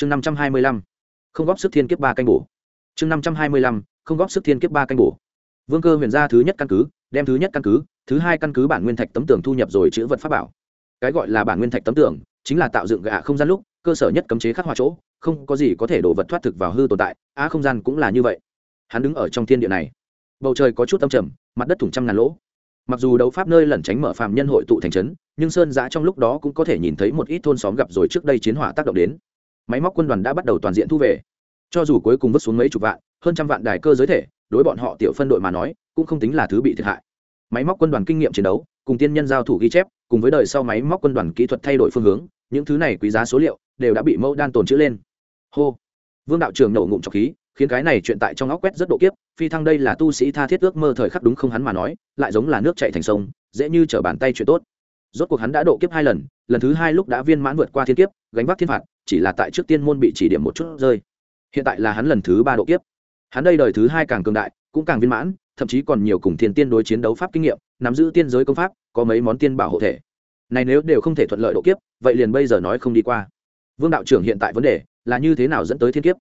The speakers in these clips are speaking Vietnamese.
chương năm trăm hai mươi lăm, không góp sức thiên kiếp ba canh bổ. Chương năm trăm hai mươi lăm, không góp sức thiên kiếp ba canh bổ. Vương cơ huyền ra thứ nhất căn cứ, đem thứ nhất căn cứ, thứ hai căn cứ bản nguyên thạch tấm tường thu nhập rồi chữ vật pháp bảo. Cái gọi là bản nguyên thạch tấm tường, chính là tạo dựng gạ không gian lúc, cơ sở nhất cấm chế khắc họa chỗ, không có gì có thể đổ vật thoát thực vào hư tồn tại, á không gian cũng là như vậy. Hắn đứng ở trong thiên địa này. Bầu trời có chút âm trầm, mặt đất thủng trăm ngàn lỗ. Mặc dù đấu pháp nơi lẩn tránh mở phàm nhân hội tụ thành trấn, nhưng sơn giã trong lúc đó cũng có thể nhìn thấy một ít thôn xóm gặp rồi trước đây chiến hỏa tác động đến máy móc quân đoàn đã bắt đầu toàn diện thu về. Cho dù cuối cùng vứt xuống mấy chục vạn, hơn trăm vạn đài cơ giới thể, đối bọn họ tiểu phân đội mà nói, cũng không tính là thứ bị thiệt hại. Máy móc quân đoàn kinh nghiệm chiến đấu, cùng tiên nhân giao thủ ghi chép, cùng với đời sau máy móc quân đoàn kỹ thuật thay đổi phương hướng, những thứ này quý giá số liệu đều đã bị mẫu đan tồn chữ lên. Hô! Vương đạo trường nổ ngụm trọc khí, khiến cái này chuyện tại trong óc quét rất độ kiếp, phi thăng đây là tu sĩ tha thiết ước mơ thời khắc đúng không hắn mà nói, lại giống là nước chạy thành sông, dễ như trở bàn tay chuyện tốt. Rốt cuộc hắn đã độ kiếp hai lần lần thứ hai lúc đã viên mãn vượt qua thiên kiếp, gánh vác thiên phạt chỉ là tại trước tiên môn bị chỉ điểm một chút rơi. Hiện tại là hắn lần thứ ba độ kiếp. Hắn đây đời thứ hai càng cường đại, cũng càng viên mãn, thậm chí còn nhiều cùng thiên tiên đối chiến đấu pháp kinh nghiệm, nắm giữ tiên giới công pháp, có mấy món tiên bảo hộ thể. Này nếu đều không thể thuận lợi độ kiếp, vậy liền bây giờ nói không đi qua. Vương đạo trưởng hiện tại vấn đề là như thế nào dẫn tới thiên kiếp?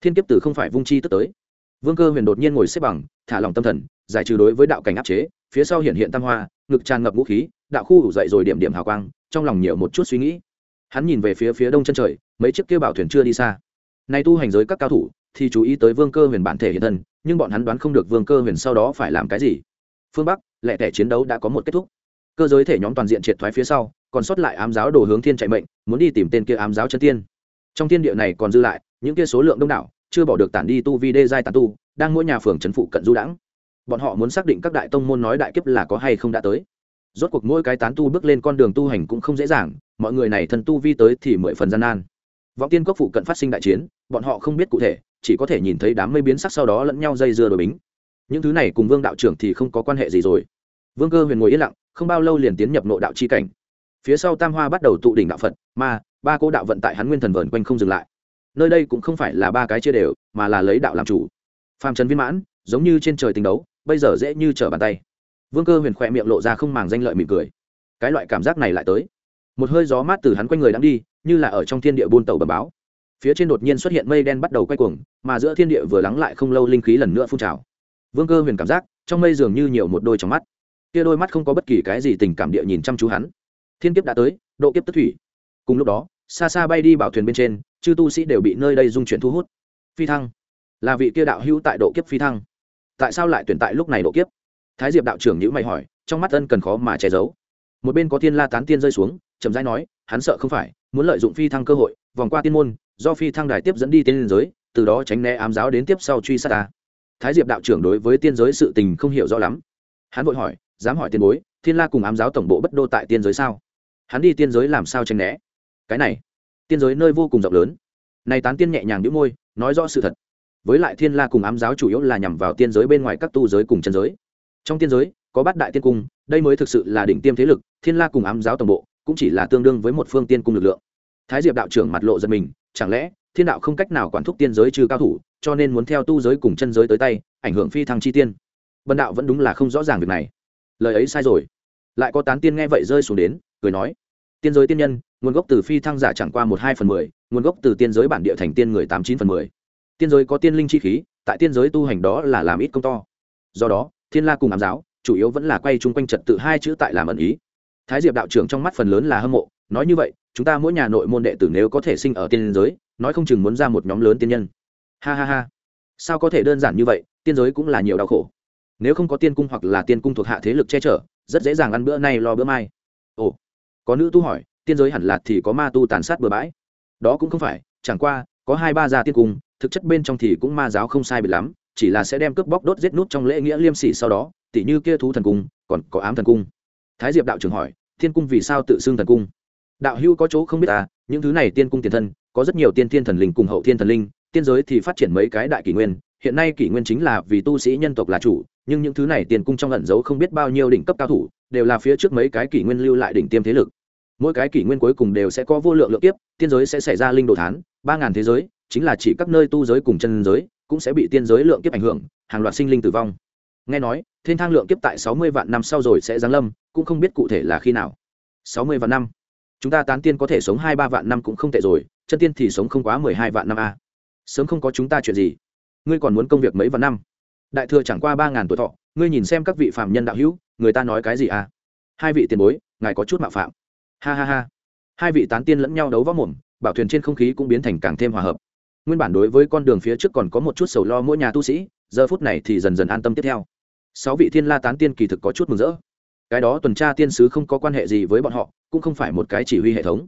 Thiên kiếp từ không phải vung chi tức tới. Vương cơ huyền đột nhiên ngồi xếp bằng, thả lòng tâm thần, giải trừ đối với đạo cảnh áp chế, phía sau hiện hiện tam hoa, ngực tràn ngập vũ khí, đạo khu ủ dậy rồi điểm điểm hào quang, trong lòng nhiều một chút suy nghĩ hắn nhìn về phía phía đông chân trời, mấy chiếc kia bảo thuyền chưa đi xa. Nay tu hành giới các cao thủ, thì chú ý tới vương cơ huyền bản thể hiện thân, nhưng bọn hắn đoán không được vương cơ huyền sau đó phải làm cái gì. Phương bắc, lẹ tẻ chiến đấu đã có một kết thúc. Cơ giới thể nhóm toàn diện triệt thoái phía sau, còn sót lại ám giáo đồ hướng thiên chạy mệnh, muốn đi tìm tên kia ám giáo chân tiên. Trong thiên địa này còn dư lại, những kia số lượng đông đảo, chưa bỏ được tản đi tu vi đê giai tàn tu, đang mỗi nhà phường trấn phụ cận du đãng. Bọn họ muốn xác định các đại tông môn nói đại kiếp là có hay không đã tới. Rốt cuộc mỗi cái tán tu bước lên con đường tu hành cũng không dễ dàng mọi người này thân tu vi tới thì mười phần gian nan. Vọng tiên cốc phụ cận phát sinh đại chiến, bọn họ không biết cụ thể, chỉ có thể nhìn thấy đám mây biến sắc sau đó lẫn nhau dây dưa đổi bính. Những thứ này cùng vương đạo trưởng thì không có quan hệ gì rồi. Vương cơ huyền ngồi yên lặng, không bao lâu liền tiến nhập nội đạo chi cảnh. Phía sau tam hoa bắt đầu tụ đỉnh đạo phật mà ba cô đạo vận tại hắn nguyên thần vờn quanh không dừng lại. Nơi đây cũng không phải là ba cái chia đều, mà là lấy đạo làm chủ. Phàm trần viên mãn, giống như trên trời tình đấu, bây giờ dễ như trở bàn tay. Vương cơ huyền khỏe miệng lộ ra không màng danh lợi mỉm cười. Cái loại cảm giác này lại tới một hơi gió mát từ hắn quanh người đang đi, như là ở trong thiên địa buôn tàu bờ báo. Phía trên đột nhiên xuất hiện mây đen bắt đầu quay cuồng, mà giữa thiên địa vừa lắng lại không lâu linh khí lần nữa phun trào. Vương cơ huyền cảm giác, trong mây dường như nhiều một đôi trong mắt. Kia đôi mắt không có bất kỳ cái gì tình cảm địa nhìn chăm chú hắn. Thiên kiếp đã tới, độ kiếp tức thủy. Cùng lúc đó, xa xa bay đi bảo thuyền bên trên, chư tu sĩ đều bị nơi đây dung chuyển thu hút. Phi thăng. Là vị kia đạo hữu tại độ kiếp phi thăng. Tại sao lại tuyển tại lúc này độ kiếp? Thái diệp đạo trưởng nhữ mày hỏi, trong mắt ân cần khó mà che giấu. Một bên có tiên la tán tiên rơi xuống chậm rãi nói, hắn sợ không phải, muốn lợi dụng phi thăng cơ hội, vòng qua tiên môn, do phi thăng đài tiếp dẫn đi tiên liên giới, từ đó tránh né ám giáo đến tiếp sau truy sát ta. Thái diệp đạo trưởng đối với tiên giới sự tình không hiểu rõ lắm. Hắn vội hỏi, dám hỏi tiên bối, thiên la cùng ám giáo tổng bộ bất đô tại tiên giới sao? Hắn đi tiên giới làm sao tránh né? Cái này, tiên giới nơi vô cùng rộng lớn. Này tán tiên nhẹ nhàng đĩu môi, nói rõ sự thật. Với lại thiên la cùng ám giáo chủ yếu là nhằm vào tiên giới bên ngoài các tu giới cùng chân giới. Trong tiên giới, có bát đại tiên cung, đây mới thực sự là đỉnh tiêm thế lực, thiên la cùng ám giáo tổng bộ cũng chỉ là tương đương với một phương tiên cung lực lượng. Thái diệp đạo trưởng mặt lộ giật mình, chẳng lẽ thiên đạo không cách nào quản thúc tiên giới trừ cao thủ, cho nên muốn theo tu giới cùng chân giới tới tay, ảnh hưởng phi thăng chi tiên? Vân đạo vẫn đúng là không rõ ràng việc này. Lời ấy sai rồi. Lại có tán tiên nghe vậy rơi xuống đến, cười nói, tiên giới tiên nhân, nguồn gốc từ phi thăng giả chẳng qua một hai phần mười, nguồn gốc từ tiên giới bản địa thành tiên người tám chín phần mười. Tiên giới có tiên linh chi khí, tại tiên giới tu hành đó là làm ít công to. Do đó, thiên la cùng ám giáo, chủ yếu vẫn là quay chung quanh trật tự hai chữ tại làm ẩn ý thái diệp đạo trưởng trong mắt phần lớn là hâm mộ, nói như vậy, chúng ta mỗi nhà nội môn đệ tử nếu có thể sinh ở tiên giới, nói không chừng muốn ra một nhóm lớn tiên nhân. Ha ha ha. Sao có thể đơn giản như vậy, tiên giới cũng là nhiều đau khổ. Nếu không có tiên cung hoặc là tiên cung thuộc hạ thế lực che chở, rất dễ dàng ăn bữa nay lo bữa mai. Ồ, có nữ tu hỏi, tiên giới hẳn là thì có ma tu tàn sát bừa bãi. Đó cũng không phải, chẳng qua, có hai ba gia tiên cung, thực chất bên trong thì cũng ma giáo không sai biệt lắm, chỉ là sẽ đem cướp bóc đốt giết nút trong lễ nghĩa liêm sỉ sau đó, tỉ như kia thú thần cung, còn có ám thần cung. Thái diệp đạo trưởng hỏi thiên cung vì sao tự xưng thần cung? Đạo hưu có chỗ không biết à những thứ này tiên cung tiền thân, có rất nhiều tiên thiên thần linh cùng hậu thiên thần linh, tiên giới thì phát triển mấy cái đại kỷ nguyên, hiện nay kỷ nguyên chính là vì tu sĩ nhân tộc là chủ, nhưng những thứ này tiền cung trong ẩn giấu không biết bao nhiêu đỉnh cấp cao thủ, đều là phía trước mấy cái kỷ nguyên lưu lại đỉnh tiêm thế lực. Mỗi cái kỷ nguyên cuối cùng đều sẽ có vô lượng lượng kiếp, tiên giới sẽ xảy ra linh đồ thán, ba ngàn thế giới, chính là chỉ các nơi tu giới cùng chân giới, cũng sẽ bị tiên giới lượng kiếp ảnh hưởng, hàng loạt sinh linh tử vong nghe nói, thiên thang lượng kiếp tại sáu mươi vạn năm sau rồi sẽ giáng lâm, cũng không biết cụ thể là khi nào. Sáu mươi vạn năm. Chúng ta tán tiên có thể sống hai ba vạn năm cũng không tệ rồi, chân tiên thì sống không quá mười hai vạn năm a. Sớm không có chúng ta chuyện gì. Ngươi còn muốn công việc mấy vạn năm? Đại thừa chẳng qua ba ngàn tuổi thọ, ngươi nhìn xem các vị phạm nhân đạo hữu, người ta nói cái gì à hai vị tiền bối, ngài có chút mạo phạm. Ha ha ha. Hai vị tán tiên lẫn nhau đấu võ mồm, bảo thuyền trên không khí cũng biến thành càng thêm hòa hợp. Nguyên bản đối với con đường phía trước còn có một chút sầu lo mỗi nhà tu sĩ, giờ phút này thì dần dần an tâm tiếp theo sáu vị thiên la tán tiên kỳ thực có chút mừng rỡ. Cái đó tuần tra tiên sứ không có quan hệ gì với bọn họ, cũng không phải một cái chỉ huy hệ thống.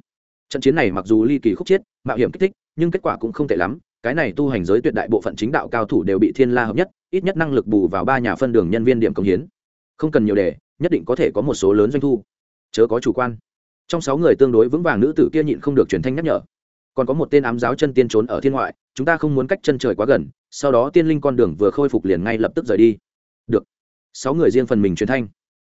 Trận chiến này mặc dù ly kỳ khúc chiết mạo hiểm kích thích, nhưng kết quả cũng không tệ lắm. Cái này tu hành giới tuyệt đại bộ phận chính đạo cao thủ đều bị thiên la hợp nhất, ít nhất năng lực bù vào ba nhà phân đường nhân viên điểm công hiến. Không cần nhiều đề, nhất định có thể có một số lớn doanh thu. Chớ có chủ quan. Trong sáu người tương đối vững vàng nữ tử kia nhịn không được truyền thanh nhắc nhở. Còn có một tên ám giáo chân tiên trốn ở thiên ngoại, chúng ta không muốn cách chân trời quá gần, sau đó tiên linh con đường vừa khôi phục liền ngay lập tức rời đi được. Sáu người riêng phần mình truyền thanh.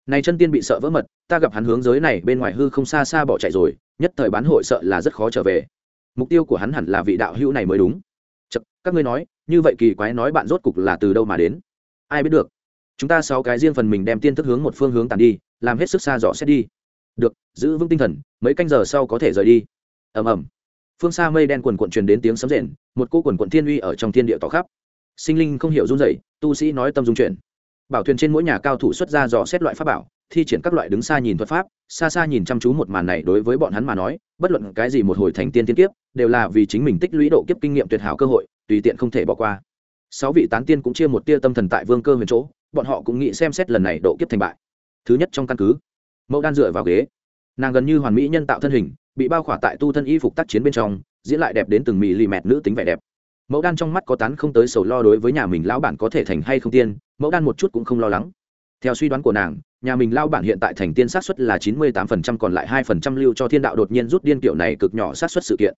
Này chân tiên bị sợ vỡ mật ta gặp hắn hướng giới này bên ngoài hư không xa xa bỏ chạy rồi nhất thời bán hội sợ là rất khó trở về. Mục tiêu của hắn hẳn là vị đạo hữu này mới đúng. Chật, các ngươi nói như vậy kỳ quái nói bạn rốt cục là từ đâu mà đến? Ai biết được. Chúng ta sáu cái riêng phần mình đem tiên thức hướng một phương hướng tàn đi làm hết sức xa dò xét đi. Được giữ vững tinh thần mấy canh giờ sau có thể rời đi. Ầm ầm. Phương xa mây đen quần quận truyền đến tiếng sấm rền một cô quần quận thiên uy ở trong thiên địa tỏ khắp. Sinh linh không hiểu run rẩy tu sĩ nói tâm dung chuyển bảo thuyền trên mỗi nhà cao thủ xuất ra dò xét loại pháp bảo, thi triển các loại đứng xa nhìn thuật pháp, xa xa nhìn chăm chú một màn này đối với bọn hắn mà nói, bất luận cái gì một hồi thành tiên tiên kiếp, đều là vì chính mình tích lũy độ kiếp kinh nghiệm tuyệt hảo cơ hội, tùy tiện không thể bỏ qua. Sáu vị tán tiên cũng chia một tia tâm thần tại vương cơ huyền chỗ, bọn họ cũng nghĩ xem xét lần này độ kiếp thành bại. Thứ nhất trong căn cứ, mẫu đan dựa vào ghế. Nàng gần như hoàn mỹ nhân tạo thân hình, bị bao khỏa tại tu thân y phục tác chiến bên trong, diễn lại đẹp đến từng mì lì mẹt nữ tính vẻ đẹp mẫu đan trong mắt có tán không tới sầu lo đối với nhà mình lão bản có thể thành hay không tiên, mẫu đan một chút cũng không lo lắng. Theo suy đoán của nàng, nhà mình lao bản hiện tại thành tiên sát xuất là chín mươi tám phần trăm còn lại hai phần trăm lưu cho thiên đạo đột nhiên rút điên kiểu này cực nhỏ sát xuất sự kiện.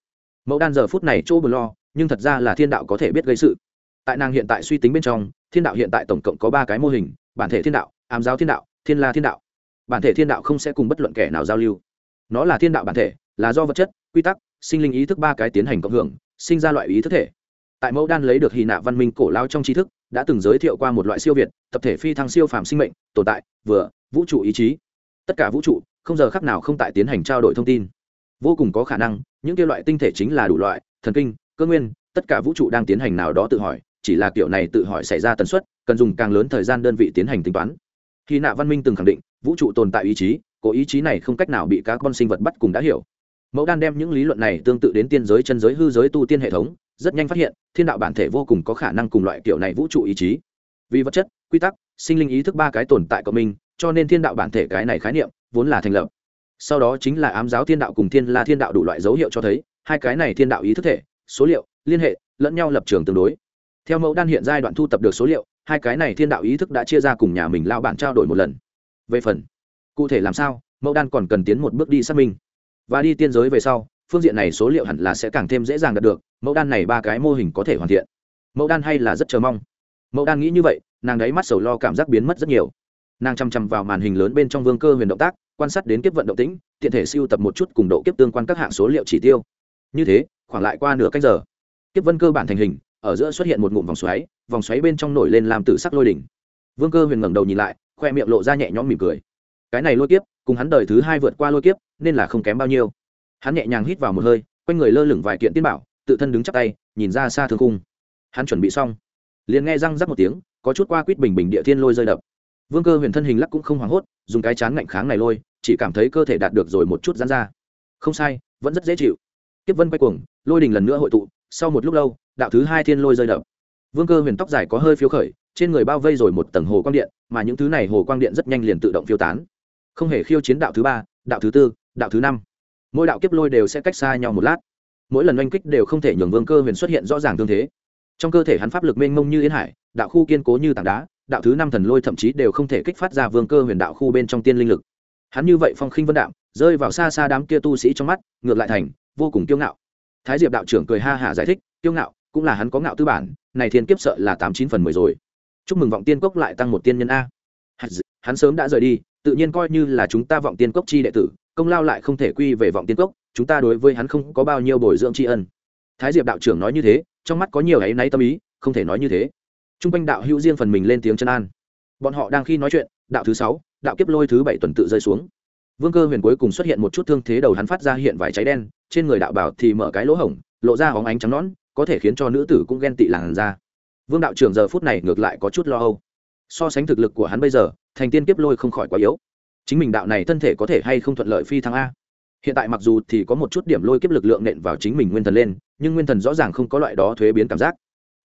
Mẫu đan giờ phút này chỗ bờ lo, nhưng thật ra là thiên đạo có thể biết gây sự. Tại nàng hiện tại suy tính bên trong, thiên đạo hiện tại tổng cộng có ba cái mô hình, bản thể thiên đạo, ám giáo thiên đạo, thiên la thiên đạo. Bản thể thiên đạo không sẽ cùng bất luận kẻ nào giao lưu. Nó là thiên đạo bản thể, là do vật chất, quy tắc, sinh linh ý thức ba cái tiến hành cộng hưởng, sinh ra loại ý thức thể tại mẫu đan lấy được hy nạ văn minh cổ lao trong tri thức, đã từng giới thiệu qua một loại siêu việt, tập thể phi thăng siêu phàm sinh mệnh, tồn tại, vừa, vũ trụ ý chí. Tất cả vũ trụ, không giờ khắc nào không tại tiến hành trao đổi thông tin. Vô cùng có khả năng, những kia loại tinh thể chính là đủ loại, thần kinh, cơ nguyên, tất cả vũ trụ đang tiến hành nào đó tự hỏi, chỉ là kiểu này tự hỏi xảy ra tần suất, cần dùng càng lớn thời gian đơn vị tiến hành tính toán. Khi nạ văn minh từng khẳng định, vũ trụ tồn tại ý chí, cố ý chí này không cách nào bị các con sinh vật bắt cùng đã hiểu mẫu đan đem những lý luận này tương tự đến tiên giới, chân giới, hư giới tu tiên hệ thống, rất nhanh phát hiện, thiên đạo bản thể vô cùng có khả năng cùng loại kiểu này vũ trụ ý chí. Vì vật chất, quy tắc, sinh linh ý thức ba cái tồn tại của mình cho nên thiên đạo bản thể cái này khái niệm vốn là thành lập. Sau đó chính là ám giáo thiên đạo cùng thiên la thiên đạo đủ loại dấu hiệu cho thấy, hai cái này thiên đạo ý thức thể, số liệu, liên hệ, lẫn nhau lập trường tương đối. Theo mẫu đan hiện giai đoạn thu tập được số liệu, hai cái này thiên đạo ý thức đã chia ra cùng nhà mình lao bản trao đổi một lần. Về phần, cụ thể làm sao, mẫu đan còn cần tiến một bước đi xác minh và đi tiên giới về sau, phương diện này số liệu hẳn là sẽ càng thêm dễ dàng đạt được, mẫu đan này ba cái mô hình có thể hoàn thiện. Mẫu đan hay là rất chờ mong. Mẫu đan nghĩ như vậy, nàng đáy mắt sầu lo cảm giác biến mất rất nhiều. Nàng chăm chăm vào màn hình lớn bên trong vương cơ huyền động tác, quan sát đến kiếp vận động tĩnh, tiện thể siêu tập một chút cùng độ kiếp tương quan các hạng số liệu chỉ tiêu. Như thế, khoảng lại qua nửa cách giờ, kiếp vân cơ bản thành hình, ở giữa xuất hiện một ngụm vòng xoáy vòng xoáy bên trong nổi lên làm tử sắc lôi đỉnh. Vương cơ huyền ngẩng đầu nhìn lại, khoe miệng lộ ra nhẹ nhõm mỉm cười. Cái này lôi kiếp, cùng hắn đời thứ hai vượt qua lôi kiếp nên là không kém bao nhiêu. Hắn nhẹ nhàng hít vào một hơi, quanh người lơ lửng vài kiện tiên bảo, tự thân đứng chắp tay, nhìn ra xa thương cung hắn chuẩn bị xong, liền nghe răng rắc một tiếng, có chút qua quýt bình bình địa thiên lôi rơi đập. Vương cơ huyền thân hình lắc cũng không hoảng hốt, dùng cái chán ngạnh kháng này lôi, chỉ cảm thấy cơ thể đạt được rồi một chút dán ra. Không sai, vẫn rất dễ chịu. Tiếp vân quay cuồng, lôi đình lần nữa hội tụ, sau một lúc lâu, đạo thứ hai thiên lôi rơi đập. Vương cơ huyền tóc dài có hơi phiếu khởi, trên người bao vây rồi một tầng hồ quang điện, mà những thứ này hồ quang điện rất nhanh liền tự động phiêu tán. Không hề khiêu chiến đạo thứ ba, đạo thứ tư đạo thứ năm. Mỗi đạo kiếp lôi đều sẽ cách xa nhau một lát. Mỗi lần oanh kích đều không thể nhường vương cơ huyền xuất hiện rõ ràng tương thế. Trong cơ thể hắn pháp lực mênh mông như yên hải, đạo khu kiên cố như tảng đá, đạo thứ năm thần lôi thậm chí đều không thể kích phát ra vương cơ huyền đạo khu bên trong tiên linh lực. Hắn như vậy phong khinh vân đạo, rơi vào xa xa đám kia tu sĩ trong mắt, ngược lại thành vô cùng kiêu ngạo. Thái diệp đạo trưởng cười ha hả giải thích, kiêu ngạo, cũng là hắn có ngạo tư bản, này thiên kiếp sợ là tám chín phần mười rồi. Chúc mừng vọng tiên cốc lại tăng một tiên nhân a. Hắn sớm đã rời đi, tự nhiên coi như là chúng ta vọng tiên cốc chi đệ tử công lao lại không thể quy về vọng tiên cốc, chúng ta đối với hắn không có bao nhiêu bồi dưỡng tri ân. Thái diệp đạo trưởng nói như thế, trong mắt có nhiều áy náy tâm ý, không thể nói như thế. T r u n g quanh đạo hữu riêng phần mình lên tiếng chân an. Bọn họ đang khi nói chuyện, đạo thứ sáu, đạo kiếp lôi thứ bảy tuần tự rơi xuống. Vương cơ huyền cuối cùng xuất hiện một chút thương thế đầu hắn phát ra hiện vài cháy đen, trên người đạo bảo thì mở cái lỗ hổng, lộ ra hóng ánh trắng nón có thể khiến cho nữ tử cũng ghen tị làn ra vương đạo trưởng giờ phút này ngược lại có chút lo âu. So sánh thực lực của hắn bây giờ, thành tiên kiếp lôi không khỏi quá yếu chính mình đạo này thân thể có thể hay không thuận lợi phi thăng a? Hiện tại mặc dù thì có một chút điểm lôi kiếp lực lượng nện vào chính mình nguyên thần lên, nhưng nguyên thần rõ ràng không có loại đó thuế biến cảm giác.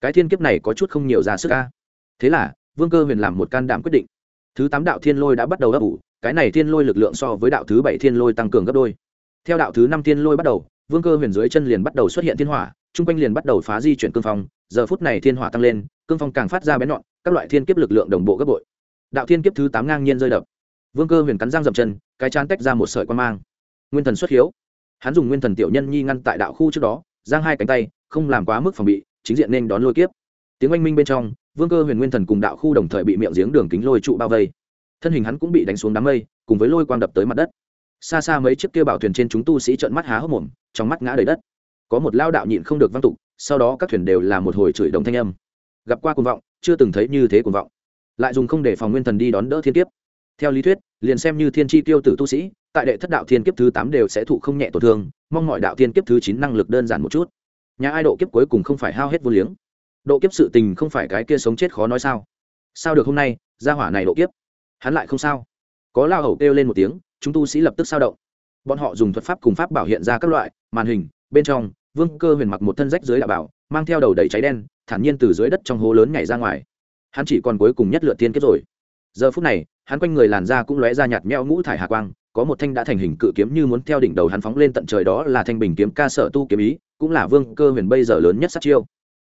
Cái thiên kiếp này có chút không nhiều ra sức a. Thế là, vương cơ huyền làm một can đảm quyết định. Thứ tám đạo thiên lôi đã bắt đầu ấp ủ, cái này thiên lôi lực lượng so với đạo thứ bảy thiên lôi tăng cường gấp đôi. Theo đạo thứ năm thiên lôi bắt đầu, vương cơ huyền dưới chân liền bắt đầu xuất hiện thiên hỏa, chung quanh liền bắt đầu phá di chuyển cương phong, giờ phút này thiên hỏa tăng lên, cương phong càng phát ra bén nhọn, các loại thiên kiếp lực lượng đồng bộ gấp bội. Đạo thiên kiếp thứ tám ngang nhiên rơi đập vương cơ huyền cắn răng dậm chân, cái chán tách ra một sợi quan mang. Nguyên thần xuất hiếu. Hắn dùng nguyên thần tiểu nhân nhi ngăn tại đạo khu trước đó, giang hai cánh tay, không làm quá mức phòng bị, chính diện nên đón lôi kiếp. Tiếng oanh minh bên trong, vương cơ huyền nguyên thần cùng đạo khu đồng thời bị miệng giếng đường kính lôi trụ bao vây. Thân hình hắn cũng bị đánh xuống đám mây, cùng với lôi quang đập tới mặt đất. Xa xa mấy chiếc kia bảo thuyền trên chúng tu sĩ trợn mắt há hốc mồm, trong mắt ngã đầy đất. Có một lao đạo nhịn không được văng tục sau đó các thuyền đều là một hồi chửi đồng thanh âm. Gặp qua cuồng vọng, chưa từng thấy như thế cuồng vọng. Lại dùng không để phòng nguyên thần đi đón đỡ thiên kiếp. Theo lý thuyết liền xem như thiên tri tiêu tử tu sĩ, tại đệ thất đạo thiên kiếp thứ tám đều sẽ thụ không nhẹ tổn thương, mong mọi đạo thiên kiếp thứ chín năng lực đơn giản một chút. Nhà ai độ kiếp cuối cùng không phải hao hết vô liếng? Độ kiếp sự tình không phải cái kia sống chết khó nói sao? Sao được hôm nay, gia hỏa này độ kiếp? Hắn lại không sao. Có lao hầu kêu lên một tiếng, chúng tu sĩ lập tức sao động. Bọn họ dùng thuật pháp cùng pháp bảo hiện ra các loại, màn hình, bên trong, vương cơ huyền mặc một thân rách dưới đạo bảo, mang theo đầu đầy cháy đen, thản nhiên từ dưới đất trong hố lớn nhảy ra ngoài. Hắn chỉ còn cuối cùng nhất lượt tiên kiếp rồi. Giờ phút này hắn quanh người làn da cũng lóe ra nhạt meo ngũ thải hạ quang, có một thanh đã thành hình cự kiếm như muốn theo đỉnh đầu hắn phóng lên tận trời đó là thanh bình kiếm ca sở tu kiếm ý, cũng là vương cơ huyền bây giờ lớn nhất sát chiêu.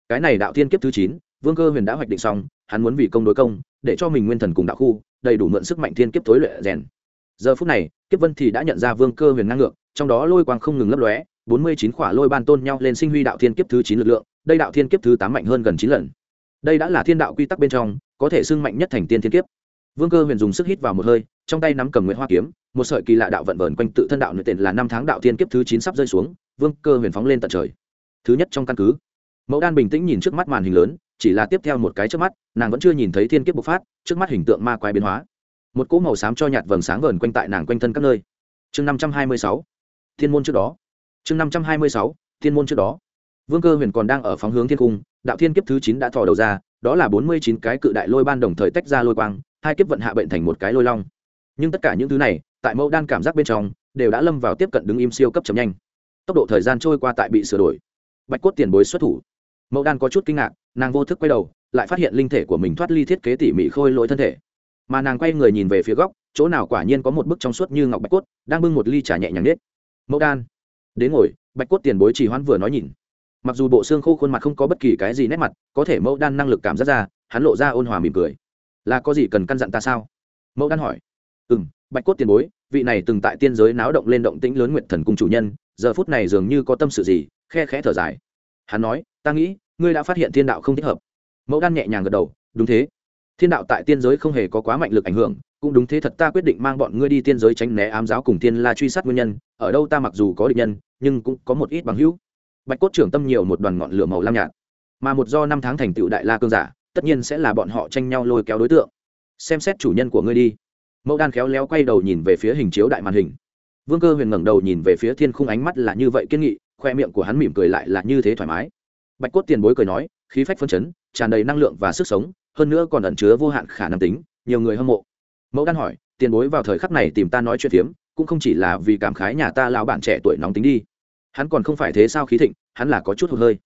Cái này đạo thiên kiếp thứ chín, vương cơ huyền đã hoạch định xong, hắn muốn vì công đối công, để cho mình nguyên thần cùng đạo khu, đầy đủ mượn sức mạnh thiên kiếp tối luyện rèn. Giờ phút này, kiếp vân thì đã nhận ra vương cơ huyền năng lượng trong đó lôi quang không ngừng lấp lóe, bốn mươi chín khỏa lôi ban tôn nhau lên sinh huy đạo thiên kiếp thứ chín lực lượng, đây đạo thiên kiếp thứ tám mạnh hơn gần chín lần. Đây đã là thiên đạo quy tắc bên trong, có thể xưng mạnh nhất thành tiên thiên kiếp vương cơ huyền dùng sức hít vào một hơi, trong tay nắm cầm nguyễn hoa kiếm, một sợi kỳ lạ đạo vận vờn quanh tự thân đạo nội tên là năm tháng đạo thiên kiếp thứ chín sắp rơi xuống, vương cơ huyền phóng lên tận trời. Thứ nhất trong căn cứ. Mẫu đan bình tĩnh nhìn trước mắt màn hình lớn, chỉ là tiếp theo một cái trước mắt, nàng vẫn chưa nhìn thấy thiên kiếp bộc phát, trước mắt hình tượng ma quái biến hóa. Một cỗ màu xám cho nhạt vầng sáng vờn quanh tại nàng quanh thân các nơi. Chương năm trăm hai mươi sáu. Thiên môn trước đó. Chương năm trăm hai mươi sáu. Thiên môn trước đó. Vương cơ huyền còn đang ở phóng hướng thiên cung, đạo thiên kiếp thứ chín đã thò đầu ra, đó là bốn mươi chín cái cự đại lôi ban đồng thời tách ra lôi quang hai kiếp vận hạ bệnh thành một cái lôi long. Nhưng tất cả những thứ này, tại mẫu đan cảm giác bên trong, đều đã lâm vào tiếp cận đứng im siêu cấp chấm nhanh. Tốc độ thời gian trôi qua tại bị sửa đổi. Bạch cốt tiền bối xuất thủ. Mẫu đan có chút kinh ngạc, nàng vô thức quay đầu, lại phát hiện linh thể của mình thoát ly thiết kế tỉ mỉ khôi lỗi thân thể. Mà nàng quay người nhìn về phía góc, chỗ nào quả nhiên có một bức trong suốt như ngọc bạch cốt, đang bưng một ly trà nhẹ nhàng nết mẫu đan. Đến ngồi, bạch cốt tiền bối chỉ hoãn vừa nói nhìn. Mặc dù bộ xương khô khuôn mặt không có bất kỳ cái gì nét mặt, có thể mẫu đan năng lực cảm giác ra, hắn lộ ra ôn hòa mỉm cười là có gì cần căn dặn ta sao? Mẫu đan hỏi. Ừ m bạch cốt tiền bối, vị này từng tại tiên giới náo động lên động tĩnh lớn nguyện thần cung chủ nhân, giờ phút này dường như có tâm sự gì, khe khẽ thở dài. Hắn nói, ta nghĩ, ngươi đã phát hiện thiên đạo không thích hợp. Mẫu đan nhẹ nhàng gật đầu, đúng thế. Thiên đạo tại tiên giới không hề có quá mạnh lực ảnh hưởng, cũng đúng thế thật ta quyết định mang bọn ngươi đi tiên giới tránh né ám giáo cùng tiên la truy sát nguyên nhân, ở đâu ta mặc dù có địch nhân, nhưng cũng có một ít bằng hữu. Bạch cốt trưởng tâm nhiều một đoàn ngọn lửa màu lam nhạt. Mà một do năm tháng thành tựu đại la cương giả tất nhiên sẽ là bọn họ tranh nhau lôi kéo đối tượng. Xem xét chủ nhân của ngươi đi. Mẫu đan khéo léo quay đầu nhìn về phía hình chiếu đại màn hình. Vương cơ huyền ngẩng đầu nhìn về phía thiên khung ánh mắt là như vậy kiên nghị, khoe miệng của hắn mỉm cười lại là như thế thoải mái. Bạch cốt tiền bối cười nói, khí phách phân chấn, tràn đầy năng lượng và sức sống, hơn nữa còn ẩn chứa vô hạn khả năng tính, nhiều người hâm mộ. Mẫu đan hỏi, tiền bối vào thời khắc này tìm ta nói chuyện phiếm, cũng không chỉ là vì cảm khái nhà ta lão bạn trẻ tuổi nóng tính đi. Hắn còn không phải thế sao khí thịnh, hắn là có chút hụt hơi.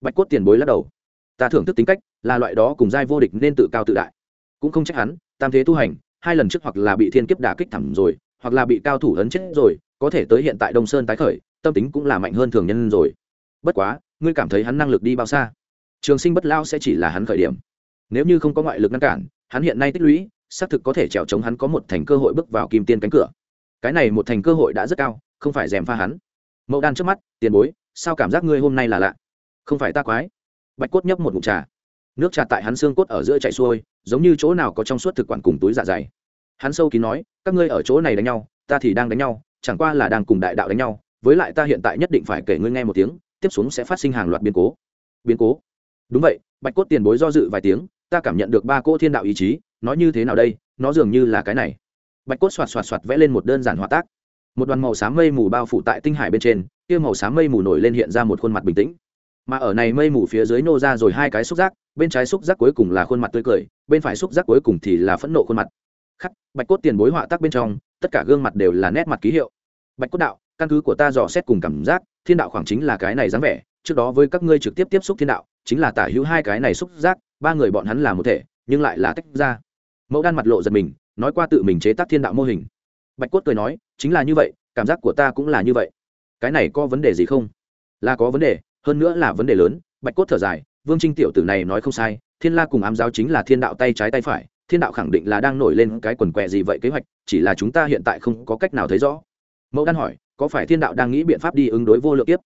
Bạch cốt tiền bối lắc đầu ta thưởng thức tính cách, là loại đó cùng giai vô địch nên tự cao tự đại. Cũng không trách hắn, tam thế tu hành, hai lần trước hoặc là bị thiên kiếp đả kích thẳng rồi, hoặc là bị cao thủ ấn chết rồi, có thể tới hiện tại đông sơn tái khởi, tâm tính cũng là mạnh hơn thường nhân rồi. Bất quá, ngươi cảm thấy hắn năng lực đi bao xa? Trường sinh bất lao sẽ chỉ là hắn khởi điểm. Nếu như không có ngoại lực ngăn cản, hắn hiện nay tích lũy, xác thực có thể trèo chống hắn có một thành cơ hội bước vào kim tiên cánh cửa. Cái này một thành cơ hội đã rất cao, không phải dèm pha hắn. Mẫu đan trước mắt, tiền bối, sao cảm giác ngươi hôm nay là lạ? Không phải ta quái bạch cốt nhấp một ngụm trà. Nước trà tại hắn xương cốt ở giữa chạy xuôi, giống như chỗ nào có trong suốt thực quản cùng túi dạ dày. Hắn sâu kín nói, các ngươi ở chỗ này đánh nhau, ta thì đang đánh nhau, chẳng qua là đang cùng đại đạo đánh nhau, với lại ta hiện tại nhất định phải kể ngươi nghe một tiếng, tiếp xuống sẽ phát sinh hàng loạt biến cố. Biến cố? Đúng vậy, bạch cốt tiền bối do dự vài tiếng, ta cảm nhận được ba cỗ thiên đạo ý chí nói như thế nào đây? Nó dường như là cái này. Bạch cốt xoạt xoạt xoạt vẽ lên một đơn giản hòa tác. Một đoàn màu xám mây mù bao phủ tại tinh hải bên trên, kia màu xám mây mù nổi lên hiện ra một khuôn mặt bình tĩnh mà ở này mây mù phía dưới nô ra rồi hai cái xúc giác, bên trái xúc giác cuối cùng là khuôn mặt tươi cười, bên phải xúc giác cuối cùng thì là phẫn nộ khuôn mặt. Khắc, bạch cốt tiền bối họa tác bên trong, tất cả gương mặt đều là nét mặt ký hiệu. Bạch cốt đạo, căn cứ của ta dò xét cùng cảm giác, thiên đạo khoảng chính là cái này dáng vẻ, trước đó với các ngươi trực tiếp tiếp xúc thiên đạo, chính là tả hữu hai cái này xúc giác, ba người bọn hắn là một thể, nhưng lại là tách ra. Mẫu đan mặt lộ giật mình, nói qua tự mình chế tác thiên đạo mô hình. Bạch cốt cười nói, chính là như vậy, cảm giác của ta cũng là như vậy. Cái này có vấn đề gì không? Là có vấn đề hơn nữa là vấn đề lớn, bạch cốt thở dài, vương trinh tiểu tử này nói không sai, thiên la cùng ám giáo chính là thiên đạo tay trái tay phải, thiên đạo khẳng định là đang nổi lên cái quần què gì vậy kế hoạch, chỉ là chúng ta hiện tại không có cách nào thấy rõ. Mẫu đan hỏi, có phải thiên đạo đang nghĩ biện pháp đi ứng đối vô lượng kiếp?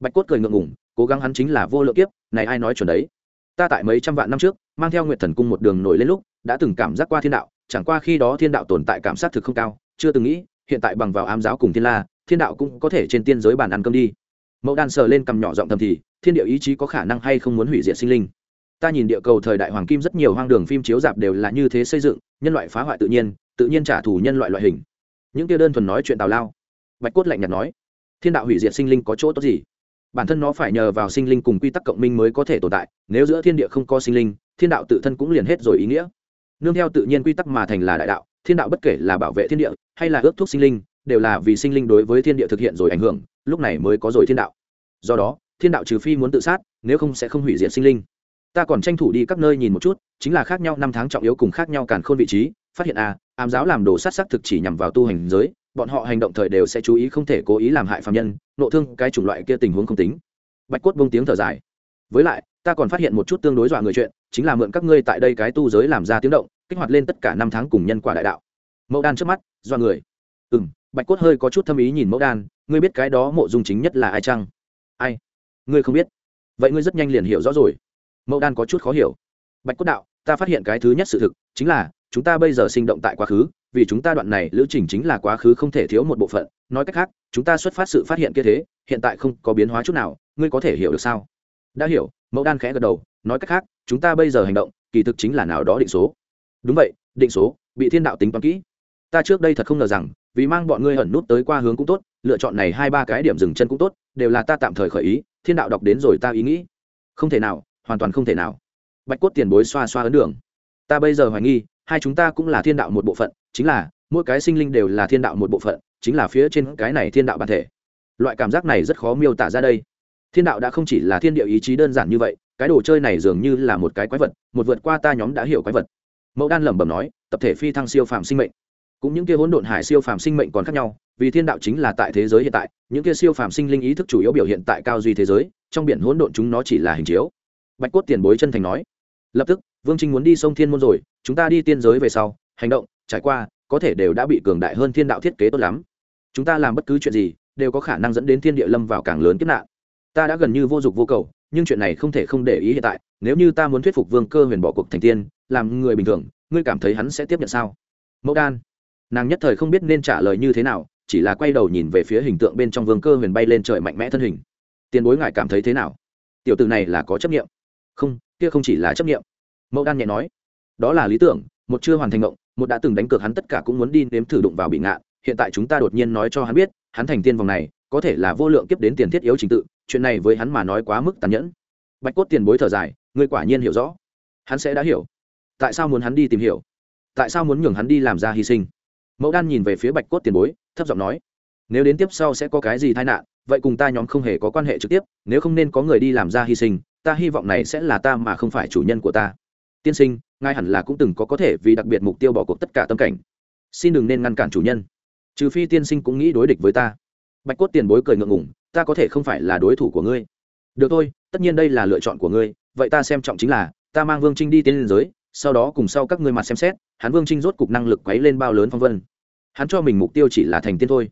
Bạch cốt cười ngượng ngủng cố gắng hắn chính là vô lượng kiếp, này ai nói chuẩn đấy? Ta tại mấy trăm vạn năm trước, mang theo nguyện thần cung một đường nổi lên lúc, đã từng cảm giác qua thiên đạo, chẳng qua khi đó thiên đạo tồn tại cảm giác thực không cao, chưa từng nghĩ, hiện tại bằng vào ám giáo cùng thiên la, thiên đạo cũng có thể trên tiên giới bàn ăn cơm đi mẫu đan sờ lên cầm nhỏ giọng thầm thì, thiên địa ý chí có khả năng hay không muốn hủy diệt sinh linh? Ta nhìn địa cầu thời đại hoàng kim rất nhiều hoang đường phim chiếu dạp đều là như thế xây dựng, nhân loại phá hoại tự nhiên tự nhiên trả thù nhân loại loại hình. Những kia đơn thuần nói chuyện tào lao. Bạch cốt lạnh nhạt nói, thiên đạo hủy diệt sinh linh có chỗ tốt gì? Bản thân nó phải nhờ vào sinh linh cùng quy tắc cộng minh mới có thể tồn tại, nếu giữa thiên địa không có sinh linh, thiên đạo tự thân cũng liền hết rồi ý nghĩa. Nương theo tự nhiên quy tắc mà thành là đại đạo, thiên đạo bất kể là bảo vệ thiên địa hay là ước thuốc sinh linh đều là vì sinh linh đối với thiên địa thực hiện rồi ảnh hưởng lúc này mới có rồi thiên đạo. Do đó thiên đạo trừ phi muốn tự sát nếu không sẽ không hủy diệt sinh linh. Ta còn tranh thủ đi các nơi nhìn một chút chính là khác nhau năm tháng trọng yếu cùng khác nhau càn khôn vị trí phát hiện a à, ám giáo làm đồ sát sắc thực chỉ nhằm vào tu hành giới bọn họ hành động thời đều sẽ chú ý không thể cố ý làm hại phạm nhân nộ thương cái chủng loại kia tình huống không tính. Bạch cốt bông tiếng thở dài. Với lại ta còn phát hiện một chút tương đối dọa người chuyện chính là mượn các ngươi tại đây cái tu giới làm ra tiếng động kích hoạt lên tất cả năm tháng cùng nhân quả đại đạo. Mẫu đan trước mắt dọa người. Ừ m bạch cốt hơi có chút thâm ý nhìn mẫu đan, ngươi biết cái đó mộ dung chính nhất là ai chăng? Ai? Ngươi không biết? Vậy ngươi rất nhanh liền hiểu rõ rồi. Mẫu đan có chút khó hiểu. Bạch cốt đạo, ta phát hiện cái thứ nhất sự thực, chính là chúng ta bây giờ sinh động tại quá khứ, vì chúng ta đoạn này lữ trình chính là quá khứ không thể thiếu một bộ phận. Nói cách khác, chúng ta xuất phát sự phát hiện kia thế, hiện tại không có biến hóa chút nào, ngươi có thể hiểu được sao? Đã hiểu. Mẫu đan khẽ gật đầu. Nói cách khác, chúng ta bây giờ hành động, kỳ thực chính là nào đó định số. Đúng vậy, định số, bị thiên đạo tính toán kỹ ta trước đây thật không ngờ rằng, vì mang bọn ngươi ẩn nút tới qua hướng cũng tốt, lựa chọn này hai ba cái điểm dừng chân cũng tốt, đều là ta tạm thời khởi ý, thiên đạo đọc đến rồi ta ý nghĩ. Không thể nào, hoàn toàn không thể nào. Bạch cốt tiền bối xoa xoa ấn đường. Ta bây giờ hoài nghi, hai chúng ta cũng là thiên đạo một bộ phận, chính là, mỗi cái sinh linh đều là thiên đạo một bộ phận, chính là phía trên cái này thiên đạo bản thể. Loại cảm giác này rất khó miêu tả ra đây. Thiên đạo đã không chỉ là thiên địa ý chí đơn giản như vậy, cái đồ chơi này dường như là một cái quái vật, một vượt qua ta nhóm đã hiểu quái vật. Mẫu đan lẩm bẩm nói, tập thể phi thăng siêu phàm sinh mệnh cũng những kia hỗn độn hải siêu phàm sinh mệnh còn khác nhau, vì thiên đạo chính là tại thế giới hiện tại, những kia siêu phàm sinh linh ý thức chủ yếu biểu hiện tại cao duy thế giới, trong biển hỗn độn chúng nó chỉ là hình chiếu. Bạch cốt tiền bối chân thành nói. Lập tức, vương trinh muốn đi sông thiên môn rồi, chúng ta đi tiên giới về sau, hành động, trải qua, có thể đều đã bị cường đại hơn thiên đạo thiết kế tốt lắm. Chúng ta làm bất cứ chuyện gì, đều có khả năng dẫn đến thiên địa lâm vào càng lớn kiếp nạn. Ta đã gần như vô dụng vô cầu, nhưng chuyện này không thể không để ý hiện tại, nếu như ta muốn thuyết phục vương cơ huyền bỏ cuộc thành tiên, làm người bình thường, ngươi cảm thấy hắn sẽ tiếp nhận sao? Mẫu đan nàng nhất thời không biết nên trả lời như thế nào, chỉ là quay đầu nhìn về phía hình tượng bên trong vương cơ huyền bay lên trời mạnh mẽ thân hình. Tiền bối ngài cảm thấy thế nào? Tiểu từ này là có chấp nghiệm không, kia không chỉ là chấp nghiệm mẫu đan nhẹ nói. Đó là lý tưởng, một chưa hoàn thành ngộng, một đã từng đánh cược hắn tất cả cũng muốn đi nếm thử đụng vào bị ngạn hiện tại chúng ta đột nhiên nói cho hắn biết, hắn thành tiên vòng này, có thể là vô lượng kiếp đến tiền thiết yếu trình tự, chuyện này với hắn mà nói quá mức tàn nhẫn. Bạch cốt tiền bối thở dài, ngươi quả nhiên hiểu rõ. Hắn sẽ đã hiểu. Tại sao muốn hắn đi tìm hiểu? Tại sao muốn nhường hắn đi làm ra hy sinh? Mẫu đan nhìn về phía bạch cốt tiền bối, thấp giọng nói, nếu đến tiếp sau sẽ có cái gì tai nạn, vậy cùng ta nhóm không hề có quan hệ trực tiếp, nếu không nên có người đi làm ra hy sinh, ta hy vọng này sẽ là ta mà không phải chủ nhân của ta. Tiên sinh ngay hẳn là cũng từng có có thể vì đặc biệt mục tiêu bỏ cuộc tất cả tâm cảnh. Xin đừng nên ngăn cản chủ nhân. Trừ phi tiên sinh cũng nghĩ đối địch với ta. Bạch cốt tiền bối cười ngượng ngủng ta có thể không phải là đối thủ của ngươi. Được thôi, tất nhiên đây là lựa chọn của ngươi, vậy ta xem trọng chính là, ta mang vương trinh đi tiến liên giới, sau đó cùng sau các ngươi mặt xem xét, hắn vương trinh rốt cục năng lực quấy lên bao lớn phong vân hắn cho mình mục tiêu chỉ là thành tiên thôi.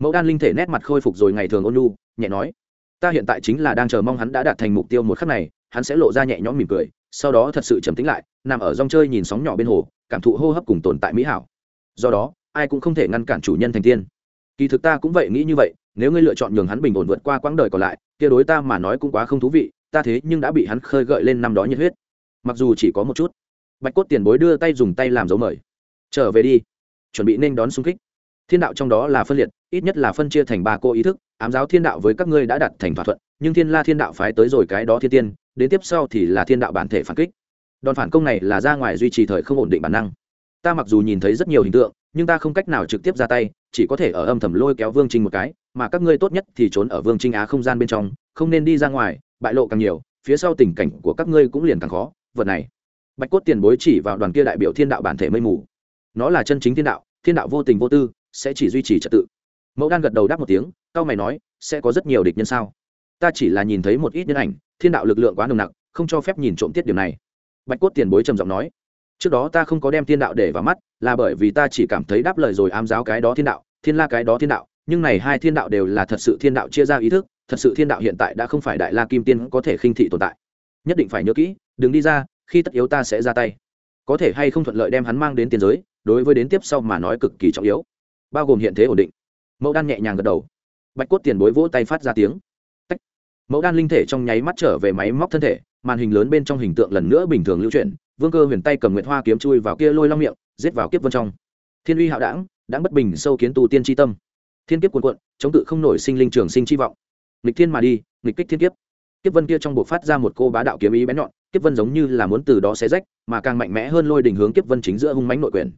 Mẫu đan linh thể nét mặt khôi phục rồi ngày thường ôn lu nhẹ nói, ta hiện tại chính là đang chờ mong hắn đã đạt thành mục tiêu một khắc này. Hắn sẽ lộ ra nhẹ nhõm mỉm cười, sau đó thật sự trầm tính lại, nằm ở rong chơi nhìn sóng nhỏ bên hồ, cảm thụ hô hấp cùng tồn tại mỹ hảo. Do đó, ai cũng không thể ngăn cản chủ nhân thành tiên. Kỳ thực ta cũng vậy nghĩ như vậy, nếu ngươi lựa chọn nhường hắn bình ổn vượt qua quãng đời còn lại, kia đối ta mà nói cũng quá không thú vị, ta thế nhưng đã bị hắn khơi gợi lên năm đó nhiệt huyết. Mặc dù chỉ có một chút, bạch cốt tiền bối đưa tay dùng tay làm dấu mời. Trở về đi chuẩn bị nên đón xung kích. Thiên đạo trong đó là phân liệt, ít nhất là phân chia thành ba cô ý thức, ám giáo thiên đạo với các ngươi đã đặt thành thỏa thuận, nhưng thiên la thiên đạo phái tới rồi cái đó thiên tiên, đến tiếp sau thì là thiên đạo bản thể phản kích. Đòn phản công này là ra ngoài duy trì thời không ổn định bản năng. Ta mặc dù nhìn thấy rất nhiều hình tượng, nhưng ta không cách nào trực tiếp ra tay, chỉ có thể ở âm thầm lôi kéo vương trinh một cái, mà các ngươi tốt nhất thì trốn ở vương trinh á không gian bên trong, không nên đi ra ngoài, bại lộ càng nhiều, phía sau tình cảnh của các ngươi cũng liền càng khó, vật này. Bạch cốt tiền bối chỉ vào đoàn kia đại biểu thiên đạo bản thể mây mù nó là chân chính thiên đạo thiên đạo vô tình vô tư, sẽ chỉ duy trì trật tự. Mẫu đan gật đầu đáp một tiếng cao mày nói, sẽ có rất nhiều địch nhân sao? Ta chỉ là nhìn thấy một ít nhân ảnh, thiên đạo lực lượng quá nồng nặc, không cho phép nhìn trộm tiết điều này. Bạch cốt tiền bối trầm giọng nói, trước đó ta không có đem thiên đạo để vào mắt, là bởi vì ta chỉ cảm thấy đáp lời rồi ám giáo cái đó thiên đạo, thiên la cái đó thiên đạo, nhưng này hai thiên đạo đều là thật sự thiên đạo chia ra ý thức, thật sự thiên đạo hiện tại đã không phải đại la kim tiên có thể khinh thị tồn tại. Nhất định phải nhớ kỹ, đừng đi ra, khi tất yếu ta sẽ ra tay. Có thể hay không thuận lợi đem hắn mang đến tiền giới đối với đến tiếp sau mà nói cực kỳ trọng yếu. Bao gồm hiện thế ổn định. Mẫu đan nhẹ nhàng gật đầu. Bạch cốt tiền bối vỗ tay phát ra tiếng. Tách. mẫu đan linh thể trong nháy mắt trở về máy móc thân thể, màn hình lớn bên trong hình tượng lần nữa bình thường lưu chuyển, vương cơ huyền tay cầm nguyệt hoa kiếm chui vào kia lôi long miệng, giết vào kiếp vân trong. Thiên uy hạo đảng đã bất bình sâu kiến tu tiên tri tâm. Thiên kiếp cuồn cuộn, chống tự không nổi sinh linh trường sinh chi vọng. Nghịch thiên mà đi, nghịch kích thiên kiếp. Kiếp vân kia trong buộc phát ra một cô bá đạo kiếm ý bén nhọn, kiếp vân giống như là muốn từ đó xé rách, mà càng mạnh mẽ hơn lôi đình hướng kiếp vân chính giữa hung mánh nội quyền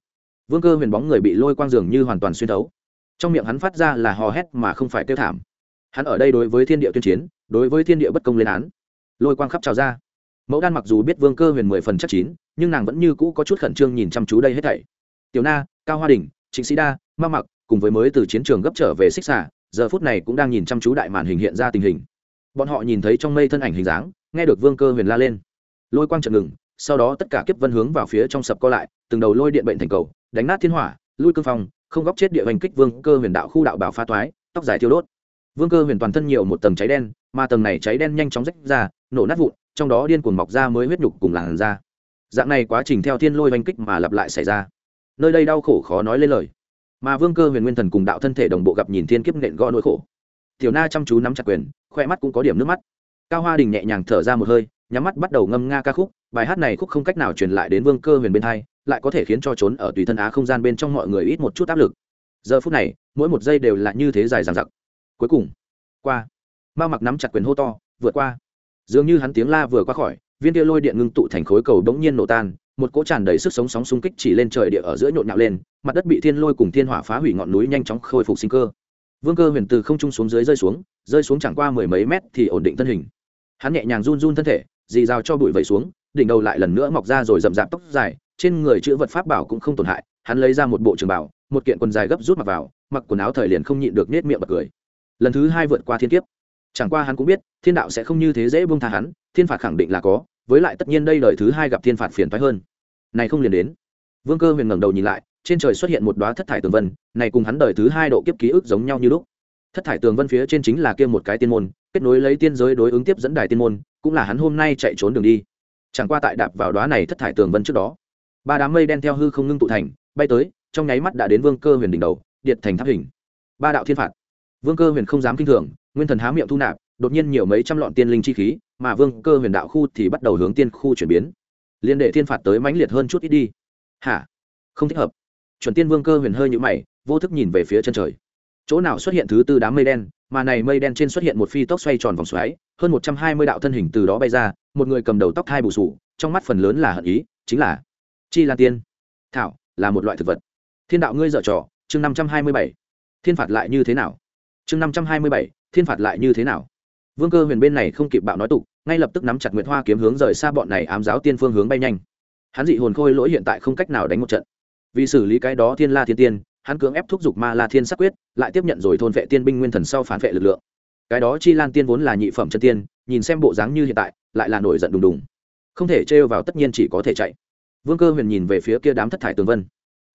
vương cơ huyền bóng người bị lôi quang dường như hoàn toàn xuyên thấu. Trong miệng hắn phát ra là hò hét mà không phải kêu thảm. Hắn ở đây đối với thiên địa tuyên chiến, đối với thiên địa bất công lên án. Lôi quang khắp trào ra. Mẫu đan mặc dù biết vương cơ huyền mười phần chắc chín, nhưng nàng vẫn như cũ có chút khẩn trương nhìn chăm chú đây hết thảy. Tiểu na, cao hoa đình trịnh sĩ đa, ma mặc, cùng với mới từ chiến trường gấp trở về xích xả giờ phút này cũng đang nhìn chăm chú đại màn hình hiện ra tình hình. Bọn họ nhìn thấy trong mây thân ảnh hình dáng, nghe được vương cơ huyền la lên. Lôi quang trận ngừng, sau đó tất cả kiếp vân hướng vào phía trong sập co lại, từng đầu lôi điện bệnh thành cầu đánh nát thiên hỏa, lui cương phong, không góc chết địa hành kích vương cơ huyền đạo khu đạo bảo pha toái tóc dài thiêu đốt. Vương cơ huyền toàn thân nhiều một tầng cháy đen, mà tầng này cháy đen nhanh chóng rách ra, nổ nát vụn, trong đó điên cuồng mọc ra mới huyết nhục cùng làn da. Dạng này quá trình theo thiên lôi hành kích mà lặp lại xảy ra. Nơi đây đau khổ khó nói lên lời. Mà vương cơ huyền nguyên thần cùng đạo thân thể đồng bộ gặp nhìn thiên kiếp nện gõ nỗi khổ. Tiểu na chăm chú nắm chặt quyền, khoe mắt cũng có điểm nước mắt. Cao hoa đình nhẹ nhàng thở ra một hơi, nhắm mắt bắt đầu ngâm nga ca khúc. Bài hát này khúc không cách nào truyền lại đến vương cơ huyền bên thai lại có thể khiến cho trốn ở tùy thân á không gian bên trong mọi người ít một chút áp lực. Giờ phút này, mỗi một giây đều là như thế dài dằng dặc. Cuối cùng, qua. Mao mặc nắm chặt quyền hô to, vượt qua. Dường như hắn tiếng la vừa qua khỏi, viên kia lôi điện ngưng tụ thành khối cầu bỗng nhiên nổ tan, một cỗ tràn đầy sức sống sóng xung kích chỉ lên trời địa ở giữa nhộn nhạo lên, mặt đất bị thiên lôi cùng thiên hỏa phá hủy ngọn núi nhanh chóng khôi phục sinh cơ. Vương cơ huyền từ không trung xuống dưới rơi xuống rơi xuống chẳng qua mười mấy mét thì ổn định thân hình. Hắn nhẹ nhàng run run thân thể, dì rào cho bụi vẩy xuống, đỉnh đầu lại lần nữa mọc ra rồi rậm rạp tóc dài trên người chữ vật pháp bảo cũng không tổn hại, hắn lấy ra một bộ trường bảo, một kiện quần dài gấp rút mặc vào, mặc quần áo thời liền không nhịn được nết miệng bật cười. Lần thứ hai vượt qua thiên kiếp. Chẳng qua hắn cũng biết, thiên đạo sẽ không như thế dễ buông tha hắn, thiên phạt khẳng định là có, với lại tất nhiên đây đời thứ hai gặp thiên phạt phiền thoái hơn. Này không liền đến. Vương cơ huyền ngẩng đầu nhìn lại, trên trời xuất hiện một đoá thất thải tường vân, này cùng hắn đời thứ hai độ kiếp ký ức giống nhau như lúc. Thất thải tường vân phía trên chính là kia một cái tiên môn, kết nối lấy tiên giới đối ứng tiếp dẫn đài tiên môn, cũng là hắn hôm nay chạy trốn đường đi. Chẳng qua tại đạp vào đoá này thất thải tường vân trước đó ba đám mây đen theo hư không ngưng tụ thành, bay tới, trong nháy mắt đã đến vương cơ huyền đỉnh đầu, điện thành tháp hình. Ba đạo thiên phạt. Vương cơ huyền không dám kinh thường, nguyên thần há miệng thu nạp, đột nhiên nhiều mấy trăm lọn tiên linh chi khí, mà vương cơ huyền đạo khu thì bắt đầu hướng tiên khu chuyển biến. Liên đệ thiên phạt tới mãnh liệt hơn chút ít đi. Hả? Không thích hợp. Chuẩn tiên vương cơ huyền hơi nhũ mày, vô thức nhìn về phía chân trời. Chỗ nào xuất hiện thứ tư đám mây đen, mà này mây đen trên xuất hiện một phi tốc xoay tròn vòng xoáy, hơn một trăm hai mươi đạo thân hình từ đó bay ra, một người cầm đầu tóc hai bù sù, trong mắt phần lớn là hận ý, chính là chi lan tiên. Thảo, là một loại thực vật. Thiên đạo ngươi dở trò, chương năm trăm hai mươi bảy. Thiên phạt lại như thế nào? Chương năm trăm hai mươi bảy, thiên phạt lại như thế nào? Vương cơ huyền bên này không kịp bạo nói tục, ngay lập tức nắm chặt nguyệt hoa kiếm hướng rời xa bọn này ám giáo tiên phương hướng bay nhanh. Hắn dị hồn khôi lỗi hiện tại không cách nào đánh một trận. Vì xử lý cái đó thiên la thiên tiên, hắn cưỡng ép thúc giục ma la thiên sắc quyết, lại tiếp nhận rồi thôn vệ tiên binh nguyên thần sau phản vệ lực lượng. Cái đó chi lan tiên vốn là nhị phẩm chân tiên, nhìn xem bộ dáng như hiện tại, lại là nổi giận đùng đùng. Không thể trêu vào tất nhiên chỉ có thể chạy vương cơ huyền nhìn về phía kia đám thất thải tường vân.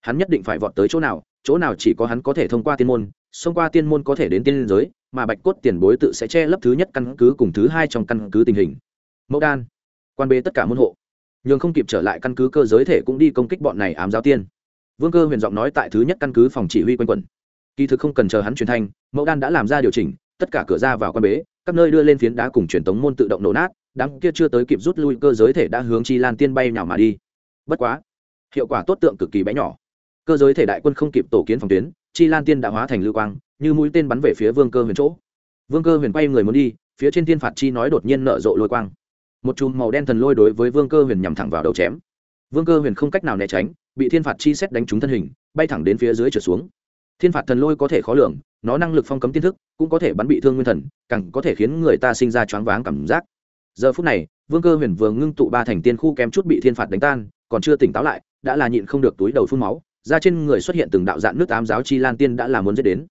Hắn nhất định phải vọt tới chỗ nào chỗ nào chỉ có hắn có thể thông qua tiên môn, xông qua tiên môn có thể đến tiên giới, mà bạch cốt tiền bối tự sẽ che lấp thứ nhất căn cứ cùng thứ hai trong căn cứ tình hình. Mẫu đan, quan bế tất cả môn hộ. Nhường không kịp trở lại căn cứ cơ giới thể cũng đi công kích bọn này ám giáo tiên. Vương cơ huyền giọng nói tại thứ nhất căn cứ phòng chỉ huy quanh quẩn. Kỳ thực không cần chờ hắn truyền thanh, mẫu đan đã làm ra điều chỉnh, tất cả cửa ra vào quan bế, các nơi đưa lên phiến đá cùng truyền tống môn tự động nổ nát, đám kia chưa tới kịp rút lui cơ giới thể đã hướng chi lan tiên bay nhào mà đi bất quá, hiệu quả tốt tượng cực kỳ bé nhỏ. Cơ giới thể đại quân không kịp tổ kiến phòng tuyến, chi lan tiên đã hóa thành lưu quang, như mũi tên bắn về phía vương cơ huyền chỗ. Vương cơ huyền quay người muốn đi, phía trên thiên phạt chi nói đột nhiên nở rộ lôi quang. Một chùm màu đen thần lôi đối với vương cơ huyền nhằm thẳng vào đầu chém. Vương cơ huyền không cách nào né tránh, bị thiên phạt chi xét đánh trúng thân hình, bay thẳng đến phía dưới trở xuống. Thiên phạt thần lôi có thể khó lường, nó năng lực phong cấm tiên thức, cũng có thể bắn bị thương nguyên thần, càng có thể khiến người ta sinh ra choáng váng cảm giác. Giờ phút này, vương cơ huyền vừa ngưng tụ ba thành tiên khu kém chút bị thiên phạt đánh tan còn chưa tỉnh táo lại, đã là nhịn không được túi đầu phun máu ra trên người xuất hiện từng đạo dạng nước ám giáo chi lan tiên đã là muốn dễ đến.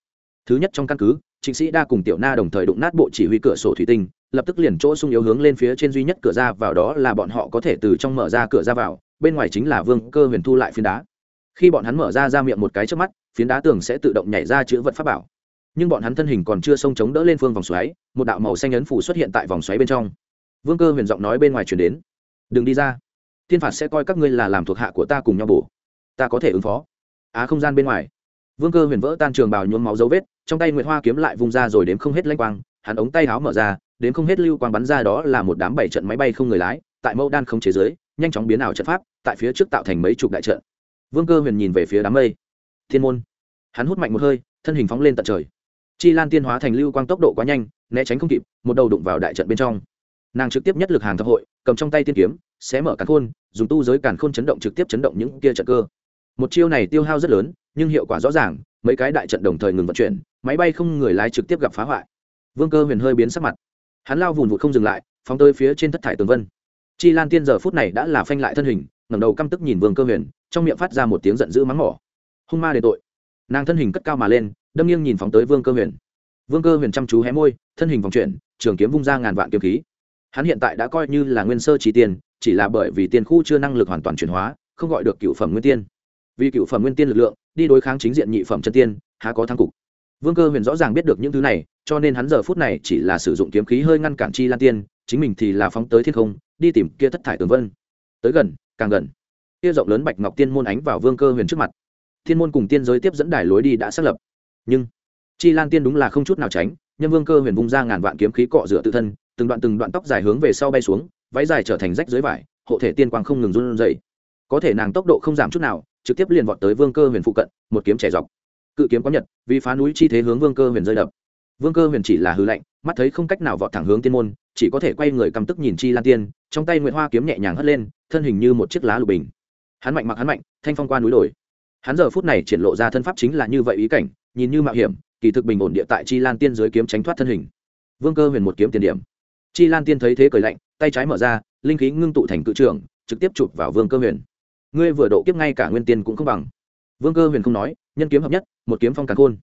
Thứ nhất trong căn cứ chính sĩ đa cùng tiểu na đồng thời đụng nát bộ chỉ huy cửa sổ thủy tinh, lập tức liền chỗ sung yếu hướng lên phía trên duy nhất cửa ra vào đó là bọn họ có thể từ trong mở ra cửa ra vào, bên ngoài chính là vương cơ huyền thu lại phiến đá. Khi bọn hắn mở ra ra miệng một cái trước mắt, phiến đá tường sẽ tự động nhảy ra chữ vật pháp bảo. Nhưng bọn hắn thân hình còn chưa xông chống đỡ lên phương vòng xoáy, một đạo màu xanh ấn phủ xuất hiện tại vòng xoáy bên trong. Vương cơ huyền giọng nói bên ngoài chuyển đến. Đừng đi ra thiên phạt sẽ coi các ngươi là làm thuộc hạ của ta cùng nhau bổ. Ta có thể ứng phó. Á không gian bên ngoài. Vương cơ huyền vỡ tan trường bào nhuốm máu dấu vết, trong tay nguyệt hoa kiếm lại vung ra rồi đếm không hết lanh quang, hắn ống tay áo mở ra, đếm không hết lưu quang bắn ra đó là một đám bảy trận máy bay không người lái, tại mẫu đan không chế giới, nhanh chóng biến ảo trận pháp, tại phía trước tạo thành mấy chục đại trận. Vương cơ huyền nhìn về phía đám mây. Thiên môn. Hắn hút mạnh một hơi, thân hình phóng lên tận trời. Chi lan tiên hóa thành lưu quang tốc độ quá nhanh, né tránh không kịp, một đầu đụng vào đại trận bên trong nàng trực tiếp nhất lực hàng thập hội, cầm trong tay tiên kiếm, xé mở càn khôn, dùng tu giới càn khôn chấn động trực tiếp chấn động những kia trận cơ. Một chiêu này tiêu hao rất lớn, nhưng hiệu quả rõ ràng, mấy cái đại trận đồng thời ngừng vận chuyển, máy bay không người lái trực tiếp gặp phá hoại. Vương cơ huyền hơi biến sắc mặt. Hắn lao vùn vụt không dừng lại, phóng tới phía trên thất thải tường vân. Chi lan tiên giờ phút này đã là phanh lại thân hình, ngẩng đầu căm tức nhìn vương cơ huyền, trong miệng phát ra một tiếng giận dữ mắng mỏ. Hung ma đền tội. Nàng thân hình cất cao mà lên, đâm nghiêng nhìn phóng tới vương cơ huyền. Vương cơ huyền chăm chú hé môi, thân hình vòng chuyển, trường kiếm vung ra ngàn vạn kiếm khí hắn hiện tại đã coi như là nguyên sơ trí tiên, chỉ là bởi vì tiên khu chưa năng lực hoàn toàn chuyển hóa, không gọi được cựu phẩm nguyên tiên. Vì cựu phẩm nguyên tiên lực lượng, đi đối kháng chính diện nhị phẩm chân tiên, há có thăng cục. Vương cơ huyền rõ ràng biết được những thứ này, cho nên hắn giờ phút này chỉ là sử dụng kiếm khí hơi ngăn cản chi lan tiên, chính mình thì là phóng tới thiên không, đi tìm kia thất thải tường vân. Tới gần, càng gần. Kia rộng lớn bạch ngọc tiên môn ánh vào vương cơ huyền trước mặt. Thiên môn cùng tiên giới tiếp dẫn đài lối đi đã xác lập. Nhưng, chi lan tiên đúng là không chút nào tránh nhân vương cơ huyền vung ra ngàn vạn kiếm khí cọ rửa tự thân từng đoạn từng đoạn tóc dài hướng về sau bay xuống, váy dài trở thành rách dưới vải, hộ thể tiên quang không ngừng run rẩy. Có thể nàng tốc độ không giảm chút nào, trực tiếp liền vọt tới vương cơ huyền phụ cận, một kiếm trẻ dọc. Cự kiếm có nhật, vì phá núi chi thế hướng vương cơ huyền rơi đập. Vương cơ huyền chỉ là hư lạnh, mắt thấy không cách nào vọt thẳng hướng tiên môn, chỉ có thể quay người căm tức nhìn chi lan tiên, trong tay nguyệt hoa kiếm nhẹ nhàng hất lên, thân hình như một chiếc lá lục bình. Hắn mạnh mặc hắn mạnh, thanh phong qua núi đồi. Hắn giờ phút này triển lộ ra thân pháp chính là như vậy ý cảnh, nhìn như mạo hiểm, kỳ thực bình ổn địa tại chi lan tiên dưới kiếm tránh thoát thân hình. Vương cơ huyền một kiếm tiền điểm chi lan tiên thấy thế cười lạnh, tay trái mở ra, linh khí ngưng tụ thành cự trưởng, trực tiếp chụp vào vương cơ huyền. Ngươi vừa độ kiếp ngay cả nguyên tiên cũng không bằng. Vương cơ huyền không nói, nhân kiếm hợp nhất, một kiếm phong càn khôn.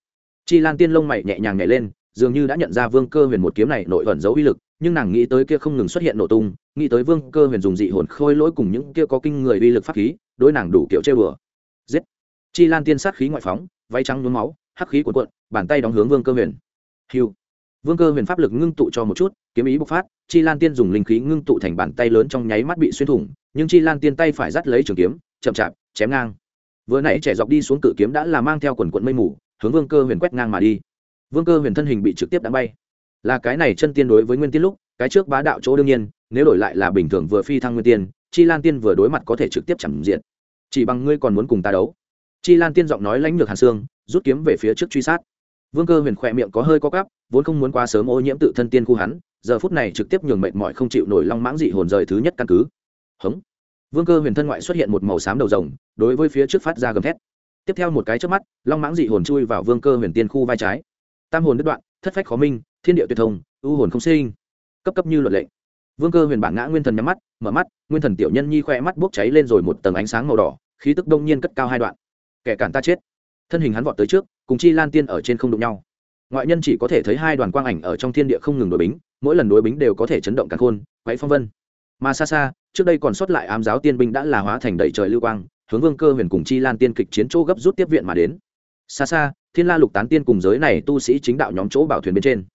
Chi lan tiên lông mày nhẹ nhàng nhảy lên, dường như đã nhận ra vương cơ huyền một kiếm này nội ẩn giấu uy lực, nhưng nàng nghĩ tới kia không ngừng xuất hiện nổ tung, nghĩ tới vương cơ huyền dùng dị hồn khôi lỗi cùng những kia có kinh người uy lực pháp khí, đối nàng đủ kiểu chơi bừa giết! Chi lan tiên sát khí ngoại phóng, váy trắng nhuốm máu, hắc khí cuộn cuộn, bàn tay đóng hướng vương cơ huyền. Hiu vương cơ huyền pháp lực ngưng tụ cho một chút, kiếm ý bộc phát, chi lan tiên dùng linh khí ngưng tụ thành bàn tay lớn trong nháy mắt bị xuyên thủng, nhưng chi lan tiên tay phải dắt lấy trường kiếm, chậm chạp, chém ngang. Vừa nãy trẻ dọc đi xuống cự kiếm đã là mang theo quần quận mây mù, hướng vương cơ huyền quét ngang mà đi. Vương cơ huyền thân hình bị trực tiếp đã bay. Là cái này chân tiên đối với nguyên tiên lúc, cái trước bá đạo chỗ đương nhiên, nếu đổi lại là bình thường vừa phi thăng nguyên tiên, chi lan tiên vừa đối mặt có thể trực tiếp chẳng diện. Chỉ bằng ngươi còn muốn cùng ta đấu. Chi lan tiên giọng nói lãnh lược hàn xương, rút kiếm về phía trước truy sát vương cơ huyền khỏe miệng có hơi có cắp vốn không muốn quá sớm ô nhiễm tự thân tiên khu hắn, giờ phút này trực tiếp nhường mệt mỏi không chịu nổi long mãng dị hồn rời thứ nhất căn cứ. Hống. Vương cơ huyền thân ngoại xuất hiện một màu xám đầu rồng, đối với phía trước phát ra gầm thét. Tiếp theo một cái trước mắt, long mãng dị hồn chui vào vương cơ huyền tiên khu vai trái. Tam hồn đứt đoạn, thất phách khó minh, thiên địa tuyệt thông ưu hồn không sinh. Cấp cấp như luật lệ. Vương cơ huyền bản ngã nguyên thần nhắm mắt, mở mắt, nguyên thần tiểu nhân nhi khoe mắt bốc cháy lên rồi một tầng ánh sáng màu đỏ, khí tức đông nhiên cất cao hai đoạn. Kẻ cản ta chết. Thân hình hắn vọt tới trước cùng chi lan tiên ở trên không đụng nhau. Ngoại nhân chỉ có thể thấy hai đoàn quang ảnh ở trong thiên địa không ngừng đối bính, mỗi lần đối bính đều có thể chấn động cả khôn quáy phong vân. Mà xa xa, trước đây còn sót lại ám giáo tiên binh đã là hóa thành đầy trời lưu quang, hướng vương cơ huyền cùng chi lan tiên kịch chiến chỗ gấp rút tiếp viện mà đến. Xa xa, thiên la lục tán tiên cùng giới này tu sĩ chính đạo nhóm chỗ bảo thuyền bên trên.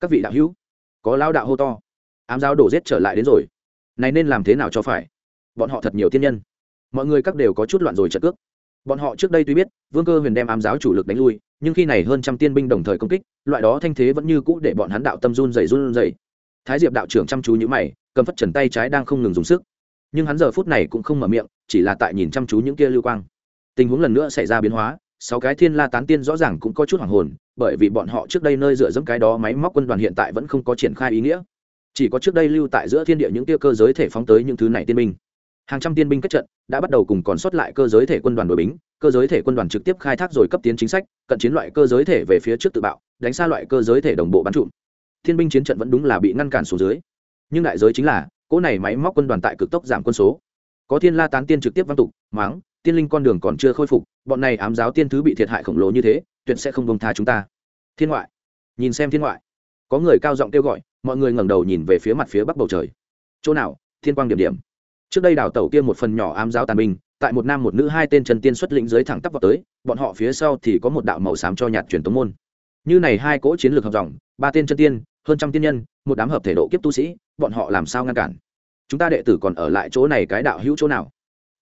Các vị đạo hữu, có lao đạo hô to. Ám giáo đổ rết trở lại đến rồi. Này nên làm thế nào cho phải? Bọn họ thật nhiều tiên nhân. Mọi người các đều có chút loạn rồi trợ cước bọn họ trước đây tuy biết, vương cơ huyền đem ám giáo chủ lực đánh lui, nhưng khi này hơn trăm tiên binh đồng thời công kích, loại đó thanh thế vẫn như cũ để bọn hắn đạo tâm run dày run dày thái diệp đạo trưởng chăm chú nhữ mày, cầm phất trần tay trái đang không ngừng dùng sức. Nhưng hắn giờ phút này cũng không mở miệng, chỉ là tại nhìn chăm chú những kia lưu quang. Tình huống lần nữa xảy ra biến hóa, sáu cái thiên la tán tiên rõ ràng cũng có chút hoảng hồn, bởi vì bọn họ trước đây nơi dựa dẫm cái đó máy móc quân đoàn hiện tại vẫn không có triển khai ý nghĩa. Chỉ có trước đây lưu tại giữa thiên địa những kia cơ giới thể phóng tới những thứ này tiên binh hàng trăm tiên binh kết trận đã bắt đầu cùng còn sót lại cơ giới thể quân đoàn đội bính, cơ giới thể quân đoàn trực tiếp khai thác rồi cấp tiến chính sách, cận chiến loại cơ giới thể về phía trước tự bạo, đánh xa loại cơ giới thể đồng bộ bắn trụm. Thiên binh chiến trận vẫn đúng là bị ngăn cản xuống dưới. Nhưng đại giới chính là, cỗ này máy móc quân đoàn tại cực tốc giảm quân số. Có thiên la tán tiên trực tiếp văn tục, máng, tiên linh con đường còn chưa khôi phục, bọn này ám giáo tiên thứ bị thiệt hại khổng lồ như thế, tuyệt sẽ không bông tha chúng ta. Thiên ngoại. Nhìn xem thiên ngoại. Có người cao giọng kêu gọi, mọi người ngẩng đầu nhìn về phía mặt phía bắc bầu trời. Chỗ nào? Thiên quang điểm điểm trước đây đào tẩu kia một phần nhỏ ám giáo tàn binh, tại một nam một nữ hai tên trần tiên xuất lĩnh dưới thẳng tắp vào tới, bọn họ phía sau thì có một đạo màu xám cho nhạt truyền tống môn. Như này hai cỗ chiến lược hợp dòng, ba tên chân tiên, hơn trăm tiên nhân, một đám hợp thể độ kiếp tu sĩ, bọn họ làm sao ngăn cản? Chúng ta đệ tử còn ở lại chỗ này cái đạo hữu chỗ nào?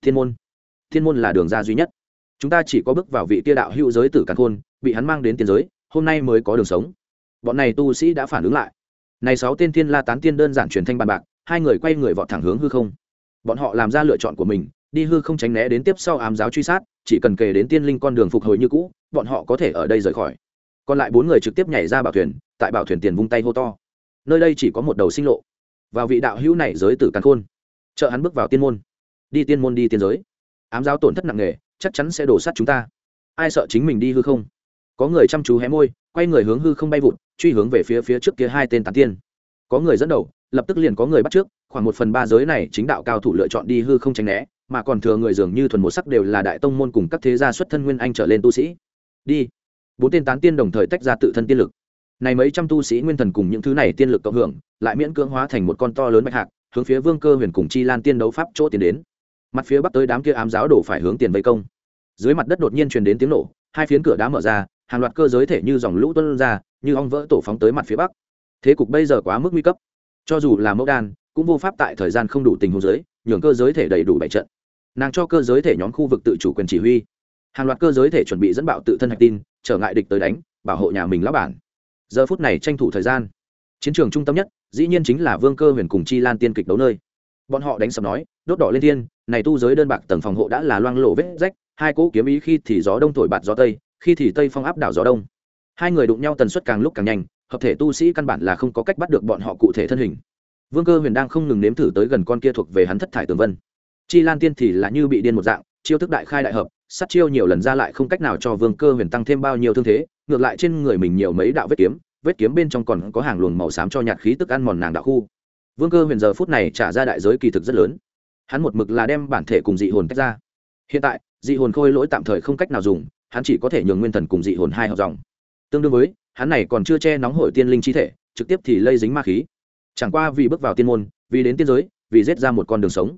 Thiên môn. Thiên môn là đường ra duy nhất. Chúng ta chỉ có bước vào vị tia đạo hữu giới tử càn khôn, bị hắn mang đến tiền giới, hôm nay mới có đường sống. Bọn này tu sĩ đã phản ứng lại. Này sáu tên thiên la tán tiên đơn giản truyền thanh bàn bạc, hai người quay người vọt thẳng hướng hư không bọn họ làm ra lựa chọn của mình, đi hư không tránh né đến tiếp sau ám giáo truy sát, chỉ cần kể đến tiên linh con đường phục hồi như cũ, bọn họ có thể ở đây rời khỏi. Còn lại bốn người trực tiếp nhảy ra bảo thuyền, tại bảo thuyền tiền vung tay hô to. Nơi đây chỉ có một đầu sinh lộ. Vào vị đạo hữu này giới tử càn khôn. Trợ hắn bước vào tiên môn. Đi tiên môn đi tiên giới. Ám giáo tổn thất nặng nề, chắc chắn sẽ đổ sát chúng ta. Ai sợ chính mình đi hư không? Có người chăm chú hé môi, quay người hướng hư không bay vụt, truy hướng về phía phía trước kia hai tên tán tiên. Có người dẫn đầu, lập tức liền có người bắt trước khoảng một phần ba giới này chính đạo cao thủ lựa chọn đi hư không tránh né, mà còn thừa người dường như thuần một sắc đều là đại tông môn cùng các thế gia xuất thân nguyên anh trở lên tu sĩ. Đi. Bốn tên tán tiên đồng thời tách ra tự thân tiên lực. Này mấy trăm tu sĩ nguyên thần cùng những thứ này tiên lực cộng hưởng, lại miễn cưỡng hóa thành một con to lớn bạch hạc, hướng phía vương cơ huyền cùng chi lan tiên đấu pháp chỗ tiến đến. Mặt phía bắc tới đám kia ám giáo đổ phải hướng tiền vây công. Dưới mặt đất đột nhiên truyền đến tiếng nổ, hai phiến cửa đá mở ra, hàng loạt cơ giới thể như dòng lũ tuân ra, như ong vỡ tổ phóng tới mặt phía bắc. Thế cục bây giờ quá mức nguy cấp. Cho dù là mẫu đan cũng vô pháp tại thời gian không đủ tình huống giới, nhường cơ giới thể đầy đủ bảy trận. Nàng cho cơ giới thể nhóm khu vực tự chủ quyền chỉ huy. Hàng loạt cơ giới thể chuẩn bị dẫn bạo tự thân hạch tin, trở ngại địch tới đánh, bảo hộ nhà mình lão bản. Giờ phút này tranh thủ thời gian. Chiến trường trung tâm nhất, dĩ nhiên chính là vương cơ huyền cùng chi lan tiên kịch đấu nơi. Bọn họ đánh sập nói, đốt đỏ lên thiên, này tu giới đơn bạc tầng phòng hộ đã là loang lộ vết rách, hai cỗ kiếm ý khi thì gió đông thổi bạt gió tây, khi thì tây phong áp đảo gió đông. Hai người đụng nhau tần suất càng lúc càng nhanh, hợp thể tu sĩ căn bản là không có cách bắt được bọn họ cụ thể thân hình vương cơ huyền đang không ngừng nếm thử tới gần con kia thuộc về hắn thất thải tường vân. Chi lan tiên thì là như bị điên một dạng, chiêu thức đại khai đại hợp, sát chiêu nhiều lần ra lại không cách nào cho vương cơ huyền tăng thêm bao nhiêu thương thế, ngược lại trên người mình nhiều mấy đạo vết kiếm vết kiếm bên trong còn có hàng luồng màu xám cho nhạt khí tức ăn mòn nàng đạo khu. Vương cơ huyền giờ phút này trả ra đại giới kỳ thực rất lớn. Hắn một mực là đem bản thể cùng dị hồn tách ra. Hiện tại, dị hồn khôi lỗi tạm thời không cách nào dùng, hắn chỉ có thể nhường nguyên thần cùng dị hồn hai học dòng. Tương đương với, hắn này còn chưa che nóng hổi tiên linh chi thể, trực tiếp thì lây dính ma khí chẳng qua vì bước vào tiên môn, vì đến tiên giới, vì giết ra một con đường sống.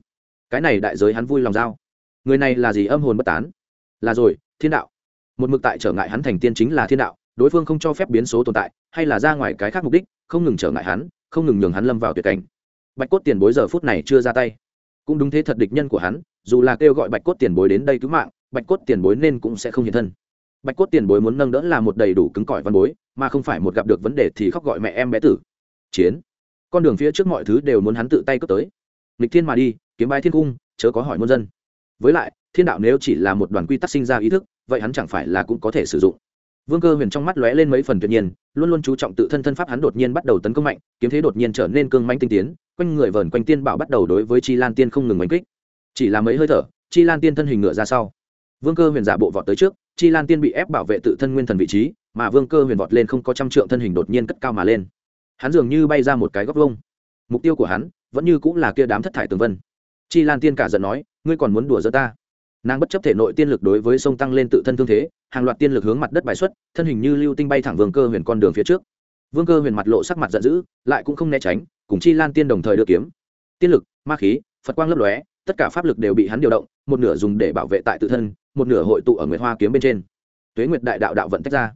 Cái này đại giới hắn vui lòng giao. Người này là gì âm hồn bất tán? Là rồi, thiên đạo. Một mực tại trở ngại hắn thành tiên chính là thiên đạo, đối phương không cho phép biến số tồn tại, hay là ra ngoài cái khác mục đích, không ngừng trở ngại hắn, không ngừng nhường hắn lâm vào tuyệt cảnh. Bạch cốt tiền bối giờ phút này chưa ra tay. Cũng đúng thế thật địch nhân của hắn, dù là kêu gọi bạch cốt tiền bối đến đây cứu mạng, bạch cốt tiền bối nên cũng sẽ không hiện thân. Bạch cốt tiền bối muốn nâng đỡ là một đầy đủ cứng cỏi văn bối, mà không phải một gặp được vấn đề thì khóc gọi mẹ em bé tử. Chiến con đường phía trước mọi thứ đều muốn hắn tự tay cướp tới. Nghịch thiên mà đi, kiếm bái thiên cung, chớ có hỏi muôn dân. Với lại, thiên đạo nếu chỉ là một đoàn quy tắc sinh ra ý thức, vậy hắn chẳng phải là cũng có thể sử dụng. Vương cơ huyền trong mắt lóe lên mấy phần tuyệt nhiên, luôn luôn chú trọng tự thân thân pháp hắn đột nhiên bắt đầu tấn công mạnh, kiếm thế đột nhiên trở nên cương manh tinh tiến, quanh người vờn quanh tiên bảo bắt đầu đối với chi lan tiên không ngừng đánh kích. Chỉ là mấy hơi thở, chi lan tiên thân hình ngựa ra sau. Vương cơ huyền giả bộ vọt tới trước, chi lan tiên bị ép bảo vệ tự thân nguyên thần vị trí, mà vương cơ huyền vọt lên không có trăm trượng thân hình đột nhiên cất cao mà lên hắn dường như bay ra một cái góc vông mục tiêu của hắn vẫn như cũng là kia đám thất thải tường vân. Chi lan tiên cả giận nói, ngươi còn muốn đùa giỡn ta? Nàng bất chấp thể nội tiên lực đối với sông tăng lên tự thân thương thế, hàng loạt tiên lực hướng mặt đất bài xuất, thân hình như lưu tinh bay thẳng vương cơ huyền con đường phía trước. Vương cơ huyền mặt lộ sắc mặt giận dữ, lại cũng không né tránh, cùng chi lan tiên đồng thời đưa kiếm. Tiên lực, ma khí, phật quang lấp lóe, tất cả pháp lực đều bị hắn điều động, một nửa dùng để bảo vệ tại tự thân, một nửa hội tụ ở nguyệt hoa kiếm bên trên. Tuế nguyệt đại đạo đạo vận tách ra.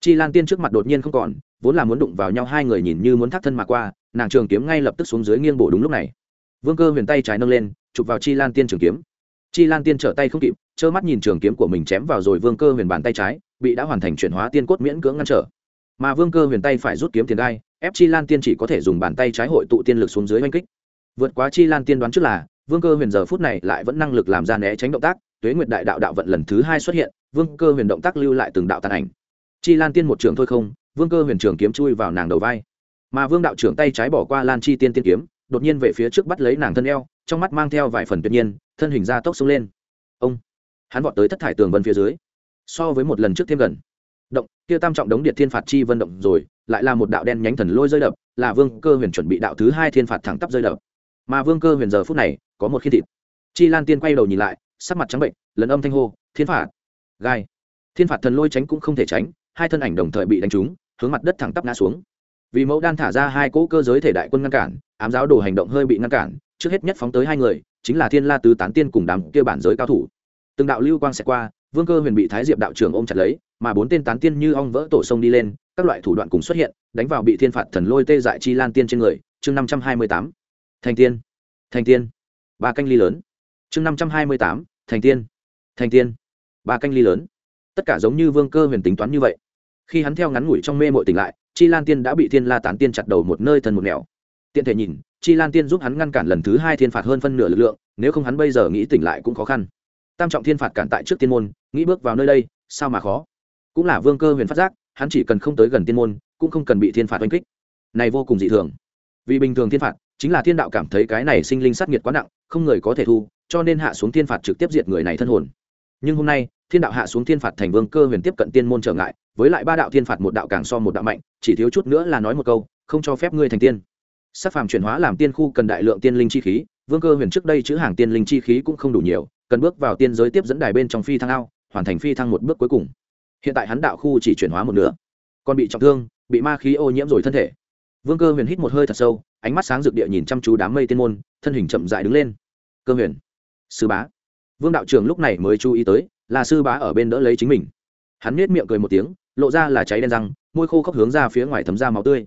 Chi lan tiên trước mặt đột nhiên không còn vốn là muốn đụng vào nhau, hai người nhìn như muốn thắt thân mà qua, nàng trường kiếm ngay lập tức xuống dưới nghiêng bổ đúng lúc này. Vương cơ huyền tay trái nâng lên, chụp vào chi lan tiên trường kiếm. Chi lan tiên trở tay không kịp, trơ mắt nhìn trường kiếm của mình chém vào rồi vương cơ huyền bàn tay trái, bị đã hoàn thành chuyển hóa tiên cốt miễn cưỡng ngăn trở. Mà vương cơ huyền tay phải rút kiếm tiền gai, ép chi lan tiên chỉ có thể dùng bàn tay trái hội tụ tiên lực xuống dưới oanh kích. Vượt quá chi lan tiên đoán trước là, vương cơ huyền giờ phút này lại vẫn năng lực làm ra né tránh động tác, tuế nguyệt đại đạo đạo vận lần thứ hai xuất hiện, vương cơ huyền động tác lưu lại từng đạo tàn ảnh. Chi lan tiên một trường thôi không vương cơ huyền trường kiếm chui vào nàng đầu vai. Mà vương đạo trưởng tay trái bỏ qua lan chi tiên tiên kiếm, đột nhiên về phía trước bắt lấy nàng thân eo, trong mắt mang theo vài phần tuyệt nhiên, thân hình ra tốc xông lên. Ông! Hắn vọt tới thất thải tường vân phía dưới. So với một lần trước thêm gần. Động, kia tam trọng đống điện thiên phạt chi vân động rồi, lại là một đạo đen nhánh thần lôi rơi đập, là vương cơ huyền chuẩn bị đạo thứ hai thiên phạt thẳng tắp rơi đập. Mà vương cơ huyền giờ phút này, có một khi thịt. Chi lan tiên quay đầu nhìn lại, sắc mặt trắng bệnh, lần âm thanh hô, thiên phạt! Gai. Thiên phạt thần lôi tránh cũng không thể tránh, hai thân ảnh đồng thời bị đánh trúng hướng mặt đất thẳng tắp ngã xuống. Vì mẫu đan thả ra hai cỗ cơ giới thể đại quân ngăn cản, ám giáo đồ hành động hơi bị ngăn cản, trước hết nhất phóng tới hai người, chính là thiên la tứ tán tiên cùng đám kia bản giới cao thủ. Từng đạo lưu quang sẽ qua, vương cơ huyền bị thái diệp đạo trưởng ôm chặt lấy, mà bốn tên tán tiên như ong vỡ tổ sông đi lên, các loại thủ đoạn cùng xuất hiện, đánh vào bị thiên phạt thần lôi tê dại chi lan tiên trên người, chương năm trăm hai mươi tám. Thành tiên. Thành tiên. Ba canh ly lớn. Chương năm trăm hai mươi tám, thành tiên. Thành tiên. Ba canh ly lớn. Tất cả giống như vương cơ huyền tính toán như vậy khi hắn theo ngắn ngủi trong mê mội tỉnh lại, chi lan tiên đã bị thiên la tán tiên chặt đầu một nơi thân một nẻo. Tiện thể nhìn, chi lan tiên giúp hắn ngăn cản lần thứ hai thiên phạt hơn phân nửa lực lượng, nếu không hắn bây giờ nghĩ tỉnh lại cũng khó khăn. Tam trọng thiên phạt cản tại trước tiên môn, nghĩ bước vào nơi đây, sao mà khó? Cũng là vương cơ huyền phát giác, hắn chỉ cần không tới gần tiên môn, cũng không cần bị thiên phạt oanh kích. Này vô cùng dị thường. Vì bình thường thiên phạt, chính là thiên đạo cảm thấy cái này sinh linh sát nghiệt quá nặng, không người có thể thu, cho nên hạ xuống thiên phạt trực tiếp diệt người này thân hồn. Nhưng hôm nay thiên đạo hạ xuống thiên phạt thành vương cơ huyền tiếp cận tiên môn trở ngại, với lại ba đạo thiên phạt một đạo càng so một đạo mạnh, chỉ thiếu chút nữa là nói một câu, không cho phép ngươi thành tiên. Sắc phàm chuyển hóa làm tiên khu cần đại lượng tiên linh chi khí, vương cơ huyền trước đây chữ hàng tiên linh chi khí cũng không đủ nhiều, cần bước vào tiên giới tiếp dẫn đài bên trong phi thăng ao, hoàn thành phi thăng một bước cuối cùng. Hiện tại hắn đạo khu chỉ chuyển hóa một nửa, còn bị trọng thương, bị ma khí ô nhiễm rồi thân thể. Vương cơ huyền hít một hơi thật sâu, ánh mắt sáng rực địa nhìn chăm chú đám mây tiên môn, thân hình chậm dại đứng lên. Cơ huyền, sư bá. Vương đạo trưởng lúc này mới chú ý tới là sư bá ở bên đỡ lấy chính mình. Hắn nết miệng cười một tiếng, lộ ra là cháy đen răng, môi khô khốc hướng ra phía ngoài thấm ra máu tươi.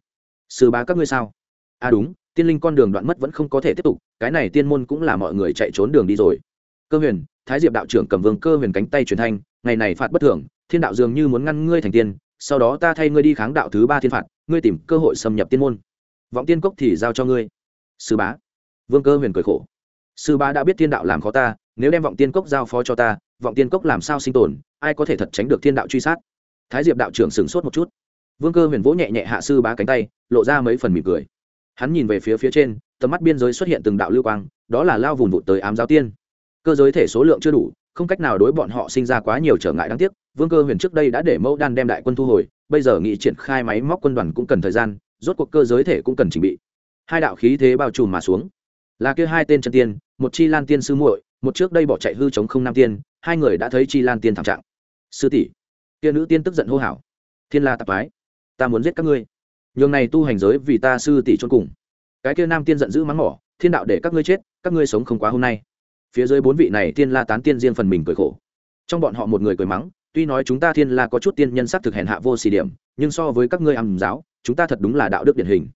Sư bá các ngươi sao? À đúng, tiên linh con đường đoạn mất vẫn không có thể tiếp tục, cái này tiên môn cũng là mọi người chạy trốn đường đi rồi. Cơ huyền, thái diệp đạo trưởng cầm vương cơ huyền cánh tay truyền thanh, ngày này phạt bất thường, thiên đạo dường như muốn ngăn ngươi thành tiên, sau đó ta thay ngươi đi kháng đạo thứ ba thiên phạt, ngươi tìm cơ hội xâm nhập tiên môn. Vọng tiên cốc thì giao cho ngươi. Sư bá. Vương cơ huyền cười khổ. Sư bá đã biết thiên đạo làm khó ta, nếu đem vọng tiên cốc giao phó cho ta vọng tiên cốc làm sao sinh tồn, ai có thể thật tránh được thiên đạo truy sát? Thái diệp đạo trưởng sửng sốt một chút. Vương cơ huyền vỗ nhẹ nhẹ hạ sư bá cánh tay, lộ ra mấy phần mỉm cười. Hắn nhìn về phía phía trên, tầm mắt biên giới xuất hiện từng đạo lưu quang, đó là lao vùng vụt tới ám giáo tiên. Cơ giới thể số lượng chưa đủ, không cách nào đối bọn họ sinh ra quá nhiều trở ngại đáng tiếc. Vương cơ huyền trước đây đã để mẫu đan đem đại quân thu hồi, bây giờ nghị triển khai máy móc quân đoàn cũng cần thời gian, rốt cuộc cơ giới thể cũng cần trình bị. Hai đạo khí thế bao trùm mà xuống là kia hai tên chân tiên, một chi lan tiên sư muội, một trước đây bỏ chạy hư chống không nam tiên, hai người đã thấy chi lan tiên thảm trạng. Sư tỷ, kia nữ tiên tức giận hô hào. Thiên la tạp ái ta muốn giết các ngươi. Nhường này tu hành giới vì ta sư tỷ chôn cùng. Cái kia nam tiên giận dữ mắng mỏ, thiên đạo để các ngươi chết, các ngươi sống không quá hôm nay. Phía dưới bốn vị này tiên la tán tiên riêng phần mình cười khổ. Trong bọn họ một người cười mắng, tuy nói chúng ta thiên la có chút tiên nhân sắc thực hèn hạ vô xì điểm, nhưng so với các ngươi ăn giáo, chúng ta thật đúng là đạo đức điển hình.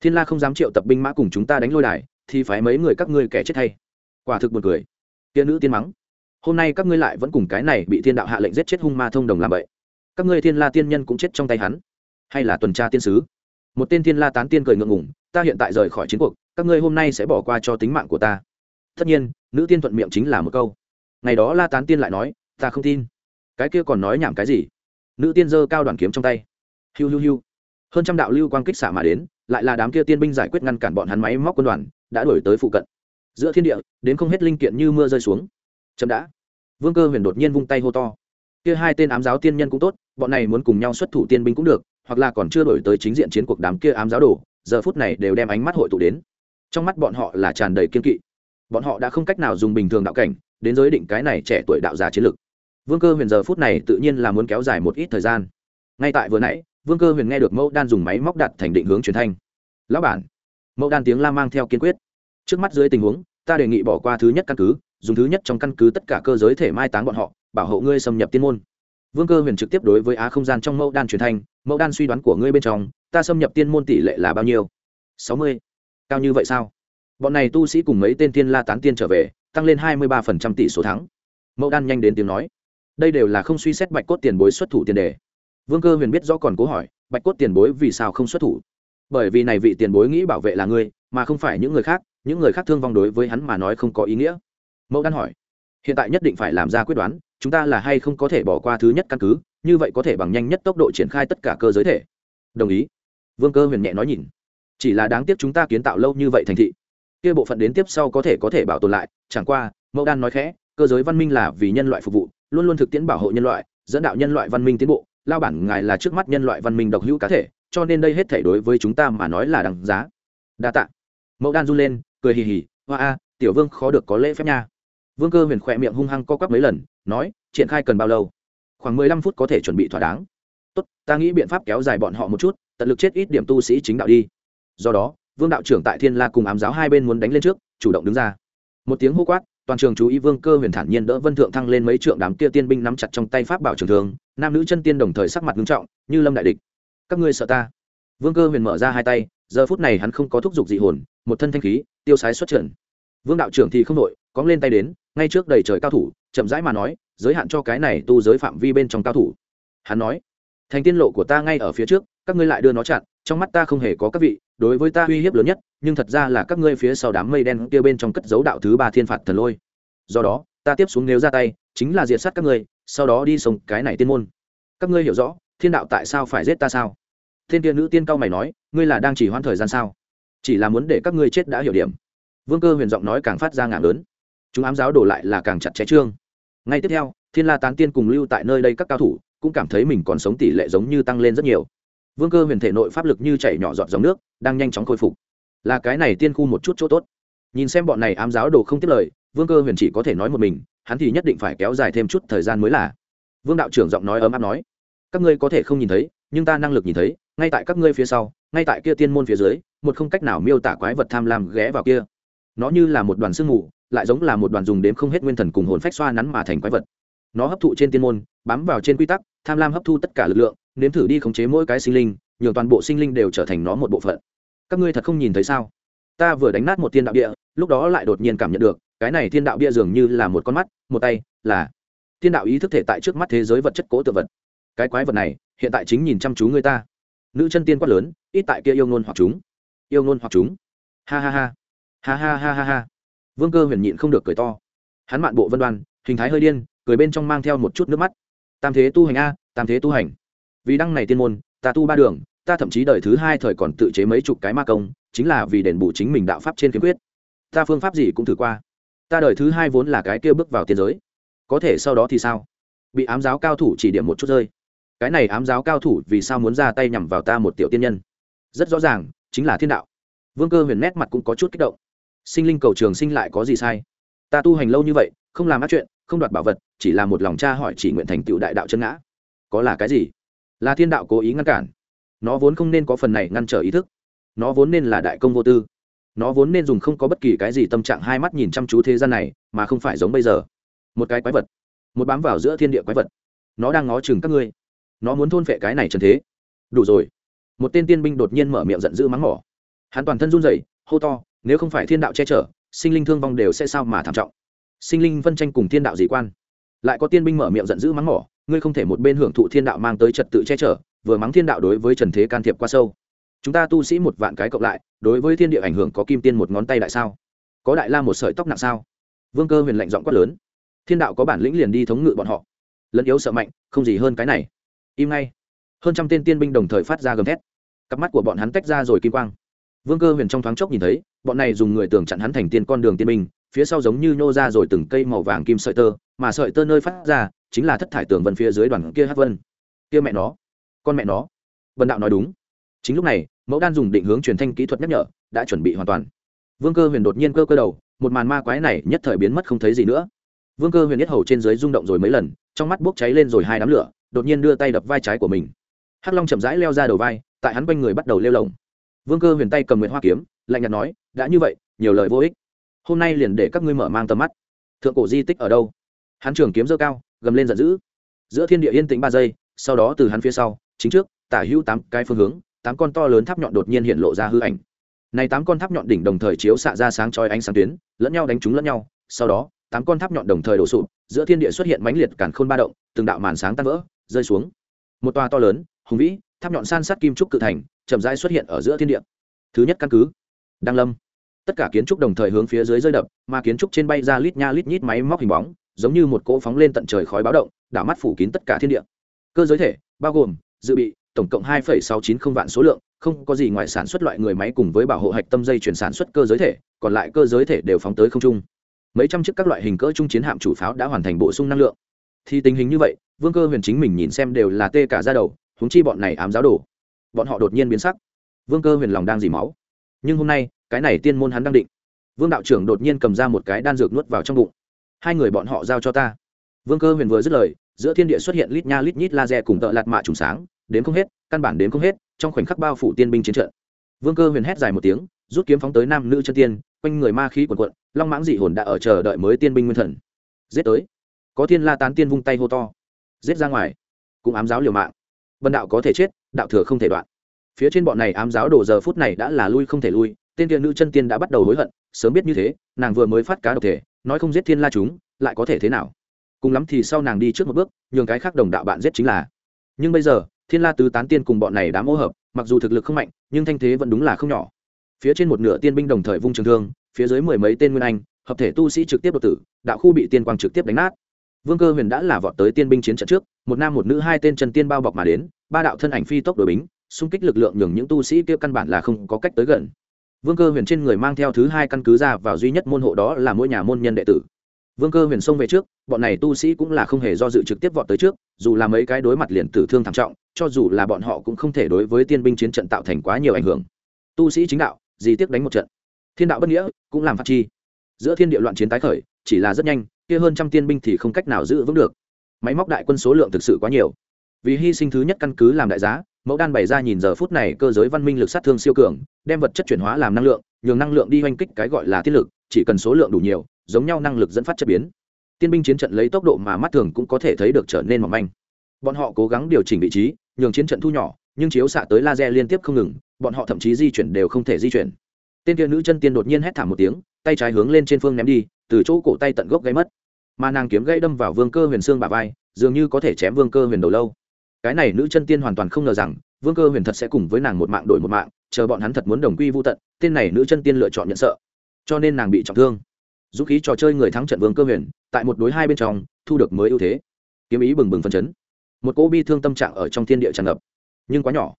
Thiên la không dám triệu tập binh mã cùng chúng ta đánh lôi đài thì phải mấy người các ngươi kẻ chết thay quả thực buồn cười. Tiên nữ tiên mắng. Hôm nay các ngươi lại vẫn cùng cái này bị thiên đạo hạ lệnh giết chết hung ma thông đồng làm vậy. Các ngươi thiên la tiên nhân cũng chết trong tay hắn. Hay là tuần tra tiên sứ? Một tên thiên la tán tiên cười ngượng ngùng, ta hiện tại rời khỏi chiến cuộc các ngươi hôm nay sẽ bỏ qua cho tính mạng của ta. Tất nhiên nữ tiên thuận miệng chính là một câu. Ngày đó la tán tiên lại nói ta không tin. Cái kia còn nói nhảm cái gì? Nữ tiên giơ cao đoàn kiếm trong tay. Hiu hiu hiu. Hơn trăm đạo lưu quang kích xả mà đến lại là đám kia tiên binh giải quyết ngăn cản bọn hắn máy móc quân đoàn đã đổi tới phụ cận. Giữa thiên địa, đến không hết linh kiện như mưa rơi xuống. Chậm đã. Vương cơ huyền đột nhiên vung tay hô to. Kia hai tên ám giáo tiên nhân cũng tốt, bọn này muốn cùng nhau xuất thủ tiên binh cũng được, hoặc là còn chưa đổi tới chính diện chiến cuộc đám kia ám giáo đồ, giờ phút này đều đem ánh mắt hội tụ đến. Trong mắt bọn họ là tràn đầy kiên kỵ. Bọn họ đã không cách nào dùng bình thường đạo cảnh, đến giới định cái này trẻ tuổi đạo già chiến lực. Vương cơ huyền giờ phút này tự nhiên là muốn kéo dài một ít thời gian. Ngay tại vừa nãy, vương cơ huyền nghe được mẫu đan dùng máy móc đặt thành định hướng truyền thanh. Lão bản mẫu đan tiếng la mang theo kiên quyết. Trước mắt dưới tình huống, ta đề nghị bỏ qua thứ nhất căn cứ, dùng thứ nhất trong căn cứ tất cả cơ giới thể mai táng bọn họ, bảo hộ ngươi xâm nhập tiên môn. Vương cơ huyền trực tiếp đối với á không gian trong mẫu đan truyền thanh, mẫu đan suy đoán của ngươi bên trong, ta xâm nhập tiên môn tỷ lệ là bao nhiêu? Sáu mươi. Cao như vậy sao? Bọn này tu sĩ cùng mấy tên tiên la tán tiên trở về, tăng lên hai mươi ba phần trăm tỷ số thắng. Mẫu đan nhanh đến tiếng nói. Đây đều là không suy xét bạch cốt tiền bối xuất thủ tiền đề. Vương cơ huyền biết rõ còn cố hỏi, bạch cốt tiền bối vì sao không xuất thủ? Bởi vì này vị tiền bối nghĩ bảo vệ là ngươi, mà không phải những người khác, những người khác thương vong đối với hắn mà nói không có ý nghĩa. Mẫu đan hỏi, hiện tại nhất định phải làm ra quyết đoán, chúng ta là hay không có thể bỏ qua thứ nhất căn cứ, như vậy có thể bằng nhanh nhất tốc độ triển khai tất cả cơ giới thể. Đồng ý. Vương cơ huyền nhẹ nói nhìn. Chỉ là đáng tiếc chúng ta kiến tạo lâu như vậy thành thị. Kia bộ phận đến tiếp sau có thể có thể bảo tồn lại, chẳng qua, mẫu đan nói khẽ, cơ giới văn minh là vì nhân loại phục vụ, luôn luôn thực tiễn bảo hộ nhân loại, dẫn đạo nhân loại văn minh tiến bộ, lao bản ngài là trước mắt nhân loại văn minh độc hữu cá thể cho nên đây hết thể đối với chúng ta mà nói là đằng giá. Đa tạ. Mẫu đan run lên, cười hì hì, hoa a, tiểu vương khó được có lễ phép nha. Vương cơ huyền khỏe miệng hung hăng co quắp mấy lần, nói, triển khai cần bao lâu? Khoảng mười lăm phút có thể chuẩn bị thỏa đáng. Tốt, ta nghĩ biện pháp kéo dài bọn họ một chút, tận lực chết ít điểm tu sĩ chính đạo đi. Do đó, vương đạo trưởng tại thiên la cùng ám giáo hai bên muốn đánh lên trước, chủ động đứng ra. Một tiếng hô quát, toàn trường chú ý vương cơ huyền thản nhiên đỡ vân thượng thăng lên mấy trượng đám kia tiên binh nắm chặt trong tay pháp bảo trường thường nam nữ chân tiên đồng thời sắc mặt nghiêm trọng, như lâm đại địch các ngươi sợ ta. Vương cơ huyền mở ra hai tay, giờ phút này hắn không có thúc giục dị hồn, một thân thanh khí, tiêu sái xuất trận. Vương đạo trưởng thì không đội cóng lên tay đến, ngay trước đầy trời cao thủ, chậm rãi mà nói, giới hạn cho cái này tu giới phạm vi bên trong cao thủ. Hắn nói, thành tiên lộ của ta ngay ở phía trước, các ngươi lại đưa nó chặn, trong mắt ta không hề có các vị, đối với ta uy hiếp lớn nhất, nhưng thật ra là các ngươi phía sau đám mây đen kia bên trong cất dấu đạo thứ ba thiên phạt thần lôi. Do đó, ta tiếp xuống nếu ra tay, chính là diệt sát các ngươi, sau đó đi sống cái này tiên môn. Các ngươi hiểu rõ thiên đạo tại sao phải giết ta sao? Thiên tiên nữ tiên cao mày nói, ngươi là đang chỉ hoãn thời gian sao? Chỉ là muốn để các ngươi chết đã hiểu điểm. Vương cơ huyền giọng nói càng phát ra ngàn lớn. Chúng ám giáo đổ lại là càng chặt chẽ trương. Ngay tiếp theo, thiên la tán tiên cùng lưu tại nơi đây các cao thủ cũng cảm thấy mình còn sống tỷ lệ giống như tăng lên rất nhiều. Vương cơ huyền thể nội pháp lực như chảy nhỏ giọt dòng nước, đang nhanh chóng khôi phục. Là cái này tiên khu một chút chỗ tốt. Nhìn xem bọn này ám giáo đồ không tiếp lời, vương cơ huyền chỉ có thể nói một mình, hắn thì nhất định phải kéo dài thêm chút thời gian mới là. Vương đạo trưởng giọng nói ấm áp nói các ngươi có thể không nhìn thấy, nhưng ta năng lực nhìn thấy, ngay tại các ngươi phía sau, ngay tại kia tiên môn phía dưới, một không cách nào miêu tả quái vật tham lam ghé vào kia. Nó như là một đoàn sương mù, lại giống là một đoàn dùng đếm không hết nguyên thần cùng hồn phách xoa nắn mà thành quái vật. Nó hấp thụ trên tiên môn, bám vào trên quy tắc, tham lam hấp thu tất cả lực lượng, nếm thử đi khống chế mỗi cái sinh linh, nhường toàn bộ sinh linh đều trở thành nó một bộ phận. Các ngươi thật không nhìn thấy sao? Ta vừa đánh nát một thiên đạo địa, lúc đó lại đột nhiên cảm nhận được, cái này thiên đạo bia dường như là một con mắt, một tay, là thiên đạo ý thức thể tại trước mắt thế giới vật chất cố tự vật cái quái vật này, hiện tại chính nhìn chăm chú người ta. Nữ chân tiên quát lớn, ít tại kia yêu ngôn hoặc chúng. Yêu ngôn hoặc chúng. Ha ha ha. Ha ha ha ha ha. Vương cơ huyền nhịn không được cười to. Hắn mạn bộ vân đoan, hình thái hơi điên, cười bên trong mang theo một chút nước mắt. Tam thế tu hành a, tam thế tu hành. Vì đăng này tiên môn, ta tu ba đường, ta thậm chí đời thứ hai thời còn tự chế mấy chục cái ma công, chính là vì đền bù chính mình đạo pháp trên kiếm quyết. Ta phương pháp gì cũng thử qua. Ta đời thứ hai vốn là cái kia bước vào tiên giới. Có thể sau đó thì sao? Bị ám giáo cao thủ chỉ điểm một chút rơi cái này ám giáo cao thủ vì sao muốn ra tay nhằm vào ta một tiểu tiên nhân? Rất rõ ràng, chính là thiên đạo. Vương cơ huyền nét mặt cũng có chút kích động. Sinh linh cầu trường sinh lại có gì sai? Ta tu hành lâu như vậy, không làm ác chuyện, không đoạt bảo vật, chỉ là một lòng cha hỏi chỉ nguyện thành tựu đại đạo chân ngã. Có là cái gì? Là thiên đạo cố ý ngăn cản. Nó vốn không nên có phần này ngăn trở ý thức. Nó vốn nên là đại công vô tư. Nó vốn nên dùng không có bất kỳ cái gì tâm trạng hai mắt nhìn chăm chú thế gian này, mà không phải giống bây giờ. Một cái quái vật. Một bám vào giữa thiên địa quái vật. Nó đang ngó chừng các ngươi nó muốn thôn phệ cái này trần thế. Đủ rồi. Một tên tiên binh đột nhiên mở miệng giận dữ mắng mỏ. Hắn toàn thân run rẩy, hô to, nếu không phải thiên đạo che chở, sinh linh thương vong đều sẽ sao mà thảm trọng? Sinh linh phân tranh cùng thiên đạo dị quan. Lại có tiên binh mở miệng giận dữ mắng mỏ, ngươi không thể một bên hưởng thụ thiên đạo mang tới trật tự che chở, vừa mắng thiên đạo đối với trần thế can thiệp qua sâu. Chúng ta tu sĩ một vạn cái cộng lại, đối với thiên địa ảnh hưởng có kim tiên một ngón tay đại sao? Có đại la một sợi tóc nặng sao? Vương cơ huyền lạnh giọng quát lớn. Thiên đạo có bản lĩnh liền đi thống ngự bọn họ. Lẫn yếu sợ mạnh, không gì hơn cái này im ngay. Hơn trăm tên tiên binh đồng thời phát ra gầm thét. Cặp mắt của bọn hắn tách ra rồi kim quang. Vương cơ huyền trong thoáng chốc nhìn thấy, bọn này dùng người tưởng chặn hắn thành tiên con đường tiên binh, phía sau giống như nhô ra rồi từng cây màu vàng kim sợi tơ, mà sợi tơ nơi phát ra chính là thất thải tường vân phía dưới đoàn kia hát vân. Kia mẹ nó, con mẹ nó. Vân đạo nói đúng. Chính lúc này, mẫu đan dùng định hướng truyền thanh kỹ thuật nhắc nhở, đã chuẩn bị hoàn toàn. Vương cơ huyền đột nhiên cơ cơ đầu, một màn ma quái này nhất thời biến mất không thấy gì nữa. Vương cơ huyền nhất hầu trên dưới rung động rồi mấy lần, trong mắt bốc cháy lên rồi hai đám lửa đột nhiên đưa tay đập vai trái của mình. Hắc long chậm rãi leo ra đầu vai, tại hắn quanh người bắt đầu lêu lồng. Vương cơ huyền tay cầm nguyện hoa kiếm, lạnh nhạt nói, đã như vậy, nhiều lời vô ích. Hôm nay liền để các ngươi mở mang tầm mắt. Thượng cổ di tích ở đâu? Hắn trường kiếm dơ cao, gầm lên giận dữ. Giữa thiên địa yên tĩnh ba giây, sau đó từ hắn phía sau, chính trước, tả hữu tám cái phương hướng, tám con to lớn tháp nhọn đột nhiên hiện lộ ra hư ảnh. Này tám con tháp nhọn đỉnh đồng thời chiếu xạ ra sáng chói ánh sáng tuyến, lẫn nhau đánh trúng lẫn nhau. Sau đó, tám con tháp nhọn đồng thời đổ sụp, giữa thiên địa xuất hiện mãnh liệt cản khôn ba động, từng đạo màn sáng tan vỡ rơi xuống. Một tòa to lớn, hùng vĩ, tháp nhọn san sát kim trúc cự thành, chậm rãi xuất hiện ở giữa thiên địa. Thứ nhất căn cứ, đăng lâm. Tất cả kiến trúc đồng thời hướng phía dưới rơi đập, mà kiến trúc trên bay ra lít nha lít nhít máy móc hình bóng, giống như một cỗ phóng lên tận trời khói báo động, đảo mắt phủ kín tất cả thiên địa. Cơ giới thể, bao gồm, dự bị, tổng cộng hai sáu chín không vạn số lượng, không có gì ngoài sản xuất loại người máy cùng với bảo hộ hạch tâm dây chuyển sản xuất cơ giới thể, còn lại cơ giới thể đều phóng tới không trung. Mấy trăm chiếc các loại hình cỡ trung chiến hạm chủ pháo đã hoàn thành bổ sung năng lượng thì tình hình như vậy, vương cơ huyền chính mình nhìn xem đều là tê cả ra đầu húng chi bọn này ám giáo đồ. Bọn họ đột nhiên biến sắc. Vương cơ huyền lòng đang dỉ máu. Nhưng hôm nay, cái này tiên môn hắn đang định. Vương đạo trưởng đột nhiên cầm ra một cái đan dược nuốt vào trong bụng. Hai người bọn họ giao cho ta. Vương cơ huyền vừa dứt lời, giữa thiên địa xuất hiện lít nha lít nhít laser cùng tợ lạt mạ trùng sáng, đến không hết, căn bản đến không hết, trong khoảnh khắc bao phủ tiên binh chiến trận. Vương cơ huyền hét dài một tiếng, rút kiếm phóng tới nam nữ chân tiên, quanh người ma khí quần quận long mãng dị hồn đã ở chờ đợi mới tiên binh nguyên thần. Giết tới có thiên la tán tiên vung tay hô to. Giết ra ngoài. Cũng ám giáo liều mạng. Bần đạo có thể chết, đạo thừa không thể đoạn. Phía trên bọn này ám giáo đổ giờ phút này đã là lui không thể lui, tên tiên nữ chân tiên đã bắt đầu hối hận, sớm biết như thế, nàng vừa mới phát cá độc thể, nói không giết thiên la chúng, lại có thể thế nào? Cùng lắm thì sau nàng đi trước một bước, nhường cái khác đồng đạo bạn giết chính là. Nhưng bây giờ, thiên la tứ tán tiên cùng bọn này đã mỗ hợp, mặc dù thực lực không mạnh, nhưng thanh thế vẫn đúng là không nhỏ. Phía trên một nửa tiên binh đồng thời vung trường thương, phía dưới mười mấy tên nguyên anh, hợp thể tu sĩ trực tiếp đột tử, đạo khu bị tiên quang trực tiếp đánh nát vương cơ huyền đã là vọt tới tiên binh chiến trận trước, một nam một nữ hai tên chân tiên bao bọc mà đến, ba đạo thân ảnh phi tốc đội bính, xung kích lực lượng nhường những tu sĩ kia căn bản là không có cách tới gần. Vương cơ huyền trên người mang theo thứ hai căn cứ ra vào duy nhất môn hộ đó là mỗi nhà môn nhân đệ tử. Vương cơ huyền xông về trước, bọn này tu sĩ cũng là không hề do dự trực tiếp vọt tới trước, dù là mấy cái đối mặt liền tử thương thảm trọng, cho dù là bọn họ cũng không thể đối với tiên binh chiến trận tạo thành quá nhiều ảnh hưởng. Tu sĩ chính đạo gì tiếc đánh một trận. Thiên đạo bất nghĩa, cũng làm phát chi. Giữa thiên địa loạn chiến tái khởi, chỉ là rất nhanh kia hơn trăm tiên binh thì không cách nào giữ vững được. Máy móc đại quân số lượng thực sự quá nhiều. Vì hy sinh thứ nhất căn cứ làm đại giá, mẫu đan bày ra nhìn giờ phút này cơ giới văn minh lực sát thương siêu cường, đem vật chất chuyển hóa làm năng lượng, nhường năng lượng đi oanh kích cái gọi là thiết lực, chỉ cần số lượng đủ nhiều, giống nhau năng lực dẫn phát chất biến. Tiên binh chiến trận lấy tốc độ mà mắt thường cũng có thể thấy được trở nên mỏng manh. Bọn họ cố gắng điều chỉnh vị trí, nhường chiến trận thu nhỏ, nhưng chiếu xạ tới laser liên tiếp không ngừng, bọn họ thậm chí di chuyển đều không thể di chuyển. Tên kia nữ chân tiên đột nhiên hét thảm một tiếng, tay trái hướng lên trên phương ném đi, từ chỗ cổ tay tận gốc gây mất mà nàng kiếm gây đâm vào vương cơ huyền xương bà vai, dường như có thể chém vương cơ huyền đầu lâu. Cái này nữ chân tiên hoàn toàn không ngờ rằng, vương cơ huyền thật sẽ cùng với nàng một mạng đổi một mạng, chờ bọn hắn thật muốn đồng quy vô tận, tên này nữ chân tiên lựa chọn nhận sợ. Cho nên nàng bị trọng thương. Dũng khí trò chơi người thắng trận vương cơ huyền, tại một đối hai bên trong, thu được mới ưu thế. Kiếm ý bừng bừng phân chấn. Một cỗ bi thương tâm trạng ở trong thiên địa tràn ngập. Nhưng quá nhỏ.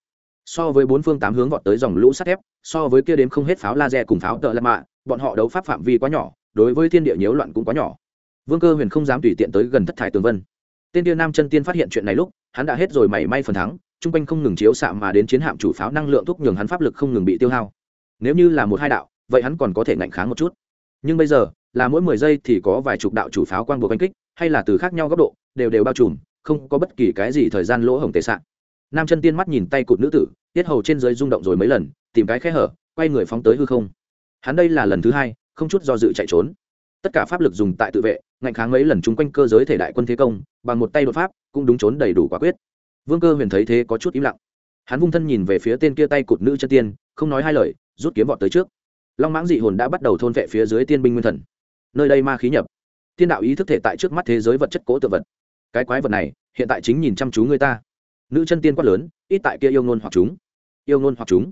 So với bốn phương tám hướng vọt tới dòng lũ sắt thép, so với kia đếm không hết pháo laser cùng pháo tợ lạ mạ, bọn họ đấu pháp phạm vi quá nhỏ, đối với thiên địa nhiễu loạn cũng quá nhỏ vương cơ huyền không dám tùy tiện tới gần thất thải tường vân. Tên tiêu nam chân tiên phát hiện chuyện này lúc, hắn đã hết rồi mảy may phần thắng, chung quanh không ngừng chiếu xạ mà đến chiến hạm chủ pháo năng lượng thúc nhường hắn pháp lực không ngừng bị tiêu hao. Nếu như là một hai đạo, vậy hắn còn có thể ngạnh kháng một chút. Nhưng bây giờ, là mỗi mười giây thì có vài chục đạo chủ pháo quang buộc oanh kích, hay là từ khác nhau góc độ, đều đều bao trùm, không có bất kỳ cái gì thời gian lỗ hổng tệ sạn nam chân tiên mắt nhìn tay cụt nữ tử, tiết hầu trên dưới rung động rồi mấy lần, tìm cái khe hở, quay người phóng tới hư không. Hắn đây là lần thứ hai, không chút do dự chạy trốn. Tất cả pháp lực dùng tại tự vệ ngạnh kháng mấy lần chung quanh cơ giới thể đại quân thế công, bằng một tay đột pháp, cũng đúng trốn đầy đủ quả quyết. Vương cơ huyền thấy thế có chút im lặng. Hắn vung thân nhìn về phía tên kia tay cụt nữ chân tiên, không nói hai lời, rút kiếm vọt tới trước. Long mãng dị hồn đã bắt đầu thôn vệ phía dưới tiên binh nguyên thần. Nơi đây ma khí nhập. Tiên đạo ý thức thể tại trước mắt thế giới vật chất cố tự vật. Cái quái vật này, hiện tại chính nhìn chăm chú người ta. Nữ chân tiên quát lớn, ít tại kia yêu ngôn hoặc chúng. Yêu ngôn hoặc chúng.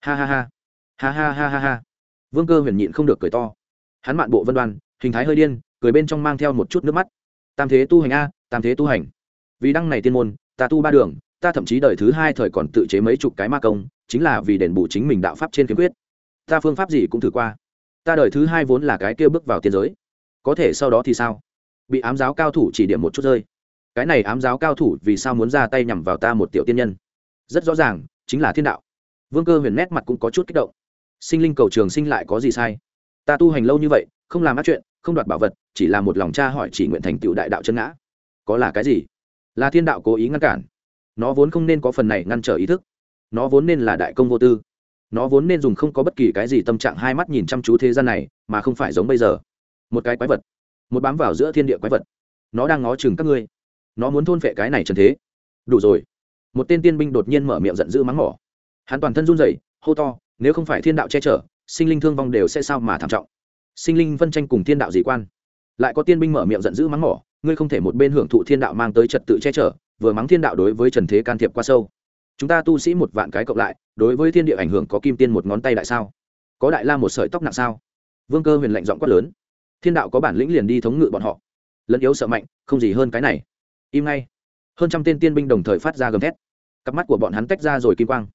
Ha ha ha. Ha ha ha ha ha. Vương cơ huyền nhịn không được cười to. Hắn mạn bộ vân đoan, hình thái hơi điên cười bên trong mang theo một chút nước mắt. Tam thế tu hành a, tam thế tu hành. Vì đăng này tiên môn, ta tu ba đường, ta thậm chí đời thứ hai thời còn tự chế mấy chục cái ma công, chính là vì đền bù chính mình đạo pháp trên kiếm quyết. Ta phương pháp gì cũng thử qua. Ta đời thứ hai vốn là cái kia bước vào tiên giới. Có thể sau đó thì sao? Bị ám giáo cao thủ chỉ điểm một chút rơi. Cái này ám giáo cao thủ vì sao muốn ra tay nhằm vào ta một tiểu tiên nhân? Rất rõ ràng, chính là thiên đạo. Vương cơ huyền nét mặt cũng có chút kích động. Sinh linh cầu trường sinh lại có gì sai? Ta tu hành lâu như vậy, không làm ác chuyện không đoạt bảo vật, chỉ là một lòng cha hỏi chỉ nguyện thành tựu đại đạo chân ngã. Có là cái gì? Là thiên đạo cố ý ngăn cản. Nó vốn không nên có phần này ngăn trở ý thức. Nó vốn nên là đại công vô tư. Nó vốn nên dùng không có bất kỳ cái gì tâm trạng hai mắt nhìn chăm chú thế gian này, mà không phải giống bây giờ. Một cái quái vật. Một bám vào giữa thiên địa quái vật. Nó đang ngó chừng các ngươi. Nó muốn thôn vệ cái này trần thế. Đủ rồi. Một tên tiên binh đột nhiên mở miệng giận dữ mắng mỏ. Hắn toàn thân run rẩy, hô to, nếu không phải thiên đạo che chở, sinh linh thương vong đều sẽ sao mà thảm trọng? Sinh linh phân tranh cùng thiên đạo dị quan. Lại có tiên binh mở miệng giận dữ mắng mỏ, ngươi không thể một bên hưởng thụ thiên đạo mang tới trật tự che chở, vừa mắng thiên đạo đối với trần thế can thiệp qua sâu. Chúng ta tu sĩ một vạn cái cộng lại, đối với thiên địa ảnh hưởng có kim tiên một ngón tay đại sao? Có đại la một sợi tóc nặng sao? Vương cơ huyền lạnh giọng quát lớn. Thiên đạo có bản lĩnh liền đi thống ngự bọn họ. Lẫn yếu sợ mạnh, không gì hơn cái này. Im ngay. Hơn trăm tên tiên binh đồng thời phát ra gầm thét. Cặp mắt của bọn hắn tách ra rồi kim quang.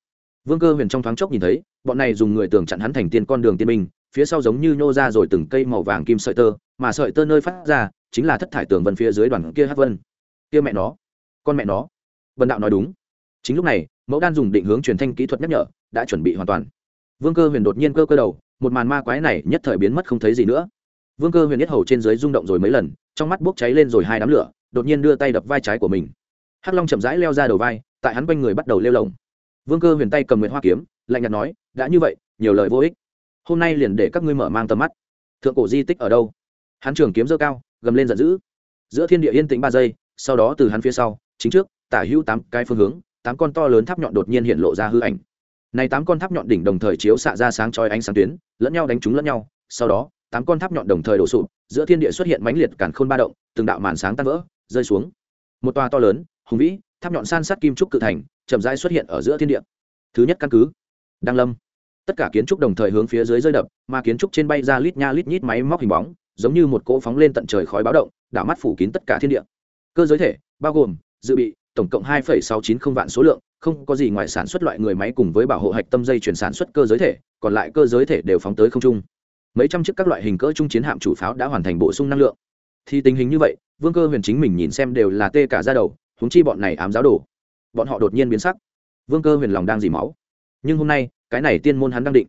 Vương cơ huyền trong thoáng chốc nhìn thấy, bọn này dùng người tưởng chặn hắn thành tiên con đường tiên binh phía sau giống như nhô ra rồi từng cây màu vàng kim sợi tơ, mà sợi tơ nơi phát ra chính là thất thải tường vân phía dưới đoàn kia hát vân. Kia mẹ nó, con mẹ nó. Vân đạo nói đúng. Chính lúc này, mẫu đan dùng định hướng truyền thanh kỹ thuật nhắc nhở, đã chuẩn bị hoàn toàn. Vương cơ huyền đột nhiên cơ cơ đầu, một màn ma quái này nhất thời biến mất không thấy gì nữa. Vương cơ huyền nhất hầu trên dưới rung động rồi mấy lần, trong mắt bốc cháy lên rồi hai đám lửa, đột nhiên đưa tay đập vai trái của mình. Hắc long chậm rãi leo ra đầu vai, tại hắn quanh người bắt đầu lêu lồng. Vương cơ huyền tay cầm nguyện hoa kiếm, lạnh nhạt nói, đã như vậy, nhiều lời vô ích hôm nay liền để các ngươi mở mang tầm mắt. Thượng cổ di tích ở đâu? Hắn trường kiếm dơ cao, gầm lên giận dữ. Giữa thiên địa yên tĩnh ba giây, sau đó từ hắn phía sau, chính trước, tả hữu tám cái phương hướng, tám con to lớn tháp nhọn đột nhiên hiện lộ ra hư ảnh. Này tám con tháp nhọn đỉnh đồng thời chiếu xạ ra sáng chói ánh sáng tuyến, lẫn nhau đánh trúng lẫn nhau, sau đó, tám con tháp nhọn đồng thời đổ sụp, giữa thiên địa xuất hiện mãnh liệt càn khôn ba động, từng đạo màn sáng tan vỡ, rơi xuống. Một tòa to lớn, hùng vĩ, tháp nhọn san sát kim trúc cự thành, chậm rãi xuất hiện ở giữa thiên địa. Thứ nhất căn cứ, đăng lâm tất cả kiến trúc đồng thời hướng phía dưới rơi đập, mà kiến trúc trên bay ra lít nha lít nhít máy móc hình bóng, giống như một cỗ phóng lên tận trời khói báo động, đảo mắt phủ kín tất cả thiên địa. Cơ giới thể, bao gồm, dự bị, tổng cộng hai sáu chín không vạn số lượng, không có gì ngoài sản xuất loại người máy cùng với bảo hộ hạch tâm dây chuyển sản xuất cơ giới thể, còn lại cơ giới thể đều phóng tới không trung. Mấy trăm chiếc các loại hình cỡ trung chiến hạm chủ pháo đã hoàn thành bổ sung năng lượng. Thì tình hình như vậy, vương cơ huyền chính mình nhìn xem đều là tê cả ra đầu húng chi bọn này ám giáo đồ. Bọn họ đột nhiên biến sắc. Vương cơ huyền lòng đang dỉ máu. Nhưng hôm nay cái này tiên môn hắn đang định.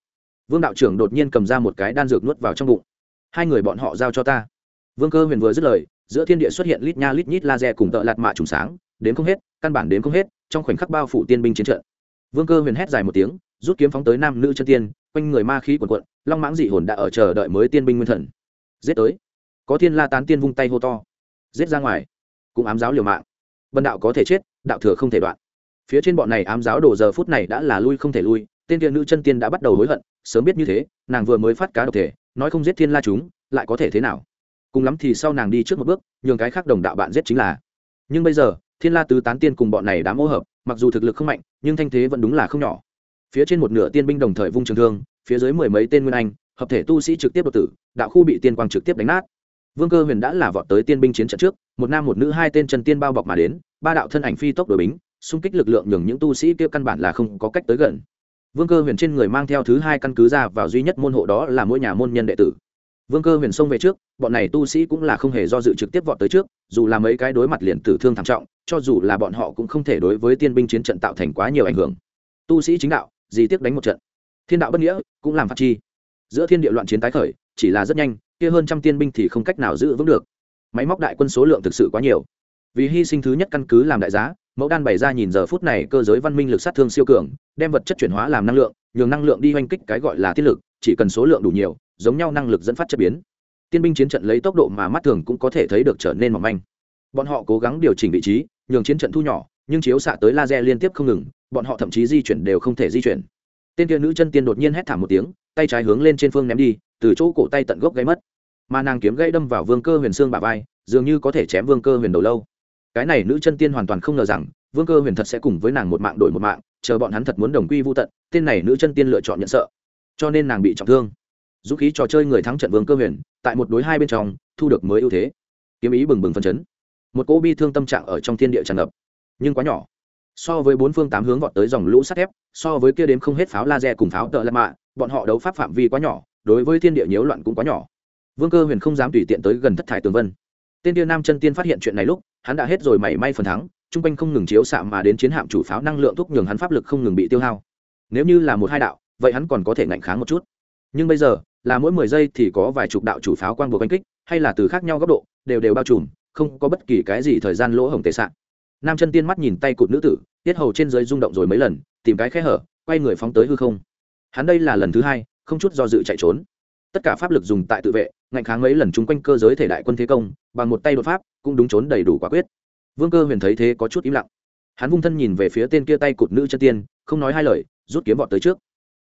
Vương đạo trưởng đột nhiên cầm ra một cái đan dược nuốt vào trong bụng. Hai người bọn họ giao cho ta. Vương cơ huyền vừa dứt lời, giữa thiên địa xuất hiện lít nha lít nhít laser cùng tợ lạt mạ trùng sáng, đến không hết, căn bản đến không hết, trong khoảnh khắc bao phủ tiên binh chiến trận. Vương cơ huyền hét dài một tiếng, rút kiếm phóng tới nam nữ chân tiên, quanh người ma khí quần quận long mãng dị hồn đã ở chờ đợi mới tiên binh nguyên thần. Giết tới. Có thiên la tán tiên vung tay hô to. Giết ra ngoài. Cũng ám giáo liều mạng. Bần đạo có thể chết, đạo thừa không thể đoạn. Phía trên bọn này ám giáo đồ giờ phút này đã là lui không thể lui tên kia nữ chân tiên đã bắt đầu hối hận, sớm biết như thế, nàng vừa mới phát cá độc thể, nói không giết thiên la chúng, lại có thể thế nào? Cùng lắm thì sau nàng đi trước một bước, nhường cái khác đồng đạo bạn giết chính là. Nhưng bây giờ, thiên la tứ tán tiên cùng bọn này đã mỗ hợp, mặc dù thực lực không mạnh, nhưng thanh thế vẫn đúng là không nhỏ. Phía trên một nửa tiên binh đồng thời vung trường thương, phía dưới mười mấy tên nguyên anh, hợp thể tu sĩ trực tiếp đột tử, đạo khu bị tiên quang trực tiếp đánh nát. Vương cơ huyền đã là vọt tới tiên binh chiến trận trước, một nam một nữ hai tên chân tiên bao bọc mà đến, ba đạo thân ảnh phi tốc đổi bính, xung kích lực lượng nhường những tu sĩ kia căn bản là không có cách tới gần vương cơ huyền trên người mang theo thứ hai căn cứ ra vào duy nhất môn hộ đó là mỗi nhà môn nhân đệ tử. Vương cơ huyền xông về trước, bọn này tu sĩ cũng là không hề do dự trực tiếp vọt tới trước, dù là mấy cái đối mặt liền tử thương thảm trọng, cho dù là bọn họ cũng không thể đối với tiên binh chiến trận tạo thành quá nhiều ảnh hưởng. Tu sĩ chính đạo gì tiếc đánh một trận. Thiên đạo bất nghĩa, cũng làm phạt chi. Giữa thiên địa loạn chiến tái khởi, chỉ là rất nhanh, kia hơn trăm tiên binh thì không cách nào giữ vững được. Máy móc đại quân số lượng thực sự quá nhiều. Vì hy sinh thứ nhất căn cứ làm đại giá mẫu đan bày ra nhìn giờ phút này cơ giới văn minh lực sát thương siêu cường, đem vật chất chuyển hóa làm năng lượng, nhường năng lượng đi oanh kích cái gọi là tiết lực, chỉ cần số lượng đủ nhiều, giống nhau năng lực dẫn phát chất biến. Tiên binh chiến trận lấy tốc độ mà mắt thường cũng có thể thấy được trở nên mỏng manh. Bọn họ cố gắng điều chỉnh vị trí, nhường chiến trận thu nhỏ, nhưng chiếu xạ tới laser liên tiếp không ngừng, bọn họ thậm chí di chuyển đều không thể di chuyển. Tên kia nữ chân tiên đột nhiên hét thảm một tiếng, tay trái hướng lên trên phương ném đi, từ chỗ cổ tay tận gốc gây mất. Mà nàng kiếm gây đâm vào vương cơ huyền xương bà vai, dường như có thể chém vương cơ huyền đầu lâu cái này nữ chân tiên hoàn toàn không ngờ rằng, vương cơ huyền thật sẽ cùng với nàng một mạng đổi một mạng, chờ bọn hắn thật muốn đồng quy vô tận, tên này nữ chân tiên lựa chọn nhận sợ. Cho nên nàng bị trọng thương. Dũng khí trò chơi người thắng trận vương cơ huyền, tại một đối hai bên trong, thu được mới ưu thế. Kiếm ý bừng bừng phân chấn. Một cỗ bi thương tâm trạng ở trong thiên địa tràn ngập. Nhưng quá nhỏ. So với bốn phương tám hướng vọt tới dòng lũ sắt thép, so với kia đếm không hết pháo laser cùng pháo tợ lạ mạ, bọn họ đấu pháp phạm vi quá nhỏ, đối với thiên địa nhiễu loạn cũng quá nhỏ. Vương cơ huyền không dám tùy tiện tới gần thất thải tường vân. Tên tiên nam chân tiên phát hiện chuyện này lúc hắn đã hết rồi mảy may phần thắng, chung quanh không ngừng chiếu xạ mà đến chiến hạm chủ pháo năng lượng thúc nhường hắn pháp lực không ngừng bị tiêu hao. Nếu như là một hai đạo, vậy hắn còn có thể ngạnh kháng một chút. Nhưng bây giờ, là mỗi mười giây thì có vài chục đạo chủ pháo quang buộc oanh kích, hay là từ khác nhau góc độ, đều đều bao trùm, không có bất kỳ cái gì thời gian lỗ hổng tệ sạn nam chân tiên mắt nhìn tay cụt nữ tử, tiết hầu trên dưới rung động rồi mấy lần, tìm cái khe hở, quay người phóng tới hư không. Hắn đây là lần thứ hai, không chút do dự chạy trốn tất cả pháp lực dùng tại tự vệ, ngạnh kháng mấy lần chung quanh cơ giới thể đại quân thế công, bằng một tay đột pháp, cũng đúng trốn đầy đủ quả quyết. Vương cơ huyền thấy thế có chút im lặng. Hắn vung thân nhìn về phía tên kia tay cụt nữ chân tiên, không nói hai lời, rút kiếm vọt tới trước.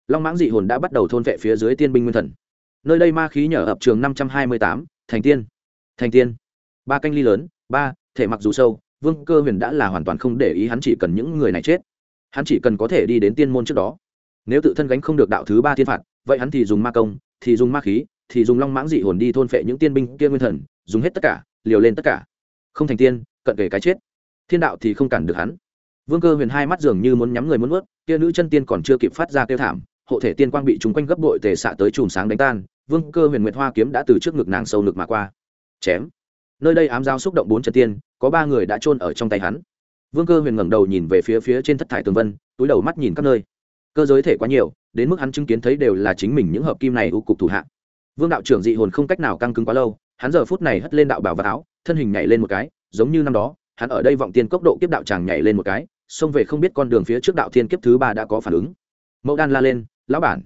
Long mãng dị hồn đã bắt đầu thôn vệ phía dưới tiên binh nguyên thần. Nơi đây ma khí nhở ập trường năm trăm hai mươi tám, thành tiên. Thành tiên. Ba canh ly lớn, ba, thể mặc dù sâu, vương cơ huyền đã là hoàn toàn không để ý hắn chỉ cần những người này chết. Hắn chỉ cần có thể đi đến tiên môn trước đó. Nếu tự thân gánh không được đạo thứ ba thiên phạt, vậy hắn thì dùng ma công thì dùng ma khí, thì dùng long mãng dị hồn đi thôn phệ những tiên binh kia nguyên thần, dùng hết tất cả, liều lên tất cả. Không thành tiên, cận kề cái chết. Thiên đạo thì không cản được hắn. Vương cơ huyền hai mắt dường như muốn nhắm người muốn ướt kia nữ chân tiên còn chưa kịp phát ra kêu thảm, hộ thể tiên quang bị chúng quanh gấp bội tề xạ tới chùm sáng đánh tan, vương cơ huyền nguyệt hoa kiếm đã từ trước ngực nàng sâu ngực mà qua. Chém. Nơi đây ám giao xúc động bốn chân tiên, có ba người đã chôn ở trong tay hắn. Vương cơ huyền ngẩng đầu nhìn về phía phía trên thất thải tường vân, túi đầu mắt nhìn các nơi cơ giới thể quá nhiều, đến mức hắn chứng kiến thấy đều là chính mình những hợp kim này u cục thủ hạ. Vương đạo trưởng dị hồn không cách nào căng cứng quá lâu, hắn giờ phút này hất lên đạo bảo và áo, thân hình nhảy lên một cái, giống như năm đó, hắn ở đây vọng tiên cốc độ kiếp đạo tràng nhảy lên một cái, xông về không biết con đường phía trước đạo thiên kiếp thứ ba đã có phản ứng. Mẫu đan la lên, lão bản,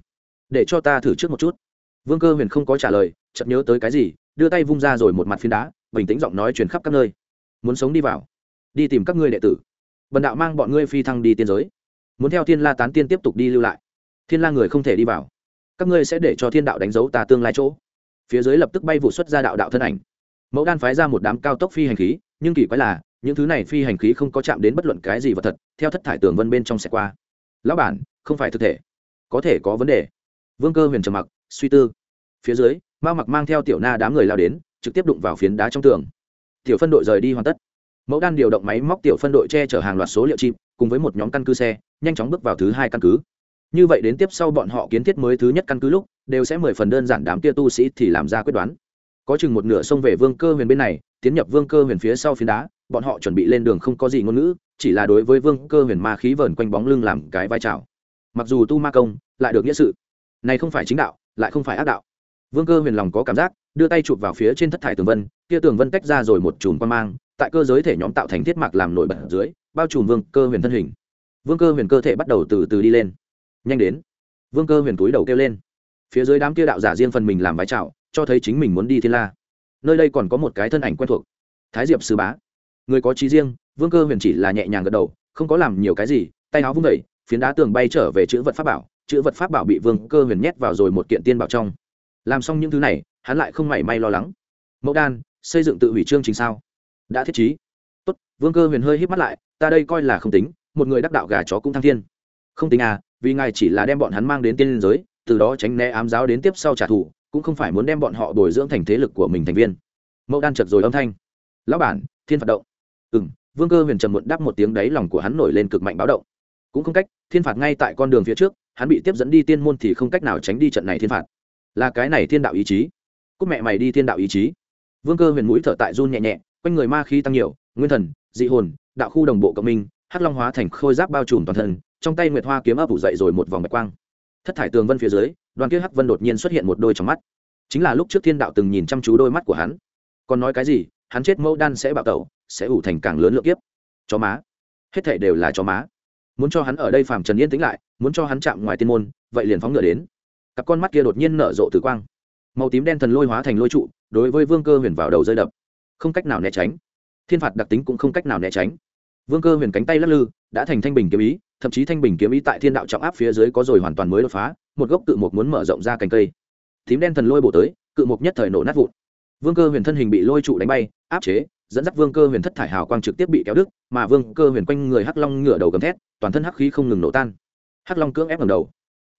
để cho ta thử trước một chút. Vương cơ huyền không có trả lời, chợt nhớ tới cái gì, đưa tay vung ra rồi một mặt phiến đá, bình tĩnh giọng nói truyền khắp các nơi, muốn sống đi vào, đi tìm các ngươi đệ tử. Bần đạo mang bọn ngươi phi thăng đi tiên giới muốn theo thiên la tán tiên tiếp tục đi lưu lại. Thiên la người không thể đi vào. Các ngươi sẽ để cho thiên đạo đánh dấu ta tương lai chỗ. Phía dưới lập tức bay vụ xuất ra đạo đạo thân ảnh. Mẫu đan phái ra một đám cao tốc phi hành khí, nhưng kỳ quái là, những thứ này phi hành khí không có chạm đến bất luận cái gì vật thật, theo thất thải tường vân bên trong xe qua. Lão bản, không phải thực thể. Có thể có vấn đề. Vương cơ huyền trầm mặc, suy tư. Phía dưới, mao mặc mang theo tiểu na đám người lao đến, trực tiếp đụng vào phiến đá trong tường. Tiểu phân đội rời đi hoàn tất. Mẫu đan điều động máy móc tiểu phân đội che chở hàng loạt số liệu chim cùng với một nhóm căn cứ xe, nhanh chóng bước vào thứ hai căn cứ. Như vậy đến tiếp sau bọn họ kiến thiết mới thứ nhất căn cứ lúc, đều sẽ mười phần đơn giản đám kia tu sĩ thì làm ra quyết đoán. Có chừng một nửa xông về vương cơ huyền bên này, tiến nhập vương cơ huyền phía sau phiến đá, bọn họ chuẩn bị lên đường không có gì ngôn ngữ, chỉ là đối với vương cơ huyền ma khí vờn quanh bóng lưng làm cái vai trào. Mặc dù tu ma công, lại được nghĩa sự. Này không phải chính đạo, lại không phải ác đạo. Vương cơ huyền lòng có cảm giác, đưa tay chụp vào phía trên thất thải tường vân, kia tường vân tách ra rồi một chùm quan mang, tại cơ giới thể nhóm tạo thành thiết mạc làm nổi bật dưới bao trùm vương cơ huyền thân hình. Vương cơ huyền cơ thể bắt đầu từ từ đi lên. Nhanh đến. Vương cơ huyền túi đầu kêu lên. Phía dưới đám kia đạo giả riêng phần mình làm vái trào cho thấy chính mình muốn đi thiên la. Nơi đây còn có một cái thân ảnh quen thuộc. Thái diệp sư bá. Người có trí riêng, vương cơ huyền chỉ là nhẹ nhàng gật đầu, không có làm nhiều cái gì, tay áo vung vẩy phiến đá tường bay trở về chữ vật pháp bảo, chữ vật pháp bảo bị vương cơ huyền nhét vào rồi một kiện tiên bảo trong. Làm xong những thứ này, hắn lại không mảy may lo lắng. Mẫu đan, xây dựng tự hủy chương trình sao? Đã thiết trí. Tốt, vương cơ huyền hơi hít mắt lại ta đây coi là không tính, một người đắc đạo gà chó cũng thăng thiên. Không tính à vì ngài chỉ là đem bọn hắn mang đến tiên liên giới, từ đó tránh né ám giáo đến tiếp sau trả thù, cũng không phải muốn đem bọn họ bồi dưỡng thành thế lực của mình thành viên. Mẫu đan chật rồi âm thanh. Lão bản, thiên phạt động. Ừ m vương cơ huyền trầm muộn đáp một tiếng đáy lòng của hắn nổi lên cực mạnh báo động. Cũng không cách, thiên phạt ngay tại con đường phía trước, hắn bị tiếp dẫn đi tiên môn thì không cách nào tránh đi trận này thiên phạt. Là cái này thiên đạo ý chí. Cúc mẹ mày đi thiên đạo ý chí. Vương cơ huyền mũi thở tại run nhẹ nhẹ, quanh người ma khí tăng nhiều, nguyên thần dị hồn, đạo khu đồng bộ cộng minh, hắc long hóa thành khôi giáp bao trùm toàn thân, trong tay nguyệt hoa kiếm ấp ủ dậy rồi một vòng bạch quang. Thất thải tường vân phía dưới, đoàn kia hắc vân đột nhiên xuất hiện một đôi trong mắt. Chính là lúc trước thiên đạo từng nhìn chăm chú đôi mắt của hắn. Còn nói cái gì, hắn chết mẫu đan sẽ bạo tẩu, sẽ ủ thành càng lớn lượng kiếp. Chó má. Hết thể đều là chó má. Muốn cho hắn ở đây phàm trần yên tĩnh lại, muốn cho hắn chạm ngoài tiên môn, vậy liền phóng ngựa đến. Cặp con mắt kia đột nhiên nở rộ tử quang. Màu tím đen thần lôi hóa thành lôi trụ, đối với vương cơ huyền vào đầu rơi đập. Không cách nào né tránh thiên phạt đặc tính cũng không cách nào né tránh. Vương cơ huyền cánh tay lắc lư, đã thành thanh bình kiếm ý, thậm chí thanh bình kiếm ý tại thiên đạo trọng áp phía dưới có rồi hoàn toàn mới đột phá, một gốc cự mục muốn mở rộng ra cành cây. Tím đen thần lôi bổ tới, cự mục nhất thời nổ nát vụn. Vương cơ huyền thân hình bị lôi trụ đánh bay, áp chế, dẫn dắt vương cơ huyền thất thải hào quang trực tiếp bị kéo đứt, mà vương cơ huyền quanh người hắc long ngửa đầu gầm thét, toàn thân hắc khí không ngừng nổ tan. Hắc long cưỡng ép ngầm đầu.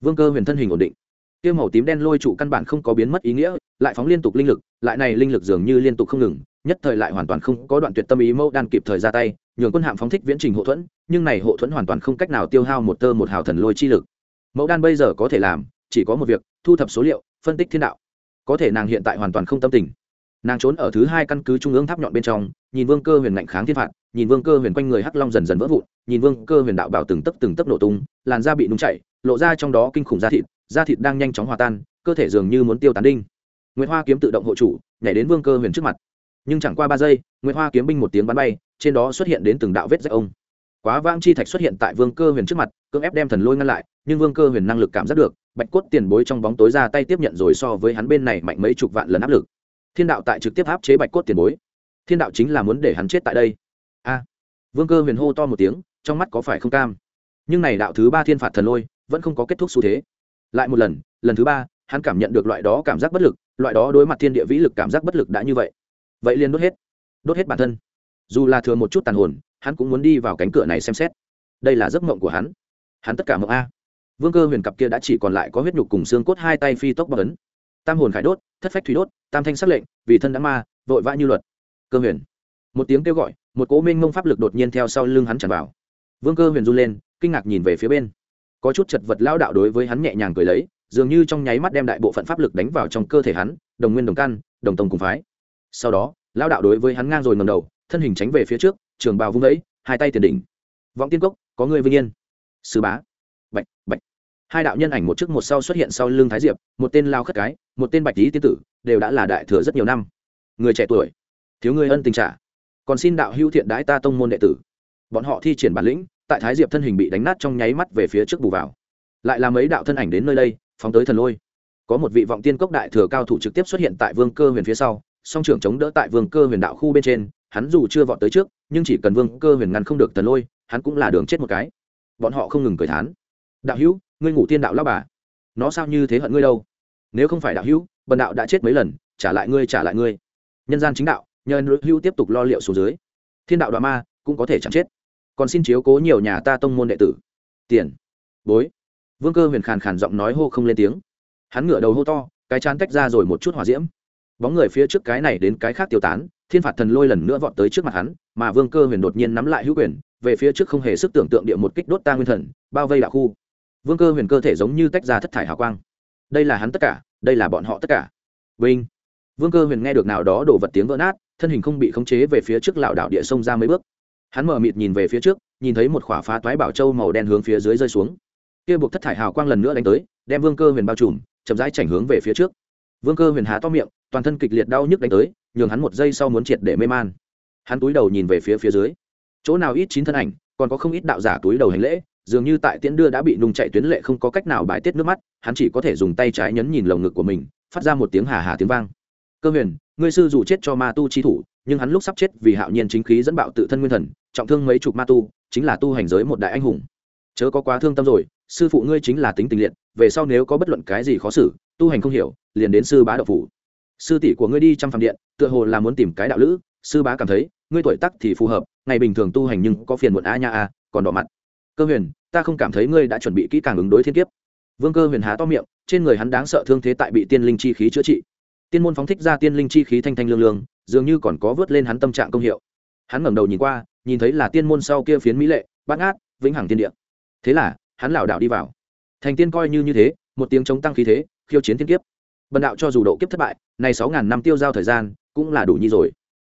Vương cơ huyền thân hình ổn định. Tiêu màu tím đen lôi trụ căn bản không có biến mất ý nghĩa, lại phóng liên tục linh lực, lại này linh lực dường như liên tục không ngừng nhất thời lại hoàn toàn không có đoạn tuyệt tâm ý mẫu đan kịp thời ra tay, nhường quân hạm phóng thích viễn trình hộ thuẫn, nhưng này hộ thuẫn hoàn toàn không cách nào tiêu hao một tơ một hào thần lôi chi lực. Mẫu đan bây giờ có thể làm, chỉ có một việc, thu thập số liệu, phân tích thiên đạo. Có thể nàng hiện tại hoàn toàn không tâm tình. Nàng trốn ở thứ hai căn cứ trung ương tháp nhọn bên trong, nhìn vương cơ huyền ngạnh kháng thiên phạt, nhìn vương cơ huyền quanh người hắc long dần dần vỡ vụn, nhìn vương cơ huyền đạo bảo từng tấc từng tấc nổ tung, làn da bị nung chảy, lộ ra trong đó kinh khủng da thịt da thịt đang nhanh chóng hòa tan, cơ thể dường như muốn tiêu tán đinh. Nguyễn hoa kiếm tự động hộ chủ, nhảy đến vương cơ huyền trước mặt nhưng chẳng qua ba giây nguyễn hoa kiếm binh một tiếng bắn bay, trên đó xuất hiện đến từng đạo vết rách ông. Quá vãng chi thạch xuất hiện tại vương cơ huyền trước mặt, cưỡng ép đem thần lôi ngăn lại, nhưng vương cơ huyền năng lực cảm giác được, bạch cốt tiền bối trong bóng tối ra tay tiếp nhận rồi so với hắn bên này mạnh mấy chục vạn lần áp lực. Thiên đạo tại trực tiếp áp chế bạch cốt tiền bối. Thiên đạo chính là muốn để hắn chết tại đây. A. Vương cơ huyền hô to một tiếng, trong mắt có phải không cam? Nhưng này đạo thứ ba thiên phạt thần lôi, vẫn không có kết thúc xu thế. Lại một lần lần thứ ba, hắn cảm nhận được loại đó cảm giác bất lực, loại đó đối mặt thiên địa vĩ lực cảm giác bất lực đã như vậy vậy liền đốt hết. Đốt hết bản thân. Dù là thừa một chút tàn hồn, hắn cũng muốn đi vào cánh cửa này xem xét. Đây là giấc mộng của hắn. Hắn tất cả mộng a. Vương cơ huyền cặp kia đã chỉ còn lại có huyết nhục cùng xương cốt hai tay phi tốc bọc ấn. Tam hồn khải đốt, thất phách thủy đốt, tam thanh sắc lệnh, vì thân đã ma, vội vã như luật. Cơ huyền. Một tiếng kêu gọi, một cố minh mông pháp lực đột nhiên theo sau lưng hắn tràn vào. Vương cơ huyền run lên, kinh ngạc nhìn về phía bên. Có chút chật vật lao đạo đối với hắn nhẹ nhàng cười lấy, dường như trong nháy mắt đem đại bộ phận pháp lực đánh vào trong cơ thể hắn, đồng nguyên đồng căn, đồng tông cùng phái sau đó lao đạo đối với hắn ngang rồi ngầm đầu, thân hình tránh về phía trước, trường bào vung ấy hai tay tiền đỉnh. Vọng tiên cốc, có người vinh yên. Sứ bá. Bạch bạch. Hai đạo nhân ảnh một trước một sau xuất hiện sau lưng thái diệp, một tên lao khất cái, một tên bạch lý tiên tử, đều đã là đại thừa rất nhiều năm. Người trẻ tuổi, thiếu người ân tình trả. Còn xin đạo hữu thiện đãi ta tông môn đệ tử. Bọn họ thi triển bản lĩnh, tại thái diệp thân hình bị đánh nát trong nháy mắt về phía trước bù vào. Lại là mấy đạo thân ảnh đến nơi đây, phóng tới thần lôi. Có một vị vọng tiên cốc đại thừa cao thủ trực tiếp xuất hiện tại vương cơ huyền phía sau song trưởng chống đỡ tại vương cơ huyền đạo khu bên trên, hắn dù chưa vọt tới trước, nhưng chỉ cần vương cơ huyền ngăn không được thần lôi, hắn cũng là đường chết một cái. Bọn họ không ngừng cười thán. Đạo hữu, ngươi ngủ tiên đạo lao bà. Nó sao như thế hận ngươi đâu? Nếu không phải đạo hữu, bần đạo đã chết mấy lần, trả lại ngươi, trả lại ngươi. Nhân gian chính đạo, nhờ nữ hữu tiếp tục lo liệu số dưới. Thiên đạo đoạ ma, cũng có thể chẳng chết. Còn xin chiếu cố nhiều nhà ta tông môn đệ tử. Tiền. Bối. Vương cơ huyền khàn khàn giọng nói hô không lên tiếng. Hắn ngửa đầu hô to, cái chán tách ra rồi một chút hỏa diễm bóng người phía trước cái này đến cái khác tiêu tán, thiên phạt thần lôi lần nữa vọt tới trước mặt hắn, mà vương cơ huyền đột nhiên nắm lại hữu quyền, về phía trước không hề sức tưởng tượng địa một kích đốt ta nguyên thần, bao vây đạo khu. Vương cơ huyền cơ thể giống như tách ra thất thải hào quang. Đây là hắn tất cả, đây là bọn họ tất cả. Vinh. Vương cơ huyền nghe được nào đó đổ vật tiếng vỡ nát, thân hình không bị khống chế về phía trước lảo đảo địa sông ra mấy bước. Hắn mở mịt nhìn về phía trước, nhìn thấy một khỏa phá toái bảo châu màu đen hướng phía dưới rơi xuống. Kia buộc thất thải hào quang lần nữa đánh tới, đem vương cơ huyền bao trùm, chậm rãi chảnh hướng về phía trước. Vương cơ huyền há to miệng toàn thân kịch liệt đau nhức đánh tới, nhường hắn một giây sau muốn triệt để mê man. Hắn túi đầu nhìn về phía phía dưới. Chỗ nào ít chín thân ảnh, còn có không ít đạo giả túi đầu hành lễ, dường như tại tiễn đưa đã bị nung chạy tuyến lệ không có cách nào bài tiết nước mắt, hắn chỉ có thể dùng tay trái nhấn nhìn lồng ngực của mình, phát ra một tiếng hà hà tiếng vang. Cơ huyền, ngươi sư dù chết cho ma tu chi thủ, nhưng hắn lúc sắp chết vì hạo nhiên chính khí dẫn bạo tự thân nguyên thần, trọng thương mấy chục ma tu, chính là tu hành giới một đại anh hùng. Chớ có quá thương tâm rồi, sư phụ ngươi chính là tính tình liệt, về sau nếu có bất luận cái gì khó xử, tu hành không hiểu, liền đến sư bá đạo phủ sư tỷ của ngươi đi trăm phạm điện, tựa hồ là muốn tìm cái đạo lữ, sư bá cảm thấy, ngươi tuổi tắc thì phù hợp, ngày bình thường tu hành nhưng có phiền muộn a nha a còn đỏ mặt. Cơ huyền, ta không cảm thấy ngươi đã chuẩn bị kỹ càng ứng đối thiên kiếp. Vương cơ huyền há to miệng, trên người hắn đáng sợ thương thế tại bị tiên linh chi khí chữa trị. Tiên môn phóng thích ra tiên linh chi khí thanh thanh lương lương, dường như còn có vớt lên hắn tâm trạng công hiệu. Hắn ngẩng đầu nhìn qua, nhìn thấy là tiên môn sau kia phiến mỹ lệ, bát ngát, vĩnh hằng tiên địa. Thế là, hắn lảo đảo đi vào. Thành tiên coi như như thế, một tiếng chống tăng khí thế, khiêu chiến thiên kiếp bần đạo cho dù độ kiếp thất bại này sáu ngàn năm tiêu giao thời gian cũng là đủ nhi rồi.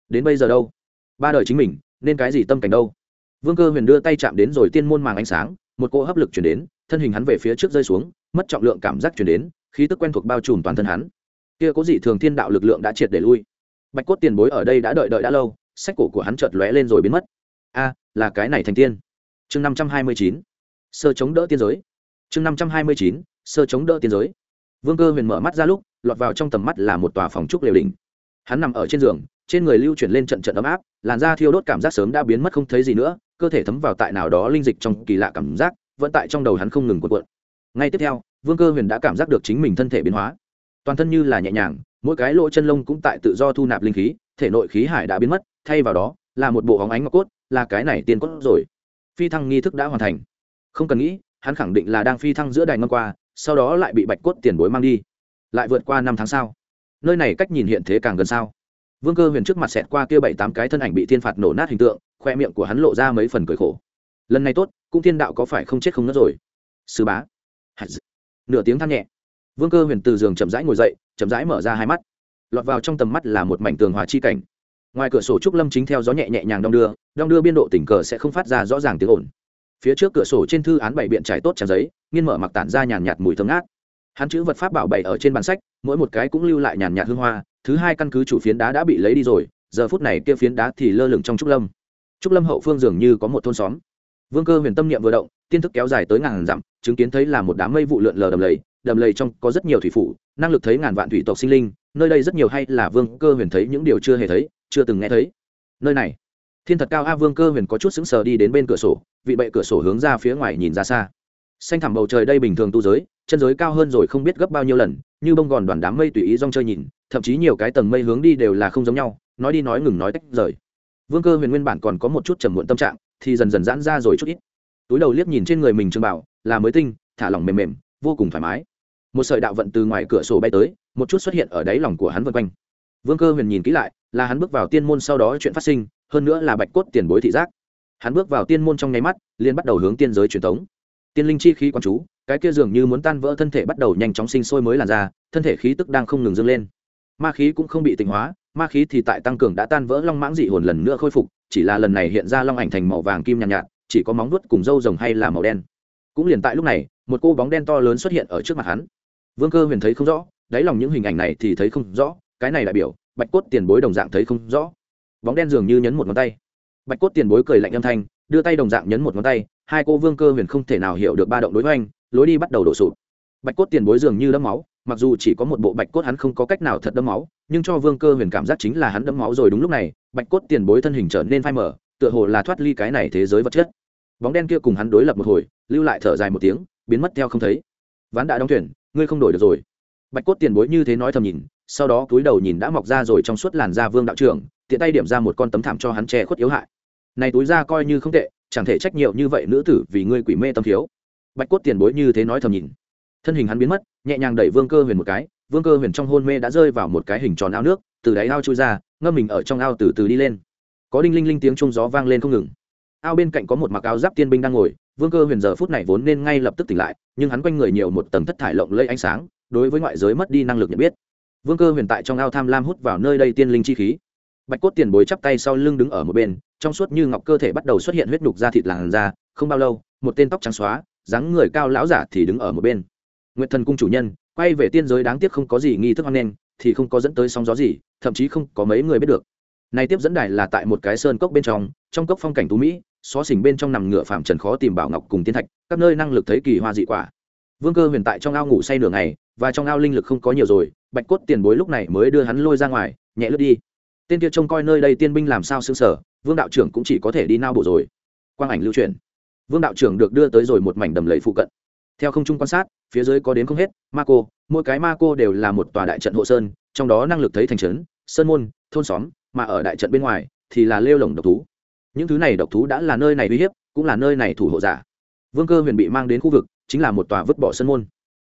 Đến bây giờ đâu? Ba đời chính mình, nên cái gì tâm cảnh đâu? Vương cơ huyền đưa tay chạm đến rồi tiên môn màng ánh sáng, một cỗ hấp lực chuyển đến, thân hình hắn về phía trước rơi xuống, mất trọng lượng cảm giác chuyển đến, khí tức quen thuộc bao trùm toàn thân hắn. Kia có gì thường thiên đạo lực lượng đã triệt để lui. Bạch cốt tiền bối ở đây đã đợi đợi đã lâu, sách cổ của hắn chợt lóe lên rồi biến mất. A, là cái này thành tiên. Chương năm trăm hai mươi chín. Sơ chống đỡ tiên giới. Chương năm trăm hai mươi chín. Sơ chống đỡ tiên giới vương cơ huyền mở mắt ra lúc, lọt vào trong tầm mắt là một tòa phòng trúc liều đình hắn nằm ở trên giường, trên người lưu chuyển lên trận trận ấm áp, làn da thiêu đốt cảm giác sớm đã biến mất không thấy gì nữa, cơ thể thấm vào tại nào đó linh dịch trong kỳ lạ cảm giác, vẫn tại trong đầu hắn không ngừng cuộn cuộn. Ngay tiếp theo, vương cơ huyền đã cảm giác được chính mình thân thể biến hóa. Toàn thân như là nhẹ nhàng, mỗi cái lỗ chân lông cũng tại tự do thu nạp linh khí, thể nội khí hải đã biến mất, thay vào đó, là một bộ hóng ánh ngọc cốt, là cái này tiên cốt rồi. Phi thăng nghi thức đã hoàn thành. Không cần nghĩ, hắn khẳng định là đang phi thăng giữa đài ngâm qua sau đó lại bị bạch cốt tiền bối mang đi. Lại vượt qua năm tháng sau nơi này cách nhìn hiện thế càng gần sao? Vương cơ huyền trước mặt xẹt qua kia bảy tám cái thân ảnh bị thiên phạt nổ nát hình tượng, khoe miệng của hắn lộ ra mấy phần cười khổ. Lần này tốt, cũng thiên đạo có phải không chết không nớt rồi? Sư bá. Nửa tiếng than nhẹ. Vương cơ huyền từ giường chậm rãi ngồi dậy, chậm rãi mở ra hai mắt. Lọt vào trong tầm mắt là một mảnh tường hòa chi cảnh. Ngoài cửa sổ trúc lâm chính theo gió nhẹ nhẹ nhàng đong đưa đong đưa biên độ tình cờ sẽ không phát ra rõ ràng tiếng ồn phía trước cửa sổ trên thư án bảy biện trải tốt trang giấy, nghiên mở mặc tản ra nhàn nhạt mùi thơm ngát. Hắn chữ vật pháp bảo bày ở trên bàn sách, mỗi một cái cũng lưu lại nhàn nhạt hương hoa, thứ hai căn cứ chủ phiến đá đã bị lấy đi rồi, giờ phút này kia phiến đá thì lơ lửng trong trúc lâm. Trúc lâm hậu phương dường như có một thôn xóm. Vương cơ huyền tâm niệm vừa động tiên thức kéo dài tới ngàn dặm, chứng kiến thấy là một đám mây vụ lượn lờ đầm lầy đầm lầy trong có rất nhiều thủy phủ, năng lực thấy ngàn vạn thủy tộc sinh linh, nơi đây rất nhiều hay là vương cơ huyền thấy những điều chưa hề thấy, chưa từng nghe thấy. Nơi này, thiên thật cao a vương cơ huyền có chút sững sờ đi đến bên cửa sổ vị bệ cửa sổ hướng ra phía ngoài nhìn ra xa. Xanh thẳm bầu trời đây bình thường tu giới, chân giới cao hơn rồi không biết gấp bao nhiêu lần, như bông gòn đoàn đám mây tùy ý rong chơi nhìn, thậm chí nhiều cái tầng mây hướng đi đều là không giống nhau, nói đi nói ngừng nói tách rời. Vương cơ huyền nguyên bản còn có một chút trầm muộn tâm trạng, thì dần dần giãn ra rồi chút ít. Túi đầu liếc nhìn trên người mình trường bảo, là mới tinh, thả lỏng mềm mềm, vô cùng thoải mái. Một sợi đạo vận từ ngoài cửa sổ bay tới, một chút xuất hiện ở đáy lòng của hắn vân quanh. Vương cơ huyền nhìn kỹ lại, là hắn bước vào tiên môn sau đó chuyện phát sinh, hơn nữa là bạch cốt tiền bối thị giác hắn bước vào tiên môn trong nháy mắt liền bắt đầu hướng tiên giới truyền thống tiên linh chi khí quán chú cái kia dường như muốn tan vỡ thân thể bắt đầu nhanh chóng sinh sôi mới làn ra thân thể khí tức đang không ngừng dâng lên. Ma khí cũng không bị tịnh hóa ma khí thì tại tăng cường đã tan vỡ long mãng dị hồn lần nữa khôi phục chỉ là lần này hiện ra long ảnh thành màu vàng kim nhàn nhạt, nhạt chỉ có móng vuốt cùng râu rồng hay là màu đen. Cũng liền tại lúc này một cô bóng đen to lớn xuất hiện ở trước mặt hắn. Vương cơ huyền thấy không rõ đáy lòng những hình ảnh này thì thấy không rõ cái này đại biểu bạch cốt tiền bối đồng dạng thấy không rõ. Bóng đen dường như nhấn một ngón tay bạch cốt tiền bối cười lạnh âm thanh, đưa tay đồng dạng nhấn một ngón tay, hai cô vương cơ huyền không thể nào hiểu được ba động đối với anh lối đi bắt đầu đổ sụp. Bạch cốt tiền bối dường như đẫm máu, mặc dù chỉ có một bộ bạch cốt hắn không có cách nào thật đẫm máu, nhưng cho vương cơ huyền cảm giác chính là hắn đẫm máu rồi đúng lúc này, bạch cốt tiền bối thân hình trở nên phai mở tựa hồ là thoát ly cái này thế giới vật chất. Bóng đen kia cùng hắn đối lập một hồi, lưu lại thở dài một tiếng, biến mất theo không thấy. Ván đã đóng thuyền, ngươi không đổi được rồi. Bạch cốt tiền bối như thế nói thầm nhìn, sau đó cúi đầu nhìn đã mọc ra rồi trong suốt làn da vương đạo trưởng, tiện tay điểm ra một con tấm thảm cho hắn che khuất yếu hại này túi ra coi như không tệ, chẳng thể trách nhiều như vậy nữ tử vì ngươi quỷ mê tâm thiếu. Bạch cốt tiền bối như thế nói thầm nhìn. Thân hình hắn biến mất, nhẹ nhàng đẩy vương cơ huyền một cái, vương cơ huyền trong hôn mê đã rơi vào một cái hình tròn ao nước, từ đáy ao trôi ra, ngâm mình ở trong ao từ từ đi lên. Có đinh linh linh tiếng trung gió vang lên không ngừng. Ao bên cạnh có một mặc áo giáp tiên binh đang ngồi, vương cơ huyền giờ phút này vốn nên ngay lập tức tỉnh lại, nhưng hắn quanh người nhiều một tầng thất thải lộng lây ánh sáng, đối với ngoại giới mất đi năng lực nhận biết. Vương cơ huyền tại trong ao tham lam hút vào nơi đây tiên linh chi khí. Bạch cốt tiền bối chắp tay sau lưng đứng ở một bên trong suốt như ngọc cơ thể bắt đầu xuất hiện huyết nhục da thịt làn da, không bao lâu, một tên tóc trắng xóa, dáng người cao lão giả thì đứng ở một bên. Nguyệt thần cung chủ nhân, quay về tiên giới đáng tiếc không có gì nghi thức hoan nghênh, thì không có dẫn tới sóng gió gì, thậm chí không có mấy người biết được. Này tiếp dẫn đài là tại một cái sơn cốc bên trong trong cốc phong cảnh tú mỹ, xó xỉnh bên trong nằm ngựa phạm trần khó tìm bảo ngọc cùng tiên thạch, các nơi năng lực thấy kỳ hoa dị quả. Vương cơ huyền tại trong ao ngủ say nửa ngày, và trong ao linh lực không có nhiều rồi, bạch cốt tiền bối lúc này mới đưa hắn lôi ra ngoài, nhẹ lướt đi tên kia trông coi nơi đây tiên binh làm sao xương sở, vương đạo trưởng cũng chỉ có thể đi nao bộ rồi. Quang ảnh lưu truyền. Vương đạo trưởng được đưa tới rồi một mảnh đầm lầy phụ cận. Theo không trung quan sát, phía dưới có đến không hết, ma cô, mỗi cái ma cô đều là một tòa đại trận hộ sơn, trong đó năng lực thấy thành trấn, sơn môn, thôn xóm, mà ở đại trận bên ngoài thì là lêu lồng độc thú. Những thứ này độc thú đã là nơi này uy hiếp, cũng là nơi này thủ hộ giả. Vương cơ huyền bị mang đến khu vực, chính là một tòa vứt bỏ sơn môn.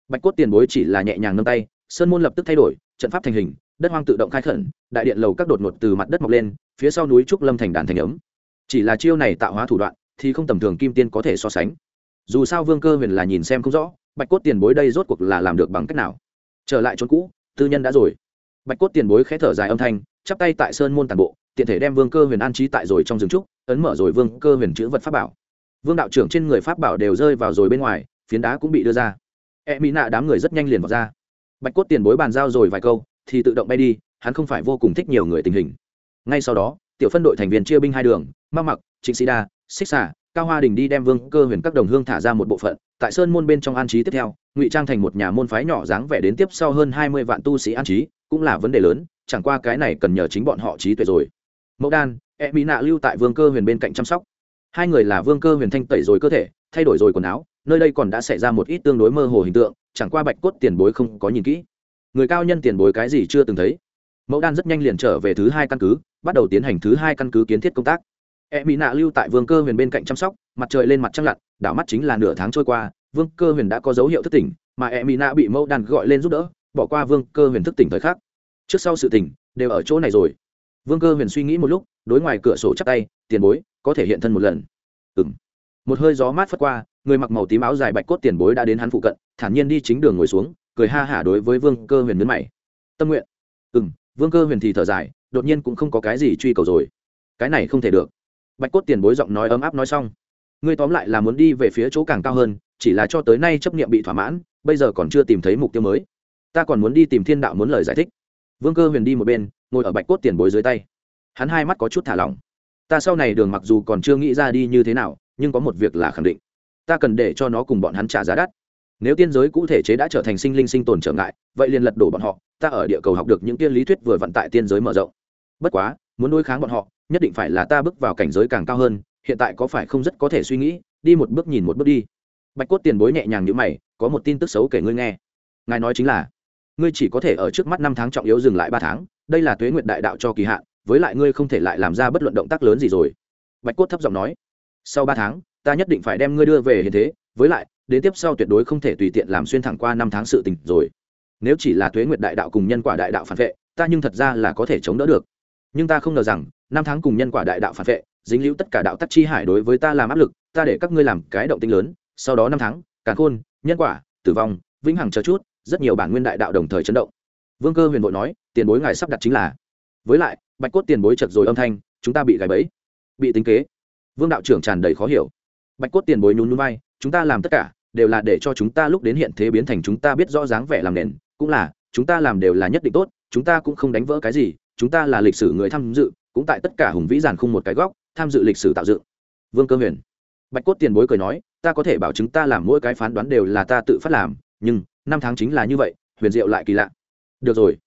Bạch cốt tiền bối chỉ là nhẹ nhàng nâng tay, sơn môn lập tức thay đổi, trận pháp thành hình đất hoang tự động khai khẩn, đại điện lầu các đột ngột từ mặt đất mọc lên, phía sau núi trúc lâm thành đàn thành ấm. Chỉ là chiêu này tạo hóa thủ đoạn, thì không tầm thường kim tiên có thể so sánh. Dù sao vương cơ huyền là nhìn xem không rõ, bạch cốt tiền bối đây rốt cuộc là làm được bằng cách nào? Trở lại chốn cũ, tư nhân đã rồi. Bạch cốt tiền bối khẽ thở dài âm thanh, chắp tay tại sơn môn tàn bộ, tiện thể đem vương cơ huyền an trí tại rồi trong rừng trúc, ấn mở rồi vương cơ huyền chữ vật pháp bảo. Vương đạo trưởng trên người pháp bảo đều rơi vào rồi bên ngoài, phiến đá cũng bị đưa ra. E mỹ nạ đám người rất nhanh liền vào ra. Bạch cốt tiền bối bàn giao rồi vài câu thì tự động bay đi, hắn không phải vô cùng thích nhiều người tình hình. Ngay sau đó, tiểu phân đội thành viên chia binh hai đường ma mặc, trịnh sĩ đa, xích xả cao hoa đình đi đem vương cơ huyền các đồng hương thả ra một bộ phận. Tại sơn môn bên trong an trí tiếp theo, ngụy trang thành một nhà môn phái nhỏ dáng vẻ đến tiếp sau hơn hai mươi vạn tu sĩ an trí, cũng là vấn đề lớn, chẳng qua cái này cần nhờ chính bọn họ trí tuệ rồi. Mẫu đan e mỹ nạ lưu tại vương cơ huyền bên cạnh chăm sóc. Hai người là vương cơ huyền thanh tẩy rồi cơ thể, thay đổi rồi quần áo, nơi đây còn đã xảy ra một ít tương đối mơ hồ hình tượng, chẳng qua bạch cốt tiền bối không có nhìn kỹ người cao nhân tiền bối cái gì chưa từng thấy. Mẫu đan rất nhanh liền trở về thứ hai căn cứ, bắt đầu tiến hành thứ hai căn cứ kiến thiết công tác. E mỹ nạ lưu tại vương cơ huyền bên cạnh chăm sóc, mặt trời lên mặt trăng lặn, đảo mắt chính là nửa tháng trôi qua, vương cơ huyền đã có dấu hiệu thức tỉnh, mà e mỹ nạ bị mẫu đan gọi lên giúp đỡ, bỏ qua vương cơ huyền thức tỉnh thời khắc. Trước sau sự tỉnh, đều ở chỗ này rồi. Vương cơ huyền suy nghĩ một lúc, đối ngoài cửa sổ chắc tay, tiền bối, có thể hiện thân một lần. Ừng một hơi gió mát phất qua, người mặc màu tím áo dài bạch cốt tiền bối đã đến hắn phụ cận, thản nhiên đi chính đường ngồi xuống cười ha hả đối với vương cơ huyền nhấn mày. Tâm nguyện. Ừ m vương cơ huyền thì thở dài, đột nhiên cũng không có cái gì truy cầu rồi. Cái này không thể được. Bạch cốt tiền bối giọng nói ấm áp nói xong. Ngươi tóm lại là muốn đi về phía chỗ càng cao hơn, chỉ là cho tới nay chấp nghiệm bị thỏa mãn, bây giờ còn chưa tìm thấy mục tiêu mới. Ta còn muốn đi tìm thiên đạo muốn lời giải thích. Vương cơ huyền đi một bên, ngồi ở bạch cốt tiền bối dưới tay. Hắn hai mắt có chút thả lỏng. Ta sau này đường mặc dù còn chưa nghĩ ra đi như thế nào, nhưng có một việc là khẳng định. Ta cần để cho nó cùng bọn hắn trả giá đắt nếu tiên giới cụ thể chế đã trở thành sinh linh sinh tồn trở ngại, vậy liền lật đổ bọn họ, ta ở địa cầu học được những tiên lý thuyết vừa vận tại tiên giới mở rộng. Bất quá, muốn đối kháng bọn họ, nhất định phải là ta bước vào cảnh giới càng cao hơn, hiện tại có phải không rất có thể suy nghĩ, đi một bước nhìn một bước đi. Bạch cốt tiền bối nhẹ nhàng như mày, có một tin tức xấu kể ngươi nghe. Ngài nói chính là, ngươi chỉ có thể ở trước mắt năm tháng trọng yếu dừng lại ba tháng, đây là tuế nguyện đại đạo cho kỳ hạn, với lại ngươi không thể lại làm ra bất luận động tác lớn gì rồi. Bạch cốt thấp giọng nói, sau ba tháng, ta nhất định phải đem ngươi đưa về hiện thế, với lại đến tiếp sau tuyệt đối không thể tùy tiện làm xuyên thẳng qua năm tháng sự tình rồi. Nếu chỉ là tuế nguyệt đại đạo cùng nhân quả đại đạo phản vệ, ta nhưng thật ra là có thể chống đỡ được. Nhưng ta không ngờ rằng, năm tháng cùng nhân quả đại đạo phản vệ, dính liễu tất cả đạo tắc chi hải đối với ta làm áp lực, ta để các ngươi làm cái động tinh lớn, sau đó năm tháng, càn khôn, nhân quả, tử vong, vĩnh hằng chờ chút, rất nhiều bản nguyên đại đạo đồng thời chấn động. Vương cơ huyền vội nói, tiền bối ngài sắp đặt chính là. Với lại, bạch cốt tiền bối chật rồi âm thanh, chúng ta bị gãy bẫy, bị tính kế. Vương đạo trưởng tràn đầy khó hiểu. Bạch cốt tiền bối nhún núi bay chúng ta làm tất cả đều là để cho chúng ta lúc đến hiện thế biến thành chúng ta biết rõ dáng vẻ làm nền, cũng là, chúng ta làm đều là nhất định tốt, chúng ta cũng không đánh vỡ cái gì, chúng ta là lịch sử người tham dự, cũng tại tất cả hùng vĩ giàn khung một cái góc, tham dự lịch sử tạo dựng. Vương cơ huyền. Bạch cốt tiền bối cười nói, ta có thể bảo chứng ta làm mỗi cái phán đoán đều là ta tự phát làm, nhưng, năm tháng chính là như vậy, huyền diệu lại kỳ lạ. Được rồi.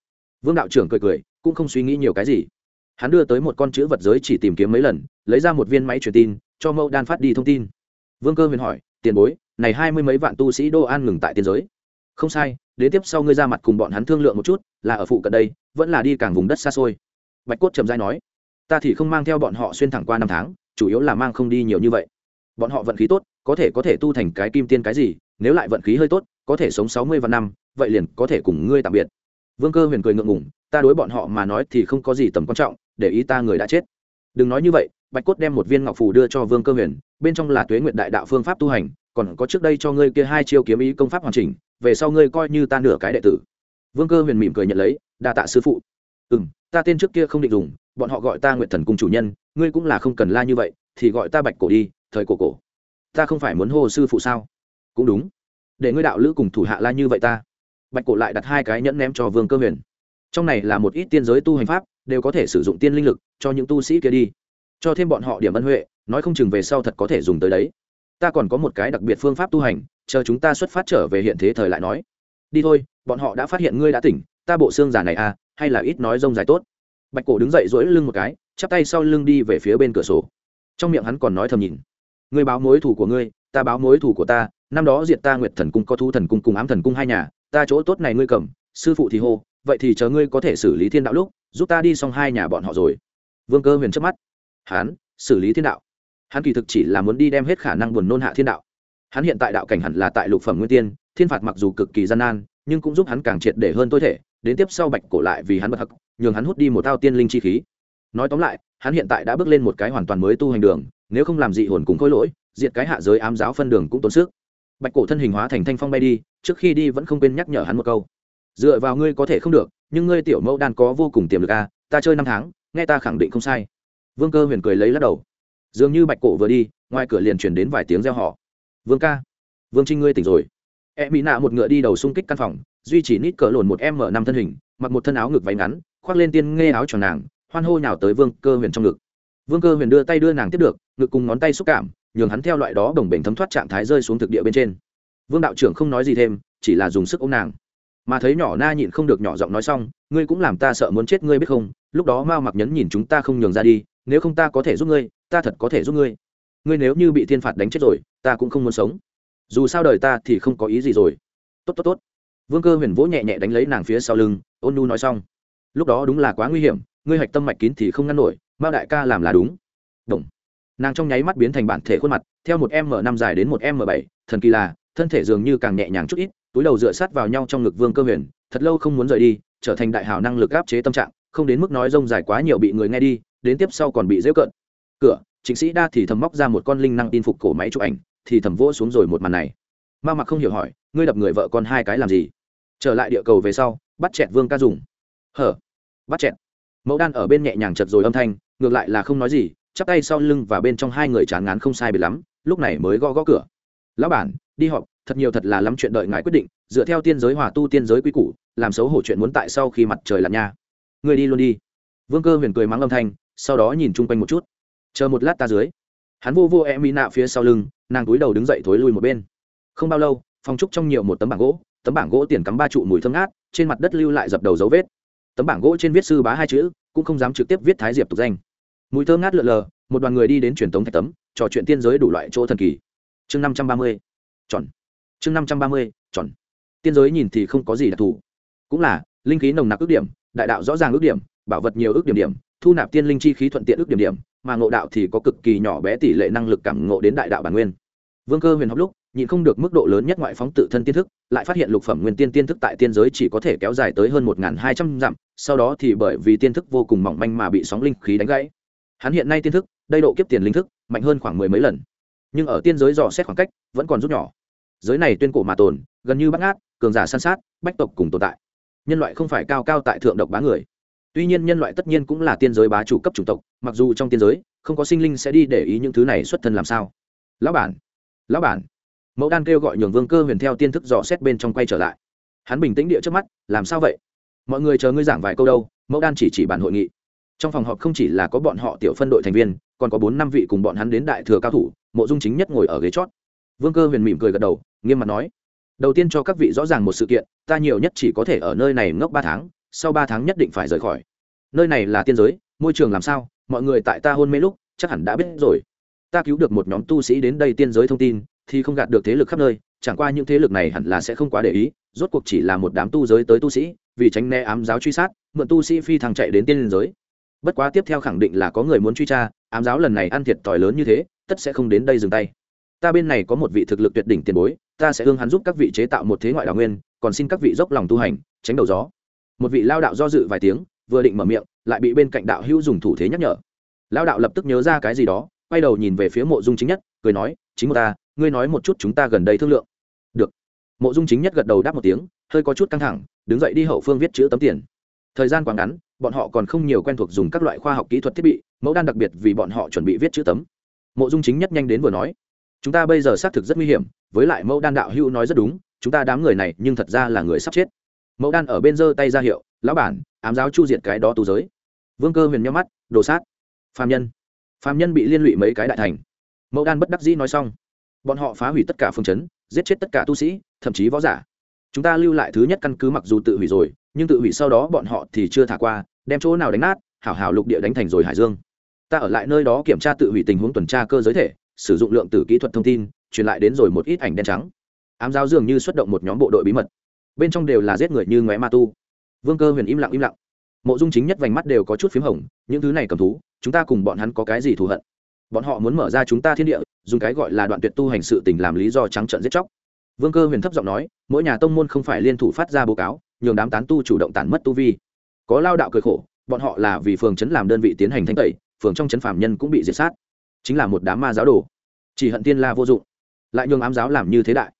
Vương đạo trưởng cười cười, cũng không suy nghĩ nhiều cái gì. Hắn đưa tới một con chữ vật giới chỉ tìm kiếm mấy lần, lấy ra một viên máy truyền tin, cho mẫu đan phát đi thông tin. Vương cơ huyền hỏi, tiền bối này hai mươi mấy vạn tu sĩ đô an ngừng tại tiên giới. Không sai, đến tiếp sau ngươi ra mặt cùng bọn hắn thương lượng một chút, là ở phụ cận đây, vẫn là đi càng vùng đất xa xôi. Bạch cốt trầm dai nói, ta thì không mang theo bọn họ xuyên thẳng qua năm tháng, chủ yếu là mang không đi nhiều như vậy. Bọn họ vận khí tốt, có thể có thể tu thành cái kim tiên cái gì, nếu lại vận khí hơi tốt, có thể sống sáu mươi vạn năm, vậy liền có thể cùng ngươi tạm biệt. Vương cơ huyền cười ngượng ngùng, ta đối bọn họ mà nói thì không có gì tầm quan trọng, để ý ta người đã chết. Đừng nói như vậy, bạch cốt đem một viên ngọc phù đưa cho vương cơ huyền, bên trong là tuế nguyện đại đạo phương pháp tu hành còn có trước đây cho ngươi kia hai chiêu kiếm ý công pháp hoàn chỉnh, về sau ngươi coi như ta nửa cái đệ tử. Vương cơ huyền mỉm cười nhận lấy, đa tạ sư phụ. Ừ m ta tên trước kia không định dùng, bọn họ gọi ta nguyện thần cung chủ nhân, ngươi cũng là không cần la như vậy, thì gọi ta bạch cổ đi, thời cổ cổ. Ta không phải muốn hô sư phụ sao? Cũng đúng. Để ngươi đạo lữ cùng thủ hạ la như vậy ta. Bạch cổ lại đặt hai cái nhẫn ném cho vương cơ huyền. Trong này là một ít tiên giới tu hành pháp, đều có thể sử dụng tiên linh lực, cho những tu sĩ kia đi. Cho thêm bọn họ điểm ân huệ, nói không chừng về sau thật có thể dùng tới đấy ta còn có một cái đặc biệt phương pháp tu hành, chờ chúng ta xuất phát trở về hiện thế thời lại nói. Đi thôi, bọn họ đã phát hiện ngươi đã tỉnh, ta bộ xương giả này à hay là ít nói rông dài tốt. Bạch cổ đứng dậy dỗi lưng một cái, chắp tay sau lưng đi về phía bên cửa sổ. Trong miệng hắn còn nói thầm nhìn. Ngươi báo mối thủ của ngươi, ta báo mối thủ của ta, năm đó diệt ta nguyệt thần cung có thu thần cung cùng ám thần cung hai nhà, ta chỗ tốt này ngươi cầm, sư phụ thì hô, vậy thì chờ ngươi có thể xử lý thiên đạo lúc, giúp ta đi xong hai nhà bọn họ rồi. Vương cơ huyền trước mắt. Hắn, xử lý thiên đạo hắn kỳ thực chỉ là muốn đi đem hết khả năng buồn nôn hạ thiên đạo. Hắn hiện tại đạo cảnh hẳn là tại lục phẩm nguyên tiên thiên phạt mặc dù cực kỳ gian nan nhưng cũng giúp hắn càng triệt để hơn tối thể đến tiếp sau bạch cổ lại vì hắn bật hặc nhường hắn hút đi một thao tiên linh chi khí. Nói tóm lại hắn hiện tại đã bước lên một cái hoàn toàn mới tu hành đường nếu không làm dị hồn cùng khối lỗi diệt cái hạ giới ám giáo phân đường cũng tốn sức. Bạch cổ thân hình hóa thành thanh phong bay đi trước khi đi vẫn không quên nhắc nhở hắn một câu. Dựa vào ngươi có thể không được nhưng ngươi tiểu mẫu đan có vô cùng tiềm lực a à, ta chơi năm tháng nghe ta khẳng định không sai. Vương cơ huyền cười lấy lắc đầu dường như bạch cổ vừa đi, ngoài cửa liền truyền đến vài tiếng reo họ vương ca, vương trinh ngươi tỉnh rồi. E mỹ nạ một ngựa đi đầu xung kích căn phòng, duy chỉ nít cỡ lồn một m năm thân hình, mặc một thân áo ngực váy ngắn, khoác lên tiên nghe áo tròn nàng, hoan hô nhào tới vương cơ huyền trong ngực. Vương cơ huyền đưa tay đưa nàng tiếp được, ngực cùng ngón tay xúc cảm, nhường hắn theo loại đó đồng bể thấm thoát trạng thái rơi xuống thực địa bên trên. Vương đạo trưởng không nói gì thêm, chỉ là dùng sức ôm nàng. Mà thấy nhỏ na nhịn không được nhỏ giọng nói xong, ngươi cũng làm ta sợ muốn chết ngươi biết không? Lúc đó mao mặc nhấn nhìn chúng ta không nhường ra đi, nếu không ta có thể giúp ngươi ta thật có thể giúp ngươi. Ngươi nếu như bị thiên phạt đánh chết rồi, ta cũng không muốn sống. Dù sao đời ta thì không có ý gì rồi. Tốt tốt tốt. Vương cơ huyền vỗ nhẹ nhẹ đánh lấy nàng phía sau lưng, ôn nu nói xong. Lúc đó đúng là quá nguy hiểm, ngươi hạch tâm mạch kín thì không ngăn nổi, mao đại ca làm là đúng. Động. nàng trong nháy mắt biến thành bản thể khuôn mặt, theo một m năm dài đến một m bảy, thần kỳ là, thân thể dường như càng nhẹ nhàng chút ít, túi đầu dựa sát vào nhau trong ngực vương cơ huyền, thật lâu không muốn rời đi, trở thành đại hào năng lực áp chế tâm trạng, không đến mức nói rông dài quá nhiều bị người nghe đi, đến tiếp sau còn bị dễ cận cửa, chính sĩ đa thì thầm móc ra một con linh năng tin phục cổ máy chụp ảnh, thì thầm vỗ xuống rồi một màn này. Ma mặc không hiểu hỏi, ngươi đập người vợ con hai cái làm gì? Trở lại địa cầu về sau, bắt chẹt vương ca dùng. Hở? Bắt chẹt. Mẫu đan ở bên nhẹ nhàng chật rồi âm thanh, ngược lại là không nói gì, chắp tay sau lưng và bên trong hai người chán ngán không sai biệt lắm, lúc này mới gõ gõ cửa. Lão bản, đi họp, thật nhiều thật là lắm chuyện đợi ngài quyết định, dựa theo tiên giới hòa tu tiên giới quy củ, làm xấu hổ chuyện muốn tại sau khi mặt trời lặn nha. Người đi luôn đi. Vương cơ huyền cười mắng âm thanh, sau đó nhìn chung quanh một chút chờ một lát ta dưới. Hắn vô vô e mỹ nạ phía sau lưng, nàng túi đầu đứng dậy thối lui một bên. Không bao lâu phong trúc trong nhiều một tấm bảng gỗ, tấm bảng gỗ tiền cắm ba trụ mùi thơm ngát, trên mặt đất lưu lại dập đầu dấu vết. Tấm bảng gỗ trên viết sư bá hai chữ, cũng không dám trực tiếp viết thái diệp tục danh. Mùi thơm ngát lượn lờ, một đoàn người đi đến truyền tống thạch tấm, trò chuyện tiên giới đủ loại chỗ thần kỳ. Chương năm trăm ba mươi tròn chương năm trăm ba mươi tròn tiên giới nhìn thì không có gì đặc thù. Cũng là, linh khí nồng nặc ước điểm, đại đạo rõ ràng ước điểm bảo vật nhiều ước điểm điểm, thu nạp tiên linh chi khí thuận tiện ước điểm điểm, mà ngộ đạo thì có cực kỳ nhỏ bé tỷ lệ năng lực cảm ngộ đến đại đạo bản nguyên. Vương cơ huyền học lúc, nhịn không được mức độ lớn nhất ngoại phóng tự thân tiên thức, lại phát hiện lục phẩm nguyên tiên tiên thức tại tiên giới chỉ có thể kéo dài tới hơn một hai trăm dặm, sau đó thì bởi vì tiên thức vô cùng mỏng manh mà bị sóng linh khí đánh gãy. Hắn hiện nay tiên thức, đây độ kiếp tiền linh thức, mạnh hơn khoảng mười mấy lần. Nhưng ở tiên giới dò xét khoảng cách, vẫn còn rút nhỏ. Giới này tuyên cổ mà tồn, gần như bắt ngát, cường giả san sát, bách tộc cùng tồn tại. Nhân loại không phải cao cao tại thượng độc bá người tuy nhiên nhân loại tất nhiên cũng là tiên giới bá chủ cấp chủng tộc, mặc dù trong tiên giới, không có sinh linh sẽ đi để ý những thứ này xuất thân làm sao. Lão bản lão bản. Mẫu đan kêu gọi nhường vương cơ huyền theo tiên thức dò xét bên trong quay trở lại. Hắn bình tĩnh địa trước mắt, làm sao vậy? Mọi người chờ ngươi giảng vài câu đâu, mẫu đan chỉ chỉ bản hội nghị. Trong phòng họp không chỉ là có bọn họ tiểu phân đội thành viên, còn có bốn năm vị cùng bọn hắn đến đại thừa cao thủ, mộ dung chính nhất ngồi ở ghế chót. Vương cơ huyền mỉm cười gật đầu, nghiêm mặt nói, đầu tiên cho các vị rõ ràng một sự kiện, ta nhiều nhất chỉ có thể ở nơi này ngốc ba tháng sau ba tháng nhất định phải rời khỏi. Nơi này là tiên giới, môi trường làm sao, mọi người tại ta hôn mê lúc, chắc hẳn đã biết rồi. Ta cứu được một nhóm tu sĩ đến đây tiên giới thông tin, thì không gạt được thế lực khắp nơi, chẳng qua những thế lực này hẳn là sẽ không quá để ý, rốt cuộc chỉ là một đám tu giới tới tu sĩ, vì tránh né ám giáo truy sát, mượn tu sĩ phi thằng chạy đến tiên giới. Bất quá tiếp theo khẳng định là có người muốn truy tra, ám giáo lần này ăn thiệt tỏi lớn như thế, tất sẽ không đến đây dừng tay. Ta bên này có một vị thực lực tuyệt đỉnh tiền bối, ta sẽ hương hắn giúp các vị chế tạo một thế ngoại đào nguyên, còn xin các vị dốc lòng tu hành, tránh đầu gió một vị lao đạo do dự vài tiếng, vừa định mở miệng, lại bị bên cạnh đạo hữu dùng thủ thế nhắc nhở. Lao đạo lập tức nhớ ra cái gì đó, quay đầu nhìn về phía mộ dung chính nhất, cười nói, chính một ta, ngươi nói một chút chúng ta gần đây thương lượng. Được. Mộ dung chính nhất gật đầu đáp một tiếng, hơi có chút căng thẳng, đứng dậy đi hậu phương viết chữ tấm tiền. Thời gian quá ngắn, bọn họ còn không nhiều quen thuộc dùng các loại khoa học kỹ thuật thiết bị, mẫu đan đặc biệt vì bọn họ chuẩn bị viết chữ tấm. Mộ dung chính nhất nhanh đến vừa nói, chúng ta bây giờ xác thực rất nguy hiểm, với lại mẫu đan đạo hữu nói rất đúng, chúng ta đám người này nhưng thật ra là người sắp chết mẫu đan ở bên giơ tay ra hiệu, lão bản, ám giáo chu diệt cái đó tù giới. Vương cơ huyền nhắm mắt, đồ sát. Phạm nhân. Phạm nhân bị liên lụy mấy cái đại thành. Mẫu đan bất đắc dĩ nói xong. Bọn họ phá hủy tất cả phương chấn, giết chết tất cả tu sĩ, thậm chí võ giả. Chúng ta lưu lại thứ nhất căn cứ mặc dù tự hủy rồi, nhưng tự hủy sau đó bọn họ thì chưa thả qua, đem chỗ nào đánh nát, hảo hảo lục địa đánh thành rồi hải dương. Ta ở lại nơi đó kiểm tra tự hủy tình huống tuần tra cơ giới thể, sử dụng lượng tử kỹ thuật thông tin, truyền lại đến rồi một ít ảnh đen trắng. Ám giáo dường như xuất động một nhóm bộ đội bí mật bên trong đều là giết người như ngoé ma tu. Vương cơ huyền im lặng im lặng. Mộ dung chính nhất vành mắt đều có chút p h í m hồng, những thứ này cầm thú, chúng ta cùng bọn hắn có cái gì thù hận? Bọn họ muốn mở ra chúng ta thiên địa, dùng cái gọi là đoạn tuyệt tu hành sự tình làm lý do trắng trợn giết chóc. Vương cơ huyền thấp giọng nói, mỗi nhà tông môn không phải liên thủ phát ra báo cáo, nhường đám tán tu chủ động tản mất tu vi. Có lao đạo cười khổ, bọn họ là vì phường chấn làm đơn vị tiến hành thanh tẩy, phường trong chấn phạm nhân cũng bị diệt sát. Chính là một đám ma giáo đồ. Chỉ hận tiên la vô dụng. Lại nhường ám giáo làm như thế đại.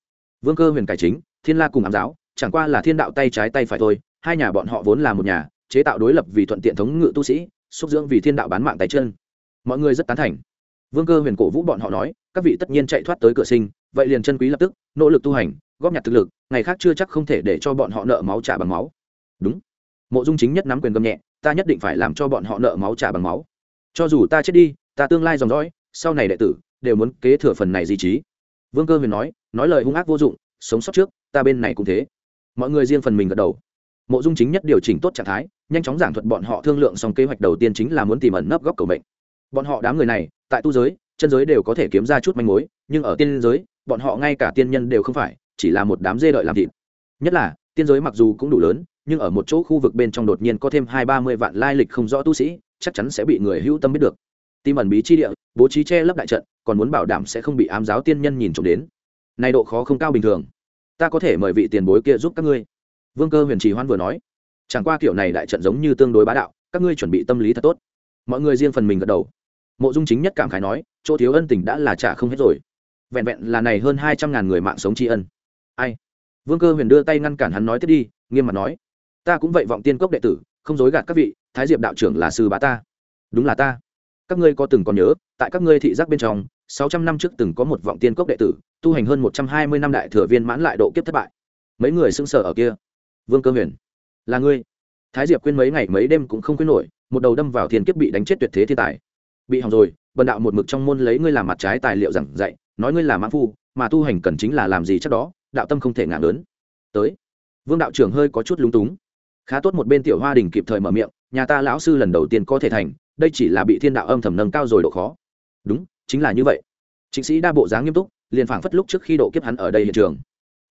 Vương cơ huyền cải chính, thiên la cùng ám giáo chẳng qua là thiên đạo tay trái tay phải thôi, hai nhà bọn họ vốn là một nhà, chế tạo đối lập vì thuận tiện thống ngự tu sĩ, xúc dưỡng vì thiên đạo bán mạng tay chân. Mọi người rất tán thành. Vương cơ huyền cổ vũ bọn họ nói, các vị tất nhiên chạy thoát tới cửa sinh, vậy liền chân quý lập tức, nỗ lực tu hành, góp nhặt thực lực, ngày khác chưa chắc không thể để cho bọn họ nợ máu trả bằng máu. Đúng. Mộ dung chính nhất nắm quyền gầm nhẹ, ta nhất định phải làm cho bọn họ nợ máu trả bằng máu. Cho dù ta chết đi, ta tương lai dòng dõi, sau này đệ tử đều muốn kế thừa phần này di trí. Vương cơ huyền nói nói lời hung ác vô dụng, sống sót trước, ta bên này cũng thế mọi người riêng phần mình gật đầu. Mộ dung chính nhất điều chỉnh tốt trạng thái, nhanh chóng giảng thuật bọn họ thương lượng xong kế hoạch đầu tiên chính là muốn tìm ẩn nấp góc cầu mệnh. Bọn họ đám người này, tại tu giới, chân giới đều có thể kiếm ra chút manh mối, nhưng ở tiên giới, bọn họ ngay cả tiên nhân đều không phải, chỉ là một đám dê đợi làm thịt. Nhất là, tiên giới mặc dù cũng đủ lớn, nhưng ở một chỗ khu vực bên trong đột nhiên có thêm hai ba mươi vạn lai lịch không rõ tu sĩ, chắc chắn sẽ bị người hữu tâm biết được. Tim ẩn bí chi địa, bố trí che lấp đại trận, còn muốn bảo đảm sẽ không bị ám giáo tiên nhân nhìn trộm đến. Nay độ khó không cao bình thường ta có thể mời vị tiền bối kia giúp các ngươi. Vương cơ huyền trì hoan vừa nói. Chẳng qua kiểu này đại trận giống như tương đối bá đạo, các ngươi chuẩn bị tâm lý thật tốt. Mọi người riêng phần mình gật đầu. Mộ dung chính nhất cảm khái nói, chỗ thiếu ân tình đã là trả không hết rồi. Vẹn vẹn là này hơn hai trăm ngàn người mạng sống tri ân. Ai? Vương cơ huyền đưa tay ngăn cản hắn nói tiếp đi, nghiêm mặt nói, ta cũng vậy vọng tiên cốc đệ tử, không dối gạt các vị, thái diệp đạo trưởng là sư bá ta. Đúng là ta. Các ngươi có từng còn nhớ, tại các ngươi thị giác bên trong, sáu trăm năm trước từng có một vọng tiên cốc đệ tử tu hành hơn một trăm hai mươi năm đại thừa viên mãn lại độ kiếp thất bại. Mấy người sững sở ở kia. Vương cơ huyền, là ngươi. Thái diệp quên mấy ngày mấy đêm cũng không quên nổi, một đầu đâm vào thiên kiếp bị đánh chết tuyệt thế thiên tài. Bị hỏng rồi, bần đạo một mực trong môn lấy ngươi làm mặt trái tài liệu giảng dạy, nói ngươi là mãn phu, mà tu hành cần chính là làm gì chắc đó, đạo tâm không thể ngạn lớn. Tới. Vương đạo trưởng hơi có chút lúng túng. Khá tốt một bên tiểu hoa đình kịp thời mở miệng, nhà ta lão sư lần đầu tiên có thể thành, đây chỉ là bị thiên đạo âm thầm nâng cao rồi độ khó. Đúng, chính là như vậy. Chính sĩ đa bộ dáng nghiêm túc liền phảng phất lúc trước khi độ kiếp hắn ở đây hiện trường.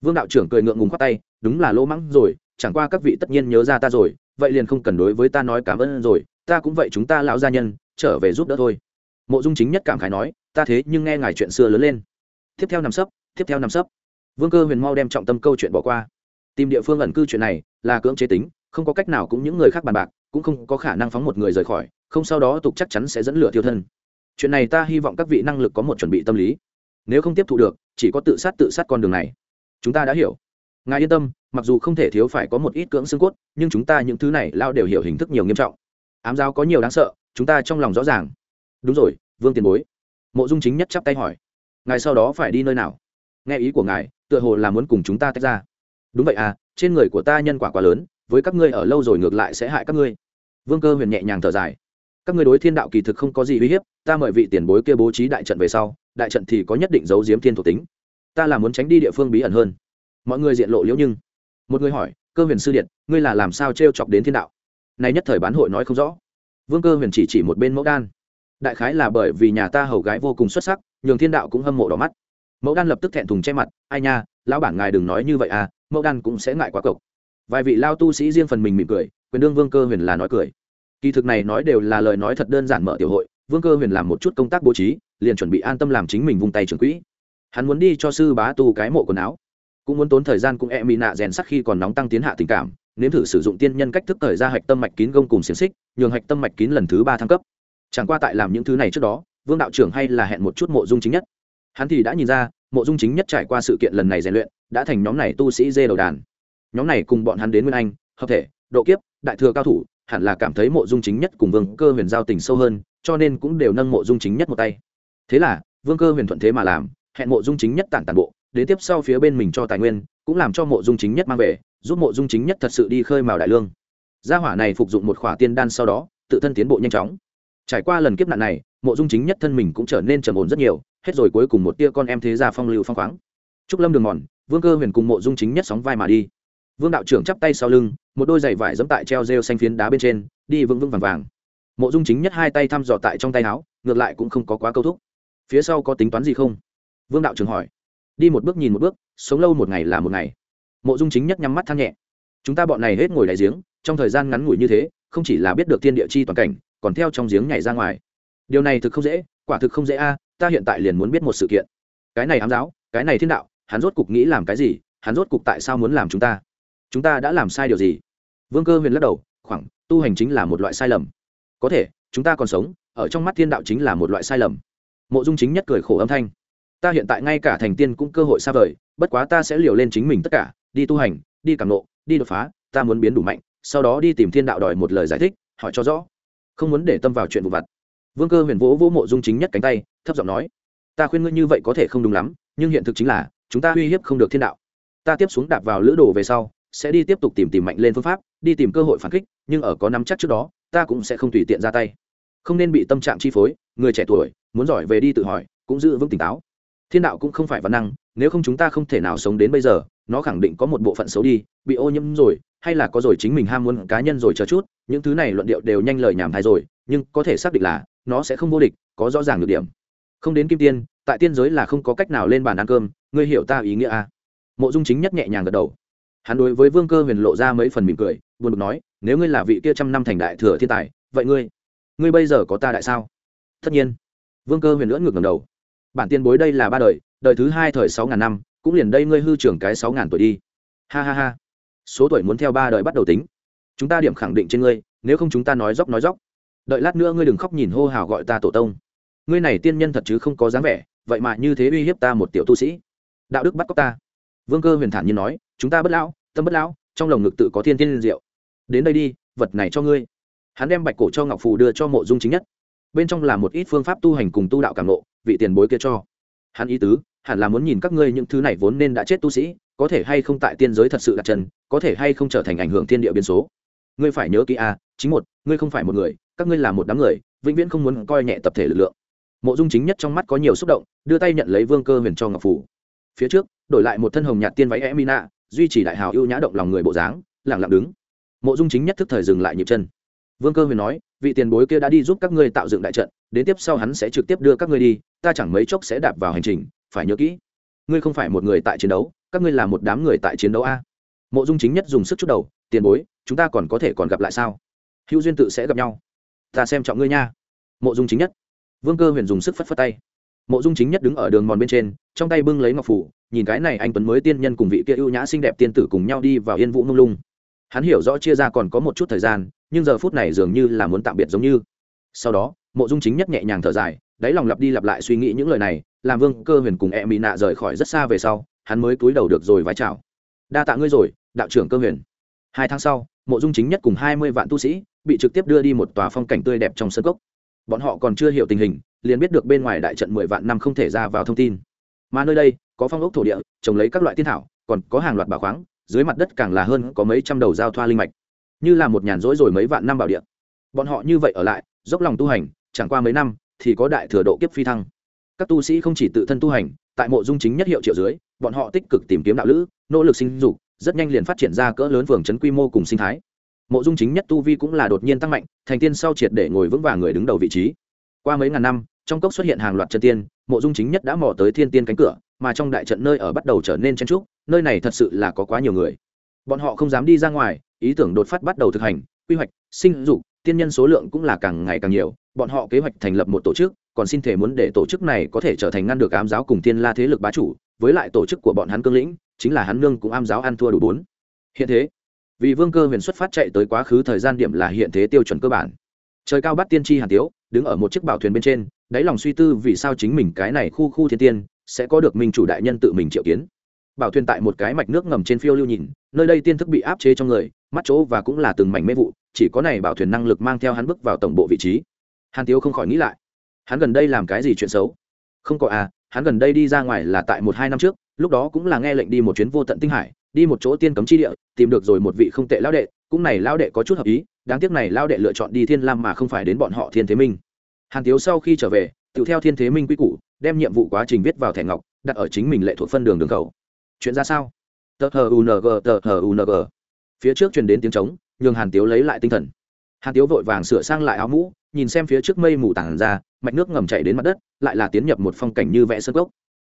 Vương đạo trưởng cười ngượng ngùng khoát tay, đúng là lỗ mắng rồi, chẳng qua các vị tất nhiên nhớ ra ta rồi, vậy liền không cần đối với ta nói cảm ơn rồi, ta cũng vậy chúng ta lão gia nhân, trở về giúp đỡ thôi. Mộ dung chính nhất cảm khái nói, ta thế nhưng nghe ngài chuyện xưa lớn lên. Tiếp theo nằm sấp, tiếp theo năm sấp. Vương cơ huyền mau đem trọng tâm câu chuyện bỏ qua. Tìm địa phương ẩn cư chuyện này là cưỡng chế tính, không có cách nào cũng những người khác bàn bạc, cũng không có khả năng phóng một người rời khỏi, không sau đó tục chắc chắn sẽ dẫn lửa tiêu thân. Chuyện này ta hy vọng các vị năng lực có một chuẩn bị tâm lý nếu không tiếp thu được, chỉ có tự sát tự sát con đường này. Chúng ta đã hiểu. Ngài yên tâm, mặc dù không thể thiếu phải có một ít cưỡng xương cốt, nhưng chúng ta những thứ này lao đều hiểu hình thức nhiều nghiêm trọng. Ám giáo có nhiều đáng sợ, chúng ta trong lòng rõ ràng. Đúng rồi, vương tiền bối. Mộ dung chính nhất chắp tay hỏi. Ngài sau đó phải đi nơi nào? Nghe ý của ngài, tựa hồ là muốn cùng chúng ta tách ra. Đúng vậy à trên người của ta nhân quả quá lớn, với các ngươi ở lâu rồi ngược lại sẽ hại các ngươi. Vương cơ huyền nhẹ nhàng thở dài. Các ngươi đối thiên đạo kỳ thực không có gì uy hiếp, ta mời vị tiền bối kia bố trí đại trận về sau đại trận thì có nhất định dấu diếm thiên thuộc tính. Ta là muốn tránh đi địa phương bí ẩn hơn. Mọi người diện lộ liễu nhưng. Một người hỏi, cơ huyền sư điện ngươi là làm sao t r e o chọc đến thiên đạo? Nay nhất thời bán hội nói không rõ. Vương cơ huyền chỉ chỉ một bên mẫu đan. Đại khái là bởi vì nhà ta hầu gái vô cùng xuất sắc, nhường thiên đạo cũng hâm mộ đỏ mắt. Mẫu đan lập tức thẹn thùng che mặt, ai nha, lão bản ngài đừng nói như vậy à mẫu đan cũng sẽ ngại quá cộc. Vài vị lao tu sĩ riêng phần mình mỉm cười, quyền đương vương cơ huyền là nói cười. Kỳ thực này nói đều là lời nói thật đơn giản mở tiểu hội, vương cơ huyền làm một chút công tác bố trí liền chuẩn bị an tâm làm chính mình vung tay trưởng quỹ. Hắn muốn đi cho sư bá tu cái mộ quần áo. Cũng muốn tốn thời gian cũng e mị nạ rèn sắc khi còn nóng tăng tiến hạ tình cảm, nếm thử sử dụng tiên nhân cách thức thời ra hạch tâm mạch kín gông cùng xiềng xích, nhường hạch tâm mạch kín lần thứ ba thăng cấp. Chẳng qua tại làm những thứ này trước đó, vương đạo trưởng hay là hẹn một chút mộ dung chính nhất. Hắn thì đã nhìn ra, mộ dung chính nhất trải qua sự kiện lần này rèn luyện, đã thành nhóm này tu sĩ dê đầu đàn. Nhóm này cùng bọn hắn đến nguyên anh, hợp thể, độ kiếp, đại thừa cao thủ, hẳn là cảm thấy mộ dung chính nhất cùng vương cơ huyền giao tình sâu hơn, cho nên cũng đều nâng mộ dung chính nhất một tay thế là, vương cơ huyền thuận thế mà làm, hẹn mộ dung chính nhất tản tản bộ, đến tiếp sau phía bên mình cho tài nguyên, cũng làm cho mộ dung chính nhất mang về, giúp mộ dung chính nhất thật sự đi khơi mào đại lương. Gia hỏa này phục dụng một khỏa tiên đan sau đó, tự thân tiến bộ nhanh chóng. Trải qua lần kiếp nạn này, mộ dung chính nhất thân mình cũng trở nên trầm ổn rất nhiều, hết rồi cuối cùng một tia con em thế gia phong lưu phong khoáng. Trúc lâm đường mòn, vương cơ huyền cùng mộ dung chính nhất sóng vai mà đi. Vương đạo trưởng chắp tay sau lưng, một đôi giày vải dẫm tại treo rêu xanh phiến đá bên trên, đi vững vững vàng vàng. Mộ dung chính nhất hai tay thăm dò tại trong tay áo, ngược lại cũng không có quá câu thúc phía sau có tính toán gì không? Vương đạo trường hỏi. Đi một bước nhìn một bước, sống lâu một ngày là một ngày. Mộ dung chính nhất nhắm mắt than nhẹ. Chúng ta bọn này hết ngồi đại giếng, trong thời gian ngắn ngủi như thế, không chỉ là biết được thiên địa chi toàn cảnh, còn theo trong giếng nhảy ra ngoài. Điều này thực không dễ, quả thực không dễ a, ta hiện tại liền muốn biết một sự kiện. Cái này ám giáo, cái này thiên đạo, hắn rốt cục nghĩ làm cái gì, hắn rốt cục tại sao muốn làm chúng ta? Chúng ta đã làm sai điều gì? Vương cơ huyền lắc đầu, khoảng, tu hành chính là một loại sai lầm. Có thể, chúng ta còn sống, ở trong mắt thiên đạo chính là một loại sai lầm mộ dung chính nhất cười khổ âm thanh. Ta hiện tại ngay cả thành tiên cũng cơ hội xa vời, bất quá ta sẽ liều lên chính mình tất cả, đi tu hành, đi cảm nộ, đi đột phá, ta muốn biến đủ mạnh, sau đó đi tìm thiên đạo đòi một lời giải thích, hỏi cho rõ. Không muốn để tâm vào chuyện vụ vặt. Vương cơ huyền vỗ vỗ mộ dung chính nhất cánh tay, thấp giọng nói, ta khuyên ngươi như vậy có thể không đúng lắm, nhưng hiện thực chính là, chúng ta uy hiếp không được thiên đạo. Ta tiếp xuống đạp vào lữ đồ về sau, sẽ đi tiếp tục tìm tìm mạnh lên phương pháp, đi tìm cơ hội phản kích, nhưng ở có nắm chắc trước đó, ta cũng sẽ không tùy tiện ra tay không nên bị tâm trạng chi phối, người trẻ tuổi, muốn giỏi về đi tự hỏi, cũng giữ vững tỉnh táo. Thiên đạo cũng không phải văn năng, nếu không chúng ta không thể nào sống đến bây giờ, nó khẳng định có một bộ phận xấu đi, bị ô nhiễm rồi, hay là có rồi chính mình ham muốn cá nhân rồi chờ chút, những thứ này luận điệu đều nhanh lời nhảm thai rồi, nhưng có thể xác định là, nó sẽ không vô địch, có rõ ràng được điểm. Không đến kim tiên, tại tiên giới là không có cách nào lên bàn ăn cơm, ngươi hiểu ta ý nghĩa à? mộ dung chính nhất nhẹ nhàng gật đầu. Hắn đối với vương cơ huyền lộ ra mấy phần mỉm cười, buồn bực nói, nếu ngươi là vị kia trăm năm thành đại thừa thiên tài, vậy ngươi ngươi bây giờ có ta đại sao? Tất nhiên. Vương cơ huyền lưỡng ngược ngầm đầu. Bản tiên bối đây là ba đời đời thứ hai thời sáu ngàn năm, cũng liền đây ngươi hư trưởng cái sáu ngàn tuổi đi. Ha ha ha. Số tuổi muốn theo ba đời bắt đầu tính. Chúng ta điểm khẳng định trên ngươi, nếu không chúng ta nói dốc nói dốc. Đợi lát nữa ngươi đừng khóc nhìn hô hào gọi ta tổ tông. Ngươi này tiên nhân thật chứ không có dáng vẻ, vậy mà như thế uy hiếp ta một tiểu tu sĩ. Đạo đức bắt cóc ta. Vương cơ huyền thản nhiên nói, chúng ta bất lão, tâm bất lão, trong lồng ngực tự có thiên thiên liên diệu. Đến đây đi, vật này cho ngươi hắn đem bạch cổ cho ngọc phù đưa cho mộ dung chính nhất bên trong là một ít phương pháp tu hành cùng tu đạo cảm nộ vị tiền bối kia cho hắn ý tứ hẳn là muốn nhìn các ngươi những thứ này vốn nên đã chết tu sĩ có thể hay không tại tiên giới thật sự đặt chân có thể hay không trở thành ảnh hưởng thiên địa biến số. Ngươi phải nhớ kỹ a chính một ngươi không phải một người các ngươi là một đám người vĩnh viễn không muốn coi nhẹ tập thể lực lượng. Mộ dung chính nhất trong mắt có nhiều xúc động đưa tay nhận lấy vương cơ huyền cho ngọc phủ phía trước đổi lại một thân hồng nhạt tiên váy emina, duy trì đại hào ưu nhã động lòng người bộ dáng lẳng lặng đứng. Mộ dung chính nhất thức thời dừng lại nhịp chân vương cơ huyền nói, vị tiền bối kia đã đi giúp các ngươi tạo dựng đại trận, đến tiếp sau hắn sẽ trực tiếp đưa các ngươi đi, ta chẳng mấy chốc sẽ đạp vào hành trình, phải nhớ kỹ. Ngươi không phải một người tại chiến đấu, các ngươi là một đám người tại chiến đấu a. Mộ dung chính nhất dùng sức chút đầu, tiền bối, chúng ta còn có thể còn gặp lại sao? Hữu duyên tự sẽ gặp nhau. Ta xem trọng ngươi nha. Mộ dung chính nhất. Vương cơ huyền dùng sức phất phất tay. Mộ dung chính nhất đứng ở đường mòn bên trên, trong tay bưng lấy ngọc phủ, nhìn cái này anh tuấn mới tiên nhân cùng vị kia ưu nhã xinh đẹp tiên tử cùng nhau đi vào yên vũ mông lung hắn hiểu rõ chia ra còn có một chút thời gian, nhưng giờ phút này dường như là muốn tạm biệt giống như. Sau đó, mộ dung chính nhất nhẹ nhàng thở dài, đáy lòng lặp đi lặp lại suy nghĩ những lời này, làm vương cơ huyền cùng e mỹ nạ rời khỏi rất xa về sau, hắn mới cúi đầu được rồi vái chào. Đa tạ ngươi rồi, đạo trưởng cơ huyền. Hai tháng sau, mộ dung chính nhất cùng hai mươi vạn tu sĩ bị trực tiếp đưa đi một tòa phong cảnh tươi đẹp trong sân cốc. Bọn họ còn chưa hiểu tình hình, liền biết được bên ngoài đại trận mười vạn năm không thể ra vào thông tin. Mà nơi đây có phong ốc thổ địa, trồng lấy các loại tiên thảo, còn có hàng loạt bảo khoáng dưới mặt đất càng là hơn có mấy trăm đầu giao thoa linh mạch. Như là một nhàn rỗi rồi mấy vạn năm bảo địa. Bọn họ như vậy ở lại, dốc lòng tu hành, chẳng qua mấy năm, thì có đại thừa độ kiếp phi thăng. Các tu sĩ không chỉ tự thân tu hành, tại mộ dung chính nhất hiệu triệu dưới, bọn họ tích cực tìm kiếm đạo lữ, nỗ lực sinh dục, rất nhanh liền phát triển ra cỡ lớn phường trấn quy mô cùng sinh thái. Mộ dung chính nhất tu vi cũng là đột nhiên tăng mạnh, thành tiên sau triệt để ngồi vững vàng người đứng đầu vị trí. Qua mấy ngàn năm, trong cốc xuất hiện hàng loạt chân tiên, mộ dung chính nhất đã mò tới thiên tiên cánh cửa mà trong đại trận nơi ở bắt đầu trở nên chen trúc nơi này thật sự là có quá nhiều người. Bọn họ không dám đi ra ngoài, ý tưởng đột phát bắt đầu thực hành, quy hoạch, sinh dục, tiên nhân số lượng cũng là càng ngày càng nhiều, bọn họ kế hoạch thành lập một tổ chức, còn xin thể muốn để tổ chức này có thể trở thành ngăn được ám giáo cùng tiên la thế lực bá chủ, với lại tổ chức của bọn hắn cương lĩnh, chính là hắn nương cũng am giáo ăn thua đủ bốn. Hiện thế, vì vương cơ huyền xuất phát chạy tới quá khứ thời gian điểm là hiện thế tiêu chuẩn cơ bản. Trời cao bắt tiên tri hàn tiếu, đứng ở một chiếc bảo thuyền bên trên, đáy lòng suy tư vì sao chính mình cái này khu khu thiên tiên sẽ có được minh chủ đại nhân tự mình triệu kiến. Bảo thuyền tại một cái mạch nước ngầm trên phiêu lưu nhìn, nơi đây tiên thức bị áp chế trong người, mắt chỗ và cũng là từng mảnh mê vụ, chỉ có này bảo thuyền năng lực mang theo hắn bước vào tổng bộ vị trí. Hàn tiếu không khỏi nghĩ lại, hắn gần đây làm cái gì chuyện xấu? Không có à hắn gần đây đi ra ngoài là tại một hai năm trước, lúc đó cũng là nghe lệnh đi một chuyến vô tận tinh hải, đi một chỗ tiên cấm chi địa, tìm được rồi một vị không tệ lão đệ, cũng này lão đệ có chút hợp ý, đáng tiếc này lão đệ lựa chọn đi thiên lam mà không phải đến bọn họ thiên thế minh. Hàn tiếu sau khi trở về tự theo thiên thế minh quy củ, đem nhiệm vụ quá trình viết vào thẻ ngọc, đặt ở chính mình lệ thuộc phân đường đường khẩu. Chuyện ra sao? Tờ hờ ung tờ hờ ung phía trước truyền đến tiếng trống, nhường hàn tiếu lấy lại tinh thần. Hàn tiếu vội vàng sửa sang lại áo mũ, nhìn xem phía trước mây mù tản ra, mạch nước ngầm chảy đến mặt đất, lại là tiến nhập một phong cảnh như vẽ sơ gốc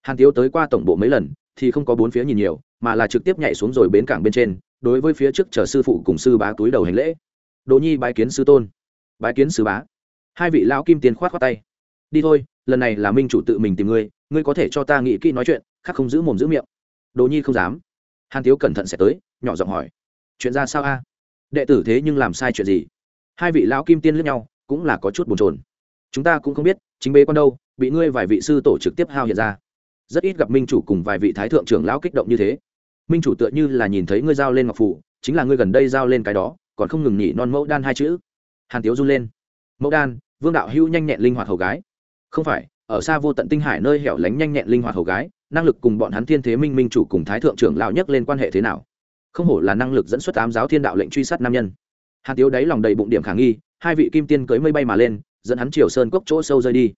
hàn tiếu tới qua tổng bộ mấy lần, thì không có bốn phía nhìn nhiều, mà là trực tiếp nhảy xuống rồi bến cảng bên trên, đối với phía trước chờ sư phụ cùng sư bá túi đầu hành lễ. Đỗ nhi bái kiến sư tôn. Bái kiến sư bá. Hai vị lão kim tiền khoát khoát tay đi thôi, lần này là minh chủ tự mình tìm ngươi ngươi có thể cho ta nghĩ kỹ nói chuyện, khác không giữ mồm giữ miệng. Đồ nhi không dám. Hàn tiếu cẩn thận sẽ tới, nhỏ giọng hỏi. Chuyện ra sao a? Đệ tử thế nhưng làm sai chuyện gì? Hai vị lão kim tiên lướt nhau, cũng là có chút bồn chồn. Chúng ta cũng không biết, chính bế con đâu, bị ngươi vài vị sư tổ trực tiếp hao hiện ra. Rất ít gặp minh chủ cùng vài vị thái thượng trưởng lão kích động như thế. Minh chủ tựa như là nhìn thấy ngươi giao lên ngọc phủ, chính là ngươi gần đây giao lên cái đó, còn không ngừng nhỉ non mẫu đan hai chữ. Hàn tiếu run lên. Mẫu đan, vương đạo hưu nhanh nhẹn linh hoạt hầu gái không phải, ở xa vô tận tinh hải nơi hẻo lánh nhanh nhẹn linh hoạt hầu gái, năng lực cùng bọn hắn thiên thế minh minh chủ cùng thái thượng trưởng lão nhất lên quan hệ thế nào? Không hổ là năng lực dẫn xuất Tám giáo thiên đạo lệnh truy sát nam nhân. Hàn tiếu đáy lòng đầy bụng điểm khả nghi, hai vị kim tiên cưới mây bay mà lên, dẫn hắn chiều sơn cốc chỗ sâu rơi đi.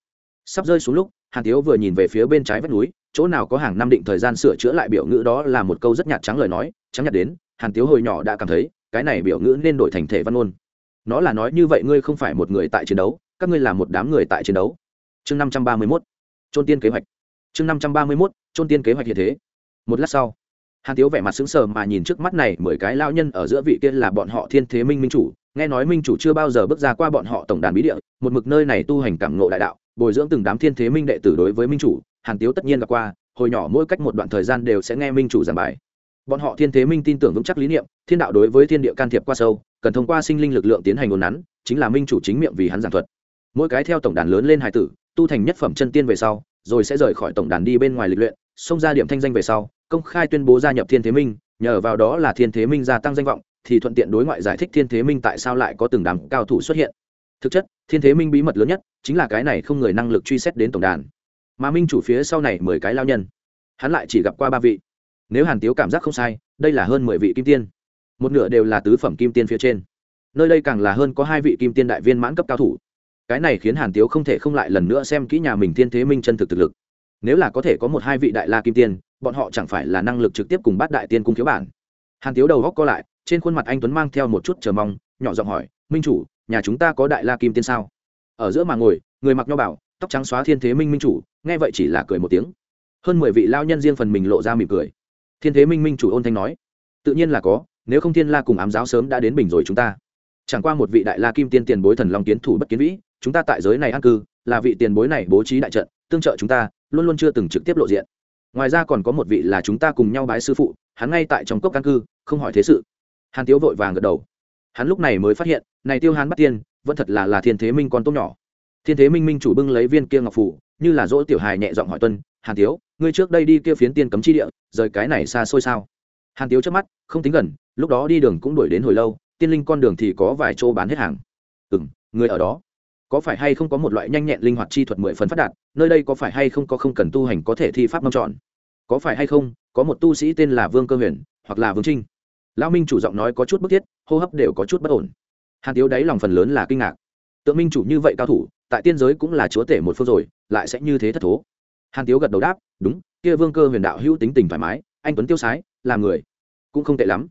Sắp rơi xuống lúc, hàn tiếu vừa nhìn về phía bên trái vách núi, chỗ nào có hàng năm định thời gian sửa chữa lại biểu ngữ đó là một câu rất nhạt trắng lời nói, trắng nhạt đến, hàn tiếu hồi nhỏ đã cảm thấy, cái này biểu ngữ nên đổi thành thể văn ôn nó là nói như vậy ngươi không phải một người tại chiến đấu, các ngươi là một đám người tại chiến đấu chương năm trăm ba mươi mốt trôn tiên kế hoạch. chương năm trăm ba mươi mốt trôn tiên kế hoạch hiện thế. một lát sau, hàn tiếu vẻ mặt sững sờ mà nhìn trước mắt này mười cái lao nhân ở giữa vị kia là bọn họ thiên thế minh minh chủ. Nghe nói minh chủ chưa bao giờ bước ra qua bọn họ tổng đàn bí địa, một mực nơi này tu hành cảm ngộ đại đạo, bồi dưỡng từng đám thiên thế minh đệ tử đối với minh chủ, hàn tiếu tất nhiên gặp qua, hồi nhỏ mỗi cách một đoạn thời gian đều sẽ nghe minh chủ giảng bài. Bọn họ thiên thế minh tin tưởng vững chắc lý niệm, thiên đạo đối với thiên địa can thiệp qua sâu, cần thông qua sinh linh lực lượng tiến hành ngôn nắn, chính là minh chủ chính miệng vì hắn giảng thuật. Mỗi cái theo tổng đàn lớn lên hải tử tu thành nhất phẩm chân tiên về sau, rồi sẽ rời khỏi tổng đàn đi bên ngoài lịch luyện, xông ra điểm thanh danh về sau, công khai tuyên bố gia nhập thiên thế minh, nhờ vào đó là thiên thế minh gia tăng danh vọng, thì thuận tiện đối ngoại giải thích thiên thế minh tại sao lại có từng đám cao thủ xuất hiện. Thực chất, thiên thế minh bí mật lớn nhất chính là cái này không người năng lực truy xét đến tổng đàn. Mà minh chủ phía sau này mười cái lao nhân, hắn lại chỉ gặp qua ba vị. Nếu hàn tiếu cảm giác không sai, đây là hơn mười vị kim tiên. Một nửa đều là tứ phẩm kim tiên phía trên. Nơi đây càng là hơn có hai vị kim tiên đại viên mãn cấp cao thủ cái này khiến hàn tiếu không thể không lại lần nữa xem kỹ nhà mình thiên thế minh chân thực thực lực. Nếu là có thể có một hai vị đại la kim tiên, bọn họ chẳng phải là năng lực trực tiếp cùng bắt đại tiên cung thiếu bản. Hàn tiếu đầu góc co lại, trên khuôn mặt anh tuấn mang theo một chút chờ mong, nhỏ giọng hỏi, minh chủ, nhà chúng ta có đại la kim tiên sao? Ở giữa mà ngồi, người mặc nho bảo, tóc trắng xóa thiên thế minh minh chủ, nghe vậy chỉ là cười một tiếng. Hơn mười vị lao nhân riêng phần mình lộ ra mỉm cười. Thiên thế minh minh chủ ôn thanh nói, tự nhiên là có, nếu không thiên la cùng ám giáo sớm đã đến bình rồi chúng ta. Chẳng qua một vị đại la kim tiên tiền bối thần long kiến thủ bất kiến vĩ chúng ta tại giới này an cư, là vị tiền bối này bố trí đại trận, tương trợ chúng ta, luôn luôn chưa từng trực tiếp lộ diện. Ngoài ra còn có một vị là chúng ta cùng nhau bái sư phụ, hắn ngay tại trong cốc căn cư, không hỏi thế sự. Hàn tiếu vội vàng gật đầu. Hắn lúc này mới phát hiện, này tiêu hán bắt tiên, vẫn thật là là thiên thế minh con tốt nhỏ. Thiên thế minh minh chủ bưng lấy viên kia ngọc phủ, như là dỗ tiểu hài nhẹ giọng hỏi tuân, hàn tiếu, ngươi trước đây đi kia phiến tiên cấm chi địa, rời cái này xa xôi sao? Hàn tiếu trước mắt, không tính gần, lúc đó đi đường cũng đuổi đến hồi lâu, tiên linh con đường thì có vài chỗ bán hết hàng. Ừ người ở đó có phải hay không có một loại nhanh nhẹn linh hoạt chi thuật mười phần phát đạt, nơi đây có phải hay không có không cần tu hành có thể thi pháp mong chọn có phải hay không, có một tu sĩ tên là vương cơ huyền, hoặc là vương trinh? Lão minh chủ giọng nói có chút bức thiết, hô hấp đều có chút bất ổn. Hàn tiếu đáy lòng phần lớn là kinh ngạc. Tượng minh chủ như vậy cao thủ, tại tiên giới cũng là chúa tể một phương rồi, lại sẽ như thế thất thố. Hàn tiếu gật đầu đáp, đúng, kia vương cơ huyền đạo hữu tính tình thoải mái, anh tuấn tiêu sái làm người, cũng không tệ lắm.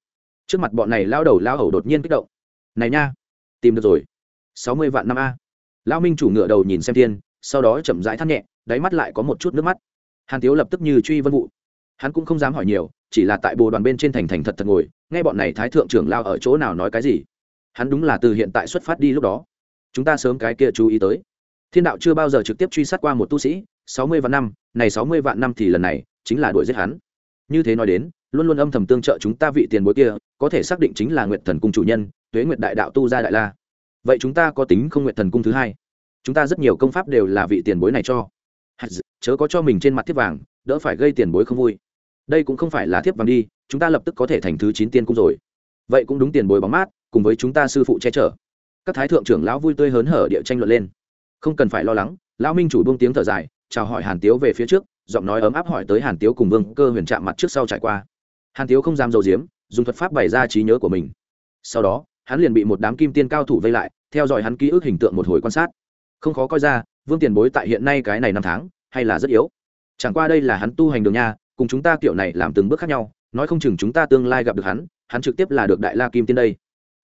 Trước mặt bọn này lao đầu lao hầu đột nhiên kích động. Này nha, tìm được rồi, sáu mươi vạn năm a lão minh chủ ngựa đầu nhìn xem thiên, sau đó chậm rãi thắt nhẹ, đáy mắt lại có một chút nước mắt. Hàn tiếu lập tức như truy vân vụ. Hắn cũng không dám hỏi nhiều, chỉ là tại bồ đoàn bên trên thành thành thật thật ngồi, nghe bọn này thái thượng trưởng lao ở chỗ nào nói cái gì. Hắn đúng là từ hiện tại xuất phát đi lúc đó. Chúng ta sớm cái kia chú ý tới. Thiên đạo chưa bao giờ trực tiếp truy sát qua một tu sĩ, sáu mươi vạn năm, này sáu mươi vạn năm thì lần này chính là đuổi giết hắn. Như thế nói đến, luôn luôn âm thầm tương trợ chúng ta vị tiền bối kia, có thể xác định chính là nguyệt thần cung chủ nhân, tuế nguyệt đại đạo tu gia đại la vậy chúng ta có tính không nguyện thần cung thứ hai. Chúng ta rất nhiều công pháp đều là vị tiền bối này cho. Chớ có cho mình trên mặt thiếp vàng, đỡ phải gây tiền bối không vui. Đây cũng không phải là thiếp vàng đi, chúng ta lập tức có thể thành thứ chín tiên cung rồi. Vậy cũng đúng tiền bối bóng mát, cùng với chúng ta sư phụ che chở. Các thái thượng trưởng lão vui tươi hớn hở địa tranh luận lên. Không cần phải lo lắng, lão minh chủ buông tiếng thở dài, chào hỏi hàn tiếu về phía trước, giọng nói ấm áp hỏi tới hàn tiếu cùng vương cơ huyền chạm mặt trước sau trải qua. Hàn tiếu không dám dầu diếm, dùng thuật pháp bày ra trí nhớ của mình. Sau đó hắn liền bị một đám kim tiên cao thủ vây lại, theo dõi hắn ký ức hình tượng một hồi quan sát. Không khó coi ra, vương tiền bối tại hiện nay cái này năm tháng, hay là rất yếu. Chẳng qua đây là hắn tu hành đường nha, cùng chúng ta kiểu này làm từng bước khác nhau, nói không chừng chúng ta tương lai gặp được hắn hắn trực tiếp là được đại la kim tiên đây.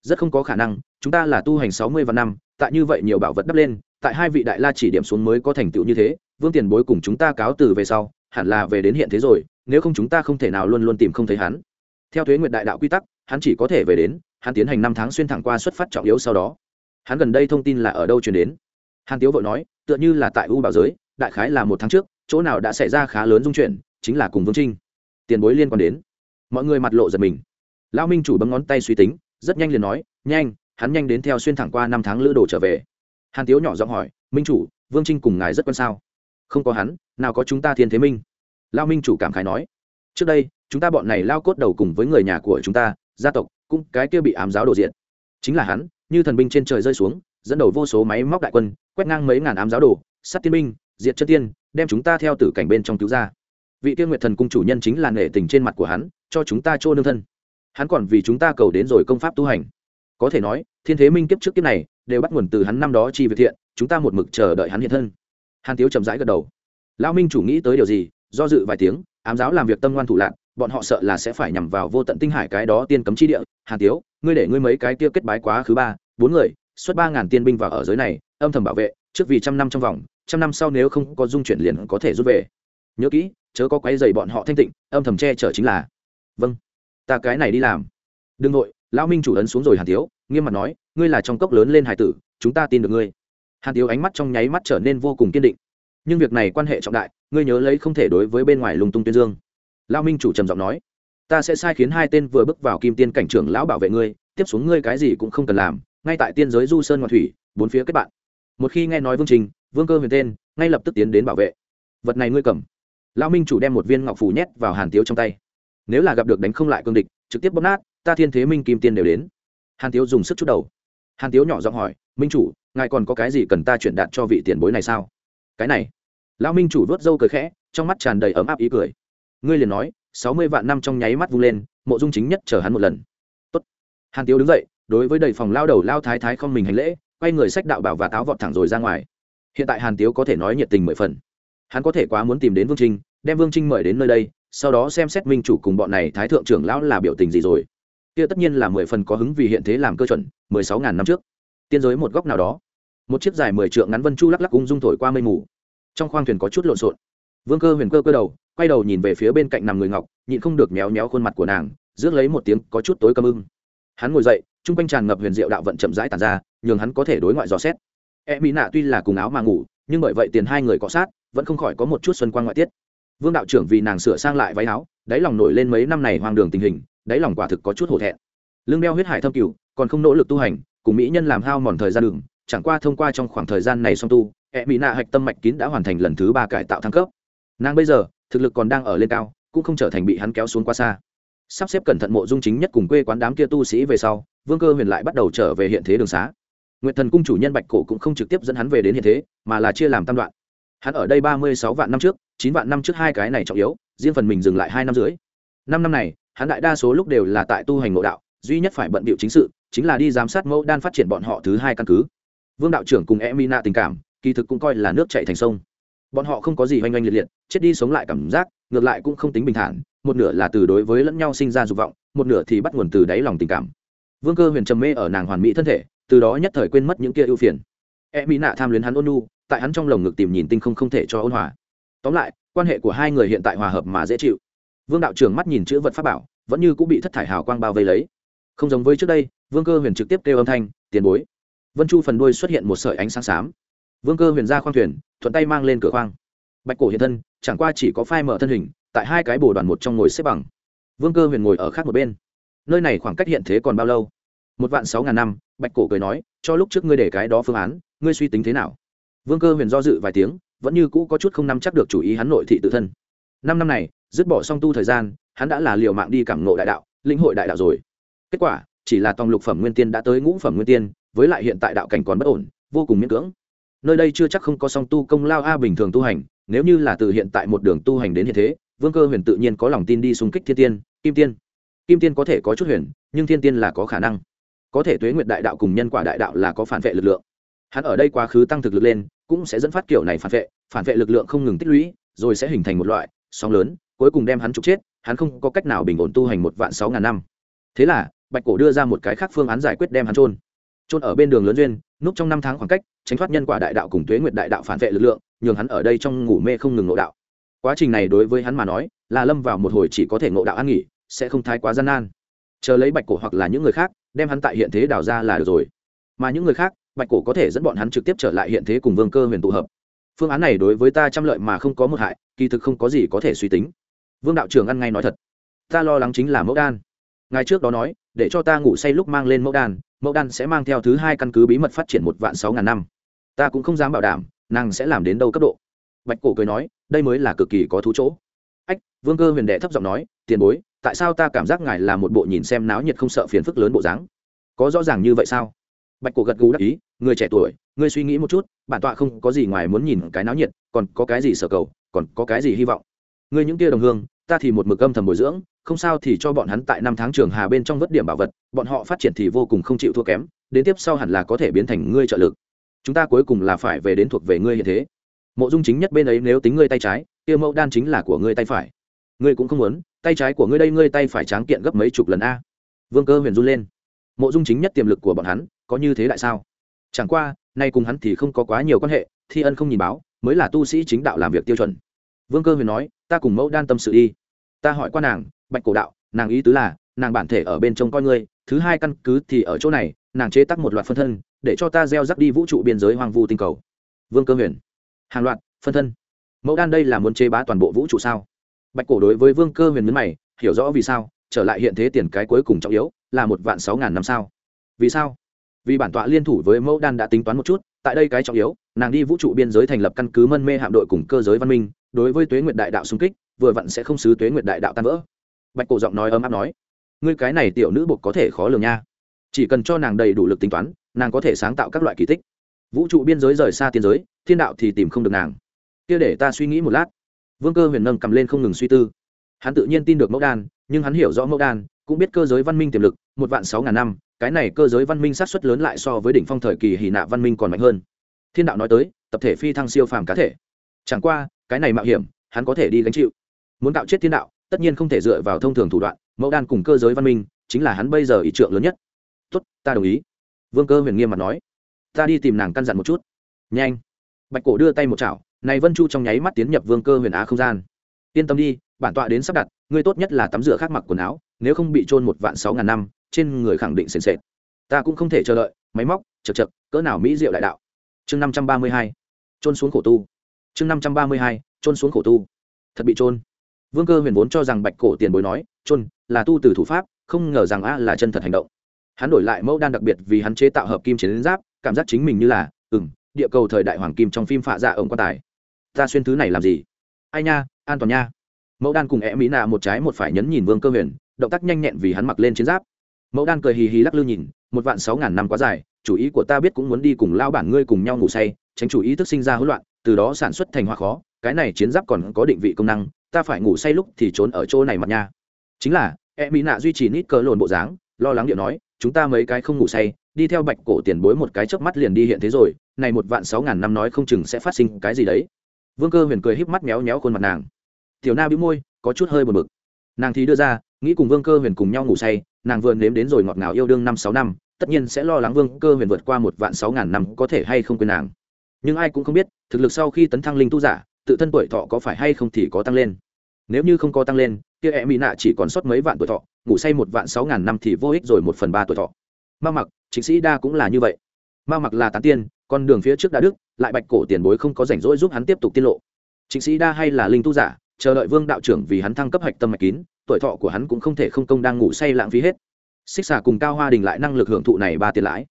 Rất không có khả năng, chúng ta là tu hành sáu mươi vạn năm, tại như vậy nhiều bảo vật đắp lên, tại hai vị đại la chỉ điểm xuống mới có thành tựu như thế, vương tiền bối cùng chúng ta cáo từ về sau, hẳn là về đến hiện thế rồi, nếu không chúng ta không thể nào luôn luôn tìm không thấy hắn. Theo thuế nguyệt đại đạo quy tắc, hắn chỉ có thể về đến hắn tiến hành năm tháng xuyên thẳng qua xuất phát trọng yếu sau đó. Hắn gần đây thông tin là ở đâu truyền đến? Hàn tiếu vội nói, tựa như là tại u bảo giới, đại khái là một tháng trước, chỗ nào đã xảy ra khá lớn dung chuyển, chính là cùng vương trinh. Tiền bối liên quan đến. Mọi người mặt lộ giật mình. Lão minh chủ bấm ngón tay suy tính, rất nhanh liền nói, nhanh, hắn nhanh đến theo xuyên thẳng qua năm tháng lữ đồ trở về. Hàn tiếu nhỏ giọng hỏi, minh chủ, vương trinh cùng ngài rất quan sao? Không có hắn, nào có chúng ta thiên thế minh. Lao minh chủ cảm khái nói, trước đây, chúng ta bọn này lao cốt đầu cùng với người nhà của chúng ta gia tộc, cũng cái kia bị ám giáo đổ diện. Chính là hắn, như thần binh trên trời rơi xuống, dẫn đầu vô số máy móc đại quân, quét ngang mấy ngàn ám giáo đồ, sát tiên binh, diệt chân tiên, đem chúng ta theo tử cảnh bên trong cứu ra. Vị tiên nguyệt thần cung chủ nhân chính là nể tình trên mặt của hắn, cho chúng ta trô nương thân. Hắn còn vì chúng ta cầu đến rồi công pháp tu hành. Có thể nói, thiên thế minh kiếp trước kiếp này, đều bắt nguồn từ hắn năm đó chi việc thiện, chúng ta một mực chờ đợi hắn hiện thân. Hàn tiếu chậm rãi gật đầu. Lão minh chủ nghĩ tới điều gì, do dự vài tiếng, ám giáo làm việc tâm ngoan thủ lạc bọn họ sợ là sẽ phải nhằm vào vô tận tinh hải cái đó tiên cấm chi địa. Hàn tiếu, ngươi để ngươi mấy cái kia kết bái quá khứ ba, bốn người, xuất ba ngàn tiên binh vào ở giới này, âm thầm bảo vệ, trước vì trăm năm trong vòng, trăm năm sau nếu không có dung chuyển liền có thể rút về. Nhớ kỹ, chớ có quấy dày bọn họ thanh tịnh, âm thầm che chở chính là. Vâng ta cái này đi làm. Đương nội lão minh chủ ấn xuống rồi hàn tiếu, nghiêm mặt nói, ngươi là trong cốc lớn lên hải tử, chúng ta tin được ngươi. Hàn tiếu ánh mắt trong nháy mắt trở nên vô cùng kiên định. Nhưng việc này quan hệ trọng đại, ngươi nhớ lấy không thể đối với bên ngoài lung tung tuyên dương lao minh chủ trầm giọng nói, ta sẽ sai khiến hai tên vừa bước vào kim tiên cảnh trưởng lão bảo vệ ngươi, tiếp xuống ngươi cái gì cũng không cần làm, ngay tại tiên giới du sơn ngoại thủy, bốn phía kết bạn. Một khi nghe nói vương trình, vương cơ huyền tên, ngay lập tức tiến đến bảo vệ. Vật này ngươi cầm. Lao minh chủ đem một viên ngọc phủ nhét vào hàn tiếu trong tay. Nếu là gặp được đánh không lại cương địch, trực tiếp bóp nát, ta thiên thế minh kim tiên đều đến. Hàn tiếu dùng sức chút đầu. Hàn tiếu nhỏ giọng hỏi, minh chủ, ngài còn có cái gì cần ta chuyển đạt cho vị tiền bối này sao? Cái này. Lão minh chủ vớt râu cười khẽ, trong mắt tràn đầy ấm áp ý cười ngươi liền nói, sáu mươi vạn năm trong nháy mắt vung lên, mộ dung chính nhất chờ hắn một lần. Tốt. hàn tiếu đứng dậy, đối với đầy phòng lao đầu lao thái thái không mình hành lễ, quay người sách đạo bảo và táo vọt thẳng rồi ra ngoài. Hiện tại hàn tiếu có thể nói nhiệt tình mười phần. Hắn có thể quá muốn tìm đến vương trinh, đem vương trinh mời đến nơi đây, sau đó xem xét minh chủ cùng bọn này thái thượng trưởng lão là biểu tình gì rồi. Kia tất nhiên là mười phần có hứng vì hiện thế làm cơ chuẩn, mười sáu ngàn năm trước. Tiên giới một góc nào đó. Một chiếc dài mười trượng ngắn vân chu lắc lắc ung dung thổi qua mây mù. Trong khoang thuyền có chút lộn xộn. Vương cơ huyền cơ cơ đầu quay đầu nhìn về phía bên cạnh nằm người ngọc, nhịn không được méo méo khuôn mặt của nàng, rước lấy một tiếng có chút tối câm ưng. Hắn ngồi dậy, chung quanh tràn ngập huyền diệu đạo vận chậm rãi tàn ra, nhường hắn có thể đối ngoại dò xét. E mỹ nạ tuy là cùng áo mà ngủ, nhưng bởi vậy tiền hai người cọ sát, vẫn không khỏi có một chút xuân quan ngoại tiết. Vương đạo trưởng vì nàng sửa sang lại váy áo, đáy lòng nổi lên mấy năm này hoang đường tình hình, đáy lòng quả thực có chút hổ thẹn. Lương đeo huyết hải thâm cửu còn không nỗ lực tu hành, cùng mỹ nhân làm hao mòn thời gian đường, chẳng qua thông qua trong khoảng thời gian này song tu e mỹ nạ hạch tâm mạch kín đã hoàn thành lần thứ ba cải tạo thăng cấp. Nàng bây giờ thực lực còn đang ở lên cao, cũng không trở thành bị hắn kéo xuống quá xa. Sắp xếp cẩn thận mộ dung chính nhất cùng quê quán đám kia tu sĩ về sau, vương cơ huyền lại bắt đầu trở về hiện thế đường xá. Nguyện thần cung chủ nhân bạch cổ cũng không trực tiếp dẫn hắn về đến hiện thế, mà là chia làm tam đoạn. Hắn ở đây ba mươi sáu vạn năm trước, chín vạn năm trước hai cái này trọng yếu, riêng phần mình dừng lại hai năm dưới năm năm này, hắn đại đa số lúc đều là tại tu hành ngộ đạo, duy nhất phải bận bịu chính sự, chính là đi giám sát mẫu đan phát triển bọn họ thứ hai căn cứ. Vương đạo trưởng cùng e mina tình cảm, kỳ thực cũng coi là nước chạy thành sông bọn họ không có gì oanh oanh liệt liệt, chết đi sống lại cảm giác, ngược lại cũng không tính bình thản, một nửa là từ đối với lẫn nhau sinh ra dục vọng, một nửa thì bắt nguồn từ đáy lòng tình cảm. Vương cơ huyền trầm mê ở nàng hoàn mỹ thân thể, từ đó nhất thời quên mất những kia ưu phiền. E mỹ nạ tham luyến hắn ôn nu tại hắn trong lồng ngực tìm nhìn tinh không không thể cho ôn hòa. Tóm lại, quan hệ của hai người hiện tại hòa hợp mà dễ chịu. Vương đạo trưởng mắt nhìn chữ vật pháp bảo, vẫn như cũng bị thất thải hào quang bao vây lấy. Không giống với trước đây, vương cơ huyền trực tiếp kêu âm thanh, tiền bối. Vân chu phần đuôi xuất hiện một sợi ánh sáng xám vương cơ huyền ra khoang thuyền, thuận tay mang lên cửa khoang. Bạch cổ hiện thân, chẳng qua chỉ có phai mở thân hình, tại hai cái bồ đoàn một trong ngồi xếp bằng. Vương cơ huyền ngồi ở khác một bên. Nơi này khoảng cách hiện thế còn bao lâu? Một vạn sáu ngàn năm, bạch cổ cười nói, cho lúc trước ngươi để cái đó phương án, ngươi suy tính thế nào? Vương cơ huyền do dự vài tiếng, vẫn như cũ có chút không nắm chắc được chủ ý hắn nội thị tự thân. Năm năm này, dứt bỏ song tu thời gian, hắn đã là liều mạng đi cảm ngộ đại đạo, lĩnh hội đại đạo rồi. Kết quả, chỉ là tòng lục phẩm nguyên tiên đã tới ngũ phẩm nguyên tiên, với lại hiện tại đạo cảnh còn bất ổn, vô cùng miễn cưỡng nơi đây chưa chắc không có song tu công lao a bình thường tu hành, nếu như là từ hiện tại một đường tu hành đến hiện thế, vương cơ huyền tự nhiên có lòng tin đi xung kích thiên tiên, kim tiên. Kim tiên có thể có chút huyền, nhưng thiên tiên là có khả năng. Có thể tuế nguyệt đại đạo cùng nhân quả đại đạo là có phản vệ lực lượng. Hắn ở đây quá khứ tăng thực lực lên, cũng sẽ dẫn phát kiểu này phản vệ phản vệ lực lượng không ngừng tích lũy, rồi sẽ hình thành một loại sóng lớn, cuối cùng đem hắn trục chết, hắn không có cách nào bình ổn tu hành một vạn sáu ngàn năm. Thế là, bạch cổ đưa ra một cái khác phương án giải quyết đem hắn trôn trôn ở bên đường lớn duyên, núp trong năm tháng khoảng cách, tránh thoát nhân quả đại đạo cùng tuế nguyệt đại đạo phản vệ lực lượng, nhường hắn ở đây trong ngủ mê không ngừng ngộ đạo. Quá trình này đối với hắn mà nói, là lâm vào một hồi chỉ có thể ngộ đạo an nghỉ, sẽ không thái quá gian nan. Chờ lấy bạch cổ hoặc là những người khác, đem hắn tại hiện thế đào ra là được rồi. Mà những người khác, bạch cổ có thể dẫn bọn hắn trực tiếp trở lại hiện thế cùng vương cơ huyền tụ hợp. Phương án này đối với ta trăm lợi mà không có một hại, kỳ thực không có gì có thể suy tính. Vương đạo trưởng ăn ngay nói thật. Ta lo lắng chính là mẫu đan ngài trước đó nói, để cho ta ngủ say lúc mang lên mẫu đan mẫu đan sẽ mang theo thứ hai căn cứ bí mật phát triển một vạn sáu ngàn năm. Ta cũng không dám bảo đảm, nàng sẽ làm đến đâu cấp độ. Bạch cổ cười nói, đây mới là cực kỳ có thú chỗ. Ách, vương cơ huyền đệ thấp giọng nói, tiền bối, tại sao ta cảm giác ngài là một bộ nhìn xem náo nhiệt không sợ phiền phức lớn bộ dáng? Có rõ ràng như vậy sao? Bạch cổ gật gù đắc ý, người trẻ tuổi, ngươi suy nghĩ một chút, bản tọa không có gì ngoài muốn nhìn cái náo nhiệt, còn có cái gì sở cầu, còn có cái gì hy vọng? Ngươi những kia đồng hương, ta thì một mực âm thầm bồi dưỡng không sao thì cho bọn hắn tại năm tháng trường hà bên trong vớt điểm bảo vật, bọn họ phát triển thì vô cùng không chịu thua kém, đến tiếp sau hẳn là có thể biến thành ngươi trợ lực. Chúng ta cuối cùng là phải về đến thuộc về ngươi hiện thế. Mộ dung chính nhất bên ấy nếu tính ngươi tay trái, kia mẫu đan chính là của ngươi tay phải. Ngươi cũng không muốn, tay trái của ngươi đây ngươi tay phải tráng kiện gấp mấy chục lần a. Vương cơ huyền run lên. Mộ dung chính nhất tiềm lực của bọn hắn, có như thế tại sao? Chẳng qua, nay cùng hắn thì không có quá nhiều quan hệ, thi ân không nhìn báo, mới là tu sĩ chính đạo làm việc tiêu chuẩn. Vương cơ huyền nói, ta cùng mẫu đan tâm sự đi. Ta hỏi qua nàng bạch cổ đạo, nàng ý tứ là, nàng bản thể ở bên trong coi ngươi, thứ hai căn cứ thì ở chỗ này, nàng chế tắc một loạt phân thân, để cho ta gieo rắc đi vũ trụ biên giới hoang vu tinh cầu. Vương cơ huyền. Hàng loạt, phân thân. Mẫu đan đây là muốn chế bá toàn bộ vũ trụ sao? Bạch cổ đối với vương cơ huyền nhấn mày, hiểu rõ vì sao, trở lại hiện thế tiền cái cuối cùng trọng yếu, là một vạn sáu ngàn năm sao. Vì sao? Vì bản tọa liên thủ với mẫu đan đã tính toán một chút, tại đây cái trọng yếu, nàng đi vũ trụ biên giới thành lập căn cứ mân mê hạm đội cùng cơ giới văn minh, đối với tuế nguyệt đại đạo xung kích, vừa vặn sẽ không xứ tuế nguyệt đại đạo tan vỡ bạch cổ giọng nói ấm áp nói, ngươi cái này tiểu nữ buộc có thể khó lường nha. Chỉ cần cho nàng đầy đủ lực tính toán, nàng có thể sáng tạo các loại kỳ tích. Vũ trụ biên giới rời xa tiên giới, thiên đạo thì tìm không được nàng. Kia để ta suy nghĩ một lát. Vương cơ huyền nâng cầm lên không ngừng suy tư. Hắn tự nhiên tin được mẫu đan, nhưng hắn hiểu rõ mẫu đan, cũng biết cơ giới văn minh tiềm lực, một vạn sáu ngàn năm, cái này cơ giới văn minh sát xuất lớn lại so với đỉnh phong thời kỳ hì nạ văn minh còn mạnh hơn. Thiên đạo nói tới, tập thể phi thăng siêu phàm cá thể. Chẳng qua, cái này mạo hiểm, hắn có thể đi gánh chịu. Muốn tạo chết thiên đạo tất nhiên không thể dựa vào thông thường thủ đoạn, mẫu đan cùng cơ giới văn minh chính là hắn bây giờ ý trượng lớn nhất. Tốt, ta đồng ý. Vương cơ huyền nghiêm mặt nói. Ta đi tìm nàng căn dặn một chút. Nhanh. Bạch cổ đưa tay một chảo, này vân chu trong nháy mắt tiến nhập vương cơ huyền á không gian. Yên tâm đi, bản tọa đến sắp đặt, ngươi tốt nhất là tắm rửa khác mặc quần áo, nếu không bị trôn một vạn sáu ngàn năm, trên người khẳng định sền sệt. Ta cũng không thể chờ đợi, máy móc, chật chật, cỡ nào mỹ diệu đại đạo. Chương năm trăm ba mươi hai trôn xuống khổ tu. Chương năm trăm ba mươi hai trôn xuống khổ tu. Thật bị trôn vương cơ huyền vốn cho rằng bạch cổ tiền bối nói trôn là tu từ thủ pháp, không ngờ rằng a là chân thật hành động. Hắn đổi lại mẫu đan đặc biệt vì hắn chế tạo hợp kim chiến giáp, cảm giác chính mình như là ừng địa cầu thời đại hoàng kim trong phim phạ dạ ổng quan tài. Ta xuyên thứ này làm gì? Ai nha, an toàn nha. Mẫu đan cùng e mỹ nạ một trái một phải nhấn nhìn vương cơ huyền, động tác nhanh nhẹn vì hắn mặc lên chiến giáp. Mẫu đan cười hì hì lắc lư nhìn, một vạn sáu ngàn năm quá dài, chủ ý của ta biết cũng muốn đi cùng lao bản ngươi cùng nhau ngủ say, tránh chủ ý thức sinh ra hỗn loạn, từ đó sản xuất thành hoa khó, cái này chiến giáp còn có định vị công năng ta phải ngủ say lúc thì trốn ở chỗ này mặt nha. Chính là e mỹ nạ duy trì nít cờ lồn bộ dáng, lo lắng điệu nói, chúng ta mấy cái không ngủ say, đi theo bạch cổ tiền bối một cái chớp mắt liền đi hiện thế rồi, này một vạn sáu ngàn năm nói không chừng sẽ phát sinh cái gì đấy. Vương cơ huyền cười híp mắt méo méo khuôn mặt nàng. Tiểu na bĩu môi, có chút hơi buồn bực. Nàng thì đưa ra, nghĩ cùng vương cơ huyền cùng nhau ngủ say, nàng vừa nếm đến rồi ngọt ngào yêu đương năm sáu năm, tất nhiên sẽ lo lắng vương cơ huyền vượt qua một vạn sáu ngàn năm có thể hay không quên nàng. Nhưng ai cũng không biết, thực lực sau khi tấn thăng linh tu giả tự thân tuổi thọ có phải hay không thì có tăng lên. Nếu như không có tăng lên, kia e mỹ nạ chỉ còn sót mấy vạn tuổi thọ, ngủ say một vạn sáu ngàn năm thì vô ích rồi một phần ba tuổi thọ. Ma mặc, chính sĩ đa cũng là như vậy. Ma mặc là tán tiên, con đường phía trước đã đức, lại bạch cổ tiền bối không có rảnh rỗi giúp hắn tiếp tục tiết lộ. Chính sĩ đa hay là linh tu giả, chờ đợi vương đạo trưởng vì hắn thăng cấp hạch tâm mạch kín, tuổi thọ của hắn cũng không thể không công đang ngủ say lãng phí hết. Xích xà cùng cao hoa đình lại năng lực hưởng thụ này ba tiền lãi.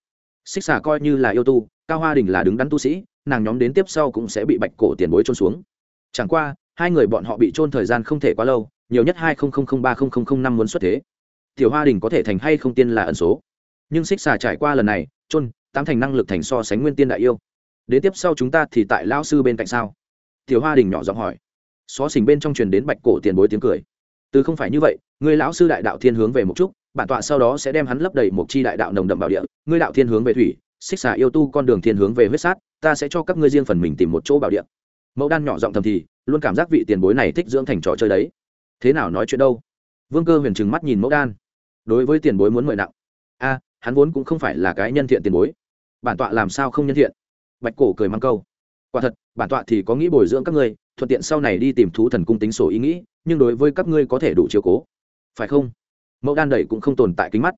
Xích xà coi như là yêu tu, cao hoa đình là đứng đắn tu sĩ nàng nhóm đến tiếp sau cũng sẽ bị bạch cổ tiền bối trôn xuống. Chẳng qua, hai người bọn họ bị trôn thời gian không thể quá lâu, nhiều nhất hai ba năm muốn xuất thế. Tiểu hoa đình có thể thành hay không tiên là ẩn số. Nhưng xích xà trải qua lần này trôn tám thành năng lực thành so sánh nguyên tiên đại yêu. Đến tiếp sau chúng ta thì tại lao sư bên cạnh sao? Tiểu hoa đình nhỏ giọng hỏi. Xó xỉnh bên trong truyền đến bạch cổ tiền bối tiếng cười. Từ không phải như vậy, người lão sư đại đạo thiên hướng về một chút, bản tọa sau đó sẽ đem hắn lấp đầy một chi đại đạo nồng đậm bảo địa ngươi đạo thiên hướng về thủy xích xà yêu tu con đường thiên hướng về huyết sát, ta sẽ cho các ngươi riêng phần mình tìm một chỗ bảo địa. Mẫu đan nhỏ giọng thầm thì, luôn cảm giác vị tiền bối này thích dưỡng thành trò chơi đấy. Thế nào nói chuyện đâu? Vương cơ huyền trừng mắt nhìn mẫu đan. Đối với tiền bối muốn mời nặng. A, hắn vốn cũng không phải là cái nhân thiện tiền bối. Bản tọa làm sao không nhân thiện? Bạch cổ cười mang câu. Quả thật, bản tọa thì có nghĩ bồi dưỡng các ngươi, thuận tiện sau này đi tìm thú thần cung tính sổ ý nghĩ, nhưng đối với các ngươi có thể đủ chiếu cố. Phải không? Mẫu đan đẩy cũng không tồn tại kính mắt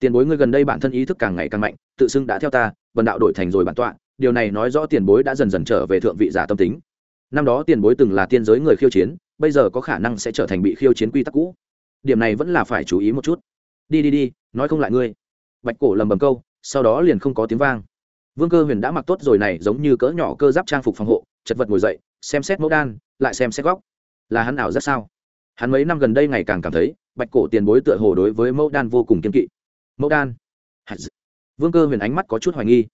tiền bối ngươi gần đây bản thân ý thức càng ngày càng mạnh, tự xưng đã theo ta, vần đạo đổi thành rồi bản tọa, điều này nói rõ tiền bối đã dần dần trở về thượng vị giả tâm tính. Năm đó tiền bối từng là tiên giới người khiêu chiến, bây giờ có khả năng sẽ trở thành bị khiêu chiến quy tắc cũ. Điểm này vẫn là phải chú ý một chút. Đi đi đi, nói không lại ngươi. Bạch cổ lầm bầm câu, sau đó liền không có tiếng vang. Vương cơ huyền đã mặc tốt rồi này, giống như cỡ nhỏ cơ giáp trang phục phòng hộ, chật vật ngồi dậy, xem xét mẫu đan, lại xem xét góc. Là hắn ảo rất sao? Hắn mấy năm gần đây ngày càng cảm thấy, bạch cổ tiền bối tựa hồ đối với mẫu đan vô cùng kiên kỵ mẫu đan. Vương cơ huyền ánh mắt có chút hoài nghi.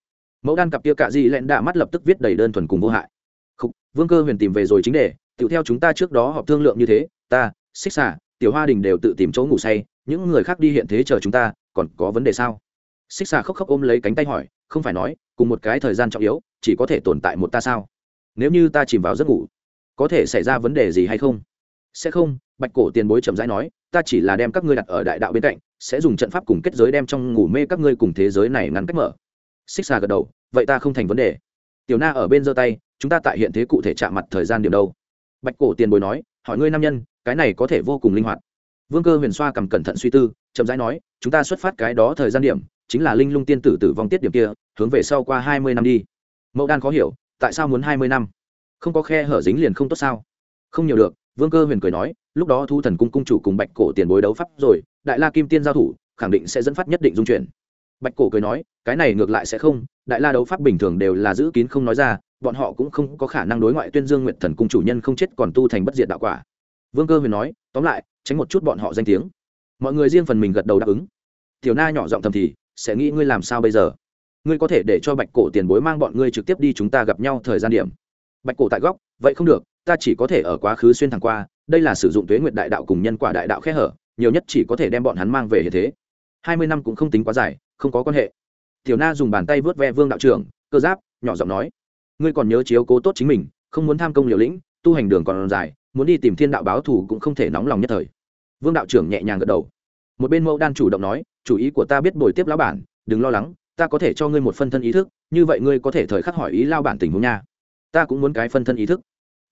Mẫu đan cặp kia cạ dị lẹn đạ mắt lập tức viết đầy đơn thuần cùng vô hại. Khúc, vương cơ huyền tìm về rồi chính đề tựu theo chúng ta trước đó họp thương lượng như thế ta xích xả tiểu hoa đình đều tự tìm chỗ ngủ say những người khác đi hiện thế chờ chúng ta còn có vấn đề sao? Xích xà khóc khóc ôm lấy cánh tay hỏi không phải nói cùng một cái thời gian trọng yếu chỉ có thể tồn tại một ta sao? Nếu như ta chìm vào giấc ngủ có thể xảy ra vấn đề gì hay không? Sẽ không bạch cổ tiền bối chậm rãi nói ta chỉ là đem các ngươi đặt ở đại đạo bên cạnh sẽ dùng trận pháp cùng kết giới đem trong ngủ mê các ngươi cùng thế giới này ngăn cách mở. Xích xà gật đầu, vậy ta không thành vấn đề. Tiểu na ở bên giơ tay, chúng ta tại hiện thế cụ thể chạm mặt thời gian điểm đâu? Bạch cổ tiền bối nói, hỏi ngươi nam nhân, cái này có thể vô cùng linh hoạt. Vương cơ huyền xoa cầm cẩn thận suy tư, chậm rãi nói, chúng ta xuất phát cái đó thời gian điểm, chính là linh lung tiên tử tử vong tiết điểm kia, hướng về sau qua hai mươi năm đi. Mẫu đan khó hiểu, tại sao muốn hai mươi năm? Không có khe hở dính liền không tốt sao? Không nhiều được vương cơ huyền cười nói, lúc đó thu thần cung cung chủ cùng bạch cổ tiền bối đấu pháp rồi, đại la kim tiên giao thủ, khẳng định sẽ dẫn phát nhất định dung chuyển. Bạch cổ cười nói, cái này ngược lại sẽ không, đại la đấu pháp bình thường đều là giữ kín không nói ra, bọn họ cũng không có khả năng đối ngoại tuyên dương nguyện thần cung chủ nhân không chết còn tu thành bất diệt đạo quả. Vương cơ huyền nói, tóm lại, tránh một chút bọn họ danh tiếng. Mọi người riêng phần mình gật đầu đáp ứng. Tiểu na nhỏ giọng thầm thì, sẽ nghĩ ngươi làm sao bây giờ? Ngươi có thể để cho bạch cổ tiền bối mang bọn ngươi trực tiếp đi chúng ta gặp nhau thời gian điểm. Bạch cổ tại góc, vậy không được ta chỉ có thể ở quá khứ xuyên thẳng qua, đây là sử dụng tuế nguyệt đại đạo cùng nhân quả đại đạo khe hở, nhiều nhất chỉ có thể đem bọn hắn mang về hiện thế. Hai mươi năm cũng không tính quá dài, không có quan hệ. Tiểu na dùng bàn tay vớt ve vương đạo trưởng, cơ giáp, nhỏ giọng nói, ngươi còn nhớ chiếu cố tốt chính mình, không muốn tham công liều lĩnh, tu hành đường còn dài, muốn đi tìm thiên đạo báo thù cũng không thể nóng lòng nhất thời. Vương đạo trưởng nhẹ nhàng gật đầu. Một bên mẫu đan chủ động nói, chủ ý của ta biết bồi tiếp lão bản, đừng lo lắng, ta có thể cho ngươi một phân thân ý thức, như vậy ngươi có thể thời khắc hỏi ý lao bản tình huống nha. Ta cũng muốn cái phân thân ý thức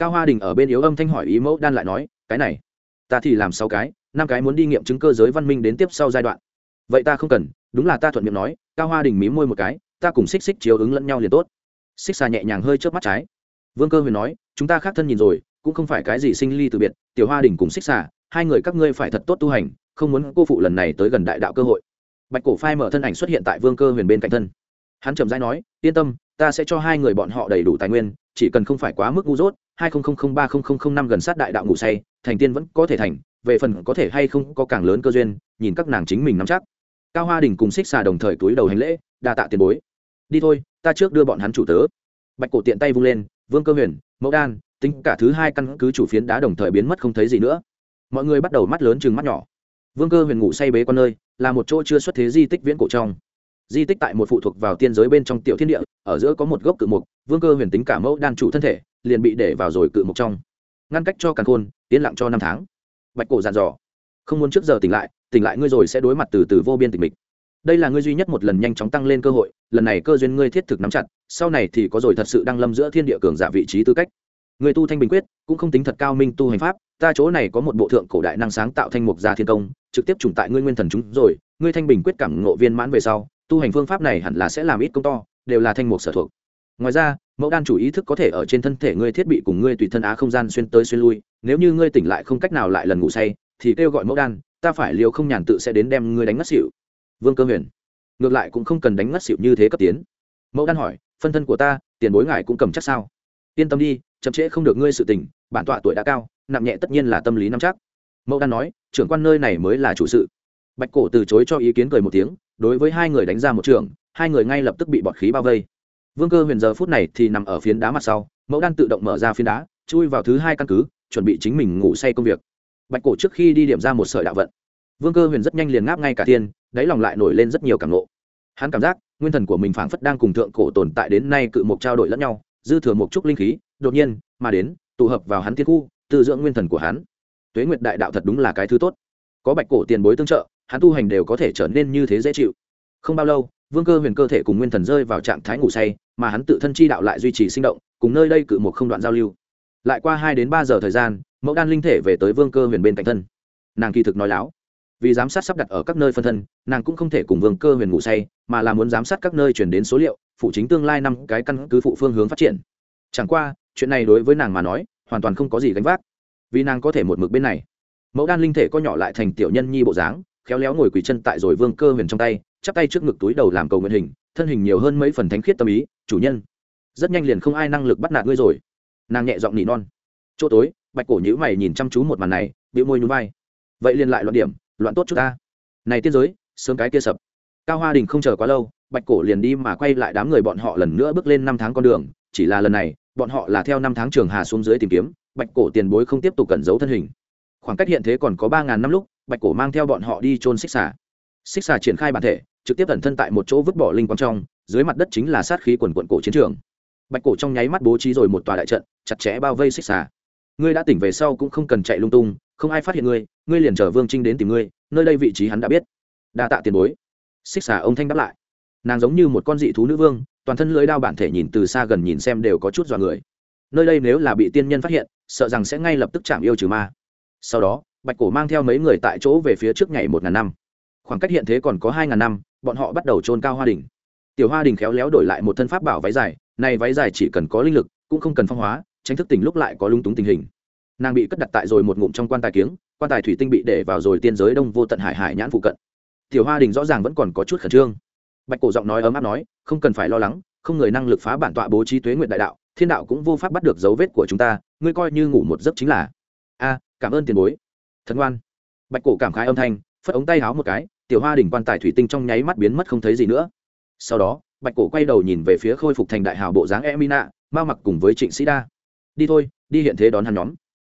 cao hoa đình ở bên yếu âm thanh hỏi ý mẫu đan lại nói, cái này, ta thì làm sáu cái, năm cái muốn đi nghiệm chứng cơ giới văn minh đến tiếp sau giai đoạn. Vậy ta không cần, đúng là ta thuận miệng nói, cao hoa đình mí môi một cái, ta cùng xích xích chiếu ứng lẫn nhau liền tốt. Xích xà nhẹ nhàng hơi chớp mắt trái. Vương cơ huyền nói, chúng ta khác thân nhìn rồi, cũng không phải cái gì sinh ly từ biệt, tiểu hoa đình cùng xích xà, hai người các ngươi phải thật tốt tu hành, không muốn cô phụ lần này tới gần đại đạo cơ hội. Bạch cổ phai mở thân ảnh xuất hiện tại vương cơ huyền bên cạnh thân. Hắn chậm rãi nói, yên tâm, ta sẽ cho hai người bọn họ đầy đủ tài nguyên, chỉ cần không phải quá mức ngu dốt hai ba năm gần sát đại đạo ngủ say, thành tiên vẫn có thể thành, về phần có thể hay không có càng lớn cơ duyên, nhìn các nàng chính mình nắm chắc. Cao hoa đình cùng xích xà đồng thời túi đầu hành lễ, đa tạ tiền bối. Đi thôi, ta trước đưa bọn hắn chủ tớ. Bạch cổ tiện tay vung lên, vương cơ huyền, mẫu đan, tính cả thứ hai căn cứ chủ phiến đá đồng thời biến mất không thấy gì nữa. Mọi người bắt đầu mắt lớn chừng mắt nhỏ. Vương cơ huyền ngủ say bế con nơi, là một chỗ chưa xuất thế di tích viễn cổ trong di tích tại một phụ thuộc vào tiên giới bên trong tiểu thiên địa, ở giữa có một gốc cự mục, vương cơ huyền tính cả mẫu đan chủ thân thể, liền bị để vào rồi cự mục trong. Ngăn cách cho càng khôn, yên lặng cho năm tháng. Bạch cổ dàn dò, không muốn trước giờ tỉnh lại tỉnh lại ngươi rồi sẽ đối mặt từ từ vô biên tịch mịch. Đây là ngươi duy nhất một lần nhanh chóng tăng lên cơ hội, lần này cơ duyên ngươi thiết thực nắm chặt, sau này thì có rồi thật sự đang lâm giữa thiên địa cường giả vị trí tư cách. Người tu thanh bình quyết, cũng không tính thật cao minh tu hành pháp, ta chỗ này có một bộ thượng cổ đại năng sáng tạo thanh mục gia thiên công, trực tiếp trùng tại ngươi nguyên thần chúng rồi, ngươi thanh bình quyết cảm ngộ viên mãn về sau tu hành phương pháp này hẳn là sẽ làm ít công to, đều là thanh mục sở thuộc. Ngoài ra, mẫu đan chủ ý thức có thể ở trên thân thể ngươi thiết bị cùng ngươi tùy thân á không gian xuyên tới xuyên lui, nếu như ngươi tỉnh lại không cách nào lại lần ngủ say, thì kêu gọi mẫu đan, ta phải liều không nhàn tự sẽ đến đem ngươi đánh ngất xỉu. Vương cơ huyền, ngược lại cũng không cần đánh ngất xỉu như thế cấp tiến. Mẫu đan hỏi, phân thân của ta, tiền bối ngài cũng cầm chắc sao? Yên tâm đi, chậm trễ không được ngươi sự tình, bản tọa tuổi đã cao, nặng nhẹ tất nhiên là tâm lý nắm chắc. Mẫu đan nói, trưởng quan nơi này mới là chủ sự. Bạch cổ từ chối cho ý kiến cười một tiếng đối với hai người đánh ra một trường, hai người ngay lập tức bị bọt khí bao vây. Vương cơ huyền giờ phút này thì nằm ở phiến đá mặt sau, mẫu đan tự động mở ra phiến đá, chui vào thứ hai căn cứ, chuẩn bị chính mình ngủ say công việc. Bạch cổ trước khi đi điểm ra một sợi đạo vận. Vương cơ huyền rất nhanh liền ngáp ngay cả thiên, đáy lòng lại nổi lên rất nhiều cảm lộ hắn cảm giác, nguyên thần của mình phảng phất đang cùng thượng cổ tồn tại đến nay cự mục trao đổi lẫn nhau, dư thừa một chút linh khí, đột nhiên, mà đến, tụ hợp vào hắn thiên khu tự dưỡng nguyên thần của hắn. Tuế nguyệt đại đạo thật đúng là cái thứ tốt. Có bạch cổ tiền bối tương trợ hắn tu hành đều có thể trở nên như thế dễ chịu. Không bao lâu, vương cơ huyền cơ thể cùng nguyên thần rơi vào trạng thái ngủ say, mà hắn tự thân chi đạo lại duy trì sinh động, cùng nơi đây cự một không đoạn giao lưu. Lại qua hai đến ba giờ thời gian, mẫu đan linh thể về tới vương cơ huyền bên cạnh thân. Nàng kỳ thực nói láo, vì giám sát sắp đặt ở các nơi phân thân, nàng cũng không thể cùng vương cơ huyền ngủ say, mà là muốn giám sát các nơi chuyển đến số liệu, phụ chính tương lai năm cái căn cứ phụ phương hướng phát triển. Chẳng qua, chuyện này đối với nàng mà nói, hoàn toàn không có gì gánh vác, vì nàng có thể một mực bên này. Mẫu đan linh thể co nhỏ lại thành tiểu nhân nhi bộ dáng khéo léo ngồi quỳ chân tại rồi vương cơ huyền trong tay, chắp tay trước ngực túi đầu làm cầu nguyện hình, thân hình nhiều hơn mấy phần thánh khiết tâm ý, chủ nhân, rất nhanh liền không ai năng lực bắt nạt ngươi rồi. Nàng nhẹ giọng nỉ non. Chỗ tối. Bạch cổ nhữ mày nhìn chăm chú một màn này bị môi nhún vai. Vậy liền lại loạn điểm, loạn tốt chút ta. Này tiên giới, sớm cái kia sập. Cao hoa đình không chờ quá lâu, bạch cổ liền đi mà quay lại đám người bọn họ lần nữa bước lên năm tháng con đường, chỉ là lần này, bọn họ là theo năm tháng trường hà xuống dưới tìm kiếm, bạch cổ tiền bối không tiếp tục cẩn giấu thân hình. Khoảng cách hiện thế còn có ba ngàn năm lúc bạch cổ mang theo bọn họ đi trôn xích xà. Xích xà triển khai bản thể, trực tiếp ẩn thân tại một chỗ vứt bỏ linh quang trong, dưới mặt đất chính là sát khí quần quận cổ chiến trường. Bạch cổ trong nháy mắt bố trí rồi một tòa đại trận, chặt chẽ bao vây xích xà. Ngươi đã tỉnh về sau cũng không cần chạy lung tung, không ai phát hiện ngươi ngươi liền chở vương trinh đến tìm ngươi, nơi đây vị trí hắn đã biết. Đa tạ tiền bối. Xích xà ông thanh đáp lại. Nàng giống như một con dị thú nữ vương, toàn thân lưới đao bản thể nhìn từ xa gần nhìn xem đều có chút dọa người. Nơi đây nếu là bị tiên nhân phát hiện, sợ rằng sẽ ngay lập tức chạm yêu trừ ma. Sau đó bạch cổ mang theo mấy người tại chỗ về phía trước ngày một ngàn năm. Khoảng cách hiện thế còn có hai ngàn năm, bọn họ bắt đầu trôn cao hoa đình tiểu hoa đình khéo léo đổi lại một thân pháp bảo váy dài, này váy dài chỉ cần có linh lực, cũng không cần phong hóa, tránh thức tỉnh lúc lại có lung túng tình hình. Nàng bị cất đặt tại rồi một ngụm trong quan tài kiếng, quan tài thủy tinh bị để vào rồi tiên giới đông vô tận hải hải nhãn phụ cận. Tiểu hoa đình rõ ràng vẫn còn có chút khẩn trương. Bạch cổ giọng nói ấm áp nói, không cần phải lo lắng, không người năng lực phá bản tọa bố trí tuế nguyện đại đạo, thiên đạo cũng vô pháp bắt được dấu vết của chúng ta, ngươi coi như ngủ một giấc chính là. A, cảm ơn tiền bối thần ngoan bạch cổ cảm khái âm thanh, phất ống tay háo một cái, tiểu hoa đỉnh quan tài thủy tinh trong nháy mắt biến mất không thấy gì nữa. Sau đó, bạch cổ quay đầu nhìn về phía khôi phục thành đại hào bộ dáng emina, ma mặc cùng với trịnh sĩ đa. Đi thôi, đi hiện thế đón hắn nhóm.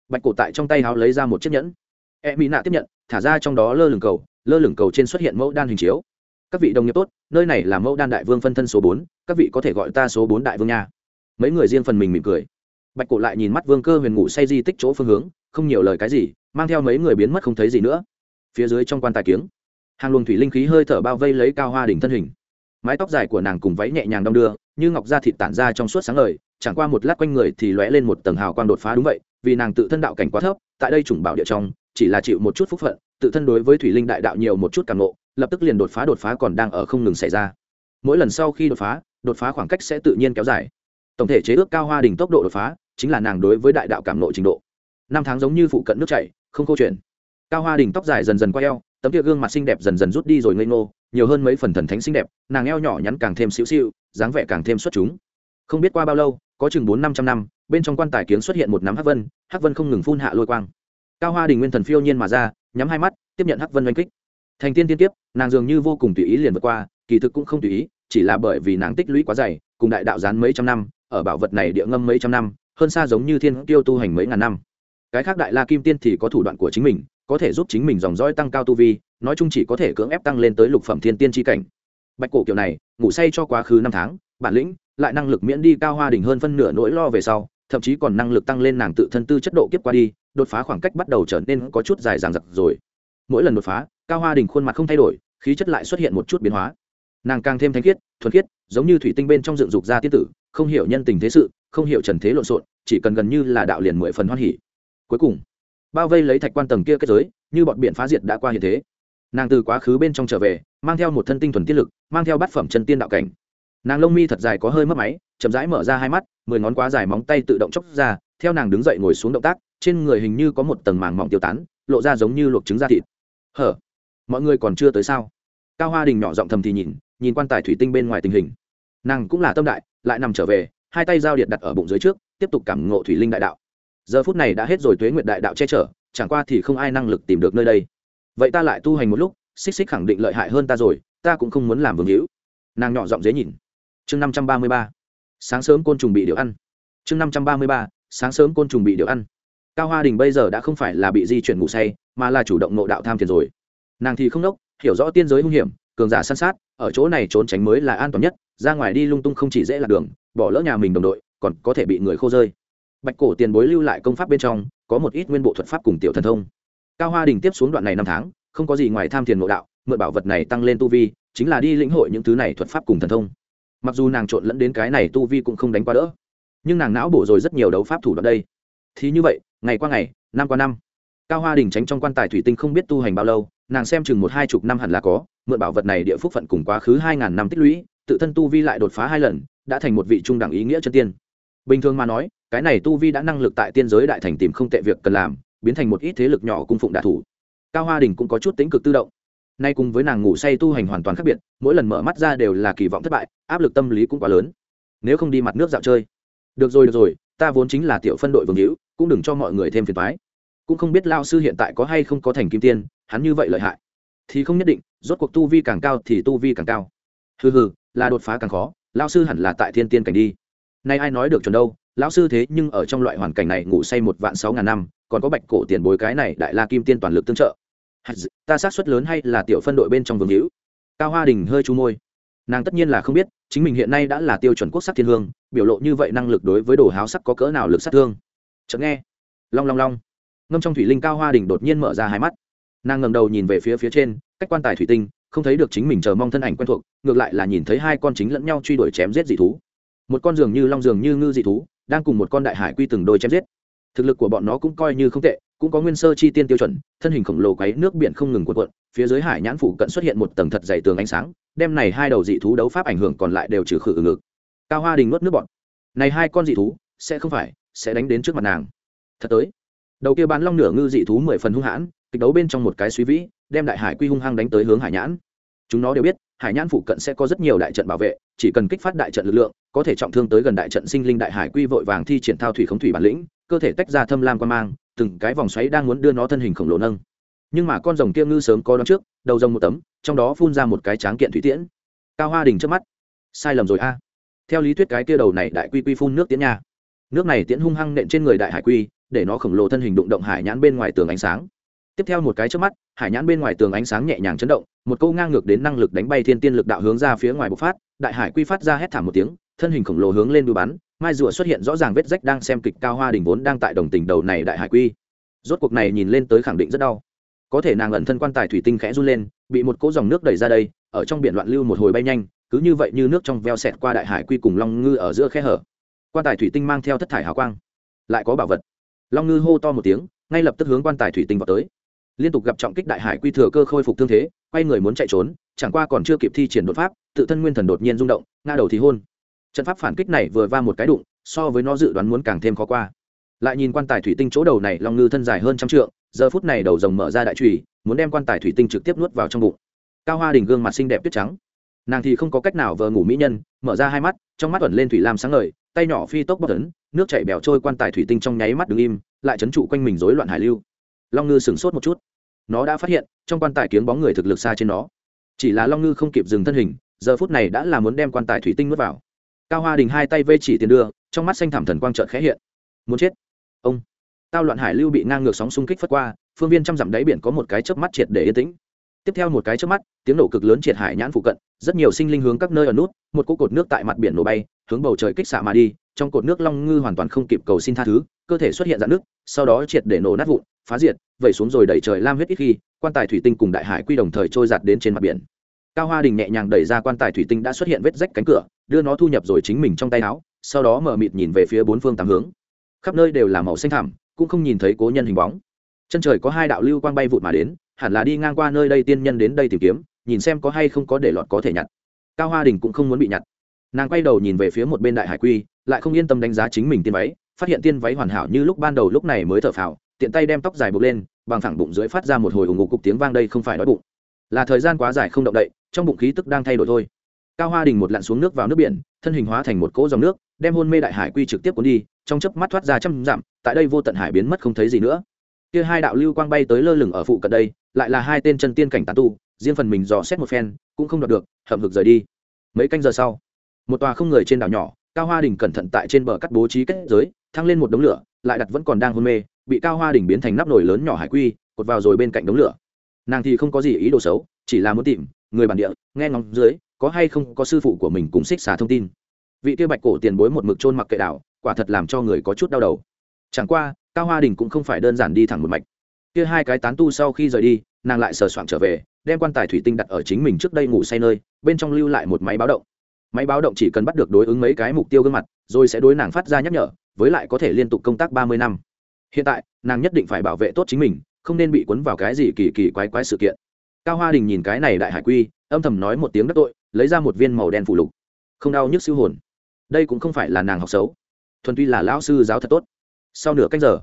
Bạch cổ tại trong tay háo lấy ra một chiếc nhẫn. Emina tiếp nhận, thả ra trong đó lơ lửng cầu, lơ lửng cầu trên xuất hiện mẫu đan hình chiếu. Các vị đồng nghiệp tốt, nơi này là mẫu đan đại vương phân thân số bốn, các vị có thể gọi ta số bốn đại vương nha. Mấy người riêng phần mình mỉm cười. Bạch cổ lại nhìn mắt vương cơ huyền ngủ say di tích chỗ phương hướng, không nhiều lời cái gì mang theo mấy người biến mất không thấy gì nữa. Phía dưới trong quan tài kiếng, hàng luồng thủy linh khí hơi thở bao vây lấy cao hoa đỉnh thân hình. Mái tóc dài của nàng cùng váy nhẹ nhàng đong đưa, như ngọc da thịt tản ra trong suốt sáng ngời, chẳng qua một lát quanh người thì lóe lên một tầng hào quang đột phá đúng vậy, vì nàng tự thân đạo cảnh quá thấp, tại đây chủng bảo địa trong, chỉ là chịu một chút phúc phận, tự thân đối với thủy linh đại đạo nhiều một chút càng ngộ, lập tức liền đột phá đột phá còn đang ở không ngừng xảy ra. Mỗi lần sau khi đột phá đột phá khoảng cách sẽ tự nhiên kéo dài. Tổng thể chế ước cao hoa đỉnh tốc độ đột phá, chính là nàng đối với đại đạo cảm nộ trình độ. Năm tháng giống như phụ cận nước chảy không câu chuyện cao hoa đình tóc dài dần dần quay eo, tấm kia gương mặt xinh đẹp dần dần rút đi rồi ngây ngô, nhiều hơn mấy phần thần thánh xinh đẹp, nàng eo nhỏ nhắn càng thêm xíu xiu dáng vẻ càng thêm xuất chúng. Không biết qua bao lâu, có chừng bốn năm trăm năm, bên trong quan tài kiếng xuất hiện một nắm hắc vân hắc vân không ngừng phun hạ lôi quang. Cao hoa đình nguyên thần phiêu nhiên mà ra, nhắm hai mắt, tiếp nhận hắc vân oanh kích. Thành tiên tiên tiếp, nàng dường như vô cùng tùy ý liền vượt qua, kỳ thực cũng không tùy ý, chỉ là bởi vì nàng tích lũy quá dày, cùng đại đạo gián mấy trăm năm, ở bảo vật này địa ngâm mấy trăm năm, hơn xa giống như thiên tiêu tu hành mấy ngàn năm cái khác đại la kim tiên thì có thủ đoạn của chính mình, có thể giúp chính mình dòng dõi tăng cao tu vi, nói chung chỉ có thể cưỡng ép tăng lên tới lục phẩm thiên tiên tri cảnh. Bạch cổ kiểu này, ngủ say cho quá khứ năm tháng, bản lĩnh, lại năng lực miễn đi cao hoa đỉnh hơn phân nửa nỗi lo về sau, thậm chí còn năng lực tăng lên nàng tự thân tư chất độ kiếp qua đi, đột phá khoảng cách bắt đầu trở nên có chút dài dằng dặc rồi. Mỗi lần đột phá, cao hoa đình khuôn mặt không thay đổi, khí chất lại xuất hiện một chút biến hóa. Nàng càng thêm thanh khiết, thuần khiết, giống như thủy tinh bên trong dựng dục ra tiết tử, không hiểu nhân tình thế sự, không hiểu trần thế lộn xộn, chỉ cần gần như là đạo liền mười phần hoan hỉ cuối cùng, bao vây lấy thạch quan tầng kia kết giới, như bọn biển phá diệt đã qua hiện thế. Nàng từ quá khứ bên trong trở về, mang theo một thân tinh thuần tiết lực, mang theo bát phẩm chân tiên đạo cảnh. Nàng lông mi thật dài có hơi mất máy, chậm rãi mở ra hai mắt, mười ngón quá dài móng tay tự động chóc ra, theo nàng đứng dậy ngồi xuống động tác, trên người hình như có một tầng màng mỏng tiêu tán, lộ ra giống như luộc trứng da thịt. Hở, mọi người còn chưa tới sao? Cao hoa đình nhỏ giọng thầm thì nhìn nhìn quan tài thủy tinh bên ngoài tình hình. Nàng cũng là tâm đại, lại nằm trở về, hai tay giao điện đặt ở bụng dưới trước, tiếp tục cảm ngộ thủy linh đại đạo giờ phút này đã hết rồi tuế nguyệt đại đạo che chở, chẳng qua thì không ai năng lực tìm được nơi đây. Vậy ta lại tu hành một lúc, xích xích khẳng định lợi hại hơn ta rồi, ta cũng không muốn làm vương hữu. Nàng nhỏ giọng dễ nhìn. Chương năm trăm ba mươi ba, sáng sớm côn trùng bị điệu ăn. Chương năm trăm ba mươi ba, sáng sớm côn trùng bị điệu ăn. Cao hoa đình bây giờ đã không phải là bị di chuyển ngủ say, mà là chủ động nộ đạo tham thiền rồi. Nàng thì không đốc, hiểu rõ tiên giới hung hiểm, cường giả săn sát, ở chỗ này trốn tránh mới là an toàn nhất, ra ngoài đi lung tung không chỉ dễ lạc đường, bỏ lỡ nhà mình đồng đội, còn có thể bị người khô rơi bạch cổ tiền bối lưu lại công pháp bên trong, có một ít nguyên bộ thuật pháp cùng tiểu thần thông. Cao hoa đình tiếp xuống đoạn này năm tháng, không có gì ngoài tham thiền nội đạo, mượn bảo vật này tăng lên tu vi, chính là đi lĩnh hội những thứ này thuật pháp cùng thần thông. Mặc dù nàng trộn lẫn đến cái này tu vi cũng không đánh qua đỡ, nhưng nàng não bổ rồi rất nhiều đấu pháp thủ đoạn đây. Thì như vậy, ngày qua ngày, năm qua năm, cao hoa đình tránh trong quan tài thủy tinh không biết tu hành bao lâu, nàng xem chừng một hai chục năm hẳn là có, mượn bảo vật này địa phúc phận cùng quá khứ hai ngàn năm tích lũy, tự thân tu vi lại đột phá hai lần, đã thành một vị trung đẳng ý nghĩa chân tiên. Bình thường mà nói cái này tu vi đã năng lực tại tiên giới đại thành tìm không tệ việc cần làm, biến thành một ít thế lực nhỏ cung phụng đạ thủ. Cao hoa đình cũng có chút tính cực tự động. Nay cùng với nàng ngủ say tu hành hoàn toàn khác biệt, mỗi lần mở mắt ra đều là kỳ vọng thất bại, áp lực tâm lý cũng quá lớn. Nếu không đi mặt nước dạo chơi. Được rồi được rồi, ta vốn chính là tiểu phân đội vương hữu, cũng đừng cho mọi người thêm phiền thoái cũng không biết lao sư hiện tại có hay không có thành kim tiên, hắn như vậy lợi hại. Thì không nhất định, rốt cuộc tu vi càng cao thì tu vi càng cao. Hừ hừ, là đột phá càng khó lao sư hẳn là tại thiên tiên cảnh đi nay ai nói được chuẩn đâu, lão sư thế nhưng ở trong loại hoàn cảnh này ngủ say một vạn sáu ngàn năm, còn có bạch cổ tiền bối cái này đại la kim tiên toàn lực tương trợ. Ta sát suất lớn hay là tiểu phân đội bên trong vương hữu? Cao hoa đình hơi chu môi. Nàng tất nhiên là không biết, chính mình hiện nay đã là tiêu chuẩn quốc sắc thiên hương, biểu lộ như vậy năng lực đối với đồ háo sắc có cỡ nào lực sát thương? Chợt nghe, long long long, ngâm trong thủy linh cao hoa đình đột nhiên mở ra hai mắt. Nàng ngẩng đầu nhìn về phía phía trên, cách quan tài thủy tinh, không thấy được chính mình chờ mong thân ảnh quen thuộc, ngược lại là nhìn thấy hai con chính lẫn nhau truy đuổi chém giết dị thú một con dường như long dường như ngư dị thú, đang cùng một con đại hải quy từng đôi chém giết. Thực lực của bọn nó cũng coi như không tệ, cũng có nguyên sơ chi tiên tiêu chuẩn, thân hình khổng lồ quấy nước biển không ngừng cuộn cuộn, phía dưới hải nhãn phủ cận xuất hiện một tầng thật dày tường ánh sáng, đem này hai đầu dị thú đấu pháp ảnh hưởng còn lại đều trừ khử ngực. Cao hoa đình nuốt nước bọn này hai con dị thú, sẽ không phải, sẽ đánh đến trước mặt nàng. Thật tới. Đầu kia bán long nửa ngư dị thú mười phần hung hãn, kịch đấu bên trong một cái suy vĩ, đem đại hải quy hung hăng đánh tới hướng hải nhãn chúng nó đều biết, hải nhãn phụ cận sẽ có rất nhiều đại trận bảo vệ, chỉ cần kích phát đại trận lực lượng, có thể trọng thương tới gần đại trận sinh linh đại hải quy vội vàng thi triển thao thủy khống thủy bản lĩnh, cơ thể tách ra thâm lam quan mang, từng cái vòng xoáy đang muốn đưa nó thân hình khổng lồ nâng. Nhưng mà con rồng kia ngư sớm có đón trước, đầu rồng một tấm, trong đó phun ra một cái tráng kiện thủy tiễn. Cao hoa đình trước mắt. Sai lầm rồi a. Theo lý thuyết cái kia đầu này đại quy quy phun nước tiễn nha. Nước này tiễn hung hăng nện trên người đại hải quy, để nó khổng lồ thân hình đụng động hải nhãn bên ngoài tường ánh sáng. Tiếp theo một cái trước mắt, hải nhãn bên ngoài tường ánh sáng nhẹ nhàng chấn động một câu ngang ngược đến năng lực đánh bay thiên tiên lực đạo hướng ra phía ngoài bộc phát, đại hải quy phát ra hét thảm một tiếng, thân hình khổng lồ hướng lên đuôi bắn, mai rùa xuất hiện rõ ràng vết rách đang xem kịch cao hoa đình vốn đang tại đồng tình đầu này đại hải quy. Rốt cuộc này nhìn lên tới khẳng định rất đau. Có thể nàng ẩn thân quan tài thủy tinh khẽ run lên, bị một cỗ dòng nước đẩy ra đây, ở trong biển loạn lưu một hồi bay nhanh, cứ như vậy như nước trong veo xẹt qua đại hải quy cùng long ngư ở giữa khe hở. Quan tài thủy tinh mang theo thất thải hào quang, lại có bảo vật. Long ngư hô to một tiếng, ngay lập tức hướng quan tài thủy tinh vào tới. Liên tục gặp trọng kích đại hải quy thừa cơ khôi phục thương thế quay người muốn chạy trốn, chẳng qua còn chưa kịp thi triển đột pháp, tự thân nguyên thần đột nhiên rung động, ngã đầu thì hôn. Trận pháp phản kích này vừa va một cái đụng, so với nó dự đoán muốn càng thêm khó qua. Lại nhìn quan tài thủy tinh chỗ đầu này long ngư thân dài hơn trăm trượng, giờ phút này đầu rồng mở ra đại trùy, muốn đem quan tài thủy tinh trực tiếp nuốt vào trong bụng. Cao hoa đình gương mặt xinh đẹp tuyết trắng. Nàng thì không có cách nào vờ ngủ mỹ nhân, mở ra hai mắt, trong mắt ẩn lên thủy lam sáng ngời, tay nhỏ phi tốc bóc tấn nước chảy bèo trôi quan tài thủy tinh trong nháy mắt đứng im, lại chấn trụ quanh mình rối loạn hải lưu. Long ngư sửng sốt một chút nó đã phát hiện, trong quan tài kiếng bóng người thực lực xa trên nó. Chỉ là long ngư không kịp dừng thân hình, giờ phút này đã là muốn đem quan tài thủy tinh nuốt vào. Cao hoa đình hai tay vây chỉ tiền đưa, trong mắt xanh thảm thần quang trợn khẽ hiện. Muốn chết? Ông. Tao loạn hải lưu bị ngang ngược sóng xung kích phất qua, phương viên trăm dặm đáy biển có một cái chớp mắt triệt để yên tĩnh. Tiếp theo một cái chớp mắt, tiếng nổ cực lớn triệt hải nhãn phụ cận, rất nhiều sinh linh hướng các nơi ở nút, một cỗ cột nước tại mặt biển nổ bay, hướng bầu trời kích xạ mà đi, trong cột nước long ngư hoàn toàn không kịp cầu xin tha thứ, cơ thể xuất hiện dạn nước sau đó triệt để nổ nát vụn phá diệt, vẩy xuống rồi đẩy trời lam huyết ít khi, quan tài thủy tinh cùng đại hải quy đồng thời trôi giạt đến trên mặt biển. Cao hoa đình nhẹ nhàng đẩy ra quan tài thủy tinh đã xuất hiện vết rách cánh cửa, đưa nó thu nhập rồi chính mình trong tay áo, sau đó mở mịt nhìn về phía bốn phương tám hướng. Khắp nơi đều là màu xanh thẳm, cũng không nhìn thấy cố nhân hình bóng. Chân trời có hai đạo lưu quang bay vụt mà đến, hẳn là đi ngang qua nơi đây tiên nhân đến đây tìm kiếm, nhìn xem có hay không có để lọt có thể nhặt. Cao hoa đình cũng không muốn bị nhặt. Nàng quay đầu nhìn về phía một bên đại hải quy, lại không yên tâm đánh giá chính mình tiên váy, phát hiện tiên váy hoàn hảo như lúc ban đầu lúc này mới thở phào tiện tay đem tóc dài buộc lên, bằng thẳng bụng dưới phát ra một hồi ủng ngục cục tiếng vang đây không phải đói bụng. Là thời gian quá dài không động đậy, trong bụng khí tức đang thay đổi thôi. Cao hoa đình một lặn xuống nước vào nước biển, thân hình hóa thành một cỗ dòng nước, đem hôn mê đại hải quy trực tiếp cuốn đi, trong chớp mắt thoát ra trăm dặm, tại đây vô tận hải biến mất không thấy gì nữa. Kia hai đạo lưu quang bay tới lơ lửng ở phụ cận đây, lại là hai tên chân tiên cảnh tán tu, riêng phần mình dò xét một phen, cũng không đọc được, hậm hực rời đi. Mấy canh giờ sau, một tòa không người trên đảo nhỏ, cao hoa đình cẩn thận tại trên bờ cắt bố trí kết giới, thăng lên một đống lửa, lại đặt vẫn còn đang hôn mê bị cao hoa đỉnh biến thành nắp nồi lớn nhỏ hải quy, cột vào rồi bên cạnh đống lửa. Nàng thì không có gì ý đồ xấu, chỉ là muốn tìm, người bản địa, nghe ngóng dưới, có hay không có sư phụ của mình cùng xích xả thông tin. Vị kia bạch cổ tiền bối một mực trôn mặc kệ đảo, quả thật làm cho người có chút đau đầu. Chẳng qua, cao hoa đình cũng không phải đơn giản đi thẳng một mạch. Kia hai cái tán tu sau khi rời đi, nàng lại sờ soạn trở về, đem quan tài thủy tinh đặt ở chính mình trước đây ngủ say nơi, bên trong lưu lại một máy báo động. Máy báo động chỉ cần bắt được đối ứng mấy cái mục tiêu gương mặt, rồi sẽ đối nàng phát ra nhắc nhở, với lại có thể liên tục công tác ba mươi năm hiện tại, nàng nhất định phải bảo vệ tốt chính mình, không nên bị cuốn vào cái gì kỳ kỳ quái quái sự kiện. Cao hoa đình nhìn cái này đại hải quy, âm thầm nói một tiếng đắc tội, lấy ra một viên màu đen phủ lục. Không đau nhức siêu hồn. Đây cũng không phải là nàng học xấu. Thuần tuy là lão sư giáo thật tốt. Sau nửa cách giờ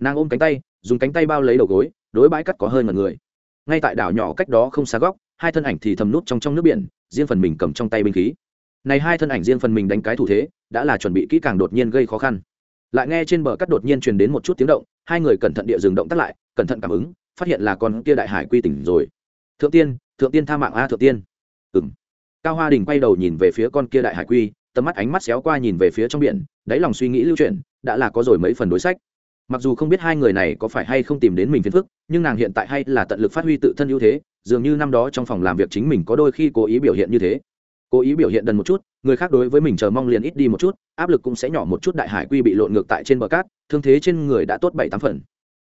nàng ôm cánh tay, dùng cánh tay bao lấy đầu gối, đối bãi cắt có hơi ngần người. Ngay tại đảo nhỏ cách đó không xa góc, hai thân ảnh thì thầm nút trong trong nước biển, riêng phần mình cầm trong tay binh khí. Này hai thân ảnh riêng phần mình đánh cái thủ thế, đã là chuẩn bị kỹ càng đột nhiên gây khó khăn lại nghe trên bờ cắt đột nhiên truyền đến một chút tiếng động, hai người cẩn thận địa dừng động tắt lại, cẩn thận cảm ứng, phát hiện là con kia đại hải quy tỉnh rồi. Thượng tiên thượng tiên tha mạng a, thượng tiên. Ừ m cao hoa đình quay đầu nhìn về phía con kia đại hải quy, tầm mắt ánh mắt xéo qua nhìn về phía trong biển, đáy lòng suy nghĩ lưu chuyển, đã là có rồi mấy phần đối sách. Mặc dù không biết hai người này có phải hay không tìm đến mình phiền phức, nhưng nàng hiện tại hay là tận lực phát huy tự thân ưu thế, dường như năm đó trong phòng làm việc chính mình có đôi khi cố ý biểu hiện như thế. Cố ý biểu hiện đần một chút người khác đối với mình chờ mong liền ít đi một chút, áp lực cũng sẽ nhỏ một chút, đại hải quy bị lộn ngược tại trên bờ cát, thương thế trên người đã tốt bảy tám phần.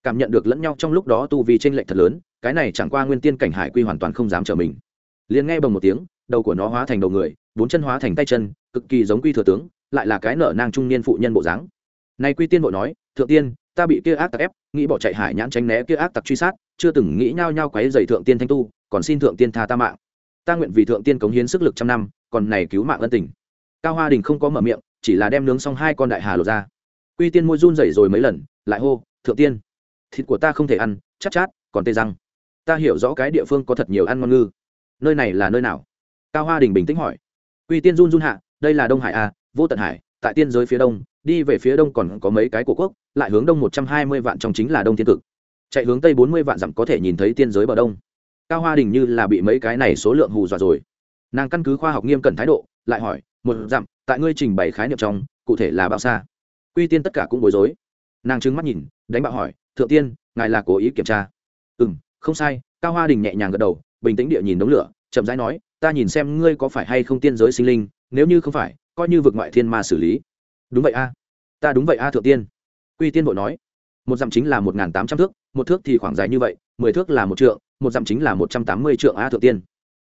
Cảm nhận được lẫn nhau trong lúc đó tu vì n lệch thật lớn, cái này chẳng qua nguyên tiên cảnh hải quy hoàn toàn không dám chờ mình. Liền nghe bầm một tiếng, đầu của nó hóa thành đầu người, bốn chân hóa thành tay chân, cực kỳ giống quy thừa tướng, lại là cái nở nang trung niên phụ nhân bộ dáng. Nay quy tiên bộ nói, thượng tiên, ta bị kia ác tặc ép, nghĩ bỏ chạy hải nhãn tránh né kia ác tặc truy sát, chưa từng nghĩ nhao nhao quấy dày thượng tiên thanh tu, còn xin thượng tiên tha ta mạng. Ta nguyện vì thượng tiên cống hiến sức lực trăm năm còn này cứu mạng ân tình. Cao hoa đình không có mở miệng, chỉ là đem nướng xong hai con đại hà lột ra. Quy tiên môi run rẩy rồi mấy lần, lại hô, thượng tiên, thịt của ta không thể ăn, chát chát, còn tê răng. Ta hiểu rõ cái địa phương có thật nhiều ăn ngon ngư. Nơi này là nơi nào? Cao hoa đình bình tĩnh hỏi. Quy tiên run run hạ, đây là đông hải a vô tận hải, tại tiên giới phía đông, đi về phía đông còn có mấy cái của quốc, lại hướng đông một trăm hai mươi vạn trong chính là đông thiên cực. Chạy hướng tây bốn mươi vạn dặm có thể nhìn thấy tiên giới bờ đông. Cao hoa đình như là bị mấy cái này số lượng hù dọa rồi nàng căn cứ khoa học nghiêm cẩn thái độ, lại hỏi, một dặm, tại ngươi trình bày khái niệm trong, cụ thể là bao xa? Quy tiên tất cả cũng bối rối. Nàng trừng mắt nhìn, đánh bạo hỏi, thượng tiên, ngài là cố ý kiểm tra? Ừ m không sai. Cao hoa đình nhẹ nhàng gật đầu, bình tĩnh địa nhìn đống lửa, chậm rãi nói, ta nhìn xem ngươi có phải hay không tiên giới sinh linh, nếu như không phải, coi như vực ngoại thiên ma xử lý. Đúng vậy a, ta đúng vậy a, thượng tiên. Quy tiên bộ nói, một dặm chính là một n g h n tám trăm thước, một thước thì khoảng dài như vậy, mười thước là một trượng, một dặm chính là một trăm tám mươi trượng a, thượng tiên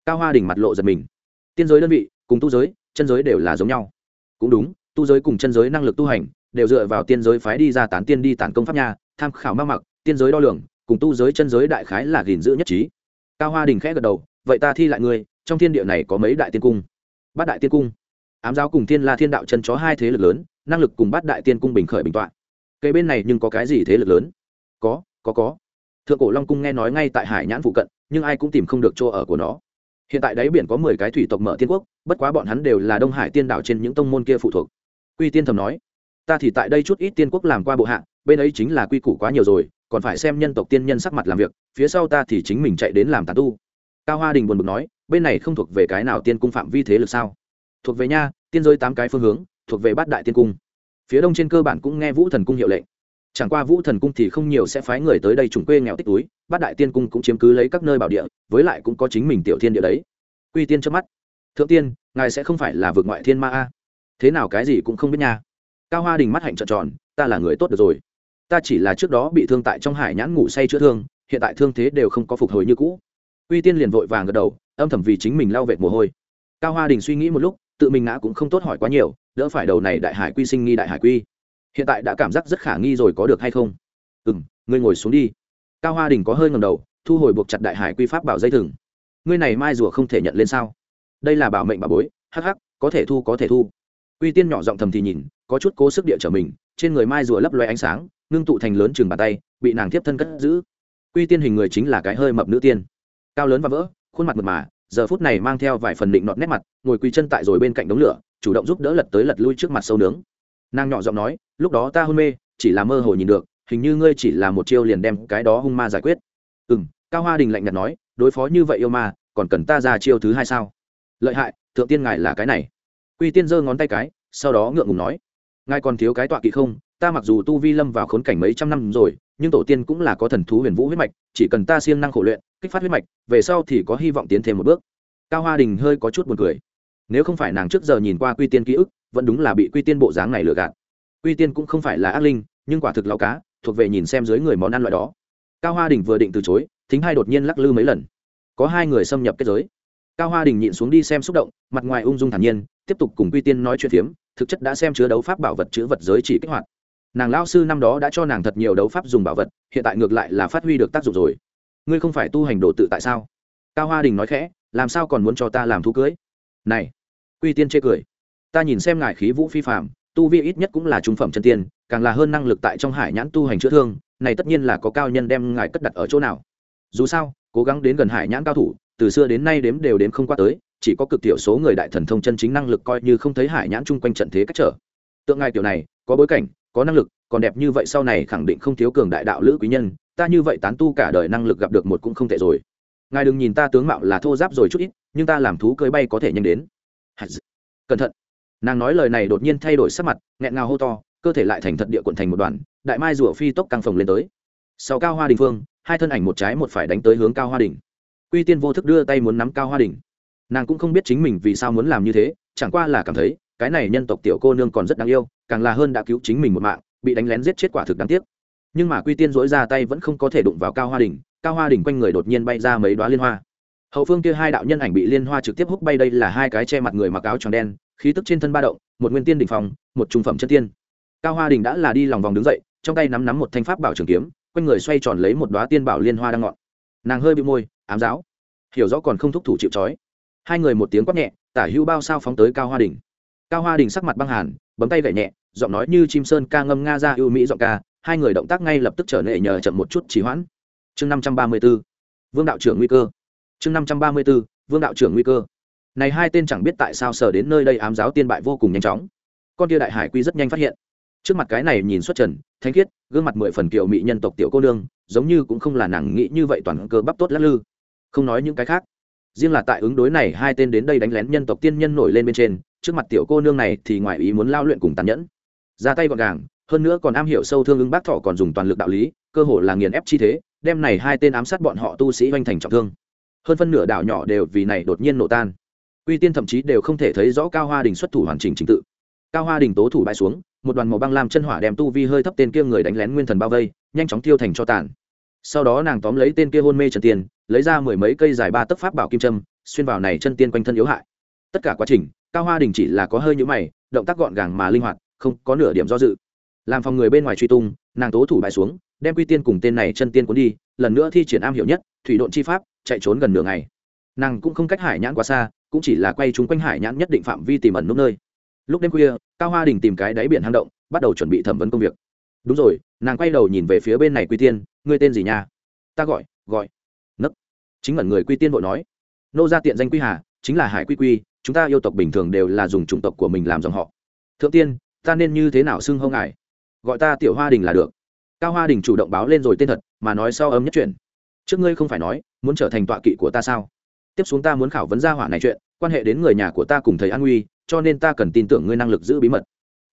cao hoa đình mặt lộ giật mình. Tiên giới đơn vị cùng tu giới, chân giới đều là giống nhau. Cũng đúng, tu giới cùng chân giới năng lực tu hành đều dựa vào tiên giới phái đi ra tán tiên đi tản công pháp nhà tham khảo ma mặc, tiên giới đo lường, cùng tu giới chân giới đại khái là gìn giữ nhất trí. Cao hoa đình khẽ gật đầu, vậy ta thi lại ngươi, trong thiên địa này có mấy đại tiên cung? Bát đại tiên cung. Ám giáo cùng thiên la thiên đạo chân chó hai thế lực lớn, năng lực cùng bát đại tiên cung bình khởi bình tọa. Cây bên này nhưng có cái gì thế lực lớn? Có có có. Thượng cổ long cung nghe nói ngay tại hải nhãn phụ cận, nhưng ai cũng tìm không được chỗ ở của nó hiện tại đáy biển có mười cái thủy tộc mở tiên quốc, bất quá bọn hắn đều là đông hải tiên đảo trên những tông môn kia phụ thuộc. Quy tiên thầm nói, ta thì tại đây chút ít tiên quốc làm qua bộ hạ, bên ấy chính là quy củ quá nhiều rồi, còn phải xem nhân tộc tiên nhân sắc mặt làm việc, phía sau ta thì chính mình chạy đến làm tàn tu. Cao hoa đình buồn bực nói, bên này không thuộc về cái nào tiên cung phạm vi thế lực sao? Thuộc về nha, tiên giới tám cái phương hướng, thuộc về bát đại tiên cung. Phía đông trên cơ bản cũng nghe vũ thần cung hiệu lệnh chẳng qua vũ thần cung thì không nhiều sẽ phái người tới đây trùng quê nghèo tích túi, bát đại tiên cung cũng chiếm cứ lấy các nơi bảo địa, với lại cũng có chính mình tiểu thiên địa đấy. Quy tiên trước mắt. Thượng tiên, ngài sẽ không phải là vượt ngoại thiên ma a? Thế nào cái gì cũng không biết nha. Cao hoa đình mắt hạnh trợn tròn, ta là người tốt được rồi. Ta chỉ là trước đó bị thương tại trong hải nhãn ngủ say chữa thương, hiện tại thương thế đều không có phục hồi như cũ. Uy tiên liền vội vàng gật đầu, âm thầm vì chính mình lau vệt mồ hôi. Cao hoa đình suy nghĩ một lúc, tự mình ngã cũng không tốt hỏi quá nhiều, đỡ phải đầu này đại hải quy sinh nghi đại hải quy hiện tại đã cảm giác rất khả nghi rồi có được hay không? Ừ m ngươi ngồi xuống đi. Cao hoa đình có hơi ngầm đầu, thu hồi buộc chặt đại hải quy pháp bảo dây thừng. Ngươi này mai rùa không thể nhận lên sao? Đây là bảo mệnh bà bối, hắc hắc, có thể thu, có thể thu. Uy tiên nhỏ giọng thầm thì nhìn, có chút cố sức địa trở mình, trên người mai rùa lấp loe ánh sáng, ngưng tụ thành lớn chừng bàn tay, bị nàng tiếp thân cất giữ. Uy tiên hình người chính là cái hơi mập nữ tiên. Cao lớn và vỡ, khuôn mặt mật mà, giờ phút này mang theo vài phần định nọt nét mặt, ngồi quỳ chân tại rồi bên cạnh đống lửa, chủ động giúp đỡ lật tới lật lui trước mặt sâu nướng nàng nhỏ giọng nói, lúc đó ta hôn mê, chỉ là mơ hồ nhìn được, hình như ngươi chỉ là một chiêu liền đem cái đó hung ma giải quyết. Ừ m cao hoa đình lạnh nhạt nói, đối phó như vậy yêu ma, còn cần ta ra chiêu thứ hai sao? Lợi hại, thượng tiên ngài là cái này. Quy tiên giơ ngón tay cái, sau đó ngượng ngùng nói, ngài còn thiếu cái tọa kỵ không? Ta mặc dù tu vi lâm vào khốn cảnh mấy trăm năm rồi, nhưng tổ tiên cũng là có thần thú huyền vũ huyết mạch, chỉ cần ta siêng năng khổ luyện, kích phát huyết mạch, về sau thì có hy vọng tiến thêm một bước. Cao hoa đình hơi có chút buồn cười. Nếu không phải nàng trước giờ nhìn qua quy tiên ký ức vẫn đúng là bị quy tiên bộ dáng này lừa gạt. Quy tiên cũng không phải là ác linh, nhưng quả thực lão cá, thuộc về nhìn xem dưới người món ăn loại đó. Cao hoa đình vừa định từ chối, thính hai đột nhiên lắc lư mấy lần. Có hai người xâm nhập kết giới. Cao hoa đình nhịn xuống đi xem xúc động, mặt ngoài ung dung thản nhiên, tiếp tục cùng quy tiên nói chuyện phiếm, thực chất đã xem chứa đấu pháp bảo vật chữ vật giới chỉ kích hoạt. Nàng lao sư năm đó đã cho nàng thật nhiều đấu pháp dùng bảo vật, hiện tại ngược lại là phát huy được tác dụng rồi. Ngươi không phải tu hành đồ tự tại sao? Cao hoa đình nói khẽ, làm sao còn muốn cho ta làm thú cưới? Này, quy tiên chê cười ta nhìn xem ngài khí vũ phi phạm tu vi ít nhất cũng là trung phẩm chân tiên, càng là hơn năng lực tại trong hải nhãn tu hành chữa thương, này tất nhiên là có cao nhân đem ngài cất đặt ở chỗ nào. Dù sao, cố gắng đến gần hải nhãn cao thủ, từ xưa đến nay đếm đều đếm không qua tới, chỉ có cực thiểu số người đại thần thông chân chính năng lực coi như không thấy hải nhãn chung quanh trận thế cách trở. Tượng ngài kiểu này, có bối cảnh, có năng lực, còn đẹp như vậy sau này khẳng định không thiếu cường đại đạo lữ quý nhân, ta như vậy tán tu cả đời năng lực gặp được một cũng không tệ rồi. Ngài đừng nhìn ta tướng mạo là thô giáp rồi chút ít, nhưng ta làm thú cưới bay có thể nhanh đến. Cẩn thận nàng nói lời này đột nhiên thay đổi sắc mặt, nghẹn ngào hô to, cơ thể lại thành thật địa quận thành một đoàn, đại mai rủa phi tốc căng phồng lên tới. Sau cao hoa đình phương, hai thân ảnh một trái một phải đánh tới hướng cao hoa đình. Quy tiên vô thức đưa tay muốn nắm cao hoa đình. Nàng cũng không biết chính mình vì sao muốn làm như thế, chẳng qua là cảm thấy, cái này nhân tộc tiểu cô nương còn rất đáng yêu, càng là hơn đã cứu chính mình một mạng, bị đánh lén giết chết quả thực đáng tiếc. Nhưng mà quy tiên dỗi ra tay vẫn không có thể đụng vào cao hoa đình, cao hoa đình quanh người đột nhiên bay ra mấy đoá liên hoa. Hậu phương kia hai đạo nhân ảnh bị liên hoa trực tiếp hút bay, đây là hai cái che mặt người mặc áo tròn đen khí tức trên thân ba động, một nguyên tiên đ ỉ n h phòng một trung phẩm chân tiên. Cao hoa đình đã là đi lòng vòng đứng dậy, trong tay nắm nắm một thanh pháp bảo trường kiếm, quanh người xoay tròn lấy một đoá tiên bảo liên hoa đang ngọn. Nàng hơi bị môi, ám giáo. Hiểu rõ còn không thúc thủ chịu trói. Hai người một tiếng quát nhẹ, tả hữu bao sao phóng tới cao hoa đình. Cao hoa đình sắc mặt băng hàn, bấm tay gậy nhẹ, giọng nói như chim sơn ca ngâm nga ra ưu mỹ giọng ca, hai người động tác ngay lập tức trở nệ nhờ chậm một chút trì hoãn. Chương năm trăm ba mươi b ố vương đạo trưởng nguy cơ. Chương năm trăm ba mươi b ố vương đạo trưởng nguy cơ này hai tên chẳng biết tại sao sở đến nơi đây ám giáo tiên bại vô cùng nhanh chóng. Con tia đại hải quy rất nhanh phát hiện. Trước mặt cái này nhìn xuất trần, thanh khiết, gương mặt mười phần kiệu mỹ nhân tộc tiểu cô nương, giống như cũng không là nàng nghĩ như vậy toàn cơ bắp tốt lắc lư. Không nói những cái khác. Riêng là tại ứng đối này hai tên đến đây đánh lén nhân tộc tiên nhân nổi lên bên trên, trước mặt tiểu cô nương này thì ngoài ý muốn lao luyện cùng tàn nhẫn. Ra tay gọn gàng, hơn nữa còn am hiểu sâu thương ứng bác thọ còn dùng toàn lực đạo lý, cơ hồ là nghiền ép chi thế, đem này hai tên ám sát bọn họ tu sĩ oanh thành trọng thương. Hơn phân nửa đảo nhỏ đều vì này đột nhiên nổ tan uy tiên thậm chí đều không thể thấy rõ cao hoa đình xuất thủ hoàn chỉnh trình tự. Cao hoa đình tố thủ bãi xuống, một đoàn màu băng làm chân hỏa đem tu vi hơi thấp tên kia người đánh lén nguyên thần bao vây, nhanh chóng tiêu thành cho tàn. Sau đó nàng tóm lấy tên kia hôn mê trần tiên, lấy ra mười mấy cây dài ba tấc pháp bảo kim trâm xuyên vào này chân tiên quanh thân yếu hại. Tất cả quá trình, cao hoa đình chỉ là có hơi nhũ mày, động tác gọn gàng mà linh hoạt, không có nửa điểm do dự. Làm phòng người bên ngoài truy tung, nàng tố thủ bại xuống, đem quy tiên cùng tên này chân tiên cuốn đi, lần nữa thi triển am hiểu nhất, thủy độn chi pháp, chạy trốn gần nửa ngày. Nàng cũng không cách hải nhãn quá xa cũng chỉ là quay chúng quanh hải nhãn nhất định phạm vi tìm ẩn nút nơi. Lúc đêm khuya, cao hoa đình tìm cái đáy biển hang động, bắt đầu chuẩn bị thẩm vấn công việc. Đúng rồi, nàng quay đầu nhìn về phía bên này quy tiên, ngươi tên gì nha? Ta gọi gọi. Nấc. Chính ẩn người quy tiên vội nói. Nô gia tiện danh quy hà, chính là hải quy quy, chúng ta yêu tộc bình thường đều là dùng chủng tộc của mình làm dòng họ. Thượng tiên, ta nên như thế nào xưng hông ngài? Gọi ta tiểu hoa đình là được. Cao hoa đình chủ động báo lên rồi tên thật, mà nói sau ấm nhất chuyện. Trước ngươi không phải nói, muốn trở thành tọa kỵ của ta sao? Tiếp xuống ta muốn khảo vấn gia hỏa này chuyện, quan hệ đến người nhà của ta cùng thầy an nguy cho nên ta cần tin tưởng ngươi năng lực giữ bí mật.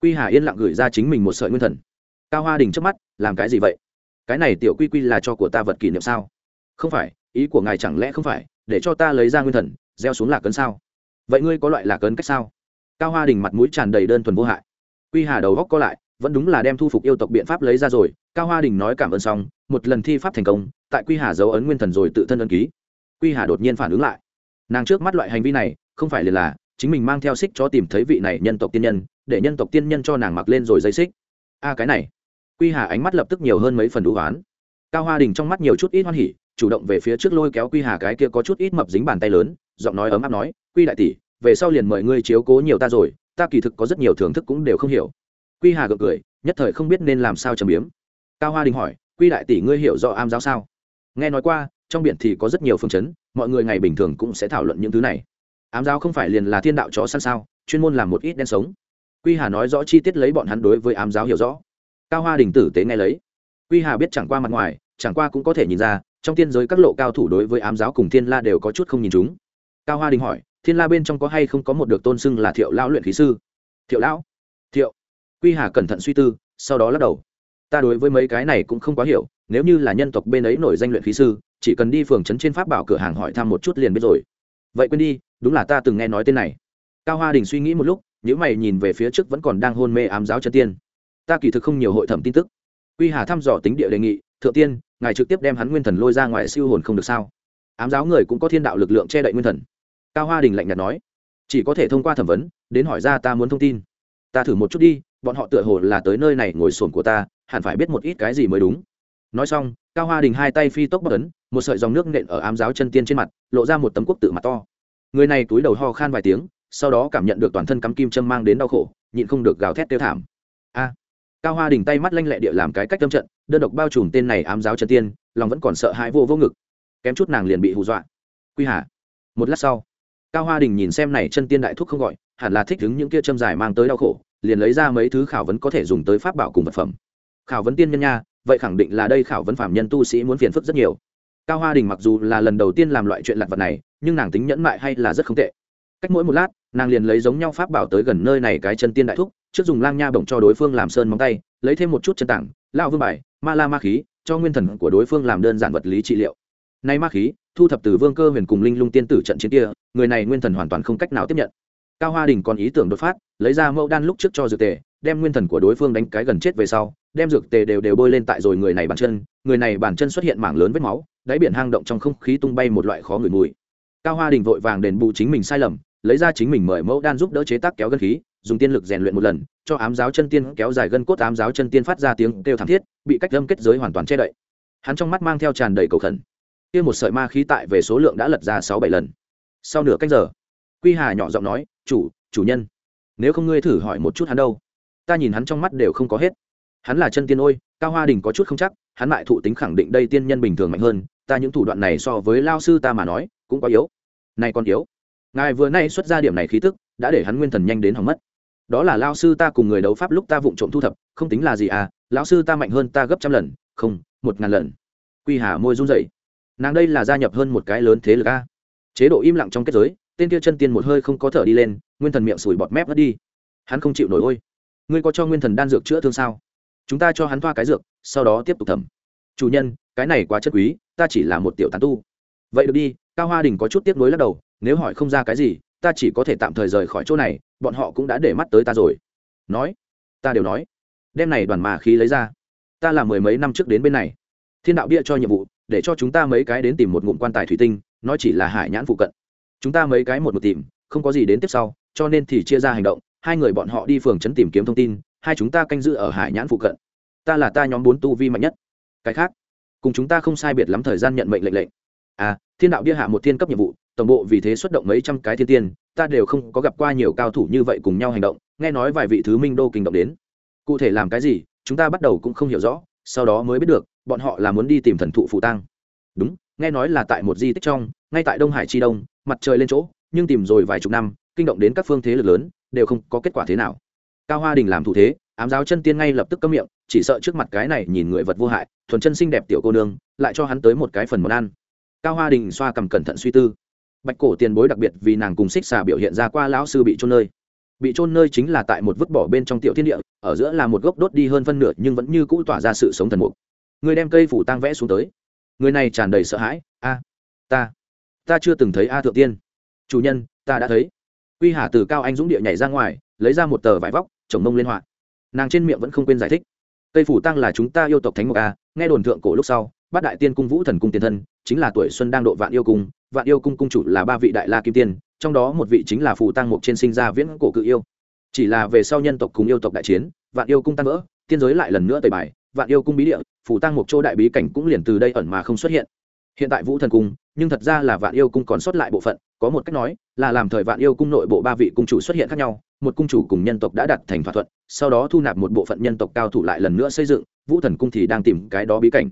Quy hà yên lặng gửi ra chính mình một sợi nguyên thần. Cao hoa đình trước mắt, làm cái gì vậy? Cái này tiểu quy quy là cho của ta vật kỷ niệm sao? Không phải, ý của ngài chẳng lẽ không phải, để cho ta lấy ra nguyên thần, gieo xuống lạc cấn sao? Vậy ngươi có loại lạc cấn cách sao? Cao hoa đình mặt mũi tràn đầy đơn thuần vô hại. Quy hà đầu góc co lại, vẫn đúng là đem thu phục yêu tộc biện pháp lấy ra rồi. Cao hoa đình nói cảm ơn xong, một lần thi pháp thành công, tại quy hà dấu ấn nguyên thần rồi tự thân ấn ký quy hà đột nhiên phản ứng lại. Nàng trước mắt loại hành vi này, không phải liền là chính mình mang theo xích cho tìm thấy vị này nhân tộc tiên nhân, để nhân tộc tiên nhân cho nàng mặc lên rồi dây xích. A, cái này. Quy hà ánh mắt lập tức nhiều hơn mấy phần đủ oán. Cao hoa đình trong mắt nhiều chút ít hoan hỉ, chủ động về phía trước lôi kéo quy hà cái kia có chút ít mập dính bàn tay lớn, giọng nói ấm áp nói, quy đại tỷ, về sau liền mời ngươi chiếu cố nhiều ta rồi, ta kỳ thực có rất nhiều thưởng thức cũng đều không hiểu. Quy hà gượng cười, nhất thời không biết nên làm sao trầm biếm. Cao hoa đình hỏi, quy đại tỷ ngươi hiểu rõ am giáo sao? Nghe nói qua trong biển thì có rất nhiều phương chấn, mọi người ngày bình thường cũng sẽ thảo luận những thứ này. Ám giáo không phải liền là thiên đạo chó săn sao, chuyên môn làm một ít đen sống. Quy hà nói rõ chi tiết lấy bọn hắn đối với ám giáo hiểu rõ. Cao hoa đình tử tế nghe lấy. Quy hà biết chẳng qua mặt ngoài, chẳng qua cũng có thể nhìn ra, trong tiên giới các lộ cao thủ đối với ám giáo cùng thiên la đều có chút không nhìn chúng. Cao hoa đình hỏi, thiên la bên trong có hay không có một được tôn xưng là thiệu lão luyện khí sư? Thiệu lão? Thiệu. Quy hà cẩn thận suy tư, sau đó lắc đầu. Ta đối với mấy cái này cũng không quá hiểu, nếu như là nhân tộc bên ấy nổi danh luyện khí sư chỉ cần đi phường trấn trên pháp bảo cửa hàng hỏi thăm một chút liền biết rồi. Vậy quên đi, đúng là ta từng nghe nói tên này. Cao hoa đình suy nghĩ một lúc nếu mày nhìn về phía trước vẫn còn đang hôn mê ám giáo chân tiên. Ta kỳ thực không nhiều hội thẩm tin tức. Quy hà thăm dò tính địa đề nghị, thượng tiên, ngài trực tiếp đem hắn nguyên thần lôi ra ngoài siêu hồn không được sao? Ám giáo người cũng có thiên đạo lực lượng che đậy nguyên thần. Cao hoa đình lạnh nhạt nói, chỉ có thể thông qua thẩm vấn, đến hỏi ra ta muốn thông tin. Ta thử một chút đi, bọn họ tựa hồ là tới nơi này ngồi sồn của ta, hẳn phải biết một ít cái gì mới đúng. Nói xong cao hoa đình hai tay phi tốc bất ấn, một sợi dòng nước nện ở ám giáo chân tiên trên mặt, lộ ra một tấm quốc tự mặt to. Người này túi đầu ho khan vài tiếng, sau đó cảm nhận được toàn thân cắm kim châm mang đến đau khổ, nhịn không được gào thét tiêu thảm. A! Cao hoa đình tay mắt lanh lẹ địa làm cái cách tâm trận, đơn độc bao trùm tên này ám giáo chân tiên, lòng vẫn còn sợ hãi vô vô ngực. Kém chút nàng liền bị hù dọa. Quy hà! Một lát sau, cao hoa đình nhìn xem này chân tiên đại thuốc không gọi, hẳn là thích đứng những kia châm dài mang tới đau khổ, liền lấy ra mấy thứ khảo vấn có thể dùng tới pháp bảo cùng vật phẩm. Khảo vấn tiên nhân nha vậy khẳng định là đây khảo vấn phạm nhân tu sĩ muốn phiền phức rất nhiều. Cao hoa đình mặc dù là lần đầu tiên làm loại chuyện lặt vật này, nhưng nàng tính nhẫn mại hay là rất không tệ. Cách mỗi một lát, nàng liền lấy giống nhau pháp bảo tới gần nơi này cái chân tiên đại thúc, trước dùng lang nha bổng cho đối phương làm sơn móng tay, lấy thêm một chút chân tảng lao vương bài, ma la ma khí, cho nguyên thần của đối phương làm đơn giản vật lý trị liệu. Nay ma khí, thu thập từ vương cơ huyền cùng linh lung tiên tử trận chiến kia, người này nguyên thần hoàn toàn không cách nào tiếp nhận. Cao hoa đình còn ý tưởng đột phát, lấy ra mẫu đan lúc trước cho dược tề, đem nguyên thần của đối phương đánh cái gần chết về sau đem dược tề đều đều bôi lên tại rồi người này bàn chân, người này bàn chân xuất hiện mảng lớn vết máu, đáy biển hang động trong không khí tung bay một loại khó ngửi mùi. Cao hoa đình vội vàng đền bù chính mình sai lầm, lấy ra chính mình mời mẫu đan giúp đỡ chế tác kéo gân khí, dùng tiên lực rèn luyện một lần, cho ám giáo chân tiên kéo dài gân cốt ám giáo chân tiên phát ra tiếng kêu thảm thiết, bị cách lâm kết giới hoàn toàn che đậy. Hắn trong mắt mang theo tràn đầy cầu khẩn. Kia một sợi ma khí tại về số lượng đã lật ra sáu bảy lần. Sau nửa cách giờ, quy hà nhỏ giọng nói, chủ chủ nhân, nếu không ngươi thử hỏi một chút hắn đâu? Ta nhìn hắn trong mắt đều không có hết hắn là chân tiên ôi, cao hoa đình có chút không chắc, hắn lại thụ tính khẳng định đây tiên nhân bình thường mạnh hơn, ta những thủ đoạn này so với lao sư ta mà nói, cũng quá yếu. Này còn yếu. Ngài vừa nay xuất ra điểm này khí tức, đã để hắn nguyên thần nhanh đến hỏng mất. Đó là lao sư ta cùng người đấu pháp lúc ta vụng trộm thu thập, không tính là gì à lão sư ta mạnh hơn ta gấp trăm lần, không, một ngàn lần. Quy hà môi run rẩy. Nàng đây là gia nhập hơn một cái lớn thế lực a. Chế độ im lặng trong kết giới, tên kia chân tiên một hơi không có thở đi lên, nguyên thần miệng sủi bọt mép mất đi. Hắn không chịu nổi ôi. Ngươi có cho nguyên thần đan dược chữa thương sao? Chúng ta cho hắn thoa cái dược, sau đó tiếp tục thẩm. Chủ nhân, cái này quá chất quý, ta chỉ là một tiểu tán tu. Vậy được đi, cao hoa đình có chút tiếc nuối lắc đầu, nếu hỏi không ra cái gì, ta chỉ có thể tạm thời rời khỏi chỗ này, bọn họ cũng đã để mắt tới ta rồi. Nói, ta đều nói. Đem này đoàn mà khí lấy ra. Ta là mười mấy năm trước đến bên này. Thiên đạo bia cho nhiệm vụ, để cho chúng ta mấy cái đến tìm một ngụm quan tài thủy tinh, nói chỉ là hải nhãn phụ cận. Chúng ta mấy cái một một tìm, không có gì đến tiếp sau, cho nên thì chia ra hành động, hai người bọn họ đi phường trấn tìm kiếm thông tin hai chúng ta canh giữ ở hải nhãn phụ cận. Ta là ta nhóm bốn tu vi mạnh nhất. Cái khác, cùng chúng ta không sai biệt lắm thời gian nhận mệnh lệnh lệnh. À thiên đạo bia hạ một thiên cấp nhiệm vụ, tổng bộ vì thế xuất động mấy trăm cái thiên tiên, ta đều không có gặp qua nhiều cao thủ như vậy cùng nhau hành động, nghe nói vài vị thứ minh đô kinh động đến. Cụ thể làm cái gì, chúng ta bắt đầu cũng không hiểu rõ, sau đó mới biết được, bọn họ là muốn đi tìm thần thụ phụ tăng đúng, nghe nói là tại một di tích trong, ngay tại đông hải chi đông, mặt trời lên chỗ, nhưng tìm rồi vài chục năm, kinh động đến các phương thế lực lớn, đều không có kết quả thế nào cao hoa đình làm thủ thế, ám giáo chân tiên ngay lập tức cấm miệng, chỉ sợ trước mặt cái này nhìn người vật vô hại, thuần chân xinh đẹp tiểu cô nương, lại cho hắn tới một cái phần món ăn. Cao hoa đình xoa cầm cẩn thận suy tư. Bạch cổ tiền bối đặc biệt vì nàng cùng xích xà biểu hiện ra qua lão sư bị trôn nơi. Bị trôn nơi chính là tại một vứt bỏ bên trong tiểu thiên địa, ở giữa là một gốc đốt đi hơn phân nửa nhưng vẫn như cũ tỏa ra sự sống thần mục. Người đem cây phủ tang vẽ xuống tới. Người này tràn đầy sợ hãi, a, ta ta chưa từng thấy a thượng tiên. Chủ nhân, ta đã thấy. Quy hà từ cao anh dũng địa nhảy ra ngoài, lấy ra một tờ vải vóc chồng mông lên họa. Nàng trên miệng vẫn không quên giải thích. Cây phủ tăng là chúng ta yêu tộc thánh mộc a, nghe đồn thượng cổ lúc sau, bát đại tiên cung vũ thần cung tiền thân, chính là tuổi xuân đang độ vạn yêu cung, vạn yêu cung cung chủ là ba vị đại la kim tiên, trong đó một vị chính là phù tăng mục trên sinh ra viễn cổ cự yêu. Chỉ là về sau nhân tộc cùng yêu tộc đại chiến, vạn yêu cung tan vỡ, tiên giới lại lần nữa tẩy bài, vạn yêu cung bí địa, phù tăng mục châu đại bí cảnh cũng liền từ đây ẩn mà không xuất hiện hiện tại vũ thần cung, nhưng thật ra là vạn yêu cung còn sót lại bộ phận, có một cách nói, là làm thời vạn yêu cung nội bộ ba vị cung chủ xuất hiện khác nhau, một cung chủ cùng nhân tộc đã đặt thành thỏa thuận, sau đó thu nạp một bộ phận nhân tộc cao thủ lại lần nữa xây dựng, vũ thần cung thì đang tìm cái đó bí cảnh.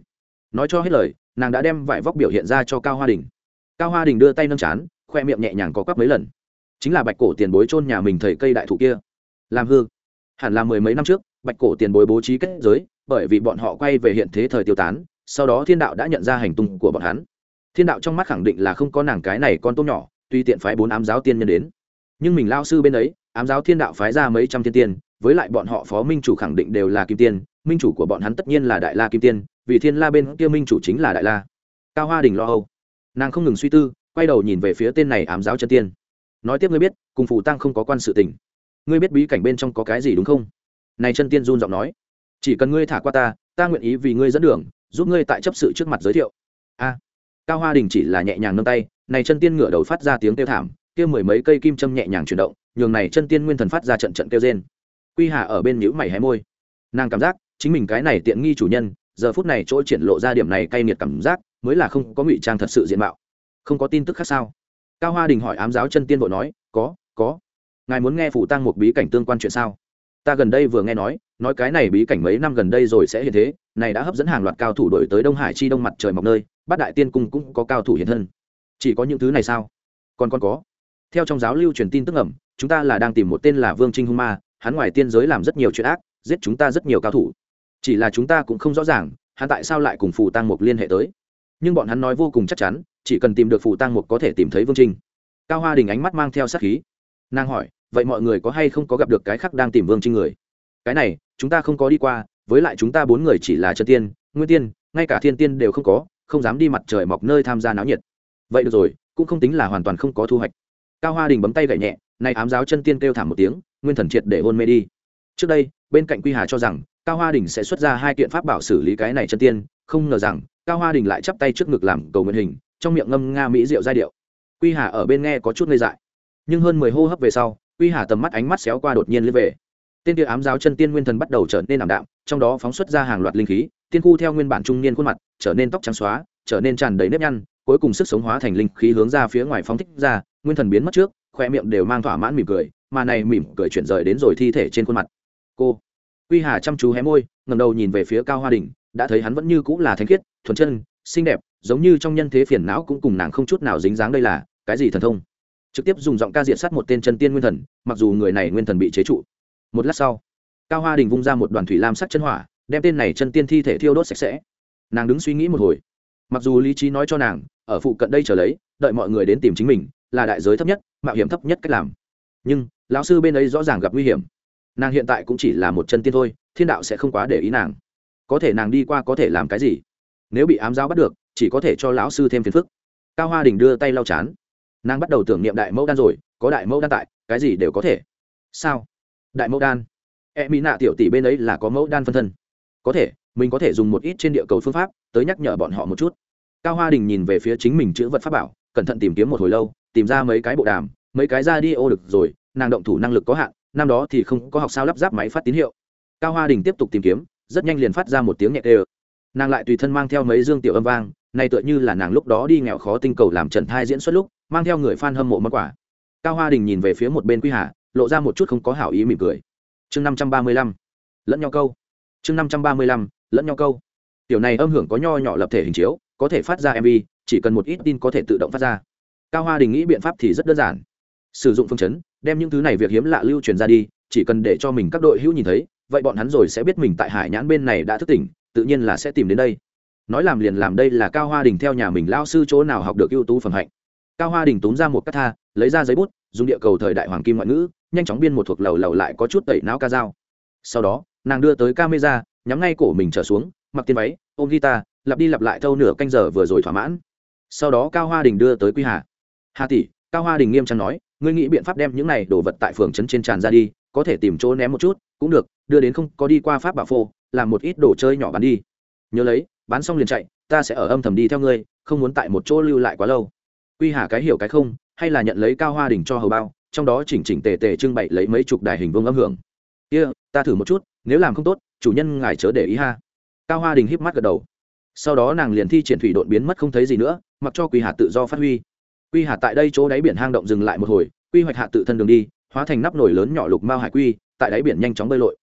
Nói cho hết lời, nàng đã đem vải vóc biểu hiện ra cho cao hoa đình. Cao hoa đình đưa tay nâng chán, khoe miệng nhẹ nhàng có quắp mấy lần. Chính là bạch cổ tiền bối trôn nhà mình thầy cây đại thụ kia. Làm hư. Hẳn là mười mấy năm trước, bạch cổ tiền bối bố trí kết giới, bởi vì bọn họ quay về hiện thế thời tiêu tán sau đó thiên đạo đã nhận ra hành tung của bọn hắn. Thiên đạo trong mắt khẳng định là không có nàng cái này con tôm nhỏ, tuy tiện phái bốn ám giáo tiên nhân đến. Nhưng mình lao sư bên ấy, ám giáo thiên đạo phái ra mấy trăm thiên tiên, với lại bọn họ phó minh chủ khẳng định đều là kim tiên, minh chủ của bọn hắn tất nhiên là đại la kim tiên, vì thiên la bên kia minh chủ chính là đại la. Cao hoa đình lo âu. Nàng không ngừng suy tư, quay đầu nhìn về phía tên này ám giáo chân tiên. Nói tiếp ngươi biết, cùng phù tăng không có quan sự tình. Ngươi biết bí cảnh bên trong có cái gì đúng không? Này chân tiên run giọng nói. Chỉ cần ngươi thả qua ta ta nguyện ý vì ngươi dẫn đường giúp ngươi tại chấp sự trước mặt giới thiệu. A, cao hoa đình chỉ là nhẹ nhàng nâng tay, này chân tiên ngửa đầu phát ra tiếng kêu thảm kêu mười mấy cây kim châm nhẹ nhàng chuyển động, nhường này chân tiên nguyên thần phát ra trận trận kêu rên. Quy hà ở bên nhữ mày hé môi. Nàng cảm giác, chính mình cái này tiện nghi chủ nhân, giờ phút này chỗ triển lộ ra điểm này cay nghiệt cảm giác, mới là không có ngụy trang thật sự diện mạo. Không có tin tức khác sao? Cao hoa đình hỏi ám giáo chân tiên bộ nói, có có. Ngài muốn nghe phụ tăng một bí cảnh tương quan chuyện sao? Ta gần đây vừa nghe nói nói cái này bí cảnh mấy năm gần đây rồi sẽ hiện thế, này đã hấp dẫn hàng loạt cao thủ đổi tới đông hải chi đông mặt trời mọc nơi, bát đại tiên cung cũng có cao thủ hiện thân. Chỉ có những thứ này sao? Còn còn có. Theo trong giáo lưu truyền tin tức ẩm chúng ta là đang tìm một tên là vương trinh hung ma, hắn ngoài tiên giới làm rất nhiều chuyện ác, giết chúng ta rất nhiều cao thủ. Chỉ là chúng ta cũng không rõ ràng, hắn tại sao lại cùng phù tăng mục liên hệ tới. Nhưng bọn hắn nói vô cùng chắc chắn, chỉ cần tìm được phù tăng mục có thể tìm thấy vương trinh. Cao hoa đình ánh mắt mang theo sát khí. Nàng hỏi, vậy mọi người có hay không có gặp được cái khác đang tìm vương trinh người? Cái này chúng ta không có đi qua, với lại chúng ta bốn người chỉ là chân tiên, nguyên tiên, ngay cả thiên tiên đều không có, không dám đi mặt trời mọc nơi tham gia náo nhiệt. Vậy được rồi, cũng không tính là hoàn toàn không có thu hoạch. Cao hoa đình bấm tay gậy nhẹ, nay ám giáo chân tiên kêu thảm một tiếng, nguyên thần triệt để hôn mê đi. Trước đây, bên cạnh quy hà cho rằng, cao hoa đình sẽ xuất ra hai kiện pháp bảo xử lý cái này chân tiên, không ngờ rằng, cao hoa đình lại chắp tay trước ngực làm cầu nguyện hình, trong miệng ngâm nga mỹ rượu giai điệu. Quy hà ở bên nghe có chút ngây dại. Nhưng hơn mười hô hấp về sau, quy hà tầm mắt ánh mắt xéo qua đột nhiên lên về tên kia ám giáo chân tiên nguyên thần bắt đầu trở nên ảm đạm, trong đó phóng xuất ra hàng loạt linh khí, tiên khu theo nguyên bản trung niên khuôn mặt, trở nên tóc trắng xóa, trở nên tràn đầy nếp nhăn, cuối cùng sức sống hóa thành linh khí hướng ra phía ngoài phóng thích ra, nguyên thần biến mất trước, khoe miệng đều mang thỏa mãn mỉm cười, mà này mỉm cười chuyển rời đến rồi thi thể trên khuôn mặt. Cô, quy hà chăm chú hé môi ngầm đầu nhìn về phía cao hoa đình đã thấy hắn vẫn như cũng là thanh khiết, thuần chân, xinh đẹp, giống như trong nhân thế phiền não cũng cùng nàng không chút nào dính dáng đây là, cái gì thần thông? Trực tiếp dùng giọng ca diện sát một tên chân tiên nguyên thần, mặc dù người này nguyên thần bị chế trụ một lát sau, cao hoa đình vung ra một đoàn thủy lam sắc chân hỏa, đem tên này chân tiên thi thể thiêu đốt sạch sẽ. Nàng đứng suy nghĩ một hồi. Mặc dù lý trí nói cho nàng, ở phụ cận đây trở lấy, đợi mọi người đến tìm chính mình, là đại giới thấp nhất, mạo hiểm thấp nhất cách làm. Nhưng, lão sư bên ấy rõ ràng gặp nguy hiểm. Nàng hiện tại cũng chỉ là một chân tiên thôi, thiên đạo sẽ không quá để ý nàng. Có thể nàng đi qua có thể làm cái gì? Nếu bị ám giáo bắt được, chỉ có thể cho lão sư thêm phiền phức. Cao hoa đình đưa tay lau chán. Nàng bắt đầu tưởng niệm đại mẫu đan rồi, có đại mẫu đan tại, cái gì đều có thể. Sao? Đại mẫu đan. E mỹ nạ tiểu tỷ bên ấy là có mẫu đan phân thân. Có thể, mình có thể dùng một ít trên địa cầu phương pháp tới nhắc nhở bọn họ một chút. Cao hoa đình nhìn về phía chính mình chữ vật pháp bảo, cẩn thận tìm kiếm một hồi lâu, tìm ra mấy cái bộ đàm, mấy cái ra đi ô được rồi, nàng động thủ năng lực có hạn, năm đó thì không có học sao lắp ráp máy phát tín hiệu. Cao hoa đình tiếp tục tìm kiếm, rất nhanh liền phát ra một tiếng nhẹ tê nàng lại tùy thân mang theo mấy dương tiểu âm vang, nay tựa như là nàng lúc đó đi nghèo khó tinh cầu làm trần thai diễn xuất lúc, mang theo người f a n hâm mộ mất quả cao hoa đình nhìn về phía một bên quy hà lộ ra một chút không có hảo ý mỉm cười. Chương năm trăm ba mươi lăm. Lẫn nhau câu. Chương năm trăm ba mươi lăm. Lẫn nhau câu. Tiểu này âm hưởng có nho nhỏ lập thể hình chiếu, có thể phát ra mv chỉ cần một ít tin có thể tự động phát ra. Cao hoa đình nghĩ biện pháp thì rất đơn giản. Sử dụng phương chấn, đem những thứ này việc hiếm lạ lưu truyền ra đi, chỉ cần để cho mình các đội hữu nhìn thấy, vậy bọn hắn rồi sẽ biết mình tại hải nhãn bên này đã thức tỉnh, tự nhiên là sẽ tìm đến đây. Nói làm liền làm đây là cao hoa đình theo nhà mình lao sư chỗ nào học được ưu tú phẩm hạnh. Cao hoa đình túm ra một cắt tha, lấy ra giấy bút, dùng địa cầu thời đại hoàng kim ngoại ngữ nhanh chóng biên một thuộc lầu lầu lại có chút tẩy não ca dao. Sau đó, nàng đưa tới camera, nhắm ngay cổ mình trở xuống, mặc tiên váy, ôm guitar, lặp đi lặp lại thâu nửa canh giờ vừa rồi thỏa mãn. Sau đó cao hoa đình đưa tới quy hà. Hà tỷ, cao hoa đình nghiêm trang nói, ngươi nghĩ biện pháp đem những này đồ vật tại phường trấn trên tràn ra đi, có thể tìm chỗ ném một chút, cũng được, đưa đến không có đi qua pháp bảo phô, làm một ít đồ chơi nhỏ bán đi. Nhớ lấy, bán xong liền chạy, ta sẽ ở âm thầm đi theo ngươi, không muốn tại một chỗ lưu lại quá lâu. Quy hà cái hiểu cái không, hay là nhận lấy cao hoa đình cho hầu bao trong đó chỉnh chỉnh tề tề trưng bày lấy mấy chục đài hình vương âm hưởng. Kia、yeah, ta thử một chút nếu làm không tốt chủ nhân ngài chớ để ý ha. Cao hoa đình híp mắt gật đầu. Sau đó nàng liền thi triển thủy đột biến mất không thấy gì nữa mặc cho quy hà tự do phát huy. Quy hà tại đây chỗ đáy biển hang động dừng lại một hồi quy hoạch hạ tự thân đường đi hóa thành nắp nổi lớn nhỏ lục mao hải quy tại đáy biển nhanh chóng bơi lội.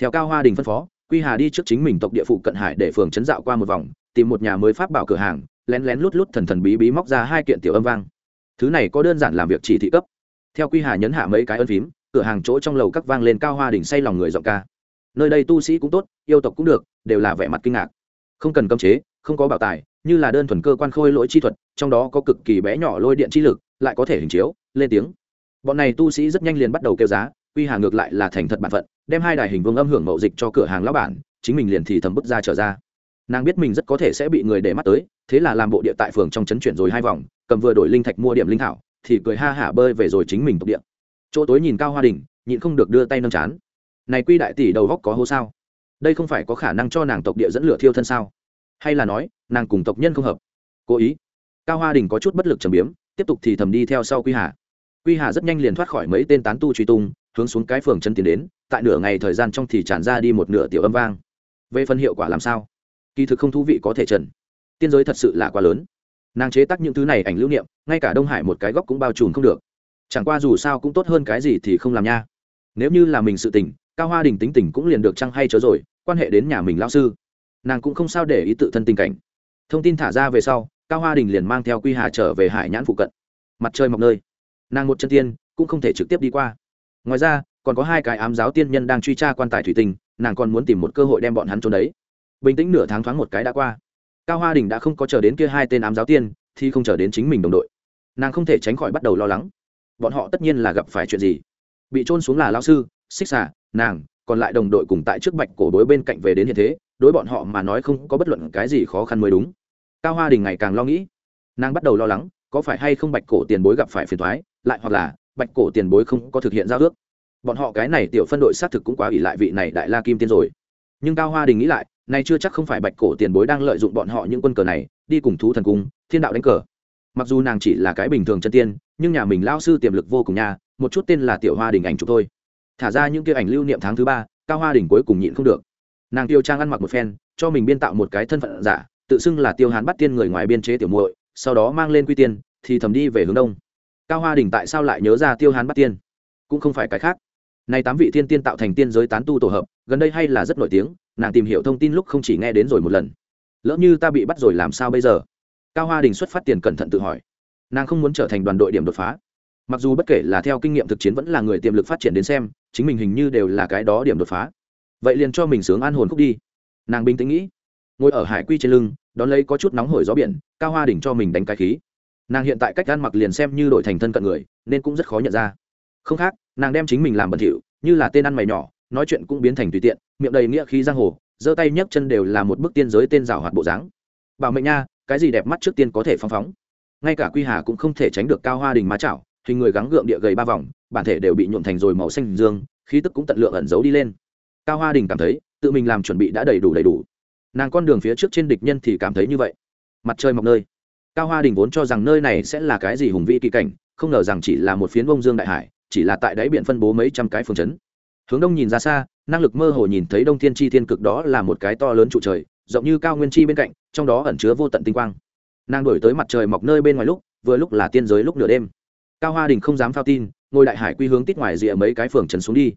Theo cao hoa đình phân phó quy hà đi trước chính mình tộc địa phụ cận hải để phường chấn dạo qua một vòng tìm một nhà mới pháp bảo cửa hàng lén lén lút lút thần thần bí bí móc ra hai kiện tiểu âm vang. Thứ này có đơn giản làm việc chỉ thị cấp theo quy hà nhấn hạ mấy cái ân phím cửa hàng chỗ trong lầu các vang lên cao hoa đỉnh, say lòng người giọng ca. Nơi đây tu sĩ cũng tốt yêu tộc cũng được đều là vẻ mặt kinh ngạc. Không cần cấm chế không có bảo tài như là đơn thuần cơ quan khôi lỗi chi thuật trong đó có cực kỳ bé nhỏ lôi điện chi lực lại có thể hình chiếu lên tiếng. Bọn này tu sĩ rất nhanh liền bắt đầu kêu giá quy hà ngược lại là thành thật bản phận đem hai đài hình vương âm hưởng mậu dịch cho cửa hàng lão bản chính mình liền thì thầm bước ra trở ra. Nàng biết mình rất có thể sẽ bị người để mắt tới thế là làm bộ địa tại phường trong trấn chuyển rồi hai vòng cầm vừa đổi linh thạch mua điểm linh thảo thì cười ha hả bơi về rồi chính mình tộc địa. Chỗ tối nhìn cao hoa đình nhịn không được đưa tay nâng chán. Này quy đại tỷ đầu góc có hô sao? Đây không phải có khả năng cho nàng tộc địa dẫn lửa thiêu thân sao? Hay là nói, nàng cùng tộc nhân không hợp? Cố ý. Cao hoa đình có chút bất lực trầm biếm, tiếp tục thì thầm đi theo sau quy hà. Quy hà rất nhanh liền thoát khỏi mấy tên tán tu truy tung, hướng xuống cái phường chân tiến đến, tại nửa ngày thời gian trong thì tràn ra đi một nửa tiểu âm vang. Về phần hiệu quả làm sao? Kỳ thực không thú vị có thể trần. Tiên giới thật sự là quá lớn nàng chế tác những thứ này ảnh lưu niệm, ngay cả đông hải một cái góc cũng bao trùm không được. Chẳng qua dù sao cũng tốt hơn cái gì thì không làm nha. Nếu như là mình sự tình, cao hoa đình tính tình cũng liền được chăng hay chớ rồi, quan hệ đến nhà mình lao sư. Nàng cũng không sao để ý tự thân tình cảnh. Thông tin thả ra về sau, cao hoa đình liền mang theo quy hà trở về hải nhãn phụ cận. Mặt trời mọc nơi. Nàng một chân tiên, cũng không thể trực tiếp đi qua. Ngoài ra, còn có hai cái ám giáo tiên nhân đang truy tra quan tài thủy tinh, nàng còn muốn tìm một cơ hội đem bọn hắn trốn đấy. Bình tĩnh nửa tháng thoáng một cái đã qua cao hoa đình đã không có chờ đến kia hai tên ám giáo tiên, thì không chờ đến chính mình đồng đội. Nàng không thể tránh khỏi bắt đầu lo lắng. Bọn họ tất nhiên là gặp phải chuyện gì? Bị trôn xuống là lao sư, xích xà, nàng, còn lại đồng đội cùng tại trước bạch cổ đối bên cạnh về đến hiện thế, đối bọn họ mà nói không có bất luận cái gì khó khăn mới đúng. Cao hoa đình ngày càng lo nghĩ. Nàng bắt đầu lo lắng, có phải hay không bạch cổ tiền bối gặp phải phiền thoái lại hoặc là bạch cổ tiền bối không có thực hiện giao ước. Bọn họ cái này tiểu phân đội xác thực cũng quá ỷ lại vị này đại la kim tiên rồi nhưng cao hoa đình nghĩ lại, nay chưa chắc không phải bạch cổ tiền bối đang lợi dụng bọn họ những quân cờ này, đi cùng thú thần cung, thiên đạo đánh cờ. Mặc dù nàng chỉ là cái bình thường chân tiên, nhưng nhà mình lao sư tiềm lực vô cùng nha, một chút tên là tiểu hoa đình ảnh chụp thôi. Thả ra những kia ảnh lưu niệm tháng thứ ba, cao hoa đình cuối cùng nhịn không được. Nàng tiêu trang ăn mặc một phen, cho mình biên tạo một cái thân phận giả, tự xưng là tiêu hán bắt tiên người ngoài biên chế tiểu muội, sau đó mang lên quy tiên, thì thầm đi về hướng đông. Cao hoa đình tại sao lại nhớ ra tiêu hán bắt tiên? Cũng không phải cái khác nay tám vị thiên tiên tạo thành tiên giới tán tu tổ hợp, gần đây hay là rất nổi tiếng, nàng tìm hiểu thông tin lúc không chỉ nghe đến rồi một lần. Lỡ như ta bị bắt rồi làm sao bây giờ? Cao hoa đình xuất phát tiền cẩn thận tự hỏi. Nàng không muốn trở thành đoàn đội điểm đột phá. Mặc dù bất kể là theo kinh nghiệm thực chiến vẫn là người tiềm lực phát triển đến xem, chính mình hình như đều là cái đó điểm đột phá. Vậy liền cho mình sướng an hồn khúc đi. Nàng bình tĩnh nghĩ. Ngồi ở hải quy trên lưng, đón lấy có chút nóng hổi gió biển, cao hoa đỉnh cho mình đánh cái khí. Nàng hiện tại cách ăn mặc liền xem như đổi thành thân cận người, nên cũng rất khó nhận ra không khác, nàng đem chính mình làm bẩn thỉu, như là tên ăn mày nhỏ, nói chuyện cũng biến thành tùy tiện, miệng đầy nghĩa khí giang hồ, giơ tay nhấc chân đều là một bức tiên giới tên rào hoạt bộ dáng. Bảo mệnh nha, cái gì đẹp mắt trước tiên có thể phong phóng. Ngay cả quy hà cũng không thể tránh được cao hoa đình má chảo, hình người gắng gượng địa gầy ba vòng, bản thể đều bị nhuộm thành rồi màu xanh dương, khí tức cũng tận lượng ẩn giấu đi lên. Cao hoa đình cảm thấy, tự mình làm chuẩn bị đã đầy đủ đầy đủ. Nàng con đường phía trước trên địch nhân thì cảm thấy như vậy. Mặt trời mọc nơi. Cao hoa đình vốn cho rằng nơi này sẽ là cái gì hùng vĩ kỳ cảnh, không ngờ rằng chỉ là một phiến bông dương đại hải chỉ là tại đáy biển phân bố mấy trăm cái phường trấn. Hướng đông nhìn ra xa, năng lực mơ hồ nhìn thấy đông thiên chi thiên cực đó là một cái to lớn trụ trời, rộng như cao nguyên chi bên cạnh, trong đó ẩn chứa vô tận tinh quang. Nàng đổi tới mặt trời mọc nơi bên ngoài lúc, vừa lúc là tiên giới lúc nửa đêm. Cao hoa đình không dám phao tin, ngồi đại hải quy hướng tít ngoài rìa mấy cái phường trấn xuống đi.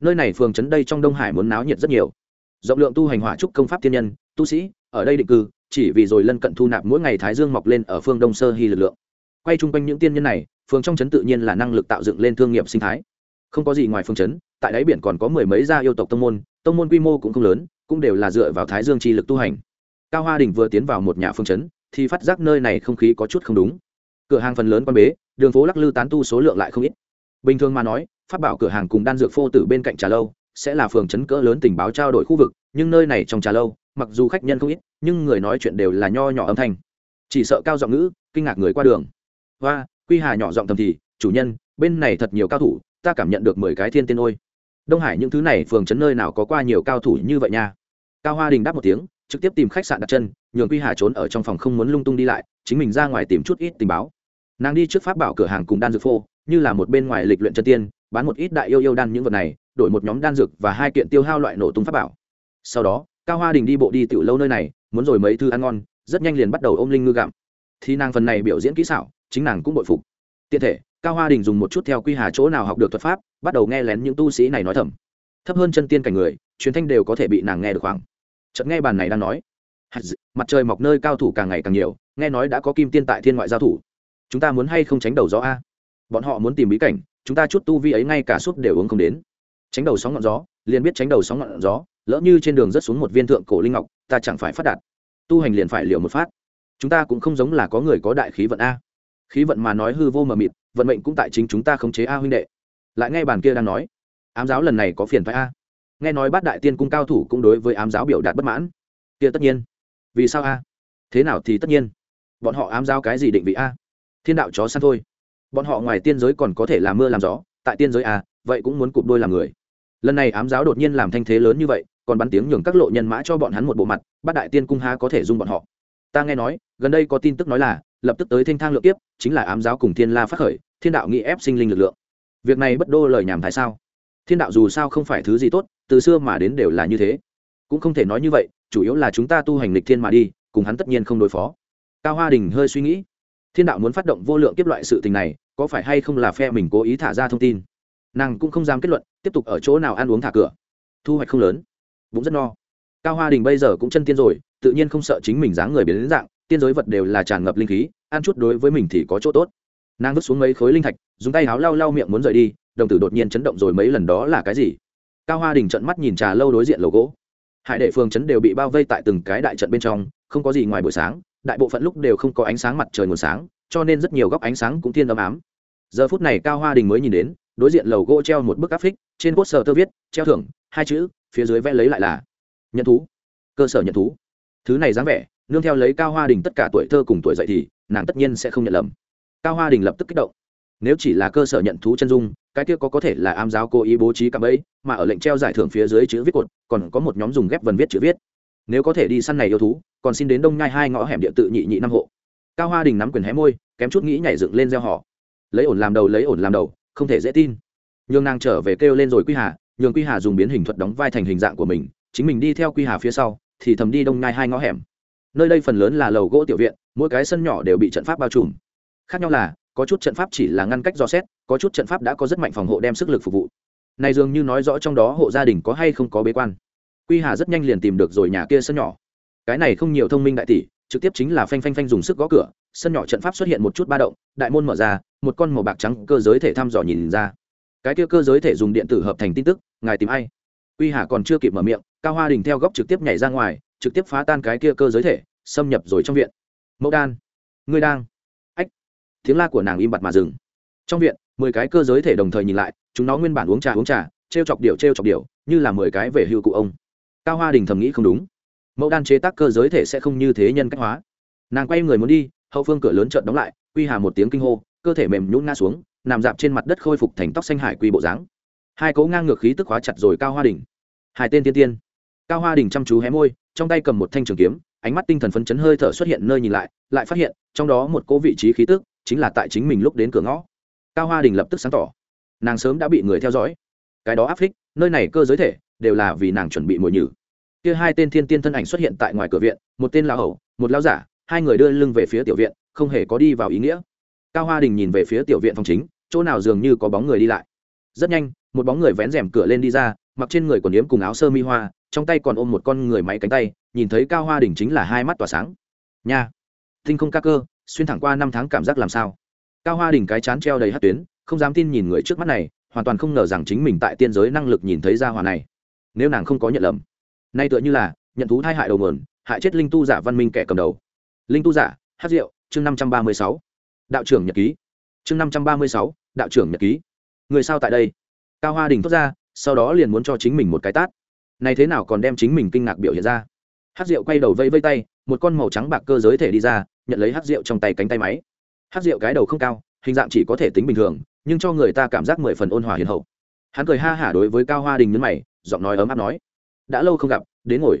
Nơi này phường trấn đây trong đông hải muốn náo nhiệt rất nhiều. Rộng lượng tu hành hỏa trúc công pháp tiên nhân, tu sĩ, ở đây định cư, chỉ vì rồi lân cận thu nạp mỗi ngày thái dương mọc lên ở phương đông sơ hy lực lượng. Quay chung quanh những tiên nhân này phường trong trấn tự nhiên là năng lực tạo dựng lên thương nghiệp sinh thái. Không có gì ngoài phương trấn, tại đáy biển còn có mười mấy gia yêu tộc tông môn tông môn quy mô cũng không lớn, cũng đều là dựa vào thái dương chi lực tu hành. Cao hoa đình vừa tiến vào một nhà phương trấn, thì phát giác nơi này không khí có chút không đúng. Cửa hàng phần lớn quan bế, đường phố lắc lư tán tu số lượng lại không ít. Bình thường mà nói phát bảo cửa hàng cùng đan dược phô tử bên cạnh trà lâu sẽ là phường trấn cỡ lớn tình báo trao đổi khu vực, nhưng nơi này trong trà lâu, mặc dù khách nhân không ít, nhưng người nói chuyện đều là nho nhỏ âm thanh. Chỉ sợ cao giọng ngữ, kinh ngạc người qua đường. Hoa quy hà nhỏ giọng thầm thì, chủ nhân, bên này thật nhiều cao thủ, ta cảm nhận được mười cái thiên tiên ôi. Đông hải những thứ này phường trấn nơi nào có qua nhiều cao thủ như vậy nha? Cao hoa đình đáp một tiếng, trực tiếp tìm khách sạn đặt chân, nhường quy hà trốn ở trong phòng không muốn lung tung đi lại, chính mình ra ngoài tìm chút ít tình báo. Nàng đi trước pháp bảo cửa hàng cùng đan dược phô, như là một bên ngoài lịch luyện chân tiên, bán một ít đại yêu yêu đan những vật này, đổi một nhóm đan dược và hai kiện tiêu hao loại nổ tung pháp bảo. Sau đó, cao hoa đình đi bộ đi tiểu lâu nơi này, muốn rồi mấy thứ ăn ngon, rất nhanh liền bắt đầu ôm linh ngư gặm. Thì nàng phần này biểu diễn kỹ xảo chính nàng cũng bội phục. Tiện thể, cao hoa đình dùng một chút theo quy hà chỗ nào học được thuật pháp, bắt đầu nghe lén những tu sĩ này nói thầm. Thấp hơn chân tiên cảnh người, truyền thanh đều có thể bị nàng nghe được khoảng. Chợt nghe bàn này đang nói. Mặt trời mọc nơi cao thủ càng ngày càng nhiều, nghe nói đã có kim tiên tại thiên ngoại giao thủ. Chúng ta muốn hay không tránh đầu gió a? Bọn họ muốn tìm bí cảnh, chúng ta chút tu vi ấy ngay cả suốt đều uống không đến. Tránh đầu sóng ngọn gió, liền biết tránh đầu sóng ngọn gió, lỡ như trên đường rớt xuống một viên thượng cổ linh ngọc, ta chẳng phải phát đạt. Tu hành liền phải liều một phát. Chúng ta cũng không giống là có người có đại khí vận a khí vận mà nói hư vô mờ mịt, vận mệnh cũng tại chính chúng ta khống chế a huynh đệ. Lại nghe bàn kia đang nói, ám giáo lần này có phiền phải a. Nghe nói bát đại tiên cung cao thủ cũng đối với ám giáo biểu đạt bất mãn. Kia tất nhiên. Vì sao a? Thế nào thì tất nhiên. Bọn họ ám giáo cái gì định vị a? Thiên đạo chó săn thôi. Bọn họ ngoài tiên giới còn có thể làm mưa làm gió, tại tiên giới a, vậy cũng muốn cụp đôi làm người. Lần này ám giáo đột nhiên làm thanh thế lớn như vậy, còn bắn tiếng nhường các lộ nhân mã cho bọn hắn một bộ mặt, bát đại tiên cung ha có thể dung bọn họ. Ta nghe nói, gần đây có tin tức nói là lập tức tới thanh thang lượng tiếp chính là ám giáo cùng thiên la phát khởi, thiên đạo nghĩ ép sinh linh lực lượng. Việc này bất đô lời nhảm thái sao? Thiên đạo dù sao không phải thứ gì tốt, từ xưa mà đến đều là như thế. Cũng không thể nói như vậy, chủ yếu là chúng ta tu hành lịch thiên mà đi, cùng hắn tất nhiên không đối phó. Cao hoa đình hơi suy nghĩ. Thiên đạo muốn phát động vô lượng kiếp loại sự tình này, có phải hay không là phe mình cố ý thả ra thông tin? Nàng cũng không dám kết luận, tiếp tục ở chỗ nào ăn uống thả cửa. Thu hoạch không lớn. Cũng rất no. Cao hoa đình bây giờ cũng chân tiên rồi, tự nhiên không sợ chính mình dáng người biến đến dạng tiên giới vật đều là tràn ngập linh khí, ăn chút đối với mình thì có chỗ tốt. Nàng vứt xuống mấy khối linh thạch, dùng tay áo lau lau miệng muốn rời đi, đồng tử đột nhiên chấn động rồi mấy lần đó là cái gì? Cao hoa đình trận mắt nhìn trà lâu đối diện lầu gỗ. Hải đệ phường trấn đều bị bao vây tại từng cái đại trận bên trong, không có gì ngoài buổi sáng, đại bộ phận lúc đều không có ánh sáng mặt trời nguồn sáng, cho nên rất nhiều góc ánh sáng cũng thiên âm ám. Giờ phút này cao hoa đình mới nhìn đến, đối diện lầu gỗ treo một bức áp phích, trên cốt sờ tơ viết, treo thưởng, hai chữ, phía dưới vẽ lấy lại là, nhận thú. Cơ sở nhận thú. Thứ này dáng vẻ nương theo lấy cao hoa đình tất cả tuổi thơ cùng tuổi dậy thì nàng tất nhiên sẽ không nhận lầm. Cao hoa đình lập tức kích động. Nếu chỉ là cơ sở nhận thú chân dung, cái kia có có thể là am giáo cố ý bố trí cạm ấy mà ở lệnh treo giải thưởng phía dưới chữ viết cột, còn có một nhóm dùng ghép vần viết chữ viết. Nếu có thể đi săn này yêu thú, còn xin đến đông nhai hai ngõ hẻm địa tự nhị nhị năm hộ. Cao hoa đình nắm quyền hé môi, kém chút nghĩ nhảy dựng lên gieo họ. Lấy ổn làm đầu, lấy ổn làm đầu, không thể dễ tin. Nhường nàng trở về kêu lên rồi quy hà, nhường quy hà dùng biến hình thuật đóng vai thành hình dạng của mình, chính mình đi theo quy hà phía sau, thì thầm đi đông nhai hai ngõ hẻm nơi đây phần lớn là lầu gỗ tiểu viện, mỗi cái sân nhỏ đều bị trận pháp bao trùm. Khác nhau là, có chút trận pháp chỉ là ngăn cách do xét, có chút trận pháp đã có rất mạnh phòng hộ đem sức lực phục vụ. Này dường như nói rõ trong đó hộ gia đình có hay không có bế quan. Quy hà rất nhanh liền tìm được rồi nhà kia sân nhỏ. Cái này không nhiều thông minh đại tỷ, trực tiếp chính là phanh phanh phanh dùng sức gõ cửa, sân nhỏ trận pháp xuất hiện một chút ba động, đại môn mở ra, một con màu bạc trắng cơ giới thể thăm dò nhìn ra. Cái kia cơ giới thể dùng điện tử hợp thành tin tức, ngài tìm ai? Quy hà còn chưa kịp mở miệng, cao hoa đình theo góc trực tiếp nhảy ra ngoài trực tiếp phá tan cái kia cơ giới thể, xâm nhập rồi trong viện. Mẫu đan, ngươi đang. Ách, tiếng la của nàng im bặt mà dừng. Trong viện, mười cái cơ giới thể đồng thời nhìn lại, chúng nó nguyên bản uống trà uống trà t r e o chọc điệu t r e o chọc điệu như là mười cái về hưu cụ ông. Cao hoa đình thầm nghĩ không đúng. Mẫu đan chế tác cơ giới thể sẽ không như thế nhân cách hóa. Nàng quay người muốn đi, hậu phương cửa lớn trợn đóng lại, quy hà một tiếng kinh hô, cơ thể mềm nhún ngã xuống, nằm dạp trên mặt đất khôi phục thành tóc xanh hải quy bộ dáng. Hai cố ngang ngược khí tức hóa chặt rồi cao hoa đình. Hai tên tiên tiên cao hoa đình chăm chú hé môi, trong tay cầm một thanh trường kiếm, ánh mắt tinh thần phấn chấn hơi thở xuất hiện nơi nhìn lại lại phát hiện, trong đó một cố vị trí khí tức, chính là tại chính mình lúc đến cửa ngõ. Cao hoa đình lập tức sáng tỏ. Nàng sớm đã bị người theo dõi. Cái đó áp phích, nơi này cơ giới thể, đều là vì nàng chuẩn bị mồi nhử. Kia hai tên thiên tiên thân ảnh xuất hiện tại ngoài cửa viện, một tên lão hầu, một lão giả, hai người đưa lưng về phía tiểu viện, không hề có đi vào ý nghĩa. Cao hoa đình nhìn về phía tiểu viện phòng chính, chỗ nào dường như có bóng người đi lại. Rất nhanh, một bóng người vén rèm cửa lên đi ra, mặc trên người quần yếm cùng áo sơ mi hoa trong tay còn ôm một con người máy cánh tay, nhìn thấy cao hoa đỉnh chính là hai mắt tỏa sáng. Nha, tinh không ca cơ, xuyên thẳng qua năm tháng cảm giác làm sao? Cao hoa đỉnh cái chán treo đầy hát tuyến, không dám tin nhìn người trước mắt này, hoàn toàn không ngờ rằng chính mình tại tiên giới năng lực nhìn thấy ra hòa này. Nếu nàng không có nhận lầm, nay tựa như là nhận thú thai hại đầu nguồn, hại chết linh tu giả văn minh kẻ cầm đầu. Linh tu giả, hát rượu chương năm trăm ba mươi sáu. Đạo trưởng nhật ký. Chương năm trăm ba mươi sáu, đạo trưởng nhật ký. Người sao tại đây? Cao hoa đình thốt ra, sau đó liền muốn cho chính mình một cái tát này thế nào còn đem chính mình kinh ngạc biểu hiện ra? Hát rượu quay đầu vây vây tay, một con màu trắng bạc cơ giới thể đi ra, nhận lấy hát rượu trong tay cánh tay máy. Hát rượu cái đầu không cao, hình dạng chỉ có thể tính bình thường, nhưng cho người ta cảm giác mười phần ôn hòa hiền hậu. Hắn cười ha hả đối với cao hoa đình nhấn mày, giọng nói ấm áp nói, đã lâu không gặp, đến ngồi.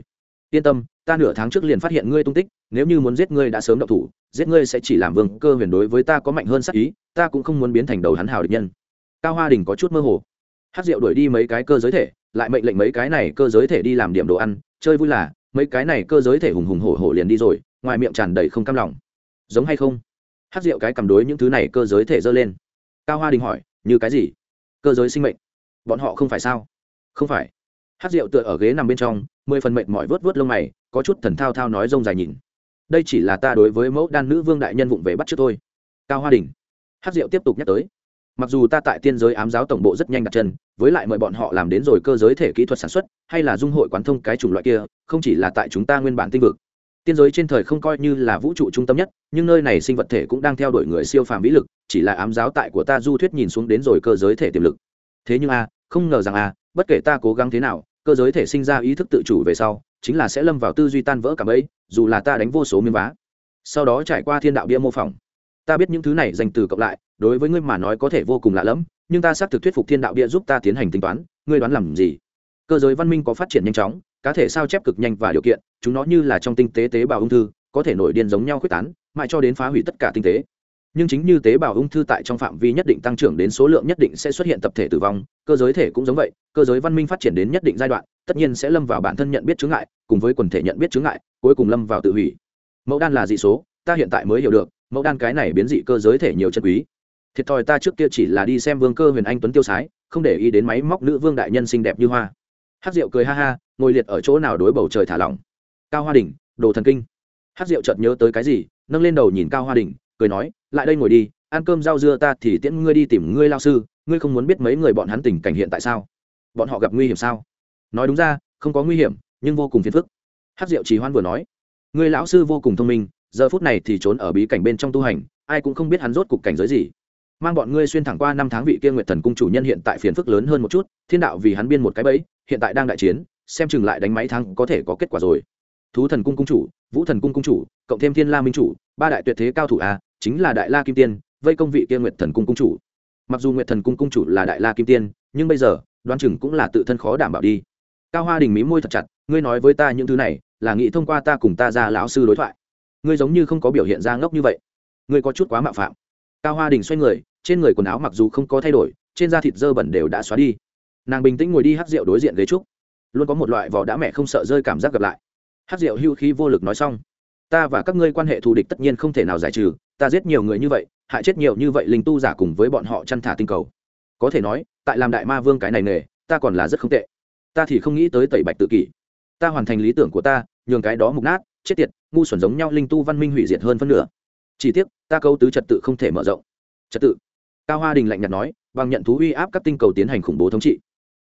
Yên tâm, ta nửa tháng trước liền phát hiện ngươi tung tích, nếu như muốn giết ngươi đã sớm động thủ, giết ngươi sẽ chỉ làm vương cơ huyền đối với ta có mạnh hơn sắc ý, ta cũng không muốn biến thành đầu hắn hào địch nhân. Cao hoa đình có chút mơ hồ. Hát rượu đuổi đi mấy cái cơ giới thể lại mệnh lệnh mấy cái này cơ giới thể đi làm điểm đồ ăn, chơi vui là, mấy cái này cơ giới thể hùng hùng hổ hổ liền đi rồi, ngoài miệng tràn đầy không cam lòng. Giống hay không? Hát rượu cái cầm đối những thứ này cơ giới thể dơ lên. Cao hoa đình hỏi, như cái gì? Cơ giới sinh mệnh? Bọn họ không phải sao? Không phải. Hát rượu tựa ở ghế nằm bên trong, mười phần mệnh mỏi vớt vớt lông mày, có chút thần thao thao nói rông dài nhìn. Đây chỉ là ta đối với mẫu đan nữ vương đại nhân vụng về bắt trước thôi. Cao hoa đình. Hát rượu tiếp tục nhắc tới mặc dù ta tại tiên giới ám giáo tổng bộ rất nhanh đặt chân, với lại mời bọn họ làm đến rồi cơ giới thể kỹ thuật sản xuất, hay là dung hội quán thông cái chủng loại kia, không chỉ là tại chúng ta nguyên bản tinh vực. Tiên giới trên thời không coi như là vũ trụ trung tâm nhất, nhưng nơi này sinh vật thể cũng đang theo đuổi người siêu phàm vĩ lực, chỉ là ám giáo tại của ta du thuyết nhìn xuống đến rồi cơ giới thể tiềm lực. Thế nhưng a, không ngờ rằng a, bất kể ta cố gắng thế nào, cơ giới thể sinh ra ý thức tự chủ về sau, chính là sẽ lâm vào tư duy tan vỡ cả bấy dù là ta đánh vô số miếng vá. Sau đó trải qua thiên đạo bia mô phỏng ta biết những thứ này dành từ cộng lại, đối với ngươi mà nói có thể vô cùng lạ lẫm, nhưng ta xác thực thuyết phục thiên đạo bia giúp ta tiến hành tính toán, ngươi đoán làm gì? Cơ giới văn minh có phát triển nhanh chóng, cá thể sao chép cực nhanh và điều kiện, chúng nó như là trong tinh tế tế bào ung thư, có thể nổi điên giống nhau quyết tán, mãi cho đến phá hủy tất cả tinh tế. Nhưng chính như tế bào ung thư tại trong phạm vi nhất định tăng trưởng đến số lượng nhất định sẽ xuất hiện tập thể tử vong, cơ giới thể cũng giống vậy, cơ giới văn minh phát triển đến nhất định giai đoạn, tất nhiên sẽ lâm vào bản thân nhận biết chướng ngại, cùng với quần thể nhận biết chướng ngại, cuối cùng lâm vào tự hủy. Mẫu đan là dị số ta hiện tại mới hiểu được, mẫu đan cái này biến dị cơ giới thể nhiều chân quý. Thiệt thòi ta trước kia chỉ là đi xem vương cơ huyền anh tuấn tiêu sái, không để ý đến máy móc nữ vương đại nhân xinh đẹp như hoa. Hát rượu cười ha ha, ngồi liệt ở chỗ nào đối bầu trời thả lỏng. Cao hoa đình đồ thần kinh. Hát rượu chợt nhớ tới cái gì, nâng lên đầu nhìn cao hoa đình cười nói, lại đây ngồi đi, ăn cơm rau dưa ta thì tiễn ngươi đi tìm ngươi lao sư, ngươi không muốn biết mấy người bọn hắn tình cảnh hiện tại sao? Bọn họ gặp nguy hiểm sao? Nói đúng ra, không có nguy hiểm, nhưng vô cùng phiền phức. Hát rượu trì hoan vừa nói người lão sư vô cùng thông minh giờ phút này thì trốn ở bí cảnh bên trong tu hành, ai cũng không biết hắn rốt cục cảnh giới gì. Mang bọn ngươi xuyên thẳng qua năm tháng vị kia nguyệt thần cung chủ nhân hiện tại phiền phức lớn hơn một chút, thiên đạo vì hắn biên một cái bẫy, hiện tại đang đại chiến, xem chừng lại đánh máy thắng có thể có kết quả rồi. Thú thần cung cung chủ, vũ thần cung cung chủ, cộng thêm thiên la minh chủ, ba đại tuyệt thế cao thủ a chính là đại la kim tiên, vây công vị kia nguyệt thần cung cung chủ. Mặc dù nguyệt thần cung cung chủ là đại la kim tiên, nhưng bây giờ đoan chừng cũng là tự thân khó đảm bảo đi. Cao hoa đình mí môi thật chặt, ngươi nói với ta những thứ này, là nghĩ thông qua ta cùng ta ra lão sư đối thoại ngươi giống như không có biểu hiện ra ngốc như vậy. Ngươi có chút quá mạo phạm. Cao hoa đình xoay người, trên người quần áo mặc dù không có thay đổi, trên da thịt dơ bẩn đều đã xóa đi. Nàng bình tĩnh ngồi đi hát rượu đối diện ghế trúc. Luôn có một loại vỏ đã mẹ không sợ rơi cảm giác gặp lại. Hát rượu hưu khí vô lực nói xong. Ta và các ngươi quan hệ thù địch tất nhiên không thể nào giải trừ, ta giết nhiều người như vậy, hại chết nhiều như vậy linh tu giả cùng với bọn họ chăn thả tinh cầu. Có thể nói, tại làm đại ma vương cái này nghề, ta còn là rất không tệ. Ta thì không nghĩ tới tẩy bạch tự kỷ. Ta hoàn thành lý tưởng của ta, nhường cái đó mục nát, chết tiệt ngu xuẩn giống nhau linh tu văn minh hủy diệt hơn phân nửa. Chỉ tiếc, ta câu tứ trật tự không thể mở rộng. Trật tự. Cao hoa đình lạnh nhạt nói, bằng nhận thú uy áp các tinh cầu tiến hành khủng bố thống trị.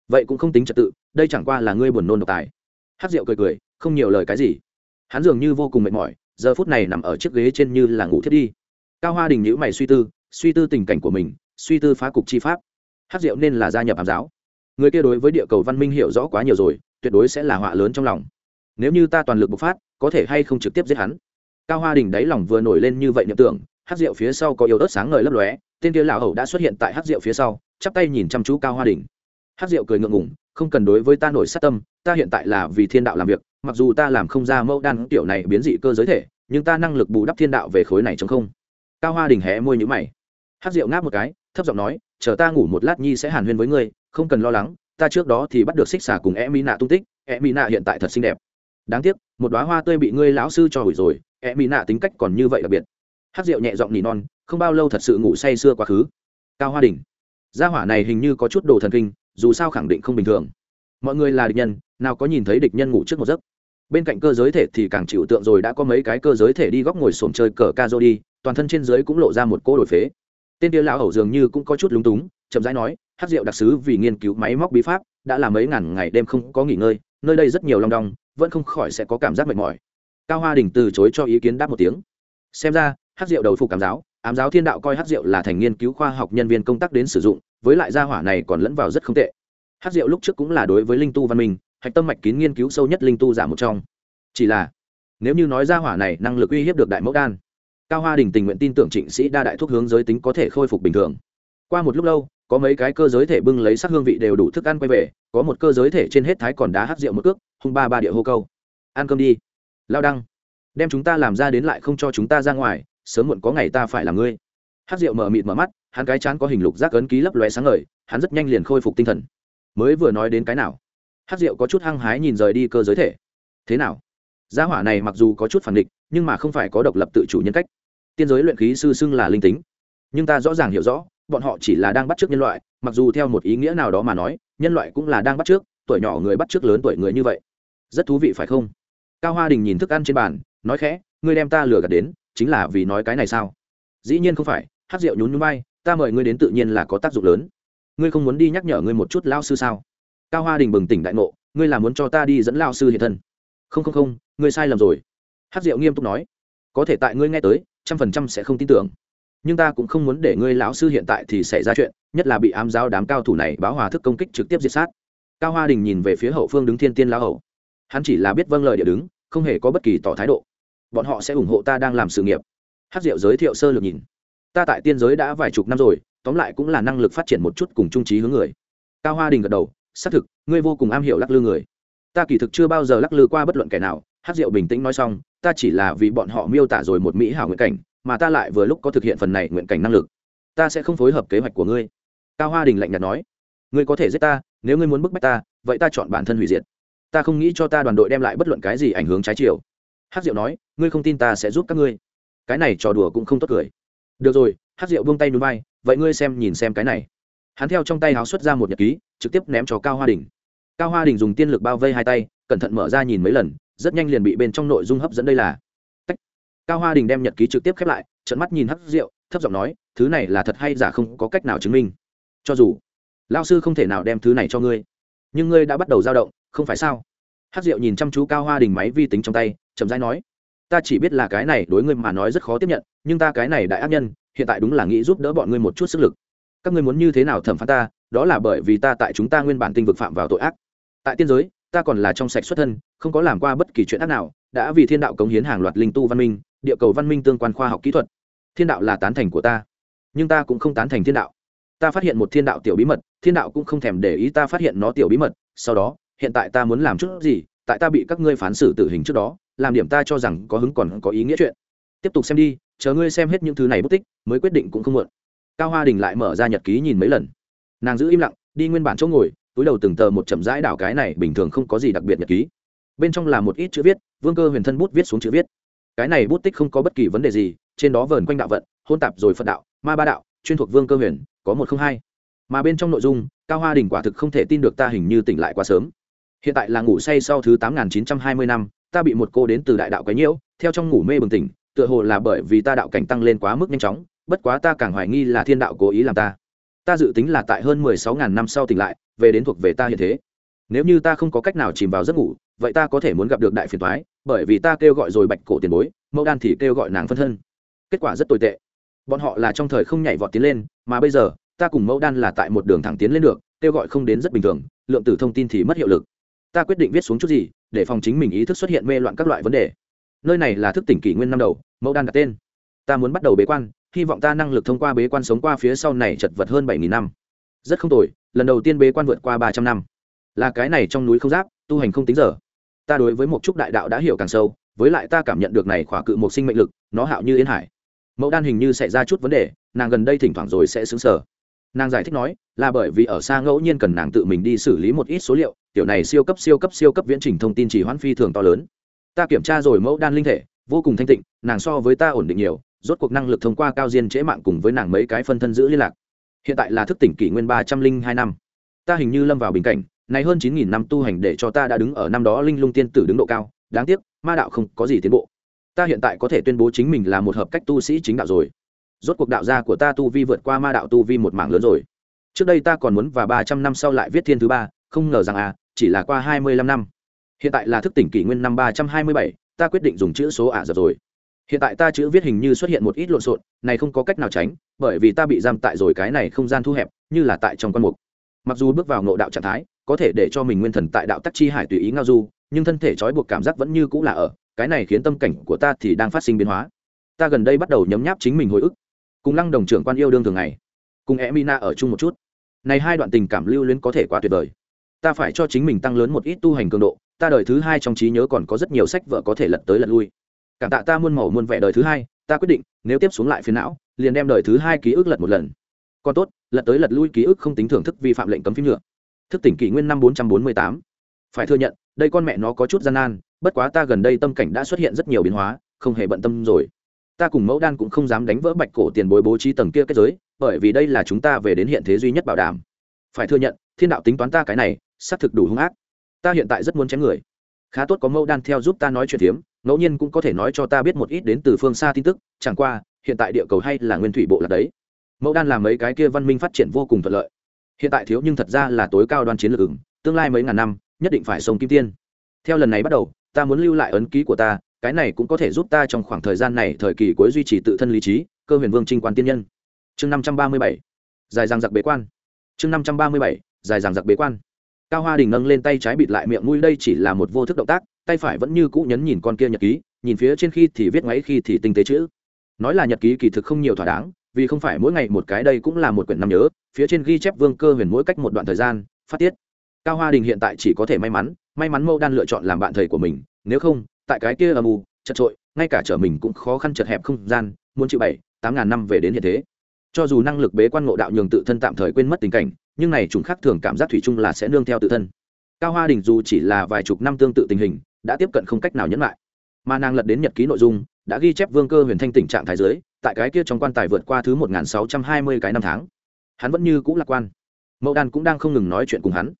Vậy cũng không tính trật tự, đây chẳng qua là ngươi buồn nôn độc tài. Hát rượu cười cười, không nhiều lời cái gì. Hắn dường như vô cùng mệt mỏi, giờ phút này nằm ở chiếc ghế trên như là ngủ thiết đi. Cao hoa đình nhữ mày suy tư suy tư tình cảnh của mình, suy tư phá cục chi pháp. Hát rượu nên là gia nhập hàm giáo. Người kia đối với địa cầu văn minh hiểu rõ quá nhiều rồi, tuyệt đối sẽ là họa lớn trong lòng. Nếu như ta toàn lực bộc phát có thể hay không trực tiếp giết hắn. Cao hoa đình đáy lòng vừa nổi lên như vậy niệm tưởng hát rượu phía sau có yếu ớt sáng ngời lấp lóe, tên kia lão hầu đã xuất hiện tại hát rượu phía sau, chắp tay nhìn chăm chú cao hoa đình. Hát rượu cười ngượng ngủng không cần đối với ta nổi sát tâm, ta hiện tại là vì thiên đạo làm việc, mặc dù ta làm không ra mẫu đan tiểu này biến dị cơ giới thể, nhưng ta năng lực bù đắp thiên đạo về khối này chống không. Cao hoa đình hé môi nhữ mày. Hát rượu ngáp một cái, thấp giọng nói, chờ ta ngủ một lát nhi sẽ hàn huyên với ngươi, không cần lo lắng, ta trước đó thì bắt được xích xà cùng e mỹ nạ tung tích e mỹ nạ hiện tại thật xinh đẹp đáng tiếc, một đoá hoa tươi bị ngươi lão sư cho hủy rồi e mỹ nạ tính cách còn như vậy đặc biệt. Hát rượu nhẹ giọng nỉ non, không bao lâu thật sự ngủ say sưa quá khứ. Cao hoa đình. Gia hỏa này hình như có chút đồ thần kinh, dù sao khẳng định không bình thường. Mọi người là địch nhân, nào có nhìn thấy địch nhân ngủ trước một giấc. Bên cạnh cơ giới thể thì càng chịu tượng rồi đã có mấy cái cơ giới thể đi góc ngồi xổm chơi cờ ca dô đi, toàn thân trên dưới cũng lộ ra một cô đổi phế. Tên tia lão hầu dường như cũng có chút lúng túng, chậm rãi nói hát rượu đặc sứ vì nghiên cứu máy móc bí pháp, đã là mấy ngàn ngày đêm không có nghỉ ngơi, nơi đây rất nhiều long đong vẫn không khỏi sẽ có cảm giác mệt mỏi. Cao hoa đình từ chối cho ý kiến đáp một tiếng. Xem ra, hát rượu đầu phục cảm giáo, ám giáo thiên đạo coi hát rượu là thành nghiên cứu khoa học nhân viên công tác đến sử dụng, với lại gia hỏa này còn lẫn vào rất không tệ. Hát rượu lúc trước cũng là đối với linh tu văn minh, hạch tâm mạch kín nghiên cứu sâu nhất linh tu giả một trong. Chỉ là, nếu như nói gia hỏa này năng lực uy hiếp được đại mẫu đan, cao hoa đình tình nguyện tin tưởng trịnh sĩ đa đại thuốc hướng giới tính có thể khôi phục bình thường. Qua một lúc lâu có mấy cái cơ giới thể bưng lấy sắc hương vị đều đủ thức ăn quay về, có một cơ giới thể trên hết thái còn đá hát rượu một cước, hung ba ba địa hô câu. Ăn cơm đi. Lao đăng, đem chúng ta làm ra đến lại không cho chúng ta ra ngoài, sớm muộn có ngày ta phải là ngươi. Hát rượu mở mịt mở mắt, hắn cái chán có hình lục giác ấn ký lấp lóe sáng ngời, hắn rất nhanh liền khôi phục tinh thần. Mới vừa nói đến cái nào? Hát rượu có chút hăng hái nhìn rời đi cơ giới thể. Thế nào? Gia hỏa này mặc dù có chút phản địch, nhưng mà không phải có độc lập tự chủ nhân cách. Tiên giới luyện khí sư xưng là linh tính. Nhưng ta rõ ràng hiểu rõ bọn họ chỉ là đang bắt chước nhân loại, mặc dù theo một ý nghĩa nào đó mà nói, nhân loại cũng là đang bắt chước, tuổi nhỏ người bắt chước lớn tuổi người như vậy. Rất thú vị phải không? Cao hoa đình nhìn thức ăn trên bàn, nói khẽ, ngươi đem ta lừa gạt đến, chính là vì nói cái này sao? Dĩ nhiên không phải, hát rượu nhún nhún bay ta mời ngươi đến tự nhiên là có tác dụng lớn. Ngươi không muốn đi nhắc nhở ngươi một chút lao sư sao? Cao hoa đình bừng tỉnh đại ngộ, ngươi là muốn cho ta đi dẫn lao sư hiện thân? Không không không, ngươi sai lầm rồi. Hát rượu nghiêm túc nói, có thể tại ngươi nghe tới, trăm phần trăm sẽ không tin tưởng nhưng ta cũng không muốn để ngươi lão sư hiện tại thì xảy ra chuyện, nhất là bị ám giáo đám cao thủ này báo hòa thức công kích trực tiếp diệt sát. Cao hoa đình nhìn về phía hậu phương đứng thiên tiên lão hậu hắn chỉ là biết vâng lời địa đứng, không hề có bất kỳ tỏ thái độ. Bọn họ sẽ ủng hộ ta đang làm sự nghiệp. Hát diệu giới thiệu sơ lược nhìn. Ta tại tiên giới đã vài chục năm rồi, tóm lại cũng là năng lực phát triển một chút cùng trung trí hướng người. Cao hoa đình gật đầu, xác thực, ngươi vô cùng am hiểu lắc lư người. Ta kỳ thực chưa bao giờ lắc lư qua bất luận kẻ nào hát diệu bình tĩnh nói xong, ta chỉ là vì bọn họ miêu tả rồi một mỹ hảo nguyện cảnh mà ta lại vừa lúc có thực hiện phần này nguyện cảnh năng lực. Ta sẽ không phối hợp kế hoạch của ngươi. Cao hoa đình lạnh nhạt nói. Ngươi có thể giết ta, nếu ngươi muốn bức bách ta, vậy ta chọn bản thân hủy diệt. Ta không nghĩ cho ta đoàn đội đem lại bất luận cái gì ảnh hưởng trái chiều. Hát diệu nói, ngươi không tin ta sẽ giúp các ngươi. Cái này trò đùa cũng không tốt cười. Được rồi hát diệu buông tay núi bay, vậy ngươi xem nhìn xem cái này. Hắn theo trong tay háo xuất ra một nhật ký, trực tiếp ném cho cao hoa đình. Cao hoa đình dùng tiên lực bao vây hai tay, cẩn thận mở ra nhìn mấy lần, rất nhanh liền bị bên trong nội dung hấp dẫn đây là cao hoa đình đem nhật ký trực tiếp khép lại trận mắt nhìn hắc rượu thấp giọng nói, thứ này là thật hay giả không có cách nào chứng minh? Cho dù lao sư không thể nào đem thứ này cho ngươi. Nhưng ngươi đã bắt đầu dao động, không phải sao? Hắc rượu nhìn chăm chú cao hoa đình máy vi tính trong tay, chậm rãi nói, ta chỉ biết là cái này đối ngươi mà nói rất khó tiếp nhận, nhưng ta cái này đại ác nhân, hiện tại đúng là nghĩ giúp đỡ bọn ngươi một chút sức lực. Các ngươi muốn như thế nào thẩm phán ta, đó là bởi vì ta tại chúng ta nguyên bản tinh vực phạm vào tội ác. Tại tiên giới, ta còn là trong sạch xuất thân, không có làm qua bất kỳ chuyện ác nào, đã vì thiên đạo cống hiến hàng loạt linh tu văn minh địa cầu văn minh tương quan khoa học kỹ thuật. Thiên đạo là tán thành của ta, nhưng ta cũng không tán thành thiên đạo. Ta phát hiện một thiên đạo tiểu bí mật, thiên đạo cũng không thèm để ý ta phát hiện nó tiểu bí mật. Sau đó, hiện tại ta muốn làm chút gì, tại ta bị các ngươi phán xử tử hình trước đó, làm điểm ta cho rằng có hứng còn có ý nghĩa chuyện. Tiếp tục xem đi, chờ ngươi xem hết những thứ này bút tích, mới quyết định cũng không muộn. Cao hoa đình lại mở ra nhật ký nhìn mấy lần. Nàng giữ im lặng, đi nguyên bản chỗ ngồi, túi đầu từng tờ một chậm rãi đảo cái này bình thường không có gì đặc biệt nhật ký. Bên trong là một ít chữ viết, vương cơ huyền thân bút viết xuống chữ viết cái này bút tích không có bất kỳ vấn đề gì, trên đó vờn quanh đạo vận, hôn tạp rồi phật đạo, ma ba đạo, chuyên thuộc vương cơ huyền, có một không hai. Mà bên trong nội dung, cao hoa đình quả thực không thể tin được ta hình như tỉnh lại quá sớm. Hiện tại là ngủ say sau thứ tám nghìn chín trăm hai mươi năm, ta bị một cô đến từ đại đạo quấy nhiễu, theo trong ngủ mê bừng tỉnh, tựa hồ là bởi vì ta đạo cảnh tăng lên quá mức nhanh chóng, bất quá ta càng hoài nghi là thiên đạo cố ý làm ta. Ta dự tính là tại hơn mười sáu ngàn năm sau tỉnh lại, về đến thuộc về ta hiện thế. Nếu như ta không có cách nào chìm vào giấc ngủ, vậy ta có thể muốn gặp được đại phiền thoái bởi vì ta kêu gọi rồi bạch cổ tiền bối, mẫu đan thì kêu gọi nàng phân thân. Kết quả rất tồi tệ. Bọn họ là trong thời không nhảy vọt tiến lên, mà bây giờ, ta cùng mẫu đan là tại một đường thẳng tiến lên được, kêu gọi không đến rất bình thường, lượng tử thông tin thì mất hiệu lực. Ta quyết định viết xuống chút gì, để phòng chính mình ý thức xuất hiện mê loạn các loại vấn đề. Nơi này là thức tỉnh kỷ nguyên năm đầu, mẫu đan đặt tên. Ta muốn bắt đầu bế quan, hy vọng ta năng lực thông qua bế quan sống qua phía sau này chật vật hơn bảy nghìn năm. Rất không tồi, lần đầu tiên bế quan vượt qua ba trăm năm. Là cái này trong núi không giáp, tu hành không tính giờ ta đối với một chút đại đạo đã hiểu càng sâu, với lại ta cảm nhận được này khỏa cự một sinh mệnh lực, nó hạo như yên hải. Mẫu đan hình như xảy ra chút vấn đề, nàng gần đây thỉnh thoảng rồi sẽ xứng sở nàng giải thích nói, là bởi vì ở xa ngẫu nhiên cần nàng tự mình đi xử lý một ít số liệu kiểu này siêu cấp siêu cấp siêu cấp viễn trình thông tin chỉ hoãn phi thường to lớn. Ta kiểm tra rồi mẫu đan linh thể, vô cùng thanh tịnh, nàng so với ta ổn định nhiều, rốt cuộc năng lực thông qua cao diên trễ mạng cùng với nàng mấy cái phân thân giữ liên lạc. Hiện tại là thức tỉnh kỷ nguyên ba trăm linh hai năm. Ta hình như lâm vào bình cảnh này hơn chín nghìn năm tu hành để cho ta đã đứng ở năm đó linh lung tiên tử đứng độ cao, đáng tiếc, ma đạo không có gì tiến bộ. Ta hiện tại có thể tuyên bố chính mình là một hợp cách tu sĩ chính đạo rồi. Rốt cuộc đạo gia của ta tu vi vượt qua ma đạo tu vi một mảng lớn rồi. Trước đây ta còn muốn và ba trăm năm sau lại viết thiên thứ ba, không ngờ rằng à chỉ là qua hai mươi lăm năm. Hiện tại là thức tỉnh kỷ nguyên năm ba trăm hai mươi bảy, ta quyết định dùng chữ số ả rập rồi. Hiện tại ta chữ viết hình như xuất hiện một ít lộn xộn, này không có cách nào tránh, bởi vì ta bị giam tại rồi cái này không gian thu hẹp, như là tại trong quan mục. Mặc dù bước vào ngộ đạo trạng thái có thể để cho mình nguyên thần tại đạo tắc chi hải tùy ý ngao du, nhưng thân thể trói buộc cảm giác vẫn như cũ là ở, cái này khiến tâm cảnh của ta thì đang phát sinh biến hóa. Ta gần đây bắt đầu nhấm nháp chính mình hồi ức. Cùng lăng đồng trưởng quan yêu đương thường ngày, cùng e mina ở chung một chút. Này hai đoạn tình cảm lưu luyến có thể quá tuyệt vời. Ta phải cho chính mình tăng lớn một ít tu hành cường độ, ta đời thứ hai trong trí nhớ còn có rất nhiều sách vợ có thể lật tới lật lui. Cảm tạ ta muôn màu muôn vẻ đời thứ hai, ta quyết định, nếu tiếp xuống lại phiến não, liền đem đời thứ hai ký ức lật một lần. Còn tốt, lật tới lật lui ký ức không tính thưởng thức vi phạm lệnh cấm phim nhựa thức tỉnh kỷ nguyên năm bốn trăm bốn mươi tám. Phải thừa nhận, đây con mẹ nó có chút gian nan, bất quá ta gần đây tâm cảnh đã xuất hiện rất nhiều biến hóa, không hề bận tâm rồi. Ta cùng mẫu đan cũng không dám đánh vỡ bạch cổ tiền bối bố trí tầng kia kết giới, bởi vì đây là chúng ta về đến hiện thế duy nhất bảo đảm. Phải thừa nhận, thiên đạo tính toán ta cái này, xác thực đủ hung ác. Ta hiện tại rất muốn chém người. Khá tốt có mẫu đan theo giúp ta nói chuyện thiếm ngẫu nhiên cũng có thể nói cho ta biết một ít đến từ phương xa tin tức, chẳng qua, hiện tại địa cầu hay là nguyên thủy bộ là đấy. Mẫu đan làm mấy cái kia văn minh phát triển vô cùng thuận lợi hiện tại thiếu nhưng thật ra là tối cao đoan chiến lược ứng, tương lai mấy ngàn năm, nhất định phải sông kim tiên. Theo lần này bắt đầu, ta muốn lưu lại ấn ký của ta, cái này cũng có thể giúp ta trong khoảng thời gian này thời kỳ cuối duy trì tự thân lý trí, cơ huyền vương trinh quan tiên nhân. Chương năm trăm ba mươi bảy, dài ràng giặc bế quan. Chương năm trăm ba mươi bảy, dài ràng giặc bế quan. Cao hoa đình nâng lên tay trái bịt lại miệng mũi, đây chỉ là một vô thức động tác, tay phải vẫn như cũ nhấn nhìn con kia nhật ký, nhìn phía trên khi thì viết ngoáy khi thì tinh tế chữ. Nói là nhật ký kỳ thực không nhiều thỏa đáng vì không phải mỗi ngày một cái đây cũng là một quyển năm nhớ, phía trên ghi chép vương cơ huyền mỗi cách một đoạn thời gian, phát tiết. Cao hoa đình hiện tại chỉ có thể may mắn may mắn mâu đan lựa chọn làm bạn thầy của mình, nếu không, tại cái kia âm u, chật trội, ngay cả trở mình cũng khó khăn chật hẹp không gian, muốn chịu bảy, tám ngàn năm về đến hiện thế. Cho dù năng lực bế quan ngộ đạo nhường tự thân tạm thời quên mất tình cảnh, nhưng này chúng khác thường cảm giác thủy chung là sẽ nương theo tự thân. Cao hoa đình dù chỉ là vài chục năm tương tự tình hình, đã tiếp cận không cách nào nhẫn lại. Mà nàng lật đến nhật ký nội dung đã ghi chép vương cơ huyền thanh tình trạng thái giới, tại cái kia trong quan tài vượt qua thứ một nghìn sáu trăm hai mươi cái năm tháng. Hắn vẫn như cũ lạc quan. Mẫu đan cũng đang không ngừng nói chuyện cùng hắn.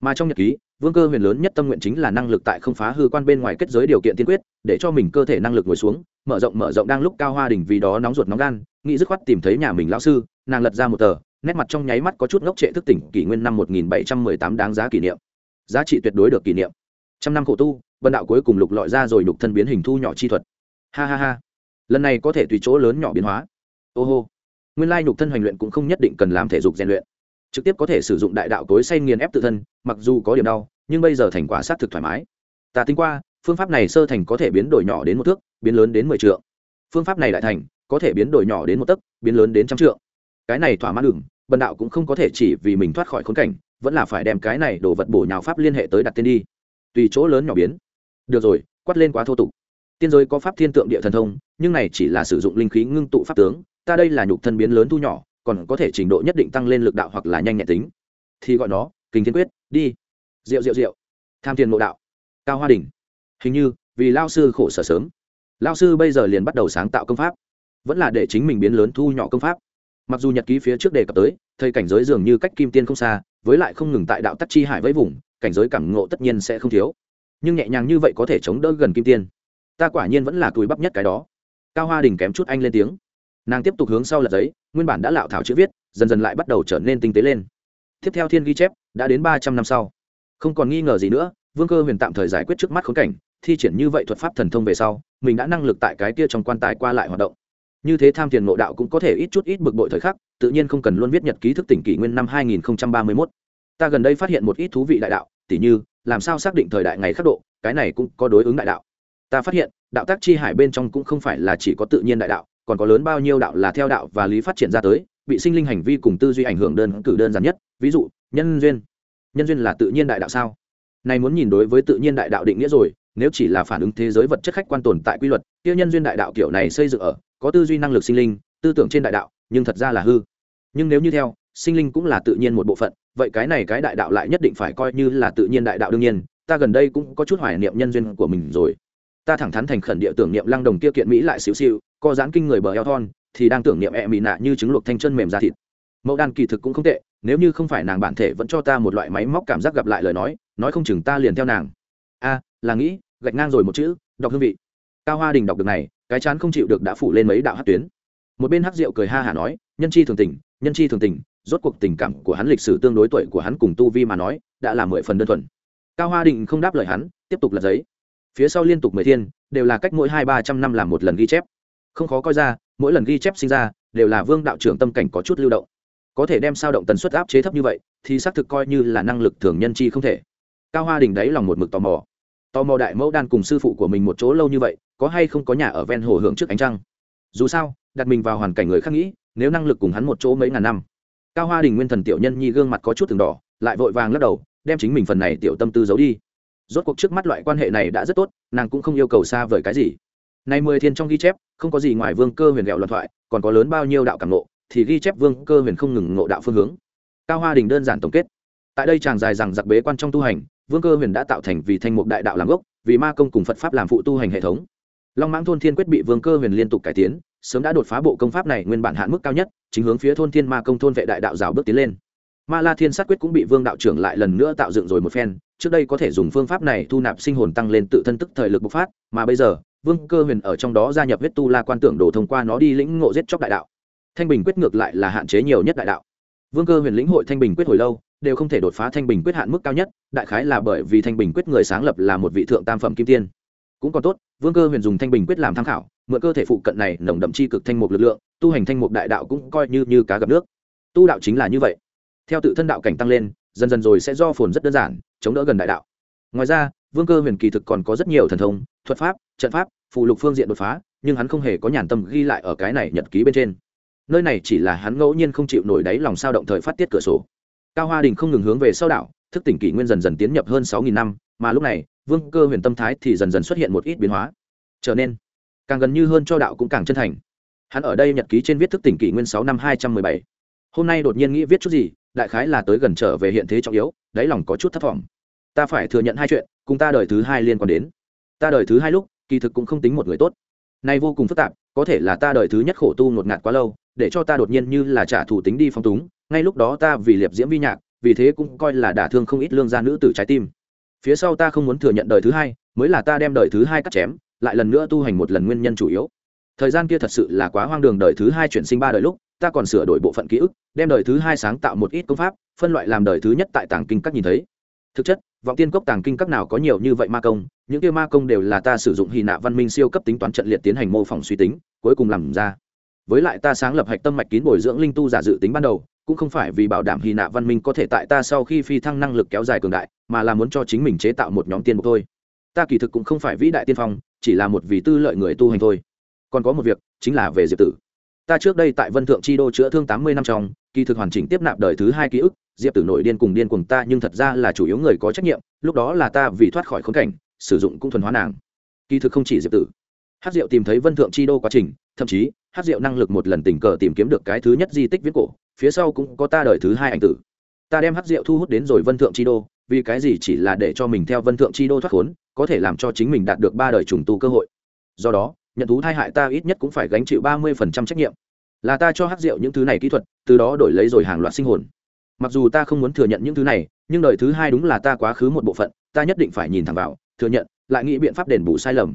Mà trong nhật ký, vương cơ huyền lớn nhất tâm nguyện chính là năng lực tại không phá hư quan bên ngoài kết giới điều kiện tiên quyết, để cho mình cơ thể năng lực ngồi xuống, mở rộng mở rộng đang lúc cao hoa đình vì đó nóng ruột nóng gan, nghĩ dứt khoát tìm thấy nhà mình lão sư, nàng lật ra một tờ, nét mặt trong nháy mắt có chút ngốc trệ thức tỉnh kỷ nguyên năm một nghìn bảy trăm mười tám đáng giá kỷ niệm. Giá trị tuyệt đối được kỷ niệm. Trăm năm khổ tu, vân đạo cuối cùng lục lọi ra rồi lục thân biến hình thu nhỏ chi thuật ha ha ha. Lần này có thể tùy chỗ lớn nhỏ biến hóa. Ô hô. Nguyên lai nhục thân hoành luyện cũng không nhất định cần làm thể dục rèn luyện. Trực tiếp có thể sử dụng đại đạo tối say nghiền ép tự thân, mặc dù có điểm đau, nhưng bây giờ thành quả xác thực thoải mái. Ta tính qua, phương pháp này sơ thành có thể biến đổi nhỏ đến một thước, biến lớn đến mười t phương pháp này đại thành, có thể biến đổi nhỏ đến một tấc, biến lớn đến trăm trượng. Cái này thỏa mãn đừng bần đạo cũng không có thể chỉ vì mình thoát khỏi khốn cảnh, vẫn là phải đem cái này đồ vật bổ nhào pháp liên hệ tới đặt tên đi. Tùy chỗ lớn nhỏ biến. Được rồi, quát lên quá thô tục tiên giới có pháp thiên tượng địa thần thông, nhưng này chỉ là sử dụng linh khí ngưng tụ pháp tướng, ta đây là nhục thân biến lớn thu nhỏ, còn có thể trình độ nhất định tăng lên lực đạo hoặc là nhanh nhẹ tính. Thì gọi nó kinh thiên quyết, đi. Rượu rượu rượu tham thiền mộ đạo. Cao hoa đình hình như, vì lao sư khổ sở sớm. Lao sư bây giờ liền bắt đầu sáng tạo công pháp. Vẫn là để chính mình biến lớn thu nhỏ công pháp. Mặc dù nhật ký phía trước đề cập tới, thầy cảnh giới dường như cách kim tiên không xa, với lại không ngừng tại đạo tắc chi hải với vùng, cảnh giới cảm ngộ tất nhiên sẽ không thiếu. Nhưng nhẹ nhàng như vậy có thể chống đỡ gần kim tiên ta quả nhiên vẫn là túi bắp nhất cái đó. Cao hoa đình kém chút anh lên tiếng. Nàng tiếp tục hướng sau lật giấy, nguyên bản đã lạo thảo chữ viết, dần dần lại bắt đầu trở nên tinh tế lên. Tiếp theo thiên ghi chép, đã đến ba trăm năm sau. Không còn nghi ngờ gì nữa, vương cơ huyền tạm thời giải quyết trước mắt khốn cảnh, thi triển như vậy thuật pháp thần thông về sau, mình đã năng lực tại cái kia trong quan tài qua lại hoạt động. Như thế tham tiền ngộ đạo cũng có thể ít chút ít bực bội thời khắc, tự nhiên không cần luôn viết nhật ký thức tỉnh kỷ nguyên năm 2031. ta gần đây phát hiện một ít thú vị đại đạo, tỉ như, làm sao xác định thời đại ngày khắc độ, cái này cũng có đối ứng đại đạo ta phát hiện, đạo tác chi hải bên trong cũng không phải là chỉ có tự nhiên đại đạo, còn có lớn bao nhiêu đạo là theo đạo và lý phát triển ra tới, bị sinh linh hành vi cùng tư duy ảnh hưởng đơn cử đơn giản nhất, ví dụ, nhân duyên. Nhân duyên là tự nhiên đại đạo sao? Này muốn nhìn đối với tự nhiên đại đạo định nghĩa rồi, nếu chỉ là phản ứng thế giới vật chất khách quan tồn tại quy luật tiêu nhân duyên đại đạo kiểu này xây dựng ở, có tư duy năng lực sinh linh, tư tưởng trên đại đạo, nhưng thật ra là hư. Nhưng nếu như theo, sinh linh cũng là tự nhiên một bộ phận, vậy cái này cái đại đạo lại nhất định phải coi như là tự nhiên đại đạo đương nhiên, ta gần đây cũng có chút hoài niệm nhân duyên của mình rồi ta thẳng thắn thành khẩn địa tưởng niệm lăng đồng kia kiện mỹ lại xíu xiu co giãn kinh người bờ eo thon, thì đang tưởng niệm e ẹ mị nạ như trứng luộc thanh chân mềm ra thịt. Mẫu đan kỳ thực cũng không tệ, nếu như không phải nàng bản thể vẫn cho ta một loại máy móc cảm giác gặp lại lời nói nói không chừng ta liền theo nàng. A à, là nghĩ, gạch ngang rồi một chữ, đọc hương vị. Cao hoa đình đọc được này, cái chán không chịu được đã phủ lên mấy đạo hát tuyến. Một bên hát rượu cười ha hả nói, nhân chi thường tình, nhân chi thường tình, rốt cuộc tình cảm của hắn lịch sử tương đối tuổi của hắn cùng tu vi mà nói, đã là mười phần đơn thuần. Cao hoa đình không đáp lời hắn, tiếp tục lật giấy phía sau liên tục mười thiên, đều là cách mỗi hai ba trăm năm làm một lần ghi chép. Không khó coi ra, mỗi lần ghi chép sinh ra, đều là vương đạo trưởng tâm cảnh có chút lưu động. Có thể đem sao động tần suất áp chế thấp như vậy, thì xác thực coi như là năng lực thường nhân chi không thể. Cao hoa đình đấy lòng một mực tò mò. Tò mò đại mẫu đan cùng sư phụ của mình một chỗ lâu như vậy, có hay không có nhà ở ven hồ hưởng trước ánh trăng? Dù sao, đặt mình vào hoàn cảnh người khác nghĩ, nếu năng lực cùng hắn một chỗ mấy ngàn năm. Cao hoa đình nguyên thần tiểu nhân nhi gương mặt có chút từng đỏ, lại vội vàng lắc đầu, đem chính mình phần này tiểu tâm tư giấu đi rốt cuộc trước mắt loại quan hệ này đã rất tốt, nàng cũng không yêu cầu xa vời cái gì. Nay mười thiên trong ghi chép, không có gì ngoài vương cơ huyền ghẹo loạn thoại, còn có lớn bao nhiêu đạo cảm ngộ, thì ghi chép vương cơ huyền không ngừng ngộ đạo phương hướng. Cao hoa đình đơn giản tổng kết. Tại đây chàng dài rằng giặc bế quan trong tu hành, vương cơ huyền đã tạo thành vì thanh mục đại đạo làm gốc, vì ma công cùng phật pháp làm phụ tu hành hệ thống. Long mãng thôn thiên quyết bị vương cơ huyền liên tục cải tiến, sớm đã đột phá bộ công pháp này nguyên bản hạn mức cao nhất, chính hướng phía thôn thiên ma công thôn vệ đại đạo rào bước tiến lên. Ma la thiên sát quyết cũng bị vương đạo trưởng lại lần nữa tạo dựng rồi một phen trước đây có thể dùng phương pháp này thu nạp sinh hồn tăng lên tự thân tức thời lực bộc phát, mà bây giờ, vương cơ huyền ở trong đó gia nhập huyết tu la quan tưởng đồ thông qua nó đi lĩnh ngộ giết chóc đại đạo. Thanh bình quyết ngược lại là hạn chế nhiều nhất đại đạo. Vương cơ huyền lĩnh hội thanh bình quyết hồi lâu, đều không thể đột phá thanh bình quyết hạn mức cao nhất, đại khái là bởi vì thanh bình quyết người sáng lập là một vị thượng tam phẩm kim tiên. Cũng còn tốt, vương cơ huyền dùng thanh bình quyết làm tham khảo, mượn cơ thể phụ cận này nồng đậm chi cực thanh mục lực lượng, tu hành thanh mục đại đạo cũng coi như như cá gặp nước. Tu đạo chính là như vậy. Theo tự thân đạo cảnh tăng lên, dần dần rồi sẽ do phồn rất đơn giản chống đỡ gần đại đạo. Ngoài ra, vương cơ huyền kỳ thực còn có rất nhiều thần thông, thuật pháp, trận pháp phụ lục phương diện đột phá, nhưng hắn không hề có nhàn tâm ghi lại ở cái này nhật ký bên trên. Nơi này chỉ là hắn ngẫu nhiên không chịu nổi đáy lòng sao động thời phát tiết cửa sổ. Cao hoa đình không ngừng hướng về sau đảo, thức tỉnh kỷ nguyên dần dần tiến nhập hơn sáu nghìn năm, mà lúc này, vương cơ huyền tâm thái thì dần dần xuất hiện một ít biến hóa. Trở nên càng gần như hơn cho đạo cũng càng chân thành. Hắn ở đây nhật ký trên viết thức tỉnh kỷ nguyên sáu năm hai trăm mười bảy. Hôm nay đột nhiên nghĩ viết chút gì đại khái là tới gần trở về hiện thế trọng yếu, đáy lòng có chút thất vọng. Ta phải thừa nhận hai chuyện, cùng ta đời thứ hai liên quan đến. Ta đời thứ hai lúc, kỳ thực cũng không tính một người tốt. Nay vô cùng phức tạp, có thể là ta đời thứ nhất khổ tu ngột ngạt quá lâu, để cho ta đột nhiên như là trả thù tính đi phong túng, ngay lúc đó ta vì liệp diễm vi nhạc, vì thế cũng coi là đả thương không ít lương gia nữ tử trái tim. Phía sau ta không muốn thừa nhận đời thứ hai, mới là ta đem đời thứ hai cắt chém, lại lần nữa tu hành một lần nguyên nhân chủ yếu. Thời gian kia thật sự là quá hoang đường đời thứ hai chuyển sinh ba đời lúc ta còn sửa đổi bộ phận ký ức, đem đời thứ hai sáng tạo một ít công pháp, phân loại làm đời thứ nhất tại tàng kinh các nhìn thấy. Thực chất, vọng tiên cốc tàng kinh các nào có nhiều như vậy ma công, những kia ma công đều là ta sử dụng hy nạ văn minh siêu cấp tính toán trận liệt tiến hành mô phỏng suy tính, cuối cùng làm ra. Với lại ta sáng lập hạch tâm mạch kín bồi dưỡng linh tu giả dự tính ban đầu, cũng không phải vì bảo đảm hy nạ văn minh có thể tại ta sau khi phi thăng năng lực kéo dài cường đại, mà là muốn cho chính mình chế tạo một nhóm tiên mục thôi. Ta kỳ thực cũng không phải vĩ đại tiên phong, chỉ là một vì tư lợi người tu hành thôi. Còn có một việc, chính là về diệp tử ta trước đây tại vân thượng chi đô chữa thương tám mươi năm trong, kỳ thực hoàn chỉnh tiếp nạp đời thứ hai ký ức, diệp tử nội điên cùng điên cùng ta nhưng thật ra là chủ yếu người có trách nhiệm, lúc đó là ta vì thoát khỏi khốn cảnh, sử dụng cũng thuần hóa nàng. Kỳ thực không chỉ diệp tử. Hát diệu tìm thấy vân thượng chi đô quá trình, thậm chí, hát diệu năng lực một lần tình cờ tìm kiếm được cái thứ nhất di tích viết cổ, phía sau cũng có ta đời thứ hai ảnh tử. Ta đem hát diệu thu hút đến rồi vân thượng chi đô, vì cái gì chỉ là để cho mình theo vân thượng chi đô thoát khốn, có thể làm cho chính mình đạt được ba đời trùng tu cơ hội. Do đó nhận thú thai hại ta ít nhất cũng phải gánh chịu ba mươi phần trăm trách nhiệm. Là ta cho hát rượu những thứ này kỹ thuật, từ đó đổi lấy rồi hàng loạt sinh hồn. Mặc dù ta không muốn thừa nhận những thứ này, nhưng đời thứ hai đúng là ta quá khứ một bộ phận, ta nhất định phải nhìn thẳng vào, thừa nhận, lại nghĩ biện pháp đền bù sai lầm.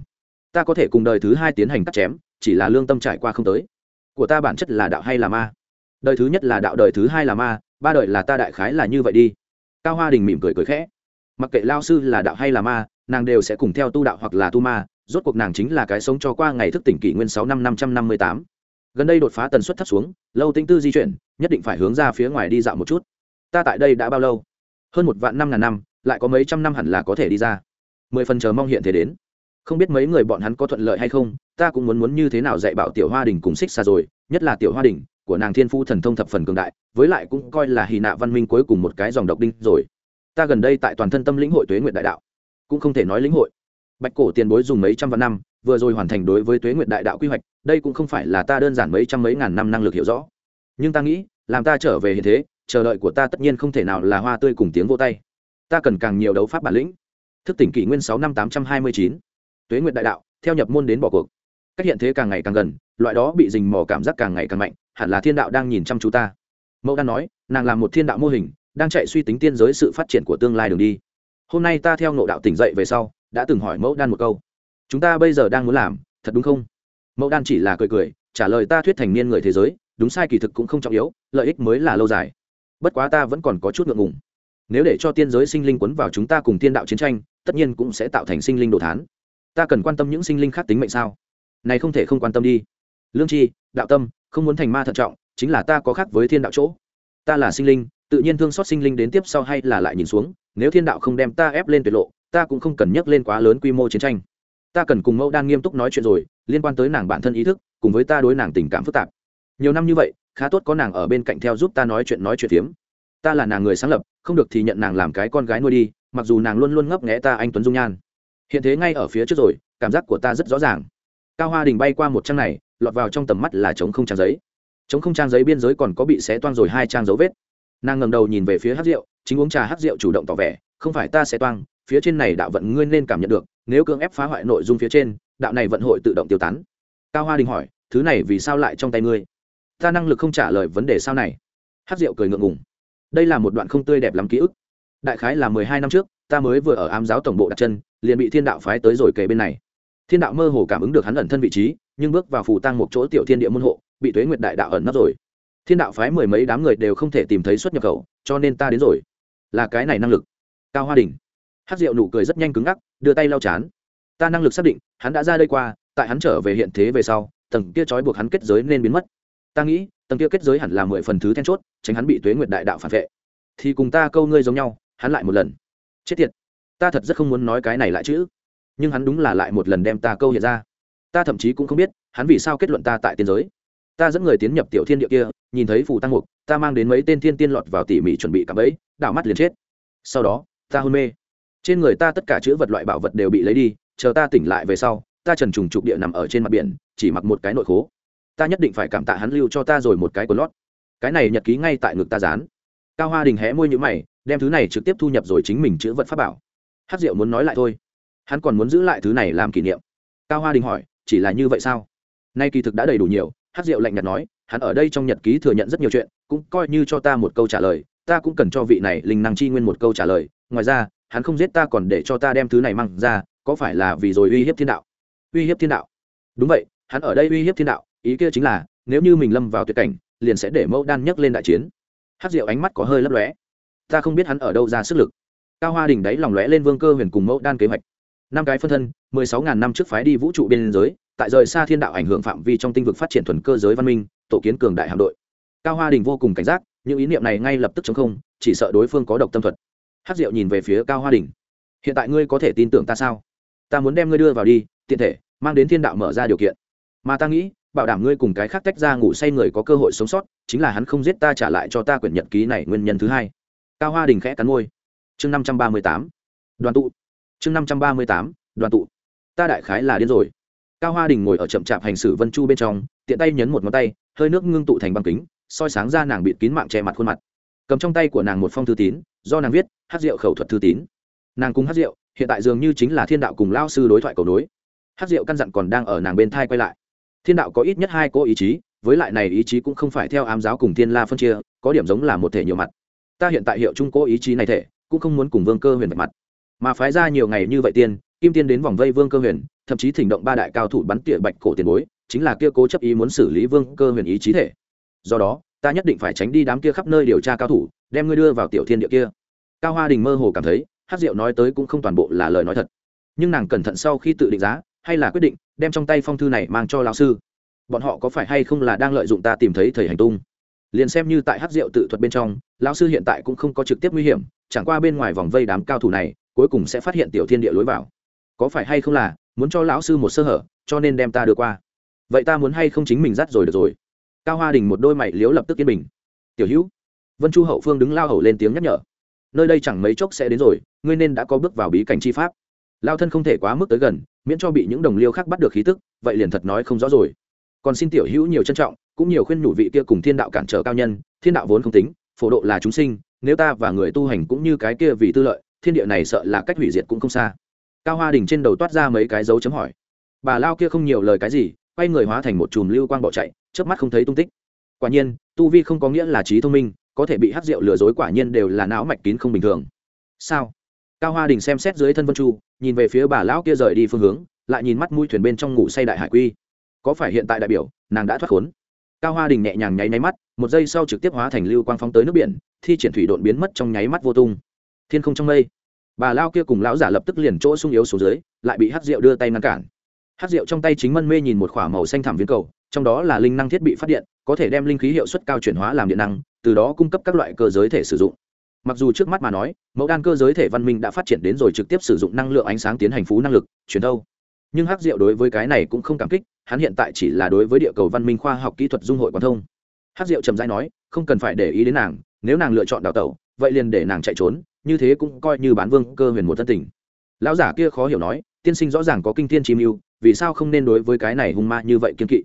Ta có thể cùng đời thứ hai tiến hành cắt chém, chỉ là lương tâm trải qua không tới. Của ta bản chất là đạo hay là ma? Đời thứ nhất là đạo, đời thứ hai là ma, ba đời là ta đại khái là như vậy đi. Cao hoa đình mỉm cười cười khẽ. Mặc kệ lao sư là đạo hay là ma, nàng đều sẽ cùng theo tu đạo hoặc là tu ma rốt cuộc nàng chính là cái sống cho qua ngày thức tỉnh kỷ nguyên sáu năm năm trăm năm mươi tám. Gần đây đột phá tần suất thấp xuống, lâu tinh tư di chuyển, nhất định phải hướng ra phía ngoài đi dạo một chút. Ta tại đây đã bao lâu? Hơn một vạn năm ngàn năm, lại có mấy trăm năm hẳn là có thể đi ra. Mười phần chờ mong hiện thế đến. Không biết mấy người bọn hắn có thuận lợi hay không, ta cũng muốn muốn như thế nào dạy bảo tiểu hoa đình cùng xích xa rồi, nhất là tiểu hoa đình, của nàng thiên phu thần thông thập phần cường đại, với lại cũng coi là hì nạ văn minh cuối cùng một cái dòng độc đinh rồi. Ta gần đây tại toàn thân tâm lĩnh hội tuế nguyện đại đạo, cũng không thể nói lĩnh hội bạch cổ tiền bối dùng mấy trăm vạn năm, vừa rồi hoàn thành đối với tuế nguyện đại đạo quy hoạch, đây cũng không phải là ta đơn giản mấy trăm mấy ngàn năm năng lực hiểu rõ. Nhưng ta nghĩ, làm ta trở về hiện thế, chờ đợi của ta tất nhiên không thể nào là hoa tươi cùng tiếng vô tay. Ta cần càng nhiều đấu pháp bản lĩnh. Thức tỉnh kỷ nguyên sáu năm tám trăm hai mươi chín. Tuế nguyện đại đạo, theo nhập môn đến bỏ cuộc. Cách hiện thế càng ngày càng gần, loại đó bị dình mò cảm giác càng ngày càng mạnh, hẳn là thiên đạo đang nhìn chăm chú ta. Mẫu đan nói, nàng làm một thiên đạo mô hình, đang chạy suy tính tiên giới sự phát triển của tương lai đường đi. Hôm nay ta theo nộ đạo tỉnh dậy về sau đã từng hỏi mẫu đan một câu. Chúng ta bây giờ đang muốn làm, thật đúng không? Mẫu đan chỉ là cười cười, trả lời ta thuyết thành niên người thế giới, đúng sai kỳ thực cũng không trọng yếu, lợi ích mới là lâu dài. Bất quá ta vẫn còn có chút ngượng ngùng. Nếu để cho tiên giới sinh linh quấn vào chúng ta cùng tiên đạo chiến tranh, tất nhiên cũng sẽ tạo thành sinh linh đồ thán. Ta cần quan tâm những sinh linh khác tính mệnh sao? Này không thể không quan tâm đi. Lương tri đạo tâm, không muốn thành ma thận trọng, chính là ta có khác với thiên đạo chỗ. Ta là sinh linh, tự nhiên thương xót sinh linh đến tiếp sau hay là lại nhìn xuống, nếu thiên đạo không đem ta ép lên tuyệt lộ ta cũng không cần nhắc lên quá lớn quy mô chiến tranh. Ta cần cùng mẫu đan nghiêm túc nói chuyện rồi, liên quan tới nàng bản thân ý thức, cùng với ta đối nàng tình cảm phức tạp. Nhiều năm như vậy, khá tốt có nàng ở bên cạnh theo giúp ta nói chuyện nói chuyện phiếm. Ta là nàng người sáng lập, không được thì nhận nàng làm cái con gái nuôi đi, mặc dù nàng luôn luôn ngấp nghẽ ta anh tuấn dung nhan. Hiện thế ngay ở phía trước rồi, cảm giác của ta rất rõ ràng. Cao hoa đình bay qua một trang này, lọt vào trong tầm mắt là trống không trang giấy. Trống không trang giấy biên giới còn có bị xé toan rồi hai trang dấu vết. Nàng ngầm đầu nhìn về phía hát rượu, chính uống trà hát rượu chủ động tỏ vẻ không phải ta sẽ toang, phía trên này đạo vận ngươi nên cảm nhận được, nếu cưỡng ép phá hoại nội dung phía trên, đạo này vận hội tự động tiêu tán. Cao hoa đình hỏi, thứ này vì sao lại trong tay ngươi? Ta năng lực không trả lời vấn đề sao này. Hát rượu cười ngượng ngùng. Đây là một đoạn không tươi đẹp lắm ký ức. Đại khái là mười hai năm trước, ta mới vừa ở ám giáo tổng bộ đặt chân, liền bị thiên đạo phái tới rồi kề bên này. Thiên đạo mơ hồ cảm ứng được hắn ẩn thân vị trí, nhưng bước vào phủ tăng một chỗ tiểu thiên địa môn hộ, bị tuế nguyệt đại đạo ẩn nấp rồi. Thiên đạo phái mười mấy đám người đều không thể tìm thấy xuất nhập khẩu, cho nên ta đến rồi. Là cái này năng lực cao hoa đình. Hát rượu nụ cười rất nhanh cứng ngắc đưa tay lau chán. Ta năng lực xác định hắn đã ra đây qua tại hắn trở về hiện thế về sau tầng kia trói buộc hắn kết giới nên biến mất. Ta nghĩ tầng kia kết giới hẳn là mười phần thứ then chốt tránh hắn bị tuế nguyệt đại đạo phản vệ. Thì cùng ta câu ngươi giống nhau hắn lại một lần. Chết tiệt. Ta thật rất không muốn nói cái này lại chứ, nhưng hắn đúng là lại một lần đem ta câu hiện ra. Ta thậm chí cũng không biết hắn vì sao kết luận ta tại tiên giới. Ta dẫn người tiến nhập tiểu thiên địa kia nhìn thấy phù tăng mục ta mang đến mấy tên thiên tiên lọt vào tỉ mỉ chuẩn bị cặp ấy đảo mắt liền chết. Sau đó ta hôn mê. Trên người ta tất cả chữ vật loại bảo vật đều bị lấy đi, chờ ta tỉnh lại về sau, ta trần trùng trục địa nằm ở trên mặt biển, chỉ mặc một cái nội khố. Ta nhất định phải cảm tạ hắn lưu cho ta rồi một cái quần lót. Cái này nhật ký ngay tại ngực ta dán. Cao hoa đình hé môi nhữ mày, đem thứ này trực tiếp thu nhập rồi chính mình chữ vật pháp bảo. Hát diệu muốn nói lại thôi. Hắn còn muốn giữ lại thứ này làm kỷ niệm. Cao hoa đình hỏi, chỉ là như vậy sao? Nay kỳ thực đã đầy đủ nhiều hát diệu lạnh nhạt nói, hắn ở đây trong nhật ký thừa nhận rất nhiều chuyện, cũng coi như cho ta một câu trả lời, ta cũng cần cho vị này linh năng chi nguyên một câu trả lời ngoài ra, hắn không giết ta còn để cho ta đem thứ này mang ra, có phải là vì rồi uy hiếp thiên đạo? Uy hiếp thiên đạo? Đúng vậy, hắn ở đây uy hiếp thiên đạo, ý kia chính là, nếu như mình lâm vào tuyệt cảnh, liền sẽ để mẫu đan nhấc lên đại chiến. Hát rượu ánh mắt có hơi lấp lóe. Ta không biết hắn ở đâu ra sức lực. Cao hoa đình đáy lòng lóe lên vương cơ huyền cùng mẫu đan kế hoạch. Năm cái phân thân, mười sáu ngàn năm trước phái đi vũ trụ biên giới, tại rời xa thiên đạo ảnh hưởng phạm vi trong tinh vực phát triển thuần cơ giới văn minh, tổ kiến cường đại hạm đội. Cao hoa đình vô cùng cảnh giác, những ý niệm này ngay lập tức chống không, chỉ sợ đối phương có độc tâm thuật hát diệu nhìn về phía cao hoa đình. Hiện tại ngươi có thể tin tưởng ta sao? Ta muốn đem ngươi đưa vào đi, tiện thể, mang đến thiên đạo mở ra điều kiện. Mà ta nghĩ, bảo đảm ngươi cùng cái khác tách ra ngủ say người có cơ hội sống sót, chính là hắn không giết ta trả lại cho ta quyển nhật ký này nguyên nhân thứ hai. Cao hoa đình khẽ cắn môi. Chương năm trăm ba mươi tám, đoàn tụ. Chương năm trăm ba mươi tám, đoàn tụ. Ta đại khái là điên rồi. Cao hoa đình ngồi ở chậm chạp hành xử vân chu bên trong, tiện tay nhấn một ngón tay, hơi nước ngưng tụ thành băng kính, soi sáng ra nàng bịt kín mạng che mặt khuôn mặt. Cầm trong tay của nàng một phong thư tín do nàng viết, hát rượu khẩu thuật thư tín. Nàng cùng hát rượu, hiện tại dường như chính là thiên đạo cùng lao sư đối thoại cầu nối. Hát rượu căn dặn còn đang ở nàng bên thai quay lại. Thiên đạo có ít nhất hai cô ý chí, với lại này ý chí cũng không phải theo ám giáo cùng thiên la phân chia, có điểm giống là một thể nhiều mặt. Ta hiện tại hiệu trung cô ý chí này thể, cũng không muốn cùng vương cơ huyền vạch mặt. Mà phái ra nhiều ngày như vậy tiên, kim tiên đến vòng vây vương cơ huyền, thậm chí thỉnh động ba đại cao thủ bắn tỉa bạch cổ tiền bối, chính là kia cố chấp ý muốn xử lý vương cơ huyền ý chí thể. Do đó ta nhất định phải tránh đi đám kia khắp nơi điều tra cao thủ, đem ngươi đưa vào tiểu thiên địa kia. Cao hoa đình mơ hồ cảm thấy, hát diệu nói tới cũng không toàn bộ là lời nói thật. Nhưng nàng cẩn thận sau khi tự định giá, hay là quyết định, đem trong tay phong thư này mang cho lão sư. Bọn họ có phải hay không là đang lợi dụng ta tìm thấy thầy hành tung? Liền xem như tại hát rượu tự thuật bên trong, lão sư hiện tại cũng không có trực tiếp nguy hiểm, chẳng qua bên ngoài vòng vây đám cao thủ này, cuối cùng sẽ phát hiện tiểu thiên địa lối vào. Có phải hay không là, muốn cho lão sư một sơ hở, cho nên đem ta đưa qua. Vậy ta muốn hay không chính mình dắt rồi được rồi? Cao hoa đình một đôi mày liếu lập tức yên bình. Tiểu hữu. Vân chu hậu phương đứng lao hầu lên tiếng nhắc nhở. Nơi đây chẳng mấy chốc sẽ đến rồi, ngươi nên đã có bước vào bí cảnh chi pháp. Lao thân không thể quá mức tới gần, miễn cho bị những đồng liêu khác bắt được khí tức, vậy liền thật nói không rõ rồi. Còn xin tiểu hữu nhiều trân trọng, cũng nhiều khuyên nhủ vị kia cùng thiên đạo cản trở cao nhân, thiên đạo vốn không tính, phổ độ là chúng sinh, nếu ta và người tu hành cũng như cái kia vì tư lợi, thiên địa này sợ là cách hủy diệt cũng không xa. Cao hoa đình trên đầu toát ra mấy cái dấu chấm hỏi. Bà lao kia không nhiều lời cái gì, quay người hóa thành một chùm lưu quang bỏ chạy chớp mắt không thấy tung tích. Quả nhiên, tu vi không có nghĩa là trí thông minh, có thể bị hát rượu lừa dối quả nhiên đều là não mạch kín không bình thường. Sao? Cao hoa đình xem xét dưới thân vân chu, nhìn về phía bà lão kia rời đi phương hướng, lại nhìn mắt mũi thuyền bên trong ngủ say đại hải quy. Có phải hiện tại đại biểu, nàng đã thoát khốn? Cao hoa đình nhẹ nhàng nháy nháy mắt, một giây sau trực tiếp hóa thành lưu quang phóng tới nước biển, thi triển thủy độn biến mất trong nháy mắt vô tung. Thiên không trong mây. Bà lao kia cùng lão giả lập tức liền chỗ sung yếu xuống dưới, lại bị hát rượu đưa tay ngăn cản. Hát rượu trong tay chính mân mê nhìn một k h ỏ a màu xanh thảm viên cầu trong đó là linh năng thiết bị phát điện, có thể đem linh khí hiệu suất cao chuyển hóa làm điện năng, từ đó cung cấp các loại cơ giới thể sử dụng. Mặc dù trước mắt mà nói, mẫu đan cơ giới thể văn minh đã phát triển đến rồi trực tiếp sử dụng năng lượng ánh sáng tiến hành phú năng lực, chuyển đâu. Nhưng hắc diệu đối với cái này cũng không cảm kích, hắn hiện tại chỉ là đối với địa cầu văn minh khoa học kỹ thuật dung hội quan thông. Hắc diệu trầm dai nói, không cần phải để ý đến nàng, nếu nàng lựa chọn đào tẩu, vậy liền để nàng chạy trốn, như thế cũng coi như bán vương cơ huyền một thân tình. Lão giả kia khó hiểu nói, tiên sinh rõ ràng có kinh thiên chim mưu, vì sao không nên đối với cái này hung ma như vậy kiên kỵ?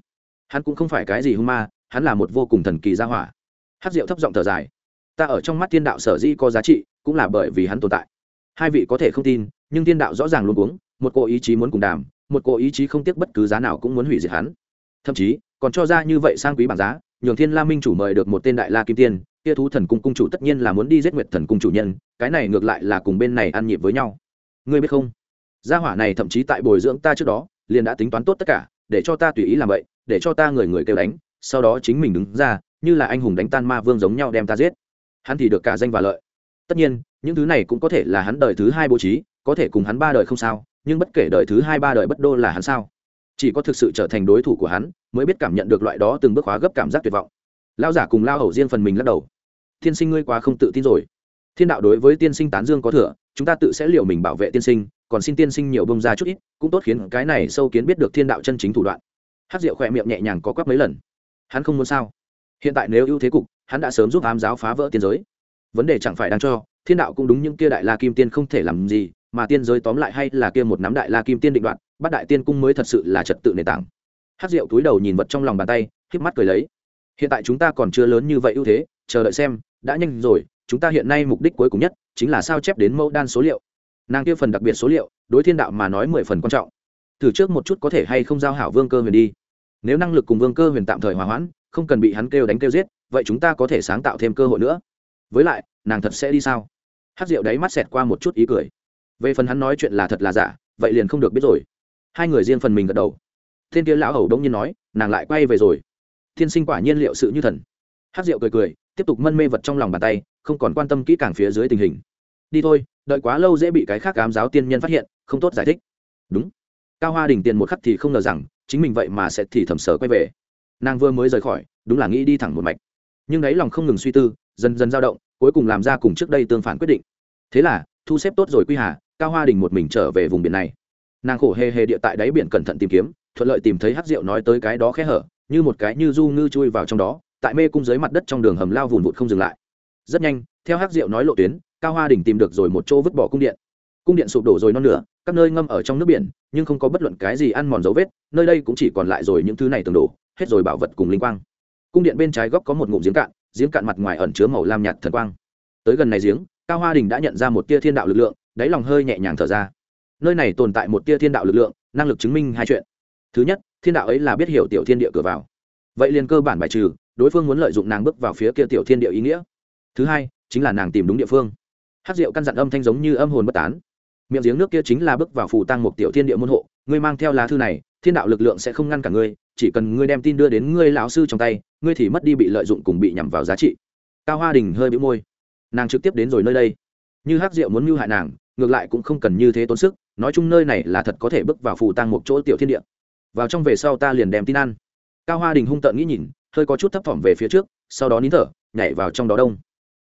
Hắn cũng không phải cái gì hung ma, hắn là một vô cùng thần kỳ gia hỏa. Hát rượu thấp giọng thở dài. Ta ở trong mắt thiên đạo sở di có giá trị, cũng là bởi vì hắn tồn tại. Hai vị có thể không tin, nhưng thiên đạo rõ ràng luôn uống một cô ý chí muốn cùng đàm, một cô ý chí không tiếc bất cứ giá nào cũng muốn hủy diệt hắn. Thậm chí, còn cho ra như vậy sang quý bản giá, nhường thiên la minh chủ mời được một tên đại la kim tiên, kia thú thần cung cung chủ tất nhiên là muốn đi giết nguyệt thần cung chủ nhân, cái này ngược lại là cùng bên này ăn nhịp với nhau. Ngươi biết không? Gia hỏa này thậm chí tại bồi dưỡng ta trước đó, liền đã tính toán tốt tất cả, để cho ta tùy ý làm vậy để cho ta người người kêu đánh, sau đó chính mình đứng ra, như là anh hùng đánh tan ma vương giống nhau đem ta giết. Hắn thì được cả danh và lợi. Tất nhiên, những thứ này cũng có thể là hắn đời thứ hai bố trí, có thể cùng hắn ba đời không sao, nhưng bất kể đời thứ hai ba đời bất đô là hắn sao? Chỉ có thực sự trở thành đối thủ của hắn, mới biết cảm nhận được loại đó từng bước hóa gấp cảm giác tuyệt vọng. Lao giả cùng lao hầu riêng phần mình lắc đầu. Tiên sinh ngươi quá không tự tin rồi. Thiên đạo đối với tiên sinh tán dương có thừa, chúng ta tự sẽ liệu mình bảo vệ tiên sinh, còn xin tiên sinh nhiều bông ra chút ít, cũng tốt khiến cái này sâu kiến biết được thiên đạo chân chính thủ đoạn hát rượu khỏe miệng nhẹ nhàng có quắp mấy lần. Hắn không muốn sao? Hiện tại nếu ưu thế cục, hắn đã sớm giúp ám giáo phá vỡ tiên giới. Vấn đề chẳng phải đang cho, thiên đạo cũng đúng những kia đại la kim tiên không thể làm gì, mà tiên giới tóm lại hay là kia một nắm đại la kim tiên định đoạn bắt đại tiên cung mới thật sự là trật tự nền tảng. Hát rượu túi đầu nhìn vật trong lòng bàn tay, híp mắt cười lấy. Hiện tại chúng ta còn chưa lớn như vậy ưu thế, chờ đợi xem, đã nhanh rồi, chúng ta hiện nay mục đích cuối cùng nhất chính là sao chép đến mẫu đan số liệu. Nàng kia phần đặc biệt số liệu, đối thiên đạo mà nói mười phần quan trọng. Thử trước một chút có thể hay không giao hảo vương cơ huyền đi nếu năng lực cùng vương cơ huyền tạm thời hòa hoãn, không cần bị hắn kêu đánh kêu giết, vậy chúng ta có thể sáng tạo thêm cơ hội nữa. Với lại, nàng thật sẽ đi sao? Hát rượu đáy mắt xẹt qua một chút ý cười. Về phần hắn nói chuyện là thật là giả, vậy liền không được biết rồi. Hai người riêng phần mình gật đầu. Thiên kia lão hầu đông nhiên nói, nàng lại quay về rồi. Thiên sinh quả nhiên liệu sự như thần. Hát rượu cười cười, tiếp tục mân mê vật trong lòng bàn tay, không còn quan tâm kỹ càng phía dưới tình hình. Đi thôi, đợi quá lâu dễ bị cái khác ám giáo tiên nhân phát hiện, không tốt giải thích. Đúng cao hoa đình tiền một khắc thì không ngờ rằng, chính mình vậy mà sẽ thì thầm sở quay về. Nàng vừa mới rời khỏi, đúng là nghĩ đi thẳng một mạch. Nhưng đáy lòng không ngừng suy tư, dần dần dao động, cuối cùng làm ra cùng trước đây tương phản quyết định. Thế là, thu xếp tốt rồi quy hà, cao hoa đình một mình trở về vùng biển này. Nàng khổ hề hề địa tại đáy biển cẩn thận tìm kiếm, thuận lợi tìm thấy hát rượu nói tới cái đó khẽ hở, như một cái như du ngư chui vào trong đó, tại mê cung dưới mặt đất trong đường hầm lao vùn vụt không dừng lại. Rất nhanh, theo hát rượu nói lộ tuyến, cao hoa đình tìm được rồi một chỗ vứt bỏ cung điện cung điện sụp đổ rồi non nửa, các nơi ngâm ở trong nước biển, nhưng không có bất luận cái gì ăn mòn dấu vết, nơi đây cũng chỉ còn lại rồi những thứ này tường đổ, hết rồi bảo vật cùng linh quang. Cung điện bên trái góc có một ngụm giếng cạn giếng cạn mặt ngoài ẩn chứa màu lam nhạt thần quang. Tới gần này giếng, cao hoa đình đã nhận ra một tia thiên đạo lực lượng, đáy lòng hơi nhẹ nhàng thở ra. Nơi này tồn tại một tia thiên đạo lực lượng, năng lực chứng minh hai chuyện. Thứ nhất, thiên đạo ấy là biết hiểu tiểu thiên địa cửa vào. Vậy liền cơ bản bài trừ, đối phương muốn lợi dụng nàng bước vào phía kia tiểu thiên địa ý nghĩa. Thứ hai, chính là nàng tìm đúng địa phương. Hát rượu căn dặn âm thanh giống như âm hồn bất tán miệng giếng nước kia chính là bước vào phù tăng một tiểu thiên địa môn hộ, ngươi mang theo lá thư này, thiên đạo lực lượng sẽ không ngăn cả ngươi, chỉ cần ngươi đem tin đưa đến ngươi lão sư trong tay, ngươi thì mất đi bị lợi dụng cùng bị nhằm vào giá trị. Cao hoa đình hơi bị môi. Nàng trực tiếp đến rồi nơi đây. Như hắc diệu muốn mưu hại nàng, ngược lại cũng không cần như thế tốn sức, nói chung nơi này là thật có thể bước vào phù tăng một chỗ tiểu thiên địa. Vào trong về sau ta liền đem tin ăn. Cao hoa đình hung tợn nghĩ nhìn, hơi có chút thấp thỏm về phía trước, sau đó nín thở, nhảy vào trong đó đông.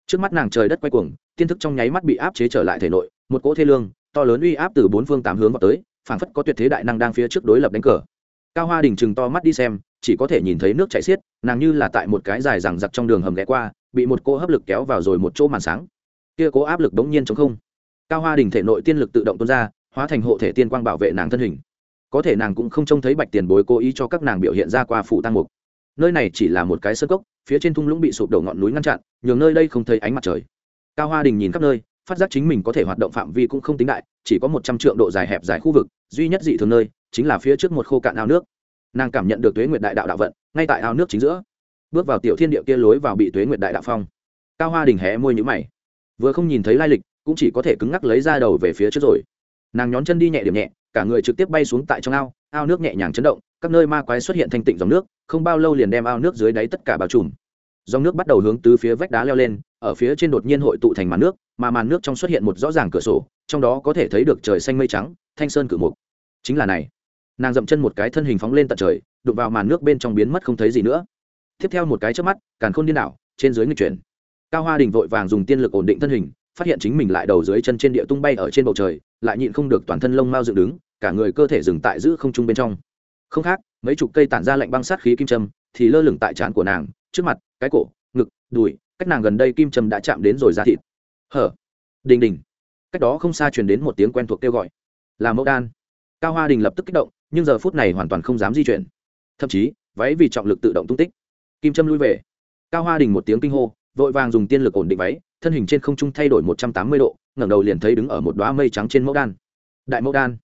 Trước mắt nàng trời đất quay cuồng, tiên thức trong nháy mắt bị áp chế trở lại thể nội, một cỗ thê lương to lớn uy áp từ bốn phương tám hướng vào tới, phảng phất có tuyệt thế đại năng đang phía trước đối lập đánh cờ. Cao hoa đình chừng to mắt đi xem, chỉ có thể nhìn thấy nước chảy xiết, nàng như là tại một cái dài rằng giặc trong đường hầm ghé qua, bị một cô hấp lực kéo vào rồi một chỗ màn sáng. Kia cố áp lực đống nhiên chống không. Cao hoa đình thể nội tiên lực tự động tuôn ra, hóa thành hộ thể tiên quang bảo vệ nàng thân hình. Có thể nàng cũng không trông thấy bạch tiền bối cố ý cho các nàng biểu hiện ra qua phủ tăng mục. Nơi này chỉ là một cái sơ cốc, phía trên thung lũng bị sụp đổ ngọn núi ngăn chặn, nhường nơi đây không thấy ánh mặt trời. Cao hoa đình nhìn khắp nơi phát giác chính mình có thể hoạt động phạm vi cũng không tính đại, chỉ có một trăm triệu độ dài hẹp dài khu vực, duy nhất dị thường nơi chính là phía trước một khô cạn ao nước. Nàng cảm nhận được tuế nguyệt đại đạo đạo vận, ngay tại ao nước chính giữa. Bước vào tiểu thiên địa kia lối vào bị tuế nguyệt đại đạo phong. Cao hoa đình hé môi nhữ mày. Vừa không nhìn thấy lai lịch, cũng chỉ có thể cứng ngắc lấy ra đầu về phía trước rồi. Nàng nhón chân đi nhẹ điểm nhẹ, cả người trực tiếp bay xuống tại trong ao ao nước nhẹ nhàng chấn động, các nơi ma quái xuất hiện thanh tịnh dòng nước, không bao lâu liền đem ao nước dưới đáy tất cả bao trùm. Dòng nước bắt đầu hướng từ phía vách đá leo lên ở phía trên đột nhiên hội tụ thành màn nước, mà màn nước trong xuất hiện một rõ ràng cửa sổ, trong đó có thể thấy được trời xanh mây trắng, thanh sơn cự mục. Chính là này. Nàng dậm chân một cái thân hình phóng lên tận trời, đụng vào màn nước bên trong biến mất không thấy gì nữa. Tiếp theo một cái trước mắt, càn khôn điên đảo, trên dưới nghịch chuyển. Cao hoa đình vội vàng dùng tiên lực ổn định thân hình, phát hiện chính mình lại đầu dưới chân trên địa tung bay ở trên bầu trời, lại nhịn không được toàn thân lông mau dựng đứng, cả người cơ thể dừng tại giữ không trung bên trong. Không khác, mấy chục cây tản ra lạnh băng sát khí kim châm, thì lơ lửng tại trán của nàng, trước mặt, cái cổ, ngực, đùi cách nàng gần đây kim trầm đã chạm đến rồi ra thịt. Hở? Đình đình. Cách đó không xa truyền đến một tiếng quen thuộc kêu gọi. Là mẫu đan. Cao hoa đình lập tức kích động, nhưng giờ phút này hoàn toàn không dám di chuyển. Thậm chí, váy vì trọng lực tự động tung tích. Kim trâm lui về. Cao hoa đình một tiếng kinh hô, vội vàng dùng tiên lực ổn định váy, thân hình trên không trung thay đổi một trăm tám mươi độ, ngẩng đầu liền thấy đứng ở một đoá mây trắng trên mẫu đan. Đại mẫu đan.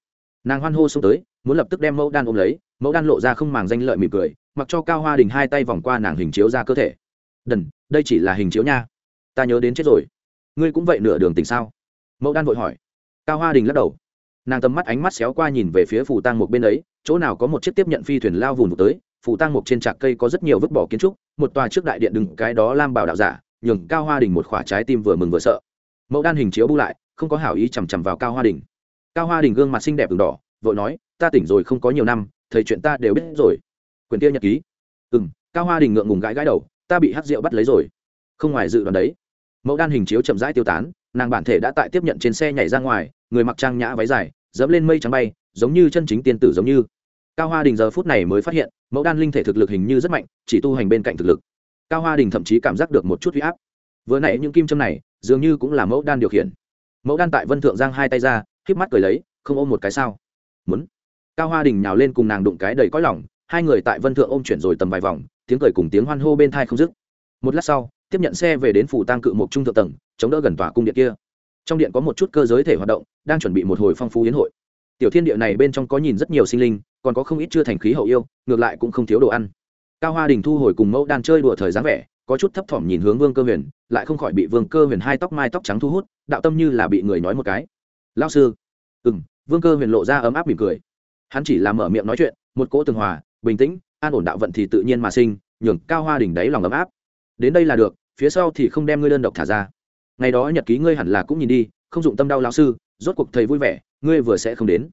Nàng hoan hô xông tới, muốn lập tức đem mẫu đan ôm lấy. Mẫu đan lộ ra không màng danh lợi mỉm cười, mặc cho cao hoa đình hai tay vòng qua nàng hình chiếu ra cơ thể. Đần đây chỉ là hình chiếu nha. Ta nhớ đến chết rồi. Ngươi cũng vậy nửa đường tỉnh sao? Mẫu đan vội hỏi. Cao hoa đình lắc đầu. Nàng tầm mắt ánh mắt xéo qua nhìn về phía phủ Tăng một bên ấy, chỗ nào có một chiếc tiếp nhận phi thuyền lao vùng tới phủ Tăng một trên trạc cây có rất nhiều vứt bỏ kiến trúc, một tòa trước đại điện đừng cái đó lam bảo đạo giả, nhường cao hoa đình một khỏa trái tim vừa mừng vừa sợ. Mẫu đan hình chiếu bu lại, không có hảo ý chằm chằm vào cao hoa đình. Cao hoa đình gương mặt xinh đẹp đường đỏ, vội nói, ta tỉnh rồi không có nhiều năm thầy chuyện ta đều biết rồi. Quyền tiêu nhật ký. Ừ m cao hoa đình ngượng ngùng gãi gãi đầu ta bị hắc rượu bắt lấy rồi. Không ngoài dự đoán đấy. Mẫu đan hình chiếu chậm rãi tiêu tán, nàng bản thể đã tại tiếp nhận trên xe nhảy ra ngoài, người mặc trang nhã váy dài, dẫm lên mây trắng bay, giống như chân chính tiên tử giống như. Cao hoa đình giờ phút này mới phát hiện, mẫu đan linh thể thực lực hình như rất mạnh, chỉ tu hành bên cạnh thực lực. Cao hoa đình thậm chí cảm giác được một chút huy áp. Vừa nãy những kim châm này, dường như cũng là mẫu đan điều khiển. Mẫu đan tại vân thượng giang hai tay ra híp mắt cười lấy, không ôm một cái sao? Muốn. Cao hoa đình nhào lên cùng nàng đụng cái đầy cõi lỏng hai người tại vân thượng ôm chuyển rồi tầm vài vòng tiếng cười cùng tiếng hoan hô bên thai không dứt. Một lát sau, tiếp nhận xe về đến phủ tăng cự một trung thượng tầng, chống đỡ gần tòa cung điện kia. Trong điện có một chút cơ giới thể hoạt động, đang chuẩn bị một hồi phong phú yến hội. Tiểu thiên địa này bên trong có nhìn rất nhiều sinh linh, còn có không ít chưa thành khí hậu yêu, ngược lại cũng không thiếu đồ ăn. Cao hoa đình thu hồi cùng mẫu đan chơi đùa thời dáng vẻ, có chút thấp thỏm nhìn hướng vương cơ huyền, lại không khỏi bị vương cơ huyền hai tóc mai tóc trắng thu hút, đạo tâm như là bị người nói một cái. Lao sư. Ừ m vương cơ huyền lộ ra ấm áp mỉm cười. Hắn chỉ là mở miệng nói chuyện, một cỗ tường hòa, bình tĩnh an ổn đạo vận thì tự nhiên mà sinh, nhường cao hoa đỉnh đáy lòng ấm áp. Đến đây là được, phía sau thì không đem ngươi đơn độc thả ra. Ngày đó nhật ký ngươi hẳn là cũng nhìn đi, không dụng tâm đau lão sư, rốt cuộc thầy vui vẻ, ngươi vừa sẽ không đến.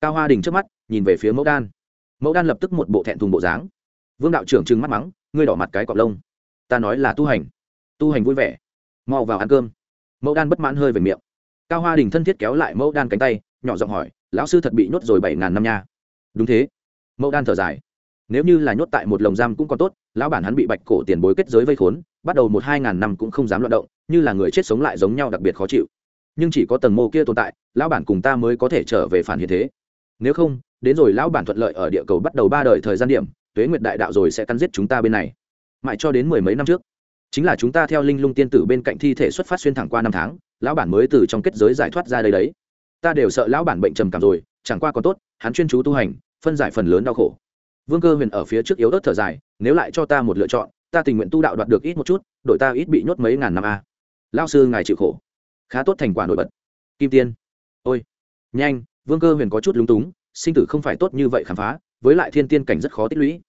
Cao hoa đình trước mắt, nhìn về phía mẫu đan. Mẫu đan lập tức một bộ thẹn thùng bộ dáng. Vương đạo trưởng trừng mắt mắng, ngươi đỏ mặt cái cọp lông. Ta nói là tu hành. Tu hành vui vẻ. Mau vào ăn cơm. Mẫu đan bất mãn hơi về miệng. Cao hoa đình thân thiết kéo lại mẫu đan cánh tay, nhỏ giọng hỏi, lão sư thật bị nhốt rồi bảy ngàn năm nha. Đúng thế. Mẫu đan thở dài nếu như là nhốt tại một lồng giam cũng còn tốt, lão bản hắn bị bạch cổ tiền bối kết giới vây khốn, bắt đầu một hai ngàn năm cũng không dám loạt động, như là người chết sống lại giống nhau đặc biệt khó chịu. Nhưng chỉ có tầng mô kia tồn tại, lão bản cùng ta mới có thể trở về phản hiện thế. Nếu không, đến rồi lão bản thuận lợi ở địa cầu bắt đầu ba đời thời gian điểm, tuế nguyệt đại đạo rồi sẽ cắn giết chúng ta bên này. Mãi cho đến mười mấy năm trước, chính là chúng ta theo linh lung tiên tử bên cạnh thi thể xuất phát xuyên thẳng qua năm tháng, lão bản mới từ trong kết giới giải thoát ra đây đấy. Ta đều sợ lão bản bệnh trầm cảm rồi, chẳng qua còn tốt, hắn chuyên chú tu hành, phân giải phần lớn đau khổ vương cơ huyền ở phía trước yếu ớt thở dài, nếu lại cho ta một lựa chọn, ta tình nguyện tu đạo đoạt được ít một chút, đội ta ít bị nhốt mấy ngàn năm a. À. lao sư, ngài chịu khổ. Khá tốt, thành quả nổi bật. Kim tiên. Ôi, nhanh, vương cơ huyền có chút lúng túng, sinh tử không phải tốt như vậy khám phá, với lại thiên tiên cảnh rất khó tích lũy.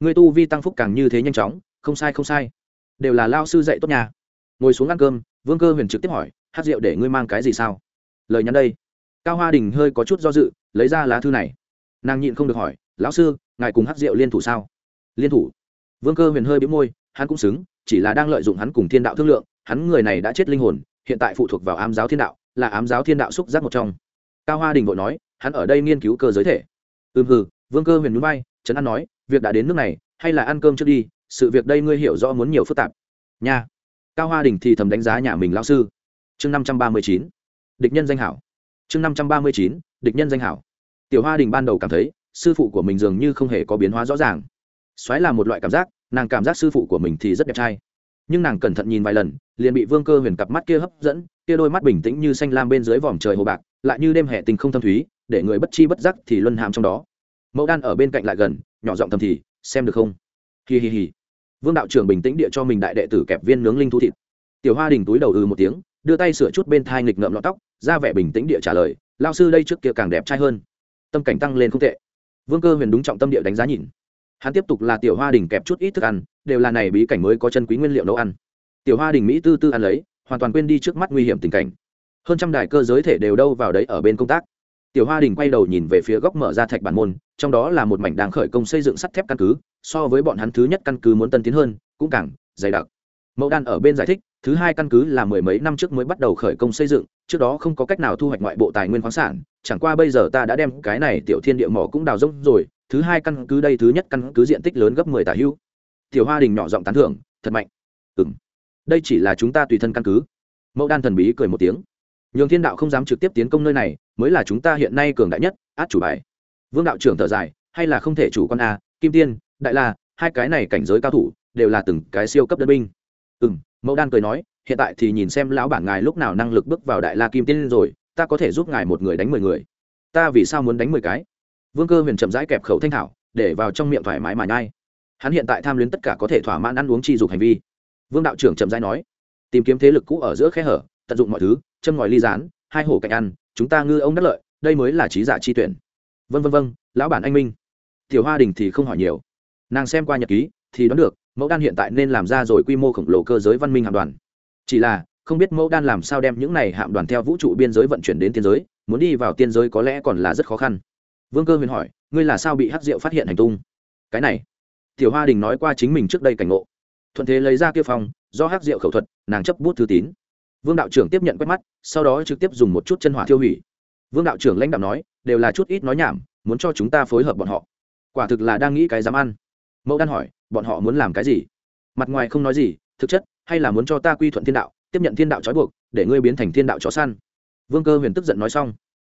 Người tu vi tăng phúc càng như thế nhanh chóng, không sai không sai. Đều là lao sư dạy tốt nhà ngồi xuống ăn cơm, vương cơ huyền trực tiếp hỏi, hát rượu để ngươi mang cái gì sao? Lời nhắn đây. Cao hoa đình hơi có chút do dự, lấy ra lá thư này. Nàng nhịn không được hỏi lão sư, ngài cùng hát rượu liên thủ sao? Liên thủ. Vương cơ huyền hơi bĩu môi, hắn cũng xứng, chỉ là đang lợi dụng hắn cùng thiên đạo thương lượng, hắn người này đã chết linh hồn, hiện tại phụ thuộc vào ám giáo thiên đạo, là ám giáo thiên đạo xúc giác một trong. Cao hoa đình vội nói, hắn ở đây nghiên cứu cơ giới thể. Ừm, hừ. Vương cơ huyền núi bay trấn an nói, việc đã đến nước này, hay là ăn cơm trước đi, sự việc đây ngươi hiểu rõ muốn nhiều phức tạp. Nha. Cao hoa đình thì thầm đánh giá nhà mình lão sư. Chương năm trăm ba mươi chín, địch nhân danh hảo. Chương năm trăm ba mươi chín, địch nhân danh hảo. Tiểu hoa đình ban đầu cảm thấy sư phụ của mình dường như không hề có biến hóa rõ ràng. Xoáy là một loại cảm giác, nàng cảm giác sư phụ của mình thì rất đẹp trai. Nhưng nàng cẩn thận nhìn vài lần, liền bị vương cơ huyền cặp mắt kia hấp dẫn, kia đôi mắt bình tĩnh như xanh lam bên dưới vòm trời hồ bạc, lại như đêm hè tình không thâm thúy, để người bất chi bất giác thì luân hàm trong đó. Mẫu đan ở bên cạnh lại gần, nhỏ giọng thầm thì, xem được không? Hì hì hì vương đạo trưởng bình tĩnh địa cho mình đại đệ tử kẹp viên nướng linh thu thịt. Tiểu hoa đình túi đầu ừ một tiếng, đưa tay sửa chút bên thai nghịch ngợm lọt tóc, ra vẻ bình tĩnh địa trả lời lao sư đây trước kia càng đẹp trai hơn. Tâm cảnh tăng lên không tệ vương cơ huyền đúng trọng tâm địa đánh giá nhìn. Hắn tiếp tục là tiểu hoa đình kẹp chút ít thức ăn, đều là này bí cảnh mới có chân quý nguyên liệu nấu ăn. Tiểu hoa đình mỹ tư tư ăn lấy, hoàn toàn quên đi trước mắt nguy hiểm tình cảnh. Hơn trăm đài cơ giới thể đều đâu vào đấy ở bên công tác. Tiểu hoa đình quay đầu nhìn về phía góc mở ra thạch bản môn, trong đó là một mảnh đang khởi công xây dựng sắt thép căn cứ, so với bọn hắn thứ nhất căn cứ muốn tân tiến hơn, cũng càng dày đặc. Mẫu đan ở bên giải thích, thứ hai căn cứ là mười mấy năm trước mới bắt đầu khởi công xây dựng, trước đó không có cách nào thu hoạch ngoại bộ tài nguyên khoáng sản chẳng qua bây giờ ta đã đem cái này tiểu thiên địa mỏ cũng đào rỗng rồi, thứ hai căn cứ đây, thứ nhất căn cứ diện tích lớn gấp mười tả hữu. Tiểu hoa đình nhỏ giọng tán thưởng, thật mạnh. Ừ m đây chỉ là chúng ta tùy thân căn cứ. Mẫu đan thần bí cười một tiếng. Nhường thiên đạo không dám trực tiếp tiến công nơi này, mới là chúng ta hiện nay cường đại nhất, át chủ bài. Vương đạo trưởng thở dài, hay là không thể chủ con a, kim tiên, đại la, hai cái này cảnh giới cao thủ, đều là từng cái siêu cấp đơn binh. Ừ m mẫu đan cười nói, hiện tại thì nhìn xem lão bản ngài lúc nào năng lực bước vào đại la kim tiên rồi ta có thể giúp ngài một người đánh mười người. Ta vì sao muốn đánh mười cái? Vương cơ huyền chậm rãi kẹp khẩu thanh thảo, để vào trong miệng thoải mái mà nhai. Hắn hiện tại tham luyến tất cả có thể thỏa mãn ăn uống chi dục hành vi. Vương đạo trưởng chậm rãi nói, tìm kiếm thế lực cũ ở giữa khe hở, tận dụng mọi thứ, châm ngòi ly rán hai hổ cạnh ăn, chúng ta ngư ông đắc lợi, đây mới là trí giả chi tuyển. Vân vân vân lão bản anh minh. Tiểu hoa đình thì không hỏi nhiều. Nàng xem qua nhật ký, thì đoán được, mẫu đan hiện tại nên làm ra rồi quy mô khổng lồ cơ giới văn minh hạm đoàn. Chỉ là không biết mẫu đan làm sao đem những này hạm đoàn theo vũ trụ biên giới vận chuyển đến tiên giới, muốn đi vào tiên giới có lẽ còn là rất khó khăn. Vương cơ huyền hỏi, ngươi là sao bị hắc diệu phát hiện hành tung? Cái này. Tiểu hoa đình nói qua chính mình trước đây cảnh ngộ. Thuận thế lấy ra kia phòng, do hắc diệu khẩu thuật, nàng chấp bút thư tín. Vương đạo trưởng tiếp nhận quét mắt, sau đó trực tiếp dùng một chút chân hỏa tiêu hủy. Vương đạo trưởng lãnh đạo nói, đều là chút ít nói nhảm, muốn cho chúng ta phối hợp bọn họ. Quả thực là đang nghĩ cái dám ăn. Mẫu đan hỏi, bọn họ muốn làm cái gì? Mặt ngoài không nói gì, thực chất, hay là muốn cho ta quy thuận thiên đạo? Tiếp nhận thiên đạo trói buộc, để ngươi biến thành thiên đạo chó săn. Vương cơ huyền tức giận nói xong,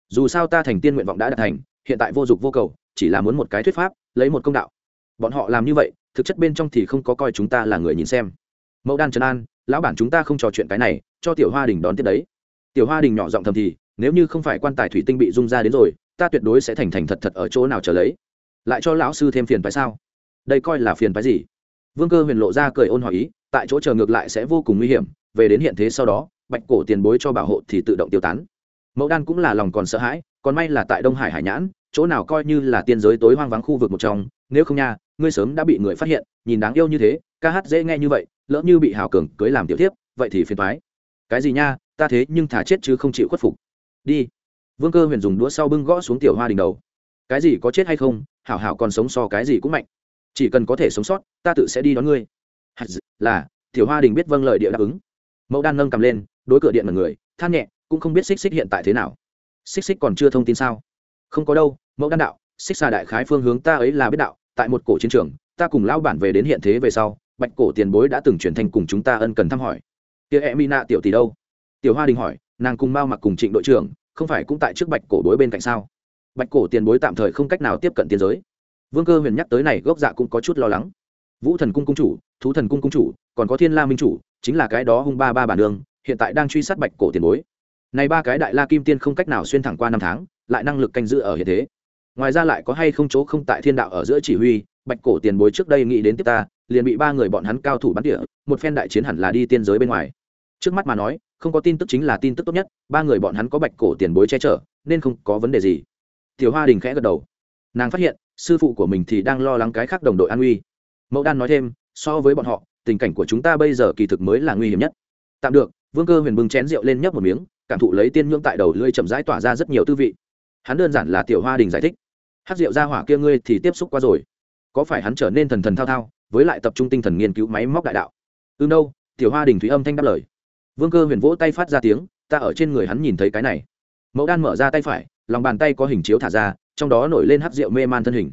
dù sao ta thành tiên nguyện vọng đã đạt thành, hiện tại vô dụng vô cầu, chỉ là muốn một cái thuyết pháp, lấy một công đạo. Bọn họ làm như vậy, thực chất bên trong thì không có coi chúng ta là người nhìn xem. Mẫu đan trấn an, lão bản chúng ta không trò chuyện cái này, cho tiểu hoa đình đón tiếp đấy. Tiểu hoa đình nhỏ giọng thầm thì, nếu như không phải quan tài thủy tinh bị rung ra đến rồi, ta tuyệt đối sẽ thành thành thật thật ở chỗ nào trở lấy. Lại cho lão sư thêm phiền phải sao? Đây coi là phiền phái gì? Vương cơ huyền lộ ra cười ôn hỏi ý, tại chỗ chờ ngược lại sẽ vô cùng nguy hiểm về đến hiện thế sau đó, bạch cổ tiền bối cho bảo hộ thì tự động tiêu tán. Mẫu đan cũng là lòng còn sợ hãi, còn may là tại đông hải hải nhãn, chỗ nào coi như là tiên giới tối hoang vắng khu vực một trong, nếu không nha, ngươi sớm đã bị người phát hiện, nhìn đáng yêu như thế, ca hát dễ nghe như vậy, lỡ như bị hào cường cưới làm tiểu tiếp vậy thì phiền thoái cái gì nha, ta thế nhưng thả chết chứ không chịu khuất phục. Đi. Vương cơ huyền dùng đũa sau bưng gõ xuống tiểu hoa đình đầu. Cái gì có chết hay không, hảo hảo còn sống so cái gì cũng mạnh. Chỉ cần có thể sống sót, ta tự sẽ đi đón ngươi. Là, tiểu hoa đình biết vâng lời địa đáp ứng mẫu đan nâng cầm lên, đối cửa điện mật người, than nhẹ, cũng không biết xích xích hiện tại thế nào. Xích xích còn chưa thông tin sao? Không có đâu, mẫu đan đạo, xích xà đại khái phương hướng ta ấy là biết đạo, tại một cổ chiến trường, ta cùng lão bản về đến hiện thế về sau, bạch cổ tiền bối đã từng chuyển thành cùng chúng ta ân cần thăm hỏi. Tia e mina tiểu tỷ đâu? Tiểu hoa đình hỏi, nàng cùng mao mặc cùng trịnh đội trưởng, không phải cũng tại trước bạch cổ bối bên cạnh sao? Bạch cổ tiền bối tạm thời không cách nào tiếp cận tiên giới. Vương cơ huyền nhắc tới này gốc dạ cũng có chút lo lắng. Vũ thần cung cung chủ, thú thần cung cung chủ, còn có thiên la minh chủ chính là cái đó hung ba ba bản đường hiện tại đang truy sát bạch cổ tiền bối. Này ba cái đại la kim tiên không cách nào xuyên thẳng qua năm tháng, lại năng lực canh giữ ở hiện thế. Ngoài ra lại có hay không chỗ không tại thiên đạo ở giữa chỉ huy, bạch cổ tiền bối trước đây nghĩ đến tiếp ta, liền bị ba người bọn hắn cao thủ bắn địa một phen đại chiến hẳn là đi tiên giới bên ngoài. Trước mắt mà nói, không có tin tức chính là tin tức tốt nhất, ba người bọn hắn có bạch cổ tiền bối che chở, nên không có vấn đề gì. Tiểu hoa đình khẽ gật đầu. Nàng phát hiện, sư phụ của mình thì đang lo lắng cái khác đồng đội an uy mẫu đan nói thêm, so với bọn họ tình cảnh của chúng ta bây giờ kỳ thực mới là nguy hiểm nhất. Tạm được, vương cơ huyền bưng chén rượu lên nhấp một miếng, cảm thụ lấy tiên nhưỡng tại đầu lưỡi chậm rãi tỏa ra rất nhiều tư vị. Hắn đơn giản là tiểu hoa đình giải thích. Hát rượu ra hỏa kia ngươi thì tiếp xúc qua rồi. Có phải hắn trở nên thần thần thao thao, với lại tập trung tinh thần nghiên cứu máy móc đại đạo? Từ đâu, tiểu hoa đình thúy âm thanh đáp lời. Vương cơ huyền vỗ tay phát ra tiếng, ta ở trên người hắn nhìn thấy cái này. Mẫu đan mở ra tay phải, lòng bàn tay có hình chiếu thả ra, trong đó nổi lên hát rượu mê man thân hình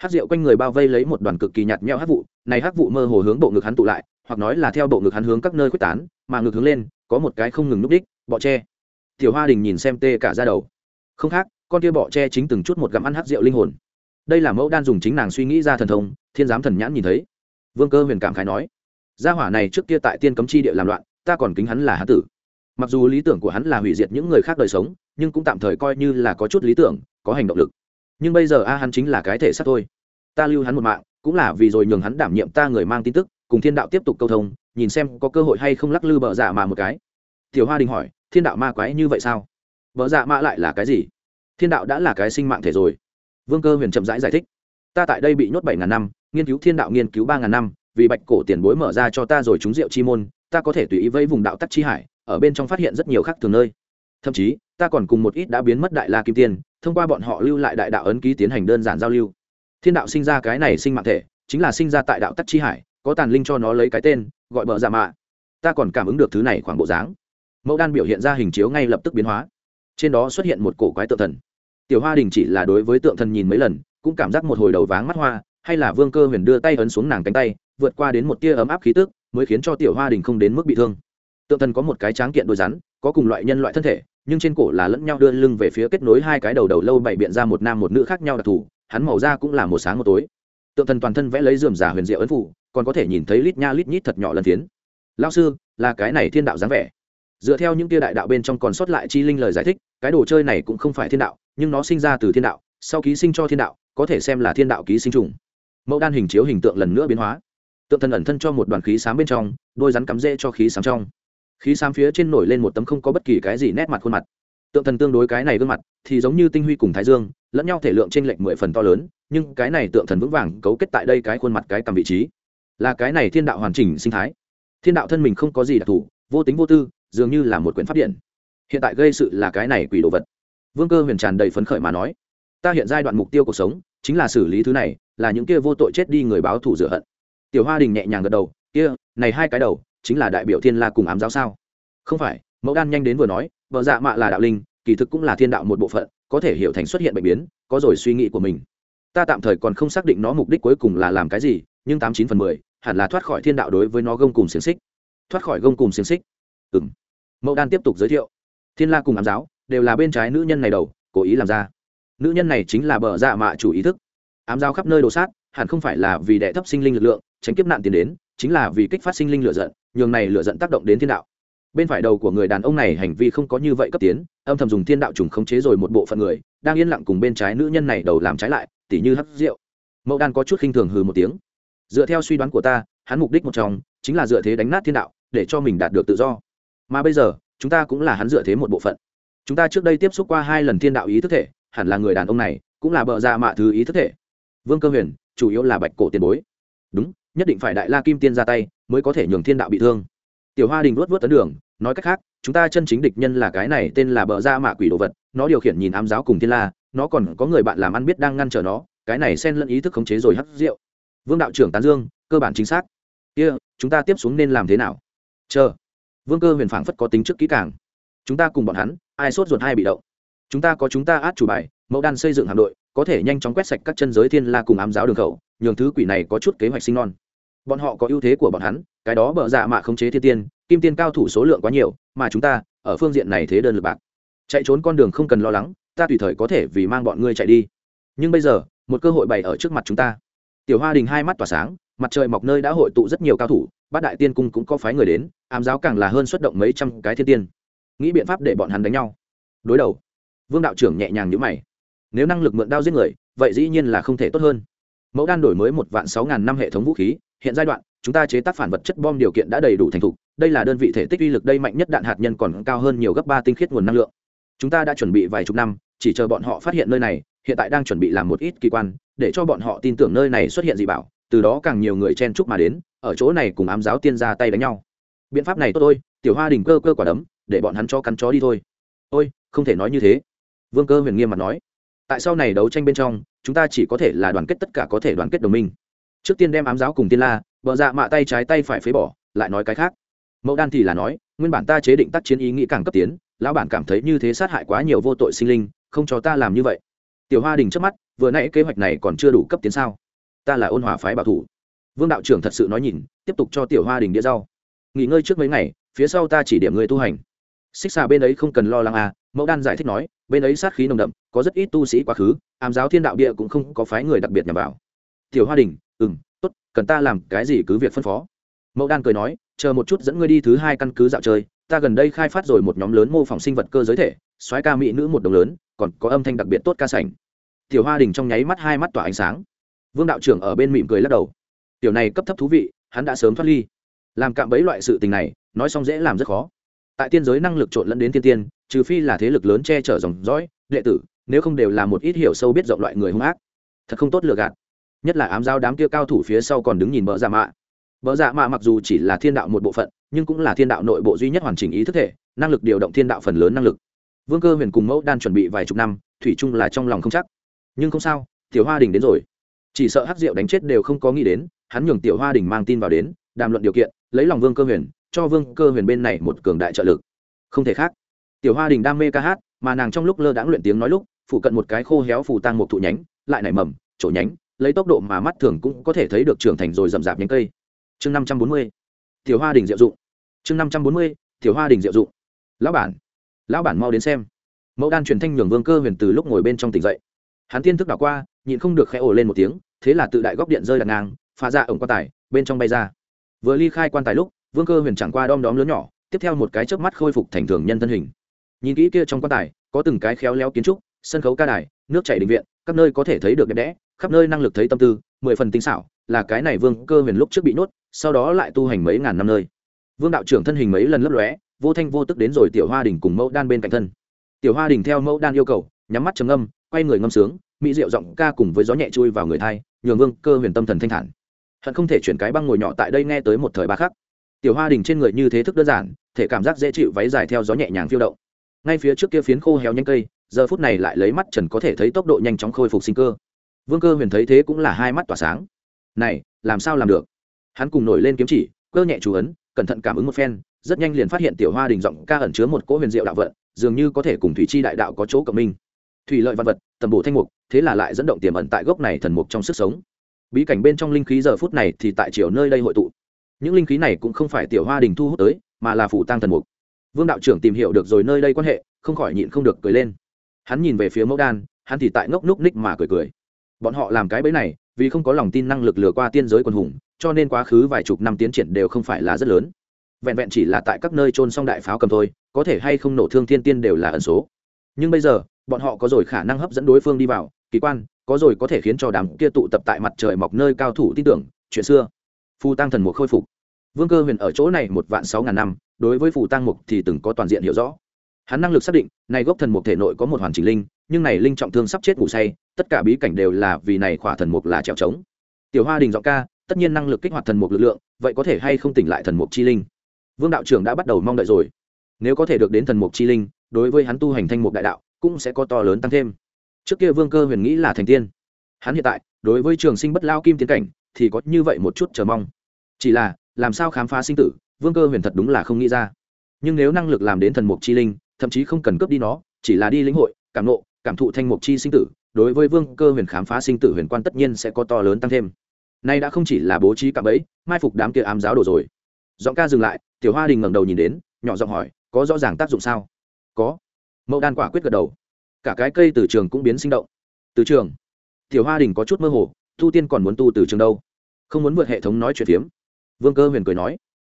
hát rượu quanh người bao vây lấy một đoàn cực kỳ nhạt nhẽo hát vụ, này hát vụ mơ hồ hướng bộ ngực hắn tụ lại, hoặc nói là theo bộ ngực hắn hướng các nơi quyết tán, mà ngực hướng lên, có một cái không ngừng núp đích, bọ tre. Tiểu hoa đình nhìn xem tê cả ra đầu. Không khác, con kia bọ tre chính từng chút một gặm ăn hát rượu linh hồn. Đây là mẫu đan dùng chính nàng suy nghĩ ra thần thông, thiên giám thần nhãn nhìn thấy. Vương cơ huyền cảm khái nói, gia hỏa này trước kia tại tiên cấm chi địa làm loạn, ta còn kính hắn là hán tử. Mặc dù lý tưởng của hắn là hủy diệt những người khác đời sống, nhưng cũng tạm thời coi như là có chút lý tưởng, có hành động lực nhưng bây giờ a hắn chính là cái thể xác thôi. Ta lưu hắn một mạng cũng là vì rồi nhường hắn đảm nhiệm ta người mang tin tức cùng thiên đạo tiếp tục câu thông nhìn xem có cơ hội hay không lắc lư bờ dạ mà một cái. Tiểu hoa đình hỏi thiên đạo ma quái như vậy sao? Bờ dạ mạ lại là cái gì? Thiên đạo đã là cái sinh mạng thể rồi. Vương cơ huyền chậm rãi giải, giải thích. Ta tại đây bị nhốt bảy ngàn năm nghiên cứu thiên đạo nghiên cứu ba ngàn năm vì bạch cổ tiền bối mở ra cho ta rồi trúng rượu chi môn ta có thể tùy ý vây vùng đạo tắc chi hải ở bên trong phát hiện rất nhiều khác thường nơi. Thậm chí ta còn cùng một ít đã biến mất đại la kim tiên thông qua bọn họ lưu lại đại đạo ấn ký tiến hành đơn giản giao lưu. Thiên đạo sinh ra cái này sinh mạng thể, chính là sinh ra tại đạo tắc chi hải, có tàn linh cho nó lấy cái tên, gọi bờ giả mạ. Ta còn cảm ứng được thứ này khoảng bộ dáng. Mẫu đan biểu hiện ra hình chiếu ngay lập tức biến hóa. Trên đó xuất hiện một cổ quái tượng thần. Tiểu hoa đình chỉ là đối với tượng thần nhìn mấy lần, cũng cảm giác một hồi đầu váng mắt hoa, hay là vương cơ huyền đưa tay ấn xuống nàng cánh tay, vượt qua đến một tia ấm áp khí tức, mới khiến cho tiểu hoa đình không đến mức bị thương. Tượng thần có một cái tráng kiện đôi rắn, có cùng loại nhân loại thân thể nhưng trên cổ là lẫn nhau đưa lưng về phía kết nối hai cái đầu đầu lâu bảy biện ra một nam một nữ khác nhau đặc thù, hắn màu da cũng là một sáng một tối. Tượng thần toàn thân vẽ lấy dườm giả huyền diệu ấn phủ, còn có thể nhìn thấy lít nha lít nhít thật nhỏ lần tiến lao sư, là cái này thiên đạo dáng vẻ. Dựa theo những tia đại đạo bên trong còn sót lại chi linh lời giải thích, cái đồ chơi này cũng không phải thiên đạo, nhưng nó sinh ra từ thiên đạo, sau ký sinh cho thiên đạo, có thể xem là thiên đạo ký sinh trùng. Mẫu đan hình chiếu hình tượng lần nữa biến hóa. Tượng thần ẩn thân cho một đoàn khí sáng bên trong, đôi rắn cắm rễ cho khí sáng trong khí xám phía trên nổi lên một tấm không có bất kỳ cái gì nét mặt khuôn mặt. Tượng thần tương đối cái này gương mặt, thì giống như tinh huy cùng thái dương, lẫn nhau thể lượng t r ê n lệch mười phần to lớn, nhưng cái này tượng thần vững vàng cấu kết tại đây cái khuôn mặt cái cầm vị trí. Là cái này thiên đạo hoàn chỉnh sinh thái. Thiên đạo thân mình không có gì đặc thù, vô tính vô tư, dường như là một quyển p điện. Hiện tại gây sự là cái này quỷ đồ vật. Vương cơ huyền tràn đầy phấn khởi mà nói, ta hiện giai đoạn mục tiêu cuộc sống, chính là xử lý thứ này, là những kia vô tội chết đi người báo thủ rửa hận. Tiểu hoa đình nhẹ nhàng gật đầu, kia, này hai cái đầu chính là đại biểu thiên la cùng ám giáo sao? Không phải, mẫu đan nhanh đến vừa nói, vợ dạ mạ là đạo linh, kỳ thực cũng là thiên đạo một bộ phận, có thể hiểu thành xuất hiện bệnh biến, có rồi suy nghĩ của mình. Ta tạm thời còn không xác định nó mục đích cuối cùng là làm cái gì, nhưng tám chín phần mười, hẳn là thoát khỏi thiên đạo đối với nó gông cùng xiềng xích. Thoát khỏi gông cùng xiềng xích? Ừ m mẫu đan tiếp tục giới thiệu. Thiên la cùng ám giáo đều là bên trái nữ nhân này đầu, cố ý làm ra. Nữ nhân này chính là bờ dạ mạ chủ ý thức. Ám giáo khắp nơi đồ sát, hẳn không phải là vì đệ thấp sinh linh lực lượng, tránh kiếp nạn tiền đến chính là vì kích phát sinh linh lửa giận, nhường này lửa giận tác động đến thiên đạo. Bên phải đầu của người đàn ông này hành vi không có như vậy cấp tiến, âm thầm dùng thiên đạo trùng khống chế rồi một bộ phận người, đang yên lặng cùng bên trái nữ nhân này đầu làm trái lại, tỉ như hấp rượu. Mẫu đan có chút khinh thường hừ một tiếng. Dựa theo suy đoán của ta, hắn mục đích một trong, chính là dựa thế đánh nát thiên đạo, để cho mình đạt được tự do. Mà bây giờ, chúng ta cũng là hắn dựa thế một bộ phận. Chúng ta trước đây tiếp xúc qua hai lần thiên đạo ý thức thể, hẳn là người đàn ông này cũng là bợ dạ mạ thứ ý thức thể. Vương cơ huyền, chủ yếu là bạch cổ tiền bối. Đúng nhất định phải đại la kim tiên ra tay mới có thể nhường thiên đạo bị thương. Tiểu hoa đình luốt vớt tấn đường nói cách khác chúng ta chân chính địch nhân là cái này tên là bờ ra mạ quỷ đồ vật nó điều khiển nhìn ám giáo cùng thiên la nó còn có người bạn làm ăn biết đang ngăn trở nó cái này xen lẫn ý thức khống chế rồi hắt rượu vương đạo trưởng tán dương cơ bản chính xác. Kia、yeah, chúng ta tiếp xuống nên làm thế nào? Chờ. Vương cơ huyền phảng phất có tính trước kỹ càng. Chúng ta cùng bọn hắn ai sốt ruột hai bị động. Chúng ta có chúng ta át chủ bài mẫu đan xây dựng hạm đội có thể nhanh chóng quét sạch các chân giới thiên la cùng ám giáo đường khẩu, nhường thứ quỷ này có chút kế hoạch sinh non. Bọn họ có ưu thế của bọn hắn, cái đó bợ dạ mạ khống chế thiên tiên, kim tiên cao thủ số lượng quá nhiều, mà chúng ta, ở phương diện này thế đơn lực bạc. Chạy trốn con đường không cần lo lắng, ta tùy thời có thể vì mang bọn ngươi chạy đi. Nhưng bây giờ, một cơ hội bày ở trước mặt chúng ta. Tiểu hoa đình hai mắt tỏa sáng, mặt trời mọc nơi đã hội tụ rất nhiều cao thủ, bát đại tiên cung cũng có phái người đến, ám giáo càng là hơn xuất động mấy trăm cái thiên tiên. Nghĩ biện pháp để bọn hắn đánh nhau. Đối đầu. Vương đạo trưởng nhẹ nhàng nhữ mày nếu năng lực mượn đao giết người, vậy dĩ nhiên là không thể tốt hơn. Mẫu đan đổi mới một vạn sáu ngàn năm hệ thống vũ khí, hiện giai đoạn, chúng ta chế tác phản vật chất bom điều kiện đã đầy đủ thành thục, đây là đơn vị thể tích uy lực đây mạnh nhất đạn hạt nhân còn cao hơn nhiều gấp ba tinh khiết nguồn năng lượng. Chúng ta đã chuẩn bị vài chục năm, chỉ chờ bọn họ phát hiện nơi này, hiện tại đang chuẩn bị làm một ít kỳ quan, để cho bọn họ tin tưởng nơi này xuất hiện dị bảo, từ đó càng nhiều người chen chúc mà đến, ở chỗ này cùng ám giáo tiên ra tay đánh nhau. Biện pháp này tốt thôi, tiểu hoa đình cơ cơ quả đấm, để bọn hắn cho cắn chó đi thôi. Ôi, không thể nói như thế. Vương cơ huyền nghiêm mặt nói tại sau này đấu tranh bên trong, chúng ta chỉ có thể là đoàn kết, tất cả có thể đoàn kết đồng minh. Trước tiên đem ám giáo cùng tiên la vợ dạ mạ tay trái tay phải phế bỏ, lại nói cái khác. Mẫu đan thì là nói, nguyên bản ta chế định tác chiến ý nghĩ càng cấp tiến, lão bản cảm thấy như thế sát hại quá nhiều vô tội sinh linh, không cho ta làm như vậy. Tiểu hoa đình trước mắt, vừa nãy kế hoạch này còn chưa đủ cấp tiến sao? Ta là ôn hòa phái bảo thủ. Vương đạo trưởng thật sự nói nhìn, tiếp tục cho tiểu hoa đình đĩa rau. Nghỉ ngơi trước mấy ngày, phía sau ta chỉ điểm người tu hành xích xà bên ấy không cần lo lắng à mẫu đan giải thích nói, bên ấy sát khí nồng đậm, có rất ít tu sĩ quá khứ, ám giáo thiên đạo địa cũng không có phái người đặc biệt nhằm vào. Tiểu hoa đình ừ m t ố t cần ta làm cái gì cứ việc phân phó. Mẫu đan cười nói, chờ một chút dẫn ngươi đi thứ hai căn cứ dạo chơi, ta gần đây khai phát rồi một nhóm lớn mô phỏng sinh vật cơ giới thể xoáy ca mỹ nữ một đồng lớn, còn có âm thanh đặc biệt tốt ca sảnh. Tiểu hoa đình trong nháy mắt hai mắt tỏa ánh sáng. Vương đạo trưởng ở bên mỉm cười lắc đầu. Tiểu này cấp thấp thú vị, hắn đã sớm thoát ly. Làm cạm bẫy loại sự tình này, nói xong dễ làm rất khó tại tiên giới năng lực trộn lẫn đến tiên tiên, trừ phi là thế lực lớn che chở dòng dõi, đệ tử, nếu không đều là một ít hiểu sâu biết rộng loại người hung ác. Thật không tốt lừa gạt. Nhất là ám giao đám kia cao thủ phía sau còn đứng nhìn bỡ dạ mạ. Bỡ dạ mạ mặc dù chỉ là thiên đạo một bộ phận, nhưng cũng là thiên đạo nội bộ duy nhất hoàn chỉnh ý thức thể, năng lực điều động thiên đạo phần lớn năng lực. Vương cơ huyền cùng mẫu đan chuẩn bị vài chục năm, thủy chung là trong lòng không chắc. Nhưng không sao, tiểu hoa đình đến rồi. Chỉ sợ hắc diệu đánh chết đều không có nghĩ đến, hắn nhường tiểu hoa đình mang tin vào đến, đàm luận điều kiện, lấy lòng vương cơ huyền cho vương cơ huyền bên này một cường đại trợ lực. Không thể khác. Tiểu hoa đình đam mê ca hát, mà nàng trong lúc lơ đãng luyện tiếng nói lúc phụ cận một cái khô héo phù tăng một thụ nhánh, lại nảy mầm, chỗ nhánh, lấy tốc độ mà mắt thường cũng có thể thấy được trưởng thành rồi rậm rạp nhánh cây. Chương năm trăm bốn mươi, tiểu hoa đình diệu dụng. Chương năm trăm bốn mươi, tiểu hoa đình diệu dụng. Lão bản lão bản mau đến xem. Mẫu đan truyền thanh nhường vương cơ huyền từ lúc ngồi bên trong tỉnh dậy. Hắn tiên thức đảo qua, nhịn không được khẽ ồ lên một tiếng, thế là tự đại góc điện rơi đặt ngang, phá ra ổng quan tài, bên trong bay ra. Vừa ly khai quan tài lúc vương cơ huyền chẳng qua đom đóm lớn nhỏ, tiếp theo một cái chớp mắt khôi phục thành thường nhân thân hình. Nhìn kỹ kia trong quan tài, có từng cái khéo léo kiến trúc, sân khấu ca đài, nước chảy định viện các nơi có thể thấy được đẹp đẽ, khắp nơi năng lực thấy tâm tư, mười phần tinh xảo, là cái này vương cơ huyền lúc trước bị nhốt, sau đó lại tu hành mấy ngàn năm nơi. Vương đạo trưởng thân hình mấy lần lấp lóe, vô thanh vô tức đến rồi tiểu hoa đình cùng mẫu đan bên cạnh thân. Tiểu hoa đình theo mẫu đan yêu cầu, nhắm mắt trầm ngâm, quay người ngâm sướng, mỹ diệu giọng ca cùng với gió nhẹ chui vào người thai, nhường vương cơ huyền tâm thần thanh thản. Hận không thể chuyển cái băng ngồi nhỏ tại đây nghe tới một thời ba khắc tiểu hoa đình trên người như thế thức đơn giản, thể cảm giác dễ chịu váy dài theo gió nhẹ nhàng phiêu động. Ngay phía trước kia phiến khô héo nhanh cây, giờ phút này lại lấy mắt trần có thể thấy tốc độ nhanh chóng khôi phục sinh cơ. Vương cơ huyền thấy thế cũng là hai mắt tỏa sáng. Này, làm sao làm được? Hắn cùng nổi lên kiếm chỉ, cơ nhẹ chú ấn, cẩn thận cảm ứng một phen, rất nhanh liền phát hiện tiểu hoa đình giọng ca ẩn chứa một cỗ huyền diệu đạo vận, dường như có thể cùng thủy chi đại đạo có chỗ cộng minh. Thủy lợi văn vật, tầm bổ thanh mục, thế là lại dẫn động tiềm ẩn tại gốc này thần mục trong sức sống. Bí cảnh bên trong linh khí giờ phút này thì tại chiều nơi đây hội tụ những linh khí này cũng không phải tiểu hoa đình thu hút tới, mà là phủ tăng thần mục. Vương đạo trưởng tìm hiểu được rồi nơi đây quan hệ, không khỏi nhịn không được cười lên. Hắn nhìn về phía mẫu đan, hắn thì tại ngốc núc ních mà cười cười. Bọn họ làm cái bẫy này, vì không có lòng tin năng lực lừa qua tiên giới quân hùng, cho nên quá khứ vài chục năm tiến triển đều không phải là rất lớn. Vẹn vẹn chỉ là tại các nơi trôn xong đại pháo cầm thôi, có thể hay không nổ thương thiên tiên đều là ẩn số. Nhưng bây giờ, bọn họ có rồi khả năng hấp dẫn đối phương đi vào, kỳ quan, có rồi có thể khiến cho đám kia tụ tập tại mặt trời mọc nơi cao thủ tin tưởng, chuyện xưa phù tăng thần mục khôi phục. Vương cơ huyền ở chỗ này một vạn sáu ngàn năm, đối với phù tăng mục thì từng có toàn diện hiểu rõ. Hắn năng lực xác định, này gốc thần mục thể nội có một hoàn chỉnh linh, nhưng này linh trọng thương sắp chết ngủ say, tất cả bí cảnh đều là vì này khỏa thần mục là trèo trống. Tiểu hoa đình giọng ca, tất nhiên năng lực kích hoạt thần mục lực lượng, vậy có thể hay không tỉnh lại thần mục chi linh? Vương đạo trưởng đã bắt đầu mong đợi rồi. Nếu có thể được đến thần mục chi linh, đối với hắn tu hành thanh mục đại đạo, cũng sẽ có to lớn tăng thêm. Trước kia vương cơ huyền nghĩ là thành tiên. Hắn hiện tại, đối với trường sinh bất lao kim tiến cảnh thì có như vậy một chút chờ mong. Chỉ là, làm sao khám phá sinh tử, vương cơ huyền thật đúng là không nghĩ ra. Nhưng nếu năng lực làm đến thần mục chi linh, thậm chí không cần cướp đi nó, chỉ là đi lĩnh hội, cảm nộ cảm thụ thanh mục chi sinh tử, đối với vương cơ huyền khám phá sinh tử huyền quan tất nhiên sẽ có to lớn tăng thêm. Nay đã không chỉ là bố trí cạm bẫy, mai phục đám kia ám giáo đồ rồi. Giọng ca dừng lại, tiểu hoa đình ngẩng đầu nhìn đến, nhỏ giọng hỏi, có rõ ràng tác dụng sao? Có. Mẫu đan quả quyết gật đầu. Cả cái cây từ trường cũng biến sinh động. Từ trường? Tiểu hoa đình có chút mơ hồ tu tiên còn muốn tu từ trường đâu? Không muốn vượt hệ thống nói chuyện phiếm. Vương cơ huyền cười nói,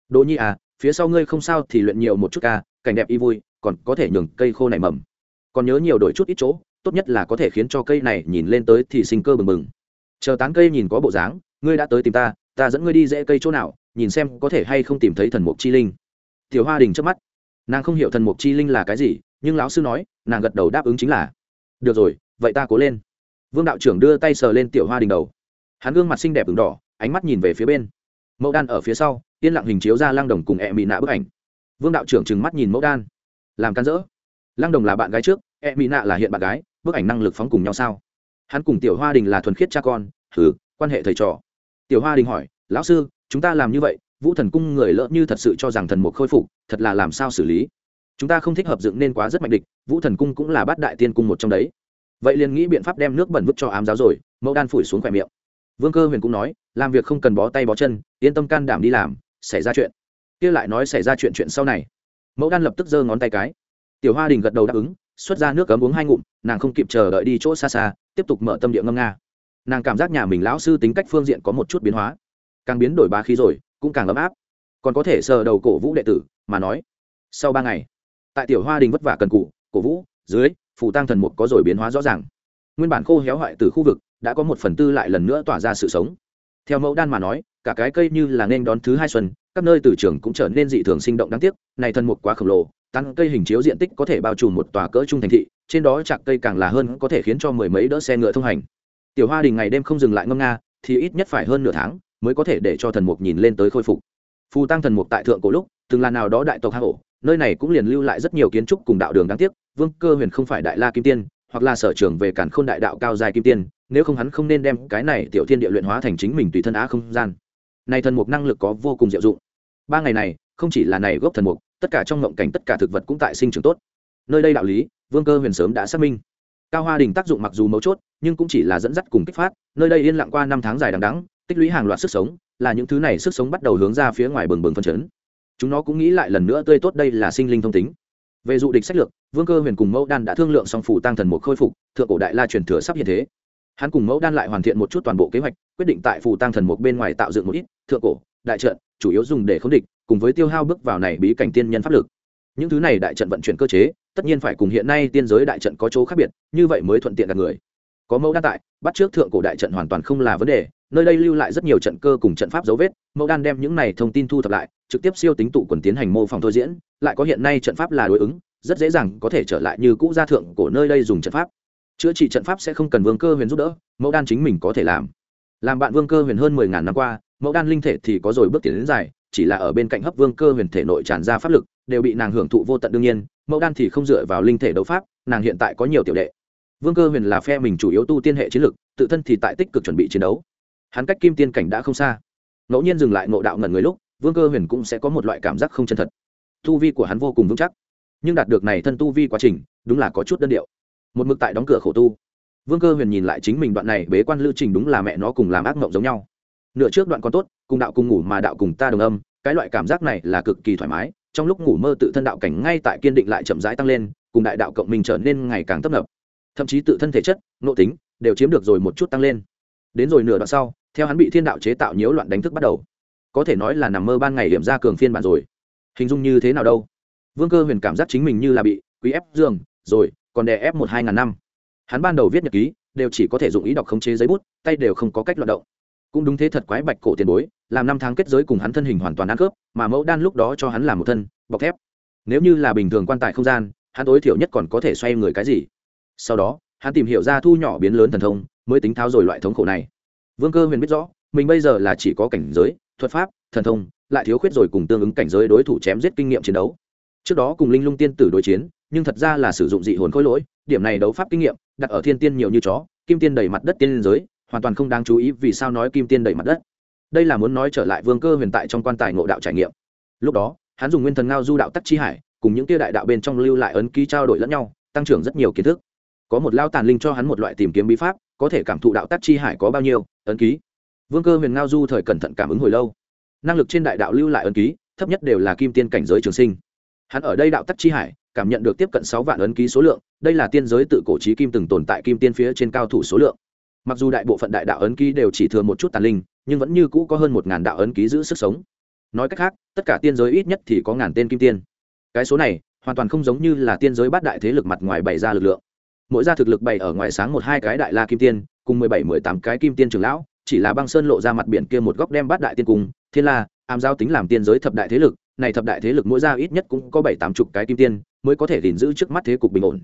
đỗ nhi à phía sau ngươi không sao thì luyện nhiều một chút ca, cảnh đẹp y vui, còn có thể nhường cây khô này mầm. Còn nhớ nhiều đổi chút ít chỗ, tốt nhất là có thể khiến cho cây này nhìn lên tới thì sinh cơ bừng bừng. Chờ tán cây nhìn có bộ dáng, ngươi đã tới tìm ta ta dẫn ngươi đi dễ cây chỗ nào, nhìn xem có thể hay không tìm thấy thần mục chi linh. Tiểu hoa đình trước mắt. Nàng không hiểu thần mục chi linh là cái gì, nhưng lão sư nói, nàng gật đầu đáp ứng chính là, được rồi, vậy ta cố lên vương đạo trưởng đưa tay sờ lên tiểu hoa đình đầu. Hắn gương mặt xinh đẹp ửng đỏ, ánh mắt nhìn về phía bên. Mẫu đan ở phía sau, yên lặng hình chiếu ra lang đồng cùng e mỹ nạ bức ảnh. Vương đạo trưởng trừng mắt nhìn mẫu đan. Làm can dỡ. Lang đồng là bạn gái trước e mỹ nạ là hiện bạn gái, bức ảnh năng lực phóng cùng nhau sao? Hắn cùng tiểu hoa đình là thuần khiết cha con thử quan hệ thầy trò. Tiểu hoa đình hỏi, lão sư, chúng ta làm như vậy, vũ thần cung người lỡ như thật sự cho rằng thần mục khôi phục, thật là làm sao xử lý? Chúng ta không thích hợp dựng nên quá rất mạnh địch, vũ thần cung cũng là bát đại tiên cung một trong đấy vậy liền nghĩ biện pháp đem nước bẩn vứt cho ám giáo rồi, mẫu đan phủi xuống khỏe miệng. Vương cơ huyền cũng nói, làm việc không cần bó tay bó chân, yên tâm can đảm đi làm, xảy ra chuyện. Kia lại nói xảy ra chuyện chuyện sau này. Mẫu đan lập tức giơ ngón tay cái. Tiểu hoa đình gật đầu đáp ứng, xuất ra nước cấm uống hai ngụm, nàng không kịp chờ đợi đi chỗ xa xa, tiếp tục mở tâm địa ngâm nga. Nàng cảm giác nhà mình lão sư tính cách phương diện có một chút biến hóa. Càng biến đổi bá khí rồi, cũng càng ấm áp. Còn có thể sờ đầu cổ vũ đệ tử, mà nói, sau ba ngày, tại tiểu hoa đình vất vả cần cụ, cổ vũ, dưới phủ tăng thần mục có rồi biến hóa rõ ràng. Nguyên bản khô héo hoại từ khu vực đã có một phần tư lại lần nữa tỏa ra sự sống. Theo mẫu đan mà nói cả cái cây như là nên đón thứ hai xuân các nơi từ trường cũng trở nên dị thường sinh động đáng tiếc này thần mục quá khổng lồ tăng cây hình chiếu diện tích có thể bao trùm một tòa cỡ trung thành thị trên đó chạc cây càng là hơn có thể khiến cho mười mấy đỡ xe ngựa thông hành. Tiểu hoa đình ngày đêm không dừng lại ngâm nga thì ít nhất phải hơn nửa tháng mới có thể để cho thần mục nhìn lên tới khôi phục. Phù tăng thần mục tại thượng cổ lúc từng là nào đó đại tộc hang hổ, nơi này cũng liền lưu lại rất nhiều kiến trúc cùng đạo đường đáng tiếc vương cơ huyền không phải đại la kim tiên, hoặc là sở trường về cản khôn đại đạo cao dài kim tiên, nếu không hắn không nên đem cái này tiểu thiên địa luyện hóa thành chính mình tùy thân á không gian. Này thần mục năng lực có vô cùng diệu dụng. Ba ngày này, không chỉ là này gốc thần mục, tất cả trong ngộng cảnh tất cả thực vật cũng tại sinh trưởng tốt. Nơi đây đạo lý, vương cơ huyền sớm đã xác minh. Cao hoa đình tác dụng mặc dù mấu chốt, nhưng cũng chỉ là dẫn dắt cùng kích phát, nơi đây yên lặng qua năm tháng dài đằng đắng tích lũy hàng loạt sức sống, là những thứ này sức sống bắt đầu hướng ra phía ngoài bừng bừng phân chấn. Chúng nó cũng nghĩ lại lần nữa tươi tốt đây là sinh linh thông tính về dụ địch sách lược, vương cơ huyền cùng mẫu đan đã thương lượng song phủ tăng thần một khôi phục, thượng cổ đại la truyền thừa sắp hiện thế. Hắn cùng mẫu đan lại hoàn thiện một chút toàn bộ kế hoạch, quyết định tại phủ tăng thần một bên ngoài tạo dựng một ít, thượng cổ, đại trận, chủ yếu dùng để khống địch, cùng với tiêu hao bước vào này bí cảnh tiên nhân pháp lực. Những thứ này đại trận vận chuyển cơ chế, tất nhiên phải cùng hiện nay tiên giới đại trận có chỗ khác biệt, như vậy mới thuận tiện đặt người. Có mẫu đan tại, bắt trước thượng cổ đại trận hoàn toàn không là vấn đề nơi đây lưu lại rất nhiều trận cơ cùng trận pháp dấu vết mẫu đan đem những này thông tin thu thập lại, trực tiếp siêu tính tụ quần tiến hành mô phỏng thôi diễn, lại có hiện nay trận pháp là đối ứng, rất dễ dàng có thể trở lại như cũ gia thượng của nơi đây dùng trận pháp. Chữa trị trận pháp sẽ không cần vương cơ huyền giúp đỡ mẫu đan chính mình có thể làm. Làm bạn vương cơ huyền hơn mười ngàn năm qua mẫu đan linh thể thì có rồi bước tiến đến dài, chỉ là ở bên cạnh hấp vương cơ huyền thể nội tràn ra pháp lực, đều bị nàng hưởng thụ vô tận đương nhiên mẫu đan thì không dựa vào linh thể đấu pháp, nàng hiện tại có nhiều tiểu đệ. Vương cơ huyền là phe mình chủ yếu tu tiên hệ chiến lực, tự thân thì tại tích cực chuẩn bị chiến đấu hắn cách kim tiên cảnh đã không xa. Ngẫu nhiên dừng lại ngộ đạo ngẩn người lúc, vương cơ huyền cũng sẽ có một loại cảm giác không chân thật. Tu vi của hắn vô cùng vững chắc, nhưng đạt được này thân tu vi quá trình, đúng là có chút đơn điệu. Một mực tại đóng cửa khổ tu, vương cơ huyền nhìn lại chính mình đoạn này bế quan lưu trình đúng là mẹ nó cùng làm ác mộng giống nhau. Nửa trước đoạn còn tốt, cùng đạo cùng ngủ mà đạo cùng ta đồng âm, cái loại cảm giác này là cực kỳ thoải mái, trong lúc ngủ mơ tự thân đạo cảnh ngay tại kiên định lại chậm rãi tăng lên, cùng đại đạo cộng mình trở nên ngày càng tấp nập. Thậm chí tự thân thể chất, nội tính, đều chiếm được rồi một chút tăng lên. Đến rồi nửa đoạn sau theo hắn bị thiên đạo chế tạo nhiễu loạn đánh thức bắt đầu. Có thể nói là nằm mơ ban ngày điểm ra cường phiên bản rồi. Hình dung như thế nào đâu? Vương cơ huyền cảm giác chính mình như là bị quý ép dương rồi, còn đè ép một hai ngàn năm. Hắn ban đầu viết nhật ký, đều chỉ có thể dùng ý đọc khống chế giấy bút, tay đều không có cách loạt động. Cũng đúng thế thật quái bạch cổ tiền bối, làm năm tháng kết giới cùng hắn thân hình hoàn toàn ăn khớp, mà mẫu đan lúc đó cho hắn làm một thân, bọc thép. Nếu như là bình thường quan tài không gian, hắn tối thiểu nhất còn có thể xoay người cái gì? Sau đó, hắn tìm hiểu ra thu nhỏ biến lớn thần thông, mới tính tháo rồi loại thống khổ này vương cơ huyền biết rõ, mình bây giờ là chỉ có cảnh giới, thuật pháp, thần thông, lại thiếu khuyết rồi cùng tương ứng cảnh giới đối thủ chém giết kinh nghiệm chiến đấu. Trước đó cùng linh lung tiên tử đối chiến, nhưng thật ra là sử dụng dị hồn khối lỗi, điểm này đấu pháp kinh nghiệm, đặt ở thiên tiên nhiều như chó, kim tiên đầy mặt đất tiên liên giới, hoàn toàn không đáng chú ý vì sao nói kim tiên đầy mặt đất. Đây là muốn nói trở lại vương cơ huyền tại trong quan tài ngộ đạo trải nghiệm. Lúc đó, hắn dùng nguyên thần ngao du đạo tắc chi hải, cùng những tia đại đạo bên trong lưu lại ấn ký trao đổi lẫn nhau, tăng trưởng rất nhiều kiến thức. Có một lao tàn linh cho hắn một loại tìm kiếm bí pháp, có thể cảm thụ đạo tắc chi hải có bao nhiêu ấn ký. Vương cơ huyền ngao du thời cẩn thận cảm ứng hồi lâu. Năng lực trên đại đạo lưu lại ấn ký, thấp nhất đều là kim tiên cảnh giới trường sinh. Hắn ở đây đạo tắc chi hải, cảm nhận được tiếp cận sáu vạn ấn ký số lượng, đây là tiên giới tự cổ trí kim từng tồn tại kim tiên phía trên cao thủ số lượng. Mặc dù đại bộ phận đại đạo ấn ký đều chỉ thừa một chút tàn linh, nhưng vẫn như cũ có hơn một ngàn đạo ấn ký giữ sức sống. Nói cách khác, tất cả tiên giới ít nhất thì có ngàn tên kim tiên. Cái số này, hoàn toàn không giống như là tiên giới bát đại thế lực mặt ngoài bày ra lực lượng. Mỗi gia thực lực bày ở ngoài sáng một hai cái đại la kim tiên cùng mười bảy, mười tám cái kim tiên trưởng lão, chỉ là băng sơn lộ ra mặt biển kia một góc đem bát đại tiên cung, thiên la ám giao tính làm tiên giới thập đại thế lực, này thập đại thế lực mỗi ra ít nhất cũng có bảy, tám chục cái kim tiên, mới có thể gìn giữ trước mắt thế cục bình ổn.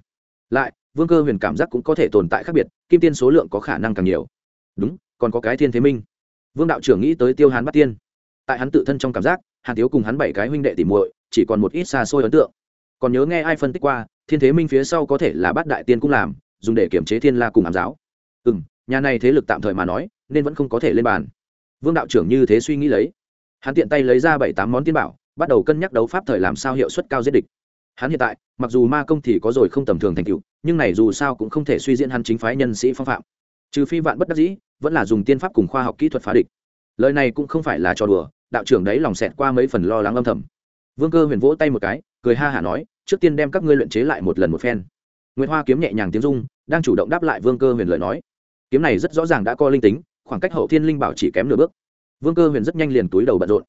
Lại, vương cơ huyền cảm giác cũng có thể tồn tại khác biệt, kim tiên số lượng có khả năng càng nhiều. Đúng, còn có cái thiên thế minh. Vương đạo trưởng nghĩ tới tiêu hán bắt tiên. Tại hắn tự thân trong cảm giác, hàn tiếu cùng hắn bảy cái huynh đệ tỉ muội, chỉ còn một ít xa xôi ấn tượng. Còn nhớ nghe ai phân tích qua, thiên thế minh phía sau có thể là bát đại tiên cũng làm, dùng để kiểm chế thiên la cùng ám giáo ừ m nhà này thế lực tạm thời mà nói, nên vẫn không có thể lên bàn. Vương đạo trưởng như thế suy nghĩ lấy. Hắn tiện tay lấy ra bảy tám món tiên bảo, bắt đầu cân nhắc đấu pháp thời làm sao hiệu suất cao giết địch. Hắn hiện tại, mặc dù ma công thì có rồi không tầm thường thành cựu nhưng này dù sao cũng không thể suy diễn hắn chính phái nhân sĩ phong phạm. Trừ phi vạn bất đắc dĩ, vẫn là dùng tiên pháp cùng khoa học kỹ thuật phá địch. Lời này cũng không phải là trò đùa, đạo trưởng đấy lòng xẹt qua mấy phần lo lắng âm thầm. Vương cơ huyền vỗ tay một cái, cười ha hả nói, trước tiên đem các ngươi luyện chế lại một lần một phen. Nguyễn hoa kiếm nhẹ nhàng tiếng dung đang chủ động đáp lại vương cơ huyền lời nói kiếm này rất rõ ràng đã có linh tính, khoảng cách hậu thiên linh bảo chỉ kém nửa bước. Vương cơ huyền rất nhanh liền túi đầu bận rộn.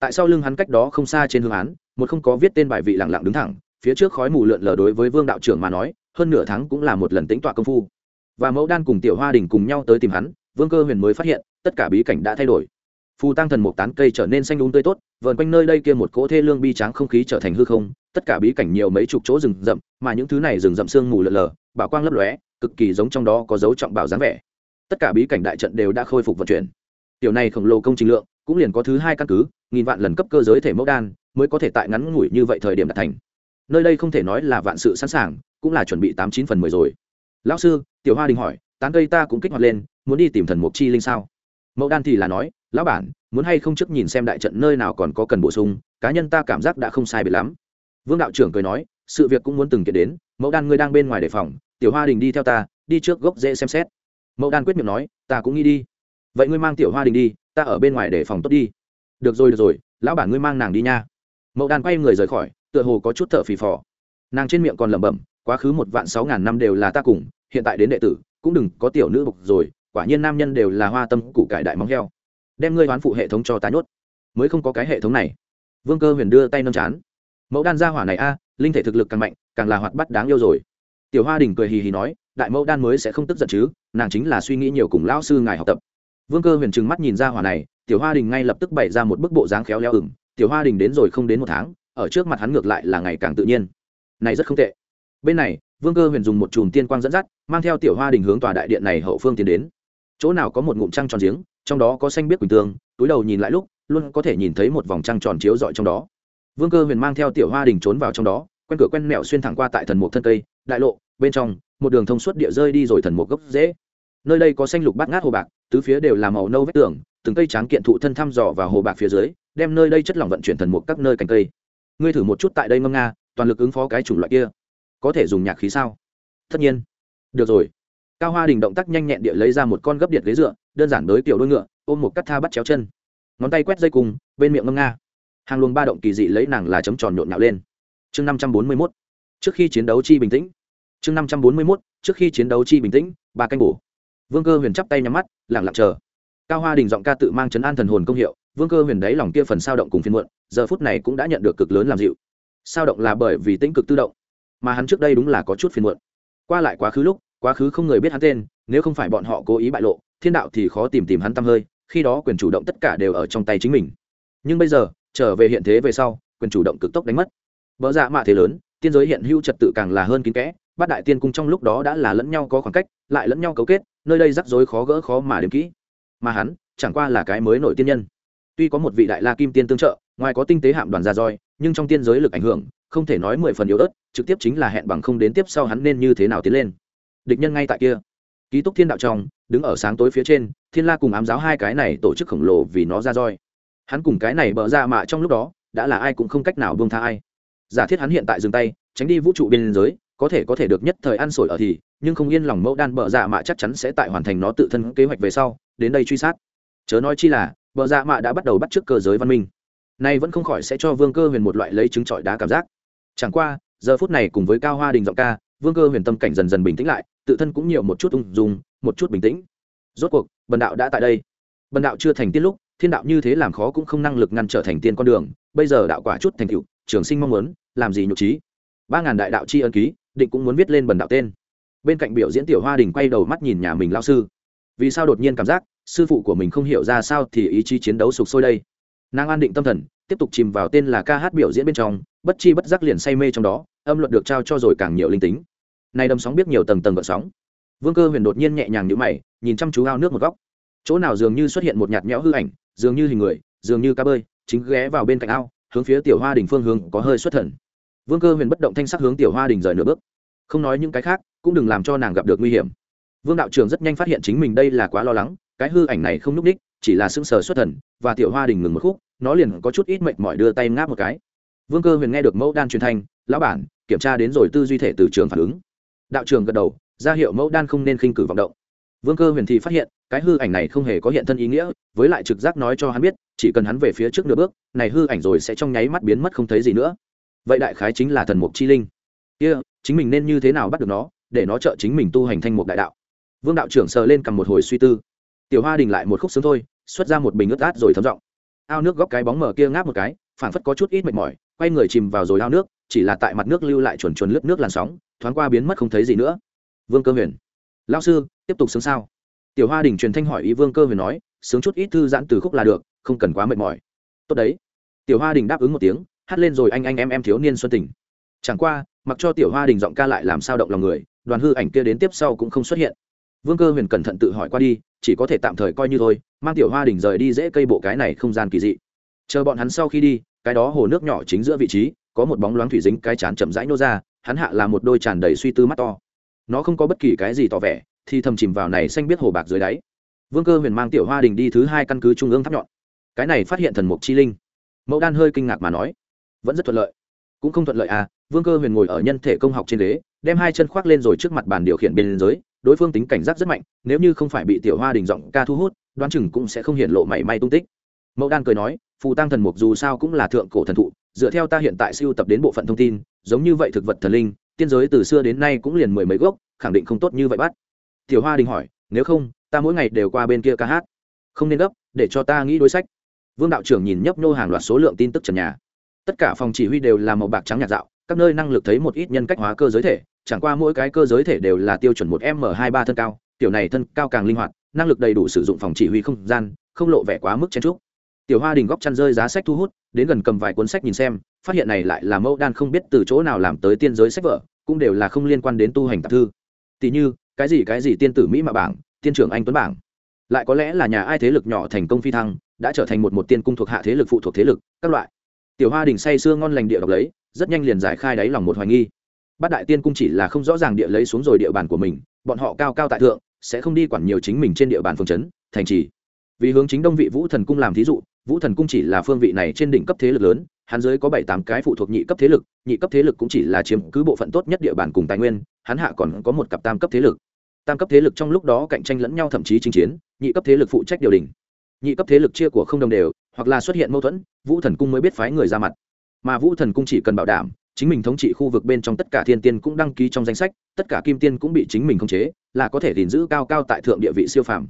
Tại sao lưng hắn cách đó không xa trên hương án, một không có viết tên bài vị lặng lặng đứng thẳng, phía trước khói mù lượn lờ đối với vương đạo trưởng mà nói, hơn nửa tháng cũng là một lần tính tọa công phu. Và mẫu đan cùng tiểu hoa đình cùng nhau tới tìm hắn, vương cơ huyền mới phát hiện, tất cả bí cảnh đã thay đổi. Phù tăng thần một tán cây trở nên xanh đúng tươi tốt, vờn quanh nơi đây kia một cỗ thê lương bi tráng không khí trở thành hư không, tất cả bí cảnh nhiều mấy chục chỗ rừng rậm, mà những thứ này rừng rậm sương mù lợn lờ, bảo quang lấp lóe cực kỳ giống trong đó có dấu trọng bảo dáng vẻ. Tất cả bí cảnh đại trận đều đã khôi phục vận chuyển. Tiểu này khổng lồ công trình lượng cũng liền có thứ hai căn cứ, nghìn vạn lần cấp cơ giới thể mẫu đan mới có thể tại ngắn ngủi như vậy thời điểm đạt thành. Nơi đây không thể nói là vạn sự sẵn sàng, cũng là chuẩn bị tám chín phần mười rồi. Lão sư, tiểu hoa đình hỏi, tán cây ta cũng kích hoạt lên, muốn đi tìm thần mục chi linh sao? Mẫu đan thì là nói, lão bản, muốn hay không trước nhìn xem đại trận nơi nào còn có cần bổ sung, cá nhân ta cảm giác đã không sai biệt lắm. Vương đạo trưởng cười nói, sự việc cũng muốn từng kiện đến, mẫu đan ngươi đang bên ngoài đề phòng tiểu hoa đình đi theo ta, đi trước gốc dễ xem xét. Mẫu đan quyết miệng nói, ta cũng nghĩ đi. Vậy ngươi mang tiểu hoa đình đi, ta ở bên ngoài để phòng tốt đi. Được rồi được rồi, lão bản ngươi mang nàng đi nha. Mẫu đan quay người rời khỏi, tựa hồ có chút thở phì phò. Nàng trên miệng còn lẩm bẩm, quá khứ một vạn sáu ngàn năm đều là ta cùng, hiện tại đến đệ tử, cũng đừng có tiểu nữ bục rồi, quả nhiên nam nhân đều là hoa tâm củ cải đại móng heo. Đem ngươi hoán phụ hệ thống cho ta nhốt. Mới không có cái hệ thống này. Vương cơ huyền đưa tay nâm chán. Mẫu đan gia hỏa này a, linh thể thực lực càng mạnh, càng là hoạt bắt đáng yêu rồi tiểu hoa đình cười hì hì nói, đại mẫu đan mới sẽ không tức giận chứ, nàng chính là suy nghĩ nhiều cùng lão sư ngài học tập. Vương cơ huyền trừng mắt nhìn ra hỏa này, tiểu hoa đình ngay lập tức bày ra một bức bộ dáng khéo léo ửng. Tiểu hoa đình đến rồi không đến một tháng, ở trước mặt hắn ngược lại là ngày càng tự nhiên. Này rất không tệ. Bên này, vương cơ huyền dùng một chùm tiên quang dẫn dắt, mang theo tiểu hoa đình hướng tòa đại điện này hậu phương tiến đến. Chỗ nào có một ngụm trăng tròn giếng, trong đó có xanh biết quỳnh tương túi đầu nhìn lại lúc, luôn có thể nhìn thấy một vòng trăng tròn chiếu rọi trong đó. Vương cơ huyền mang theo tiểu hoa đình trốn vào trong đó, quen cửa quen mẹo xuyên thẳng qua tại thần mục thân cây đại lộ, bên trong, một đường thông suốt địa rơi đi rồi thần một gốc dễ nơi đây có xanh lục bát ngát hồ bạc, tứ phía đều là màu nâu vách tường, từng cây tráng kiện thụ thân thăm dò vào hồ bạc phía dưới, đem nơi đây chất lỏng vận chuyển thần mục các nơi cành cây. Ngươi thử một chút tại đây ngâm nga, toàn lực ứng phó cái chủng loại kia. Có thể dùng nhạc khí sao? Tất nhiên. Được rồi. Cao hoa đình động tác nhanh nhẹn địa lấy ra một con gấp điện ghế dựa, đơn giản đối tiểu đôi ngựa, ôm một cắt tha bắt chéo chân. Ngón tay quét dây cùng, bên miệng ngâm nga. Hàng luồng ba động kỳ dị lấy nàng là chấm tròn nhộn nhạo lên. Chương năm trăm bốn mươi mốt trước khi chiến đấu chi bình tĩnh. Chương năm trăm bốn mươi mốt, trước khi chiến đấu chi bình tĩnh, ba canh bổ. Vương cơ huyền chắp tay nhắm mắt lẳng lặng chờ. Cao hoa đình giọng ca tự mang chấn an thần hồn công hiệu, vương cơ huyền đáy lòng kia phần sao động cùng phiên muộn, giờ phút này cũng đã nhận được cực lớn làm dịu. Sao động là bởi vì tĩnh cực tự động, mà hắn trước đây đúng là có chút phiên muộn. Qua lại quá khứ lúc, quá khứ không người biết hắn tên, nếu không phải bọn họ cố ý bại lộ, thiên đạo thì khó tìm tìm hắn tăm hơi, khi đó quyền chủ động tất cả đều ở trong tay chính mình. Nhưng bây giờ, trở về hiện thế về sau, quyền chủ động cực tốc đánh mất. Vợ dạ mạ thế lớn tiên giới hiện hữu trật tự càng là hơn kín kẽ, bát đại tiên cung trong lúc đó đã là lẫn nhau có khoảng cách, lại lẫn nhau cấu kết, nơi đây rắc rối khó gỡ khó mà đếm kỹ. Mà hắn, chẳng qua là cái mới nổi tiên nhân. Tuy có một vị đại la kim tiên tương trợ, ngoài có tinh tế hạm đoàn ra roi, nhưng trong tiên giới lực ảnh hưởng, không thể nói mười phần yếu ớt, trực tiếp chính là hẹn bằng không đến tiếp sau hắn nên như thế nào tiến lên. Địch nhân ngay tại kia. Ký túc thiên đạo trong, đứng ở sáng tối phía trên, thiên la cùng ám giáo hai cái này tổ chức khổng lồ vì nó ra roi. Hắn cùng cái này bỡ ra mạ trong lúc đó, đã là ai cũng không cách nào buông tha ai giả thiết hắn hiện tại dừng tay, tránh đi vũ trụ biên giới, có thể có thể được nhất thời ăn sổi ở thì, nhưng không yên lòng mẫu đan bợ dạ mạ chắc chắn sẽ tại hoàn thành nó tự thân kế hoạch về sau, đến đây truy sát. Chớ nói chi là, bợ dạ mạ đã bắt đầu bắt t cơ giới văn minh. Nay vẫn không khỏi sẽ cho vương cơ huyền một loại lấy chứng trọi đá cảm giác. Chẳng qua, giờ phút này cùng với cao hoa đình giọng ca, vương cơ huyền tâm cảnh dần dần bình tĩnh lại, tự thân cũng nhiều một chút ung dung, một chút bình tĩnh. Rốt cuộc, bần đạo đã tại đây. Bần đạo chưa thành tiên lúc, thiên đạo như thế làm khó cũng không năng lực ngăn trở thành tiên con đường, bây giờ đạo quả chút thành cựu trường sinh mong muốn, làm gì nhục trí? Ba ngàn đại đạo chi ân ký, định cũng muốn viết lên bần đạo tên. Bên cạnh biểu diễn tiểu hoa đình quay đầu mắt nhìn nhà mình lao sư. Vì sao đột nhiên cảm giác, sư phụ của mình không hiểu ra sao thì ý chí chiến đấu sục sôi đây? Nàng an định tâm thần, tiếp tục chìm vào tên là ca hát biểu diễn bên trong, bất chi bất giác liền say mê trong đó, âm luật được trao cho rồi càng nhiều linh tính. Nay đâm sóng biết nhiều tầng tầng gợn sóng. Vương cơ huyền đột nhiên nhẹ nhàng nhữ mày, nhìn chăm chú ao nước một góc. Chỗ nào dường như xuất hiện một nhạt nhẽo hư ảnh, dường như hình người, dường như cá bơi, chính ghé vào bên cạnh ao hướng phía tiểu hoa đình phương hướng có hơi xuất thần. Vương cơ huyền bất động thanh sắc hướng tiểu hoa đình rời nửa bước. Không nói những cái khác, cũng đừng làm cho nàng gặp được nguy hiểm. Vương đạo trường rất nhanh phát hiện chính mình đây là quá lo lắng, cái hư ảnh này không n ú c ních chỉ là sững sờ xuất thần, và tiểu hoa đình ngừng một khúc, nó liền có chút ít mệt mỏi đưa tay ngáp một cái. Vương cơ huyền nghe được mẫu đan truyền thanh, lão bản, kiểm tra đến rồi tư duy thể từ trường phản ứng. Đạo trường gật đầu, ra hiệu mẫu đan không nên khinh cử vọng động. Vương cơ huyền thì phát hiện, cái hư ảnh này không hề có hiện thân ý nghĩa, với lại trực giác nói cho hắn biết chỉ cần hắn về phía trước nửa bước này hư ảnh rồi sẽ trong nháy mắt biến mất không thấy gì nữa. Vậy đại khái chính là thần mục chi linh. Kia、yeah, chính mình nên như thế nào bắt được nó để nó trợ chính mình tu hành thanh mục đại đạo? Vương đạo trưởng sờ lên cầm một hồi suy tư. Tiểu hoa đình lại một khúc sướng thôi xuất ra một bình ướt át rồi thấm giọng. Ao nước góc cái bóng mở kia ngáp một cái phản phất có chút ít mệt mỏi quay người chìm vào rồi ao nước chỉ là tại mặt nước lưu lại chuồn chuồn lướt nước làn sóng thoáng qua biến mất không thấy gì nữa. Vương cơ huyền. Lao sư tiếp tục sướng sao? Tiểu hoa đình truyền thanh hỏi ý vương cơ huyền nói sướng chút ít thư giãn từ khúc là được không cần quá mệt mỏi. Tốt đấy. Tiểu hoa đình đáp ứng một tiếng, hát lên rồi anh anh, em em thiếu niên xuân tình. Chẳng qua, mặc cho tiểu hoa đình giọng ca lại làm sao động lòng người, đoàn hư ảnh kia đến tiếp sau cũng không xuất hiện. Vương cơ huyền cẩn thận tự hỏi qua đi, chỉ có thể tạm thời coi như thôi, mang tiểu hoa đình rời đi dễ cây bộ cái này không gian kỳ dị. Chờ bọn hắn sau khi đi, cái đó hồ nước nhỏ chính giữa vị trí, có một bóng loáng thủy dính cái chán chậm rãi nô ra, hắn hạ là một đôi tràn đầy suy tư mắt to. Nó không có bất kỳ cái gì tỏ vẻ, thì thầm chìm vào này xanh biết hồ bạc dưới đáy. Vương cơ huyền mang tiểu hoa đình đi thứ hai căn cứ trung ương tháp nhọn cái này phát hiện thần mục chi linh. Mẫu đan hơi kinh ngạc mà nói, vẫn rất thuận lợi. Cũng không thuận lợi à vương cơ huyền ngồi ở nhân thể công học trên ghế, đem hai chân khoác lên rồi trước mặt bàn điều khiển bên dưới, đối phương tính cảnh giác rất mạnh, nếu như không phải bị tiểu hoa đình giọng ca thu hút, đoán chừng cũng sẽ không hiện lộ mảy may tung tích. Mẫu đan cười nói, phù tăng thần mục dù sao cũng là thượng cổ thần thụ, dựa theo ta hiện tại siêu tập đến bộ phận thông tin, giống như vậy thực vật thần linh, tiên giới từ xưa đến nay cũng liền mười mấy gốc, khẳng định không tốt như vậy bắt. Tiểu hoa đình hỏi, nếu không, ta mỗi ngày đều qua bên kia ca hát. Không nên gấp, để cho ta nghĩ đối sách vương đạo trưởng nhìn nhấp nhô hàng loạt số lượng tin tức trần nhà. Tất cả phòng chỉ huy đều là màu bạc trắng nhạt dạo, các nơi năng lực thấy một ít nhân cách hóa cơ giới thể, chẳng qua mỗi cái cơ giới thể đều là tiêu chuẩn một m hai ba thân cao, tiểu này thân cao càng linh hoạt, năng lực đầy đủ sử dụng phòng chỉ huy không gian, không lộ vẻ quá mức chen trúc tiểu hoa đình góc chăn rơi giá sách thu hút, đến gần cầm vài cuốn sách nhìn xem, phát hiện này lại là mẫu đan không biết từ chỗ nào làm tới tiên giới sách vở, cũng đều là không liên quan đến tu hành tạp thư. Tỷ như, cái gì cái gì tiên tử mỹ mạ bảng, tiên trưởng anh tuấn bảng lại có lẽ là nhà ai thế lực nhỏ thành công phi thăng, đã trở thành một một tiên cung thuộc hạ thế lực, phụ thuộc thế lực, các loại. Tiểu hoa đình say sưa ngon lành địa đọc lấy, rất nhanh liền giải khai đáy lòng một hoài nghi. Bát đại tiên cung chỉ là không rõ ràng địa lấy xuống rồi địa bàn của mình, bọn họ cao cao tại thượng, sẽ không đi quản nhiều chính mình trên địa bàn phương chấn thành trì. Vì hướng chính đông vị vũ thần cung làm thí dụ, vũ thần cung chỉ là phương vị này trên đỉnh cấp thế lực lớn, hắn dưới có bảy tám cái phụ thuộc nhị cấp thế lực, nhị cấp thế lực cũng chỉ là chiếm cứ bộ phận tốt nhất địa bàn cùng tài nguyên, hắn hạ còn có một cặp tam cấp thế lực tam cấp thế lực trong lúc đó cạnh tranh lẫn nhau thậm chí chinh chiến, nhị cấp thế lực phụ trách điều đình. Nhị cấp thế lực chia của không đồng đều, hoặc là xuất hiện mâu thuẫn, vũ thần cung mới biết phái người ra mặt. Mà vũ thần cung chỉ cần bảo đảm, chính mình thống trị khu vực bên trong tất cả thiên tiên cũng đăng ký trong danh sách, tất cả kim tiên cũng bị chính mình khống chế, là có thể gìn giữ cao cao tại thượng địa vị siêu phàm.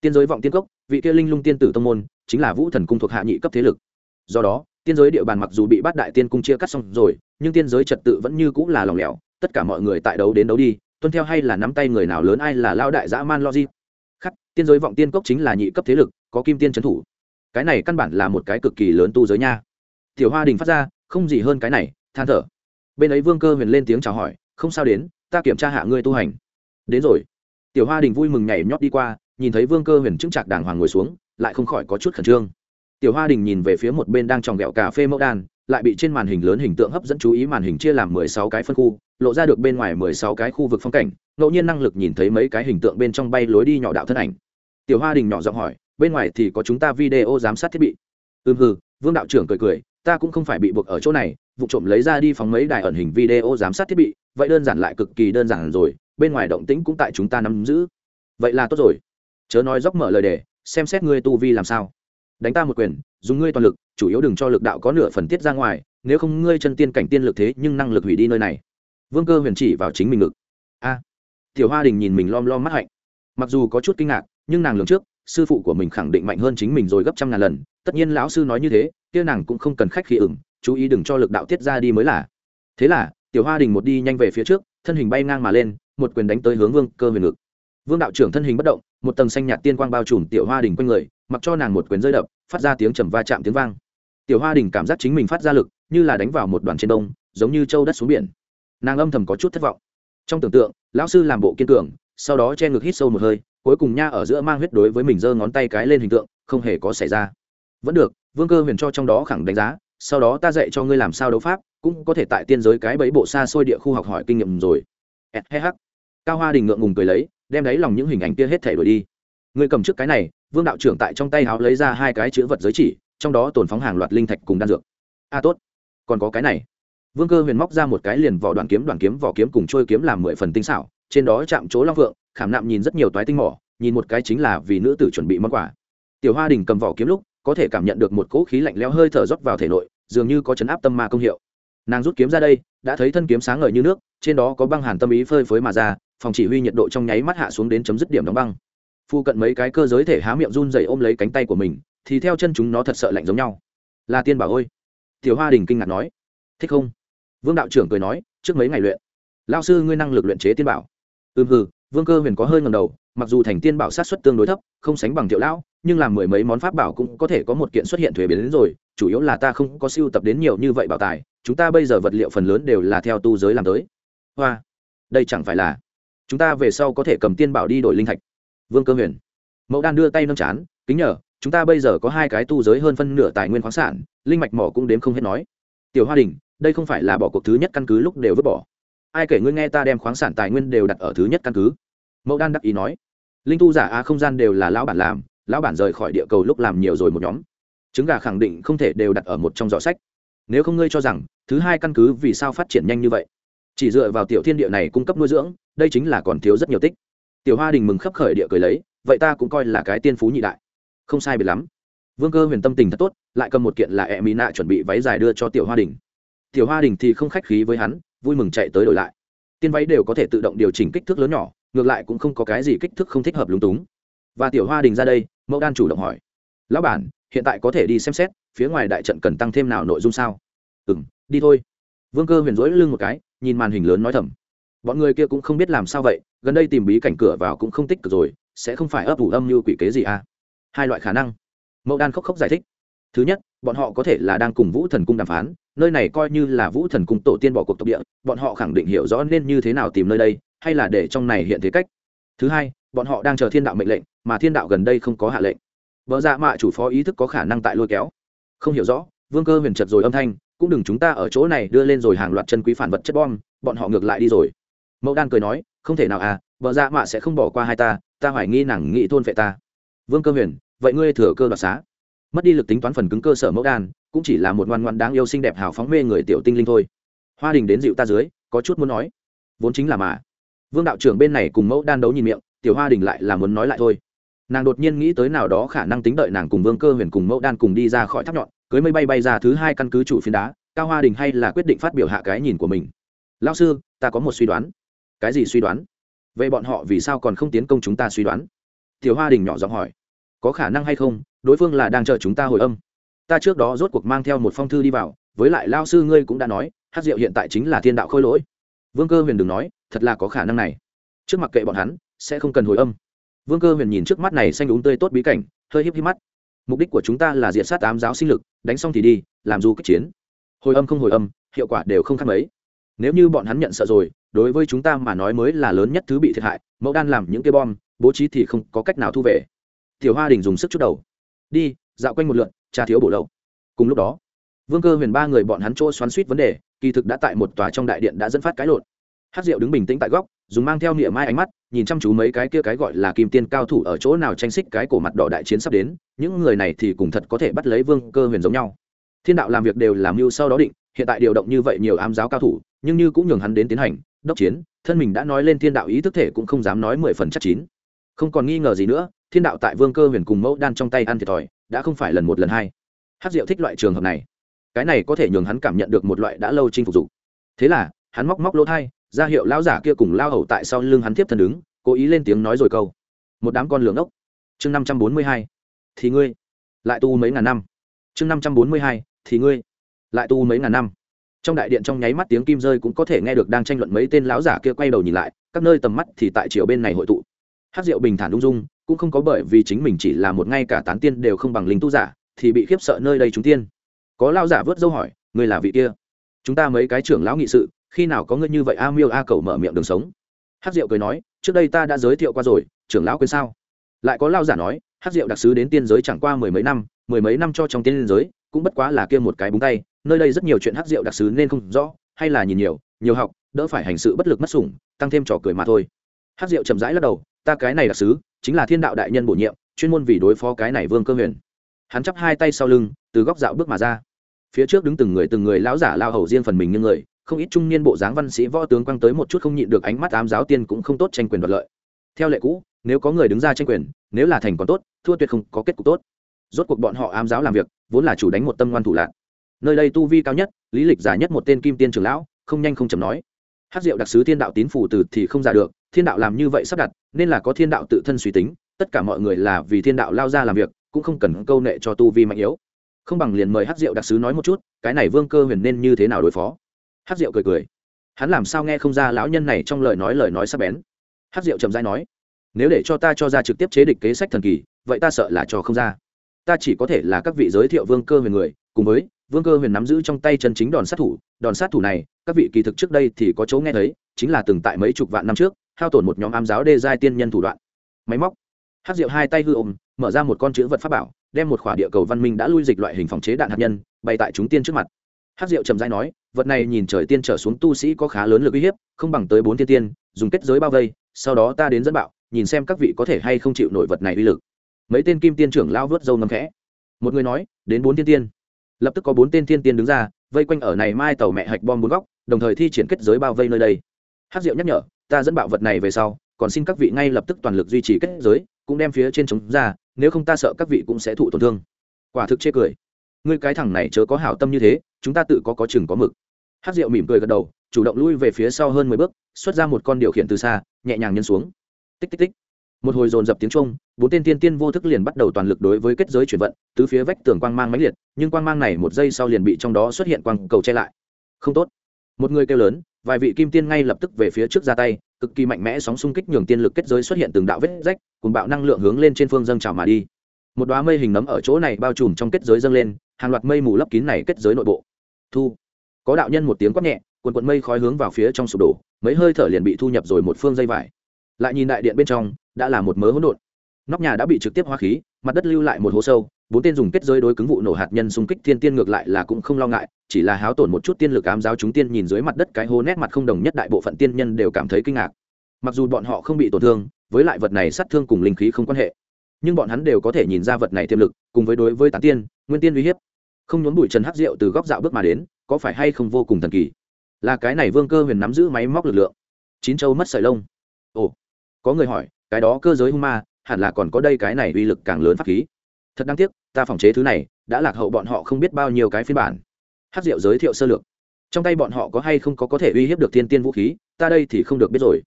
Tiên giới vọng tiên cốc, vị kia linh lung tiên tử tông môn, chính là vũ thần cung thuộc hạ nhị cấp thế lực. Do đó, tiên giới địa bàn mặc dù bị bát đại tiên cung chia cắt xong rồi, nhưng tiên giới trật tự vẫn như cũng là lòng lẻo, tất cả mọi người tại đấu đến đấu đi tuân theo hay là nắm tay người nào lớn ai là lao đại dã man logic. Khắc, tiên giới vọng tiên cốc chính là nhị cấp thế lực, có kim tiên trấn thủ. Cái này căn bản là một cái cực kỳ lớn tu giới nha. Tiểu hoa đình phát ra, không gì hơn cái này, than thở. Bên ấy vương cơ huyền lên tiếng chào hỏi, không sao đến, ta kiểm tra hạ ngươi tu hành. Đến rồi. Tiểu hoa đình vui mừng nhảy nhót đi qua, nhìn thấy vương cơ huyền chững chạc đàng hoàng ngồi xuống, lại không khỏi có chút khẩn trương. Tiểu hoa đình nhìn về phía một bên đang tròng ghẹo cà phê mẫu đan, lại bị trên màn hình lớn hình tượng hấp dẫn chú ý màn hình chia làm mười sáu cái phân khu lộ ra được bên ngoài mười sáu cái khu vực phong cảnh, ngẫu nhiên năng lực nhìn thấy mấy cái hình tượng bên trong bay lối đi nhỏ đạo thân ảnh. Tiểu hoa đình nhỏ giọng hỏi, bên ngoài thì có chúng ta video giám sát thiết bị. Ừm hừ, vương đạo trưởng cười cười, ta cũng không phải bị buộc ở chỗ này, vụ trộm lấy ra đi phóng mấy đài ẩn hình video giám sát thiết bị, vậy đơn giản lại cực kỳ đơn giản rồi, bên ngoài động tĩnh cũng tại chúng ta nắm giữ. Vậy là tốt rồi. Chớ nói dốc mở lời đề xem xét ngươi tu vi làm sao. Đánh ta một quyền, dùng ngươi toàn lực, chủ yếu đừng cho lực đạo có nửa phần tiết ra ngoài, nếu không ngươi chân tiên cảnh tiên lực thế nhưng năng lực hủy đi nơi này vương cơ huyền chỉ vào chính mình ngực. A. Tiểu hoa đình nhìn mình lom lom mắt hạnh. Mặc dù có chút kinh ngạc, nhưng nàng lường trước, sư phụ của mình khẳng định mạnh hơn chính mình rồi gấp trăm ngàn lần. Tất nhiên lão sư nói như thế, kia nàng cũng không cần khách khi ửng, chú ý đừng cho lực đạo tiết ra đi mới là. Thế là, tiểu hoa đình một đi nhanh về phía trước, thân hình bay ngang mà lên, một quyền đánh tới hướng vương cơ huyền ngực. Vương đạo trưởng thân hình bất động, một tầng xanh nhạt tiên quang bao trùm tiểu hoa đình quanh người, mặc cho nàng một quyền rơi đập, phát ra tiếng trầm va chạm tiếng vang. Tiểu hoa đình cảm giác chính mình phát ra lực, như là đánh vào một đoàn trên đông giống như châu đất xuống biển nàng âm thầm có chút thất vọng. Trong tưởng tượng, lão sư làm bộ kiên cường, sau đó che ngực hít sâu một hơi, cuối cùng nha ở giữa mang huyết đối với mình giơ ngón tay cái lên hình tượng, không hề có xảy ra. Vẫn được, vương cơ huyền cho trong đó khẳng đánh giá, sau đó ta dạy cho ngươi làm sao đấu pháp, cũng có thể tại tiên giới cái bẫy bộ xa xôi địa khu học hỏi kinh nghiệm rồi. Hh cao hoa đình ngượng ngùng cười lấy, đem đáy lòng những hình ảnh kia hết thể đổi đi. Ngươi cầm trước cái này, vương đạo trưởng tại trong tay háo lấy ra hai cái chữ vật giới chỉ, trong đó tồn phóng hàng loạt linh thạch cùng đan dược. A tốt. Còn có cái này vương cơ huyền móc ra một cái liền vỏ đoàn kiếm đoàn kiếm, vỏ kiếm cùng trôi kiếm làm mười phần tinh xảo, trên đó chạm chỗ long phượng, khảm nạm nhìn rất nhiều toái tinh mỏ, nhìn một cái chính là vì nữ tử chuẩn bị món quà. Tiểu hoa đình cầm vỏ kiếm lúc, có thể cảm nhận được một cỗ khí lạnh lẽo hơi thở rót vào thể nội, dường như có chấn áp tâm ma công hiệu. Nàng rút kiếm ra đây, đã thấy thân kiếm sáng ngời như nước, trên đó có băng hàn tâm ý phơi phới mà ra, phòng chỉ huy nhiệt độ trong nháy mắt hạ xuống đến chấm dứt điểm đóng băng. Phu cận mấy cái cơ giới thể há miệng run dày ôm lấy cánh tay của mình, thì theo chân chúng nó thật sợ lạnh giống nhau. Là tiên bảo ôi. Tiểu hoa đình kinh ngạc nói. Thích không? Vương đạo trưởng cười nói, trước mấy ngày luyện lao sư ngươi năng lực luyện chế tiên bảo. Ừm, hừ. Vương cơ huyền có hơi ngầm đầu, mặc dù thành tiên bảo sát xuất tương đối thấp, không sánh bằng tiểu lão, nhưng làm mười mấy món pháp bảo cũng có thể có một kiện xuất hiện thuế biến đến rồi, chủ yếu là ta không có siêu tập đến nhiều như vậy bảo tài, chúng ta bây giờ vật liệu phần lớn đều là theo tu giới làm tới. Hoa, đây chẳng phải là, chúng ta về sau có thể cầm tiên bảo đi đổi linh thạch. Vương cơ huyền mẫu đan đưa tay nâng chán, kính nhờ, chúng ta bây giờ có hai cái tu giới hơn phân nửa tài nguyên khoáng sản, linh mạch mỏ cũng đếm không hết nói. Tiểu hoa đình đây không phải là bỏ cuộc thứ nhất căn cứ lúc đều vứt bỏ. Ai kể ngươi nghe ta đem khoáng sản tài nguyên đều đặt ở thứ nhất căn cứ? Mẫu đan đắc ý nói. Linh tu giả a không gian đều là lão bản làm, lão bản rời khỏi địa cầu lúc làm nhiều rồi một nhóm. Trứng gà khẳng định không thể đều đặt ở một trong giỏ sách. Nếu không ngươi cho rằng, thứ hai căn cứ vì sao phát triển nhanh như vậy? Chỉ dựa vào tiểu thiên địa này cung cấp nuôi dưỡng, đây chính là còn thiếu rất nhiều tích. Tiểu hoa đình mừng khấp khởi địa cười lấy, vậy ta cũng coi là cái tiên phú nhị đại. Không sai biệt lắm. Vương cơ huyền tâm tình thật tốt, lại cầm một kiện là e mỹ nạ chuẩn bị váy dài đưa cho tiểu hoa đình tiểu hoa đình thì không khách khí với hắn, vui mừng chạy tới đổi lại. Tiên váy đều có thể tự động điều chỉnh kích thước lớn nhỏ, ngược lại cũng không có cái gì kích thước không thích hợp lúng túng. Và tiểu hoa đình ra đây, mẫu đan chủ động hỏi. Lão bản, hiện tại có thể đi xem xét, phía ngoài đại trận cần tăng thêm nào nội dung sao? Ừ m đi thôi. Vương cơ huyền rỗi lưng một cái, nhìn màn hình lớn nói thầm. Bọn người kia cũng không biết làm sao vậy, gần đây tìm bí cảnh cửa vào cũng không tích cực rồi, sẽ không phải ấp ủ âm như quỷ kế gì à? Hai loại khả năng. Mẫu đan khóc khóc giải thích. Thứ nhất, bọn họ có thể là đang cùng vũ thần cung đàm phán nơi này coi như là vũ thần cung tổ tiên bỏ cuộc tộc địa, bọn họ khẳng định hiểu rõ nên như thế nào tìm nơi đây, hay là để trong này hiện thế cách. Thứ hai, bọn họ đang chờ thiên đạo mệnh lệnh, mà thiên đạo gần đây không có hạ lệnh. Vợ dạ mạ chủ phó ý thức có khả năng tại lôi kéo. Không hiểu rõ, vương cơ huyền chật rồi âm thanh, cũng đừng chúng ta ở chỗ này đưa lên rồi hàng loạt chân quý phản vật chất bom, bọn họ ngược lại đi rồi. Mẫu đan cười nói, không thể nào à vợ dạ mạ sẽ không bỏ qua hai ta ta hoài nghi nàng nghĩ thôn vệ ta. Vương cơ huyền, vậy ngươi thừa cơ đoạt xá. Mất đi lực tính toán phần cứng cơ sở mẫu đan cũng chỉ là một ngoan ngoan đáng yêu xinh đẹp hào phóng mê người tiểu tinh linh thôi. Hoa đình đến dịu ta dưới, có chút muốn nói. Vốn chính là mà. Vương đạo trưởng bên này cùng mẫu đan đấu nhìn miệng, tiểu hoa đình lại là muốn nói lại thôi. Nàng đột nhiên nghĩ tới nào đó khả năng tính đợi nàng cùng vương cơ huyền cùng mẫu đan cùng đi ra khỏi tháp nhọn, cưới mây bay bay ra thứ hai căn cứ chủ phiến đá, cao hoa đình hay là quyết định phát biểu hạ cái nhìn của mình. Lao sư, ta có một suy đoán. Cái gì suy đoán? Về bọn họ vì sao còn không tiến công chúng ta suy đoán? Tiểu hoa đình nhỏ giọng hỏi. Có khả năng hay không? Đối phương là đang chờ chúng ta hồi âm ta trước đó rốt cuộc mang theo một phong thư đi vào, với lại lao sư ngươi cũng đã nói, hát rượu hiện tại chính là thiên đạo khôi lỗi. Vương cơ huyền đừng nói, thật là có khả năng này. Trước mặt kệ bọn hắn, sẽ không cần hồi âm. Vương cơ huyền nhìn trước mắt này xanh đúng tươi tốt bí cảnh, hơi híp híp mắt. Mục đích của chúng ta là diệt sát tám giáo sinh lực, đánh xong thì đi, làm du kích chiến. Hồi âm không hồi âm, hiệu quả đều không khác mấy. Nếu như bọn hắn nhận sợ rồi, đối với chúng ta mà nói mới là lớn nhất thứ bị thiệt hại, mẫu đan làm những cái bom, bố trí thì không có cách nào thu về. Tiểu hoa đình dùng sức chút đầu. Đi, dạo quanh một lượn cha thiếu bổ lậu. Cùng lúc đó, vương cơ huyền ba người bọn hắn chỗ xoắn suýt vấn đề, kỳ thực đã tại một tòa trong đại điện đã dẫn phát cái lộn. Hát rượu đứng bình tĩnh tại góc, dùng mang theo niệm mai ánh mắt, nhìn chăm chú mấy cái kia cái gọi là kim tiên cao thủ ở chỗ nào tranh xích cái cổ mặt đỏ đại chiến sắp đến, những người này thì cùng thật có thể bắt lấy vương cơ huyền giống nhau. Thiên đạo làm việc đều làm mưu sau đó định, hiện tại điều động như vậy nhiều ám giáo cao thủ, nhưng như cũng nhường hắn đến tiến hành, đốc chiến, thân mình đã nói lên thiên đạo ý thức thể cũng không dám nói mười phần chắc chín. Không còn nghi ngờ gì nữa, thiên đạo tại vương cơ huyền cùng mẫu đan trong tay ăn thiệt thòi đã không phải lần một lần hai. Hát diệu thích loại trường hợp này. Cái này có thể nhường hắn cảm nhận được một loại đã lâu chinh phục dục. Thế là, hắn móc móc lỗ thai, ra hiệu lão giả kia cùng lao hầu tại sau lưng hắn tiếp thân đứng, cố ý lên tiếng nói rồi câu. Một đám con lường ốc. Chương năm trăm bốn mươi hai, thì ngươi. Lại tu mấy ngàn năm. Chương năm trăm bốn mươi hai, thì ngươi. Lại tu mấy ngàn năm. Trong đại điện trong nháy mắt tiếng kim rơi cũng có thể nghe được đang tranh luận mấy tên lão giả kia quay đầu nhìn lại, các nơi tầm mắt thì tại chiều bên này hội tụ. Hát rượu bình thản ung dung cũng không có bởi vì chính mình chỉ là một ngay cả tán tiên đều không bằng linh tu giả, thì bị khiếp sợ nơi đây chúng tiên. Có lao giả vớt dâu hỏi người là vị kia? Chúng ta mấy cái trưởng lão nghị sự, khi nào có ngươi như vậy a miêu a cầu mở miệng đường sống? Hát diệu cười nói, trước đây ta đã giới thiệu qua rồi, trưởng lão quên sao? Lại có lao giả nói hát diệu đặc sứ đến tiên giới chẳng qua mười mấy năm, mười mấy năm cho trong tiên giới, cũng bất quá là kia một cái búng tay, nơi đây rất nhiều chuyện hát diệu đặc sứ nên không rõ, hay là nhìn nhiều nhiều học, đỡ phải hành sự bất lực mất sủng, tăng thêm trò cười mà thôi. Hát diệu chậm rãi lắc đầu, ta cái này đặc sứ chính là thiên đạo đại nhân bổ nhiệm, chuyên môn vì đối phó cái này vương cơ huyền. Hắn chắp hai tay sau lưng, từ góc dạo bước mà ra. Phía trước đứng từng người từng người lão giả lao hầu riêng phần mình như người, không ít trung niên bộ dáng văn sĩ võ tướng quăng tới một chút không nhịn được ánh mắt ám giáo tiên cũng không tốt tranh quyền đoạt lợi. Theo lệ cũ, nếu có người đứng ra tranh quyền, nếu là thành còn tốt, thua tuyệt không có kết cục tốt. Rốt cuộc bọn họ ám giáo làm việc, vốn là chủ đánh một tâm ngoan thủ lạc. Nơi đây tu vi cao nhất, lý lịch giả nhất một tên kim tiên trưởng lão, không nhanh không chầm nói. Hát diệu đặc sứ thiên đạo tín phủ từ thì không giả được thiên đạo làm như vậy sắp đặt, nên là có thiên đạo tự thân suy tính, tất cả mọi người là vì thiên đạo lao ra làm việc, cũng không cần câu nệ cho tu vi mạnh yếu. Không bằng liền mời hát diệu đặc sứ nói một chút, cái này vương cơ huyền nên như thế nào đối phó? Hát diệu cười cười. Hắn làm sao nghe không ra lão nhân này trong lời nói lời nói sắp bén. Hát diệu trầm dai nói, nếu để cho ta cho ra trực tiếp chế địch kế sách thần kỳ, vậy ta sợ là cho không ra. Ta chỉ có thể là các vị giới thiệu vương cơ huyền người, cùng với vương cơ huyền nắm giữ trong tay chân chính đòn sát thủ. Đòn sát thủ này, các vị kỳ thực trước đây thì có chỗ nghe thấy, chính là từng tại mấy chục vạn năm trước hao tổn một nhóm ám giáo đê giai tiên nhân thủ đoạn. Máy móc. Hát rượu hai tay hư ôm, mở ra một con chữ vật pháp bảo, đem một khỏa địa cầu văn minh đã lui dịch loại hình phòng chế đạn hạt nhân bay tại chúng tiên trước mặt. Hát rượu trầm dai nói, vật này nhìn trời tiên trở xuống tu sĩ có khá lớn lực uy hiếp, không bằng tới bốn thiên tiên, dùng kết giới bao vây, sau đó ta đến dẫn bạo, nhìn xem các vị có thể hay không chịu nổi vật này uy lực. Mấy tên kim tiên trưởng lao vớt dâu ngâm khẽ. Một người nói, đến bốn thiên tiên. Lập tức có bốn tên thiên tiên đứng ra, vây quanh ở này mai tàu mẹ hạch bom bốn góc, đồng thời thi triển kết giới bao vây nơi đây. Hát diệu nhắc nhở ta dẫn bạo vật này về sau, còn xin các vị ngay lập tức toàn lực duy trì kết giới, cũng đem phía trên chống ra, nếu không ta sợ các vị cũng sẽ thụ tổn thương. Quả thực chê cười. Ngươi cái thằng này chớ có hảo tâm như thế, chúng ta tự có có chừng có mực. Hát diệu mỉm cười gật đầu, chủ động lui về phía sau hơn mười bước, xuất ra một con điều khiển từ xa, nhẹ nhàng nhân xuống. Tích tích tích. Một hồi dồn dập tiếng trung bốn tên tiên tiên vô thức liền bắt đầu toàn lực đối với kết giới chuyển vận, tứ phía vách tường quang mang máy liệt, nhưng quang mang này một giây sau liền bị trong đó xuất hiện quang cầu che lại. Không tốt. Một người kêu lớn vài vị kim tiên ngay lập tức về phía trước ra tay, cực kỳ mạnh mẽ sóng xung kích nhường tiên lực kết giới xuất hiện từng đạo vết rách, cùng bạo năng lượng hướng lên trên phương dâng trào mà đi. Một đoá mây hình nấm ở chỗ này bao trùm trong kết giới dâng lên, hàng loạt mây mù lấp kín này kết giới nội bộ. Thu. Có đạo nhân một tiếng quát nhẹ quần quần mây khói hướng vào phía trong sụp đổ, mấy hơi thở liền bị thu nhập rồi một phương dây vải. Lại nhìn đại điện bên trong, đã là một mớ hỗn độn. Nóc nhà đã bị trực tiếp hoa khí, mặt đất lưu lại một hố sâu bốn tên dùng kết giới đối cứng vụ nổ hạt nhân xung kích thiên tiên ngược lại là cũng không lo ngại, chỉ là háo tổn một chút tiên lực ám giáo chúng tiên nhìn dưới mặt đất cái hố nét mặt không đồng nhất đại bộ phận tiên nhân đều cảm thấy kinh ngạc. Mặc dù bọn họ không bị tổn thương, với lại vật này sát thương cùng linh khí không quan hệ, nhưng bọn hắn đều có thể nhìn ra vật này tiềm lực, cùng với đối với tán tiên, nguyên tiên uy hiếp. Không nhốn bụi trần hắc rượu từ góc dạo bước mà đến, có phải hay không vô cùng thần kỳ? Là cái này vương cơ huyền nắm giữ máy móc lực lượng. Chín châu mất sợi lông. Ồ, có người hỏi, cái đó cơ giới hung ma, hẳn là còn có đây cái này uy lực càng lớn pháp khí thật đáng tiếc, ta phòng chế thứ này, đã lạc hậu bọn họ không biết bao nhiêu cái phiên bản. Hát diệu giới thiệu sơ lược. Trong tay bọn họ có hay không có có thể uy hiếp được thiên tiên vũ khí, ta đây thì không được biết rồi.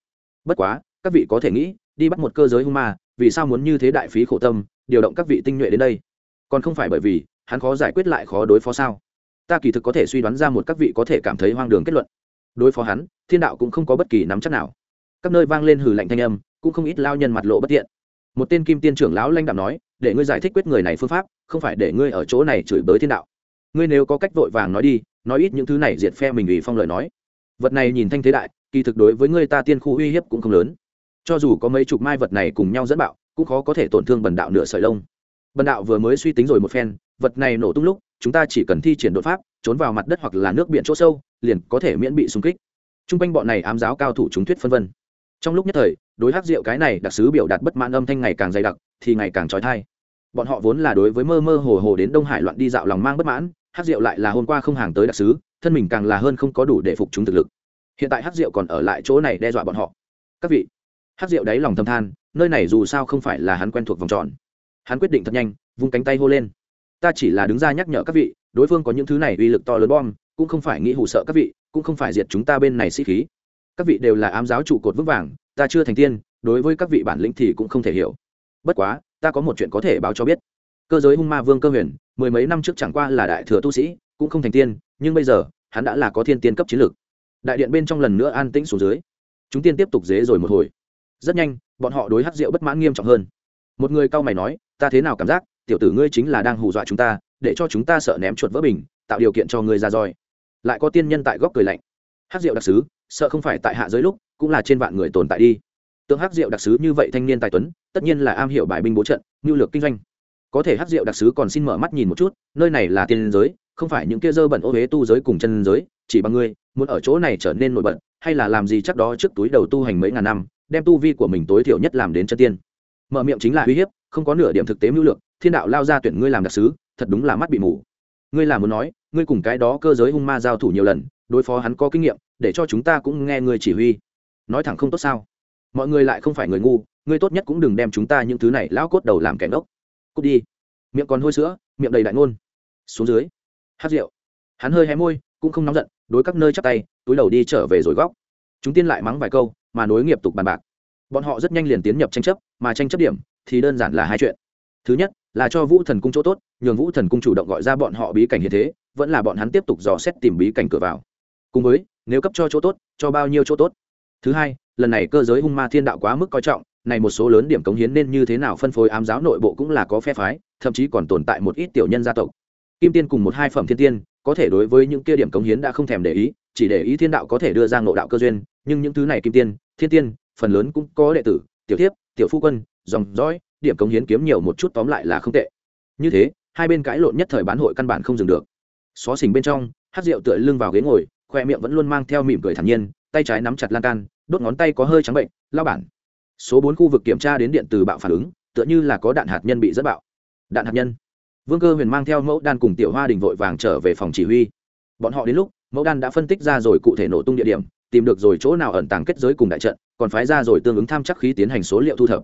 Bất quá, các vị có thể nghĩ, đi bắt một cơ giới hung ma, vì sao muốn như thế đại phí khổ tâm, điều động các vị tinh nhuệ đến đây? Còn không phải bởi vì, hắn khó giải quyết lại khó đối phó sao? Ta kỳ thực có thể suy đoán ra một các vị có thể cảm thấy hoang đường kết luận. Đối phó hắn, thiên đạo cũng không có bất kỳ nắm chắc nào. Các nơi vang lên hừ lạnh thanh âm, cũng không ít lao nhân mặt lộ bất tiện. Một tên kim tiên trưởng lão lanh đạo nói để ngươi giải thích quyết người này phương pháp, không phải để ngươi ở chỗ này chửi bới thiên đạo. Ngươi nếu có cách vội vàng nói đi, nói ít những thứ này diệt phe mình ủy phong lời nói. Vật này nhìn thanh thế đại, kỳ thực đối với ngươi ta tiên khu uy hiếp cũng không lớn. Cho dù có mấy chục mai vật này cùng nhau dẫn bạo, cũng khó có thể tổn thương bần đạo nửa sợi lông. Bần đạo vừa mới suy tính rồi một phen, vật này nổ tung lúc, chúng ta chỉ cần thi triển đột pháp, trốn vào mặt đất hoặc là nước biển chỗ sâu, liền có thể miễn bị xung kích. T r u n g quanh bọn này ám giáo cao thủ chúng thuyết phân vân trong lúc nhất thời, đối hát rượu cái này đặc sứ biểu đạt bất mãn âm thanh ngày càng dày đặc, thì ngày càng trói thai. Bọn họ vốn là đối với mơ mơ hồ hồ đến đông hải loạn đi dạo lòng mang bất mãn hát rượu lại là hôm qua không hàng tới đặc sứ, thân mình càng là hơn không có đủ để phục chúng thực lực. Hiện tại hát rượu còn ở lại chỗ này đe dọa bọn họ. Các vị hát rượu đáy lòng thâm than, nơi này dù sao không phải là hắn quen thuộc vòng tròn. Hắn quyết định thật nhanh, vung cánh tay hô lên. Ta chỉ là đứng ra nhắc nhở các vị, đối phương có những thứ này uy lực to lớn bom, cũng không phải nghĩ hù sợ các vị, cũng không phải diệt chúng ta bên này sĩ khí các vị đều là ám giáo trụ cột vững vàng, ta chưa thành tiên, đối với các vị bản lĩnh thì cũng không thể hiểu. Bất quá, ta có một chuyện có thể báo cho biết. Cơ giới hung ma vương cơ huyền, mười mấy năm trước chẳng qua là đại thừa tu sĩ, cũng không thành tiên, nhưng bây giờ, hắn đã là có thiên tiên cấp chiến lược. Đại điện bên trong lần nữa an tĩnh xuống dưới. Chúng tiên tiếp tục dế rồi một hồi. Rất nhanh, bọn họ đối hát rượu bất mãn nghiêm trọng hơn. Một người cau mày nói, ta thế nào cảm giác, tiểu tử ngươi chính là đang hù dọa chúng ta, để cho chúng ta sợ ném chuột vỡ bình, tạo điều kiện cho ngươi ra roi. Lại có tiên nhân tại góc cười lạnh hát rượu đặc sứ, sợ không phải tại hạ giới lúc, cũng là trên vạn người tồn tại đi. Tượng hát rượu đặc sứ như vậy thanh niên tài tuấn, tất nhiên là am hiểu bài binh bố trận, nhu lược kinh doanh. Có thể hát rượu đặc sứ còn xin mở mắt nhìn một chút, nơi này là tiên giới, không phải những kia dơ bẩn ô huế tu giới cùng chân giới, chỉ bằng ngươi, muốn ở chỗ này trở nên nổi bật, hay là làm gì chắc đó trước túi đầu tu hành mấy ngàn năm, đem tu vi của mình tối thiểu nhất làm đến chân tiên. Mở miệng chính là uy hiếp, không có nửa điểm thực tế mưu lược, thiên đạo lao ra tuyển ngươi làm đặc sứ, thật đúng là mắt bị mù. Ngươi là muốn nói, ngươi cùng cái đó cơ giới hung ma giao thủ nhiều lần đối phó hắn có kinh nghiệm, để cho chúng ta cũng nghe người chỉ huy. Nói thẳng không tốt sao? Mọi người lại không phải người ngu, ngươi tốt nhất cũng đừng đem chúng ta những thứ này lão cốt đầu làm kẻ ngốc. Cút đi. Miệng còn hôi sữa, miệng đầy đại ngôn. Xuống dưới. Hát rượu. Hắn hơi hé môi, cũng không nóng giận, đối các nơi chắp tay, túi đầu đi trở về rồi góc. Chúng tiên lại mắng vài câu, mà nối nghiệp tục bàn bạc. Bọn họ rất nhanh liền tiến nhập tranh chấp, mà tranh chấp điểm thì đơn giản là hai chuyện. Thứ nhất, là cho vũ thần cung chỗ tốt, nhường vũ thần cung chủ động gọi ra bọn họ bí cảnh như thế, vẫn là bọn hắn tiếp tục dò xét tìm bí cảnh cửa vào cùng với, nếu cấp cho chỗ tốt, cho bao nhiêu chỗ tốt? Thứ hai, lần này cơ giới hung ma thiên đạo quá mức coi trọng, này một số lớn điểm cống hiến nên như thế nào phân phối ám giáo nội bộ cũng là có phe phái, thậm chí còn tồn tại một ít tiểu nhân gia tộc. Kim tiên cùng một hai phẩm thiên tiên, có thể đối với những kia điểm cống hiến đã không thèm để ý, chỉ để ý thiên đạo có thể đưa ra ngộ đạo cơ duyên, nhưng những thứ này kim tiên, thiên tiên, phần lớn cũng có đệ tử, tiểu thiếp, tiểu phu quân, dòng dõi, điểm cống hiến kiếm nhiều một chút tóm lại là không tệ. Như thế, hai bên cãi lộn nhất thời bán hội căn bản không dừng được. Xó xỉnh bên trong hát rượu tựa lưng vào ghế ngồi khoe miệng vẫn luôn mang theo mỉm cười thản nhiên, tay trái nắm chặt lan can, đốt ngón tay có hơi trắng bệnh, lao bản. Số bốn khu vực kiểm tra đến điện từ bạo phản ứng, tựa như là có đạn hạt nhân bị dẫn bạo. Đạn hạt nhân. Vương cơ huyền mang theo mẫu đan cùng tiểu hoa đình vội vàng trở về phòng chỉ huy. Bọn họ đến lúc, mẫu đan đã phân tích ra rồi cụ thể nổ tung địa điểm, tìm được rồi chỗ nào ẩn tàng kết giới cùng đại trận, còn phái ra rồi tương ứng tham chắc khí tiến hành số liệu thu thập.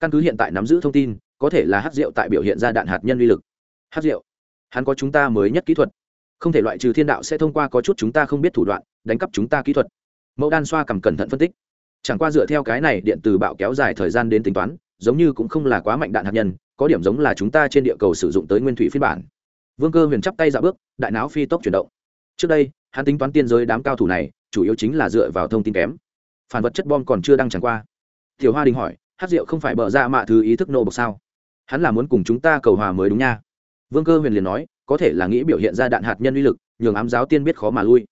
Căn cứ hiện tại nắm giữ thông tin, có thể là hát rượu tại biểu hiện ra đạn hạt nhân uy lực. Hát rượu. Hắn có chúng ta mới nhất kỹ thuật không thể loại trừ thiên đạo sẽ thông qua có chút chúng ta không biết thủ đoạn, đánh cắp chúng ta kỹ thuật. Mẫu đan xoa cầm cẩn thận phân tích. Chẳng qua dựa theo cái này điện từ bạo kéo dài thời gian đến tính toán, giống như cũng không là quá mạnh đạn hạt nhân, có điểm giống là chúng ta trên địa cầu sử dụng tới nguyên thủy phiên bản. Vương cơ huyền chắp tay dạo bước, đại não phi tốc chuyển động. Trước đây, hắn tính toán tiên giới đám cao thủ này, chủ yếu chính là dựa vào thông tin kém. Phản vật chất bom còn chưa đăng chẳng qua. Tiểu hoa đình hỏi, hát rượu không phải bợ ra mạ thứ ý thức nô bộc sao? Hắn là muốn cùng chúng ta cầu hòa mới đúng nha. Vương cơ huyền liền nói có thể là nghĩ biểu hiện ra đạn hạt nhân uy lực, nhường ám giáo tiên biết khó mà lui.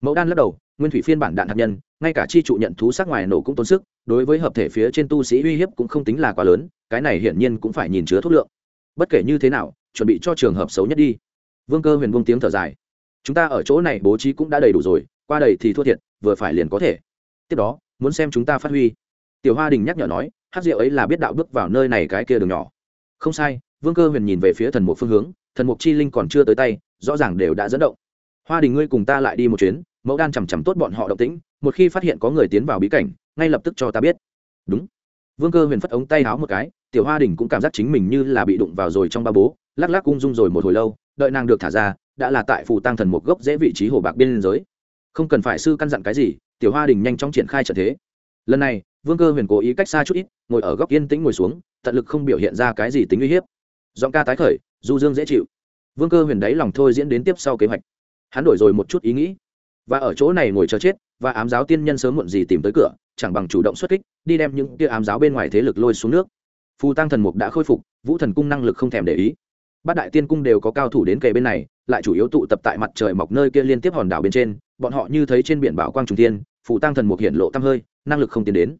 Mẫu đan lắc đầu, nguyên thủy phiên bản đạn hạt nhân, ngay cả chi trụ nhận thú sắc ngoài nổ cũng tốn sức, đối với hợp thể phía trên tu sĩ uy hiếp cũng không tính là quá lớn, cái này hiển nhiên cũng phải nhìn chứa thuốc lượng. Bất kể như thế nào, chuẩn bị cho trường hợp xấu nhất đi. Vương cơ huyền vung tiếng thở dài. Chúng ta ở chỗ này bố trí cũng đã đầy đủ rồi, qua đầy thì thua thiệt, vừa phải liền có thể. Tiếp đó, muốn xem chúng ta phát huy. Tiểu hoa đình nhắc nhở nói, hát rượu ấy là biết đạo bước vào nơi này cái kia đường nhỏ. Không sai, vương cơ huyền nhìn về phía thần một phương hướng thần mục chi linh còn chưa tới tay, rõ ràng đều đã dẫn động. Hoa đình ngươi cùng ta lại đi một chuyến, mẫu đan chằm chằm tốt bọn họ động tĩnh, một khi phát hiện có người tiến vào bí cảnh, ngay lập tức cho ta biết. Đúng. Vương cơ huyền phất ống tay háo một cái, tiểu hoa đình cũng cảm giác chính mình như là bị đụng vào rồi trong ba bố, lắc lắc ung dung rồi một hồi lâu, đợi nàng được thả ra, đã là tại phù tăng thần một gốc dễ vị trí hồ bạc biên giới không cần phải sư căn dặn cái gì, tiểu hoa đình nhanh chóng triển khai trận thế. Lần này, vương cơ huyền cố ý cách xa chút ít, ngồi ở góc yên tĩnh ngồi xuống, tận lực không biểu hiện ra cái gì tính uy hiếp giọng ca tái khởi, du dương dễ chịu. Vương cơ huyền đáy lòng thôi diễn đến tiếp sau kế hoạch. Hắn đổi rồi một chút ý nghĩ. Và ở chỗ này ngồi chờ chết, và ám giáo tiên nhân sớm muộn gì tìm tới cửa, chẳng bằng chủ động xuất kích, đi đem những kia ám giáo bên ngoài thế lực lôi xuống nước. Phù tăng thần mục đã khôi phục, vũ thần cung năng lực không thèm để ý. Bát đại tiên cung đều có cao thủ đến kề bên này, lại chủ yếu tụ tập tại mặt trời mọc nơi kia liên tiếp hòn đảo bên trên, bọn họ như thấy trên biển bảo quang trùng tiên phù tăng thần mục hiện lộ tăm hơi, năng lực không tiến đến.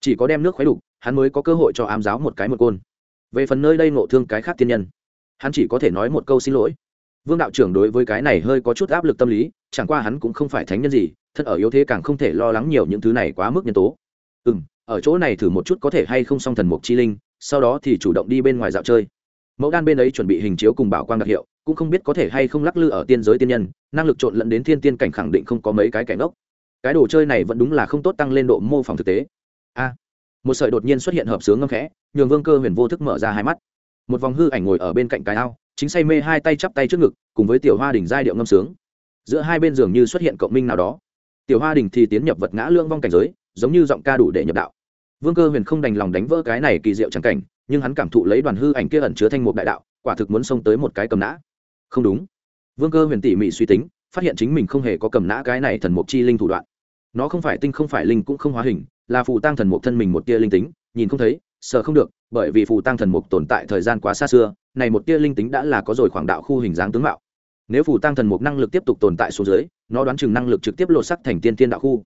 Chỉ có đem nước khuấy đục, hắn mới có cơ hội cho ám giáo một cái một côn về phần nơi đây ngộ thương cái khác tiên nhân, hắn chỉ có thể nói một câu xin lỗi. Vương đạo trưởng đối với cái này hơi có chút áp lực tâm lý, chẳng qua hắn cũng không phải thánh nhân gì, thân ở yếu thế càng không thể lo lắng nhiều những thứ này quá mức nhân tố. Ừ m ở chỗ này thử một chút có thể hay không xong thần mục chi linh, sau đó thì chủ động đi bên ngoài dạo chơi. Mẫu đan bên ấy chuẩn bị hình chiếu cùng bảo quang đặc hiệu, cũng không biết có thể hay không lắc lư ở tiên giới tiên nhân, năng lực trộn lẫn đến thiên tiên cảnh khẳng định không có mấy cái cảnh ốc cái đồ chơi này vẫn đúng là không tốt tăng lên độ mô phỏng thực tế. A một sợi đột nhiên xuất hiện hợp sướng ngâm khẽ, nhường vương cơ huyền vô thức mở ra hai mắt. Một vòng hư ảnh ngồi ở bên cạnh cái ao, chính say mê hai tay chắp tay trước ngực, cùng với tiểu hoa đình giai điệu ngâm sướng. Giữa hai bên giường như xuất hiện cộng minh nào đó. Tiểu hoa đình thì tiến nhập vật ngã lương vong cảnh giới, giống như giọng ca đủ để nhập đạo. Vương cơ huyền không đành lòng đánh vỡ cái này kỳ diệu chẳng cảnh, nhưng hắn cảm thụ lấy đoàn hư ảnh kia ẩn chứa thanh mục đại đạo, quả thực muốn xông tới một cái cầm nã. Không đúng. Vương cơ huyền tỉ mỉ suy tính, phát hiện chính mình không hề có cầm nã cái này thần mục chi linh thủ đoạn nó không phải tinh không phải linh cũng không hóa hình, là phù tăng thần mục thân mình một tia linh tính, nhìn không thấy, sợ không được, bởi vì phù tăng thần mục tồn tại thời gian quá xa xưa, này một tia linh tính đã là có rồi khoảng đạo khu hình dáng tướng mạo. Nếu phù tăng thần mục năng lực tiếp tục tồn tại xuống dưới, nó đoán chừng năng lực trực tiếp lột sắc thành tiên tiên đạo khu.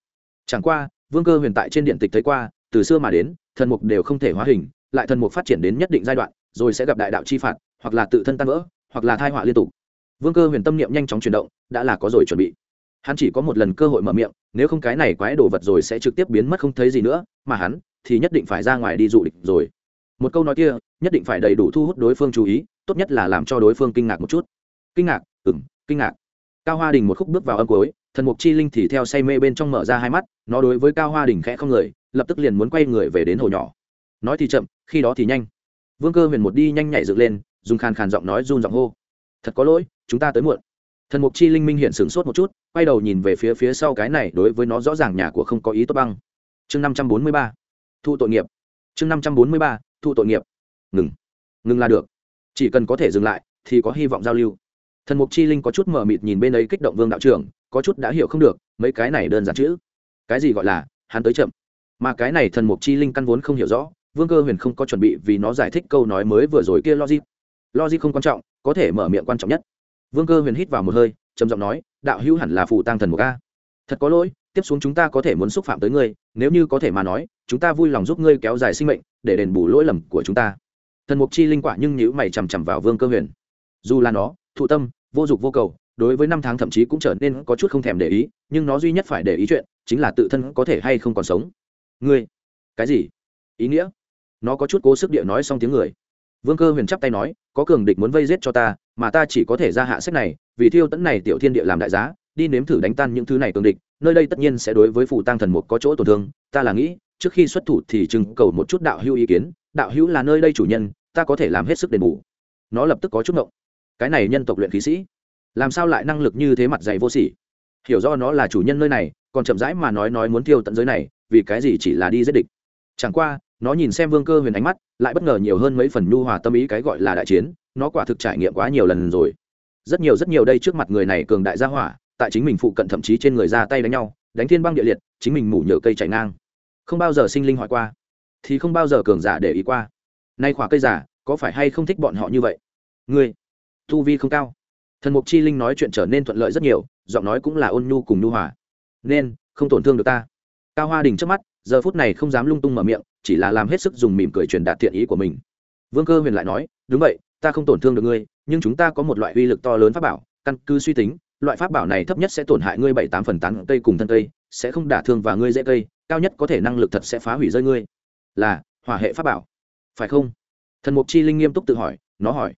Chẳng qua, vương cơ huyền tại trên điện tịch thấy qua, từ xưa mà đến, thần mục đều không thể hóa hình, lại thần mục phát triển đến nhất định giai đoạn, rồi sẽ gặp đại đạo chi phạt, hoặc là tự thân tan vỡ, hoặc là thai họa liên tục. Vương cơ huyền tâm niệm nhanh chóng chuyển động, đã là có rồi chuẩn bị hắn chỉ có một lần cơ hội mở miệng, nếu không cái này quái đồ vật rồi sẽ trực tiếp biến mất không thấy gì nữa, mà hắn thì nhất định phải ra ngoài đi du lịch rồi. Một câu nói kia, nhất định phải đầy đủ thu hút đối phương chú ý, tốt nhất là làm cho đối phương kinh ngạc một chút. Kinh ngạc ừng kinh ngạc. Cao hoa đình một khúc bước vào âm cuối, thần mục chi linh thì theo say mê bên trong mở ra hai mắt, nó đối với cao hoa đình khẽ không người, lập tức liền muốn quay người về đến hồ nhỏ. Nói thì chậm, khi đó thì nhanh. Vương cơ huyền một đi nhanh nhảy dựng lên, dùng khàn khàn giọng nói run giọng hô. Thật có lỗi, chúng ta tới muộn. Thần mục chi linh minh hiện sửng sốt một chút quay đầu nhìn về phía phía sau cái này, đối với nó rõ ràng nhà của không có ý tốt băng. Chương năm trăm bốn mươi ba, thu tội nghiệp. Chương năm trăm bốn mươi ba, thu tội nghiệp. Ngừng. Ngừng là được. Chỉ cần có thể dừng lại, thì có hy vọng giao lưu. Thần mục chi linh có chút mờ mịt nhìn bên ấy kích động vương đạo trưởng, có chút đã hiểu không được, mấy cái này đơn giản chữ. Cái gì gọi là, hắn tới chậm. Mà cái này thần mục chi linh căn vốn không hiểu rõ, vương cơ huyền không có chuẩn bị vì nó giải thích câu nói mới vừa rồi kia logic. Logic không quan trọng, có thể mở miệng quan trọng nhất. Vương cơ huyền hít vào một hơi, trầm giọng nói đạo hữu hẳn là phụ tăng thần một ca thật có lỗi, tiếp xuống chúng ta có thể muốn xúc phạm tới ngươi, nếu như có thể mà nói, chúng ta vui lòng giúp ngươi kéo dài sinh mệnh, để đền bù lỗi lầm của chúng ta. Thần mục chi linh quả nhưng nhữ mày chằm chằm vào vương cơ huyền. Dù là nó, thụ tâm, vô dục vô cầu, đối với năm tháng thậm chí cũng trở nên có chút không thèm để ý, nhưng nó duy nhất phải để ý chuyện chính là tự thân có thể hay không còn sống. Ngươi, cái gì? Ý nghĩa? Nó có chút cố sức địa nói xong tiếng người. Vương cơ huyền chắp tay nói, có cường địch muốn vây giết cho ta, mà ta chỉ có thể ra hạ sách này vì thiêu tẫn này tiểu thiên địa làm đại giá, đi nếm thử đánh tan những thứ này cường địch, nơi đây tất nhiên sẽ đối với phụ tăng thần mục có chỗ tổn thương, ta là nghĩ, trước khi xuất thủ thì chừng cầu một chút đạo hữu ý kiến, đạo hữu là nơi đây chủ nhân, ta có thể làm hết sức đền bù. Nó lập tức có chút ngộng. Cái này nhân tộc luyện khí sĩ, làm sao lại năng lực như thế mặt dày vô sỉ? Hiểu do nó là chủ nhân nơi này, còn chậm rãi mà nói nói muốn tiêu tận giới này, vì cái gì chỉ là đi giết địch? Chẳng qua, nó nhìn xem vương cơ huyền ánh mắt, lại bất ngờ nhiều hơn mấy phần nhu hòa tâm ý cái gọi là đại chiến, nó quả thực trải nghiệm quá nhiều lần rồi rất nhiều rất nhiều đây trước mặt người này cường đại gia hỏa, tại chính mình phụ cận thậm chí trên người ra tay đánh nhau, đánh thiên băng địa liệt, chính mình mủ nhựa cây chảy ngang. Không bao giờ sinh linh hỏi qua, thì không bao giờ cường giả để ý qua. Nay khỏa cây giả có phải hay không thích bọn họ như vậy? Ngươi, tu vi không cao. Thần mục chi linh nói chuyện trở nên thuận lợi rất nhiều, giọng nói cũng là ôn nhu cùng nhu hòa. Nên, không tổn thương được ta. Cao hoa đình trước mắt, giờ phút này không dám lung tung mở miệng, chỉ là làm hết sức dùng mỉm cười truyền đạt thiện ý của mình. Vương cơ huyền lại nói, đúng vậy ta không tổn thương được ngươi, nhưng chúng ta có một loại uy lực to lớn pháp bảo, căn cứ suy tính, loại pháp bảo này thấp nhất sẽ tổn hại ngươi bảy tám phần tán cây cùng thân cây, sẽ không đả thương và ngươi dễ cây, cao nhất có thể năng lực thật sẽ phá hủy rơi ngươi. Là, hỏa hệ pháp bảo. Phải không? Thần mục chi linh nghiêm túc tự hỏi, nó hỏi.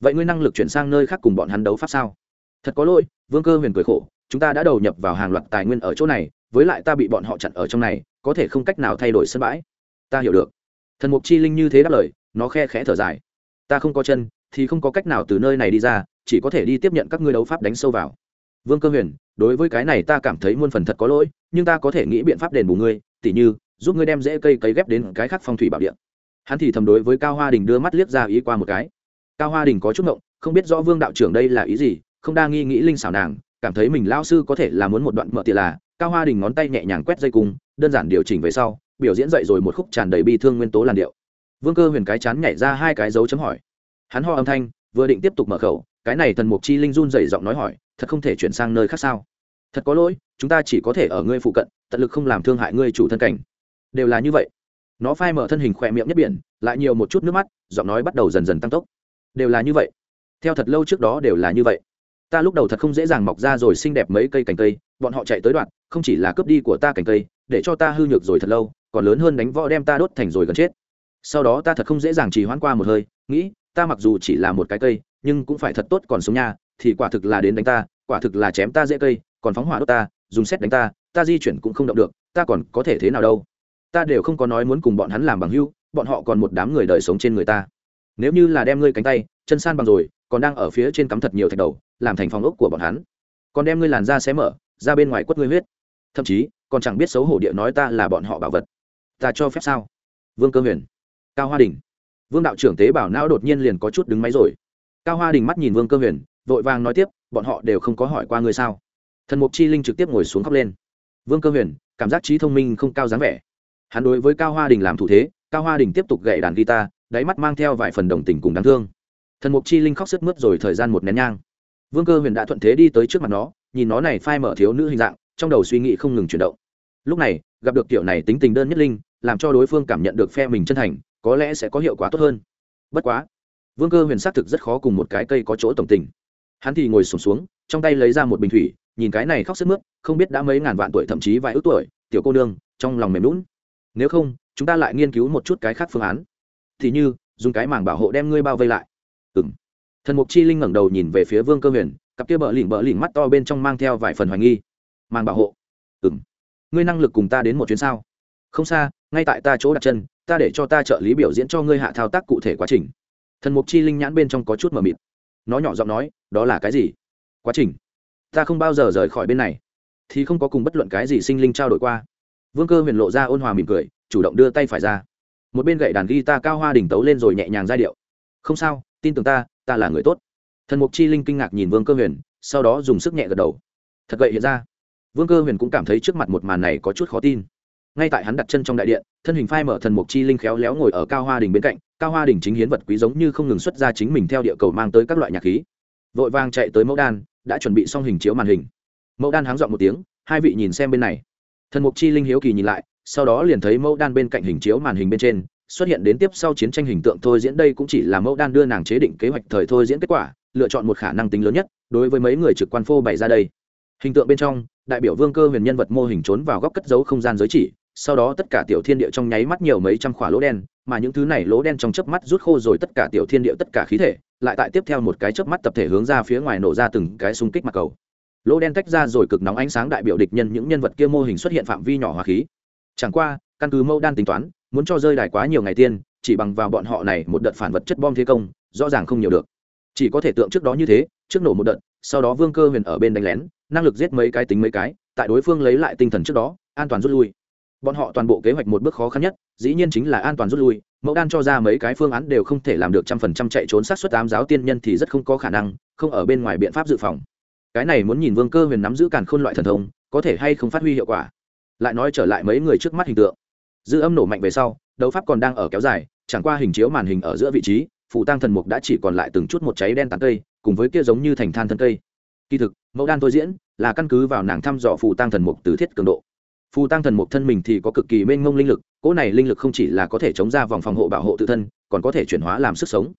Vậy ngươi năng lực chuyển sang nơi khác cùng bọn hắn đấu pháp sao? Thật có lỗi, vương cơ huyền cười khổ, chúng ta đã đầu nhập vào hàng loạt tài nguyên ở chỗ này, với lại ta bị bọn họ chặn ở trong này, có thể không cách nào thay đổi sân bãi. Ta hiểu được. Thần mục chi linh như thế đáp lời, nó khe khẽ thở dài ta không có chân, thì không có cách nào từ nơi này đi ra, chỉ có thể đi tiếp nhận các ngươi đấu pháp đánh sâu vào. Vương cơ huyền, đối với cái này ta cảm thấy muôn phần thật có lỗi, nhưng ta có thể nghĩ biện pháp đền bù ngươi, tỉ như, giúp ngươi đem rễ cây cấy ghép đến cái khác phong thủy bảo điện hắn thì thầm đối với cao hoa đình đưa mắt liếc ra ý qua một cái. Cao hoa đình có chút ngộng, không biết rõ vương đạo trưởng đây là ý gì, không đa nghi nghĩ linh xảo nàng, cảm thấy mình lao sư có thể là muốn một đoạn mợ tiệ là, cao hoa đình ngón tay nhẹ nhàng quét dây cung, đơn giản điều chỉnh về sau, biểu diễn dậy rồi một khúc tràn đầy bi thương nguyên tố làn điệu vương cơ huyền cái chán nhảy ra hai cái dấu chấm hỏi. Hắn ho âm thanh, vừa định tiếp tục mở khẩu, cái này thần mục chi linh run dày giọng nói hỏi, thật không thể chuyển sang nơi khác sao? Thật có lỗi, chúng ta chỉ có thể ở ngươi phụ cận, tận lực không làm thương hại ngươi chủ thân cảnh. Đều là như vậy. Nó phai mở thân hình khỏe miệng nhất biển, lại nhiều một chút nước mắt, giọng nói bắt đầu dần dần tăng tốc. Đều là như vậy. Theo thật lâu trước đó đều là như vậy. Ta lúc đầu thật không dễ dàng mọc ra rồi xinh đẹp mấy cây cành cây, bọn họ chạy tới đoạn, không chỉ là cướp đi của ta cành cây, để cho ta hư nhược rồi thật lâu, còn lớn hơn đánh võ đem ta đốt thành rồi gần chết sau đó ta thật không dễ dàng trì hoãn qua một hơi, nghĩ, ta mặc dù chỉ là một cái cây, nhưng cũng phải thật tốt còn sống nha, thì quả thực là đến đánh ta, quả thực là chém ta dễ cây, còn phóng hỏa đốt ta, dùng xét đánh ta ta di chuyển cũng không động được, ta còn có thể thế nào đâu. Ta đều không có nói muốn cùng bọn hắn làm bằng hưu bọn họ còn một đám người đời sống trên người ta. Nếu như là đem ngươi cánh tay, chân san bằng rồi, còn đang ở phía trên cắm thật nhiều thạch đầu, làm thành phòng ốc của bọn hắn. Còn đem ngươi làn da xé mở, ra bên ngoài quất ngươi huyết. Thậm chí, còn chẳng biết xấu hổ địa nói ta là bọn họ bảo vật. Ta cho phép sao? Vương cơ huyền cao hoa đình. Vương đạo trưởng tế bảo não đột nhiên liền có chút đứng máy rồi. Cao hoa đình mắt nhìn vương cơ huyền, vội vàng nói tiếp, bọn họ đều không có hỏi qua ngươi sao? Thần mục chi linh trực tiếp ngồi xuống khóc lên. Vương cơ huyền, cảm giác trí thông minh không cao dáng vẻ. Hắn đối với cao hoa đình làm thủ thế, cao hoa đình tiếp tục gậy đàn guitar, đáy mắt mang theo vài phần đồng tình cùng đáng thương. Thần mục chi linh khóc sức mướt rồi thời gian một nén nhang. Vương cơ huyền đã thuận thế đi tới trước mặt nó, nhìn nó này phai mở thiếu nữ hình dạng, trong đầu suy nghĩ không ngừng chuyển động. Lúc này, gặp được kiểu này tính tình đơn nhất linh, làm cho đối phương cảm nhận được phe mình chân thành có lẽ sẽ có hiệu quả tốt hơn. Bất quá vương cơ huyền xác thực rất khó cùng một cái cây có chỗ tổng tình. Hắn thì ngồi sùng xuống, xuống trong tay lấy ra một bình thủy nhìn cái này khóc sức mướt không biết đã mấy ngàn vạn tuổi thậm chí vài ước tuổi tiểu cô nương trong lòng mềm lún nếu không chúng ta lại nghiên cứu một chút cái khác phương án. Thì như dùng cái màng bảo hộ đem ngươi bao vây lại. Ừ m thần mục chi linh ngẩng đầu nhìn về phía vương cơ huyền cặp kia bờ lỉnh bờ lỉnh mắt to bên trong mang theo vài phần hoài nghi. Màng bảo hộ. Ừ m ngươi năng lực cùng ta đến một chuyến sao? Không xa ngay tại ta chỗ đặt chân ta để cho ta trợ lý biểu diễn cho ngươi hạ thao tác cụ thể quá trình. Thần mục chi linh nhãn bên trong có chút mờ mịt. Nó nhỏ giọng nói, đó là cái gì? Quá trình. Ta không bao giờ rời khỏi bên này. Thì không có cùng bất luận cái gì sinh linh trao đổi qua. Vương cơ huyền lộ ra ôn hòa mỉm cười, chủ động đưa tay phải ra. Một bên gậy đàn ghi ta cao hoa đỉnh tấu lên rồi nhẹ nhàng giai điệu. Không sao, tin tưởng ta ta là người tốt. Thần mục chi linh kinh ngạc nhìn vương cơ huyền, sau đó dùng sức nhẹ gật đầu. Thật gậy hiện ra. Vương cơ huyền cũng cảm thấy trước mặt một màn này có chút khó tin ngay tại hắn đặt chân trong đại điện, thân hình phai mở thần mục chi linh khéo léo ngồi ở cao hoa đình bên cạnh, cao hoa đình chính hiến vật quý giống như không ngừng xuất ra chính mình theo địa cầu mang tới các loại nhạc khí. Vội vàng chạy tới mẫu đan, đã chuẩn bị xong hình chiếu màn hình. Mẫu đan háng dọn một tiếng, hai vị nhìn xem bên này. Thần mục chi linh hiếu kỳ nhìn lại, sau đó liền thấy mẫu đan bên cạnh hình chiếu màn hình bên trên, xuất hiện đến tiếp sau chiến tranh hình tượng thôi diễn đây cũng chỉ là mẫu đan đưa nàng chế định kế hoạch thời thôi diễn kết quả, lựa chọn một khả năng tính lớn nhất, đối với mấy người trực quan phô bày ra đây. Hình tượng bên trong, đại biểu vương cơ huyền nhân vật mô hình trốn vào góc cất giấu không gian giới chỉ sau đó tất cả tiểu thiên địa trong nháy mắt nhiều mấy trăm khỏa lỗ đen, mà những thứ này lỗ đen trong chớp mắt rút khô rồi tất cả tiểu thiên địa tất cả khí thể, lại tại tiếp theo một cái chớp mắt tập thể hướng ra phía ngoài nổ ra từng cái xung kích mặt cầu. Lỗ đen tách ra rồi cực nóng ánh sáng đại biểu địch nhân những nhân vật kia mô hình xuất hiện phạm vi nhỏ hóa khí. Chẳng qua, căn cứ mẫu đan tính toán, muốn cho rơi đài quá nhiều ngày tiên, chỉ bằng vào bọn họ này một đợt phản vật chất bom thế công, rõ ràng không nhiều được. Chỉ có thể tượng trước đó như thế, trước nổ một đợt, sau đó vương cơ huyền ở bên đánh lén, năng lực giết mấy cái tính mấy cái, tại đối phương lấy lại tinh thần trước đó, an toàn rút lui bọn họ toàn bộ kế hoạch một bước khó khăn nhất, dĩ nhiên chính là an toàn rút lui, mẫu đan cho ra mấy cái phương án đều không thể làm được trăm phần trăm chạy trốn sát xuất tám giáo tiên nhân thì rất không có khả năng, không ở bên ngoài biện pháp dự phòng. Cái này muốn nhìn vương cơ huyền nắm giữ càn khôn loại thần thông, có thể hay không phát huy hiệu quả. Lại nói trở lại mấy người trước mắt hình tượng. Dư âm nổ mạnh về sau, đấu pháp còn đang ở kéo dài, chẳng qua hình chiếu màn hình ở giữa vị trí phụ tăng thần mục đã chỉ còn lại từng chút một cháy đen tán cây, cùng với kia giống như thành than thân cây. Kỳ thực, mẫu đan tôi diễn, là căn cứ vào nàng thăm dò phụ tăng thần mục từ thiết cường độ phù tăng thần mục thân mình thì có cực kỳ mênh mông linh lực, cỗ này linh lực không chỉ là có thể chống ra vòng phòng hộ bảo hộ tự thân, còn có thể chuyển hóa làm sức sống.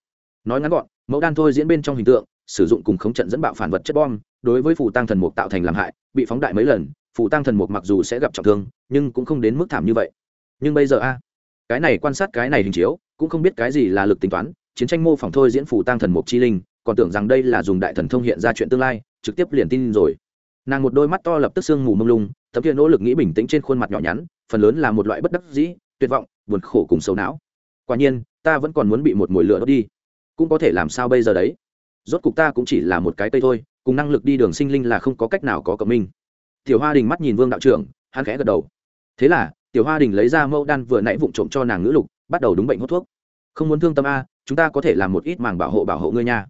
Nói ngắn gọn, mẫu đan thôi diễn bên trong hình tượng, sử dụng cùng khống trận dẫn bạo phản vật chất bom, đối với phù tăng thần mục tạo thành làm hại, bị phóng đại mấy lần, phù tăng thần mục mặc dù sẽ gặp trọng thương, nhưng cũng không đến mức thảm như vậy. Nhưng bây giờ a, cái này quan sát cái này hình chiếu, cũng không biết cái gì là lực tính toán, chiến tranh mô phỏng thôi diễn phù tăng thần mục chi linh, còn tưởng rằng đây là dùng đại thần thông hiện ra chuyện tương lai, trực tiếp liền tin rồi nàng một đôi mắt to lập tức sương mù mông lung, tấm kia nỗ lực nghĩ bình tĩnh trên khuôn mặt nhỏ nhắn, phần lớn là một loại bất đắc dĩ, tuyệt vọng, buồn khổ cùng sầu não. Quả nhiên, ta vẫn còn muốn bị một mồi lửa đốt đi. Cũng có thể làm sao bây giờ đấy? Rốt cục ta cũng chỉ là một cái cây thôi, cùng năng lực đi đường sinh linh là không có cách nào có cộng minh. Tiểu hoa đình mắt nhìn vương đạo trưởng, hắn khẽ gật đầu. Thế là, tiểu hoa đình lấy ra mẫu đan vừa nãy vụng trộm cho nàng ngữ lục, bắt đầu đúng bệnh hút thuốc. Không muốn thương tâm a, chúng ta có thể làm một ít màng bảo hộ bảo hộ ngươi nha.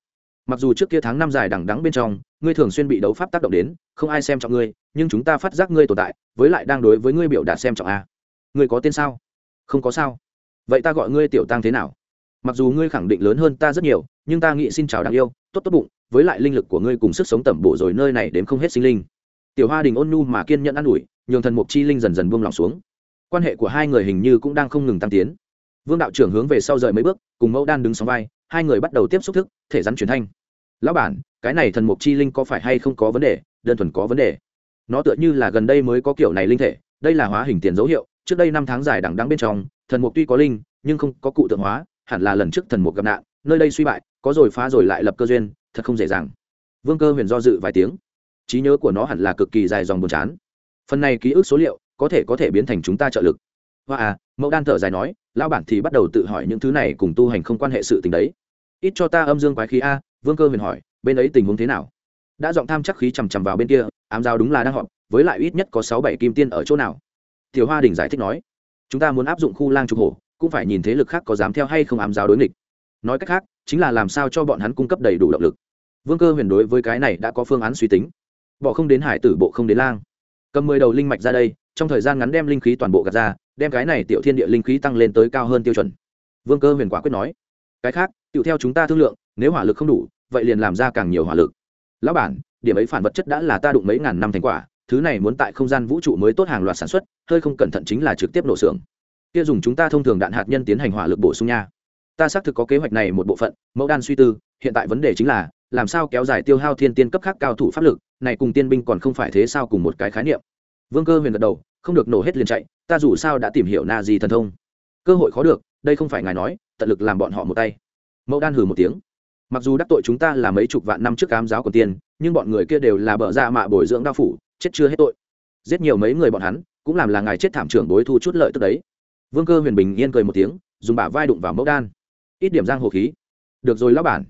Mặc dù trước kia tháng năm dài đằng đắng bên trong ngươi thường xuyên bị đấu pháp tác động đến, không ai xem trọng ngươi, nhưng chúng ta phát giác ngươi tồn tại, với lại đang đối với ngươi biểu đạt xem trọng a. Ngươi có tên sao? Không có sao. Vậy ta gọi ngươi tiểu tăng thế nào? Mặc dù ngươi khẳng định lớn hơn ta rất nhiều, nhưng ta nghĩ xin chào đáng yêu, tốt tốt bụng, với lại linh lực của ngươi cùng sức sống tẩm bổ rồi nơi này đến không hết sinh linh. Tiểu hoa đình ôn nhu mà kiên nhẫn ă n ủi, nhường thần mục chi linh dần dần buông lỏng xuống. Quan hệ của hai người hình như cũng đang không ngừng tăng tiến. Vương đạo trưởng hướng về sau rời mấy bước, cùng mẫu đan đứng sóng vai, hai người bắt đầu tiếp xúc thức, thể rắn truyền thanh lão bản, cái này thần mục chi linh có phải hay không có vấn đề? Đơn thuần có vấn đề. Nó tựa như là gần đây mới có kiểu này linh thể, đây là hóa hình tiền dấu hiệu, trước đây năm tháng dài đằng đắng bên trong, thần mục tuy có linh, nhưng không có cụ tượng hóa, hẳn là lần trước thần mục gặp nạn, nơi đây suy bại, có rồi phá rồi lại lập cơ duyên, thật không dễ dàng. Vương cơ huyền do dự vài tiếng. Trí nhớ của nó hẳn là cực kỳ dài dòng buồn chán. Phần này ký ức số liệu, có thể có thể biến thành chúng ta trợ lực. Hoa à mẫu đan thở dài nói, lão bản thì bắt đầu tự hỏi những thứ này cùng tu hành không quan hệ sự tình đấy ít cho ta âm dương quái khí a, vương cơ huyền hỏi, bên ấy tình huống thế nào? Đã giọng tham chắc khí chằm chằm vào bên kia, ám giao đúng là đang họp, với lại ít nhất có sáu bảy kim tiên ở chỗ nào? Tiểu hoa đình giải thích nói, chúng ta muốn áp dụng khu lang trục hổ, cũng phải nhìn thế lực khác có dám theo hay không ám giáo đối nghịch. Nói cách khác, chính là làm sao cho bọn hắn cung cấp đầy đủ động lực. Vương cơ huyền đối với cái này đã có phương án suy tính. Bỏ không đến hải tử, bộ không đến lang. Cầm mười đầu linh mạch ra đây, trong thời gian ngắn đem linh khí toàn bộ gạt ra, đem cái này tiểu thiên địa linh khí tăng lên tới cao hơn tiêu chuẩn. Vương cơ huyền quả quyết nói, cái khác tự theo chúng ta thương lượng, nếu hỏa lực không đủ, vậy liền làm ra càng nhiều hỏa lực. Lão bản, điểm ấy phản vật chất đã là ta đụng mấy ngàn năm thành quả, thứ này muốn tại không gian vũ trụ mới tốt hàng loạt sản xuất, hơi không cẩn thận chính là trực tiếp nổ xưởng. Kia dùng chúng ta thông thường đạn hạt nhân tiến hành hỏa lực bổ sung nha. Ta xác thực có kế hoạch này một bộ phận, mẫu đan suy tư, hiện tại vấn đề chính là, làm sao kéo dài tiêu hao thiên tiên cấp khác cao thủ pháp lực, này cùng tiên binh còn không phải thế sao cùng một cái khái niệm. Vương cơ huyền gật đầu, không được nổ hết liền chạy, ta dù sao đã tìm hiểu na gì thần thông. Cơ hội khó được, đây không phải ngài nói, tận lực làm bọn họ một tay mẫu đan hừ một tiếng. Mặc dù đắc tội chúng ta là mấy chục vạn năm trước cám giáo còn tiên, nhưng bọn người kia đều là bợ ra dạ mạ bồi dưỡng đao phủ, chết chưa hết tội. Giết nhiều mấy người bọn hắn, cũng làm là ngài chết thảm trưởng bối thu chút lợi tức đấy. Vương cơ huyền bình yên cười một tiếng, dùng bả vai đụng vào mẫu đan. Ít điểm giang hồ khí. Được rồi lão bản.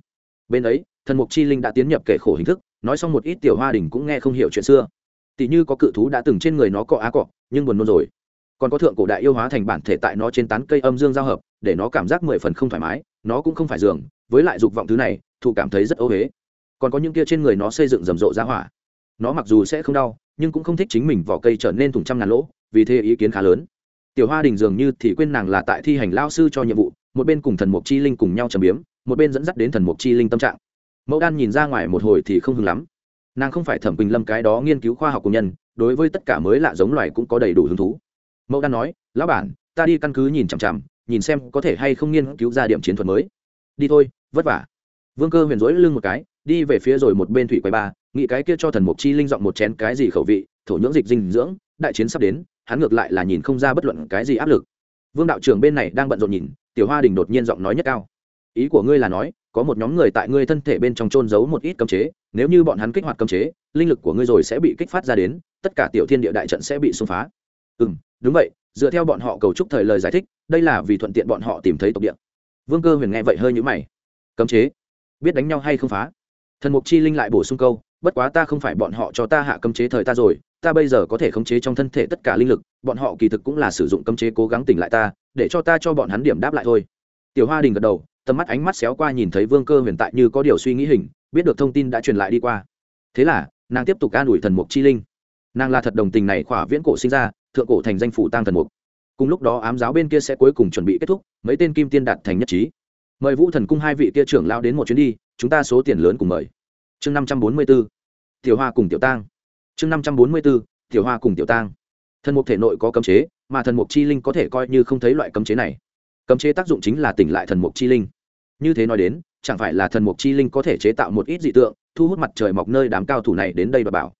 Bên ấy, thần mục chi linh đã tiến nhập kể khổ hình thức, nói xong một ít tiểu hoa đình cũng nghe không hiểu chuyện xưa. Tỷ như có cự thú đã từng trên người nó cọ á cọ, nhưng buồn nôn rồi. Còn có thượng cổ đại yêu hóa thành bản thể tại nó trên tán cây âm dương giao hợp, để nó cảm giác mười phần không thoải mái nó cũng không phải giường, với lại dục vọng thứ này, thụ cảm thấy rất ô huế còn có những kia trên người nó xây dựng rầm rộ ra hỏa. Nó mặc dù sẽ không đau, nhưng cũng không thích chính mình vỏ cây trở nên thủng trăm ngàn lỗ, vì thế ý kiến khá lớn. Tiểu hoa đình dường như thì quên nàng là tại thi hành lao sư cho nhiệm vụ, một bên cùng thần mục chi linh cùng nhau trầm biếm, một bên dẫn dắt đến thần mục chi linh tâm trạng. Mẫu đan nhìn ra ngoài một hồi thì không hứng lắm. Nàng không phải thẩm quỳnh lâm cái đó nghiên cứu khoa học của nhân, đối với tất cả mới lạ giống loài cũng có đầy đủ hứng thú. Mẫu đan nói, lão bản, ta đi căn cứ nhìn chằm chằm nhìn xem có thể hay không nghiên cứu ra điểm chiến thuật mới. Đi thôi, vất vả. Vương cơ huyền rỗi lưng một cái, đi về phía rồi một bên thủy quay ba, nghĩ cái kia cho thần mục chi linh dọn một chén cái gì khẩu vị, thổ nhưỡng dịch dinh dưỡng, đại chiến sắp đến, hắn ngược lại là nhìn không ra bất luận cái gì áp lực. Vương đạo trưởng bên này đang bận rộn nhìn, tiểu hoa đình đột nhiên giọng nói nhất cao. Ý của ngươi là nói, có một nhóm người tại ngươi thân thể bên trong trôn giấu một ít cấm chế, nếu như bọn hắn kích hoạt cấm chế, linh lực của ngươi rồi sẽ bị kích phát ra đến, tất cả tiểu thiên địa đại trận sẽ bị xung phá. Ừ m đúng vậy dựa theo bọn họ cầu chúc thời lời giải thích, đây là vì thuận tiện bọn họ tìm thấy tộc địa. Vương cơ huyền nghe vậy hơi nhũ mày. Cấm chế? Biết đánh nhau hay không phá? Thần mục chi linh lại bổ sung câu, bất quá ta không phải bọn họ cho ta hạ cấm chế thời ta rồi, ta bây giờ có thể khống chế trong thân thể tất cả linh lực, bọn họ kỳ thực cũng là sử dụng cấm chế cố gắng tỉnh lại ta, để cho ta cho bọn hắn điểm đáp lại thôi. Tiểu hoa đình gật đầu, tầm mắt ánh mắt xéo qua nhìn thấy vương cơ huyền tại như có điều suy nghĩ hình, biết được thông tin đã truyền lại đi qua. Thế là, nàng tiếp tục an ủi thần mục chi linh nàng là thật đồng tình này khỏa viễn cổ sinh ra, thượng cổ thành danh phủ tăng thần mục. Cùng lúc đó ám giáo bên kia sẽ cuối cùng chuẩn bị kết thúc, mấy tên kim tiên đạt thành nhất trí. Mời vũ thần cung hai vị kia trưởng lao đến một chuyến đi, chúng ta số tiền lớn cùng mời. Chương năm trăm bốn mươi b ố tiểu hoa cùng tiểu tang. Chương năm trăm bốn mươi b ố tiểu hoa cùng tiểu tang. Thần mục thể nội có cấm chế, mà thần mục chi linh có thể coi như không thấy loại cấm chế này. Cấm chế tác dụng chính là tỉnh lại thần mục chi linh. Như thế nói đến, chẳng phải là thần mục chi linh có thể chế tạo một ít dị tượng, thu hút mặt trời mọc nơi đám cao thủ này đến đây và bảo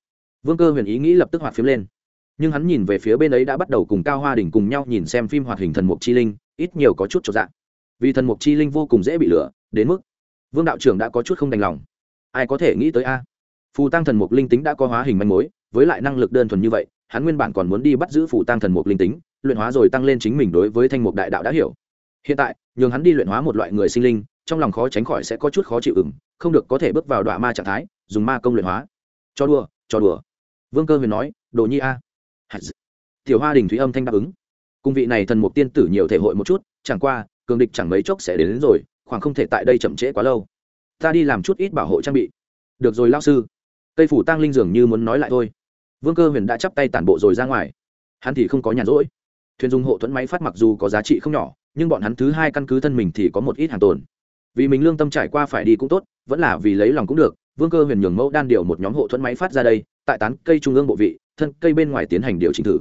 vương cơ huyền ý nghĩ lập tức hoạt phím lên. Nhưng hắn nhìn về phía bên ấy đã bắt đầu cùng cao hoa đình cùng nhau nhìn xem phim hoạt hình thần mục chi linh, ít nhiều có chút cho dạng vì thần mục chi linh vô cùng dễ bị lửa đến mức vương đạo trưởng đã có chút không đành lòng. Ai có thể nghĩ tới a? Phù tăng thần mục linh tính đã có hóa hình manh mối, với lại năng lực đơn thuần như vậy, hắn nguyên bản còn muốn đi bắt giữ phù tăng thần mục linh tính, luyện hóa rồi tăng lên chính mình đối với thanh mục đại đạo đã hiểu. Hiện tại, nhường hắn đi luyện hóa một loại người sinh linh, trong lòng khó tránh khỏi sẽ có chút khó chịu ửng, không được có thể bước vào đoạn ma trạng thái, dùng ma công luyện hóa. Cho đùa cho đùa vương cơ huyền nói đồ nhi a. Tiểu hoa đình thúy âm thanh đáp ứng. Cung vị này thần mục tiên tử nhiều thể hội một chút chẳng qua cường địch chẳng mấy chốc sẽ đến, đến rồi khoảng không thể tại đây chậm trễ quá lâu. Ta đi làm chút ít bảo hộ trang bị. Được rồi lao sư. Cây phủ tăng linh dường như muốn nói lại thôi. Vương cơ huyền đã chắp tay tản bộ rồi ra ngoài. Hắn thì không có nhàn rỗi. Thuyền dùng hộ thuẫn máy phát mặc dù có giá trị không nhỏ nhưng bọn hắn thứ hai căn cứ thân mình thì có một ít hàng tồn. Vì mình lương tâm trải qua phải đi cũng tốt vẫn là vì lấy lòng cũng được vương cơ huyền nhường mẫu đan điều một nhóm hộ thuẫn máy phát ra đây, tại tán cây trung ương bộ vị, thân cây bên ngoài tiến hành điều chỉnh thử.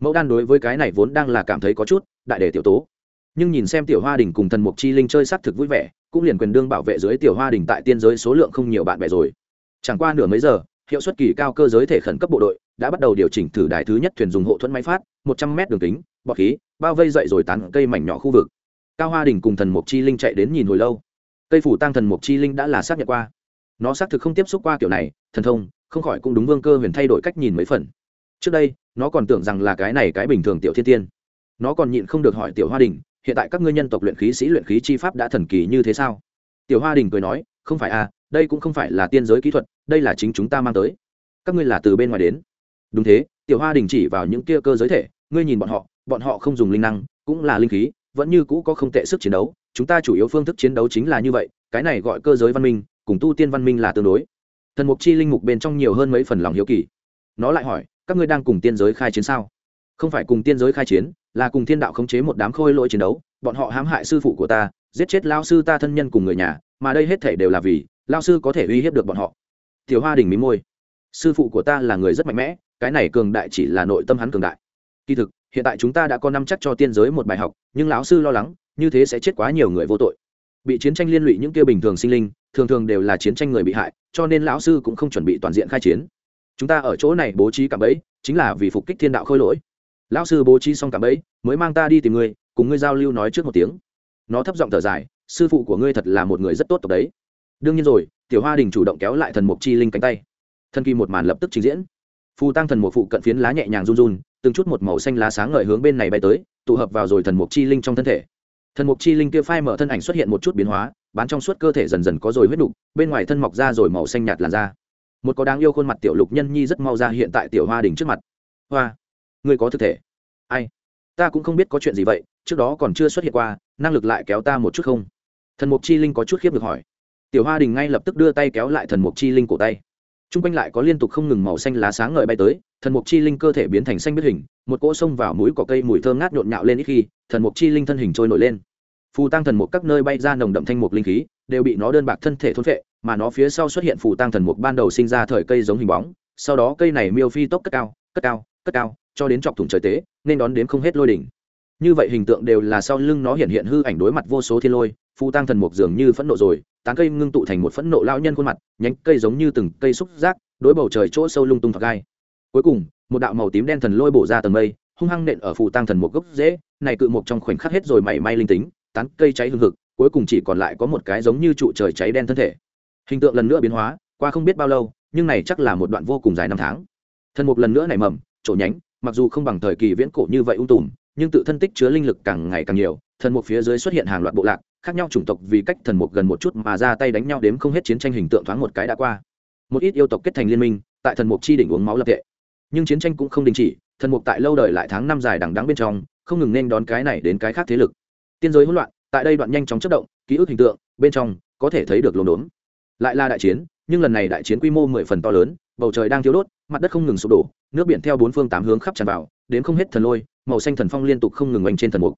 Mẫu đan đối với cái này vốn đang là cảm thấy có chút, đại đề tiểu tố. Nhưng nhìn xem tiểu hoa đình cùng thần mục chi linh chơi s thực vui vẻ, cũng liền quyền đương bảo vệ dưới tiểu hoa đình tại tiên giới số lượng không nhiều bạn bè rồi. Chẳng qua nửa mấy giờ, hiệu suất kỳ cao cơ giới thể khẩn cấp bộ đội đã bắt đầu điều chỉnh thử đài thứ nhất thuyền dùng hộ thuẫn máy phát, một trăm mét đường kính, bọt khí, bao vây dậy rồi tán cây mảnh nhỏ khu vực. Cao hoa đình cùng thần mục chi linh chạy đến nhìn hồi lâu. Cây phủ tăng thần mục chi linh đã là xác nhận qua nó xác thực không tiếp xúc qua kiểu này, thần thông, không khỏi cũng đúng vương cơ huyền thay đổi cách nhìn mấy phần. Trước đây, nó còn tưởng rằng là cái này cái bình thường tiểu thiên tiên. Nó còn nhịn không được hỏi tiểu hoa đình, hiện tại các ngươi nhân tộc luyện khí sĩ luyện khí chi pháp đã thần kỳ như thế sao? Tiểu hoa đình cười nói, không phải à đây cũng không phải là tiên giới kỹ thuật, đây là chính chúng ta mang tới. Các ngươi là từ bên ngoài đến. Đúng thế, tiểu hoa đình chỉ vào những kia cơ giới thể, ngươi nhìn bọn họ bọn họ không dùng linh năng, cũng là linh khí, vẫn như cũ có không tệ sức chiến đấu, chúng ta chủ yếu phương thức chiến đấu chính là như vậy, cái này gọi cơ giới văn minh cùng tu tiên văn minh là tương đối. Thần mục chi linh mục bên trong nhiều hơn mấy phần lòng hiếu kỳ. Nó lại hỏi, các ngươi đang cùng tiên giới khai chiến sao? Không phải cùng tiên giới khai chiến, là cùng thiên đạo khống chế một đám khôi lỗi chiến đấu, bọn họ hãm hại sư phụ của ta, giết chết lao sư ta thân nhân cùng người nhà, mà đây hết thể đều là vì lao sư có thể uy hiếp được bọn họ. Tiểu hoa đình mí môi. Sư phụ của ta là người rất mạnh mẽ, cái này cường đại chỉ là nội tâm hắn cường đại. Kỳ thực, hiện tại chúng ta đã có năm chắc cho tiên giới một bài học, nhưng lão sư lo lắng, như thế sẽ chết quá nhiều người vô tội bị chiến tranh liên lụy những kia bình thường sinh linh, thường thường đều là chiến tranh người bị hại, cho nên lão sư cũng không chuẩn bị toàn diện khai chiến. Chúng ta ở chỗ này bố trí cảm bẫy, chính là vì phục kích thiên đạo khôi lỗi. Lão sư bố trí xong cảm bẫy, mới mang ta đi tìm ngươi cùng ngươi giao lưu nói trước một tiếng. Nó thấp giọng thở dài, sư phụ của ngươi thật là một người rất tốt tộc đấy. Đương nhiên rồi, tiểu hoa đình chủ động kéo lại thần mục chi linh cánh tay. Thần kỳ một màn lập tức trình diễn. Phù tăng thần mục phụ cận phiến lá nhẹ nhàng run run, từng chút một màu xanh lá sáng ngời hướng bên này bay tới, tụ hợp vào rồi thần mục chi linh trong thân thể thần mục chi linh kia phai mở thân ảnh xuất hiện một chút biến hóa, bán trong suốt cơ thể dần dần có rồi huyết đục, bên ngoài thân mọc ra rồi màu xanh nhạt làn da. Một có đáng yêu khuôn mặt tiểu lục nhân nhi rất mau ra hiện tại tiểu hoa đình trước mặt. Hoa người có thực thể. Ai? Ta cũng không biết có chuyện gì vậy, trước đó còn chưa xuất hiện qua, năng lực lại kéo ta một chút không? Thần mục chi linh có chút khiếp được hỏi. Tiểu hoa đình ngay lập tức đưa tay kéo lại thần mục chi linh cổ tay t r u n g quanh lại có liên tục không ngừng màu xanh lá sáng ngời bay tới, thần mục chi linh cơ thể biến thành xanh biết hình, một cỗ xông vào mũi cỏ cây mùi thơm ngát nhộn nhạo lên ít khi, thần mục chi linh thân hình trôi nổi lên. Phù tăng thần mục các nơi bay ra nồng đậm thanh mục linh khí, đều bị nó đơn bạc thân thể thôn vệ mà nó phía sau xuất hiện phù tăng thần mục ban đầu sinh ra thời cây giống hình bóng, sau đó cây này miêu phi tốc cất cao cất cao cất cao, cho đến chọc thủng trời tế, nên đón đến không hết lôi đỉnh. Như vậy hình tượng đều là sau lưng nó hiện hiện hư ảnh đối mặt vô số thiên lôi phu tăng thần mục dường như phẫn nộ rồi, tán cây ngưng tụ thành một phẫn nộ lao nhân khuôn mặt, nhánh cây giống như từng cây xúc giác, đối bầu trời chỗ sâu lung tung thoạt gai. Cuối cùng, một đạo màu tím đen thần lôi bổ ra tầng mây, hung hăng nện ở phù tăng thần mục gốc dễ này cự mục trong khoảnh khắc hết rồi mảy may linh tính, tán cây cháy hương hực, cuối cùng chỉ còn lại có một cái giống như trụ trời cháy đen thân thể. Hình tượng lần nữa biến hóa, qua không biết bao lâu, nhưng này chắc là một đoạn vô cùng dài năm tháng. Thần mục lần nữa nảy mầm trổ nhánh, mặc dù không bằng thời kỳ viễn cổ như vậy ung tùm, nhưng tự thân tích chứa linh lực càng ngày càng nhiều, thần mục phía dưới xuất hiện hàng loạt bộ lạc khác nhau chủng tộc vì cách thần mục gần một chút mà ra tay đánh nhau đếm không hết chiến tranh hình tượng thoáng một cái đã qua. Một ít yêu tộc kết thành liên minh, tại thần mục chi đỉnh uống máu lập tệ. Nhưng chiến tranh cũng không đình chỉ, thần mục tại lâu đời lại tháng năm dài đằng đắng bên trong, không ngừng nên đón cái này đến cái khác thế lực. Tiên giới hỗn loạn, tại đây đoạn nhanh chóng chất động, ký ức hình tượng, bên trong, có thể thấy được lồn đốn. Lại là đại chiến, nhưng lần này đại chiến quy mô mười phần to lớn, bầu trời đang thiếu đốt, mặt đất không ngừng sụp đổ, nước biển theo bốn phương tám hướng khắp tràn vào đến không hết thần lôi, màu xanh thần phong liên tục không ngừng oanh trên thần mục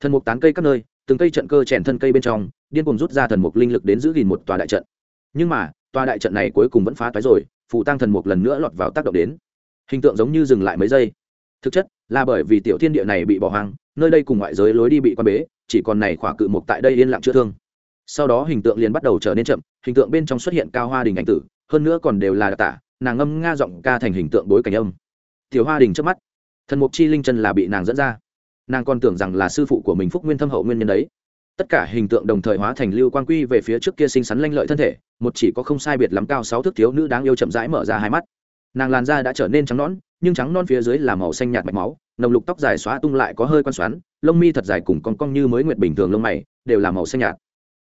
thần mục tán cây các nơi, từng cây trận cơ chèn thân cây bên trong, điên cùng rút ra thần mục linh lực đến giữ gìn một tòa đại trận. Nhưng mà, tòa đại trận này cuối cùng vẫn phá toái rồi, phù tăng thần mục lần nữa lọt vào tác động đến. Hình tượng giống như dừng lại mấy giây. Thực chất, là bởi vì tiểu thiên địa này bị bỏ hoang, nơi đây cùng ngoại giới lối đi bị quan bế, chỉ còn này khỏa cự mục tại đây yên lặng chữa thương. Sau đó hình tượng liền bắt đầu trở nên chậm, hình tượng bên trong xuất hiện cao hoa đình ảnh tử, hơn nữa còn đều là đặc tả, nàng ngâm nga giọng ca thành hình tượng bối cảnh âm. Tiểu hoa đình trước mắt, thần mục chi linh chân là bị nàng dẫn ra nàng còn tưởng rằng là sư phụ của mình phúc nguyên thâm hậu nguyên nhân đấy. Tất cả hình tượng đồng thời hóa thành lưu quan quy về phía trước kia xinh xắn lanh lợi thân thể, một chỉ có không sai biệt lắm cao sáu thước thiếu nữ đáng yêu chậm rãi mở ra hai mắt. Nàng làn da đã trở nên trắng nón nhưng trắng non phía dưới là màu xanh nhạt mạch máu, nồng lục tóc dài xóa tung lại có hơi quan xoắn, lông mi thật dài cùng con cong như mới nguyệt bình thường lông mày, đều là màu xanh nhạt.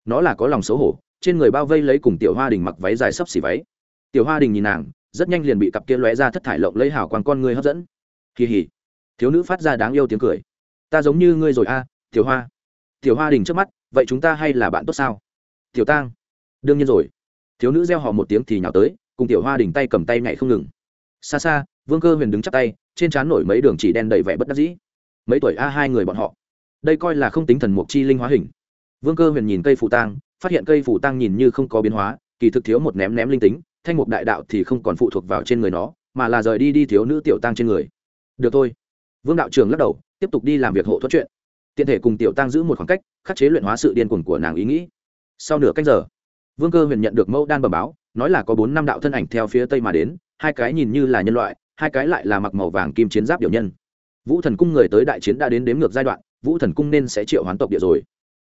Nó là có lòng xấu hổ, trên người bao vây lấy cùng tiểu hoa đình mặc váy dài sấp xỉ váy. Tiểu hoa đình nhìn nàng, rất nhanh liền bị cặp kia lóe ra thất thải lộng lấy hào quang con người hấp dẫn. Kỳ hỉ. Thiếu nữ phát ra đáng yêu tiếng cười ta giống như ngươi rồi a, tiểu hoa. Tiểu hoa đình trước mắt, vậy chúng ta hay là bạn tốt sao? Tiểu tang. Đương nhiên rồi. Thiếu nữ reo họ một tiếng thì nhào tới, cùng tiểu hoa đình tay cầm tay nhảy không ngừng. Xa xa, vương cơ huyền đứng chắp tay, trên trán nổi mấy đường chỉ đen đầy vẻ bất đắc dĩ. Mấy tuổi a hai người bọn họ. Đây coi là không tính thần mục chi linh hóa hình. Vương cơ huyền nhìn cây phủ tang, phát hiện cây phủ tang nhìn như không có biến hóa, kỳ thực thiếu một ném ném linh tính, thanh mục đại đạo thì không còn phụ thuộc vào trên người nó, mà là rời đi đi thiếu nữ tiểu tang trên người. Được thôi. Vương đạo trường lắc đầu tiếp tục đi làm việc hộ thoát chuyện. Tiện thể cùng tiểu tăng giữ một khoảng cách, khắc chế luyện hóa sự điên cuồng của nàng ý nghĩ. Sau nửa cách giờ, vương cơ huyền nhận được mẫu đan bẩm báo, nói là có bốn năm đạo thân ảnh theo phía tây mà đến, hai cái nhìn như là nhân loại, hai cái lại là mặc màu vàng kim chiến giáp điều nhân. Vũ thần cung người tới đại chiến đã đến đếm ngược giai đoạn, vũ thần cung nên sẽ triệu hoán tộc địa rồi.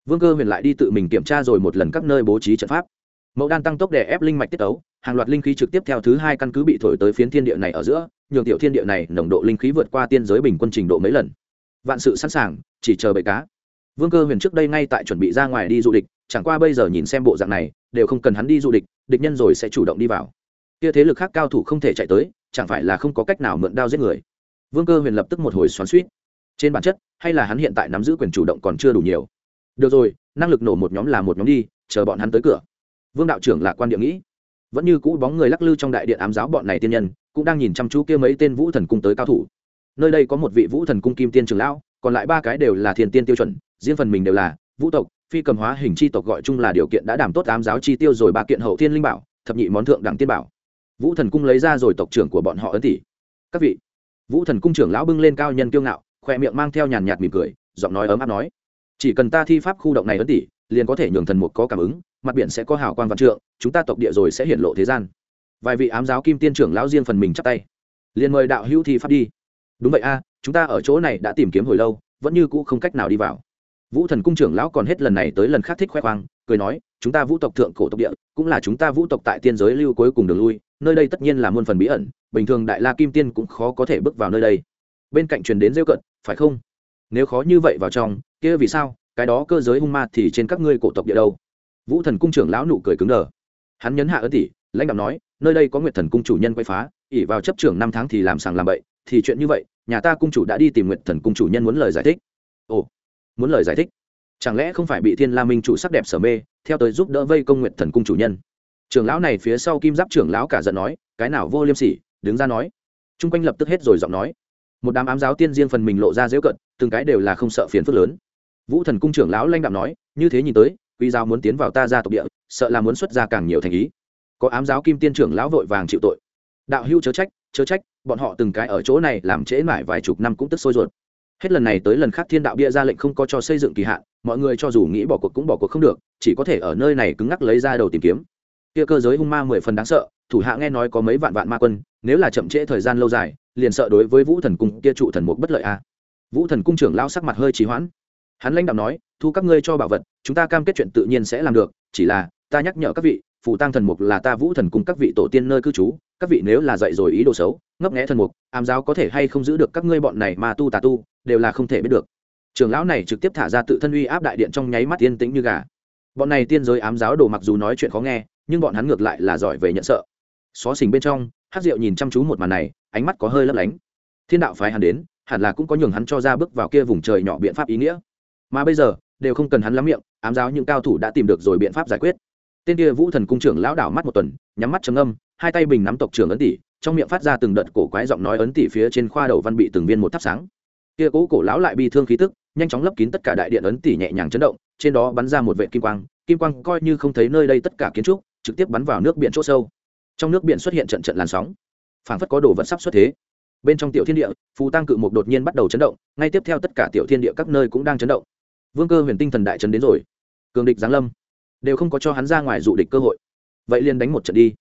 Vương cơ huyền lại đi tự mình kiểm tra rồi một lần các nơi bố trí trận pháp. Mẫu đan tăng tốc để ép linh mạch tiết tấu, hàng loạt linh khí trực tiếp theo thứ hai căn cứ bị thổi tới phiến thiên địa này ở giữa, nhường tiểu thiên địa này nồng độ linh khí vượt qua tiên giới bình quân trình độ mấy lần vạn sự sẵn sàng, chỉ chờ bậy cá. Vương cơ huyền trước đây ngay tại chuẩn bị ra ngoài đi du địch, chẳng qua bây giờ nhìn xem bộ dạng này, đều không cần hắn đi du địch địch nhân rồi sẽ chủ động đi vào. Kia thế lực khác cao thủ không thể chạy tới, chẳng phải là không có cách nào mượn đao giết người. Vương cơ huyền lập tức một hồi xoắn suýt trên bản chất, hay là hắn hiện tại nắm giữ quyền chủ động còn chưa đủ nhiều. Được rồi, năng lực nổ một nhóm là một nhóm đi, chờ bọn hắn tới cửa. Vương đạo trưởng là quan điểm nghĩ. Vẫn như cũ bóng người lắc lư trong đại điện ám giáo bọn này tiên nhân, cũng đang nhìn chăm chú kia mấy tên vũ thần cung tới cao thủ nơi đây có một vị vũ thần cung kim tiên trưởng lão, còn lại ba cái đều là thiền tiên tiêu chuẩn, riêng phần mình đều là vũ tộc, phi cầm hóa hình chi tộc gọi chung là điều kiện đã đảm tốt ám giáo chi tiêu rồi ba kiện hậu thiên linh bảo, thập nhị món thượng đẳng tiên bảo. Vũ thần cung lấy ra rồi tộc trưởng của bọn họ ấn tỷ. Các vị, vũ thần cung trưởng lão bưng lên cao nhân kiêu ngạo, khoe miệng mang theo nhàn nhạt mỉm cười, giọng nói ấm áp nói, chỉ cần ta thi pháp khu động này ấn tỷ, liền có thể nhường thần mục có cảm ứng, mặt biển sẽ có hào quang văn trượng, chúng ta tộc địa rồi sẽ hiển lộ thế gian. Vài vị ám giáo kim tiên trưởng lão riêng phần mình chắp tay. Liền mời đạo hữu thi pháp đi đúng vậy a, chúng ta ở chỗ này đã tìm kiếm hồi lâu, vẫn như cũ không cách nào đi vào. Vũ thần cung trưởng lão còn hết lần này tới lần khác thích khoe khoang, cười nói, chúng ta vũ tộc thượng cổ tộc địa, cũng là chúng ta vũ tộc tại tiên giới lưu cuối cùng đường lui, nơi đây tất nhiên là muôn phần bí ẩn, bình thường đại la kim tiên cũng khó có thể bước vào nơi đây. Bên cạnh truyền đến rêu cận phải không? Nếu khó như vậy vào trong, kia vì sao? Cái đó cơ giới hung ma thì trên các ngươi cổ tộc địa đâu? Vũ thần cung trưởng lão nụ cười cứng đờ. Hắn nhấn hạ ấn tỷ lãnh đạo nói, nơi đây có nguyệt thần cung chủ nhân quay phá ỉ vào chấp trưởng năm tháng thì làm sàng làm bậy thì chuyện như vậy, nhà ta cung chủ đã đi tìm nguyện thần cung chủ nhân muốn lời giải thích. Ồ, muốn lời giải thích? Chẳng lẽ không phải bị thiên la minh chủ sắc đẹp sở mê, theo tới giúp đỡ vây công nguyện thần cung chủ nhân? Trưởng lão này phía sau kim giáp trưởng lão cả giận nói, cái nào vô liêm sỉ, đứng ra nói. Chung quanh lập tức hết rồi giọng nói. Một đám ám giáo tiên riêng phần mình lộ ra dễu cận, từng cái đều là không sợ phiền phức lớn. Vũ thần cung trưởng lão lanh đạm nói, như thế nhìn tới, quý giáo muốn tiến vào ta gia tộc địa, sợ là muốn xuất ra càng nhiều thành ý. Có ám giáo kim tiên trưởng lão vội vàng chịu tội. Đạo hưu chớ trách chớ trách, bọn họ từng cái ở chỗ này làm trễ mãi vài chục năm cũng tức sôi ruột. Hết lần này tới lần khác thiên đạo bia ra lệnh không có cho xây dựng kỳ hạn, mọi người cho dù nghĩ bỏ cuộc cũng bỏ cuộc không được, chỉ có thể ở nơi này cứng ngắc lấy ra đầu tìm kiếm. Kia cơ giới hung ma mười phần đáng sợ, thủ hạ nghe nói có mấy vạn vạn ma quân, nếu là chậm trễ thời gian lâu dài, liền sợ đối với vũ thần cung kia trụ thần mục bất lợi a. Vũ thần cung trưởng lao sắc mặt hơi trì hoãn. Hắn lãnh đạo nói, thu các ngươi cho bảo vật, chúng ta cam kết chuyện tự nhiên sẽ làm được, chỉ là ta nhắc nhở các vị, phù tăng thần mục là ta vũ thần cung các vị tổ tiên nơi cư trú các vị nếu là dạy rồi ý đồ xấu, ngấp nghẽ thần mục, ám giáo có thể hay không giữ được các ngươi bọn này mà tu tà tu, đều là không thể biết được. Trưởng lão này trực tiếp thả ra tự thân uy áp đại điện trong nháy mắt yên tĩnh như gà. Bọn này tiên giới ám giáo đồ mặc dù nói chuyện khó nghe, nhưng bọn hắn ngược lại là giỏi về nhận sợ. Xó xỉnh bên trong hát rượu nhìn chăm chú một màn này, ánh mắt có hơi lấp lánh. Thiên đạo phái hắn đến, hẳn là cũng có nhường hắn cho ra bước vào kia vùng trời nhỏ biện pháp ý nghĩa. Mà bây giờ, đều không cần hắn lắm miệng, ám giáo những cao thủ đã tìm được rồi biện pháp giải quyết. Tên kia vũ thần cung trưởng lão đảo mắt một tuần, nhắm mắt trầm âm hai tay bình nắm tộc trưởng ấn tỷ trong miệng phát ra từng đợt cổ quái giọng nói ấn tỷ phía trên khoa đầu văn bị từng viên một thắp sáng. Kia cố cổ lão lại bi thương khí tức, nhanh chóng lấp kín tất cả đại điện ấn tỷ nhẹ nhàng chấn động, trên đó bắn ra một vệ kim quang kim quang coi như không thấy nơi đây tất cả kiến trúc, trực tiếp bắn vào nước biển chỗ sâu. Trong nước biển xuất hiện trận trận làn sóng, phảng phất có đồ vật sắp xuất thế. Bên trong tiểu thiên địa, phù tăng cự mục đột nhiên bắt đầu chấn động, ngay tiếp theo tất cả tiểu thiên địa các nơi cũng đang chấn động. Vương cơ huyền tinh thần đại trấn đến rồi. Cường địch giáng lâm. Đều không có cho hắn ra ngoài dụ địch cơ hội. Vậy liền đánh một trận đi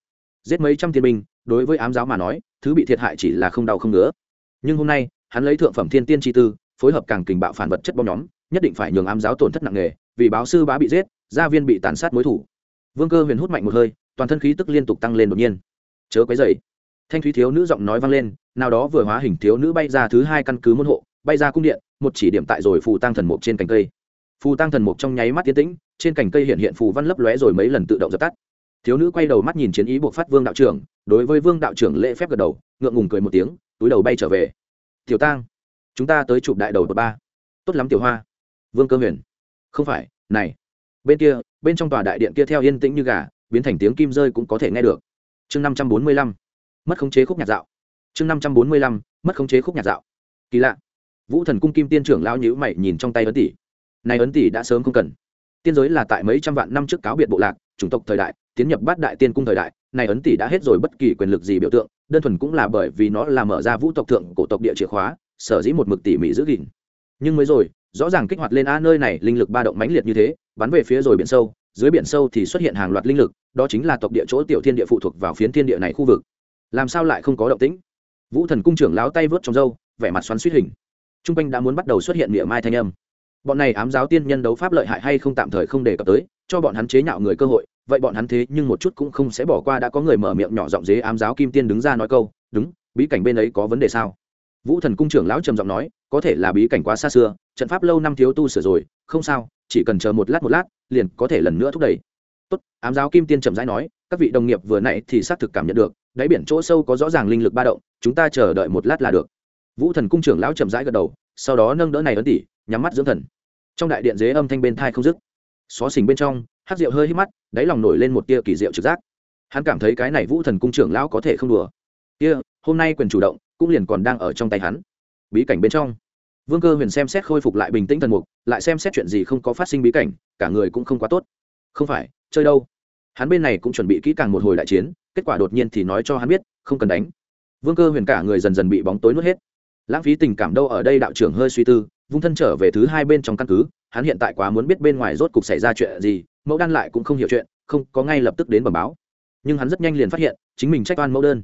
giết mấy trăm thiên binh, đối với ám giáo mà nói, thứ bị thiệt hại chỉ là không đau không ngứa. Nhưng hôm nay, hắn lấy thượng phẩm thiên tiên chi tư, phối hợp càng kình bạo phản vật chất bom nhóm, nhất định phải nhường ám giáo tổn thất nặng nề, vì báo sư bá bị giết, gia viên bị tàn sát mối thủ. Vương cơ huyền hút mạnh một hơi, toàn thân khí tức liên tục tăng lên đột nhiên. Chớ quấy dậy thanh thúy thiếu nữ giọng nói vang lên, nào đó vừa hóa hình thiếu nữ bay ra thứ hai căn cứ môn hộ, bay ra cung điện, một chỉ điểm tại rồi phù tăng thần mục trên cành cây. Phù tăng thần mục trong nháy mắt tiến tĩnh, trên cành cây hiện hiện phù văn lấp lóe rồi mấy lần tự động dập tắt thiếu nữ quay đầu mắt nhìn chiến ý buộc phát vương đạo trưởng, đối với vương đạo trưởng lễ phép gật đầu, ngượng ngùng cười một tiếng, túi đầu bay trở về. Tiểu tang, chúng ta tới chụp đại đầu bậc ba. Tốt lắm, tiểu hoa. Vương cơ huyền. Không phải, này, bên kia, bên trong tòa đại điện kia theo yên tĩnh như gà, biến thành tiếng kim rơi cũng có thể nghe được. Chương năm trăm bốn mươi lăm. Mất khống chế khúc nhạc dạo. Chương năm trăm bốn mươi lăm. Mất khống chế khúc nhạc dạo. Kỳ lạ. Vũ thần cung kim tiên trưởng lao nhữ mày nhìn trong tay ấn tỷ. Này ấn tỷ đã sớm không cần. Tiên giới là tại mấy trăm vạn năm trước cáo biệt bộ lạc, chủng tộc thời đại tiến nhập bát đại tiên cung thời đại, này ấn tỷ đã hết rồi bất kỳ quyền lực gì biểu tượng, đơn thuần cũng là bởi vì nó là mở ra vũ tộc thượng cổ tộc địa chìa khóa, sở dĩ một mực tỉ mỉ giữ gìn. Nhưng mới rồi, rõ ràng kích hoạt lên a nơi này, linh lực ba động mãnh liệt như thế, bắn về phía rồi biển sâu, dưới biển sâu thì xuất hiện hàng loạt linh lực, đó chính là tộc địa chỗ tiểu thiên địa phụ thuộc vào phiến thiên địa này khu vực. Làm sao lại không có động tĩnh? Vũ thần cung trưởng láo tay vớt trong râu, vẻ mặt xoắn suýt hình. T r u n g quanh đã muốn bắt đầu xuất hiện miệng mai thanh âm. Bọn này ám giáo tiên nhân đấu pháp lợi hại hay không tạm thời không đề cập tới, cho bọn hắn chế nhạo người cơ hội vậy bọn hắn thế nhưng một chút cũng không sẽ bỏ qua, đã có người mở miệng nhỏ giọng dế ám giáo kim tiên đứng ra nói câu, đúng, bí cảnh bên ấy có vấn đề sao? Vũ thần cung trưởng lão trầm giọng nói, có thể là bí cảnh quá xa xưa, trận pháp lâu năm thiếu tu sửa rồi, không sao, chỉ cần chờ một lát một lát, liền có thể lần nữa thúc đẩy. Tốt, ám giáo kim tiên trầm rãi nói, các vị đồng nghiệp vừa nãy thì xác thực cảm nhận được, đáy biển chỗ sâu có rõ ràng linh lực ba động, chúng ta chờ đợi một lát là được. Vũ thần cung trưởng lão trầm rãi gật đầu, sau đó nâng đỡ này ấn tỉ, nhắm mắt dưỡng thần. Trong đại điện dế âm thanh bên thai không dứt. Xó xỉnh bên trong hát rượu hơi hít mắt, đáy lòng nổi lên một tia kỳ diệu trực giác. Hắn cảm thấy cái này vũ thần cung trưởng lão có thể không đùa. Kia, hôm nay quyền chủ động, cũng liền còn đang ở trong tay hắn. Bí cảnh bên trong. Vương cơ huyền xem xét khôi phục lại bình tĩnh thần mục, lại xem xét chuyện gì không có phát sinh bí cảnh, cả người cũng không quá tốt. Không phải, chơi đâu? Hắn bên này cũng chuẩn bị kỹ càng một hồi đại chiến, kết quả đột nhiên thì nói cho hắn biết, không cần đánh. Vương cơ huyền cả người dần dần bị bóng tối nuốt hết. Lãng phí tình cảm đâu ở đây đạo trưởng hơi suy tư, vung thân trở về thứ hai bên trong căn cứ, hắn hiện tại quá muốn biết bên ngoài rốt cục xảy ra chuyện gì mẫu đan lại cũng không hiểu chuyện, không có ngay lập tức đến bẩm báo. Nhưng hắn rất nhanh liền phát hiện, chính mình trách oan mẫu đơn.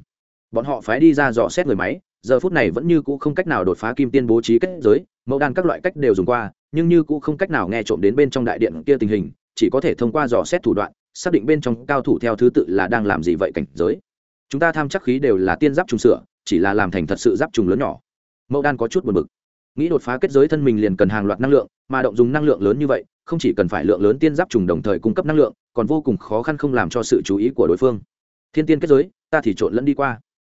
Bọn họ phái đi ra dò xét người máy, giờ phút này vẫn như cũ không cách nào đột phá kim tiên bố trí kết giới, mẫu đan các loại cách đều dùng qua, nhưng như cũ không cách nào nghe trộm đến bên trong đại điện kia tình hình, chỉ có thể thông qua dò xét thủ đoạn, xác định bên trong cao thủ theo thứ tự là đang làm gì vậy cảnh giới. Chúng ta tham chắc khí đều là tiên giáp trùng sửa, chỉ là làm thành thật sự giáp trùng lớn nhỏ. Mẫu đan có chút buồn bực nghĩ đột phá kết giới thân mình liền cần hàng loạt năng lượng, mà động dùng năng lượng lớn như vậy, không chỉ cần phải lượng lớn tiên giáp trùng đồng thời cung cấp năng lượng, còn vô cùng khó khăn không làm cho sự chú ý của đối phương. Thiên tiên kết giới, ta thì trộn lẫn đi qua.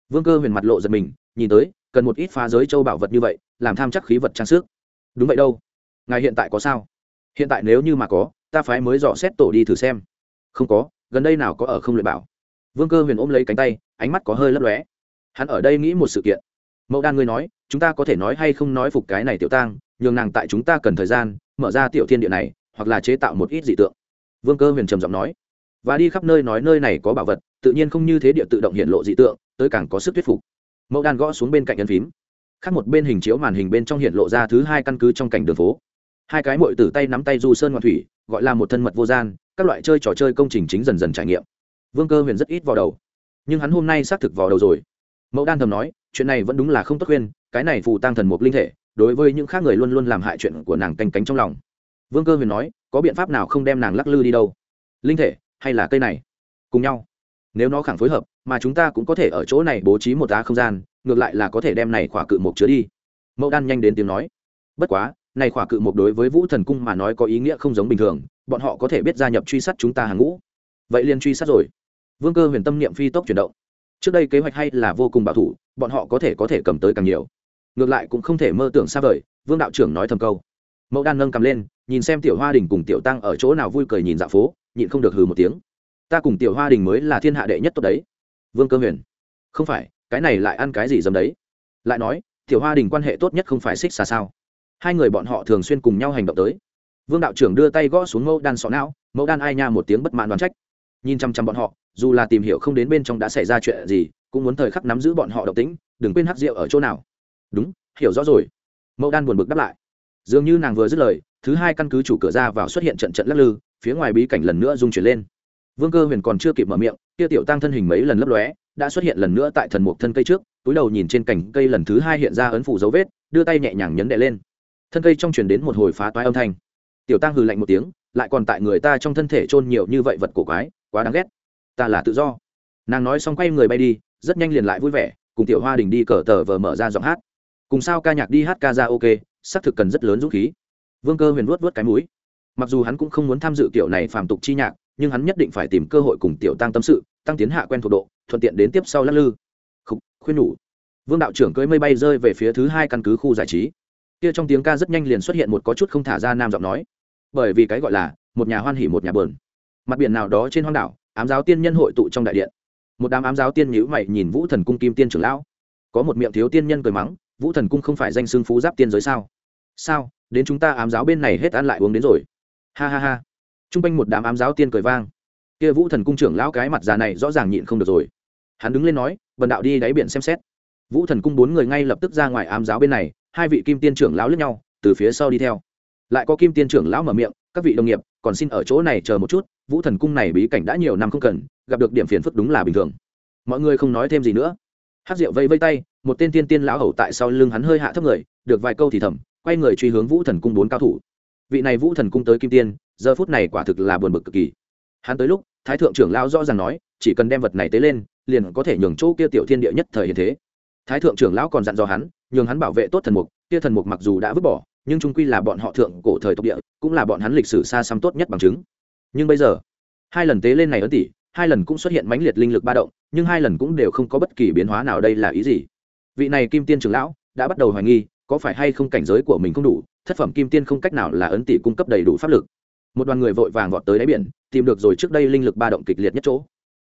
Vương cơ huyền mặt lộ giật mình, nhìn tới, cần một ít phá giới châu bảo vật như vậy, làm tham chắc khí vật trang sức. Đúng vậy đâu. Ngài hiện tại có sao? Hiện tại nếu như mà có, ta phái mới dò xét tổ đi thử xem. Không có, gần đây nào có ở không luyện bảo? Vương cơ huyền ôm lấy cánh tay, ánh mắt có hơi lấp lóe. Hắn ở đây nghĩ một sự kiện. Mẫu đan ngươi nói chúng ta có thể nói hay không nói phục cái này tiểu tang, nhường nàng tại chúng ta cần thời gian, mở ra tiểu thiên địa này, hoặc là chế tạo một ít dị tượng. Vương cơ huyền trầm giọng nói. Và đi khắp nơi nói nơi này có bảo vật, tự nhiên không như thế địa tự động hiện lộ dị tượng, tới càng có sức thuyết phục. Mẫu đan gõ xuống bên cạnh ấn phím. Khác một bên hình chiếu màn hình bên trong hiện lộ ra thứ hai căn cứ trong cảnh đường phố. Hai cái mội từ tay nắm tay du sơn ngoạn thủy, gọi là một thân mật vô gian, các loại chơi trò chơi công trình chính dần dần trải nghiệm. Vương cơ huyền rất ít vào đầu, nhưng hắn hôm nay xác thực vào đầu rồi. Mẫu đan thầm nói, chuyện này vẫn đúng là không tốt khuyên cái này phù tăng thần mục linh thể, đối với những khác người luôn luôn làm hại chuyện của nàng canh cánh trong lòng. Vương cơ huyền nói, có biện pháp nào không đem nàng lắc lư đi đâu? Linh thể, hay là cây này? Cùng nhau. Nếu nó khẳng phối hợp, mà chúng ta cũng có thể ở chỗ này bố trí một đá không gian, ngược lại là có thể đem này khỏa cự mục chứa đi. Mẫu đan nhanh đến tiếng nói. Bất quá, này khỏa cự mục đối với vũ thần cung mà nói có ý nghĩa không giống bình thường, bọn họ có thể biết gia nhập truy sát chúng ta hàng ngũ. Vậy liền truy sát rồi. Vương cơ huyền tâm niệm phi tốc chuyển động. Trước đây kế hoạch hay là vô cùng bảo thủ, bọn họ có thể có thể cầm tới càng nhiều ngược lại cũng không thể mơ tưởng xa vời, vương đạo trưởng nói thầm câu. Mẫu đan nâng cầm lên, nhìn xem tiểu hoa đình cùng tiểu tăng ở chỗ nào vui cười nhìn dạo phố, nhịn không được hừ một tiếng. Ta cùng tiểu hoa đình mới là thiên hạ đệ nhất tốt đấy. Vương cơ huyền. Không phải, cái này lại ăn cái gì dầm đấy? Lại nói, tiểu hoa đình quan hệ tốt nhất không phải xích xa sao? Hai người bọn họ thường xuyên cùng nhau hành động tới. Vương đạo trưởng đưa tay gõ xuống mẫu đan sọ não, mẫu đan ai nha một tiếng bất mãn đoán trách. Nhìn chăm chăm bọn họ, dù là tìm hiểu không đến bên trong đã xảy ra chuyện gì, cũng muốn thời khắc nắm giữ bọn họ độc tính đừng quên hắc rượu ở chỗ nào đúng, hiểu rõ rồi. Mẫu đan buồn bực đáp lại. Dường như nàng vừa dứt lời, thứ hai căn cứ chủ cửa ra vào xuất hiện trận trận lắc lư, phía ngoài bí cảnh lần nữa rung chuyển lên. Vương cơ huyền còn chưa kịp mở miệng, kia tiểu tăng thân hình mấy lần lấp lóe, đã xuất hiện lần nữa tại thần mục thân cây trước, túi đầu nhìn trên cành cây lần thứ hai hiện ra ấn phủ dấu vết, đưa tay nhẹ nhàng nhấn đệ lên. Thân cây trong truyền đến một hồi phá toái âm thanh. Tiểu tăng hừ lạnh một tiếng, lại còn tại người ta trong thân thể chôn nhiều như vậy vật cổ quái, quá đáng ghét. Ta là tự do. Nàng nói xong quay người bay đi, rất nhanh liền lại vui vẻ, cùng tiểu hoa đình đi cờ tờ vờ mở ra giọng hát cùng sao ca nhạc đi hát ca ra ok xác thực cần rất lớn dũng khí. Vương cơ huyền vuốt vuốt cái mũi. Mặc dù hắn cũng không muốn tham dự kiểu này phàm tục chi nhạc nhưng hắn nhất định phải tìm cơ hội cùng tiểu tăng tâm sự tăng tiến hạ quen thuộc độ thuận tiện đến tiếp sau lắc lư. Khúc, khuyên nhủ. Vương đạo trưởng cưới mây bay rơi về phía thứ hai căn cứ khu giải trí. Kia trong tiếng ca rất nhanh liền xuất hiện một có chút không thả ra nam giọng nói. Bởi vì cái gọi là một nhà hoan hỉ một nhà bờn mặt biển nào đó trên hoang đảo ám giáo tiên nhân hội tụ trong đại điện. Một đám ám giáo tiên nhữ mày nhìn vũ thần cung kim tiên trưởng lão. Có một miệng thiếu tiên nhân cười mắng vũ thần cung không phải danh xưng phú giáp tiên giới sao? Sao? Đến chúng ta ám giáo bên này hết ăn lại uống đến rồi. Ha ha ha. T r u n g quanh một đám ám giáo tiên cười vang. Kia vũ thần cung trưởng lão cái mặt già này rõ ràng nhịn không được rồi. Hắn đứng lên nói vần đạo đi đáy biển xem xét. Vũ thần cung bốn người ngay lập tức ra ngoài ám giáo bên này, hai vị kim tiên trưởng lão lướt nhau, từ phía sau đi theo. Lại có kim tiên trưởng lão mở miệng, các vị đồng nghiệp, còn xin ở chỗ này chờ một chút, vũ thần cung này bí cảnh đã nhiều năm không cần, gặp được điểm phiền phức đúng là bình thường. Mọi người không nói thêm gì nữa. Hát rượu vây vây tay một tên tiên tiên lão hầu tại sau lưng hắn hơi hạ thấp người, được vài câu thì thầm, quay người truy hướng vũ thần cung bốn cao thủ. Vị này vũ thần cung tới kim tiên, giờ phút này quả thực là buồn bực cực kỳ. Hắn tới lúc, thái thượng trưởng lão rõ ràng nói, chỉ cần đem vật này tới lên, liền có thể nhường chỗ kia tiểu thiên địa nhất thời hiện thế. Thái thượng trưởng lão còn dặn dò hắn, nhường hắn bảo vệ tốt thần mục, kia thần mục mặc dù đã vứt bỏ, nhưng trung quy là bọn họ thượng cổ thời tộc địa, cũng là bọn hắn lịch sử xa xăm tốt nhất bằng chứng. Nhưng bây giờ, hai lần tế lên này ấn tỷ, hai lần cũng xuất hiện mãnh liệt linh lực ba động, nhưng hai lần cũng đều không có bất kỳ biến hóa nào đây là ý gì? Vị này kim tiên trưởng lão đã bắt đầu hoài nghi, có phải hay không cảnh giới của mình không đủ, thất phẩm kim tiên không cách nào là ấn tỷ cung cấp đầy đủ pháp lực. Một đoàn người vội vàng vọt tới đáy biển, tìm được rồi trước đây linh lực ba động kịch liệt nhất chỗ.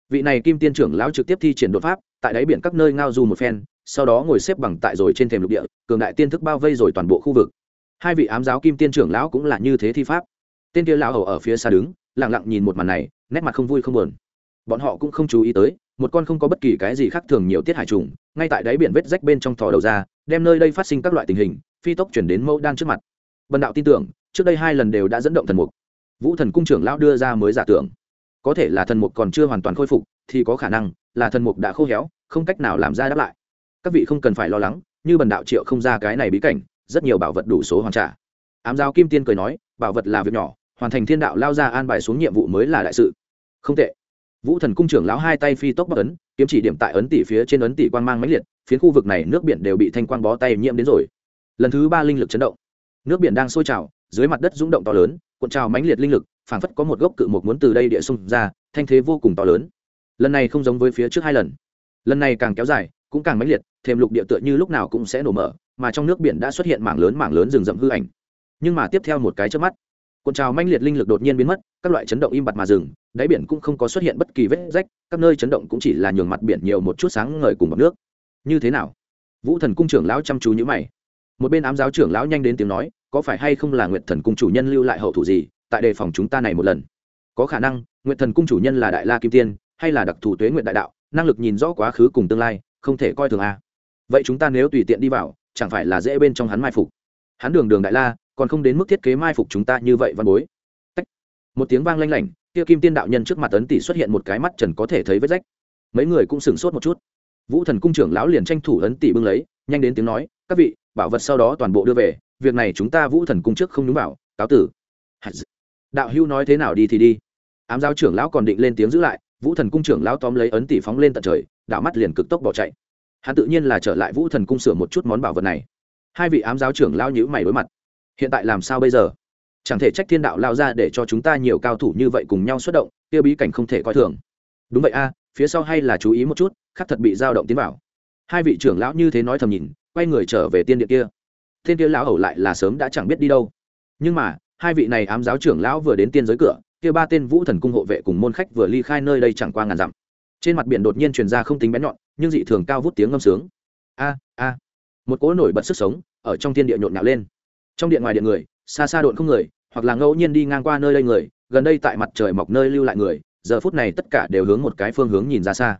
Vị này kim tiên trưởng lão trực tiếp thi triển đột pháp, tại đáy biển các nơi ngao du một phen, sau đó ngồi xếp bằng tại rồi trên thềm lục địa, cường đại tiên thức bao vây rồi toàn bộ khu vực. Hai vị ám giáo kim tiên trưởng lão cũng là như thế thi pháp. Tên kia lão hầu ở phía xa đứng, lặng lặng nhìn một màn này, nét mặt không vui không buồn. Bọn họ cũng không chú ý tới một con không có bất kỳ cái gì khác thường nhiều tiết hải trùng, ngay tại đáy biển vết rách bên trong thò đầu ra, đem nơi đây phát sinh các loại tình hình, phi tốc chuyển đến mẫu đan trước mặt. Bần đạo tin tưởng, trước đây hai lần đều đã dẫn động thần mục. Vũ thần cung trưởng lão đưa ra mới giả tưởng. Có thể là thần mục còn chưa hoàn toàn khôi phục, thì có khả năng là thần mục đã khô héo, không cách nào làm ra đáp lại. Các vị không cần phải lo lắng, như bần đạo triệu không ra cái này bí cảnh, rất nhiều bảo vật đủ số hoàn trả. Ám giáo kim tiên cười nói, bảo vật là việc nhỏ, hoàn thành thiên đạo lao ra an bài xuống nhiệm vụ mới là đại sự. Không tệ vũ thần cung trưởng lão hai tay phi tốc bắc ấn, kiếm chỉ điểm tại ấn tỷ phía trên ấn tỷ quang mang mãnh liệt, phiến khu vực này nước biển đều bị thanh quang bó tay nhiễm đến rồi. Lần thứ ba linh lực chấn động. Nước biển đang sôi trào, dưới mặt đất rung động to lớn, cuộn trào mãnh liệt linh lực, phảng phất có một gốc cự mục muốn từ đây địa sung ra, thanh thế vô cùng to lớn. Lần này không giống với phía trước hai lần. Lần này càng kéo dài, cũng càng mãnh liệt, thêm lục địa tựa như lúc nào cũng sẽ nổ mở, mà trong nước biển đã xuất hiện mảng lớn mảng lớn rừng rậm hư ảnh. Nhưng mà tiếp theo một cái trước mắt cuộn trào manh liệt linh lực đột nhiên biến mất, các loại chấn động im bặt mà dừng, đáy biển cũng không có xuất hiện bất kỳ vết rách, các nơi chấn động cũng chỉ là nhường mặt biển nhiều một chút sáng ngời cùng bọc nước. Như thế nào? Vũ thần cung trưởng lão chăm chú nhữ mày. Một bên ám giáo trưởng lão nhanh đến tiếng nói, có phải hay không là nguyện thần cung chủ nhân lưu lại hậu thủ gì, tại đề phòng chúng ta này một lần? Có khả năng nguyện thần cung chủ nhân là đại la kim tiên, hay là đặc thù tuế nguyện đại đạo, năng lực nhìn rõ quá khứ cùng tương lai, không thể coi thường a. Vậy chúng ta nếu tùy tiện đi vào, chẳng phải là dễ bên trong hắn mai phục? Hắn đường đường đại la còn không đến mức thiết kế mai phục chúng ta như vậy văn bối. Tách. một tiếng vang lanh lảnh, kia kim tiên đạo nhân trước mặt ấn tỷ xuất hiện một cái mắt trần có thể thấy vết rách. Mấy người cũng sửng sốt một chút. Vũ thần cung trưởng lão liền tranh thủ ấn tỷ bưng lấy, nhanh đến tiếng nói, các vị, bảo vật sau đó toàn bộ đưa về, việc này chúng ta vũ thần cung trước không đúng bảo cáo tử. Đạo hưu nói thế nào đi thì đi. Ám giáo trưởng lão còn định lên tiếng giữ lại, vũ thần cung trưởng lão tóm lấy ấn tỷ phóng lên tận trời, đạo mắt liền cực tốc bỏ chạy. Hắn tự nhiên là trở lại vũ thần cung sửa một chút món bảo vật này. Hai vị ám giáo trưởng lão nhữ mày đối mặt hiện tại làm sao bây giờ? Chẳng thể trách thiên đạo lao ra để cho chúng ta nhiều cao thủ như vậy cùng nhau xuất động, kia bí cảnh không thể coi thường. Đúng vậy a, phía sau hay là chú ý một chút, khắc thật bị dao động tiến vào. Hai vị trưởng lão như thế nói thầm nhìn, quay người trở về tiên điện kia. Thiên kia lão hầu lại là sớm đã chẳng biết đi đâu. Nhưng mà, hai vị này ám giáo trưởng lão vừa đến tiên giới cửa, kia ba tên vũ thần cung hộ vệ cùng môn khách vừa ly khai nơi đây chẳng qua ngàn dặm. Trên mặt biển đột nhiên truyền ra không tính bén nhọn, nhưng dị thường cao vút tiếng ngâm sướng. A a. Một cỗ nổi bật sức sống ở trong thiên địa nhộn nhạo lên trong điện ngoài điện người, xa xa độn không người, hoặc là ngẫu nhiên đi ngang qua nơi đây người, gần đây tại mặt trời mọc nơi lưu lại người, giờ phút này tất cả đều hướng một cái phương hướng nhìn ra xa.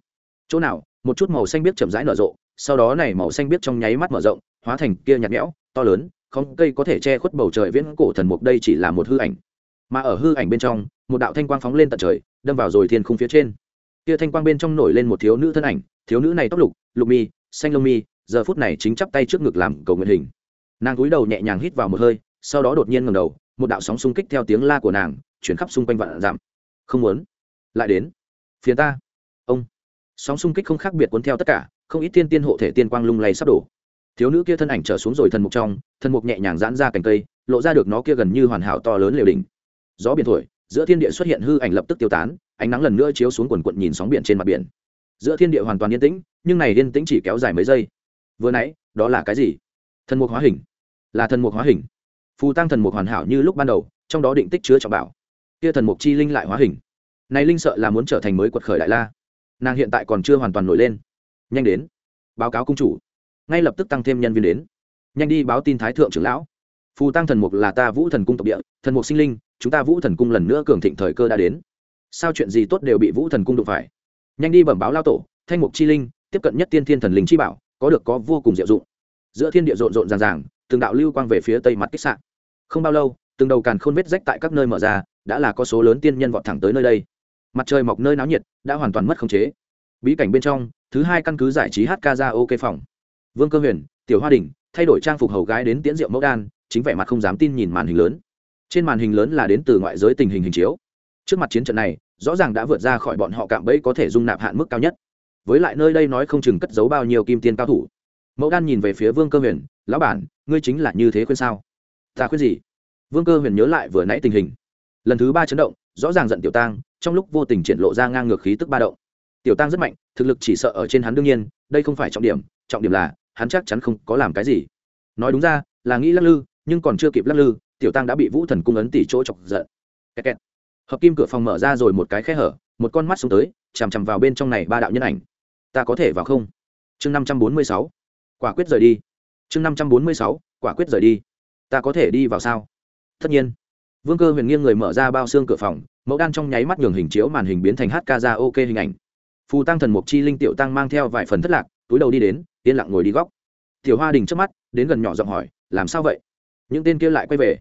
Chỗ nào, một chút màu xanh biếc chậm rãi nở rộ, sau đó này màu xanh biếc trong nháy mắt mở rộng, hóa thành kia nhạt nhẽo, to lớn, không cây có thể che khuất bầu trời viễn cổ thần mục đây chỉ là một hư ảnh. Mà ở hư ảnh bên trong, một đạo thanh quang phóng lên tận trời, đâm vào rồi thiên khung phía trên. Kia thanh quang bên trong nổi lên một thiếu nữ thân ảnh, thiếu nữ này tóc lục lục mi, xanh lông mi, giờ phút này chính chắp tay trước ngực làm cầu nguyện hình nàng cúi đầu nhẹ nhàng hít vào một hơi, sau đó đột nhiên ngầm đầu, một đạo sóng xung kích theo tiếng la của nàng, chuyển khắp xung quanh vạn giảm không muốn. Lại đến. Phía ta. Ông. Sóng xung kích không khác biệt cuốn theo tất cả, không ít tiên tiên hộ thể tiên quang lung lay sắp đổ. Thiếu nữ kia thân ảnh trở xuống rồi thần mục trong, thần mục nhẹ nhàng giãn ra cành cây, lộ ra được nó kia gần như hoàn hảo to lớn liều đỉnh. Gió biển thổi, giữa thiên địa xuất hiện hư ảnh lập tức tiêu tán, ánh nắng lần nữa chiếu xuống quần quận nhìn sóng biển trên mặt biển. Giữa thiên địa hoàn toàn yên tĩnh, nhưng này yên tĩnh chỉ kéo dài mấy giây. Vừa nãy, đó là cái gì? Thần mục hóa hình là thần mục hóa hình. Phù tăng thần mục hoàn hảo như lúc ban đầu, trong đó định tích chứa trọng bảo. Kia thần mục chi linh lại hóa hình. Này linh sợ là muốn trở thành mới quật khởi đại la. Nàng hiện tại còn chưa hoàn toàn nổi lên. Nhanh đến. Báo cáo cung chủ. Ngay lập tức tăng thêm nhân viên đến. Nhanh đi báo tin thái thượng trưởng lão. Phù tăng thần mục là ta vũ thần cung tộc địa, thần mục sinh linh, chúng ta vũ thần cung lần nữa cường thịnh thời cơ đã đến. Sao chuyện gì tốt đều bị vũ thần cung đụng phải? Nhanh đi bẩm báo lao tổ, thanh mục chi linh, tiếp cận nhất tiên thiên thần linh chi bảo, có được có vô cùng diệu dụng. Giữa thiên địa rộn rộn ràng ràng từng đạo lưu quang về phía tây mặt kích sạn không bao lâu, từng đầu càn khôn vết rách tại các nơi mở ra, đã là có số lớn tiên nhân vọt thẳng tới nơi đây. Mặt trời mọc nơi náo nhiệt, đã hoàn toàn mất khống chế. Bí cảnh bên trong, thứ hai căn cứ giải trí hk ca ra ok phòng. Vương cơ huyền, tiểu hoa đình, thay đổi trang phục hầu gái đến tiễn rượu mẫu đan, chính vẻ mặt không dám tin nhìn màn hình lớn. Trên màn hình lớn là đến từ ngoại giới tình hình hình chiếu. Trước mặt chiến trận này, rõ ràng đã vượt ra khỏi bọn họ cạm bẫy có thể dung nạp hạn mức cao nhất. Với lại nơi đây nói không chừng cất giấu bao nhiêu kim tiên cao thủ mẫu đan nhìn về phía vương cơ huyền, lão bản, ngươi chính là như thế khuyên sao? Ta khuyên gì? Vương cơ huyền nhớ lại vừa nãy tình hình. Lần thứ ba chấn động, rõ ràng giận tiểu tang, trong lúc vô tình triển lộ ra ngang ngược khí tức ba động. Tiểu tang rất mạnh, thực lực chỉ sợ ở trên hắn đương nhiên, đây không phải trọng điểm trọng điểm là, hắn chắc chắn không có làm cái gì. Nói đúng ra, là nghĩ lắc lư, nhưng còn chưa kịp lắc lư, tiểu tăng đã bị vũ thần cung ấn tỷ chỗ chọc giận. Kẹt kẹt. hợp kim cửa phòng mở ra rồi một cái khe hở, một con mắt xuống tới, chằm chằm vào bên trong này ba đạo nhân ảnh. Ta có thể vào không? Chương năm trăm bốn mươi sáu quả quyết rời đi. Chương năm trăm bốn mươi sáu, quả quyết rời đi. Ta có thể đi vào sao? Tất nhiên. Vương cơ huyền nghiêng người mở ra bao xương cửa phòng, mẫu đan trong nháy mắt nhường hình chiếu màn hình biến thành hk ra ok hình ảnh. Phù tăng thần mục chi linh tiểu tăng mang theo vài phần thất lạc, túi đầu đi đến, yên lặng ngồi đi góc. Tiểu hoa đình trước mắt, đến gần nhỏ giọng hỏi, làm sao vậy? Những tên kia lại quay về.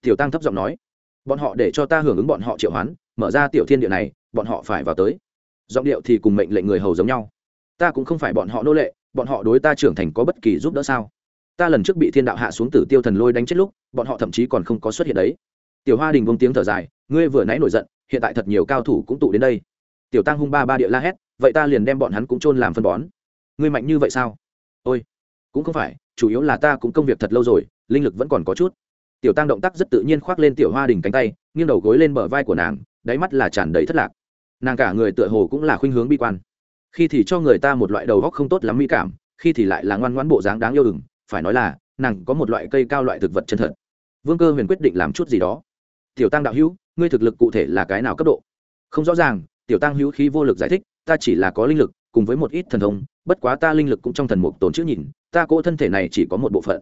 Tiểu tăng thấp giọng nói, bọn họ để cho ta hưởng ứng bọn họ triệu hoán, mở ra tiểu thiên địa này, bọn họ phải vào tới. Giọng điệu thì cùng mệnh lệnh người hầu giống nhau. Ta cũng không phải bọn họ nô lệ bọn họ đối ta trưởng thành có bất kỳ giúp đỡ sao? Ta lần trước bị thiên đạo hạ xuống tử tiêu thần lôi đánh chết lúc, bọn họ thậm chí còn không có xuất hiện đấy. Tiểu hoa đình vông tiếng thở dài, ngươi vừa nãy nổi giận, hiện tại thật nhiều cao thủ cũng tụ đến đây. Tiểu tăng hung ba ba địa la hét, vậy ta liền đem bọn hắn cũng chôn làm phân bón. Ngươi mạnh như vậy sao? Ôi, cũng không phải, chủ yếu là ta cũng công việc thật lâu rồi, linh lực vẫn còn có chút. Tiểu tăng động tác rất tự nhiên khoác lên tiểu hoa đình cánh tay, nghiêng đầu gối lên bờ vai của nàng, đáy mắt là tràn đầy thất lạc. Nàng cả người tựa hồ cũng là khuynh hướng bi quan khi thì cho người ta một loại đầu góc không tốt lắm mỹ cảm, khi thì lại là ngoan ngoãn bộ dáng đáng yêu đừng, phải nói là, nàng có một loại cây cao loại thực vật chân thật. Vương cơ huyền quyết định làm chút gì đó. Tiểu tăng đạo hữu, ngươi thực lực cụ thể là cái nào cấp độ? Không rõ ràng, tiểu tăng hữu khí vô lực giải thích, ta chỉ là có linh lực, cùng với một ít thần thông, bất quá ta linh lực cũng trong thần mục tồn chữ nhìn, ta cỗ thân thể này chỉ có một bộ phận.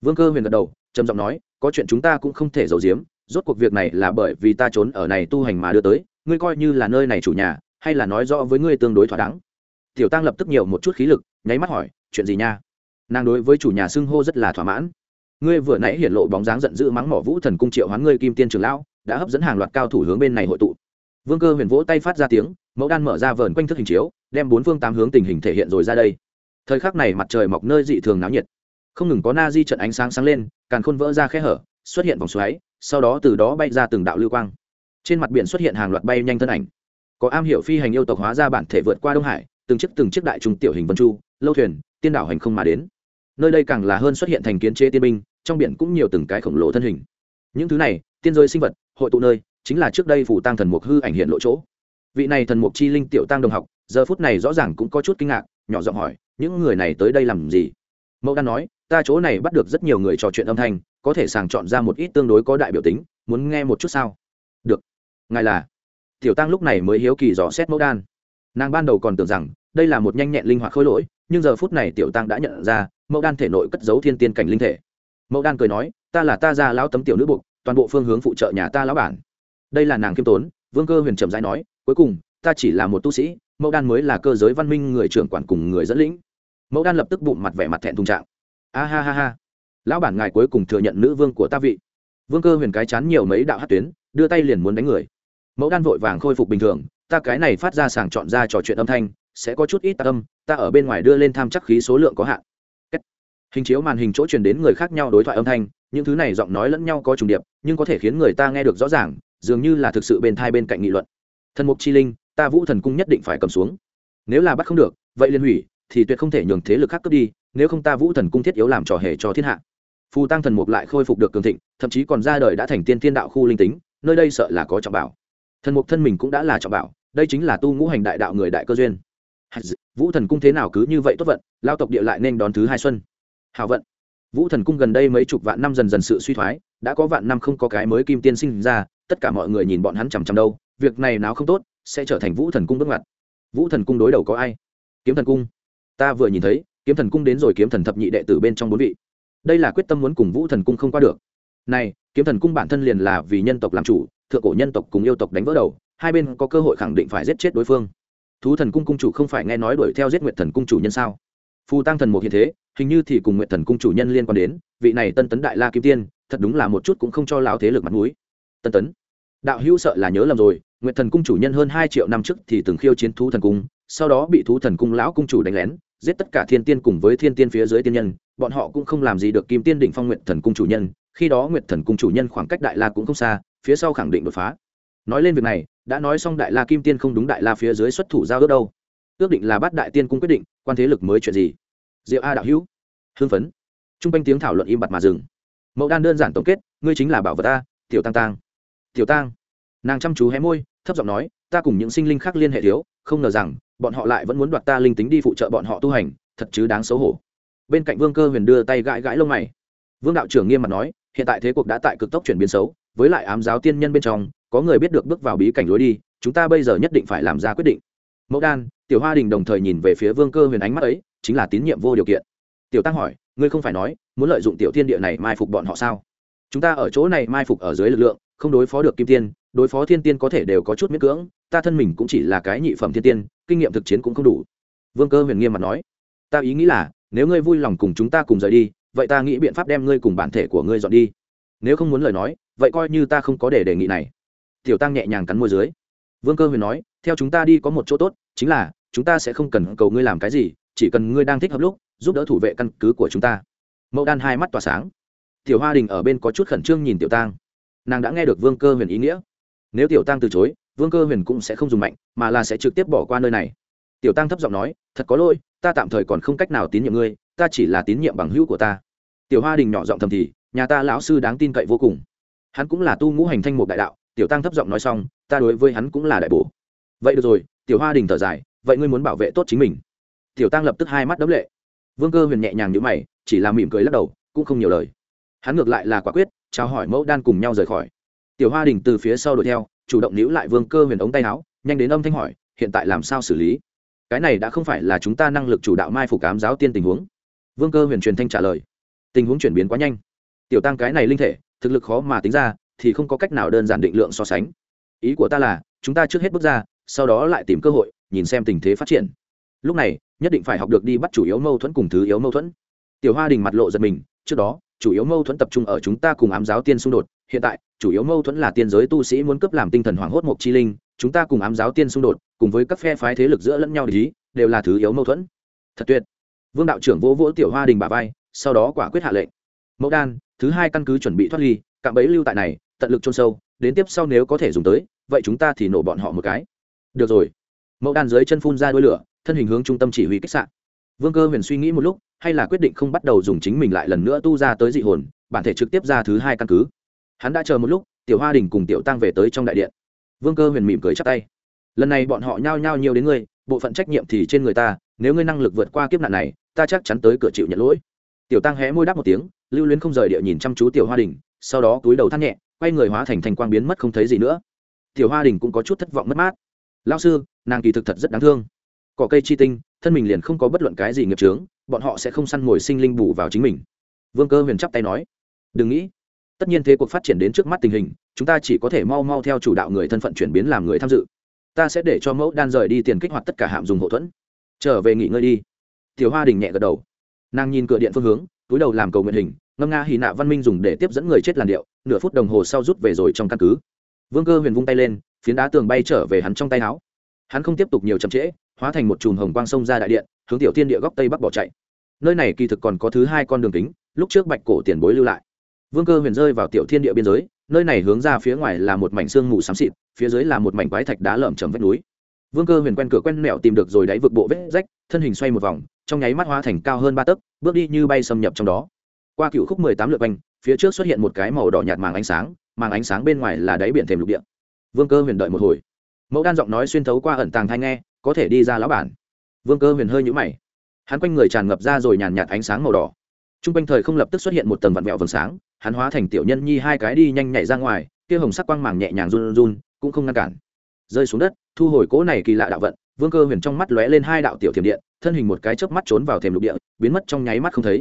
Vương cơ huyền gật đầu, trầm giọng nói, có chuyện chúng ta cũng không thể giấu giếm, rốt cuộc việc này là bởi vì ta trốn ở này tu hành mà đưa tới, ngươi coi như là nơi này chủ nhà, hay là nói rõ với ngươi tương đối thỏa đáng tiểu tăng lập tức nhiều một chút khí lực, nháy mắt hỏi, chuyện gì nha? Nàng đối với chủ nhà xưng hô rất là thỏa mãn. Ngươi vừa nãy hiển lộ bóng dáng giận dữ mắng mỏ vũ thần cung triệu hoán ngươi kim tiên trường lão, đã hấp dẫn hàng loạt cao thủ hướng bên này hội tụ. Vương cơ huyền vỗ tay phát ra tiếng, mẫu đan mở ra vờn quanh thức hình chiếu, đem bốn phương tám hướng tình hình thể hiện rồi ra đây. Thời khắc này mặt trời mọc nơi dị thường náo nhiệt. Không ngừng có na di trận ánh sáng sáng lên càng khôn vỡ ra khe hở, xuất hiện vòng xoáy, sau đó từ đó bay ra từng đạo lưu quang. Trên mặt biển xuất hiện hàng loạt bay nhanh thân ảnh. Có am hiểu phi hành yêu tộc hóa ra bản thể vượt qua đông hải từng chiếc từng chiếc đại trung tiểu hình vân chu, lâu thuyền, tiên đảo hành không mà đến. Nơi đây càng là hơn xuất hiện thành kiến chế tiên binh, trong biển cũng nhiều từng cái khổng lồ thân hình. Những thứ này, tiên giới sinh vật, hội tụ nơi, chính là trước đây phủ tăng thần mục hư ảnh hiện lộ chỗ. Vị này thần mục chi linh tiểu tăng đồng học, giờ phút này rõ ràng cũng có chút kinh ngạc, nhỏ giọng hỏi, những người này tới đây làm gì? Mẫu đan nói, ta chỗ này bắt được rất nhiều người trò chuyện âm thanh, có thể sàng chọn ra một ít tương đối có đại biểu tính, muốn nghe một chút sao? Được. Ngài là? Tiểu tăng lúc này mới hiếu kỳ dò xét mẫu đan nàng ban đầu còn tưởng rằng đây là một nhanh nhẹn linh hoạt khôi lỗi, nhưng giờ phút này tiểu tăng đã nhận ra, mẫu đan thể nội cất giấu thiên tiên cảnh linh thể. Mẫu đan cười nói, ta là ta ra lão tấm tiểu nữ buộc toàn bộ phương hướng phụ trợ nhà ta lão bản. Đây là nàng kiêm tốn, vương cơ huyền trầm giai nói, cuối cùng, ta chỉ là một tu sĩ, mẫu đan mới là cơ giới văn minh người trưởng quản cùng người dẫn lĩnh. Mẫu đan lập tức bụng mặt vẻ mặt thẹn thùng trạng. A ha ha ha, lão bản ngài cuối cùng thừa nhận nữ vương của ta vị. Vương cơ huyền cái chán nhiều mấy đạo hát tuyến, đưa tay liền muốn đánh người. Mẫu đan vội vàng khôi phục bình thường ta cái này phát ra sàng chọn ra trò chuyện âm thanh, sẽ có chút ít tạ tâm ta ở bên ngoài đưa lên tham chắc khí số lượng có hạn. Hình chiếu màn hình chỗ truyền đến người khác nhau đối thoại âm thanh, những thứ này giọng nói lẫn nhau có trùng điệp, nhưng có thể khiến người ta nghe được rõ ràng, dường như là thực sự bên thai bên cạnh nghị luận. Thần mục chi linh, ta vũ thần cung nhất định phải cầm xuống. Nếu là bắt không được, vậy liên hủy, thì tuyệt không thể nhường thế lực khác cướp đi, nếu không ta vũ thần cung thiết yếu làm trò hề cho thiên hạ. Phù tăng thần mục lại khôi phục được cường thịnh, thậm chí còn ra đời đã thành tiên thiên đạo khu linh tính, nơi đây sợ là có trọng bảo. Thần mục thân mình cũng đã là trọng bảo đây chính là tu ngũ hành đại đạo người đại cơ duyên. Vũ thần cung thế nào cứ như vậy tốt vận, lao tộc địa lại nên đón thứ hai xuân. Hào vận. Vũ thần cung gần đây mấy chục vạn năm dần dần sự suy thoái, đã có vạn năm không có cái mới kim tiên sinh ra, tất cả mọi người nhìn bọn hắn chằm chằm đâu, việc này nào không tốt, sẽ trở thành vũ thần cung bước ngoặt. Vũ thần cung đối đầu có ai? Kiếm thần cung. Ta vừa nhìn thấy, kiếm thần cung đến rồi kiếm thần thập nhị đệ tử bên trong bốn vị. Đây là quyết tâm muốn cùng vũ thần cung không qua được. Này, kiếm thần cung bản thân liền là vì nhân tộc làm chủ, thượng cổ nhân tộc cùng yêu tộc đánh vỡ đầu hai bên có cơ hội khẳng định phải giết chết đối phương. Thú thần cung cung chủ không phải nghe nói đuổi theo giết nguyệt thần cung chủ nhân sao? Phù tăng thần một hiện thế, hình như thì cùng nguyệt thần cung chủ nhân liên quan đến, vị này tân tấn đại la kim tiên, thật đúng là một chút cũng không cho lão thế lực mặt mũi. Tân tấn, đạo hữu sợ là nhớ lầm rồi, nguyệt thần cung chủ nhân hơn hai triệu năm trước thì từng khiêu chiến thú thần cung, sau đó bị thú thần cung lão cung chủ đánh lén, giết tất cả thiên tiên cùng với thiên tiên phía dưới tiên nhân, bọn họ cũng không làm gì được kim tiên đỉnh phong nguyệt thần cung chủ nhân, khi đó nguyệt thần cung chủ nhân khoảng cách đại la cũng không xa, phía sau khẳng định đột phá nói lên việc này, đã nói xong đại la kim tiên không đúng đại la phía dưới xuất thủ giao ước đâu. Ước định là bắt đại tiên cung quyết định, quan thế lực mới chuyện gì? Diệu a đạo hữu. Hương phấn. T r u n g quanh tiếng thảo luận im bặt mà dừng. Mẫu đan đơn giản tổng kết, ngươi chính là bảo vật ta, tiểu tăng tăng. Tiểu tăng. Nàng chăm chú hé môi, thấp giọng nói, ta cùng những sinh linh khác liên hệ thiếu, không ngờ rằng, bọn họ lại vẫn muốn đoạt ta linh tính đi phụ trợ bọn họ tu hành, thật chứ đáng xấu hổ. Bên cạnh vương cơ huyền đưa tay gãi gãi lông mày. Vương đạo trưởng nghiêm mặt nói, hiện tại thế cuộc đã tại cực tốc chuyển biến xấu, với lại ám giáo tiên nhân bên trong có người biết được bước vào bí cảnh lối đi, chúng ta bây giờ nhất định phải làm ra quyết định. Mẫu đan, tiểu hoa đình đồng thời nhìn về phía vương cơ huyền ánh mắt ấy, chính là tín nhiệm vô điều kiện. Tiểu tăng hỏi, ngươi không phải nói, muốn lợi dụng tiểu thiên địa này mai phục bọn họ sao? Chúng ta ở chỗ này mai phục ở dưới lực lượng, không đối phó được kim tiên, đối phó thiên tiên có thể đều có chút miễn cưỡng, ta thân mình cũng chỉ là cái nhị phẩm thiên tiên, kinh nghiệm thực chiến cũng không đủ. Vương cơ huyền nghiêm mặt nói, ta ý nghĩ là, nếu ngươi vui lòng cùng chúng ta cùng rời đi, vậy ta nghĩ biện pháp đem ngươi cùng bản thể của ngươi dọn đi. Nếu không muốn lời nói, vậy coi như ta không có để đề nghị này tiểu tăng nhẹ nhàng cắn môi dưới. Vương cơ huyền nói theo chúng ta đi có một chỗ tốt chính là chúng ta sẽ không cần cầu ngươi làm cái gì chỉ cần ngươi đang thích hợp lúc giúp đỡ thủ vệ căn cứ của chúng ta. Mẫu đan hai mắt tỏa sáng. Tiểu hoa đình ở bên có chút khẩn trương nhìn tiểu Tăng, nàng đã nghe được vương cơ huyền ý nghĩa. Nếu tiểu Tăng từ chối vương cơ huyền cũng sẽ không dùng mạnh mà là sẽ trực tiếp bỏ qua nơi này. Tiểu tăng thấp giọng nói thật có lỗi ta tạm thời còn không cách nào tín nhiệm ngươi ta chỉ là tín nhiệm bằng hữu của ta. Tiểu hoa đình nhỏ giọng thầm thì nhà ta lão sư đáng tin cậy vô cùng. Hắn cũng là tu ngũ hành thanh một đại đạo tiểu tăng thấp giọng nói xong, ta đối với hắn cũng là đại bổ. Vậy được rồi, tiểu hoa đình thở dài, vậy ngươi muốn bảo vệ tốt chính mình. Tiểu tăng lập tức hai mắt đấm lệ. Vương cơ huyền nhẹ nhàng nhữ mày, chỉ là mỉm cười lắc đầu, cũng không nhiều lời. Hắn ngược lại là quả quyết, chào hỏi mẫu đan cùng nhau rời khỏi. Tiểu hoa đình từ phía sau đuổi theo, chủ động níu lại vương cơ huyền ống tay áo, nhanh đến âm thanh hỏi, hiện tại làm sao xử lý? Cái này đã không phải là chúng ta năng lực chủ đạo mai phục cám giáo tiên tình huống. Vương cơ huyền truyền thanh trả lời. Tình huống chuyển biến quá nhanh. Tiểu tăng cái này linh thể, thực lực khó mà tính ra thì không có cách nào đơn giản định lượng so sánh. Ý của ta là, chúng ta trước hết bước ra, sau đó lại tìm cơ hội, nhìn xem tình thế phát triển. Lúc này, nhất định phải học được đi bắt chủ yếu mâu thuẫn cùng thứ yếu mâu thuẫn. Tiểu hoa đình mặt lộ giật mình, trước đó, chủ yếu mâu thuẫn tập trung ở chúng ta cùng ám giáo tiên xung đột, hiện tại, chủ yếu mâu thuẫn là tiên giới tu sĩ muốn cấp làm tinh thần hoảng hốt mộc chi linh, chúng ta cùng ám giáo tiên xung đột, cùng với các phe phái thế lực giữa lẫn nhau ý, đều là thứ yếu mâu thuẫn. Thật tuyệt. Vương đạo trưởng vỗ vỗ tiểu hoa đình bà vai, sau đó quả quyết hạ lệnh. Mẫu đan, thứ hai căn cứ chuẩn bị thoát ly, cạm bẫy lưu tại này tận lực chôn sâu, đến tiếp sau nếu có thể dùng tới, vậy chúng ta thì nổ bọn họ một cái. Được rồi. Mẫu đan dưới chân phun ra đôi lửa, thân hình hướng trung tâm chỉ huy kích sạn vương cơ huyền suy nghĩ một lúc, hay là quyết định không bắt đầu dùng chính mình lại lần nữa tu ra tới dị hồn, bản thể trực tiếp ra thứ hai căn cứ. Hắn đã chờ một lúc, tiểu hoa đình cùng tiểu tăng về tới trong đại điện. Vương cơ huyền mỉm cười chắp tay. Lần này bọn họ nhao nhao nhiều đến ngươi, bộ phận trách nhiệm thì trên người ta, nếu ngươi năng lực vượt qua kiếp nạn này, ta chắc chắn tới cửa chịu nhận lỗi. Tiểu tăng hé môi đáp một tiếng, lưu luyến không rời địa nhìn chăm chú tiểu hoa đình, sau đó túi đầu thắt nhẹ quay người hóa thành thành quang biến mất không thấy gì nữa. Tiểu hoa đình cũng có chút thất vọng mất mát. Lao sư, nàng kỳ thực thật rất đáng thương. Cỏ cây chi tinh, thân mình liền không có bất luận cái gì nghiệp trướng bọn họ sẽ không săn mồi sinh linh bù vào chính mình. Vương cơ huyền chắp tay nói. Đừng nghĩ. Tất nhiên thế cuộc phát triển đến trước mắt tình hình, chúng ta chỉ có thể mau mau theo chủ đạo người thân phận chuyển biến làm người tham dự. Ta sẽ để cho mẫu đan rời đi tiền kích hoạt tất cả hạm dùng hậu thuẫn. Trở về nghỉ ngơi đi. Tiểu hoa đình nhẹ gật đầu. Nàng nhìn cửa điện phương hướng, túi đầu làm cầu nguyện hình ngâm nga hì nạ văn minh dùng để tiếp dẫn người chết làn điệu, nửa phút đồng hồ sau rút về rồi trong căn cứ. Vương cơ huyền vung tay lên, phiến đá tường bay trở về hắn trong tay áo. Hắn không tiếp tục nhiều chậm trễ, hóa thành một chùm hồng quang sông ra đại điện, hướng tiểu thiên địa góc tây bắc bỏ chạy. Nơi này kỳ thực còn có thứ hai con đường kính, lúc trước bạch cổ tiền bối lưu lại. Vương cơ huyền rơi vào tiểu thiên địa biên giới, nơi này hướng ra phía ngoài là một mảnh sương mù xám xịt, phía dưới là một mảnh quái thạch đá lởm chầm vách núi. Vương cơ huyền quen cửa quen mẹo tìm được rồi đáy vực bộ vết rách, thân hình xoay một vòng, trong nháy mắt hóa thành cao hơn ba tấc, bước đi như bay xâm nhập trong đó qua cựu khúc mười tám lượt quanh, phía trước xuất hiện một cái màu đỏ nhạt màng ánh sáng, màng ánh sáng bên ngoài là đáy biển thềm lục địa. Vương cơ huyền đợi một hồi. Mẫu đan giọng nói xuyên thấu qua ẩn tàng thai nghe, có thể đi ra lão bản. Vương cơ huyền hơi nhũ mày. Hắn quanh người tràn ngập ra rồi nhàn nhạt ánh sáng màu đỏ. T r u n g quanh thời không lập tức xuất hiện một tầng vặn vẹo vầng sáng, hắn hóa thành tiểu nhân nhi hai cái đi nhanh nhảy ra ngoài, kia hồng sắc quang màng nhẹ nhàng run run, cũng không ngăn cản. Rơi xuống đất, thu hồi cỗ này kỳ lạ đạo vận, vương cơ huyền trong mắt lóe lên hai đạo tiểu thiểm điện, thân hình một cái chớp mắt trốn vào thềm lục địa, biến mất trong nháy mắt không thấy.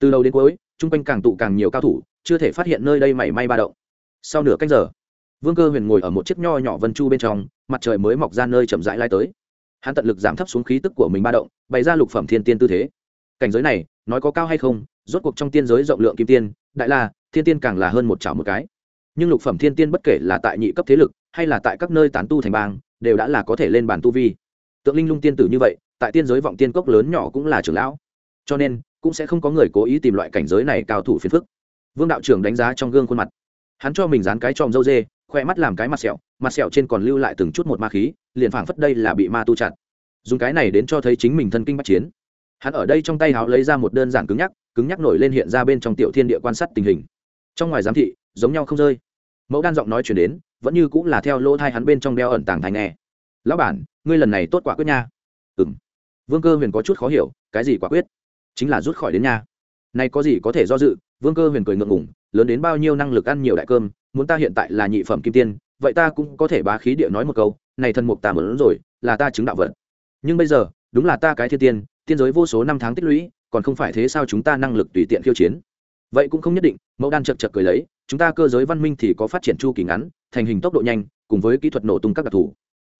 Từ đầu đến cuối chung quanh càng tụ càng nhiều cao thủ, chưa thể phát hiện nơi đây mảy may ba động. Sau nửa canh giờ, vương cơ huyền ngồi ở một chiếc nho nhỏ vân chu bên trong, mặt trời mới mọc ra nơi chậm rãi lai tới. Hắn tận lực giảm thấp xuống khí tức của mình ba động, bày ra lục phẩm thiên tiên tư thế. Cảnh giới này, nói có cao hay không, rốt cuộc trong tiên giới rộng lượng kim tiên, đại la, thiên tiên càng là hơn một chảo một cái. Nhưng lục phẩm thiên tiên bất kể là tại nhị cấp thế lực, hay là tại các nơi tán tu thành bang, đều đã là có thể lên bàn tu vi. Tượng linh lung tiên tử như vậy, tại tiên giới vọng tiên cốc lớn nhỏ cũng là trưởng lão. Cho nên cũng sẽ không có người cố ý tìm loại cảnh giới này cao thủ phiền phức. Vương đạo trưởng đánh giá trong gương khuôn mặt. Hắn cho mình dán cái tròm dâu dê, khoe mắt làm cái mặt sẹo mặt sẹo trên còn lưu lại từng chút một ma khí, liền phảng phất đây là bị ma tu chặt. Dùng cái này đến cho thấy chính mình thân kinh bắt chiến. Hắn ở đây trong tay háo lấy ra một đơn giản cứng nhắc cứng nhắc nổi lên hiện ra bên trong tiểu thiên địa quan sát tình hình. Trong ngoài giám thị, giống nhau không rơi. Mẫu đan giọng nói chuyển đến, vẫn như cũng là theo lỗ thai hắn bên trong đeo ẩn tàng thành nghe. Lão bản, ngươi lần này tốt quả quyết nha. Ừ m vương cơ huyền có chút khó hiểu, cái gì quả quyết? Chính là rút khỏi đến nhà nay có gì có thể do dự, vương cơ huyền cười ngượng ngủng lớn đến bao nhiêu năng lực ăn nhiều đại cơm, muốn ta hiện tại là nhị phẩm kim tiên, vậy ta cũng có thể bá khí địa nói một câu, này thần mục ta mớn rồi, là ta chứng đạo vật. Nhưng bây giờ, đúng là ta cái thiên tiên tiên giới vô số năm tháng tích lũy, còn không phải thế sao chúng ta năng lực tùy tiện khiêu chiến? Vậy cũng không nhất định, mẫu đan chật chật cười lấy, chúng ta cơ giới văn minh thì có phát triển chu kỳ ngắn, thành hình tốc độ nhanh, cùng với kỹ thuật nổ tung các đặc thù.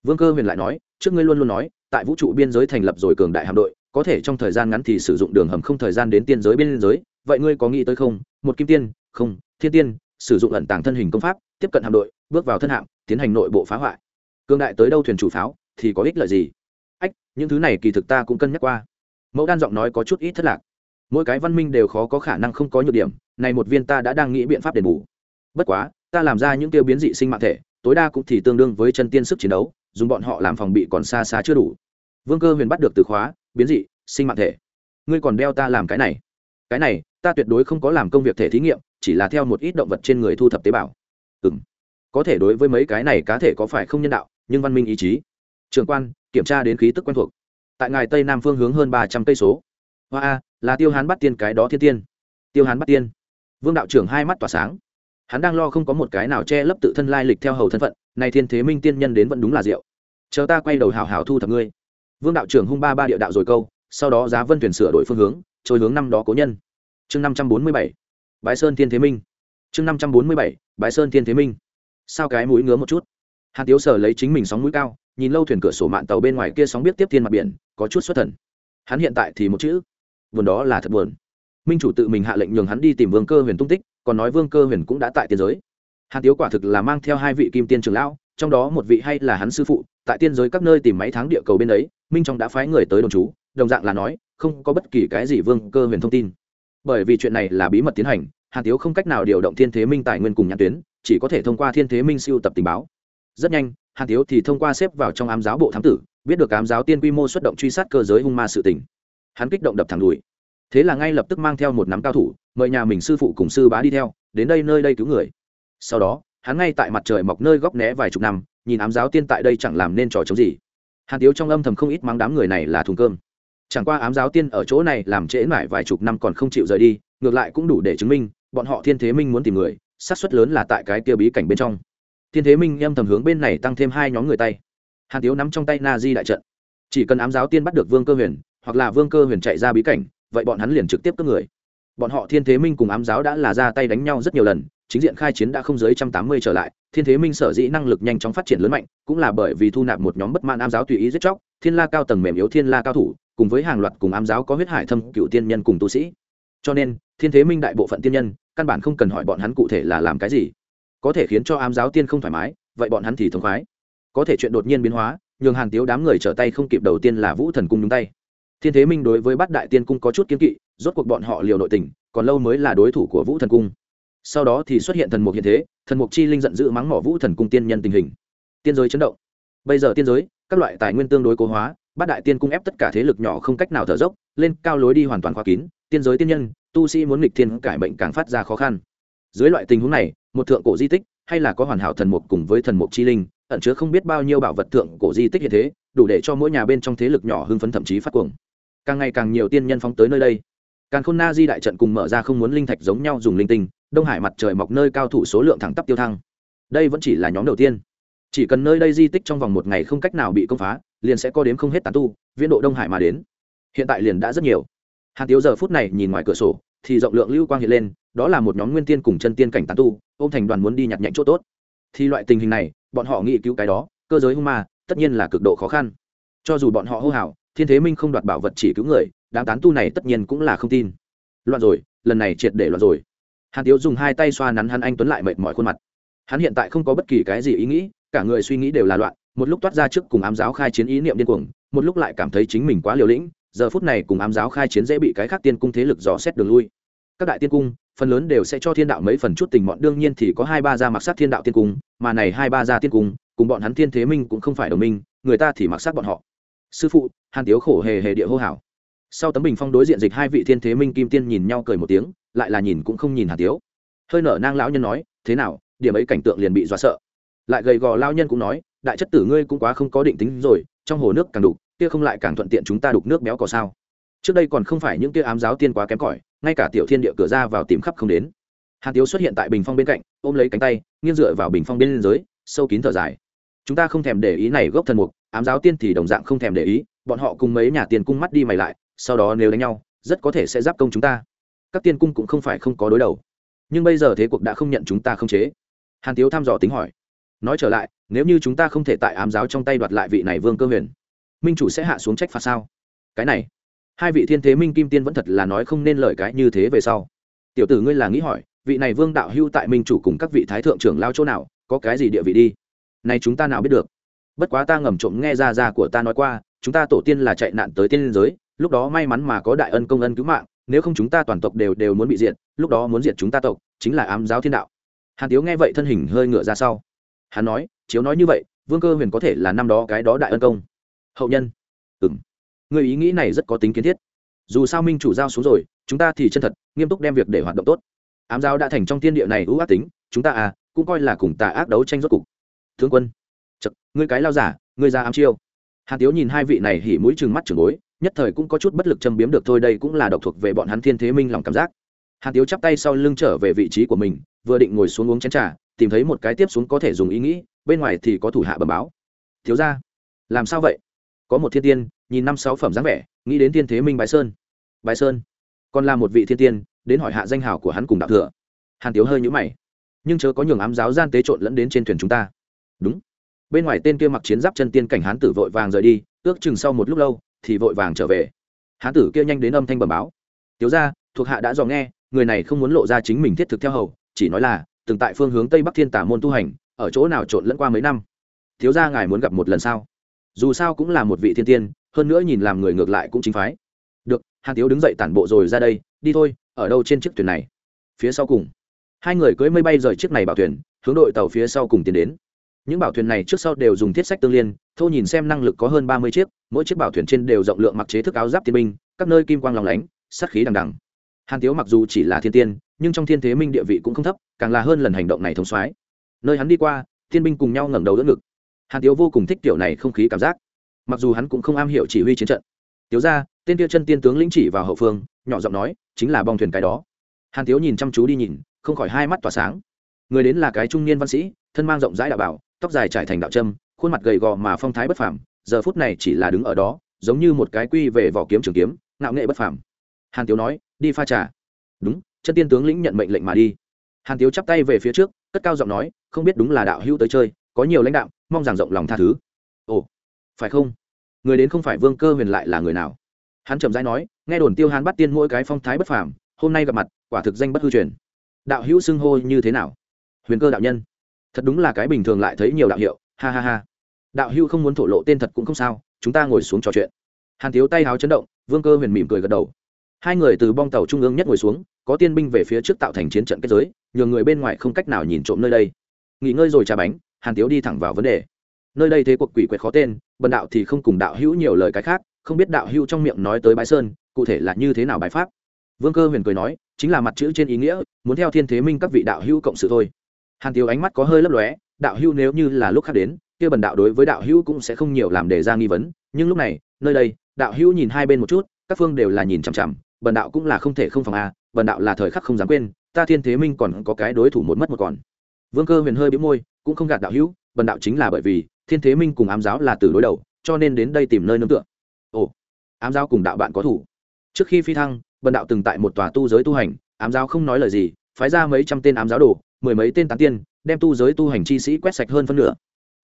Vương cơ huyền lại nói, trước ngươi luôn luôn nói, tại vũ trụ biên giới thành lập rồi cường đại hạm đội có thể trong thời gian ngắn thì sử dụng đường hầm không thời gian đến tiên giới bên giới, vậy ngươi có nghĩ tới không? Một kim tiên, không, thiên tiên, sử dụng ẩn tàng thân hình công pháp, tiếp cận hạm đội, bước vào thân hạm, tiến hành nội bộ phá hoại. Cương đại tới đâu thuyền chủ pháo, thì có ích lợi gì? Ách, những thứ này kỳ thực ta cũng cân nhắc qua. Mẫu đan giọng nói có chút ít thất lạc. Mỗi cái văn minh đều khó có khả năng không có nhược điểm, này một viên ta đã đang nghĩ biện pháp đền bù. Bất quá, ta làm ra những tiêu biến dị sinh mạng thể, tối đa cũng thì tương đương với chân tiên sức chiến đấu, dùng bọn họ làm phòng bị còn xa xa chưa đủ. Vương cơ huyền bắt được từ khóa biến dị, sinh mạng thể. Ngươi còn đeo ta làm cái này? Cái này, ta tuyệt đối không có làm công việc thể thí nghiệm, chỉ là theo một ít động vật trên người thu thập tế bào. Ừ m có thể đối với mấy cái này cá thể có phải không nhân đạo, nhưng văn minh ý chí. Trường quan, kiểm tra đến khí tức quen thuộc. Tại ngài tây nam phương hướng hơn ba trăm cây số. Hoa a, là tiêu hán bắt tiên cái đó thiên tiên. Tiêu hán bắt tiên. Vương đạo trưởng hai mắt tỏa sáng. Hắn đang lo không có một cái nào che lấp tự thân lai lịch theo hầu thân phận này thiên thế minh tiên nhân đến vẫn đúng là rượu. Chờ ta quay đầu hảo hảo thu thập ngươi vương đạo trưởng hung ba ba địa đạo rồi câu, sau đó giá vân thuyền sửa đổi phương hướng, trôi hướng năm đó cố nhân. Chương năm trăm bốn mươi bảy, bái sơn thiên thế minh. Chương năm trăm bốn mươi bảy, bái sơn thiên thế minh. Sao cái mũi ngứa một chút? Hàn tiếu sở lấy chính mình sóng mũi cao, nhìn lâu thuyền cửa sổ mạn tàu bên ngoài kia sóng biết tiếp thiên mặt biển, có chút xuất thần. Hắn hiện tại thì một chữ. Buồn đó là thật buồn. Minh chủ tự mình hạ lệnh nhường hắn đi tìm vương cơ huyền tung tích, còn nói vương cơ huyền cũng đã tại tiên giới. Hàn tiếu quả thực là mang theo hai vị kim tiên trường lão, trong đó một vị hay là hắn sư phụ, tại tiên giới các nơi tìm máy tháng địa cầu bên ấy minh trong đã phái người tới đồn trú, đồng dạng là nói, không có bất kỳ cái gì vương cơ huyền thông tin. Bởi vì chuyện này là bí mật tiến hành, hàn tiếu không cách nào điều động thiên thế minh tài nguyên cùng nhãn tuyến, chỉ có thể thông qua thiên thế minh siêu tập tình báo. Rất nhanh, hàn tiếu thì thông qua xếp vào trong ám giáo bộ thám tử, biết được ám giáo tiên quy mô xuất động truy sát cơ giới hung ma sự tình. Hắn kích động đập thẳng đùi. Thế là ngay lập tức mang theo một nắm cao thủ, mời nhà mình sư phụ cùng sư bá đi theo, đến đây nơi đây cứu người. Sau đó, hắn ngay tại mặt trời mọc nơi góc né vài chục năm, nhìn ám giáo tiên tại đây chẳng làm nên trò chống gì hàn tiếu trong âm thầm không ít mắng đám người này là thùng cơm. Chẳng qua ám giáo tiên ở chỗ này làm trễ mãi vài chục năm còn không chịu rời đi, ngược lại cũng đủ để chứng minh, bọn họ thiên thế minh muốn tìm người, xác suất lớn là tại cái kia bí cảnh bên trong. Thiên thế minh âm thầm hướng bên này tăng thêm hai nhóm người tay. Hàn tiếu nắm trong tay na di đại trận. Chỉ cần ám giáo tiên bắt được vương cơ huyền, hoặc là vương cơ huyền chạy ra bí cảnh, vậy bọn hắn liền trực tiếp cướp người. Bọn họ thiên thế minh cùng ám giáo đã là ra tay đánh nhau rất nhiều lần chính diện khai chiến đã không dưới trăm tám mươi trở lại, thiên thế minh sở dĩ năng lực nhanh chóng phát triển lớn mạnh, cũng là bởi vì thu nạp một nhóm bất mãn ám giáo tùy ý giết chóc, thiên la cao tầng mềm yếu thiên la cao thủ, cùng với hàng loạt cùng ám giáo có huyết hải thâm cựu tiên nhân cùng tu sĩ. Cho nên, thiên thế minh đại bộ phận tiên nhân, căn bản không cần hỏi bọn hắn cụ thể là làm cái gì. Có thể khiến cho ám giáo tiên không thoải mái, vậy bọn hắn thì thống khoái. Có thể chuyện đột nhiên biến hóa, nhường hàn tiếu đám người trở tay không kịp đầu tiên là vũ thần cung nhúng tay. Thiên thế minh đối với bát đại tiên cung có chút kiếm kỵ, rốt cuộc bọn họ liều nội tình, còn lâu mới là đối thủ của vũ thần cung sau đó thì xuất hiện thần mục hiện thế, thần mục chi linh giận dữ mắng mỏ vũ thần cung tiên nhân tình hình. Tiên giới chấn động. Bây giờ tiên giới, các loại tài nguyên tương đối cố hóa, bát đại tiên cung ép tất cả thế lực nhỏ không cách nào thở dốc, lên cao lối đi hoàn toàn khóa kín, tiên giới tiên nhân, tu sĩ muốn nghịch thiên cải bệnh càng phát ra khó khăn. Dưới loại tình huống này, một thượng cổ di tích, hay là có hoàn hảo thần mục cùng với thần mục chi linh, ẩn chứa không biết bao nhiêu bảo vật thượng cổ di tích hiện thế, đủ để cho mỗi nhà bên trong thế lực nhỏ hưng phấn thậm chí phát cuồng. Càng ngày càng nhiều tiên nhân phóng tới nơi đây. Càng khôn na di đại trận cùng mở ra không muốn linh thạch giống nhau dùng linh tinh đông hải mặt trời mọc nơi cao thủ số lượng thẳng tắp tiêu thăng. Đây vẫn chỉ là nhóm đầu tiên. Chỉ cần nơi đây di tích trong vòng một ngày không cách nào bị công phá, liền sẽ có đếm không hết tán tu, viễn độ đông hải mà đến. Hiện tại liền đã rất nhiều. Hàn tiếu giờ phút này nhìn ngoài cửa sổ, thì rộng lượng lưu quang hiện lên, đó là một nhóm nguyên tiên cùng chân tiên cảnh tán tu, ôm thành đoàn muốn đi nhặt nhạnh chỗ tốt. Thì loại tình hình này, bọn họ nghĩ cứu cái đó, cơ giới hung ma, tất nhiên là cực độ khó khăn. Cho dù bọn họ hô hào, thiên thế minh không đoạt bảo vật chỉ cứu người, đám tán tu này tất nhiên cũng là không tin. Loạn rồi, lần này triệt để loạn rồi hàn tiếu dùng hai tay xoa nắn hắn anh tuấn lại mệt mỏi khuôn mặt. Hắn hiện tại không có bất kỳ cái gì ý nghĩ, cả người suy nghĩ đều là loạn, một lúc toát ra trước cùng ám giáo khai chiến ý niệm điên cuồng, một lúc lại cảm thấy chính mình quá liều lĩnh, giờ phút này cùng ám giáo khai chiến dễ bị cái khác tiên cung thế lực dò xét đường lui. Các đại tiên cung, phần lớn đều sẽ cho thiên đạo mấy phần chút tình mọn, đương nhiên thì có hai ba gia mặc sát thiên đạo tiên cung, mà này hai ba gia tiên cung, cùng bọn hắn thiên thế minh cũng không phải đồng minh, người ta thì mặc sát bọn họ. Sư phụ, hàn tiếu khổ hề hề địa hô hảo sau tấm bình phong đối diện dịch hai vị thiên thế minh kim tiên nhìn nhau cười một tiếng, lại là nhìn cũng không nhìn hàn tiếu. Hơi nở nang lão nhân nói, thế nào, điểm ấy cảnh tượng liền bị dọa sợ. Lại gầy gò lao nhân cũng nói, đại chất tử ngươi cũng quá không có định tính rồi, trong hồ nước càng đục, kia không lại càng thuận tiện chúng ta đục nước béo có sao? Trước đây còn không phải những kia ám giáo tiên quá kém cỏi, ngay cả tiểu thiên địa cửa ra vào tìm khắp không đến. Hàn tiếu xuất hiện tại bình phong bên cạnh, ôm lấy cánh tay, nghiêng dựa vào bình phong bên dưới, sâu kín thở dài. Chúng ta không thèm để ý này gốc thần mục, ám giáo tiên thì đồng dạng không thèm để ý, bọn họ cùng mấy nhà tiền cung mắt đi mày lại sau đó nếu đánh nhau, rất có thể sẽ giáp công chúng ta. Các tiên cung cũng không phải không có đối đầu. Nhưng bây giờ thế cuộc đã không nhận chúng ta không chế. Hàn tiếu thăm dò tính hỏi. Nói trở lại, nếu như chúng ta không thể tại ám giáo trong tay đoạt lại vị này vương cơ huyền, minh chủ sẽ hạ xuống trách phạt sao? Cái này, hai vị thiên thế minh kim tiên vẫn thật là nói không nên lời cái như thế về sau. Tiểu tử ngươi là nghĩ hỏi, vị này vương đạo hưu tại minh chủ cùng các vị thái thượng trưởng lao chỗ nào, có cái gì địa vị đi? Này chúng ta nào biết được? Bất quá ta ngầm trộm nghe ra ra của ta nói qua, chúng ta tổ tiên là chạy nạn tới tiên liên giới lúc đó may mắn mà có đại ân công ân cứu mạng, nếu không chúng ta toàn tộc đều đều muốn bị diệt, lúc đó muốn diệt chúng ta tộc, chính là ám giáo thiên đạo. Hàn tiếu nghe vậy thân hình hơi ngựa ra sau. Hắn nói, chiếu nói như vậy, vương cơ huyền có thể là năm đó cái đó đại ân công. Hậu nhân. Ừ m người ý nghĩ này rất có tính kiến thiết. Dù sao minh chủ giao xuống rồi, chúng ta thì chân thật, nghiêm túc đem việc để hoạt động tốt. Ám giáo đã thành trong thiên địa này ưu ác tính, chúng ta à cũng coi là cùng tà ác đấu tranh rốt cục. Thương quân. Chật ngươi cái lao giả, ngươi ra ám chiêu. Hàn tiếu nhìn hai vị này hỉ mũi chừng mắt chừng bối nhất thời cũng có chút bất lực châm biếm được thôi, đây cũng là độc thuộc về bọn hắn thiên thế minh lòng cảm giác. Hàn tiếu chắp tay sau lưng trở về vị trí của mình, vừa định ngồi xuống uống chén trà, tìm thấy một cái tiếp xuống có thể dùng ý nghĩ, bên ngoài thì có thủ hạ bẩm báo. Thiếu ra làm sao vậy? Có một thiên tiên, nhìn năm sáu phẩm dáng vẻ, nghĩ đến thiên thế minh bái sơn. Bái sơn? Còn là một vị thiên tiên, đến hỏi hạ danh hào của hắn cùng đạo thừa. Hàn tiếu hơi nhũ mày. Nhưng chớ có nhường ám giáo gian tế trộn lẫn đến trên thuyền chúng ta. Đúng. Bên ngoài tên kia mặc chiến giáp chân tiên cảnh hán tử vội vàng rời đi, ước chừng sau một lúc lâu thì vội vàng trở về. Hán tử kia nhanh đến âm thanh bẩm báo. Tiếu ra thuộc hạ đã dò nghe, người này không muốn lộ ra chính mình thiết thực theo hầu, chỉ nói là, từng tại phương hướng tây bắc thiên tả môn tu hành, ở chỗ nào trộn lẫn qua mấy năm. Thiếu ra ngài muốn gặp một lần sao? Dù sao cũng là một vị thiên tiên, hơn nữa nhìn làm người ngược lại cũng chính phái. Được, hàn tiếu đứng dậy tản bộ rồi ra đây, đi thôi, ở đâu trên chiếc thuyền này? Phía sau cùng. Hai người cưỡi mây bay rời chiếc này bảo thuyền, hướng đội tàu phía sau cùng tiến đến. Những bảo thuyền này trước sau đều dùng thiết sách tương liên, thô nhìn xem năng lực có hơn ba mươi chiếc mỗi chiếc bảo thuyền trên đều rộng lượng mặc chế thức áo giáp tiên binh, các nơi kim quang lòng lánh, sắt khí đằng đằng. Hàn tiếu mặc dù chỉ là thiên tiên, nhưng trong thiên thế minh địa vị cũng không thấp, càng là hơn lần hành động này thống soái. Nơi hắn đi qua thiên binh cùng nhau ngẩng đầu đỡ ngực. Hàn tiếu vô cùng thích tiểu này không khí cảm giác. Mặc dù hắn cũng không am hiểu chỉ huy chiến trận. Tiếu ra tên tiêu chân tiên tướng lĩnh chỉ vào hậu phương, nhỏ giọng nói, chính là bong thuyền cái đó. Hàn tiếu nhìn chăm chú đi nhìn, không khỏi hai mắt tỏa sáng. Người đến là cái trung niên văn sĩ, thân mang rộng rãi đạo bảo, tóc dài trải thành đạo trâm, khuôn mặt gầy gò mà phong thái bất phàm giờ phút này chỉ là đứng ở đó, giống như một cái quy về vỏ kiếm trường kiếm, ngạo nghệ bất phàm. Hàn tiếu nói, đi pha trà. Đúng, chân tiên tướng lĩnh nhận mệnh lệnh mà đi. Hàn tiếu chắp tay về phía trước, cất cao giọng nói, không biết đúng là đạo hữu tới chơi, có nhiều lãnh đạo, mong rằng rộng lòng tha thứ. Ồ, phải không? Người đến không phải vương cơ huyền lại là người nào? Hắn trầm rãi nói, nghe đồn tiêu hán bắt tiên mỗi cái phong thái bất phàm, hôm nay gặp mặt, quả thực danh bất hư truyền. Đạo hữu xưng hô như thế nào? Huyền cơ đạo nhân. Thật đúng là cái bình thường lại thấy nhiều đạo hiệu, ha ha ha đạo Hưu không muốn thổ lộ tên thật cũng không sao, chúng ta ngồi xuống trò chuyện. Hàn thiếu tay háo chấn động, vương cơ huyền mỉm cười gật đầu. Hai người từ bong tàu trung ương nhất ngồi xuống, có tiên binh về phía trước tạo thành chiến trận kết giới, nhường người bên ngoài không cách nào nhìn trộm nơi đây. Nghỉ ngơi rồi trà bánh, hàn tiếu đi thẳng vào vấn đề. Nơi đây thế cuộc quỷ quyệt khó tên, bần đạo thì không cùng đạo hữu nhiều lời cái khác, không biết đạo hữu trong miệng nói tới bái sơn, cụ thể là như thế nào bài pháp. Vương cơ huyền cười nói, chính là mặt chữ trên ý nghĩa, muốn theo thiên thế minh các vị đạo hữu cộng sự thôi. Hàn tiếu ánh mắt có hơi lấp lóe, đạo hữu nếu như là lúc khác đến kia bần đạo đối với đạo hữu cũng sẽ không nhiều làm đề ra nghi vấn, nhưng lúc này, nơi đây, đạo hữu nhìn hai bên một chút, các phương đều là nhìn chằm chằm, bần đạo cũng là không thể không phòng a, bần đạo là thời khắc không dám quên, ta thiên thế minh còn có cái đối thủ một mất một còn. Vương cơ huyền hơi bĩu môi, cũng không gạt đạo hữu, bần đạo chính là bởi vì, thiên thế minh cùng ám giáo là từ đối đầu, cho nên đến đây tìm nơi nương tựa. Ồ, ám giáo cùng đạo bạn có thủ. Trước khi phi thăng, bần đạo từng tại một tòa tu giới tu hành, ám giáo không nói lời gì, phái ra mấy trăm tên ám giáo đồ, mười mấy tên tán tiên, đem tu giới tu hành chi sĩ quét sạch hơn phân nửa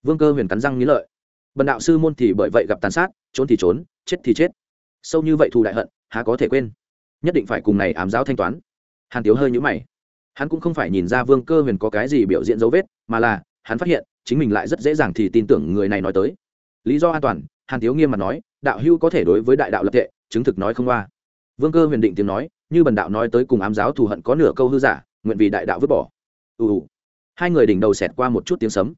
vương cơ huyền cắn răng nghĩ lợi. Bần đạo sư môn thì bởi vậy gặp tàn sát, trốn thì trốn, chết thì chết. Sâu như vậy thù đại hận, há có thể quên. Nhất định phải cùng này ám giáo thanh toán. Hàn tiếu hơi nhũ mày. Hắn cũng không phải nhìn ra vương cơ huyền có cái gì biểu diễn dấu vết, mà là, hắn phát hiện, chính mình lại rất dễ dàng thì tin tưởng người này nói tới. Lý do an toàn, hàn tiếu nghiêm mặt nói, đạo hưu có thể đối với đại đạo lập tệ, chứng thực nói không qua. Vương cơ huyền định tiếng nói, như bần đạo nói tới cùng ám giáo thù hận có nửa câu hư giả, nguyện vì đại đạo vứt bỏ. Ù. Hai người đỉnh đầu xẹt qua một chút tiếng sấm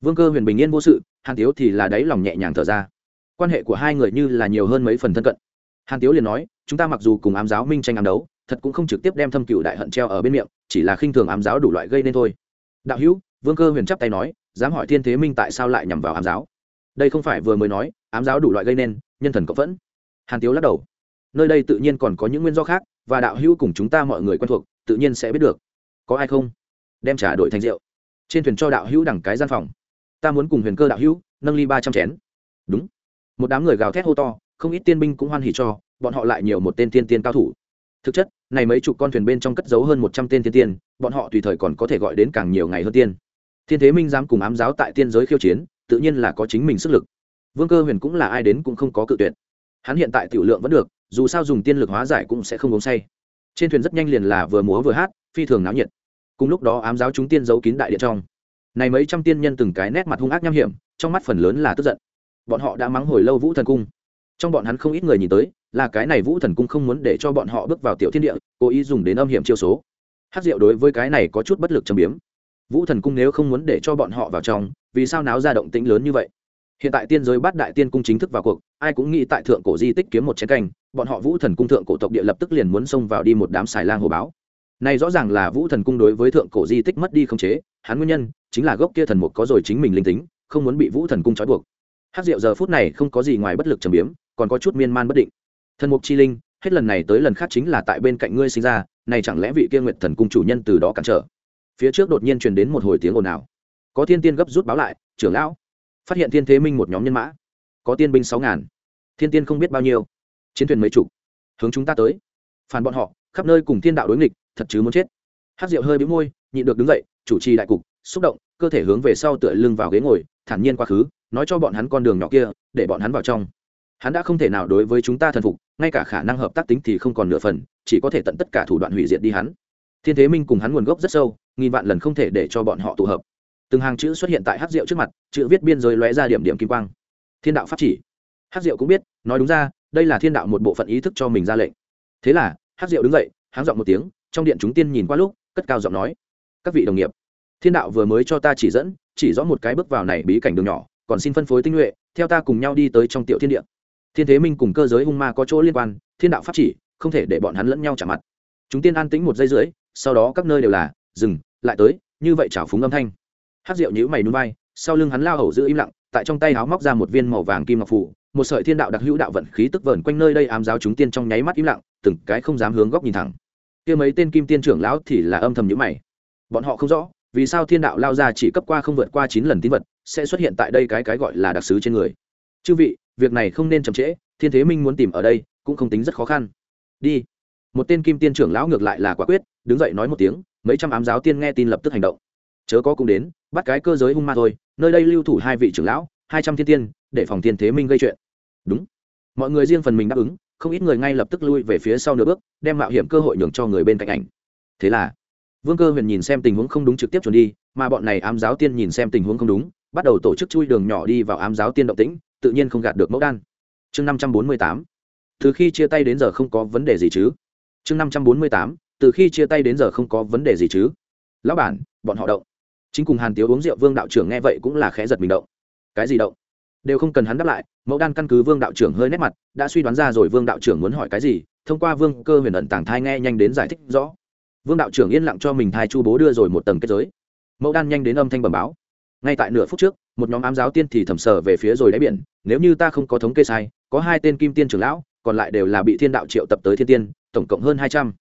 vương cơ huyền bình yên vô sự, hàn tiếu thì là đáy lòng nhẹ nhàng thở ra. Quan hệ của hai người như là nhiều hơn mấy phần thân cận. Hàn tiếu liền nói, chúng ta mặc dù cùng ám giáo minh tranh ám đấu, thật cũng không trực tiếp đem thâm cựu đại hận treo ở bên miệng, chỉ là khinh thường ám giáo đủ loại gây nên thôi. Đạo hữu, vương cơ huyền chắp tay nói, dám hỏi thiên thế minh tại sao lại nhằm vào ám giáo? Đây không phải vừa mới nói, ám giáo đủ loại gây nên, nhân thần cộng vẫn hàn tiếu lắc đầu. Nơi đây tự nhiên còn có những nguyên do khác, và đạo hữu cùng chúng ta mọi người quen thuộc, tự nhiên sẽ biết được. Có ai không? Đem trả đổi thành rượu. Trên thuyền cho đạo hữu đẳng cái gian phòng ta muốn cùng huyền cơ đạo hữu nâng ly ba trăm chén. Đúng. Một đám người gào thét hô to, không ít tiên binh cũng hoan hỉ cho, bọn họ lại nhiều một tên tiên tiên cao thủ. Thực chất, này mấy chục con thuyền bên trong cất giấu hơn một trăm tên tiên tiên, bọn họ tùy thời còn có thể gọi đến càng nhiều ngày hơn tiên. Thiên thế minh dám cùng ám giáo tại tiên giới khiêu chiến, tự nhiên là có chính mình sức lực. Vương cơ huyền cũng là ai đến cũng không có cự tuyệt. Hắn hiện tại tiểu lượng vẫn được, dù sao dùng tiên lực hóa giải cũng sẽ không uống say. Trên thuyền rất nhanh liền là vừa múa vừa hát, phi thường náo nhiệt. Cùng lúc đó ám giáo chúng tiên giấu kín đại điện trong này mấy trăm tiên nhân từng cái nét mặt hung ác nham hiểm, trong mắt phần lớn là tức giận. Bọn họ đã mắng hồi lâu vũ thần cung. Trong bọn hắn không ít người nhìn tới, là cái này vũ thần cung không muốn để cho bọn họ bước vào tiểu thiên địa, cố ý dùng đến âm hiểm chiêu số. Hát diệu đối với cái này có chút bất lực châm biếm. Vũ thần cung nếu không muốn để cho bọn họ vào trong, vì sao náo ra động tĩnh lớn như vậy? Hiện tại tiên giới bát đại tiên cung chính thức vào cuộc, ai cũng nghĩ tại thượng cổ di tích kiếm một chén canh bọn họ vũ thần cung thượng cổ tộc địa lập tức liền muốn xông vào đi một đám xài lang hồ báo. Này rõ ràng là vũ thần cung đối với thượng cổ di tích mất đi không chế, hắn nguyên nhân chính là gốc kia thần mục có rồi chính mình linh tính, không muốn bị vũ thần cung trói buộc. Hát rượu giờ phút này không có gì ngoài bất lực trầm biếm, còn có chút miên man bất định. Thần mục chi linh, hết lần này tới lần khác chính là tại bên cạnh ngươi sinh ra, này chẳng lẽ vị kia nguyệt thần cung chủ nhân từ đó cản trở? Phía trước đột nhiên truyền đến một hồi tiếng ồn ào. Có thiên tiên gấp rút báo lại, trưởng lão. Phát hiện thiên thế minh một nhóm nhân mã. Có tiên binh sáu ngàn. Thiên tiên không biết bao nhiêu. Chiến thuyền mấy chục. Hướng chúng ta tới. Phản bọn họ, khắp nơi cùng thiên đạo đối nghịch, thật chứ muốn chết. Hát rượu hơi bĩu môi, nhịn được đứng dậy, chủ trì đại cục xúc động, cơ thể hướng về sau tựa lưng vào ghế ngồi, thản nhiên quá khứ, nói cho bọn hắn con đường nhỏ kia, để bọn hắn vào trong. Hắn đã không thể nào đối với chúng ta thần phục, ngay cả khả năng hợp tác tính thì không còn nửa phần, chỉ có thể tận tất cả thủ đoạn hủy diệt đi hắn. Thiên thế minh cùng hắn nguồn gốc rất sâu, nghìn vạn lần không thể để cho bọn họ tụ hợp. Từng hàng chữ xuất hiện tại hát rượu trước mặt, chữ viết biên giới lóe ra điểm điểm kim quang. Thiên đạo pháp chỉ. Hát rượu cũng biết, nói đúng ra, đây là thiên đạo một bộ phận ý thức cho mình ra lệnh. Thế là, hát rượu đứng dậy, háng giọng một tiếng, trong điện chúng tiên nhìn qua lúc, cất cao giọng nói. Các vị đồng nghiệp thiên đạo vừa mới cho ta chỉ dẫn chỉ rõ một cái bước vào này bí cảnh đường nhỏ còn xin phân phối tinh nhuệ theo ta cùng nhau đi tới trong tiểu thiên địa. Thiên thế minh cùng cơ giới hung ma có chỗ liên quan thiên đạo pháp chỉ không thể để bọn hắn lẫn nhau trả mặt. Chúng tiên an tĩnh một giây rưỡi, sau đó các nơi đều là dừng lại tới như vậy chảo phúng âm thanh. Hát rượu nhữ mày núi bay sau lưng hắn lao hầu giữ im lặng tại trong tay áo móc ra một viên màu vàng kim ngọc phủ một sợi thiên đạo đặc hữu đạo vận khí tức vờn quanh nơi đây ám giáo chúng tiên trong nháy mắt im lặng từng cái không dám hướng góc nhìn thẳng. Kia mấy tên kim tiên trưởng lão thì là âm thầm nhữ mày. Bọn họ không rõ vì sao thiên đạo lao ra chỉ cấp qua không vượt qua chín lần tín vật, sẽ xuất hiện tại đây cái cái gọi là đặc sứ trên người? Chư vị, việc này không nên chậm trễ, thiên thế minh muốn tìm ở đây, cũng không tính rất khó khăn. Đi. Một tên kim tiên trưởng lão ngược lại là quả quyết, đứng dậy nói một tiếng, mấy trăm ám giáo tiên nghe tin lập tức hành động. Chớ có cũng đến, bắt cái cơ giới hung ma thôi, nơi đây lưu thủ hai vị trưởng lão, hai trăm thiên tiên, để phòng thiên thế minh gây chuyện. Đúng. Mọi người riêng phần mình đáp ứng, không ít người ngay lập tức lui về phía sau nửa bước, đem mạo hiểm cơ hội nhường cho người bên cạnh ảnh. Thế là vương cơ huyền nhìn xem tình huống không đúng trực tiếp chuẩn đi, mà bọn này ám giáo tiên nhìn xem tình huống không đúng, bắt đầu tổ chức chui đường nhỏ đi vào ám giáo tiên động tĩnh, tự nhiên không gạt được mẫu đan. Chương năm trăm bốn mươi tám. Từ khi chia tay đến giờ không có vấn đề gì chứ? Chương năm trăm bốn mươi tám. Từ khi chia tay đến giờ không có vấn đề gì chứ? Lão bản, bọn họ động. Chính cùng hàn tiếu uống rượu vương đạo trưởng nghe vậy cũng là khẽ giật mình động. Cái gì động? Đều không cần hắn đáp lại, mẫu đan căn cứ vương đạo trưởng hơi nét mặt, đã suy đoán ra rồi vương đạo trưởng muốn hỏi cái gì, thông qua vương cơ huyền ẩn tàng thai nghe nhanh đến giải thích rõ vương đạo trưởng yên lặng cho mình thai chu bố đưa rồi một tầng kết giới. Mẫu đan nhanh đến âm thanh bẩm báo. Ngay tại nửa phút trước, một nhóm ám giáo tiên thì thẩm sở về phía rồi đáy biển, nếu như ta không có thống kê sai, có hai tên kim tiên trưởng lão, còn lại đều là bị thiên đạo triệu tập tới thiên tiên, tổng cộng hơn hai trăm.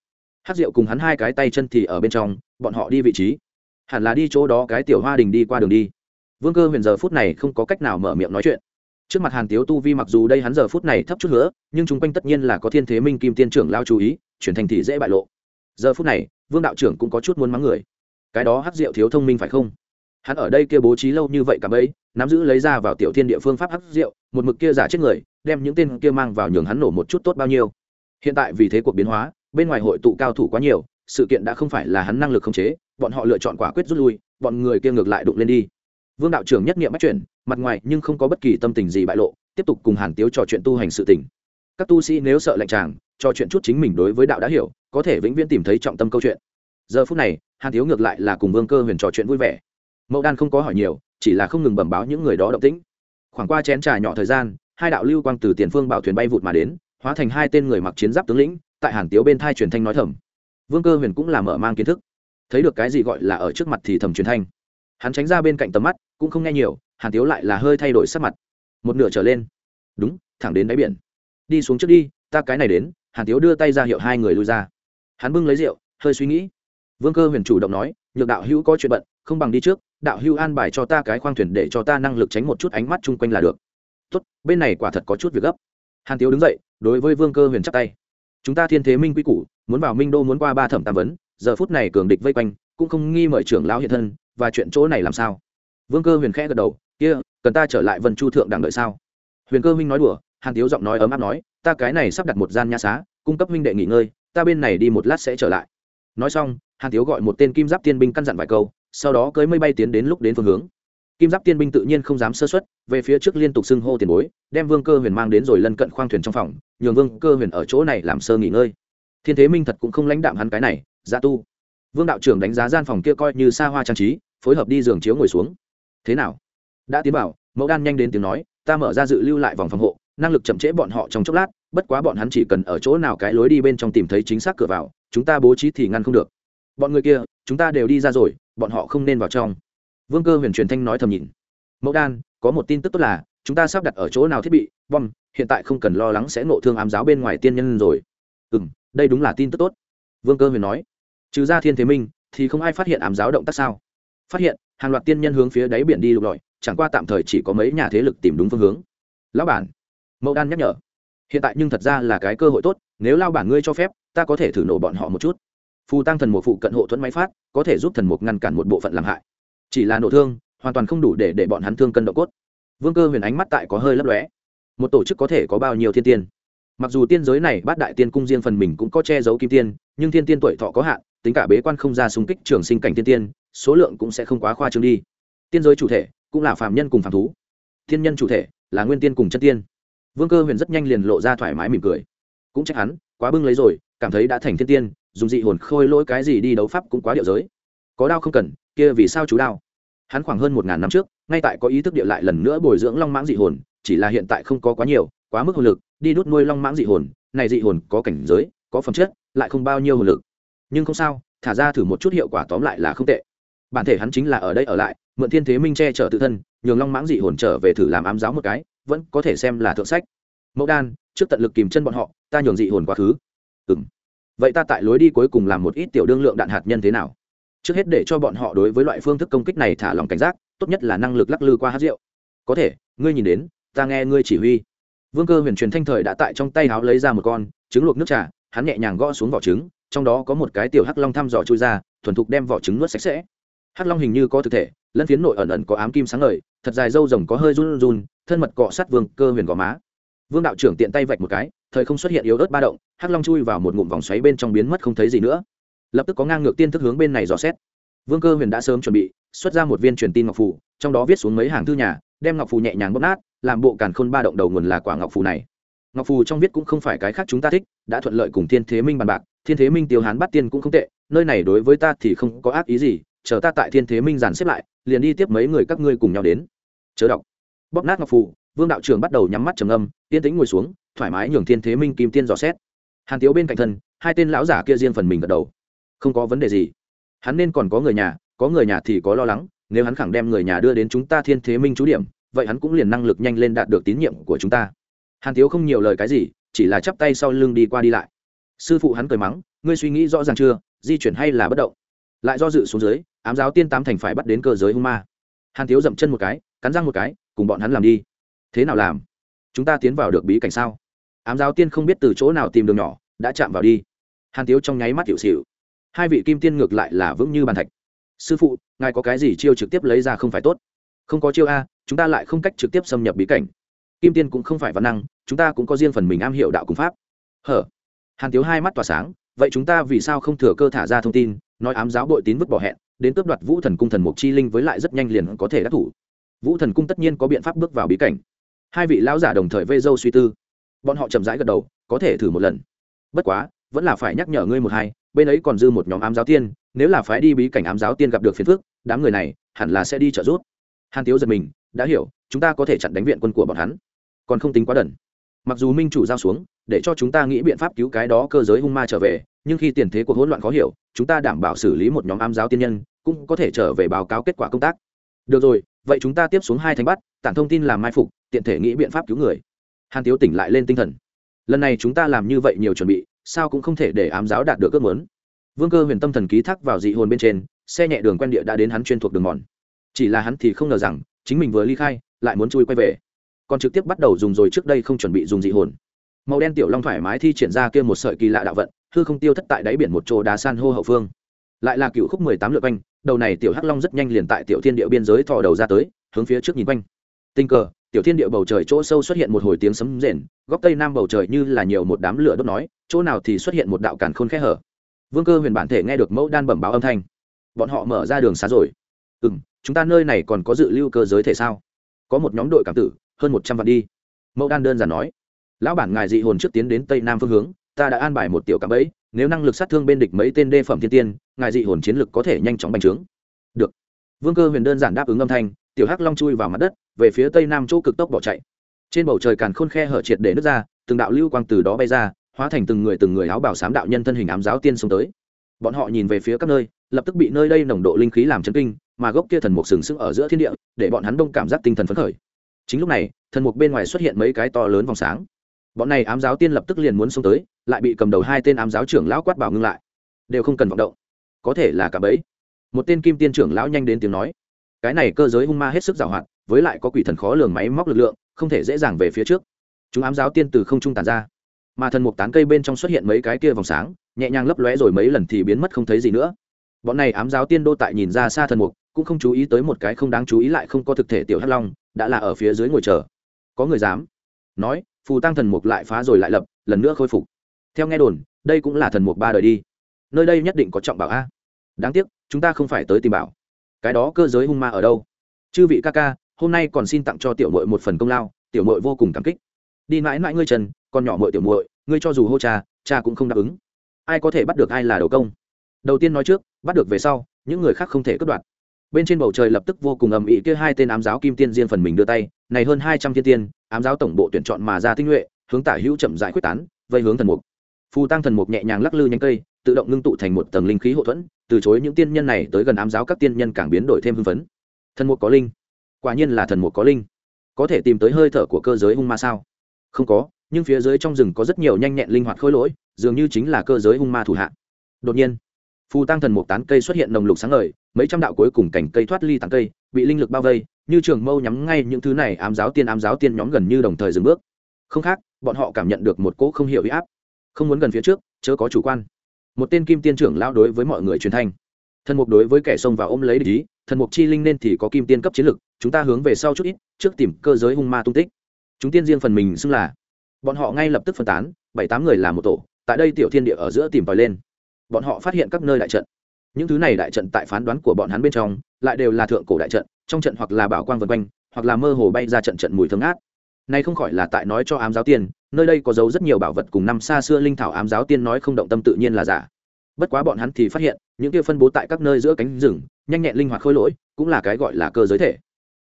Hát rượu cùng hắn hai cái tay chân thì ở bên trong, bọn họ đi vị trí. Hẳn là đi chỗ đó cái tiểu hoa đình đi qua đường đi. Vương cơ huyền giờ phút này không có cách nào mở miệng nói chuyện. Trước mặt hàn tiếu tu vi mặc dù đây hắn giờ phút này thấp chút nữa, nhưng chung quanh tất nhiên là có thiên thế minh kim tiên trưởng lao chú ý, chuyển thành thị dễ bại lộ giờ phút này, vương đạo trưởng cũng có chút muốn mắng người. Cái đó hắc rượu thiếu thông minh phải không? Hắn ở đây kia bố trí lâu như vậy cả bấy, nắm giữ lấy ra vào tiểu thiên địa phương pháp hắc rượu một mực kia giả chết người, đem những tên kia mang vào nhường hắn nổ một chút tốt bao nhiêu. Hiện tại vì thế cuộc biến hóa, bên ngoài hội tụ cao thủ quá nhiều, sự kiện đã không phải là hắn năng lực khống chế, bọn họ lựa chọn quả quyết rút lui, bọn người kia ngược lại đụng lên đi. Vương đạo trưởng nhất nghiệm bắt chuyển mặt ngoài nhưng không có bất kỳ tâm tình gì bại lộ, tiếp tục cùng hàn tiếu trò chuyện tu hành sự tình. Các tu sĩ nếu sợ lạnh tràng cho chuyện chút chính mình đối với đạo đã hiểu, có thể vĩnh viễn tìm thấy trọng tâm câu chuyện. Giờ phút này, hàn thiếu ngược lại là cùng vương cơ huyền trò chuyện vui vẻ. Mẫu đan không có hỏi nhiều, chỉ là không ngừng bẩm báo những người đó động tĩnh. Khoảng qua chén trà nhỏ thời gian, hai đạo lưu quang từ tiền phương bảo thuyền bay vụt mà đến, hóa thành hai tên người mặc chiến giáp tướng lĩnh, tại hàn tiếu bên thai truyền thanh nói thầm. Vương cơ huyền cũng là mở mang kiến thức. Thấy được cái gì gọi là ở trước mặt thì thầm truyền thanh. Hắn tránh ra bên cạnh tầm mắt, cũng không nghe nhiều, hàn tiếu lại là hơi thay đổi sắc mặt. Một nửa trở lên. Đúng, thẳng đến đáy biển. Đi xuống trước đi, ta cái này đến hàn tiếu đưa tay ra hiệu hai người lui ra. Hắn bưng lấy rượu, hơi suy nghĩ. Vương cơ huyền chủ động nói, nhược đạo hữu có chuyện bận, không bằng đi trước, đạo hữu an bài cho ta cái khoang thuyền để cho ta năng lực tránh một chút ánh mắt chung quanh là được. Tốt, bên này quả thật có chút việc gấp. Hàn tiếu đứng dậy, đối với vương cơ huyền chắp tay. Chúng ta thiên thế minh quy củ, muốn vào minh đô muốn qua ba thẩm tam vấn, giờ phút này cường địch vây quanh, cũng không nghi mời trưởng lão hiện thân, và chuyện chỗ này làm sao? Vương cơ huyền khẽ gật đầu, kia, cần ta trở lại vân chu thượng đẳng đợi sao? Huyền cơ huynh nói đùa, hàn tiếu giọng nói ấm áp nói ta cái này sắp đặt một gian nhà xá, cung cấp huynh đệ nghỉ ngơi, ta bên này đi một lát sẽ trở lại. Nói xong, hàn thiếu gọi một tên kim giáp tiên binh căn dặn vài câu, sau đó cưới mây bay tiến đến lúc đến phương hướng. Kim giáp tiên binh tự nhiên không dám sơ xuất về phía trước liên tục xưng hô tiền bối, đem vương cơ huyền mang đến rồi lân cận khoang thuyền trong phòng, nhường vương cơ huyền ở chỗ này làm sơ nghỉ ngơi. Thiên thế minh thật cũng không lãnh đạm hắn cái này ra tu. Vương đạo trưởng đánh giá gian phòng kia coi như xa hoa trang trí, phối hợp đi giường chiếu ngồi xuống. Thế nào? Đã tiến bảo mẫu đan nhanh đến tiếng nói, ta mở ra dự lưu lại vòng phòng hộ năng lực chậm trễ bọn họ trong chốc lát, bất quá bọn hắn chỉ cần ở chỗ nào cái lối đi bên trong tìm thấy chính xác cửa vào, chúng ta bố trí thì ngăn không được. Bọn người kia, chúng ta đều đi ra rồi, bọn họ không nên vào trong. Vương cơ huyền truyền thanh nói thầm nhìn. Mẫu đan, có một tin tức tốt là, chúng ta sắp đặt ở chỗ nào thiết bị, bom, hiện tại không cần lo lắng sẽ nộ thương ám giáo bên ngoài tiên nhân rồi. Ừ m đây đúng là tin tức tốt. Vương cơ huyền nói. Trừ ra thiên thế minh, thì không ai phát hiện ám giáo động tác sao? Phát hiện, hàng loạt tiên nhân hướng phía đáy biển đi lục lọi, chẳng qua tạm thời chỉ có mấy nhà thế lực tìm đúng phương hướng. Lão bản mẫu đan nhắc nhở. Hiện tại nhưng thật ra là cái cơ hội tốt, nếu lao bản ngươi cho phép, ta có thể thử nổ bọn họ một chút. Phù tăng thần mục phụ cận hộ thuẫn máy phát, có thể giúp thần mục ngăn cản một bộ phận làm hại. Chỉ là nổ thương, hoàn toàn không đủ để để bọn hắn thương cân độ cốt. Vương cơ huyền ánh mắt tại có hơi lấp lóe. Một tổ chức có thể có bao nhiêu thiên tiên? Mặc dù tiên giới này bát đại tiên cung riêng phần mình cũng có che giấu kim tiên, nhưng thiên tiên tuổi thọ có hạn, tính cả bế quan không ra xung kích trường sinh cảnh tiên tiên, số lượng cũng sẽ không quá khoa trương đi. Tiên giới chủ thể cũng là phạm nhân cùng phạm thú. Thiên nhân chủ thể là nguyên tiên cùng chân tiên vương cơ huyền rất nhanh liền lộ ra thoải mái mỉm cười. Cũng trách hắn, quá bưng lấy rồi, cảm thấy đã thành thiên tiên, dùng dị hồn khôi lỗi cái gì đi đấu pháp cũng quá điệu giới. Có đao không cần, kia vì sao chú đao? hắn khoảng hơn một ngàn năm trước, ngay tại có ý thức địa lại lần nữa bồi dưỡng long mãng dị hồn, chỉ là hiện tại không có quá nhiều, quá mức hồn lực, đi đút nuôi long mãng dị hồn, này dị hồn có cảnh giới, có phẩm chất, lại không bao nhiêu hồn lực. Nhưng không sao, thả ra thử một chút hiệu quả tóm lại là không tệ. Bản thể hắn chính là ở đây ở lại, mượn thiên thế minh che chở tự thân nhường long mãng dị hồn trở về thử làm ám giáo một cái, vẫn có thể xem là thượng sách. Mẫu đan, trước tận lực kìm chân bọn họ, ta nhường dị hồn quá khứ. Ừ vậy ta tại lối đi cuối cùng làm một ít tiểu đương lượng đạn hạt nhân thế nào? Trước hết để cho bọn họ đối với loại phương thức công kích này thả lòng cảnh giác, tốt nhất là năng lực lắc lư qua hát rượu. Có thể, ngươi nhìn đến, ta nghe ngươi chỉ huy. Vương cơ huyền truyền thanh thời đã tại trong tay háo lấy ra một con, trứng luộc nước trà, hắn nhẹ nhàng gõ xuống vỏ trứng, trong đó có một cái tiểu hắc long thăm dò chui ra, thuần thục đem vỏ trứng nuốt sạch sẽ. Hắc long hình như có thực thể lân phiến nội ẩn ẩn có ám kim sáng ngời, thật dài râu rồng có hơi run run, thân mật cọ sát vương cơ huyền gò má. Vương đạo trưởng tiện tay vạch một cái, thời không xuất hiện yếu ớt ba động, hắc long chui vào một ngụm vòng xoáy bên trong biến mất không thấy gì nữa. Lập tức có ngang ngược tiên thức hướng bên này dò xét. Vương cơ huyền đã sớm chuẩn bị, xuất ra một viên truyền tin ngọc phù, trong đó viết xuống mấy hàng thư nhà, đem ngọc phù nhẹ nhàng bóp nát, làm bộ càn khôn ba động đầu nguồn là quả ngọc phù này. Ngọc phù trong viết cũng không phải cái khác chúng ta thích, đã thuận lợi cùng thiên thế minh bàn bạc, thiên thế minh tiêu hán bắt tiên cũng không tệ, nơi này đối với ta thì không có ác ý gì chờ ta tại thiên thế minh giàn xếp lại, liền đi tiếp mấy người các ngươi cùng nhau đến. Chớ đọc. Bóp nát ngọc phù, vương đạo trưởng bắt đầu nhắm mắt trầm âm Yên tĩnh ngồi xuống, thoải mái nhường thiên thế minh kim tiên dò xét. Hàn tiếu bên cạnh thân, hai tên lão giả kia riêng phần mình gật đầu. Không có vấn đề gì. Hắn nên còn có người nhà, có người nhà thì có lo lắng, nếu hắn khẳng đem người nhà đưa đến chúng ta thiên thế minh chú điểm, vậy hắn cũng liền năng lực nhanh lên đạt được tín nhiệm của chúng ta. Hàn tiếu không nhiều lời cái gì, chỉ là chắp tay sau lưng đi qua đi lại. Sư phụ hắn cười mắng, ngươi suy nghĩ rõ ràng chưa? Di chuyển hay là bất động? Lại do dự xuống dưới, ám giáo tiên tám thành phải bắt đến cơ giới hung ma. Hàn tiếu dậm chân một cái, cắn răng một cái, cùng bọn hắn làm đi. Thế nào làm? Chúng ta tiến vào được bí cảnh sao? Ám giáo tiên không biết từ chỗ nào tìm đường nhỏ, đã chạm vào đi. Hàn tiếu trong nháy mắt hiệu xịu hai vị kim tiên ngược lại là vững như bàn thạch. Sư phụ, ngài có cái gì chiêu trực tiếp lấy ra không phải tốt? Không có chiêu a, chúng ta lại không cách trực tiếp xâm nhập bí cảnh. Kim tiên cũng không phải văn năng, chúng ta cũng có riêng phần mình am hiểu đạo cung pháp. Hở? Hàn tiếu hai mắt tỏa sáng vậy chúng ta vì sao không thừa cơ thả ra thông tin, nói ám giáo bội tín vứt bỏ hẹn, đến cướp đoạt vũ thần cung thần mục chi linh với lại rất nhanh liền có thể đắc thủ. Vũ thần cung tất nhiên có biện pháp bước vào bí cảnh. Hai vị lão giả đồng thời vây dâu suy tư. Bọn họ chậm rãi gật đầu, có thể thử một lần. Bất quá, vẫn là phải nhắc nhở ngươi một hai, bên ấy còn dư một nhóm ám giáo tiên, nếu là phái đi bí cảnh ám giáo tiên gặp được phiền phức, đám người này hẳn là sẽ đi trợ giúp. Hàn tiếu giật mình, đã hiểu, chúng ta có thể chặn đánh viện quân của bọn hắn. Còn không tính quá đần. Mặc dù minh chủ giao xuống để cho chúng ta nghĩ biện pháp cứu cái đó cơ giới hung ma trở về, nhưng khi tiền thế cuộc hỗn loạn khó hiểu, chúng ta đảm bảo xử lý một nhóm am giáo tiên nhân, cũng có thể trở về báo cáo kết quả công tác. Được rồi, vậy chúng ta tiếp xuống hai thánh bắt, tản thông tin làm mai phục, tiện thể nghĩ biện pháp cứu người. Hàn tiếu tỉnh lại lên tinh thần. Lần này chúng ta làm như vậy nhiều chuẩn bị, sao cũng không thể để ám giáo đạt được ước muốn. Vương cơ huyền tâm thần ký thác vào dị hồn bên trên, xe nhẹ đường quen địa đã đến hắn chuyên thuộc đường mòn. Chỉ là hắn thì không ngờ rằng, chính mình vừa ly khai, lại muốn chui quay về. Còn trực tiếp bắt đầu dùng rồi trước đây không chuẩn bị dùng dị hồn màu đen tiểu long thoải mái thi triển ra kia một sợi kỳ lạ đạo vận, hư không tiêu thất tại đáy biển một chỗ đá san hô hậu phương. Lại là cựu khúc mười tám lượt quanh, đầu này tiểu hắc long rất nhanh liền tại tiểu thiên địa biên giới thò đầu ra tới, hướng phía trước nhìn quanh. Tình cờ, tiểu thiên địa bầu trời chỗ sâu xuất hiện một hồi tiếng sấm rền, góc tây nam bầu trời như là nhiều một đám lửa đốt nói, chỗ nào thì xuất hiện một đạo càn khôn khẽ hở. Vương cơ huyền bản thể nghe được mẫu đan bẩm báo âm thanh. Bọn họ mở ra đường xá rồi. Ừ m chúng ta nơi này còn có dự lưu cơ giới thể sao? Có một nhóm đội cảm tử, hơn một trăm vạn đi. Mẫu đan đơn giản nói lão bản ngài dị hồn trước tiến đến tây nam phương hướng, ta đã an bài một tiểu cạm ấy nếu năng lực sát thương bên địch mấy tên đê phẩm thiên tiên, ngài dị hồn chiến lực có thể nhanh chóng bành trướng. Được. Vương cơ huyền đơn giản đáp ứng âm thanh, tiểu hắc long chui vào mặt đất, về phía tây nam chỗ cực tốc bỏ chạy. Trên bầu trời càn khôn khe hở triệt để nước ra, từng đạo lưu quang từ đó bay ra, hóa thành từng người từng người áo bảo sám đạo nhân thân hình ám giáo tiên xông tới. Bọn họ nhìn về phía các nơi, lập tức bị nơi đây nồng độ linh khí làm chấn kinh, mà gốc kia thần mục sừng sững ở giữa thiên địa, để bọn hắn đông cảm giác tinh thần phấn khởi. Chính lúc này, thần mục bên ngoài xuất hiện mấy cái to lớn vòng sáng bọn này ám giáo tiên lập tức liền muốn xông tới, lại bị cầm đầu hai tên ám giáo trưởng lão quát bảo ngưng lại. Đều không cần vọng động. Có thể là cả bẫy. Một tên kim tiên trưởng lão nhanh đến tiếng nói. Cái này cơ giới hung ma hết sức giàu hạn với lại có quỷ thần khó lường máy móc lực lượng, không thể dễ dàng về phía trước. Chúng ám giáo tiên từ không trung tàn ra. Mà thần mục tán cây bên trong xuất hiện mấy cái kia vòng sáng, nhẹ nhàng lấp lóe rồi mấy lần thì biến mất không thấy gì nữa. Bọn này ám giáo tiên đô tại nhìn ra xa thần mục, cũng không chú ý tới một cái không đáng chú ý lại không có thực thể tiểu hắc long, đã là ở phía dưới ngồi chờ. Có người dám? Nói, phù tăng thần mục lại phá rồi lại lập, lần nữa khôi phục. Theo nghe đồn, đây cũng là thần mục ba đời đi. Nơi đây nhất định có trọng bảo a. Đáng tiếc, chúng ta không phải tới tìm bảo. Cái đó cơ giới hung ma ở đâu? Chư vị ca ca, hôm nay còn xin tặng cho tiểu mội một phần công lao, tiểu mội vô cùng cảm kích. Đi mãi mãi ngươi trần còn nhỏ mội tiểu muội, ngươi cho dù hô cha cha cũng không đáp ứng. Ai có thể bắt được ai là đầu công? Đầu tiên nói trước, bắt được về sau, những người khác không thể cướp đoạt. Bên trên bầu trời lập tức vô cùng ầm ĩ, kia hai tên ám giáo kim tiên riêng phần mình đưa tay, này hơn hai trăm thiên tiên ám giáo tổng bộ tuyển chọn mà ra tinh nhuệ, hướng tả hữu chậm dại quyết tán, vây hướng thần mục. Phù tăng thần mục nhẹ nhàng lắc lư nhánh cây, tự động ngưng tụ thành một tầng linh khí hậu thuẫn, từ chối những tiên nhân này tới gần ám giáo các tiên nhân càng biến đổi thêm hưng phấn. Thần mục có linh. Quả nhiên là thần mục có linh. Có thể tìm tới hơi thở của cơ giới hung ma sao? Không có, nhưng phía dưới trong rừng có rất nhiều nhanh nhẹn linh hoạt khôi lỗi, dường như chính là cơ giới hung ma thủ hạ. Đột nhiên, phù tăng thần mục tán cây xuất hiện nồng lục sáng ngời, mấy trăm đạo cuối cùng cảnh cây thoát ly tán cây, bị linh lực bao vây như trường mâu nhắm ngay những thứ này, ám giáo tiên, ám giáo tiên nhóm gần như đồng thời dừng bước. Không khác, bọn họ cảm nhận được một cỗ không hiểu huy áp. Không muốn gần phía trước, chớ có chủ quan. Một tên kim tiên trưởng lao đối với mọi người truyền thanh. Thần mục đối với kẻ xông vào ôm lấy lý thần mục chi linh nên thì có kim tiên cấp chiến lực, chúng ta hướng về sau chút ít, trước tìm cơ giới hung ma tung tích. Chúng tiên riêng phần mình xưng là. Bọn họ ngay lập tức phân tán, bảy tám người làm một tổ, tại đây tiểu thiên địa ở giữa tìm tòi lên. Bọn họ phát hiện các nơi đại trận. Những thứ này đại trận tại phán đoán của bọn hắn bên trong lại đều là thượng cổ đại trận, trong trận hoặc là bảo quang vân quanh, hoặc là mơ hồ bay ra trận trận mùi thơm ngát. Nay không khỏi là tại nói cho ám giáo tiên, nơi đây có dấu rất nhiều bảo vật cùng năm xa xưa linh thảo ám giáo tiên nói không động tâm tự nhiên là giả. Bất quá bọn hắn thì phát hiện, những kia phân bố tại các nơi giữa cánh rừng, nhanh nhẹn linh hoạt khôi lỗi, cũng là cái gọi là cơ giới thể.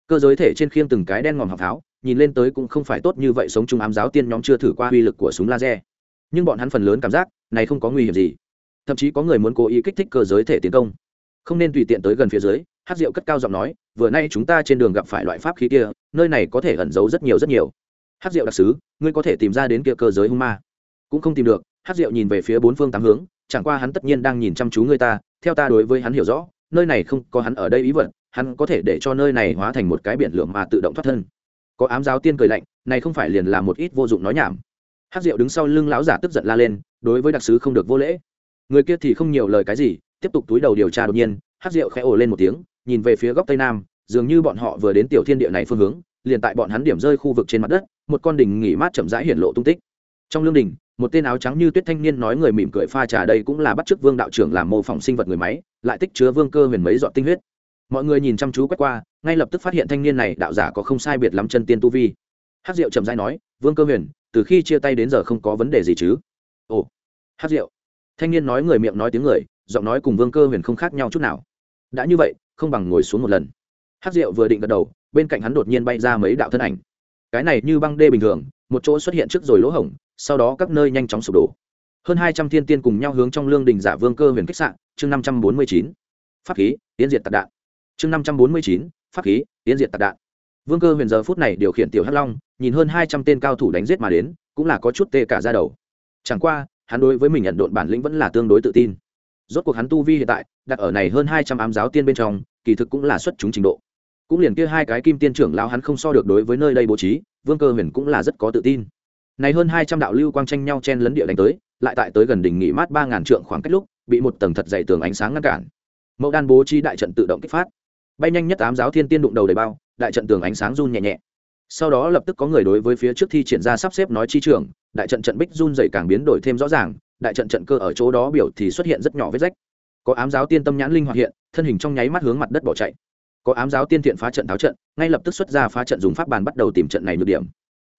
Cơ giới thể trên khiêng từng cái đen ngòm học tháo, nhìn lên tới cũng không phải tốt như vậy sống chung ám giáo tiên nhóm chưa thử qua uy lực của súng laser. Nhưng bọn hắn phần lớn cảm giác, này không có nguy hiểm gì. Thậm chí có người muốn cố ý kích thích cơ giới thể tiến công. Không nên tùy tiện tới gần phía dưới hát rượu cất cao giọng nói, vừa nay chúng ta trên đường gặp phải loại pháp khí kia, nơi này có thể ẩn giấu rất nhiều rất nhiều. Hát rượu đặc sứ, ngươi có thể tìm ra đến kia cơ giới hung ma. Cũng không tìm được, hát rượu nhìn về phía bốn phương tám hướng, chẳng qua hắn tất nhiên đang nhìn chăm chú người ta, theo ta đối với hắn hiểu rõ, nơi này không có hắn ở đây ý vật, hắn có thể để cho nơi này hóa thành một cái biển lửa mà tự động thoát thân. Có ám giáo tiên cười lạnh, này không phải liền là một ít vô dụng nói nhảm. Hát rượu đứng sau lưng lão giả tức giận la lên, đối với đặc sứ không được vô lễ. Người kia thì không nhiều lời cái gì, tiếp tục túi đầu điều tra đột nhiên, hát rượu khẽ ồ lên một tiếng nhìn về phía góc tây nam, dường như bọn họ vừa đến tiểu thiên địa này phương hướng, liền tại bọn hắn điểm rơi khu vực trên mặt đất, một con đình nghỉ mát chậm rãi hiện lộ tung tích. Trong lương đình, một tên áo trắng như tuyết thanh niên nói người mỉm cười pha trà đây cũng là bắt chước vương đạo trưởng làm mô phỏng sinh vật người máy, lại tích chứa vương cơ huyền mấy dọn tinh huyết. Mọi người nhìn chăm chú quét qua, ngay lập tức phát hiện thanh niên này đạo giả có không sai biệt lắm chân tiên tu vi. Hát diệu trầm dai nói, vương cơ huyền, từ khi chia tay đến giờ không có vấn đề gì chứ? Ồ hát diệu. Thanh niên nói người miệng nói tiếng người, giọng nói cùng vương cơ huyền không khác nhau chút nào. Đã như vậy không bằng ngồi xuống một lần. Hát rượu vừa định gật đầu, bên cạnh hắn đột nhiên bay ra mấy đạo thân ảnh. Cái này như băng đê bình thường, một chỗ xuất hiện trước rồi lỗ hổng, sau đó các nơi nhanh chóng sụp đổ. Hơn hai trăm thiên tiên cùng nhau hướng trong lương đình giả vương cơ huyền khách sạn chương năm trăm bốn mươi chín. Pháp khí tiến diệt tạc đạn. Chương năm trăm bốn mươi chín, pháp khí tiến diệt tạc đạn. Vương cơ huyền giờ phút này điều khiển tiểu hắc long, nhìn hơn hai trăm tên cao thủ đánh giết mà đến, cũng là có chút tê cả ra đầu. Chẳng qua, hắn đối với mình nhận độn bản lĩnh vẫn là tương đối tự tin. Rốt cuộc hắn tu vi hiện tại đặt ở này hơn hai trăm ám giáo tiên bên trong, kỳ thực cũng là xuất chúng trình độ. Cũng liền kia hai cái kim tiên trưởng lão hắn không so được đối với nơi đây bố trí, vương cơ huyền cũng là rất có tự tin. Này hơn hai trăm đạo lưu quang tranh nhau chen lấn địa đánh tới, lại tại tới gần đỉnh nghỉ mát ba ngàn trượng khoảng cách lúc, bị một tầng thật dày tường ánh sáng ngăn cản. Mẫu đan bố trí đại trận tự động kích phát. Bay nhanh nhất ám giáo thiên tiên đụng đầu đầy bao, đại trận tường ánh sáng run nhẹ nhẹ. Sau đó lập tức có người đối với phía trước thi triển ra sắp xếp nói chi trường đại trận trận bích run dày càng biến đổi thêm rõ ràng, đại trận trận cơ ở chỗ đó biểu thì xuất hiện rất nhỏ vết rách có ám giáo tiên tâm nhãn linh hoạt hiện, thân hình trong nháy mắt hướng mặt đất bỏ chạy. Có ám giáo tiên thiện phá trận tháo trận, ngay lập tức xuất ra phá trận dùng pháp bàn bắt đầu tìm trận này nhược điểm.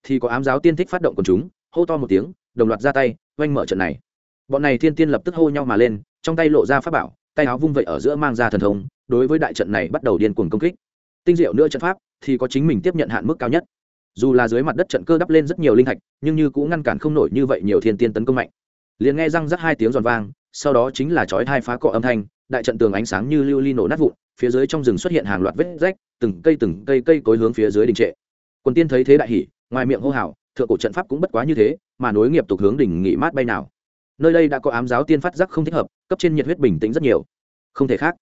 Thì có ám giáo tiên thích phát động quần chúng, hô to một tiếng, đồng loạt ra tay, oanh mở trận này. Bọn này thiên tiên lập tức hô nhau mà lên, trong tay lộ ra pháp bảo, tay áo vung vậy ở giữa mang ra thần thông, đối với đại trận này bắt đầu điên cuồng công kích. Tinh diệu nữa trận pháp, thì có chính mình tiếp nhận hạn mức cao nhất. Dù là dưới mặt đất trận cơ đắp lên rất nhiều linh thạch, nhưng như cũng ngăn cản không nổi như vậy nhiều thiên tiên tấn công mạnh. Liền nghe răng rắc hai tiếng giòn vang sau đó chính là chói thai phá cọ âm thanh, đại trận tường ánh sáng như lưu ly nổ nát vụn, phía dưới trong rừng xuất hiện hàng loạt vết rách, từng cây từng cây cây cối hướng phía dưới đình trệ. Quân tiên thấy thế đại hỉ, ngoài miệng hô hào, thượng cổ trận pháp cũng bất quá như thế, mà nối nghiệp tục hướng đỉnh nghỉ mát bay nào. Nơi đây đã có ám giáo tiên phát giác không thích hợp, cấp trên nhiệt huyết bình tĩnh rất nhiều. Không thể khác.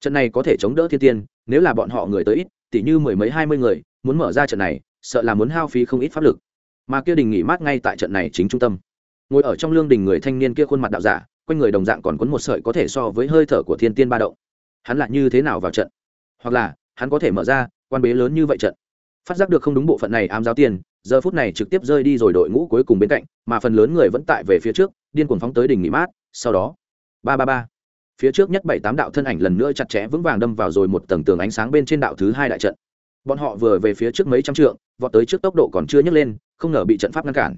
Trận này có thể chống đỡ thiên tiên, nếu là bọn họ người tới ít, tỉ như mười mấy hai mươi người, muốn mở ra trận này, sợ là muốn hao phí không ít pháp lực. Mà kia đình nghỉ mát ngay tại trận này chính trung tâm. Ngồi ở trong lương đình người thanh niên kia khuôn mặt đạo giả quanh người đồng dạng còn cuốn một sợi có thể so với hơi thở của thiên tiên ba động. Hắn lại như thế nào vào trận? Hoặc là, hắn có thể mở ra, quan bế lớn như vậy trận? Phát giác được không đúng bộ phận này ám giáo tiền, giờ phút này trực tiếp rơi đi rồi đội ngũ cuối cùng bên cạnh, mà phần lớn người vẫn tại về phía trước, điên cuồng phóng tới đỉnh nghỉ mát, sau đó, ba ba ba. Phía trước nhất bảy tám đạo thân ảnh lần nữa chặt chẽ vững vàng đâm vào rồi một tầng tường ánh sáng bên trên đạo thứ hai đại trận. Bọn họ vừa về phía trước mấy trăm trượng, vọt tới trước tốc độ còn chưa nhấc lên, không ngờ bị trận pháp ngăn cản.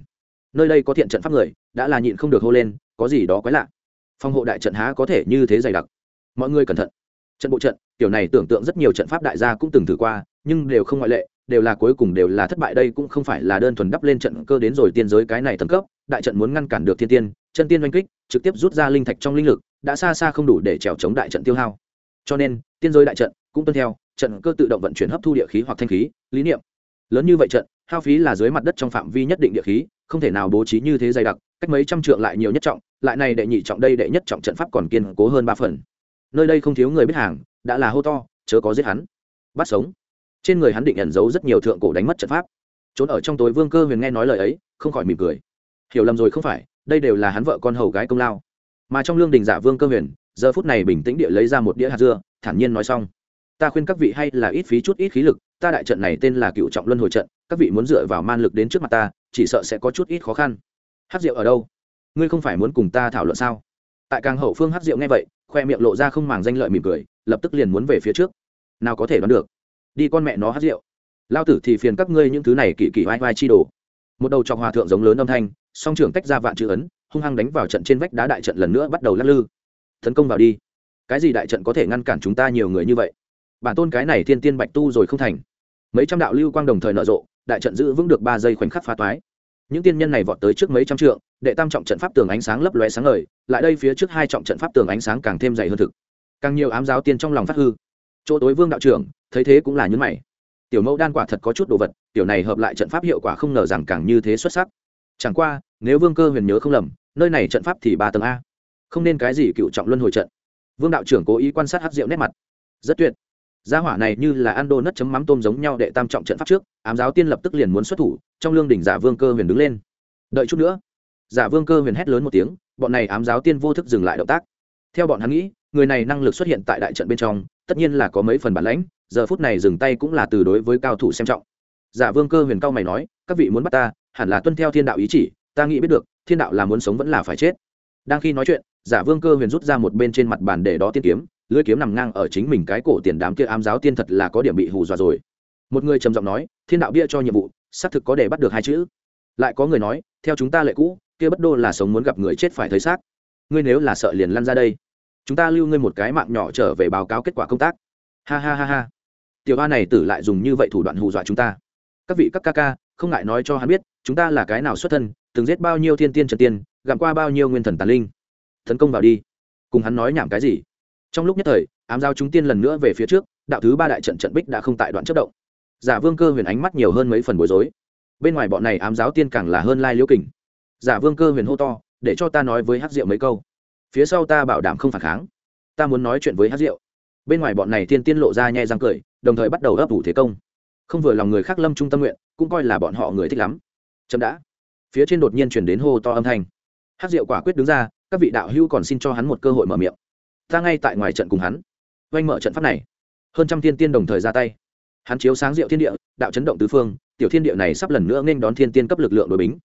Nơi đây có thiện trận pháp người, đã là nhịn không được hô lên, có gì đó quái lạ phòng hộ đại trận há có thể như thế dày đặc. Mọi người cẩn thận. Trận bộ trận, kiểu này tưởng tượng rất nhiều trận pháp đại gia cũng từng thử qua, nhưng đều không ngoại lệ, đều là cuối cùng đều là thất bại đây cũng không phải là đơn thuần đắp lên trận cơ đến rồi tiên giới cái này tầng cấp, đại trận muốn ngăn cản được thiên tiên, chân tiên oanh kích, trực tiếp rút ra linh thạch trong linh lực, đã xa xa không đủ để trèo chống đại trận tiêu hao. Cho nên, tiên giới đại trận cũng tuân theo, trận cơ tự động vận chuyển hấp thu địa khí hoặc thanh khí, lý niệm. Lớn như vậy trận, hao phí là dưới mặt đất trong phạm vi nhất định địa khí, không thể nào bố trí như thế dày đặc cách mấy trăm trượng lại nhiều nhất trọng, lại này đệ nhị trọng đây đệ nhất trọng trận pháp còn kiên cố hơn ba phần. Nơi đây không thiếu người biết hàng, đã là hô to, chớ có giết hắn. Bắt sống. Trên người hắn định ẩn giấu rất nhiều thượng cổ đánh mất trận pháp. Trốn ở trong tối vương cơ huyền nghe nói lời ấy, không khỏi mỉm cười. Hiểu lầm rồi không phải, đây đều là hắn vợ con hầu gái công lao. Mà trong lương đình giả vương cơ huyền, giờ phút này bình tĩnh địa lấy ra một đĩa hạt dưa, thản nhiên nói xong. Ta khuyên các vị hay là ít phí chút ít khí lực, ta đại trận này tên là cựu trọng luân hồi trận, các vị muốn dựa vào man lực đến trước mặt ta, chỉ sợ sẽ có chút ít khó khăn hát rượu ở đâu? Ngươi không phải muốn cùng ta thảo luận sao? Tại càng hậu phương hát rượu nghe vậy, khoe miệng lộ ra không màng danh lợi mỉm cười, lập tức liền muốn về phía trước. Nào có thể đoán được. Đi con mẹ nó hát rượu. Lao tử thì phiền các ngươi những thứ này kỳ kỳ vai vai chi đồ. Một đầu chọc hòa thượng giống lớn âm thanh, song trưởng tách ra vạn chữ ấn, hung hăng đánh vào trận trên vách đá đại trận lần nữa bắt đầu lắc lư. Tấn công vào đi. Cái gì đại trận có thể ngăn cản chúng ta nhiều người như vậy? Bản tôn cái này thiên tiên bạch tu rồi không thành. Mấy trăm đạo lưu quang đồng thời nở rộ, đại trận giữ vững được ba giây khoảnh khắc phá toái những tiên nhân này vọt tới trước mấy trăm trượng, đệ tam trọng trận pháp tường ánh sáng lấp lóe sáng ngời, lại đây phía trước hai trọng trận pháp tường ánh sáng càng thêm dày hơn thực. Càng nhiều ám giáo tiên trong lòng phát hư. Chỗ tối vương đạo trưởng, thấy thế cũng là nhấn mày. Tiểu mẫu đan quả thật có chút đồ vật, tiểu này hợp lại trận pháp hiệu quả không ngờ rằng càng như thế xuất sắc. Chẳng qua, nếu vương cơ huyền nhớ không lầm, nơi này trận pháp thì ba tầng a. Không nên cái gì cựu trọng luân hồi trận. Vương đạo trưởng cố ý quan sát hát rượu nét mặt. Rất tuyệt gia hỏa này như là ăn đô nất chấm mắm tôm giống nhau đệ tam trọng trận pháp trước, ám giáo tiên lập tức liền muốn xuất thủ, trong lương đỉnh giả vương cơ huyền đứng lên. Đợi chút nữa. Giả vương cơ huyền hét lớn một tiếng, bọn này ám giáo tiên vô thức dừng lại động tác. Theo bọn hắn nghĩ, người này năng lực xuất hiện tại đại trận bên trong, tất nhiên là có mấy phần bản lãnh, giờ phút này dừng tay cũng là từ đối với cao thủ xem trọng. Giả vương cơ huyền cao mày nói, các vị muốn bắt ta, hẳn là tuân theo thiên đạo ý chỉ, ta nghĩ biết được, thiên đạo là muốn sống vẫn là phải chết. Đang khi nói chuyện, giả vương cơ huyền rút ra một bên trên mặt bàn để đó tiên kiếm lưỡi kiếm nằm ngang ở chính mình cái cổ tiền đám kia ám giáo tiên thật là có điểm bị hù dọa rồi. Một người trầm giọng nói, thiên đạo bia cho nhiệm vụ, xác thực có để bắt được hai chữ. Lại có người nói, theo chúng ta lệ cũ, kia bất đô là sống muốn gặp người chết phải thấy xác. Ngươi nếu là sợ liền lăn ra đây. Chúng ta lưu ngươi một cái mạng nhỏ trở về báo cáo kết quả công tác. Ha ha ha ha. Tiểu ba này tử lại dùng như vậy thủ đoạn hù dọa chúng ta. Các vị các ca ca, không ngại nói cho hắn biết, chúng ta là cái nào xuất thân, từng giết bao nhiêu thiên tiên trần tiên gặm qua bao nhiêu nguyên thần tàn linh. Tấn công vào đi. Cùng hắn nói nhảm cái gì? Trong lúc nhất thời, ám giao chúng tiên lần nữa về phía trước, đạo thứ ba đại trận trận bích đã không tại đoạn chất động. Giả vương cơ huyền ánh mắt nhiều hơn mấy phần bối rối. Bên ngoài bọn này ám giáo tiên càng là hơn lai liễu kình. Giả vương cơ huyền hô to, để cho ta nói với hát diệu mấy câu. Phía sau ta bảo đảm không phản kháng. Ta muốn nói chuyện với hát diệu. Bên ngoài bọn này tiên tiên lộ ra nhai răng cười, đồng thời bắt đầu ấp ủ thế công. Không vừa lòng người khác lâm trung tâm nguyện, cũng coi là bọn họ người thích lắm. Chậm đã. Phía trên đột nhiên chuyển đến hô to âm thanh. Hát diệu quả quyết đứng ra, các vị đạo hữu còn xin cho hắn một cơ hội mở miệng ta ngay tại ngoài trận cùng hắn. Oanh mở trận pháp này. Hơn trăm thiên tiên đồng thời ra tay. Hắn chiếu sáng diệu thiên địa, đạo chấn động tứ phương, tiểu thiên địa này sắp lần nữa nên đón thiên tiên cấp lực lượng đội bính.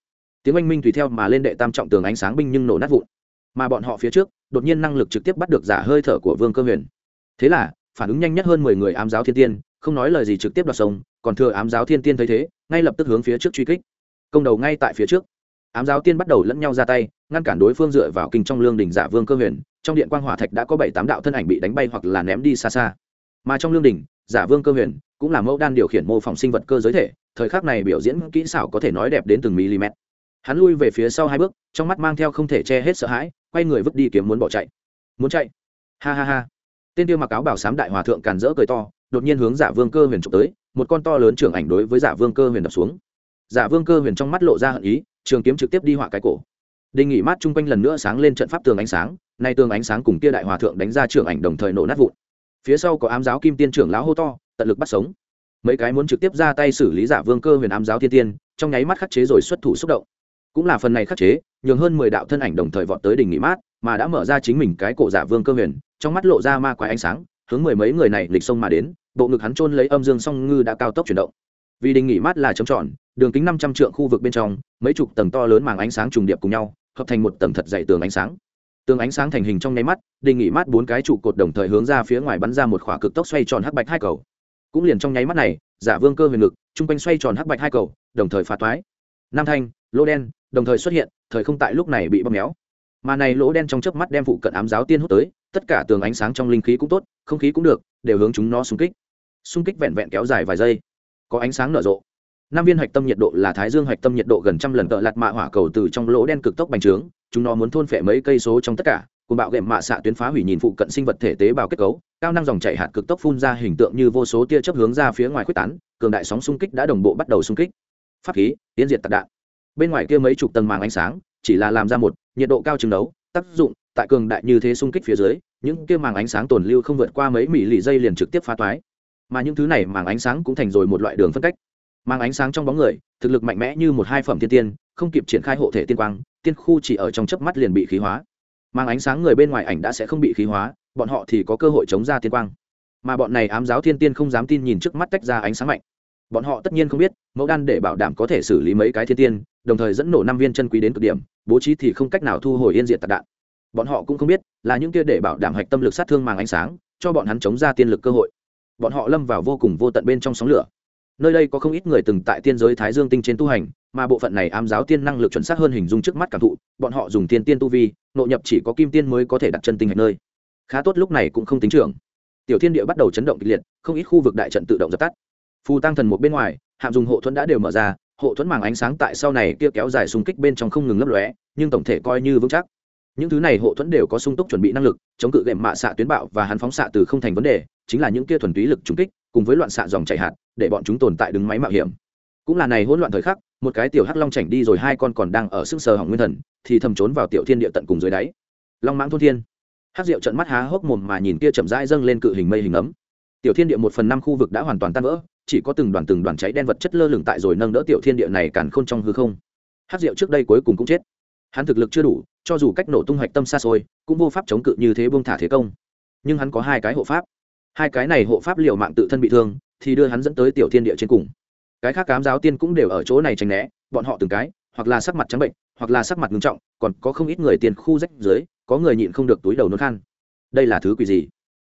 Tiếng oanh minh tùy theo mà lên đệ tam trọng tường ánh sáng binh nhưng nổ nát vụn. Mà bọn họ phía trước, đột nhiên năng lực trực tiếp bắt được giả hơi thở của vương cơ huyền. Thế là, phản ứng nhanh nhất hơn mười người ám giáo thiên tiên, không nói lời gì trực tiếp đoạt sông, còn thừa ám giáo thiên tiên thấy thế, ngay lập tức hướng phía trước truy kích. Công đầu ngay tại phía trước. Ám giáo tiên bắt đầu lẫn nhau ra tay, ngăn cản đối phương dựa vào kinh trong lương đỉnh giả vương cơ huyền trong điện quang hỏa thạch đã có bảy tám đạo thân ảnh bị đánh bay hoặc là ném đi xa xa. Mà trong lương đình, giả vương cơ huyền cũng là mẫu đan điều khiển mô phỏng sinh vật cơ giới thể thời khắc này biểu diễn kỹ xảo có thể nói đẹp đến từng mm hắn lui về phía sau hai bước trong mắt mang theo không thể che hết sợ hãi quay người vứt đi kiếm muốn bỏ chạy. Muốn chạy? Ha ha ha. Tên tiêu mặc áo bảo sám đại hòa thượng càn rỡ cười to đột nhiên hướng giả vương cơ huyền trục tới một con to lớn trưởng ảnh đối với giả vương cơ huyền đập xuống. Giả vương cơ huyền trong mắt lộ ra hận ý trường kiếm trực tiếp đi họa cái cổ đình nghỉ mát chung quanh lần nữa sáng lên trận pháp tường ánh sáng, nay tường ánh sáng cùng kia đại hòa thượng đánh ra trưởng ảnh đồng thời nổ nát vụn. Phía sau có ám giáo kim tiên trưởng lão hô to, tận lực bắt sống. Mấy cái muốn trực tiếp ra tay xử lý giả vương cơ huyền ám giáo thiên tiên, trong nháy mắt khắc chế rồi xuất thủ xúc động. Cũng là phần này khắc chế, nhường hơn mười đạo thân ảnh đồng thời vọt tới đỉnh nghỉ mát, mà đã mở ra chính mình cái cổ giả vương cơ huyền, trong mắt lộ ra ma quái ánh sáng, hướng mười mấy người này lịch sông mà đến, bộ ngực hắn trôn lấy âm dương song ngư đã cao tốc chuyển động. Vì đình nghỉ mát là trống tròn, đường kính năm trăm trượng khu vực bên trong, mấy chục tầng to lớn màng ánh sáng trùng điệp cùng nhau hợp thành một tầng thật dày tường ánh sáng. Tường ánh sáng thành hình trong nháy mắt đình nghỉ mát bốn cái trụ cột đồng thời hướng ra phía ngoài bắn ra một khỏa cực tốc xoay tròn hắc bạch hai cầu. Cũng liền trong nháy mắt này, giả vương cơ huyền ngực chung quanh xoay tròn hắc bạch hai cầu, đồng thời phá toái. Nam thanh, lỗ đen, đồng thời xuất hiện, thời không tại lúc này bị bóp méo. Mà này lỗ đen trong chớp mắt đem phụ cận ám giáo tiên hút tới, tất cả tường ánh sáng trong linh khí cũng tốt, không khí cũng được, đều hướng chúng nó xung kích. Xung kích vẹn vẹn kéo dài vài giây. Có ánh sáng nở rộ năm viên hạch tâm nhiệt độ là thái dương hạch tâm nhiệt độ gần trăm lần cỡ lạt mạ hỏa cầu từ trong lỗ đen cực tốc bành trướng, chúng nó muốn thôn phệ mấy cây số trong tất cả, cùng bạo gệm mạ xạ tuyến phá hủy nhìn phụ cận sinh vật thể tế bào kết cấu, cao năng dòng chảy hạt cực tốc phun ra hình tượng như vô số tia chớp hướng ra phía ngoài quyết tán, cường đại sóng xung kích đã đồng bộ bắt đầu xung kích. Pháp khí, tiến diệt tạc đạn. Bên ngoài kia mấy chục tầng màng ánh sáng, chỉ là làm ra một nhiệt độ cao chừng đấu, tác dụng, tại cường đại như thế xung kích phía dưới, những kia màng ánh sáng tồn lưu không vượt qua mấy mỹ lì dây liền trực tiếp phá toái. Mà những thứ này màng ánh sáng cũng thành rồi một loại đường phân cách mang ánh sáng trong bóng người, thực lực mạnh mẽ như một hai phẩm thiên tiên, không kịp triển khai hộ thể tiên quang, tiên khu chỉ ở trong chớp mắt liền bị khí hóa. Mang ánh sáng người bên ngoài ảnh đã sẽ không bị khí hóa, bọn họ thì có cơ hội chống ra tiên quang. Mà bọn này ám giáo thiên tiên không dám tin nhìn trước mắt tách ra ánh sáng mạnh. Bọn họ tất nhiên không biết, mẫu đan để bảo đảm có thể xử lý mấy cái thiên tiên, đồng thời dẫn nổ năm viên chân quý đến cực điểm, bố trí thì không cách nào thu hồi yên diện tạc đạn. Bọn họ cũng không biết, là những kia để bảo đảm hạch tâm lực sát thương màng ánh sáng, cho bọn hắn chống ra tiên lực cơ hội. Bọn họ lâm vào vô cùng vô tận bên trong sóng lửa nơi đây có không ít người từng tại tiên giới thái dương tinh trên tu hành, mà bộ phận này ám giáo tiên năng lực chuẩn xác hơn hình dung trước mắt cảm thụ, bọn họ dùng tiên tiên tu vi, nội nhập chỉ có kim tiên mới có thể đặt chân tinh hạch nơi. Khá tốt lúc này cũng không tính trưởng. Tiểu thiên địa bắt đầu chấn động kịch liệt, không ít khu vực đại trận tự động dập tắt. Phù tăng thần một bên ngoài, hạm dùng hộ thuẫn đã đều mở ra, hộ thuẫn màng ánh sáng tại sau này kia kéo dài xung kích bên trong không ngừng lấp lóe, nhưng tổng thể coi như vững chắc. Những thứ này hộ thuẫn đều có sung túc chuẩn bị năng lực, chống cự gệm mạ xạ tuyến bạo và hắn phóng xạ từ không thành vấn đề, chính là những kia thuần túy lực trúng kích, cùng với loạn xạ dòng chảy hạt để bọn chúng tồn tại đứng máy mạo hiểm. Cũng là này hỗn loạn thời khắc, một cái tiểu hắc long chảnh đi rồi, hai con còn đang ở sưng sờ hỏng nguyên thần, thì thầm trốn vào tiểu thiên địa tận cùng dưới đáy. Long mãng thôn thiên. Hắc diệu trận mắt há hốc mồm mà nhìn kia chậm rãi dâng lên cự hình mây hình ấm. Tiểu thiên địa một phần năm khu vực đã hoàn toàn tan vỡ, chỉ có từng đoàn từng đoàn cháy đen vật chất lơ lửng tại rồi nâng đỡ tiểu thiên địa này càn khôn trong hư không. Hắc diệu trước đây cuối cùng cũng chết. Hắn thực lực chưa đủ, cho dù cách nổ tung hoạch tâm xa xôi, cũng vô pháp chống cự như thế buông thả thế công. Nhưng hắn có hai cái hộ pháp. Hai cái này hộ pháp liệu mạng tự thân bị thương thì đưa hắn dẫn tới tiểu thiên địa trên cùng. Cái khác cám giáo tiên cũng đều ở chỗ này tránh né, bọn họ từng cái, hoặc là sắc mặt trắng bệnh, hoặc là sắc mặt ngưng trọng, còn có không ít người tiền khu rách dưới, có người nhịn không được túi đầu nôn khan. Đây là thứ quỷ gì?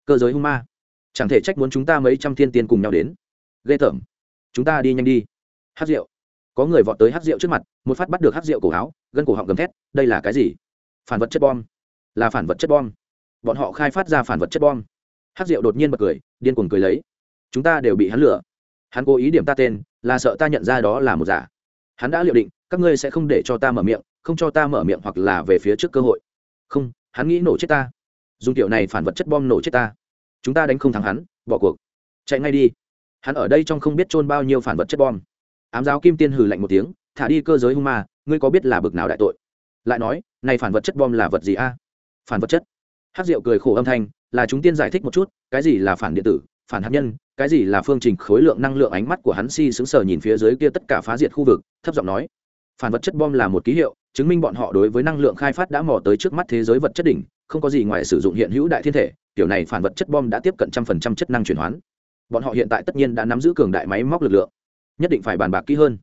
Cơ giới hung ma. Chẳng thể trách muốn chúng ta mấy trăm thiên tiên cùng nhau đến. Ghê tởm. Chúng ta đi nhanh đi. Hát rượu có người vọt tới hát rượu trước mặt, một phát bắt được hát rượu cổ áo, gân cổ họng gầm thét, đây là cái gì? Phản vật chất bom. Là phản vật chất bom. Bọn họ khai phát ra phản vật chất bom. Hát rượu đột nhiên bật cười, điên cuồng cười lấy chúng ta đều bị hắn lừa. Hắn cố ý điểm ta tên, là sợ ta nhận ra đó là một giả. Hắn đã liệu định, các ngươi sẽ không để cho ta mở miệng, không cho ta mở miệng hoặc là về phía trước cơ hội. Không, hắn nghĩ nổ chết ta. Dùng kiểu này phản vật chất bom nổ chết ta. Chúng ta đánh không thắng hắn, bỏ cuộc. Chạy ngay đi. Hắn ở đây trong không biết trôn bao nhiêu phản vật chất bom. Ám giáo kim tiên hừ lạnh một tiếng, thả đi cơ giới hung ma, ngươi có biết là bực nào đại tội? Lại nói, này phản vật chất bom là vật gì a? Phản vật chất. Hát rượu cười khổ âm thanh, là chúng tiên giải thích một chút, cái gì là phản điện tử, phản hạt nhân cái gì là phương trình khối lượng năng lượng ánh mắt của hắn si sững sờ nhìn phía dưới kia tất cả phá diệt khu vực, thấp giọng nói. Phản vật chất bom là một ký hiệu, chứng minh bọn họ đối với năng lượng khai phát đã mò tới trước mắt thế giới vật chất đỉnh, không có gì ngoài sử dụng hiện hữu đại thiên thể, kiểu này phản vật chất bom đã tiếp cận trăm phần trăm chất năng chuyển hoán. Bọn họ hiện tại tất nhiên đã nắm giữ cường đại máy móc lực lượng, nhất định phải bàn bạc kỹ hơn.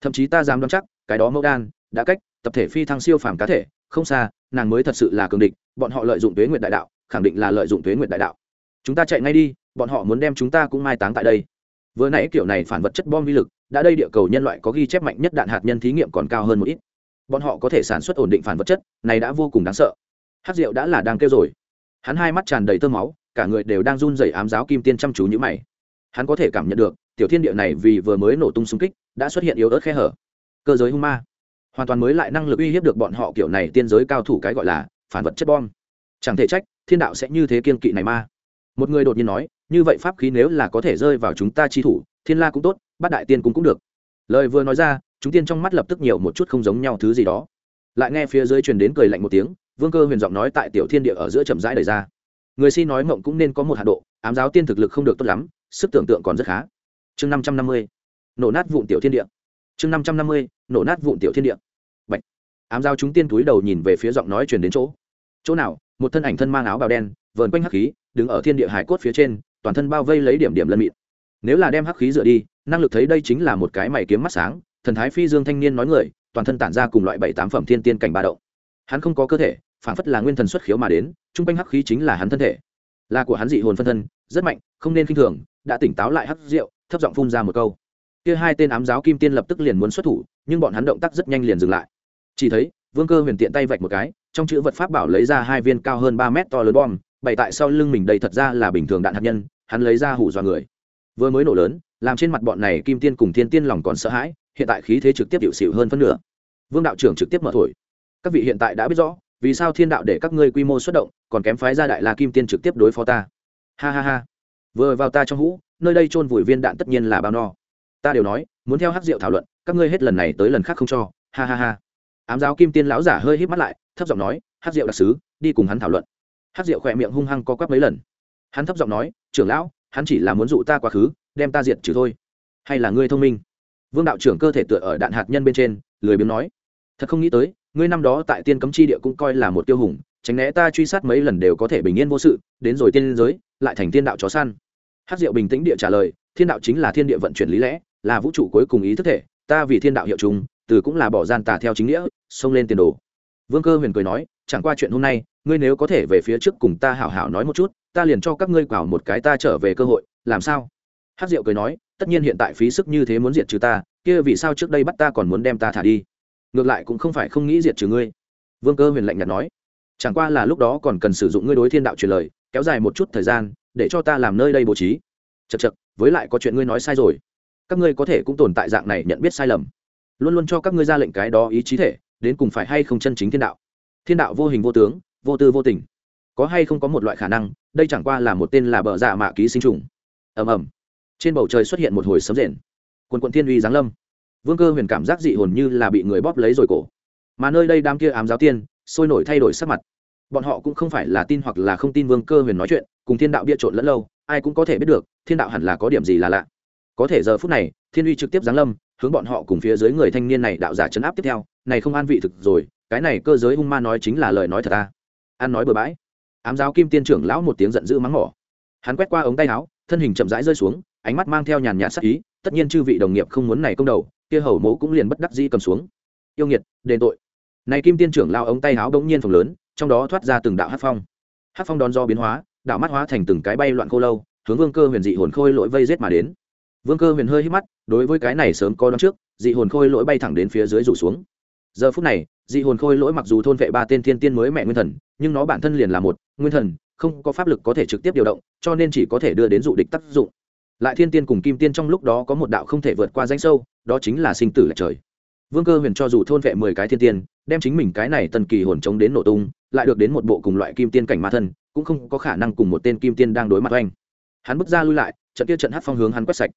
Thậm chí ta dám đoán chắc, cái đó mẫu đan, đã cách, tập thể phi thăng siêu phàm cá thể, không xa, nàng mới thật sự là cường địch, bọn họ lợi dụng tuế nguyện đại đạo, khẳng định là lợi dụng tuế nguyện đại đạo. Chúng ta chạy ngay đi bọn họ muốn đem chúng ta cũng mai táng tại đây. Vừa nãy kiểu này phản vật chất bom vi lực, đã đây địa cầu nhân loại có ghi chép mạnh nhất đạn hạt nhân thí nghiệm còn cao hơn một ít. Bọn họ có thể sản xuất ổn định phản vật chất, này đã vô cùng đáng sợ. Hát rượu đã là đang kêu rồi. Hắn hai mắt tràn đầy tơ máu, cả người đều đang run rẩy ám giáo kim tiên chăm chú như mày. Hắn có thể cảm nhận được, tiểu thiên địa này vì vừa mới nổ tung xung kích, đã xuất hiện yếu ớt khe hở. Cơ giới hung ma. Hoàn toàn mới lại năng lực uy hiếp được bọn họ kiểu này tiên giới cao thủ cái gọi là phản vật chất bom. Chẳng thể trách, thiên đạo sẽ như thế kiên kỵ này ma một người đột nhiên nói, như vậy pháp khí nếu là có thể rơi vào chúng ta chi thủ, thiên la cũng tốt, bát đại tiên cũng cũng được. Lời vừa nói ra, chúng tiên trong mắt lập tức nhiều một chút không giống nhau thứ gì đó. Lại nghe phía dưới truyền đến cười lạnh một tiếng, vương cơ huyền giọng nói tại tiểu thiên địa ở giữa chậm rãi đời ra. Người si nói mộng cũng nên có một hạ độ, ám giáo tiên thực lực không được tốt lắm, sức tưởng tượng còn rất khá. Chương năm trăm năm mươi, nổ nát vụn tiểu thiên địa. Chương năm trăm năm mươi, nổ nát vụn tiểu thiên địa. Bạch. ám giáo chúng tiên túi đầu nhìn về phía giọng nói truyền đến chỗ. Chỗ nào? Một thân ảnh thân mang áo bào đen vờn quanh hắc khí, đứng ở thiên địa hải cốt phía trên, toàn thân bao vây lấy điểm điểm lân mịn. Nếu là đem hắc khí dựa đi, năng lực thấy đây chính là một cái mày kiếm mắt sáng, thần thái phi dương thanh niên nói người, toàn thân tản ra cùng loại bảy tám phẩm thiên tiên cảnh ba động. Hắn không có cơ thể, phản phất là nguyên thần xuất khiếu mà đến, trung quanh hắc khí chính là hắn thân thể. Là của hắn dị hồn phân thân, rất mạnh, không nên khinh thường, đã tỉnh táo lại hắc rượu thấp giọng phun ra một câu. Kia hai tên ám giáo kim tiên lập tức liền muốn xuất thủ, nhưng bọn hắn động tác rất nhanh liền dừng lại. Chỉ thấy, vương cơ huyền tiện tay vạch một cái, trong chữ vật pháp bảo lấy ra hai viên cao hơn ba mét to lớn bom bày tại sau lưng mình đây thật ra là bình thường đạn hạt nhân, hắn lấy ra hủ dọa người. Vừa mới nổ lớn, làm trên mặt bọn này kim tiên cùng thiên tiên lòng còn sợ hãi, hiện tại khí thế trực tiếp hiệu xịu hơn phân nửa. Vương đạo trưởng trực tiếp mở thổi. Các vị hiện tại đã biết rõ, vì sao thiên đạo để các ngươi quy mô xuất động, còn kém phái ra đại la kim tiên trực tiếp đối phó ta. Ha ha ha. Vừa vào ta trong hũ, nơi đây chôn vùi viên đạn tất nhiên là bao no. Ta đều nói, muốn theo hát rượu thảo luận, các ngươi hết lần này tới lần khác không cho. Ha ha ha. Ám giáo kim tiên lão giả hơi hít mắt lại, thấp giọng nói hát rượu đặc sứ, đi cùng hắn thảo luận hát rượu khỏe miệng hung hăng co quắp mấy lần. Hắn thấp giọng nói, trưởng lão, hắn chỉ là muốn dụ ta quá khứ, đem ta diệt trừ thôi. Hay là ngươi thông minh? Vương đạo trưởng cơ thể tựa ở đạn hạt nhân bên trên, lười biếng nói, thật không nghĩ tới, ngươi năm đó tại tiên cấm chi địa cũng coi là một tiêu hùng, tránh né ta truy sát mấy lần đều có thể bình yên vô sự, đến rồi tiên giới, lại thành thiên đạo chó săn. Hát diệu bình tĩnh địa trả lời, thiên đạo chính là thiên địa vận chuyển lý lẽ, là vũ trụ cuối cùng ý thức thể, ta vì thiên đạo hiệu chúng, từ cũng là bỏ gian tà theo chính nghĩa, xông lên tiền đồ. Vương cơ huyền cười nói, chẳng qua chuyện hôm nay ngươi nếu có thể về phía trước cùng ta hảo hảo nói một chút, ta liền cho các ngươi quảo một cái ta trở về cơ hội, làm sao? Hát diệu cười nói, tất nhiên hiện tại phí sức như thế muốn diệt trừ ta, kia vì sao trước đây bắt ta còn muốn đem ta thả đi? Ngược lại cũng không phải không nghĩ diệt trừ ngươi. Vương cơ huyền lạnh nhạt nói, chẳng qua là lúc đó còn cần sử dụng ngươi đối thiên đạo truyền lời, kéo dài một chút thời gian, để cho ta làm nơi đây bố trí. Chật chật với lại có chuyện ngươi nói sai rồi. Các ngươi có thể cũng tồn tại dạng này nhận biết sai lầm. Luôn luôn cho các ngươi ra lệnh cái đó ý chí thể, đến cùng phải hay không chân chính thiên đạo? Thiên đạo vô hình vô tướng vô tư vô tình. Có hay không có một loại khả năng, đây chẳng qua là một tên là bờ dạ mạ ký sinh trùng. Ầm ầm. Trên bầu trời xuất hiện một hồi sấm rền. Quần quận thiên uy giáng lâm. Vương cơ huyền cảm giác dị hồn như là bị người bóp lấy rồi cổ. Mà nơi đây đám kia ám giáo tiên, sôi nổi thay đổi sắc mặt. Bọn họ cũng không phải là tin hoặc là không tin vương cơ huyền nói chuyện, cùng thiên đạo bia trộn lẫn lâu, ai cũng có thể biết được, thiên đạo hẳn là có điểm gì là lạ. Có thể giờ phút này, thiên uy trực tiếp giáng lâm, hướng bọn họ cùng phía dưới người thanh niên này đạo giả chấn áp tiếp theo, này không an vị thực rồi, cái này cơ giới hung ma nói chính là lời nói thật ta an nói bừa bãi. Ám giáo kim tiên trưởng lão một tiếng giận dữ mắng mỏ. Hắn quét qua ống tay áo, thân hình chậm rãi rơi xuống, ánh mắt mang theo nhàn nhạt sắc ý, tất nhiên chư vị đồng nghiệp không muốn này công đầu, kia hầu mẫu cũng liền bất đắc dĩ cầm xuống. Yêu nghiệt, đền tội. Này kim tiên trưởng lao ống tay áo bỗng nhiên phồng lớn, trong đó thoát ra từng đạo hát phong. Hát phong đón do biến hóa, đạo mắt hóa thành từng cái bay loạn khô lâu, hướng vương cơ huyền dị hồn khôi lỗi vây rết mà đến. Vương cơ huyền hơi hít mắt, đối với cái này sớm có đón trước, dị hồn khôi lỗi bay thẳng đến phía dưới rủ xuống giờ phút này, dị hồn khôi lỗi mặc dù thôn vệ ba tên thiên tiên mới mẹ nguyên thần, nhưng nó bản thân liền là một, nguyên thần, không có pháp lực có thể trực tiếp điều động, cho nên chỉ có thể đưa đến dụ địch tác dụng. Lại thiên tiên cùng kim tiên trong lúc đó có một đạo không thể vượt qua danh sâu, đó chính là sinh tử lệch trời. Vương cơ huyền cho dù thôn vệ mười cái thiên tiên, đem chính mình cái này tần kỳ hồn chống đến nổ tung, lại được đến một bộ cùng loại kim tiên cảnh ma thân, cũng không có khả năng cùng một tên kim tiên đang đối mặt oanh. Hắn bước ra lui lại, trận kia trận hát phong hướng hắn quét sạch.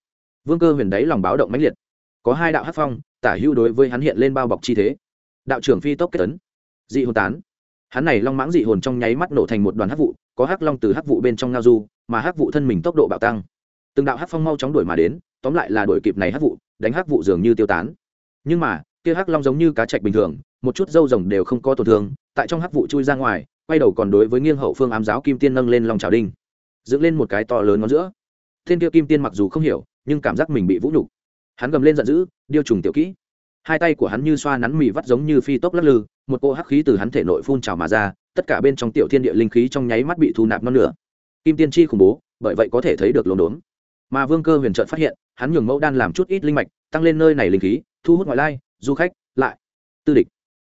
Vương cơ huyền đáy lòng báo động mãnh liệt. Có hai đạo hát phong, tả hưu đối với hắn hiện lên bao bọc chi thế đạo trưởng phi tốc kết tấn dị hồn tán. Hắn này long mãng dị hồn trong nháy mắt nổ thành một đoàn hắc vụ, có hắc long từ hắc vụ bên trong ngao du, mà hắc vụ thân mình tốc độ bạo tăng. Từng đạo hắc phong mau chóng đuổi mà đến, tóm lại là đuổi kịp này hắc vụ, đánh hắc vụ dường như tiêu tán. Nhưng mà, kia hắc long giống như cá trạch bình thường, một chút dâu rồng đều không có tổn thương, tại trong hắc vụ chui ra ngoài, quay đầu còn đối với nghiêng hậu phương ám giáo kim tiên nâng lên lòng trào đinh. Dựng lên một cái to lớn ngón giữa. Thiên kia kim tiên mặc dù không hiểu, nhưng cảm giác mình bị vũ nhục. Hắn gầm lên giận dữ, điêu trùng tiểu kỹ hai tay của hắn như xoa nắn mì vắt giống như phi tốc lắc lư, một cô hắc khí từ hắn thể nội phun trào mà ra, tất cả bên trong tiểu thiên địa linh khí trong nháy mắt bị thu nạp non lửa. Kim tiên chi khủng bố, bởi vậy có thể thấy được lồn đốn mà vương cơ huyền trợn phát hiện, hắn nhường mẫu đan làm chút ít linh mạch, tăng lên nơi này linh khí, thu hút ngoại lai, du khách, lại. Tư địch.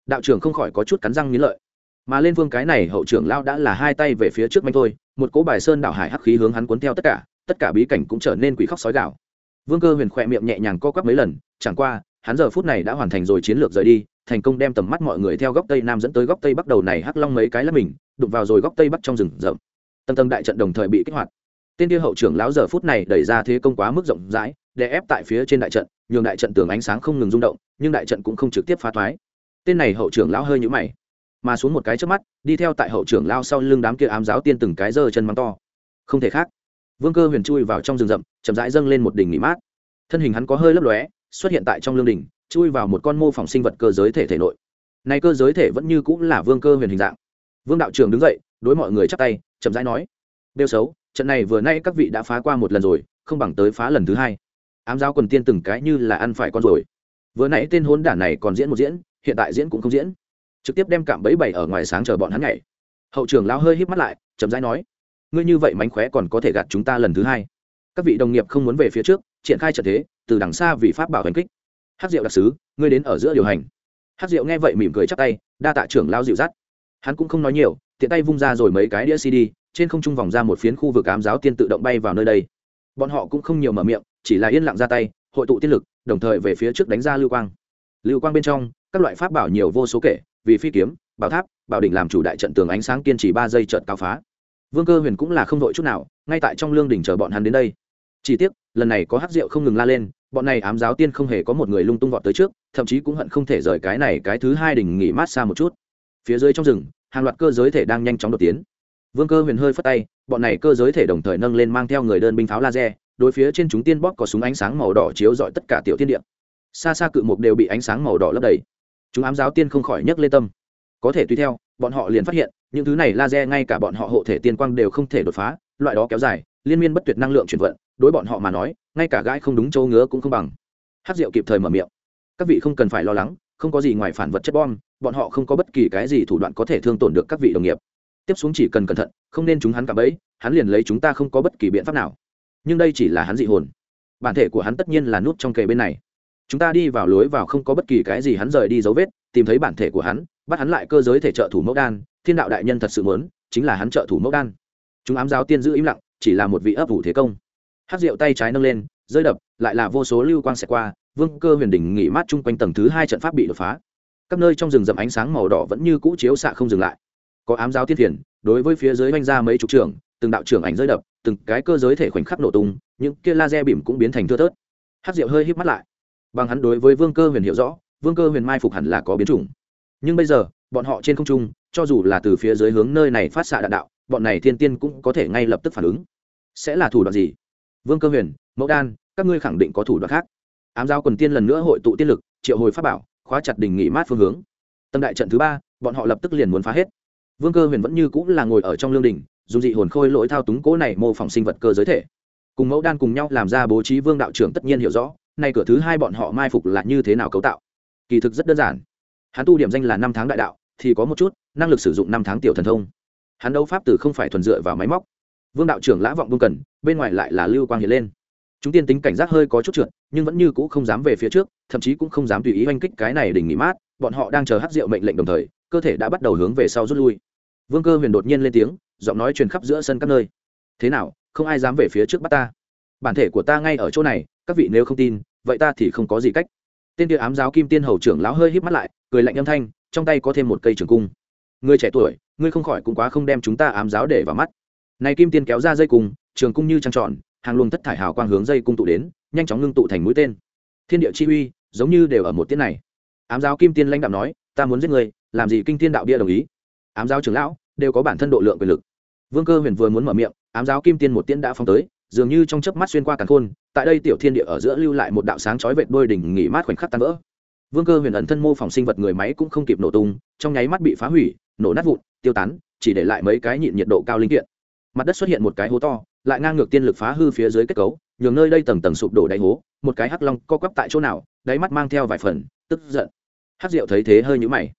Đạo trưởng không khỏi có chút cắn răng nghiến lợi. Mà lên vương cái này, hậu trưởng lao đã là hai tay về phía trước manh thôi, một cỗ bài sơn đảo hải hắc khí hướng hắn cuốn theo tất cả tất cả bí cảnh cũng trở nên quỷ khóc sói gạo vương cơ huyền khỏe miệng nhẹ nhàng co quắp mấy lần, chẳng qua hắn giờ phút này đã hoàn thành rồi chiến lược rời đi, thành công đem tầm mắt mọi người theo góc tây nam dẫn tới góc tây bắc đầu này hắc long mấy cái là mình, đụng vào rồi góc tây bắc trong rừng rậm. Tầm tầm đại trận đồng thời bị kích hoạt. Tên kia hậu trưởng lão giờ phút này đẩy ra thế công quá mức rộng rãi để ép tại phía trên đại trận, nhường đại trận tường ánh sáng không ngừng rung động, nhưng đại trận cũng không trực tiếp phá thoái. Tên này hậu trưởng lão hơi nhũ mày, mà xuống một cái trước mắt, đi theo tại hậu trưởng lao sau lưng đám kia ám giáo tiên từng cái giơ chân mắng to. Không thể khác. Vương cơ huyền chui vào trong rừng rậm, chậm rãi dâng lên một đỉnh nghỉ mát. Thân hình hắn có hơi lấp lóe xuất hiện tại trong lương đình, chui vào một con mô phỏng sinh vật cơ giới thể thể nội. Nay cơ giới thể vẫn như cũng là vương cơ huyền hình dạng. Vương đạo trưởng đứng dậy, đối mọi người chắp tay, chậm rãi nói đeo xấu, trận này vừa nay các vị đã phá qua một lần rồi, không bằng tới phá lần thứ hai. Ám giáo quần tiên từng cái như là ăn phải con rồi vừa nãy tên hôn đản này còn diễn một diễn, hiện tại diễn cũng không diễn. Trực tiếp đem cạm bẫy bày ở ngoài sáng chờ bọn hắn nhảy. Hậu trưởng lao hơi híp mắt lại, chậm rãi nói, ngươi như vậy mánh khóe còn có thể gạt chúng ta lần thứ hai. Các vị đồng nghiệp không muốn về phía trước triển khai trận thế, từ đằng xa vì pháp bảo hành kích. Hát diệu đặc sứ, ngươi đến ở giữa điều hành. Hát diệu nghe vậy mỉm cười chắc tay, đa tạ trưởng lao dịu dắt. Hắn cũng không nói nhiều, tiện tay vung ra rồi mấy cái đĩa cd, trên không trung vòng ra một phiến khu vực ám giáo tiên tự động bay vào nơi đây. Bọn họ cũng không nhiều mở miệng, chỉ là yên lặng ra tay, hội tụ tiên lực, đồng thời về phía trước đánh ra lưu quang. Lưu quang bên trong, các loại pháp bảo nhiều vô số kể, vì phi kiếm, bảo tháp, bảo đỉnh làm chủ đại trận tường ánh sáng kiên trì ba giây trận cao phá. Vương cơ huyền cũng là không đội chút nào, ngay tại trong lương đỉnh chờ bọn hắn đến đây. Chỉ tiếc lần này có hát rượu không ngừng la lên, bọn này ám giáo tiên không hề có một người lung tung vọt tới trước, thậm chí cũng hận không thể rời cái này cái thứ hai đỉnh nghỉ mát xa một chút. Phía dưới trong rừng, hàng loạt cơ giới thể đang nhanh chóng đột tiến. Vương cơ huyền hơi phất tay, bọn này cơ giới thể đồng thời nâng lên mang theo người đơn binh pháo laser, đối phía trên chúng tiên bóp có súng ánh sáng màu đỏ chiếu rọi tất cả tiểu thiên địa. Xa xa cự mục đều bị ánh sáng màu đỏ lấp đầy. Chúng ám giáo tiên không khỏi nhấc lên tâm. Có thể tùy theo, bọn họ liền phát hiện, những thứ này laser ngay cả bọn họ hộ thể tiên quang đều không thể đột phá, loại đó kéo dài liên miên bất tuyệt năng lượng chuyển vận, đối bọn họ mà nói, ngay cả gãi không đúng châu ngứa cũng không bằng. Hát rượu kịp thời mở miệng. Các vị không cần phải lo lắng, không có gì ngoài phản vật chất bom, bọn họ không có bất kỳ cái gì thủ đoạn có thể thương tổn được các vị đồng nghiệp. Tiếp xuống chỉ cần cẩn thận, không nên chúng hắn cả bẫy, hắn liền lấy chúng ta không có bất kỳ biện pháp nào. Nhưng đây chỉ là hắn dị hồn. Bản thể của hắn tất nhiên là nút trong kề bên này. Chúng ta đi vào lối vào không có bất kỳ cái gì hắn rời đi dấu vết, tìm thấy bản thể của hắn, bắt hắn lại cơ giới thể trợ thủ mẫu đan, thiên đạo đại nhân thật sự muốn, chính là hắn trợ thủ mẫu đan. Chúng ám giáo tiên giữ im lặng chỉ là một vị ấp ủ thế công. Hát rượu tay trái nâng lên rơi đập lại là vô số lưu quang xẹt qua vương cơ huyền đỉnh nghỉ mát chung quanh tầng thứ hai trận pháp bị đột phá. Các nơi trong rừng rậm ánh sáng màu đỏ vẫn như cũ chiếu xạ không dừng lại. Có ám giáo tiên thiền đối với phía dưới oanh ra mấy chục trưởng, từng đạo trưởng ảnh rơi đập từng cái cơ giới thể khoảnh khắc nổ tung những kia laser bìm cũng biến thành thưa thớt. Hát rượu hơi híp mắt lại. Bằng hắn đối với vương cơ huyền hiểu rõ vương cơ huyền mai phục hẳn là có biến chủng. Nhưng bây giờ bọn họ trên không trung cho dù là từ phía dưới hướng nơi này phát xạ đạn đạo bọn này thiên tiên cũng có thể ngay lập tức phản ứng. Sẽ là thủ đoạn gì? Vương cơ huyền, mẫu đan, các ngươi khẳng định có thủ đoạn khác. Ám giao quần tiên lần nữa hội tụ tiên lực, triệu hồi pháp bảo, khóa chặt đỉnh nghỉ mát phương hướng. Tâm đại trận thứ ba, bọn họ lập tức liền muốn phá hết. Vương cơ huyền vẫn như cũng là ngồi ở trong lương đình dù dị hồn khôi lỗi thao túng cố này mô phỏng sinh vật cơ giới thể. Cùng mẫu đan cùng nhau làm ra bố trí vương đạo trưởng tất nhiên hiểu rõ, nay cửa thứ hai bọn họ mai phục là như thế nào cấu tạo. Kỳ thực rất đơn giản. Hắn tu điểm danh là năm tháng đại đạo, thì có một chút, năng lực sử dụng năm tháng tiểu thần thông hắn đấu pháp từ không phải thuần dựa vào máy móc. Vương đạo trưởng lã vọng vương cần, bên ngoài lại là lưu quang hiện lên. Chúng tiên tính cảnh giác hơi có chút trượt, nhưng vẫn như cũ không dám về phía trước, thậm chí cũng không dám tùy ý oanh kích cái này đỉnh nghỉ mát, bọn họ đang chờ hát rượu mệnh lệnh đồng thời, cơ thể đã bắt đầu hướng về sau rút lui. Vương cơ huyền đột nhiên lên tiếng, giọng nói truyền khắp giữa sân các nơi. Thế nào, không ai dám về phía trước bắt ta? Bản thể của ta ngay ở chỗ này, các vị nếu không tin, vậy ta thì không có gì cách. Tên kia ám giáo kim tiên hầu trưởng lão hơi híp mắt lại, cười lạnh âm thanh, trong tay có thêm một cây trường cung người trẻ tuổi, ngươi không khỏi cũng quá không đem chúng ta ám giáo để vào mắt. Này kim tiên kéo ra dây cung, trường cung như trăng tròn, hàng luồng thất thải hào quang hướng dây cung tụ đến, nhanh chóng ngưng tụ thành mũi tên. Thiên địa chi uy, giống như đều ở một tiết này. Ám giáo kim tiên lãnh đạo nói, ta muốn giết người làm gì kinh tiên đạo bia đồng ý? Ám giáo trưởng lão, đều có bản thân độ lượng quyền lực. Vương cơ huyền vừa muốn mở miệng, ám giáo kim tiên một tiễn đã phong tới, dường như trong chớp mắt xuyên qua càn khôn, tại đây tiểu thiên địa ở giữa lưu lại một đạo sáng chói vệt đôi đỉnh nghỉ mát khoảnh khắc tan vỡ. Vương cơ huyền ẩn thân mô phỏng sinh vật người máy cũng không kịp nổ tung, trong nháy mắt bị phá hủy nổ nát vụn, tiêu tán, chỉ để lại mấy cái nhịn nhiệt độ cao linh kiện. Mặt đất xuất hiện một cái hố to, lại ngang ngược tiên lực phá hư phía dưới kết cấu, nhường nơi đây tầng tầng sụp đổ đáy hố, một cái hắc long co quắp tại chỗ nào, đáy mắt mang theo vài phần tức giận. Hắc diệu thấy thế hơi nhũ mày.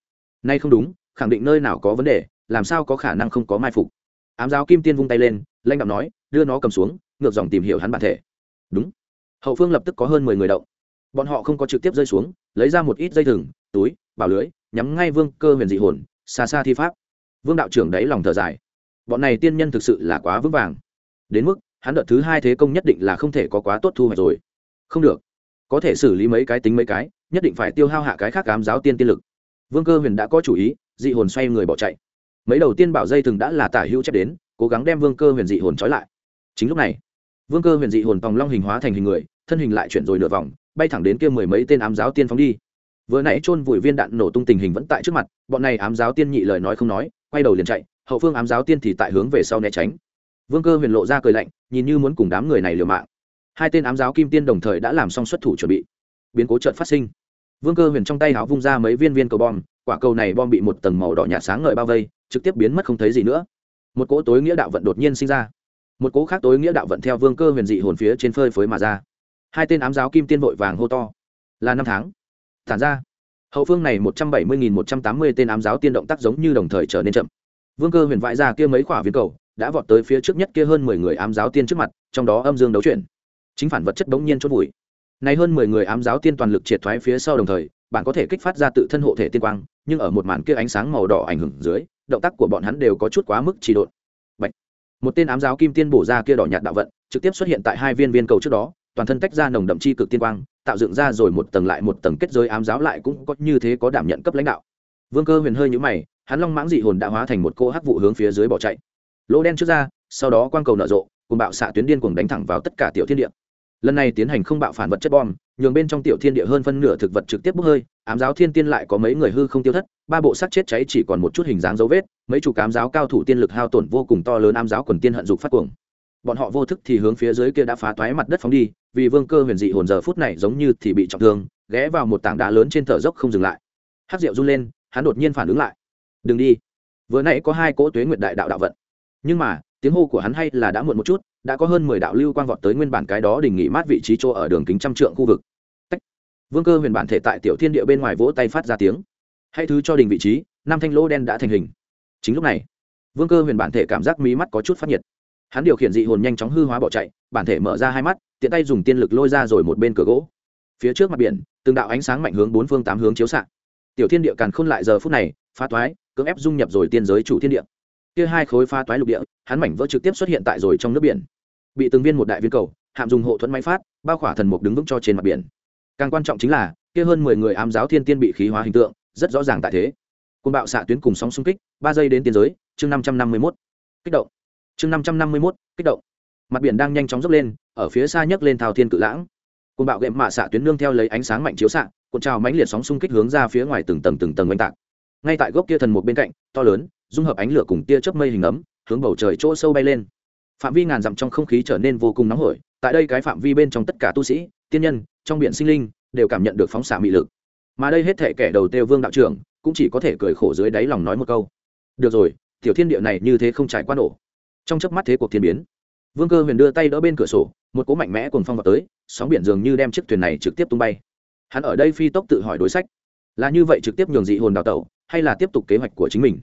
Nay không đúng, khẳng định nơi nào có vấn đề, làm sao có khả năng không có mai phục? Ám giáo kim tiên vung tay lên lanh đạo nói, đưa nó cầm xuống, ngược dòng tìm hiểu hắn bản thể. Đúng. Hậu phương lập tức có hơn mười người động. Bọn họ không có trực tiếp rơi xuống, lấy ra một ít dây thừng, túi, bảo lưới, nhắm ngay vương cơ huyền dị hồn xa xa thi pháp. Vương đạo trưởng đáy lòng thở dài. Bọn này tiên nhân thực sự là quá vững vàng. Đến mức, hắn đợt thứ hai thế công nhất định là không thể có quá tốt thu hoạch rồi. Không được. Có thể xử lý mấy cái tính mấy cái, nhất định phải tiêu hao hạ cái khác cám giáo tiên tiên lực. Vương cơ huyền đã có chủ ý, dị hồn xoay người bỏ chạy. Mấy đầu tiên bảo dây thừng đã là tả hữu chép đến, cố gắng đem vương cơ huyền dị hồn trói lại. Chính lúc này, vương cơ huyền dị hồn tòng long hình hóa thành hình người, thân hình lại chuyển rồi nửa vòng, bay thẳng đến kia mười mấy tên ám giáo tiên phóng đi vừa nãy chôn vùi viên đạn nổ tung tình hình vẫn tại trước mặt, bọn này ám giáo tiên nhị lời nói không nói, quay đầu liền chạy, hậu phương ám giáo tiên thì tại hướng về sau né tránh. Vương cơ huyền lộ ra cười lạnh, nhìn như muốn cùng đám người này liều mạng. Hai tên ám giáo kim tiên đồng thời đã làm xong xuất thủ chuẩn bị. Biến cố trợt phát sinh. Vương cơ huyền trong tay háo vung ra mấy viên viên cầu bom, quả cầu này bom bị một tầng màu đỏ nhạt sáng ngời bao vây, trực tiếp biến mất không thấy gì nữa. Một cỗ tối nghĩa đạo vận đột nhiên sinh ra. Một cỗ khác tối nghĩa đạo vận theo vương cơ huyền dị hồn phía trên phơi phới mà ra. Hai tên ám giáo kim tiên vội vàng hô to. Là năm tháng tản ra. Hậu phương này một trăm bảy mươi nghìn một trăm tám mươi tên ám giáo tiên động tác giống như đồng thời trở nên chậm. Vương cơ huyền vãi ra kia mấy quả viên cầu, đã vọt tới phía trước nhất kia hơn mười người ám giáo tiên trước mặt, trong đó âm dương đấu chuyển. Chính phản vật chất bỗng nhiên chốt vùi. Này hơn mười người ám giáo tiên toàn lực triệt thoái phía sau đồng thời, bạn có thể kích phát ra tự thân hộ thể tiên quang, nhưng ở một màn kia ánh sáng màu đỏ ảnh hưởng dưới, động tác của bọn hắn đều có chút quá mức trì độn. Bạch. một tên ám giáo kim tiên bổ ra kia đỏ nhạt đạo vận, trực tiếp xuất hiện tại hai viên viên cầu trước đó toàn thân tách ra nồng đậm chi cực tiên quang, tạo dựng ra rồi một tầng lại một tầng kết giới ám giáo lại cũng có như thế có đảm nhận cấp lãnh đạo. Vương cơ huyền hơi nhũ mày, hắn long mãng dị hồn đã hóa thành một cô hắc vụ hướng phía dưới bỏ chạy. Lỗ đen trước ra, sau đó quang cầu nở rộ, cùng bạo xạ tuyến điên cuồng đánh thẳng vào tất cả tiểu thiên địa. Lần này tiến hành không bạo phản vật chất bom, nhường bên trong tiểu thiên địa hơn phân nửa thực vật trực tiếp bốc hơi, ám giáo thiên tiên lại có mấy người hư không tiêu thất, ba bộ sát chết cháy chỉ còn một chút hình dáng dấu vết, mấy chủ cám giáo cao thủ tiên lực hao tổn vô cùng to lớn ám giáo quần tiên hận dục phát cuồng. Bọn họ vô thức thì hướng phía dưới kia đã phá toái mặt đất phóng đi vì vương cơ huyền dị hồn giờ phút này giống như thì bị trọng thương, ghé vào một tảng đá lớn trên thở dốc không dừng lại. Hát rượu run lên, hắn đột nhiên phản ứng lại. Đừng đi. Vừa nãy có hai cỗ tuế nguyệt đại đạo đạo vận. Nhưng mà, tiếng hô của hắn hay là đã muộn một chút, đã có hơn mười đạo lưu quang vọt tới nguyên bản cái đó đình nghỉ mát vị trí chỗ ở đường kính trăm trượng khu vực. Tách. vương cơ huyền bản thể tại tiểu thiên địa bên ngoài vỗ tay phát ra tiếng. Hãy thứ cho đình vị trí, năm thanh lỗ đen đã thành hình. Chính lúc này, vương cơ huyền bản thể cảm giác mí mắt có chút phát nhiệt. Hắn điều khiển dị hồn nhanh chóng hư hóa bỏ chạy, bản thể mở ra hai mắt tiện tay dùng tiên lực lôi ra rồi một bên cửa gỗ. Phía trước mặt biển, từng đạo ánh sáng mạnh hướng bốn phương tám hướng chiếu xạ. Tiểu thiên địa càn khôn lại giờ phút này, phá toái, cưỡng ép dung nhập rồi tiên giới chủ thiên địa. Kia hai khối phá toái lục địa, hắn mảnh vỡ trực tiếp xuất hiện tại rồi trong nước biển. Bị từng viên một đại viên cầu, hạm dùng hộ thuẫn máy phát, bao khỏa thần mục đứng vững cho trên mặt biển. Càng quan trọng chính là, kia hơn mười người ám giáo thiên tiên bị khí hóa hình tượng, rất rõ ràng tại thế. Côn bạo xạ tuyến cùng sóng xung kích, ba giây đến tiên giới, chương năm trăm năm mươi mốt. Kích động. Chương năm trăm năm mươi mốt, kích động mặt biển đang nhanh chóng dốc lên, ở phía xa nhấc lên thao thiên cự lãng. Côn bạo ghệm mạ xạ tuyến nương theo lấy ánh sáng mạnh chiếu xạ, cuộn trào mãnh liệt sóng xung kích hướng ra phía ngoài từng tầng từng tầng oanh tạc. Ngay tại gốc kia thần một bên cạnh, to lớn, dung hợp ánh lửa cùng tia chớp mây hình ấm, hướng bầu trời chỗ sâu bay lên. Phạm vi ngàn dặm trong không khí trở nên vô cùng nóng hổi, tại đây cái phạm vi bên trong tất cả tu sĩ, tiên nhân, trong biển sinh linh, đều cảm nhận được phóng xạ mị lực. Mà đây hết thể kẻ đầu tiêu vương đạo trưởng, cũng chỉ có thể cười khổ dưới đáy lòng nói một câu. Được rồi, tiểu thiên địa này như thế không trải qua nổ. Trong chớp mắt thế cuộc thiên biến vương cơ huyền đưa tay đỡ bên cửa sổ, một cỗ mạnh mẽ cùng phong vào tới, sóng biển dường như đem chiếc thuyền này trực tiếp tung bay. Hắn ở đây phi tốc tự hỏi đối sách. Là như vậy trực tiếp nhường dị hồn đào tẩu, hay là tiếp tục kế hoạch của chính mình?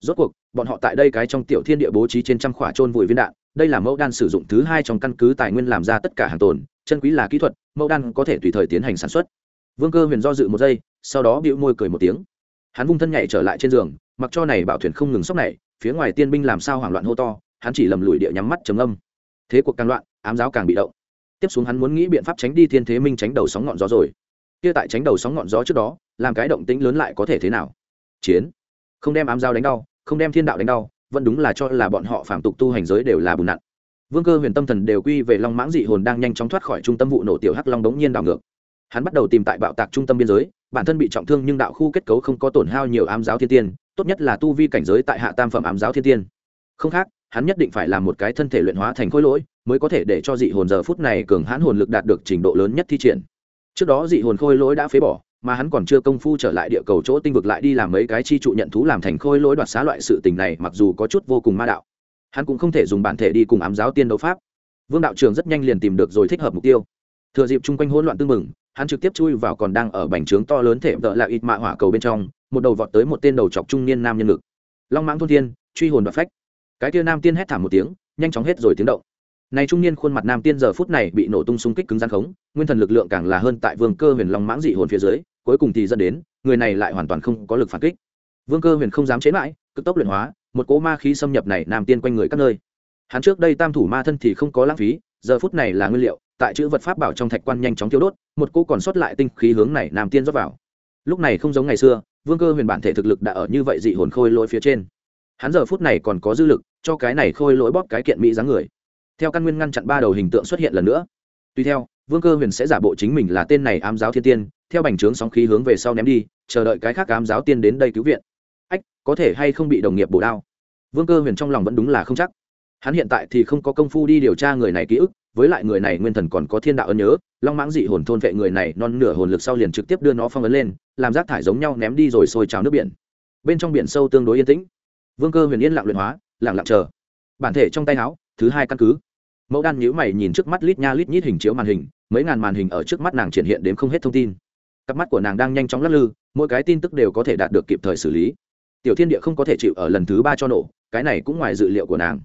Rốt cuộc, bọn họ tại đây cái trong tiểu thiên địa bố trí trên trăm khỏa trôn vùi viên đạn, đây là mẫu đan sử dụng thứ hai trong căn cứ tài nguyên làm ra tất cả hàng tồn, chân quý là kỹ thuật, mẫu đan có thể tùy thời tiến hành sản xuất. Vương cơ huyền do dự một giây, sau đó bịu môi cười một tiếng. Hắn vung thân nhảy trở lại trên giường, mặc cho này bảo thuyền không ngừng sốc này, phía ngoài tiên binh làm sao hoảng loạn hô to, hắn chỉ lầm lùi địa nhắm mắt trầm âm thế cuộc càng loạn, ám giáo càng bị động. Tiếp xuống hắn muốn nghĩ biện pháp tránh đi thiên thế minh tránh đầu sóng ngọn gió rồi. Kia tại tránh đầu sóng ngọn gió trước đó, làm cái động tĩnh lớn lại có thể thế nào? Chiến. Không đem ám giáo đánh đau, không đem thiên đạo đánh đau, vẫn đúng là cho là bọn họ phạm tục tu hành giới đều là bùn nặn. Vương cơ huyền tâm thần đều quy về long mãng dị hồn đang nhanh chóng thoát khỏi trung tâm vụ nổ tiểu hắc long đống nhiên đảo ngược. Hắn bắt đầu tìm tại bạo tạc trung tâm biên giới, bản thân bị trọng thương nhưng đạo khu kết cấu không có tổn hao nhiều ám giáo thiên tiên, tốt nhất là tu vi cảnh giới tại hạ tam phẩm ám giáo thiên tiên. Không khác hắn nhất định phải làm một cái thân thể luyện hóa thành khối lỗi, mới có thể để cho dị hồn giờ phút này cường hãn hồn lực đạt được trình độ lớn nhất thi triển. Trước đó dị hồn khôi lỗi đã phế bỏ, mà hắn còn chưa công phu trở lại địa cầu chỗ tinh vực lại đi làm mấy cái chi trụ nhận thú làm thành khôi lỗi đoạt xá loại sự tình này mặc dù có chút vô cùng ma đạo. Hắn cũng không thể dùng bản thể đi cùng ám giáo tiên đấu pháp. Vương đạo trường rất nhanh liền tìm được rồi thích hợp mục tiêu. Thừa dịp chung quanh hỗn loạn tương mừng, hắn trực tiếp chui vào còn đang ở bành trướng to lớn thể vợ là ít mạ hỏa cầu bên trong, một đầu vọt tới một tên đầu chọc trung niên nam nhân lực long mãng thôn thiên, truy hồn đoạt phách cái kia nam tiên hét thảm một tiếng, nhanh chóng hết rồi tiếng động. Này trung niên khuôn mặt nam tiên giờ phút này bị nổ tung xung kích cứng gian khống, nguyên thần lực lượng càng là hơn tại vương cơ huyền long mãng dị hồn phía dưới, cuối cùng thì dẫn đến, người này lại hoàn toàn không có lực phản kích. Vương cơ huyền không dám chế mãi, cực tốc luyện hóa, một cỗ ma khí xâm nhập này nam tiên quanh người các nơi. Hắn trước đây tam thủ ma thân thì không có lãng phí, giờ phút này là nguyên liệu, tại chữ vật pháp bảo trong thạch quan nhanh chóng tiêu đốt, một cỗ còn sót lại tinh khí hướng này nam tiên rót vào. Lúc này không giống ngày xưa, vương cơ huyền bản thể thực lực đã ở như vậy dị hồn khôi lỗi phía trên hắn giờ phút này còn có dư lực, cho cái này khôi lỗi bóp cái kiện mỹ dáng người. Theo căn nguyên ngăn chặn ba đầu hình tượng xuất hiện lần nữa. Tuy theo, vương cơ huyền sẽ giả bộ chính mình là tên này ám giáo thiên tiên, theo bành trướng sóng khí hướng về sau ném đi, chờ đợi cái khác ám giáo tiên đến đây cứu viện. Ách, có thể hay không bị đồng nghiệp bổ đao? Vương cơ huyền trong lòng vẫn đúng là không chắc. Hắn hiện tại thì không có công phu đi điều tra người này ký ức, với lại người này nguyên thần còn có thiên đạo ân nhớ, long mãng dị hồn thôn vệ người này non nửa hồn lực sau liền trực tiếp đưa nó phong ấn lên, làm rác thải giống nhau ném đi rồi sôi trào nước biển. Bên trong biển sâu tương đối yên tĩnh vương cơ huyền yên lặng luyện hóa, lặng lặng chờ. Bản thể trong tay áo, thứ hai căn cứ. Mẫu đan nhíu mày nhìn trước mắt lít nha lít nhít hình chiếu màn hình, mấy ngàn màn hình ở trước mắt nàng triển hiện đến không hết thông tin. Cặp mắt của nàng đang nhanh chóng lắc lư, mỗi cái tin tức đều có thể đạt được kịp thời xử lý. Tiểu thiên địa không có thể chịu ở lần thứ ba cho nổ, cái này cũng ngoài dự liệu của nàng.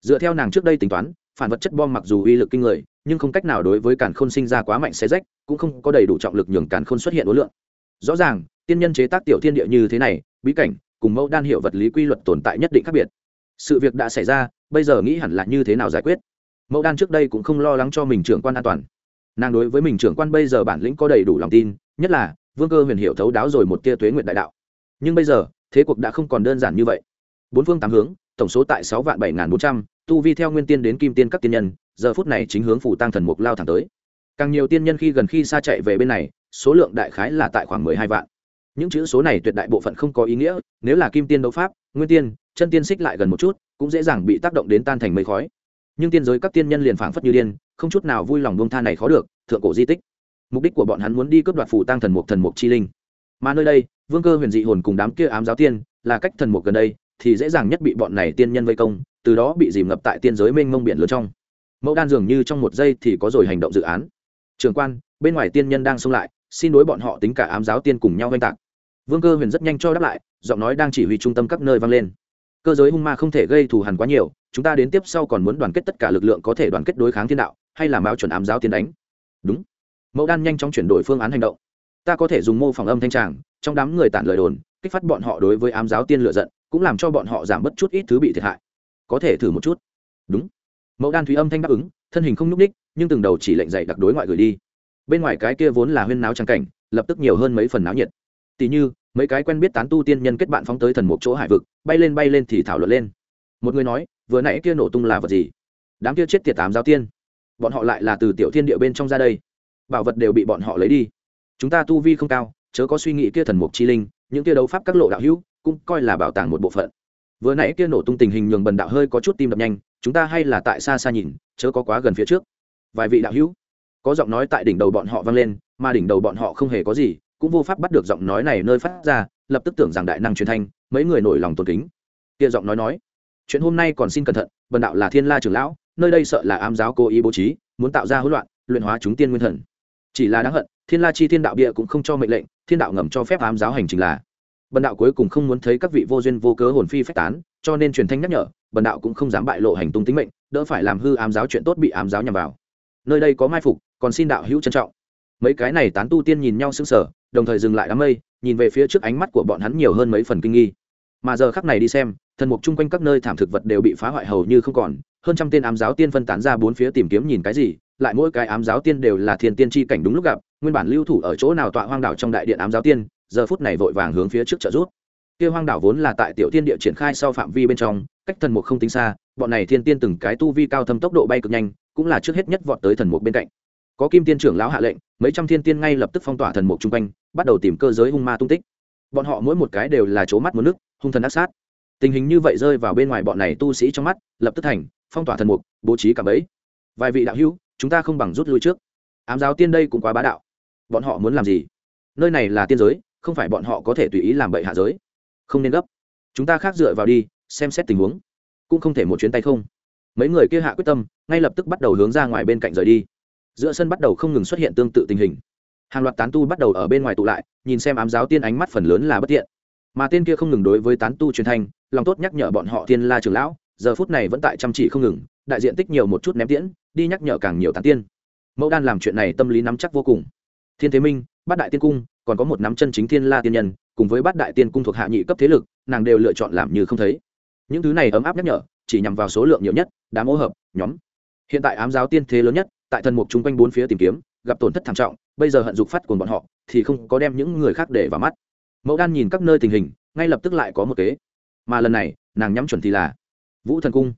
Dựa theo nàng trước đây tính toán, phản vật chất bom mặc dù uy lực kinh người, nhưng không cách nào đối với càn khôn sinh ra quá mạnh xé rách, cũng không có đầy đủ trọng lực nhường càn khôn xuất hiện đối lượng rõ ràng, tiên nhân chế tác tiểu thiên địa như thế này, bí cảnh cùng mẫu đan hiệu vật lý quy luật tồn tại nhất định khác biệt. Sự việc đã xảy ra, bây giờ nghĩ hẳn là như thế nào giải quyết? Mẫu đan trước đây cũng không lo lắng cho mình trưởng quan an toàn. Nàng đối với mình trưởng quan bây giờ bản lĩnh có đầy đủ lòng tin, nhất là vương cơ huyền hiệu thấu đáo rồi một tia tuế nguyện đại đạo. Nhưng bây giờ, thế cuộc đã không còn đơn giản như vậy. Bốn phương tám hướng, tổng số tại sáu vạn bảy n g h n bốn trăm, tu vi theo nguyên tiên đến kim tiên các tiên nhân, giờ phút này chính hướng phủ tăng thần mục lao thẳng tới. Càng nhiều tiên nhân khi gần khi xa chạy về bên này, số lượng đại khái là tại khoảng mười hai vạn những chữ số này tuyệt đại bộ phận không có ý nghĩa, nếu là kim tiên đấu pháp, nguyên tiên, chân tiên xích lại gần một chút, cũng dễ dàng bị tác động đến tan thành mây khói. Nhưng tiên giới các tiên nhân liền phảng phất như điên, không chút nào vui lòng bông tha này khó được, thượng cổ di tích. Mục đích của bọn hắn muốn đi cướp đoạt phủ tăng thần mục thần mục chi linh. Mà nơi đây, vương cơ huyền dị hồn cùng đám kia ám giáo tiên, là cách thần mục gần đây, thì dễ dàng nhất bị bọn này tiên nhân vây công, từ đó bị dìm ngập tại tiên giới mênh mông biển lớn trong. Mẫu đan dường như trong một giây thì có rồi hành động dự án. Trường quan, bên ngoài tiên nhân đang xông lại, xin đối bọn họ tính cả ám giáo tiên cùng nhau oanh tạc vương cơ huyền rất nhanh cho đáp lại, giọng nói đang chỉ huy trung tâm các nơi vang lên. Cơ giới hung ma không thể gây thù hằn quá nhiều, chúng ta đến tiếp sau còn muốn đoàn kết tất cả lực lượng có thể đoàn kết đối kháng thiên đạo, hay là mạo chuẩn ám giáo tiến đánh? Đúng. Mẫu đan nhanh chóng chuyển đổi phương án hành động. Ta có thể dùng mô phỏng âm thanh tràng, trong đám người tản lời đồn, kích phát bọn họ đối với ám giáo tiên lựa giận, cũng làm cho bọn họ giảm bớt chút ít thứ bị thiệt hại. Có thể thử một chút. Đúng. Mẫu đan thúy âm thanh đáp ứng, thân hình không nhúc ních nhưng từng đầu chỉ lệnh dạy đặc đối ngoại gửi đi. Bên ngoài cái kia vốn là huyên náo trang cảnh, lập tức nhiều hơn mấy phần náo nhiệt tỷ như, mấy cái quen biết tán tu tiên nhân kết bạn phóng tới thần một chỗ hải vực, bay lên bay lên thì thảo luận lên. Một người nói, vừa nãy kia nổ tung là vật gì? Đám kia chết tiệt tám giáo tiên. Bọn họ lại là từ tiểu thiên địa bên trong ra đây. Bảo vật đều bị bọn họ lấy đi. Chúng ta tu vi không cao, chớ có suy nghĩ kia thần mục chi linh, những kia đấu pháp các lộ đạo hữu, cũng coi là bảo tàng một bộ phận. Vừa nãy kia nổ tung tình hình nhường bần đạo hơi có chút tim đập nhanh, chúng ta hay là tại xa xa nhìn, chớ có quá gần phía trước. Vài vị đạo hữu. Có giọng nói tại đỉnh đầu bọn họ vang lên, mà đỉnh đầu bọn họ không hề có gì cũng vô pháp bắt được giọng nói này nơi phát ra, lập tức tưởng rằng đại năng truyền thanh, mấy người nổi lòng tôn kính. Kia giọng nói nói, chuyện hôm nay còn xin cẩn thận, bần đạo là thiên la trưởng lão, nơi đây sợ là ám giáo cố ý bố trí, muốn tạo ra hỗn loạn, luyện hóa chúng tiên nguyên thần. Chỉ là đáng hận, thiên la chi thiên đạo bịa cũng không cho mệnh lệnh, thiên đạo ngầm cho phép ám giáo hành trình là. Bần đạo cuối cùng không muốn thấy các vị vô duyên vô cớ hồn phi phách tán, cho nên truyền thanh nhắc nhở, bần đạo cũng không dám bại lộ hành tung tính mệnh, đỡ phải làm hư ám giáo chuyện tốt bị ám giáo nhằm vào. Nơi đây có mai phục, còn xin đạo hữu trân trọng mấy cái này tán tu tiên nhìn nhau sững sờ, đồng thời dừng lại đám mây, nhìn về phía trước ánh mắt của bọn hắn nhiều hơn mấy phần kinh nghi. Mà giờ khắc này đi xem, thần mục chung quanh các nơi thảm thực vật đều bị phá hoại hầu như không còn, hơn trăm tên ám giáo tiên phân tán ra bốn phía tìm kiếm nhìn cái gì, lại mỗi cái ám giáo tiên đều là thiên tiên tri cảnh đúng lúc gặp, nguyên bản lưu thủ ở chỗ nào tọa hoang đảo trong đại điện ám giáo tiên, giờ phút này vội vàng hướng phía trước trợ rút kia hoang đảo vốn là tại tiểu tiên địa triển khai sau phạm vi bên trong, cách thần mục không tính xa, bọn này thiên tiên từng cái tu vi cao thâm tốc độ bay cực nhanh, cũng là trước hết nhất vọt tới thần mục bên cạnh có kim tiên trưởng lão hạ lệnh, mấy trăm thiên tiên ngay lập tức phong tỏa thần mục chung quanh, bắt đầu tìm cơ giới hung ma tung tích. Bọn họ mỗi một cái đều là chỗ mắt muốn nước, hung thần ác sát. Tình hình như vậy rơi vào bên ngoài bọn này tu sĩ trong mắt, lập tức thành, phong tỏa thần mục, bố trí cả bẫy. Vài vị đạo hữu, chúng ta không bằng rút lui trước. Ám giáo tiên đây cũng quá bá đạo. Bọn họ muốn làm gì? Nơi này là tiên giới, không phải bọn họ có thể tùy ý làm bậy hạ giới. Không nên gấp. Chúng ta khác dựa vào đi, xem xét tình huống. Cũng không thể một chuyến tay không. Mấy người kia hạ quyết tâm, ngay lập tức bắt đầu hướng ra ngoài bên cạnh rời đi giữa sân bắt đầu không ngừng xuất hiện tương tự tình hình. Hàng loạt tán tu bắt đầu ở bên ngoài tụ lại, nhìn xem ám giáo tiên ánh mắt phần lớn là bất tiện. Mà tên kia không ngừng đối với tán tu truyền thanh, lòng tốt nhắc nhở bọn họ tiên la trường lão, giờ phút này vẫn tại chăm chỉ không ngừng, đại diện tích nhiều một chút ném tiễn, đi nhắc nhở càng nhiều tán tiên. Mẫu đan làm chuyện này tâm lý nắm chắc vô cùng. Thiên thế minh, bát đại tiên cung, còn có một nắm chân chính thiên la tiên nhân, cùng với bát đại tiên cung thuộc hạ nhị cấp thế lực, nàng đều lựa chọn làm như không thấy. Những thứ này ấm áp nhắc nhở, chỉ nhằm vào số lượng nhiều nhất, đám ô hợp, nhóm. Hiện tại ám giáo tiên thế lớn nhất tại thần mục chung quanh bốn phía tìm kiếm, gặp tổn thất thảm trọng, bây giờ hận dục phát của bọn họ, thì không có đem những người khác để vào mắt. Mẫu đan nhìn các nơi tình hình, ngay lập tức lại có một kế. Mà lần này, nàng nhắm chuẩn thì là vũ thần cung.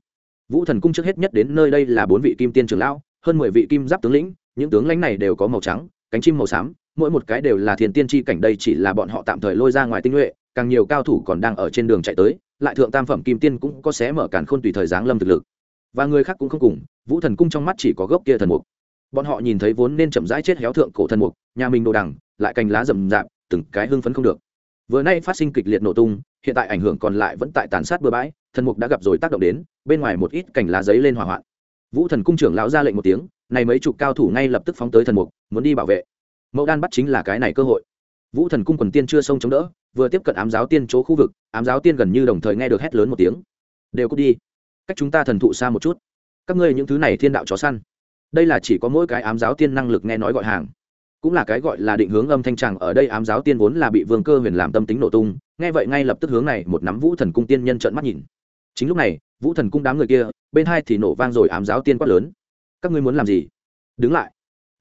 Vũ thần cung trước hết nhất đến nơi đây là bốn vị kim tiên trưởng lão, hơn mười vị kim giáp tướng lĩnh, những tướng lãnh này đều có màu trắng, cánh chim màu xám, mỗi một cái đều là thiên tiên tri cảnh đây chỉ là bọn họ tạm thời lôi ra ngoài tinh nhuệ, càng nhiều cao thủ còn đang ở trên đường chạy tới, lại thượng tam phẩm kim tiên cũng có xé mở càn khôn tùy thời giáng lâm thực lực. Và người khác cũng không cùng vũ thần cung trong mắt chỉ có gốc kia thần mục. Bọn họ nhìn thấy vốn nên chậm rãi chết héo thượng cổ thần mục, nhà mình đồ đằng, lại cành lá rậm rạp, từng cái hưng phấn không được. Vừa nay phát sinh kịch liệt nổ tung, hiện tại ảnh hưởng còn lại vẫn tại tàn sát bừa bãi, thần mục đã gặp rồi tác động đến, bên ngoài một ít cành lá giấy lên hỏa hoạn. Vũ thần cung trưởng lão ra lệnh một tiếng, này mấy chục cao thủ ngay lập tức phóng tới thần mục, muốn đi bảo vệ. Mẫu đan bắt chính là cái này cơ hội. Vũ thần cung quần tiên chưa xông chống đỡ, vừa tiếp cận ám giáo tiên chỗ khu vực, ám giáo tiên gần như đồng thời nghe được hét lớn một tiếng. Đều cút đi. Cách chúng ta thần thụ xa một chút các ngươi những thứ này thiên đạo chó săn. Đây là chỉ có mỗi cái ám giáo tiên năng lực nghe nói gọi hàng. Cũng là cái gọi là định hướng âm thanh tràng, ở đây ám giáo tiên vốn là bị vương cơ huyền làm tâm tính nổ tung, nghe vậy ngay lập tức hướng này một nắm vũ thần cung tiên nhân trợn mắt nhìn. Chính lúc này, vũ thần cung đám người kia, bên hai thì nổ vang rồi ám giáo tiên quát lớn. Các ngươi muốn làm gì? Đứng lại.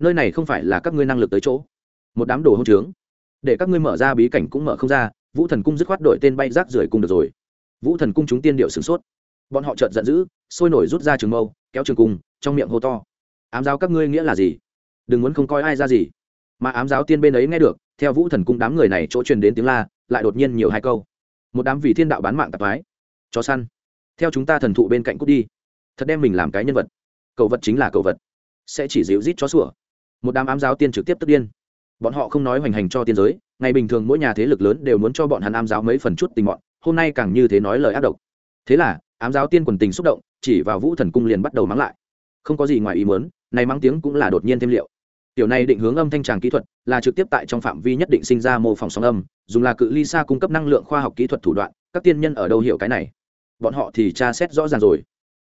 Nơi này không phải là các ngươi năng lực tới chỗ. Một đám đồ hông trướng. Để các ngươi mở ra bí cảnh cũng mở không ra, vũ thần cung dứt khoát đổi tên bay rác rưởi cung được rồi. Vũ thần cung chúng tiên điệu sửng sốt bọn họ chợt giận dữ sôi nổi rút ra trường mâu kéo trường cùng, trong miệng hô to. Ám giáo các ngươi nghĩa là gì? Đừng muốn không coi ai ra gì. Mà ám giáo tiên bên ấy nghe được theo vũ thần cung đám người này chỗ truyền đến tiếng la lại đột nhiên nhiều hai câu. Một đám vì thiên đạo bán mạng tạp mái chó săn. Theo chúng ta thần thụ bên cạnh cút đi. Thật đem mình làm cái nhân vật. Cầu vật chính là cầu vật. Sẽ chỉ dịu rít chó sủa. Một đám ám giáo tiên trực tiếp tức điên. Bọn họ không nói hoành hành cho tiên giới ngày bình thường mỗi nhà thế lực lớn đều muốn cho bọn hắn ám giáo mấy phần chút tình bọn hôm nay càng như thế nói lời ác độc. Thế là ám giáo tiên quần tình xúc động, chỉ vào vũ thần cung liền bắt đầu mắng lại. Không có gì ngoài ý muốn, này mắng tiếng cũng là đột nhiên thêm liệu. Tiểu này định hướng âm thanh tràng kỹ thuật, là trực tiếp tại trong phạm vi nhất định sinh ra mô phỏng sóng âm, dùng là cự ly xa cung cấp năng lượng khoa học kỹ thuật thủ đoạn, các tiên nhân ở đâu hiểu cái này? Bọn họ thì tra xét rõ ràng rồi.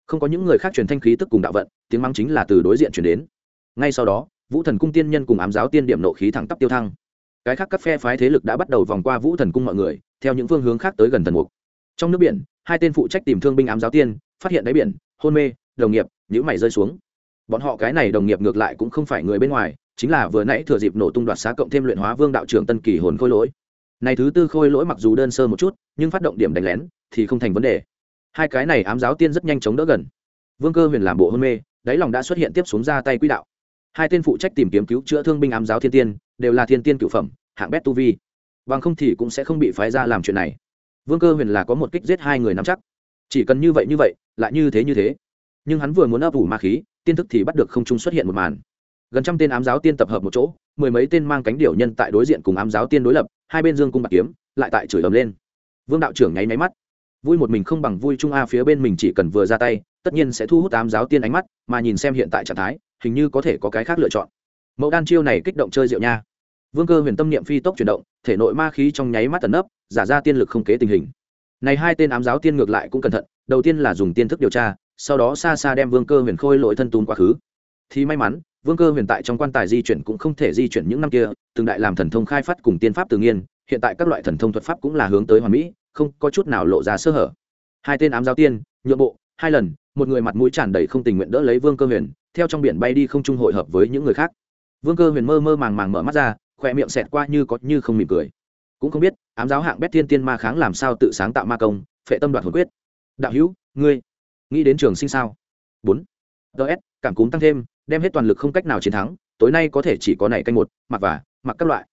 Không có những người khác truyền thanh khí tức cùng đạo vận, tiếng mắng chính là từ đối diện chuyển đến. Ngay sau đó, vũ thần cung tiên nhân cùng ám giáo tiên điểm nộ khí thẳng tắp tiêu thăng. Cái khác các phe phái thế lực đã bắt đầu vòng qua vũ thần cung mọi người, theo những phương hướng khác tới gần thần mục. Trong nước biển hai tên phụ trách tìm thương binh ám giáo tiên, phát hiện đáy biển, hôn mê, đồng nghiệp nhữ mày rơi xuống. Bọn họ cái này đồng nghiệp ngược lại cũng không phải người bên ngoài, chính là vừa nãy thừa dịp nổ tung đoạt xá cộng thêm luyện hóa vương đạo trưởng tân kỳ hồn khôi lỗi. Này thứ tư khôi lỗi mặc dù đơn sơ một chút, nhưng phát động điểm đánh lén thì không thành vấn đề. Hai cái này ám giáo tiên rất nhanh chóng đỡ gần. Vương cơ huyền làm bộ hôn mê, đáy lòng đã xuất hiện tiếp xuống ra tay quỹ đạo. Hai tên phụ trách tìm kiếm cứu chữa thương binh ám giáo thiên tiên, đều là thiên tiên cựu phẩm, hạng bét tu vi. Bằng không thì cũng sẽ không bị phái ra làm chuyện này vương cơ huyền là có một kích giết hai người nắm chắc. Chỉ cần như vậy như vậy, lại như thế như thế. Nhưng hắn vừa muốn ấp ủ ma khí, tiên thức thì bắt được không trung xuất hiện một màn. Gần trăm tên ám giáo tiên tập hợp một chỗ, mười mấy tên mang cánh điểu nhân tại đối diện cùng ám giáo tiên đối lập, hai bên dương cung bạc kiếm, lại tại chửi ầm lên. Vương đạo trưởng nháy máy mắt. Vui một mình không bằng vui trung a phía bên mình chỉ cần vừa ra tay, tất nhiên sẽ thu hút ám giáo tiên ánh mắt, mà nhìn xem hiện tại trạng thái, hình như có thể có cái khác lựa chọn. Mẫu đan chiêu này kích động chơi rượu nha vương cơ huyền tâm niệm phi tốc chuyển động, thể nội ma khí trong nháy mắt tấn ấp giả ra tiên lực không kế tình hình. Này hai tên ám giáo tiên ngược lại cũng cẩn thận, đầu tiên là dùng tiên thức điều tra, sau đó xa xa đem vương cơ huyền khôi lội thân tún quá khứ. Thì may mắn, vương cơ huyền tại trong quan tài di chuyển cũng không thể di chuyển những năm kia, từng đại làm thần thông khai phát cùng tiên pháp tự nhiên, hiện tại các loại thần thông thuật pháp cũng là hướng tới hoàn mỹ, không có chút nào lộ ra sơ hở. Hai tên ám giáo tiên, nhượng bộ, hai lần, một người mặt mũi tràn đầy không tình nguyện đỡ lấy vương cơ huyền, theo trong biển bay đi không trung hội hợp với những người khác. Vương cơ huyền mơ mơ màng màng mở mắt ra khoe miệng xẹt qua như có như không mỉm cười. Cũng không biết, ám giáo hạng bét thiên tiên ma kháng làm sao tự sáng tạo ma công, phệ tâm đoạt hồn quyết. Đạo hữu, ngươi nghĩ đến trường sinh sao? Bốn. Ts cảm cúm tăng thêm, đem hết toàn lực không cách nào chiến thắng, tối nay có thể chỉ có này canh một, mặc và mặc các loại.